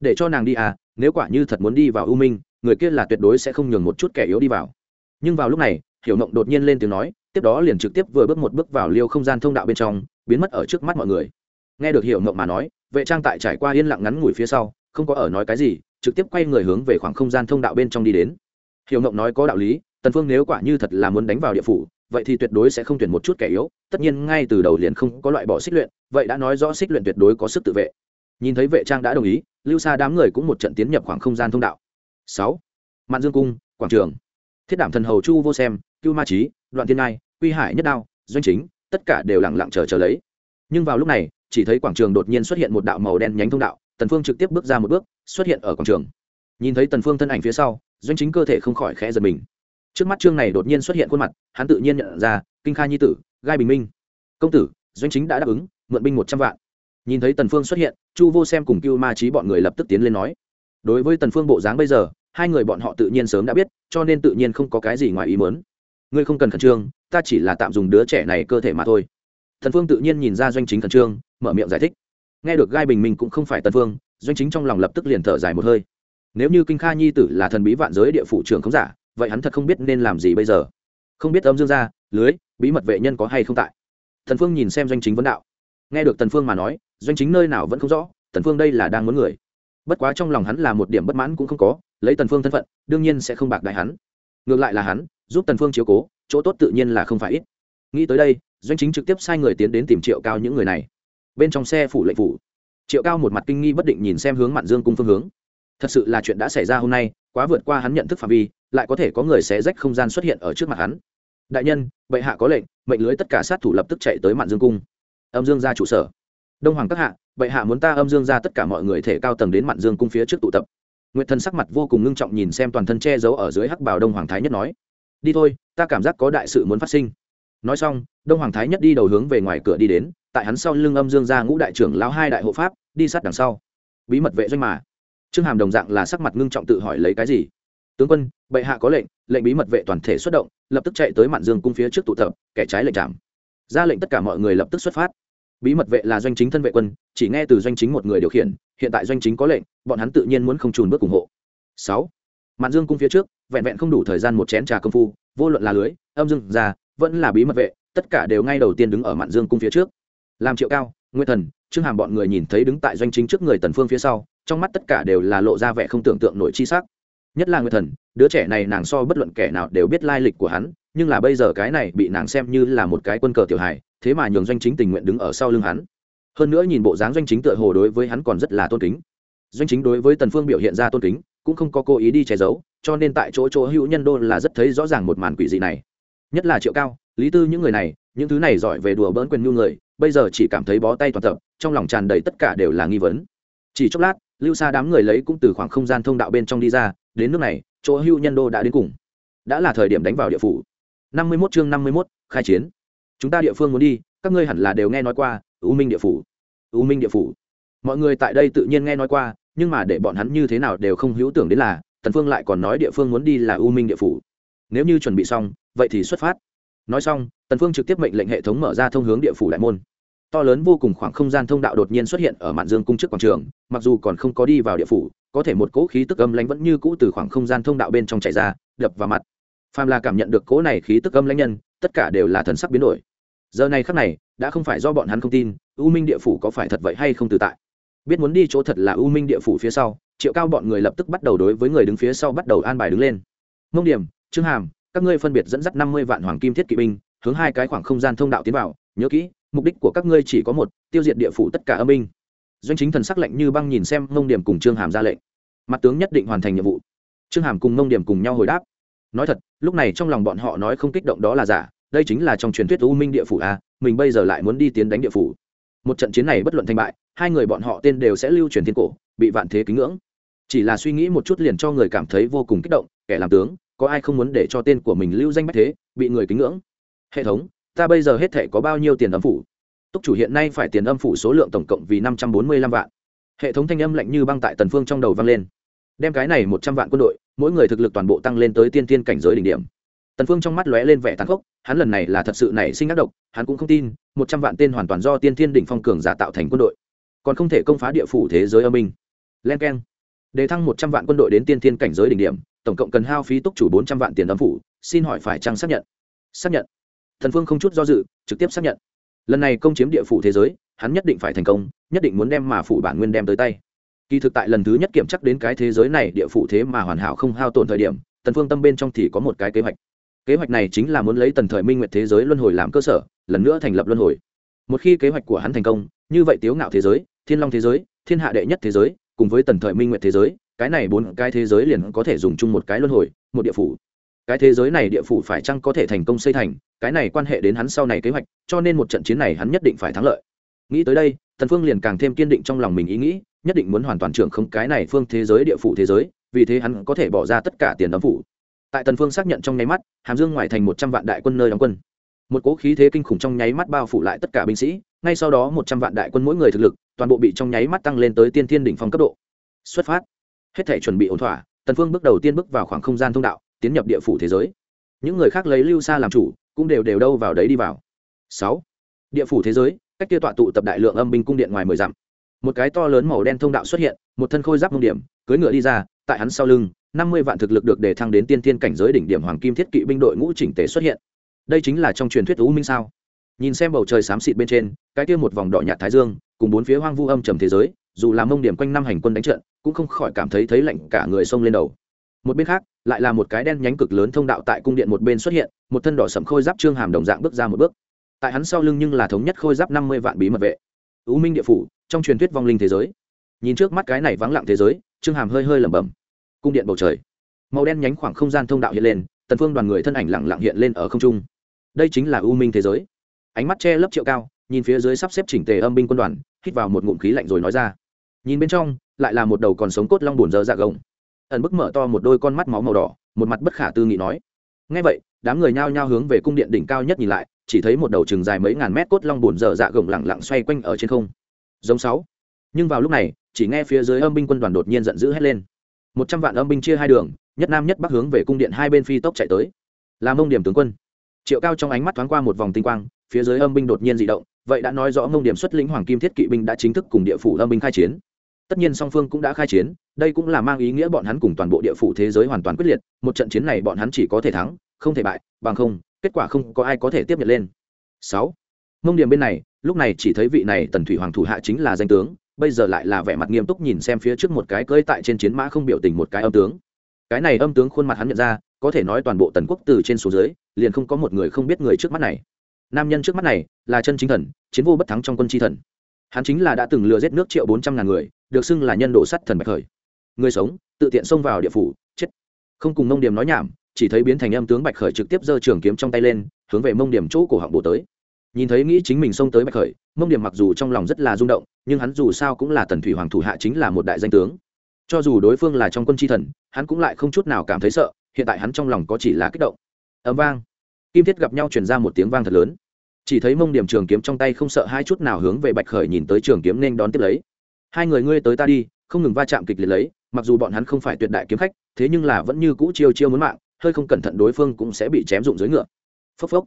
S1: Để cho nàng đi à nếu quả như thật muốn đi vào u minh, người kia là tuyệt đối sẽ không nhường một chút kẻ yếu đi vào. Nhưng vào lúc này, hiểu mộng đột nhiên lên tiếng nói, tiếp đó liền trực tiếp vừa bước một bước vào liêu không gian thông đạo bên trong, biến mất ở trước mắt mọi người. Nghe được hiểu mộng mà nói vệ trang tại trải qua yên lặng ngắn ngủi phía sau, không có ở nói cái gì, trực tiếp quay người hướng về khoảng không gian thông đạo bên trong đi đến. Hiểu ngộng nói có đạo lý, tần phương nếu quả như thật là muốn đánh vào địa phủ, vậy thì tuyệt đối sẽ không tuyển một chút kẻ yếu, tất nhiên ngay từ đầu liền không có loại bỏ xích luyện, vậy đã nói rõ xích luyện tuyệt đối có sức tự vệ. Nhìn thấy vệ trang đã đồng ý, lưu xa đám người cũng một trận tiến nhập khoảng không gian thông đạo. Sáu, mạn dương cung, quảng trường. Thiết đảm thần hầu chu vô xem, cưu ma trí đoạn thiên ngai, quy hải nhất đao, doanh chính, tất cả đều lặng lặng chờ chờ lấy. Nhưng vào lúc này chỉ thấy quảng trường đột nhiên xuất hiện một đạo màu đen nhánh thông đạo, tần phương trực tiếp bước ra một bước, xuất hiện ở quảng trường. Nhìn thấy tần phương thân ảnh phía sau, doanh chính cơ thể không khỏi khẽ giật mình. Trước mắt trương này đột nhiên xuất hiện khuôn mặt, hắn tự nhiên nhận ra, kinh khai nhi tử, gai bình minh. Công tử, doanh chính đã đáp ứng, mượn binh một trăm vạn. Nhìn thấy tần phương xuất hiện, chu vô xem cùng cưu ma trí bọn người lập tức tiến lên nói. Đối với tần phương bộ dáng bây giờ, hai người bọn họ tự nhiên sớm đã biết, cho nên tự nhiên không có cái gì ngoài ý muốn. Ngươi không cần khẩn trương, ta chỉ là tạm dùng đứa trẻ này cơ thể mà thôi. Thần phương tự nhiên nhìn ra doanh chính khẩn trương mở miệng giải thích. Nghe được gai bình minh cũng không phải tần phương, doanh chính trong lòng lập tức liền thở dài một hơi. Nếu như kinh kha nhi tử là thần bí vạn giới địa phủ trưởng không giả, vậy hắn thật không biết nên làm gì bây giờ. Không biết âm dương ra lưới, bí mật vệ nhân có hay không tại. Thần phương nhìn xem doanh chính vấn đạo. Nghe được tần phương mà nói, doanh chính nơi nào vẫn không rõ, tần phương đây là đang muốn người. Bất quá trong lòng hắn là một điểm bất mãn cũng không có, lấy tần phương thân phận, đương nhiên sẽ không bạc đại hắn. Ngược lại là hắn, giúp tần phương chiếu cố, chỗ tốt tự nhiên là không phải ít. Nghĩ tới đây, doanh chính trực tiếp sai người tiến đến tìm triệu cao những người này bên trong xe phủ lệnh phủ. Triệu cao một mặt kinh nghi bất định nhìn xem hướng mạn dương cung phương hướng. Thật sự là chuyện đã xảy ra hôm nay, quá vượt qua hắn nhận thức phạm vi, lại có thể có người xé rách không gian xuất hiện ở trước mặt hắn. Đại nhân, bệ hạ có lệnh, mệnh lưới tất cả sát thủ lập tức chạy tới mạn dương cung. Âm dương ra trụ sở. Đông hoàng các hạ, bệ hạ muốn ta âm dương ra tất cả mọi người thể cao tầng đến mạn dương cung phía trước tụ tập. Nguyệt thần sắc mặt vô cùng ngưng trọng nhìn xem toàn thân che giấu ở dưới hắc bào đông hoàng thái nhất nói, đi thôi, ta cảm giác có đại sự muốn phát sinh nói xong, đông hoàng thái nhất đi đầu hướng về ngoài cửa đi đến, tại hắn sau lưng âm dương ra ngũ đại trưởng lão hai đại hộ pháp, đi sát đằng sau. Bí mật vệ doanh mà. Trương hàm đồng dạng là sắc mặt ngưng trọng tự hỏi lấy cái gì? Tướng quân, bệ hạ có lệnh lệnh bí mật vệ toàn thể xuất động, lập tức chạy tới mạn dương cung phía trước tụ tập, kẻ trái lệnh trảm ra lệnh tất cả mọi người lập tức xuất phát. Bí mật vệ là doanh chính thân vệ quân, chỉ nghe từ doanh chính một người điều khiển, hiện tại doanh chính có lệnh, bọn hắn tự nhiên muốn không trùn bước ủng hộ. Sáu. Mạn dương cung phía trước, vẹn vẹn không đủ thời gian một chén trà công phu, vô luận là lưới, âm dương ra vẫn là bí mật vệ, tất cả đều ngay đầu tiên đứng ở mạn dương cung phía trước. Làm triệu cao nguyên thần, trương hàm bọn người nhìn thấy đứng tại doanh chính trước người tần phương phía sau, trong mắt tất cả đều là lộ ra vẻ không tưởng tượng nổi chi sắc. Nhất là nguyên thần, đứa trẻ này nàng so bất luận kẻ nào đều biết lai lịch của hắn, nhưng là bây giờ cái này bị nàng xem như là một cái quân cờ tiểu hài, thế mà nhường doanh chính tình nguyện đứng ở sau lưng hắn. Hơn nữa nhìn bộ dáng doanh chính tựa hồ đối với hắn còn rất là tôn kính. Doanh chính đối với tần phương biểu hiện ra tôn kính, cũng không có cố ý đi che giấu, cho nên tại chỗ chỗ hữu nhân đô là rất thấy rõ ràng một màn quỷ dị này nhất là triệu cao lý tư những người này những thứ này giỏi về đùa bỡn quyền nhu người bây giờ chỉ cảm thấy bó tay toàn tập trong lòng tràn đầy tất cả đều là nghi vấn. Chỉ chốc lát lưu xa đám người lấy cũng từ khoảng không gian thông đạo bên trong đi ra đến nước này chỗ hưu nhân đô đã đến cùng. Đã là thời điểm đánh vào địa phủ. Năm mươi 51 chương năm mươi 51, khai chiến. Chúng ta địa phương muốn đi các ngươi hẳn là đều nghe nói qua u minh địa phủ. U minh địa phủ. Mọi người tại đây tự nhiên nghe nói qua nhưng mà để bọn hắn như thế nào đều không hữu tưởng đến là tần phương lại còn nói địa phương muốn đi là u minh địa phủ. Nếu như chuẩn bị xong vậy thì xuất phát. Nói xong, tần phương trực tiếp mệnh lệnh hệ thống mở ra thông hướng địa phủ đại môn. To lớn vô cùng khoảng không gian thông đạo đột nhiên xuất hiện ở mạn dương cung trước quảng trường, mặc dù còn không có đi vào địa phủ, có thể một cỗ khí tức âm lãnh vẫn như cũ từ khoảng không gian thông đạo bên trong chảy ra, đập vào mặt. Phàm là cảm nhận được cỗ này khí tức âm lãnh nhân, tất cả đều là thần sắc biến đổi. Giờ này khắc này, đã không phải do bọn hắn không tin, u minh địa phủ có phải thật vậy hay không tự tại. Biết muốn đi chỗ thật là u minh địa phủ phía sau, triệu cao bọn người lập tức bắt đầu đối với người đứng phía sau bắt đầu an bài đứng lên. Mông điểm, trương hàm các ngươi phân biệt dẫn dắt năm mươi vạn hoàng kim thiết kỵ binh, hướng hai cái khoảng không gian thông đạo tiến vào, nhớ kỹ, mục đích của các ngươi chỉ có một, tiêu diệt địa phủ tất cả âm binh. Doanh chính thần sắc lạnh như băng nhìn xem mông điểm cùng trương hàm ra lệnh. Mặt tướng nhất định hoàn thành nhiệm vụ. Trương hàm cùng mông điểm cùng nhau hồi đáp. Nói thật, lúc này trong lòng bọn họ nói không kích động đó là giả, đây chính là trong truyền thuyết u minh địa phủ a, mình bây giờ lại muốn đi tiến đánh địa phủ. Một trận chiến này bất luận thành bại, hai người bọn họ tên đều sẽ lưu truyền thiên cổ, bị vạn thế kính ngưỡng. Chỉ là suy nghĩ một chút liền cho người cảm thấy vô cùng kích động, kẻ làm tướng có ai không muốn để cho tên của mình lưu danh bách thế, bị người kính ngưỡng? Hệ thống, ta bây giờ hết thể có bao nhiêu tiền âm phủ? Túc chủ hiện nay phải tiền âm phủ số lượng tổng cộng vì năm trăm bốn mươi lăm vạn. Hệ thống thanh âm lạnh như băng tại tần phương trong đầu vang lên. Đem cái này một trăm vạn quân đội, mỗi người thực lực toàn bộ tăng lên tới tiên tiên cảnh giới đỉnh điểm. Tần phương trong mắt lóe lên vẻ tàn khốc, hắn lần này là thật sự nảy sinh ác độc, hắn cũng không tin, một trăm vạn tên hoàn toàn do tiên tiên đỉnh phong cường giả tạo thành quân đội. Còn không thể công phá địa phủ thế giới âm minh. Len keng. Đề thăng một trăm vạn quân đội đến tiên tiên cảnh giới đỉnh điểm tổng cộng cần hao phí túc chủ bốn trăm vạn tiền âm phủ, xin hỏi phải chăng xác nhận? Xác nhận. Thần phương không chút do dự, trực tiếp xác nhận. Lần này công chiếm địa phủ thế giới, hắn nhất định phải thành công, nhất định muốn đem mà phủ bản nguyên đem tới tay. Kỳ thực tại lần thứ nhất kiểm chắc đến cái thế giới này, địa phủ thế mà hoàn hảo không hao tổn thời điểm tần phương tâm bên trong thì có một cái kế hoạch. Kế hoạch này chính là muốn lấy tần thời minh nguyệt thế giới luân hồi làm cơ sở, lần nữa thành lập luân hồi. Một khi kế hoạch của hắn thành công, như vậy tiếu ngạo thế giới, thiên long thế giới, thiên hạ đệ nhất thế giới, cùng với tần thời minh nguyệt thế giới cái này bốn cái thế giới liền có thể dùng chung một cái luân hồi, một địa phủ. Cái thế giới này địa phủ phải chăng có thể thành công xây thành, cái này quan hệ đến hắn sau này kế hoạch, cho nên một trận chiến này hắn nhất định phải thắng lợi. Nghĩ tới đây, tần phương liền càng thêm kiên định trong lòng mình ý nghĩ, nhất định muốn hoàn toàn trưởng không cái này phương thế giới địa phủ thế giới, vì thế hắn có thể bỏ ra tất cả tiền đóng phủ. Tại tần phương xác nhận trong nháy mắt, hàm dương ngoài thành một trăm vạn đại quân nơi đóng quân. Một cỗ khí thế kinh khủng trong nháy mắt bao phủ lại tất cả binh sĩ, ngay sau đó một trăm vạn đại quân mỗi người thực lực, toàn bộ bị trong nháy mắt tăng lên tới tiên thiên đỉnh phong cấp độ. Xuất phát hết thể chuẩn bị ổn thỏa, tần phương bước đầu tiên bước vào khoảng không gian thông đạo, tiến nhập địa phủ thế giới. Những người khác lấy lưu xa làm chủ, cũng đều đều đâu vào đấy đi vào. Sáu. Địa phủ thế giới, cách kia tọa tụ tập đại lượng âm binh cung điện ngoài mười dặm. Một cái to lớn màu đen thông đạo xuất hiện, một thân khôi giáp mông điểm, cưỡi ngựa đi ra, tại hắn sau lưng, năm mươi vạn thực lực được đề thăng đến tiên tiên cảnh giới đỉnh điểm hoàng kim thiết kỵ binh đội ngũ chỉnh tề xuất hiện. Đây chính là trong truyền thuyết u minh sao? Nhìn xem bầu trời xám xịt bên trên, cái kia một vòng đỏ nhạt thái dương, cùng bốn phía hoang vu âm trầm thế giới dù là mông điểm quanh năm hành quân đánh trận, cũng không khỏi cảm thấy thấy lạnh cả người xông lên đầu. Một bên khác, lại là một cái đen nhánh cực lớn thông đạo tại cung điện một bên xuất hiện, một thân đỏ sầm khôi giáp trương hàm đồng dạng bước ra một bước. Tại hắn sau lưng nhưng là thống nhất khôi giáp năm mươi vạn bí mật vệ. Ưu minh địa phủ, trong truyền thuyết vong linh thế giới. Nhìn trước mắt cái này vắng lặng thế giới, trương hàm hơi hơi lẩm bẩm. Cung điện bầu trời. Màu đen nhánh khoảng không gian thông đạo hiện lên, tần phương đoàn người thân ảnh lặng lặng hiện lên ở không trung. Đây chính là ưu minh thế giới. Ánh mắt che lấp triệu cao, nhìn phía dưới sắp xếp chỉnh tề âm binh quân đoàn hít vào một ngụm khí lạnh rồi nói ra. Nhìn bên trong, lại là một đầu còn sống cốt long bùn dơ dạ gồng. Ẩn bức mở to một đôi con mắt máu màu đỏ, một mặt bất khả tư nghị nói. Ngay vậy, đám người nhao nhao hướng về cung điện đỉnh cao nhất nhìn lại, chỉ thấy một đầu chừng dài mấy ngàn mét cốt long bùn dở dạ gồng lẳng lặng xoay quanh ở trên không. Giống sáu. Nhưng vào lúc này, chỉ nghe phía dưới âm binh quân đoàn đột nhiên giận dữ hét lên. Một trăm vạn âm binh chia hai đường, nhất nam nhất bắc hướng về cung điện hai bên phi tốc chạy tới. Làm ông điểm tướng quân. Triệu cao trong ánh mắt thoáng qua một vòng tinh quang, phía dưới âm binh đột nhiên dị động vậy đã nói rõ mông điểm xuất lĩnh hoàng kim thiết kỵ binh đã chính thức cùng địa phủ âm binh khai chiến. Tất nhiên song phương cũng đã khai chiến, đây cũng là mang ý nghĩa bọn hắn cùng toàn bộ địa phủ thế giới hoàn toàn quyết liệt, một trận chiến này bọn hắn chỉ có thể thắng, không thể bại, bằng không, kết quả không có ai có thể tiếp nhận lên. Sáu. Mông điểm bên này, lúc này chỉ thấy vị này tần thủy hoàng thủ hạ chính là danh tướng, bây giờ lại là vẻ mặt nghiêm túc nhìn xem phía trước một cái cơi tại trên chiến mã không biểu tình một cái âm tướng. Cái này âm tướng khuôn mặt hắn nhận ra, có thể nói toàn bộ tần quốc từ trên xuống dưới, liền không có một người không biết người trước mắt này nam nhân trước mắt này là chân chính thần, chiến vô bất thắng trong quân tri thần. Hắn chính là đã từng lừa giết nước triệu bốn trăm ngàn người, được xưng là nhân độ sắt thần bạch khởi người sống, tự tiện xông vào địa phủ, chết. Không cùng mông điểm nói nhảm, chỉ thấy biến thành âm tướng bạch khởi trực tiếp giơ trường kiếm trong tay lên, hướng về mông điểm chỗ cổ họng bổ tới. Nhìn thấy nghĩ chính mình xông tới bạch khởi, mông điểm mặc dù trong lòng rất là rung động, nhưng hắn dù sao cũng là tần thủy hoàng thủ hạ chính là một đại danh tướng. Cho dù đối phương là trong quân tri thần, hắn cũng lại không chút nào cảm thấy sợ, hiện tại hắn trong lòng có chỉ là kích động. Ấm vang kim thiết gặp nhau chuyển ra một tiếng vang thật lớn. Chỉ thấy mông điểm trường kiếm trong tay không sợ hai chút nào hướng về bạch khởi nhìn tới trường kiếm nên đón tiếp lấy. Hai người ngươi tới ta đi, không ngừng va chạm kịch liệt lấy, mặc dù bọn hắn không phải tuyệt đại kiếm khách, thế nhưng là vẫn như cũ chiêu chiêu muốn mạng, hơi không cẩn thận đối phương cũng sẽ bị chém rụng dưới ngựa. Phốc phốc.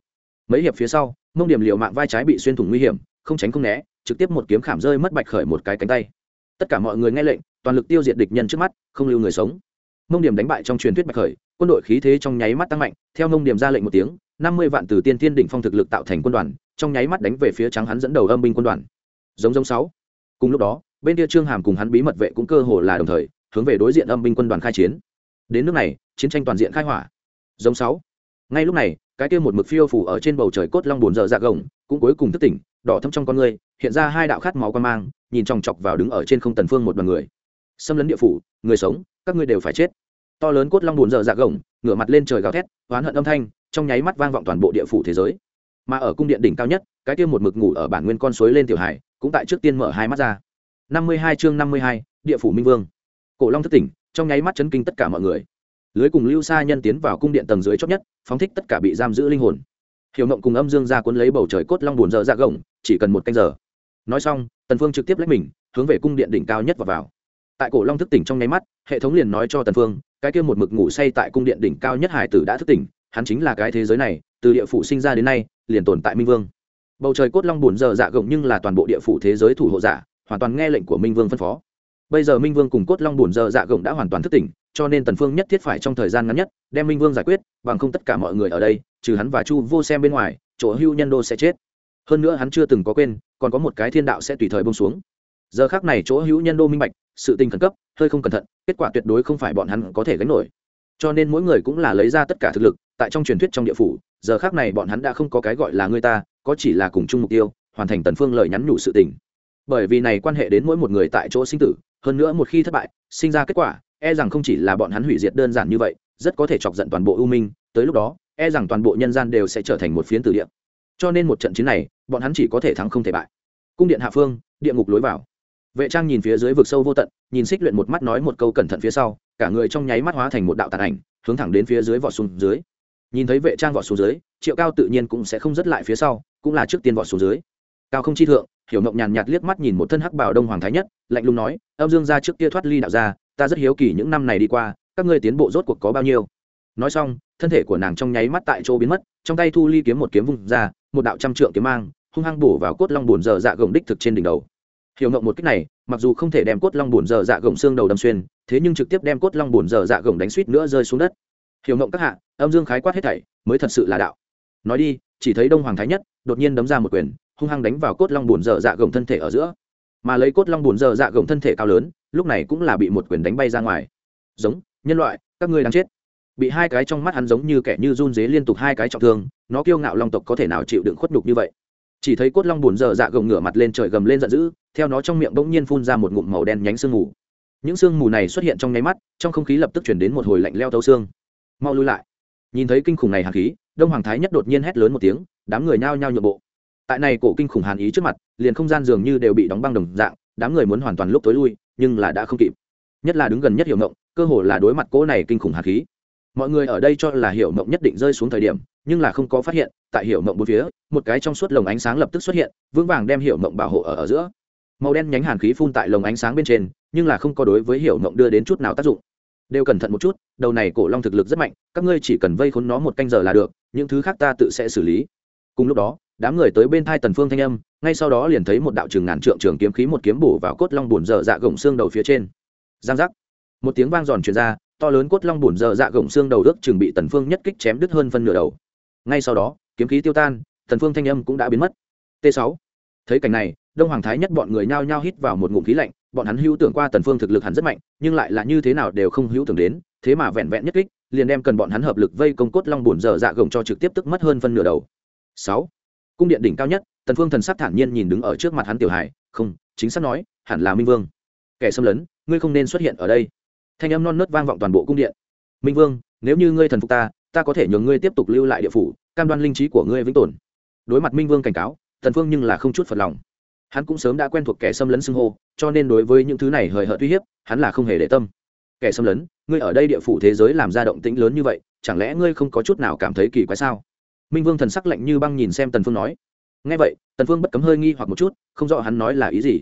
S1: Mấy hiệp phía sau, mông điểm liệu mạng vai trái bị xuyên thủng nguy hiểm, không tránh không né, trực tiếp một kiếm khảm rơi mất bạch khởi một cái cánh tay. Tất cả mọi người nghe lệnh, toàn lực tiêu diệt địch nhân trước mắt, không lưu người sống. Mông điểm đánh bại trong truyền thuyết bạch khởi, quân đội khí thế trong nháy mắt tăng mạnh, theo mông điểm ra lệnh một tiếng năm mươi vạn từ tiên thiên đỉnh phong thực lực tạo thành quân đoàn, trong nháy mắt đánh về phía trắng hắn dẫn đầu âm binh quân đoàn. Giống giống sáu. Cùng lúc đó, bên kia trương hàm cùng hắn bí mật vệ cũng cơ hồ là đồng thời, hướng về đối diện âm binh quân đoàn khai chiến. Đến nước này, chiến tranh toàn diện khai hỏa. Giống sáu. Ngay lúc này, cái kia một mực phiêu phủ ở trên bầu trời cốt long bồn giờ dạ gồng, cũng cuối cùng thức tỉnh, đỏ thâm trong con người, hiện ra hai đạo khát máu quan mang, nhìn chòng chọc vào đứng ở trên không tần phương một đoàn người. Xâm lấn địa phủ, người sống, các ngươi đều phải chết. To lớn cốt long bồn giờ dạ gồng, ngửa mặt lên trời gào thét, oán hận âm thanh trong nháy mắt vang vọng toàn bộ địa phủ thế giới. Mà ở cung điện đỉnh cao nhất, cái kia một mực ngủ ở bản nguyên con suối lên tiểu hải, cũng tại trước tiên mở hai mắt ra. Năm mươi hai chương năm mươi hai, địa phủ minh vương. Cổ long thất tỉnh, trong nháy mắt chấn kinh tất cả mọi người. Lưới cùng lưu xa nhân tiến vào cung điện tầng dưới chót nhất, phóng thích tất cả bị giam giữ linh hồn. Hiểu mộng cùng âm dương ra cuốn lấy bầu trời cốt long buồn dở ra gồng, chỉ cần một canh giờ. Nói xong, tần phương trực tiếp lấy mình, hướng về cung điện đỉnh cao nhất và vào. Tại cổ long thức tỉnh trong nháy mắt, hệ thống liền nói cho tần phương, cái kia một mực ngủ say tại cung điện đỉnh cao nhất hải tử đã thức tỉnh hắn chính là cái thế giới này, từ địa phủ sinh ra đến nay, liền tồn tại minh vương. Bầu trời cốt long buồn giờ dạ gồng nhưng là toàn bộ địa phủ thế giới thủ hộ giả, hoàn toàn nghe lệnh của minh vương phân phó. Bây giờ minh vương cùng cốt long buồn giờ dạ gồng đã hoàn toàn thức tỉnh, cho nên tần phương nhất thiết phải trong thời gian ngắn nhất, đem minh vương giải quyết, bằng không tất cả mọi người ở đây, trừ hắn và chu vô xem bên ngoài, chỗ hưu nhân đô sẽ chết. Hơn nữa hắn chưa từng có quên, còn có một cái thiên đạo sẽ tùy thời bông xuống. Giờ khác này chỗ hữu nhân đô minh bạch, sự tình khẩn cấp, hơi không cẩn thận, kết quả tuyệt đối không phải bọn hắn có thể gánh nổi. Cho nên mỗi người cũng là lấy ra tất cả thực lực tại trong truyền thuyết trong địa phủ, giờ khác này bọn hắn đã không có cái gọi là người ta, có chỉ là cùng chung mục tiêu, hoàn thành tần phương lời nhắn nhủ sự tình. Bởi vì này quan hệ đến mỗi một người tại chỗ sinh tử, hơn nữa một khi thất bại, sinh ra kết quả e rằng không chỉ là bọn hắn hủy diệt đơn giản như vậy, rất có thể chọc giận toàn bộ ưu minh, tới lúc đó e rằng toàn bộ nhân gian đều sẽ trở thành một phiến từ địa. Cho nên một trận chiến này, bọn hắn chỉ có thể thắng không thể bại. Cung điện hạ phương, địa ngục lối vào. Vệ trang nhìn phía dưới vực sâu vô tận, nhìn xích luyện một mắt nói một câu cẩn thận phía sau, cả người trong nháy mắt hóa thành một đạo tàn ảnh, hướng thẳng đến phía dưới vọt xuống dưới nhìn thấy vệ trang vọt xuống dưới, triệu cao tự nhiên cũng sẽ không dứt lại phía sau, cũng là trước tiên vọt xuống dưới. Cao không chi thượng, hiểu mộng nhàn nhạt liếc mắt nhìn một thân hắc bảo đông hoàng thái nhất, lạnh lùng nói, âm dương ra trước kia thoát ly đạo ra ta rất hiếu kỳ những năm này đi qua, các ngươi tiến bộ rốt cuộc có bao nhiêu? Nói xong, thân thể của nàng trong nháy mắt tại chỗ biến mất, trong tay thu ly kiếm một kiếm vùng ra, một đạo trăm trượng kiếm mang, hung hăng bổ vào cốt long bùn dở dạ gồng đích thực trên đỉnh đầu. Hiểu ngộng một cách này, mặc dù không thể đem cốt long bùn dở dạ gồng xương đầu đâm xuyên, thế nhưng trực tiếp đem cốt long bùn dở dạ gồng đánh suýt nữa rơi xuống đất hiểu ngộng các hạ, âm dương khái quát hết thảy, mới thật sự là đạo. Nói đi, chỉ thấy đông hoàng thái nhất, đột nhiên đấm ra một quyền, hung hăng đánh vào cốt long bùn dở dạ gồng thân thể ở giữa. Mà lấy cốt long bùn dở dạ gồng thân thể cao lớn, lúc này cũng là bị một quyền đánh bay ra ngoài. Giống, nhân loại, các ngươi đang chết. Bị hai cái trong mắt hắn giống như kẻ như run dế liên tục hai cái trọng thương, nó kiêu ngạo long tộc có thể nào chịu đựng khuất nhục như vậy? Chỉ thấy cốt long bùn dở dạ gồng ngửa mặt lên trời gầm lên giận dữ, theo nó trong miệng bỗng nhiên phun ra một ngụm màu đen nhánh sương mù. Những sương mù này xuất hiện trong nháy mắt, trong không khí lập tức chuyển đến một hồi lạnh leo thấu xương mau lui lại. Nhìn thấy kinh khủng này hàn khí, đông hoàng thái nhất đột nhiên hét lớn một tiếng, đám người nhao nhao nhượng bộ. Tại này cổ kinh khủng hàn ý trước mặt, liền không gian dường như đều bị đóng băng đồng dạng, đám người muốn hoàn toàn lúc tối lui, nhưng là đã không kịp. Nhất là đứng gần nhất hiểu mộng cơ hồ là đối mặt cỗ này kinh khủng hàn khí. Mọi người ở đây cho là hiểu mộng nhất định rơi xuống thời điểm, nhưng là không có phát hiện, tại hiểu mộng bốn phía, một cái trong suốt lồng ánh sáng lập tức xuất hiện, vững vàng đem hiểu mộng bảo hộ ở ở giữa. Màu đen nhánh hàn khí phun tại lồng ánh sáng bên trên, nhưng là không có đối với hiểu mộng đưa đến chút nào tác dụng đều cẩn thận một chút, đầu này cổ long thực lực rất mạnh, các ngươi chỉ cần vây khốn nó một canh giờ là được, những thứ khác ta tự sẽ xử lý. Cùng lúc đó, đám người tới bên thai tần phương thanh âm, ngay sau đó liền thấy một đạo trường ngàn trượng trường kiếm khí một kiếm bổ vào cốt long bùn dở dạ gồng xương đầu phía trên. Giang giác. Một tiếng vang giòn truyền ra, to lớn cốt long bùn dở dạ gồng xương đầu ước chừng bị tần phương nhất kích chém đứt hơn phân nửa đầu. Ngay sau đó, kiếm khí tiêu tan, tần phương thanh âm cũng đã biến mất. T 6 thấy cảnh này, đông hoàng thái nhất bọn người nhao nhao hít vào một ngụm khí lạnh bọn hắn hữu tưởng qua tần phương thực lực hắn rất mạnh, nhưng lại là như thế nào đều không hữu tưởng đến, thế mà vẹn vẹn nhất kích, liền đem cần bọn hắn hợp lực vây công cốt long bùn dở dạ gồng cho trực tiếp tức mất hơn phân nửa đầu. Sáu. Cung điện đỉnh cao nhất, tần phương thần sắc thản nhiên nhìn đứng ở trước mặt hắn tiểu hải không, chính xác nói, hẳn là minh vương. Kẻ xâm lấn, ngươi không nên xuất hiện ở đây. Thanh âm non nớt vang vọng toàn bộ cung điện. Minh vương, nếu như ngươi thần phục ta ta có thể nhường ngươi tiếp tục lưu lại địa phủ, cam đoan linh trí của ngươi vĩnh tồn. Đối mặt minh vương cảnh cáo, tần phương nhưng là không chút phật lòng hắn cũng sớm đã quen thuộc kẻ xâm lấn xưng hô, cho nên đối với những thứ này hời hợt uy hiếp, hắn là không hề để tâm. Kẻ xâm lấn, ngươi ở đây địa phủ thế giới làm ra động tĩnh lớn như vậy, chẳng lẽ ngươi không có chút nào cảm thấy kỳ quái sao? Minh vương thần sắc lạnh như băng nhìn xem tần phương nói. Nghe vậy, tần phương bất cấm hơi nghi hoặc một chút, không rõ hắn nói là ý gì.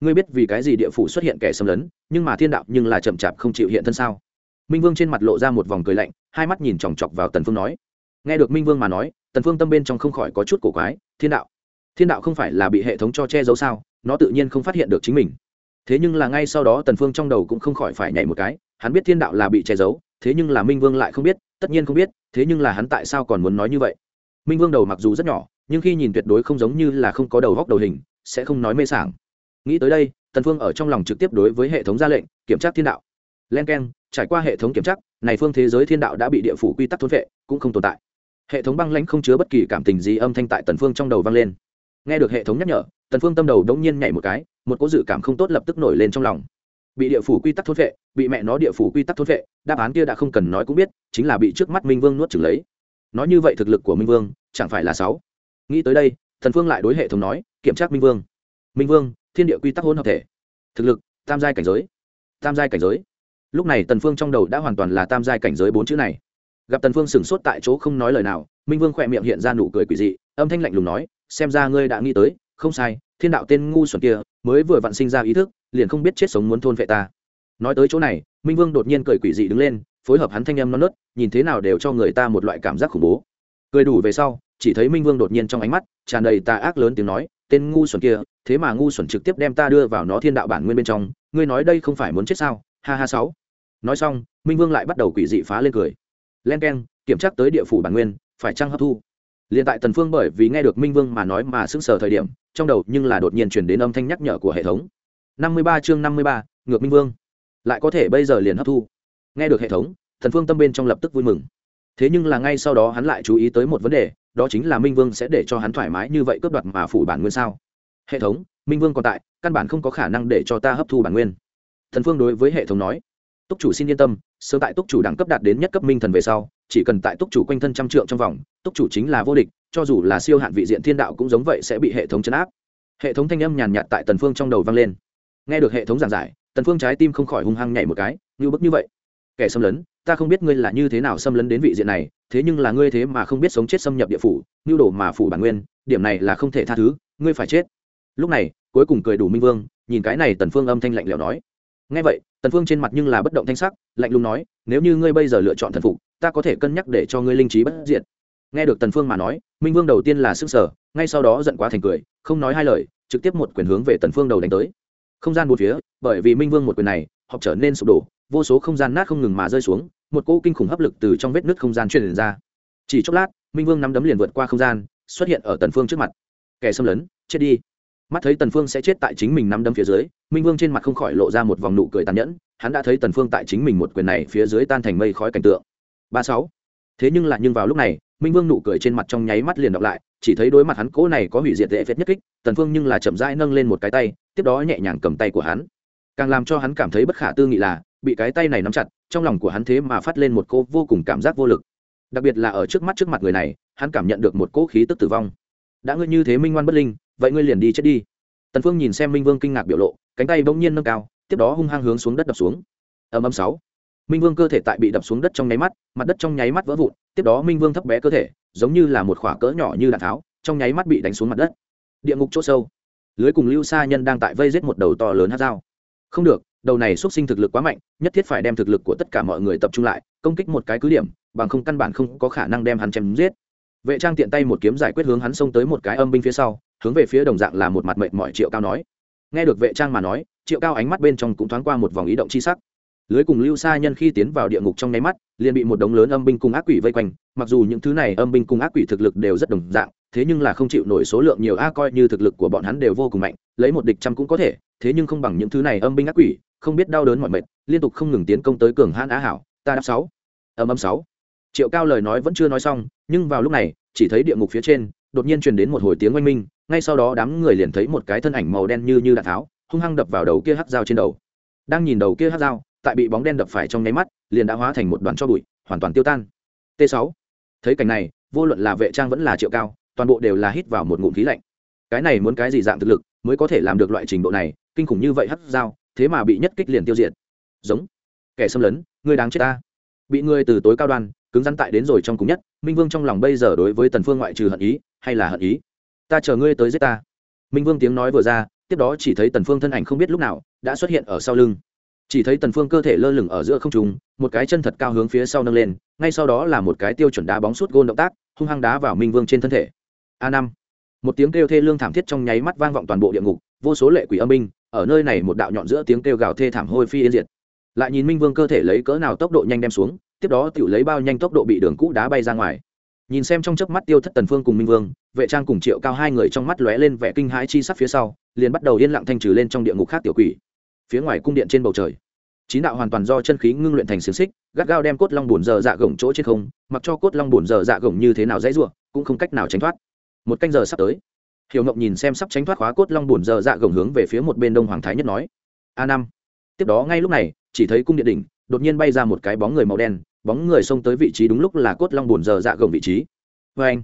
S1: Ngươi biết vì cái gì địa phủ xuất hiện kẻ xâm lấn, nhưng mà thiên đạo nhưng là chậm chạp không chịu hiện thân sao? Minh vương trên mặt lộ ra một vòng cười lạnh, hai mắt nhìn chòng chọc vào tần phương nói. Nghe được minh vương mà nói, tần phương tâm bên trong không khỏi có chút cổ quái, thiên đạo thiên đạo không phải là bị hệ thống cho che giấu sao? Nó tự nhiên không phát hiện được chính mình. Thế nhưng là ngay sau đó tần phương trong đầu cũng không khỏi phải nhảy một cái, hắn biết thiên đạo là bị che giấu, thế nhưng là minh vương lại không biết, tất nhiên không biết, thế nhưng là hắn tại sao còn muốn nói như vậy? Minh vương đầu mặc dù rất nhỏ, nhưng khi nhìn tuyệt đối không giống như là không có đầu góc đầu hình, sẽ không nói mê sảng. Nghĩ tới đây, tần phương ở trong lòng trực tiếp đối với hệ thống ra lệnh, kiểm tra thiên đạo. Len keng, trải qua hệ thống kiểm tra, này phương thế giới thiên đạo đã bị địa phủ quy tắc thôn vệ, cũng không tồn tại. Hệ thống băng lãnh không chứa bất kỳ cảm tình gì âm thanh tại tần phương trong đầu vang lên nghe được hệ thống nhắc nhở, tần phương tâm đầu đống nhiên nhảy một cái, một cỗ dự cảm không tốt lập tức nổi lên trong lòng. Bị địa phủ quy tắc thôn vệ bị mẹ nó địa phủ quy tắc thôn vệ đáp án kia đã không cần nói cũng biết, chính là bị trước mắt minh vương nuốt chửng lấy. Nói như vậy thực lực của minh vương, chẳng phải là sáu. Nghĩ tới đây thần phương lại đối hệ thống nói, kiểm tra minh vương. Minh vương, thiên địa quy tắc hỗn hợp thể. Thực lực, tam giai cảnh giới. Tam giai cảnh giới. Lúc này tần phương trong đầu đã hoàn toàn là tam giai cảnh giới bốn chữ này. Gặp tần phương sừng sốt tại chỗ không nói lời nào, minh vương khoe miệng hiện ra nụ cười quỷ dị, âm thanh lạnh lùng nói xem ra ngươi đã nghĩ tới, không sai, thiên đạo tên ngu xuẩn kia mới vừa vặn sinh ra ý thức, liền không biết chết sống muốn thôn vệ ta. Nói tới chỗ này, minh vương đột nhiên cười quỷ dị đứng lên, phối hợp hắn thanh âm non nớt, nhìn thế nào đều cho người ta một loại cảm giác khủng bố. Cười đủ về sau, chỉ thấy minh vương đột nhiên trong ánh mắt tràn đầy tà ác lớn tiếng nói, tên ngu xuẩn kia, thế mà ngu xuẩn trực tiếp đem ta đưa vào nó thiên đạo bản nguyên bên trong, ngươi nói đây không phải muốn chết sao? Ha ha sáu. Nói xong, minh vương lại bắt đầu quỷ dị phá lên cười. Len k e n kiểm tra tới địa phủ bản nguyên, phải trăng hấp thu? Liền tại tần phương bởi vì nghe được minh vương mà nói mà sững sờ thời điểm, trong đầu nhưng là đột nhiên truyền đến âm thanh nhắc nhở của hệ thống. Năm mươi ba chương năm mươi ba, ngược minh vương. Lại có thể bây giờ liền hấp thu. Nghe được hệ thống thần phương tâm bên trong lập tức vui mừng. Thế nhưng là ngay sau đó hắn lại chú ý tới một vấn đề, đó chính là minh vương sẽ để cho hắn thoải mái như vậy cướp đoạt mà phủ bản nguyên sao? Hệ thống, minh vương còn tại, căn bản không có khả năng để cho ta hấp thu bản nguyên. Thần phương đối với hệ thống nói, túc chủ xin yên tâm, sớm tại túc chủ đẳng cấp đạt đến nhất cấp minh thần về sau chỉ cần tại túc chủ quanh thân trăm trượng trong vòng, túc chủ chính là vô địch, cho dù là siêu hạn vị diện thiên đạo cũng giống vậy sẽ bị hệ thống chấn áp. Hệ thống thanh âm nhàn nhạt tại tần phương trong đầu vang lên. Nghe được hệ thống giảng giải, tần phương trái tim không khỏi hung hăng nhảy một cái, như bức như vậy. Kẻ xâm lấn, ta không biết ngươi là như thế nào xâm lấn đến vị diện này, thế nhưng là ngươi thế mà không biết sống chết xâm nhập địa phủ như đổ mà phủ bản nguyên, điểm này là không thể tha thứ, ngươi phải chết. Lúc này, cuối cùng cười đủ minh vương, nhìn cái này tần phương âm thanh lạnh lẽo nói. Nghe vậy, tần phương trên mặt nhưng là bất động thanh sắc, lạnh lùng nói, nếu như ngươi bây giờ lựa chọn thần phục ta có thể cân nhắc để cho ngươi linh trí bất diệt. Nghe được tần phương mà nói, minh vương đầu tiên là sức sở ngay sau đó giận quá thành cười, không nói hai lời, trực tiếp một quyền hướng về tần phương đầu đánh tới. Không gian bốn phía, bởi vì minh vương một quyền này họp trở nên sụp đổ, vô số không gian nát không ngừng mà rơi xuống, một cỗ kinh khủng hấp lực từ trong vết nứt không gian truyền ra. Chỉ chốc lát, minh vương nắm đấm liền vượt qua không gian, xuất hiện ở tần phương trước mặt. Kẻ xâm lấn, chết đi. Mắt thấy tần phương sẽ chết tại chính mình nắm đấm phía dưới, minh vương trên mặt không khỏi lộ ra một vòng nụ cười tàn nhẫn, hắn đã thấy tần phương tại chính mình một quyền này phía dưới tan thành mây khói cảnh tượng ba sáu. Thế nhưng là nhưng vào lúc này, minh vương nụ cười trên mặt trong nháy mắt liền đọc lại, chỉ thấy đối mặt hắn cố này có hủy diệt dễ phết nhất kích, tần phương nhưng là chậm rãi nâng lên một cái tay, tiếp đó nhẹ nhàng cầm tay của hắn. Càng làm cho hắn cảm thấy bất khả tư nghị là, bị cái tay này nắm chặt, trong lòng của hắn thế mà phát lên một cô vô cùng cảm giác vô lực. Đặc biệt là ở trước mắt trước mặt người này, hắn cảm nhận được một cỗ khí tức tử vong. Đã ngươi như thế minh ngoan bất linh, vậy ngươi liền đi chết đi. Tần phương nhìn xem minh vương kinh ngạc biểu lộ, cánh tay bỗng nhiên nâng cao, tiếp đó hung hăng hướng xuống đất đập xuống. Ầm ầm sáu minh vương cơ thể tại bị đập xuống đất trong nháy mắt, mặt đất trong nháy mắt vỡ vụn, tiếp đó minh vương thấp bé cơ thể, giống như là một khỏa cỡ nhỏ như đạn tháo, trong nháy mắt bị đánh xuống mặt đất. Địa ngục chỗ sâu. Lưới cùng lưu sa nhân đang tại vây giết một đầu to lớn hát dao. Không được, đầu này xuất sinh thực lực quá mạnh, nhất thiết phải đem thực lực của tất cả mọi người tập trung lại, công kích một cái cứ điểm, bằng không căn bản không có khả năng đem hắn chém giết. Vệ trang tiện tay một kiếm giải quyết hướng hắn xông tới một cái âm binh phía sau, hướng về phía đồng dạng là một mặt mệnh mọi triệu cao nói. Nghe được vệ trang mà nói, triệu cao ánh mắt bên trong cũng thoáng qua một vòng ý động chi sắc lưới cùng lưu sa nhân khi tiến vào địa ngục trong nháy mắt, liền bị một đống lớn âm binh cùng ác quỷ vây quanh. Mặc dù những thứ này âm binh cùng ác quỷ thực lực đều rất đồng dạng, thế nhưng là không chịu nổi số lượng nhiều a coi như thực lực của bọn hắn đều vô cùng mạnh, lấy một địch trăm cũng có thể, thế nhưng không bằng những thứ này âm binh ác quỷ, không biết đau đớn mọi mệt, liên tục không ngừng tiến công tới cường hãn á hảo. Ta đáp sáu. Âm âm sáu. Triệu cao lời nói vẫn chưa nói xong, nhưng vào lúc này, chỉ thấy địa ngục phía trên, đột nhiên truyền đến một hồi tiếng oanh minh, ngay sau đó đám người liền thấy một cái thân ảnh màu đen như như đạn tháo, hung hăng đập vào đầu kia hắc dao trên đầu. Đang nhìn đầu kia hắc dao tại bị bóng đen đập phải trong nháy mắt, liền đã hóa thành một đoàn cho bụi, hoàn toàn tiêu tan. T 6 thấy cảnh này, vô luận là vệ trang vẫn là triệu cao, toàn bộ đều là hít vào một ngụm khí lạnh. Cái này muốn cái gì dạng thực lực mới có thể làm được loại trình độ này, kinh khủng như vậy hất dao, thế mà bị nhất kích liền tiêu diệt. Giống. Kẻ xâm lấn người đáng chết ta. Bị người từ tối cao đoan, cứng rắn tại đến rồi trong cùng nhất, minh vương trong lòng bây giờ đối với tần phương ngoại trừ hận ý, hay là hận ý? Ta chờ ngươi tới giết ta. Minh vương tiếng nói vừa ra, tiếp đó chỉ thấy tần phương thân ảnh không biết lúc nào, đã xuất hiện ở sau lưng chỉ thấy tần phương cơ thể lơ lửng ở giữa không trung, một cái chân thật cao hướng phía sau nâng lên, ngay sau đó là một cái tiêu chuẩn đá bóng suốt gôn động tác, hung hăng đá vào minh vương trên thân thể. A năm. Một tiếng kêu thê lương thảm thiết trong nháy mắt vang vọng toàn bộ địa ngục, vô số lệ quỷ âm minh ở nơi này một đạo nhọn giữa tiếng kêu gào thê thảm hôi phi yên diệt. Lại nhìn minh vương cơ thể lấy cỡ nào tốc độ nhanh đem xuống, tiếp đó tự lấy bao nhanh tốc độ bị đường cũ đá bay ra ngoài. Nhìn xem trong chớp mắt tiêu thất tần phương cùng minh vương, vệ trang cùng triệu cao hai người trong mắt lóe lên vẻ kinh hãi chi sắc phía sau, liền bắt đầu yên lặng thanh trừ lên trong địa ngục khác tiểu quỷ phía ngoài cung điện trên bầu trời. Chín đạo hoàn toàn do chân khí ngưng luyện thành xiềng xích, gắt gao đem cốt long bùn dở dạ gồng chỗ trên không, mặc cho cốt long bùn dở dạ gồng như thế nào dãy ruộng cũng không cách nào tránh thoát. Một canh giờ sắp tới, hiểu ngộng nhìn xem sắp tránh thoát khóa cốt long bùn dở dạ gồng hướng về phía một bên đông hoàng thái nhất nói, a năm. Tiếp đó ngay lúc này, chỉ thấy cung điện đỉnh, đột nhiên bay ra một cái bóng người màu đen, bóng người xông tới vị trí đúng lúc là cốt long bùn dở dạ gồng vị trí. Vê anh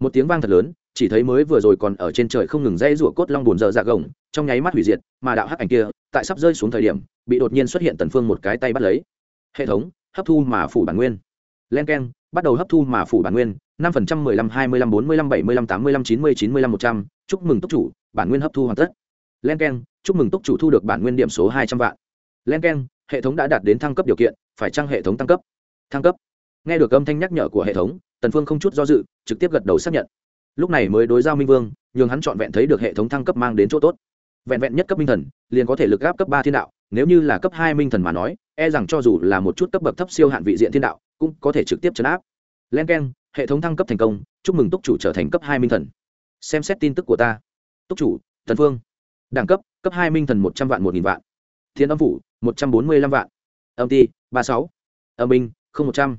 S1: một tiếng vang thật lớn, chỉ thấy mới vừa rồi còn ở trên trời không ngừng dây rủa cốt long bùn dở dạ gồng trong nháy mắt hủy diệt, mà đạo hắc ảnh kia, tại sắp rơi xuống thời điểm, bị đột nhiên xuất hiện tần phương một cái tay bắt lấy. Hệ thống, hấp thu mà phủ bản nguyên. Len keng, bắt đầu hấp thu mà phủ bản nguyên, năm phần trăm mười lăm, hai mươi lăm, bốn mươi lăm bảy mươi lăm, tám mươi lăm, chín mươi chín mươi lăm, một trăm. Chúc mừng túc chủ, bản nguyên hấp thu hoàn tất. Len keng, chúc mừng túc chủ thu được bản nguyên điểm số hai trăm vạn. Len keng, hệ thống đã đạt đến thăng cấp điều kiện, phải chăng hệ thống tăng cấp? Thăng cấp. Nghe được âm thanh nhắc nhở của hệ thống, tần phương không chút do dự, trực tiếp gật đầu xác nhận. Lúc này mới đối giao minh vương, nhường hắn chọn vẹn thấy được hệ thống thăng cấp mang đến chỗ tốt vẹn vẹn nhất cấp minh thần, liền có thể lực gáp cấp ba thiên đạo, nếu như là cấp hai minh thần mà nói e rằng cho dù là một chút cấp bậc thấp siêu hạn vị diện thiên đạo, cũng có thể trực tiếp chấn áp. Len k hệ thống thăng cấp thành công, chúc mừng túc chủ trở thành cấp hai minh thần. Xem xét tin tức của ta. Túc chủ, thần phương. Đẳng cấp cấp hai minh thần một trăm vạn một nghìn vạn. Thiên âm phủ, một trăm bốn mươi lăm vạn. Âm ti, ba sáu. Âm minh không một trăm.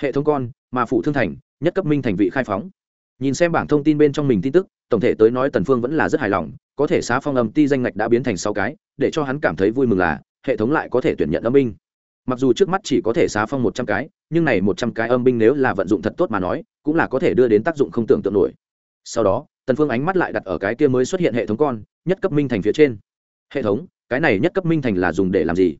S1: Hệ thống con, mà phụ thương thành, nhất cấp minh thành vị khai phóng. Nhìn xem bảng thông tin bên trong mình tin tức tổng thể tới nói tần phương vẫn là rất hài lòng, có thể xá phong âm ti danh ngạch đã biến thành sáu cái, để cho hắn cảm thấy vui mừng là, hệ thống lại có thể tuyển nhận âm binh. Mặc dù trước mắt chỉ có thể xá phong một trăm cái, nhưng này một trăm cái âm binh nếu là vận dụng thật tốt mà nói, cũng là có thể đưa đến tác dụng không tưởng tượng nổi. Sau đó, tần phương ánh mắt lại đặt ở cái kia mới xuất hiện hệ thống con, nhất cấp minh thành phía trên. Hệ thống, cái này nhất cấp minh thành là dùng để làm gì?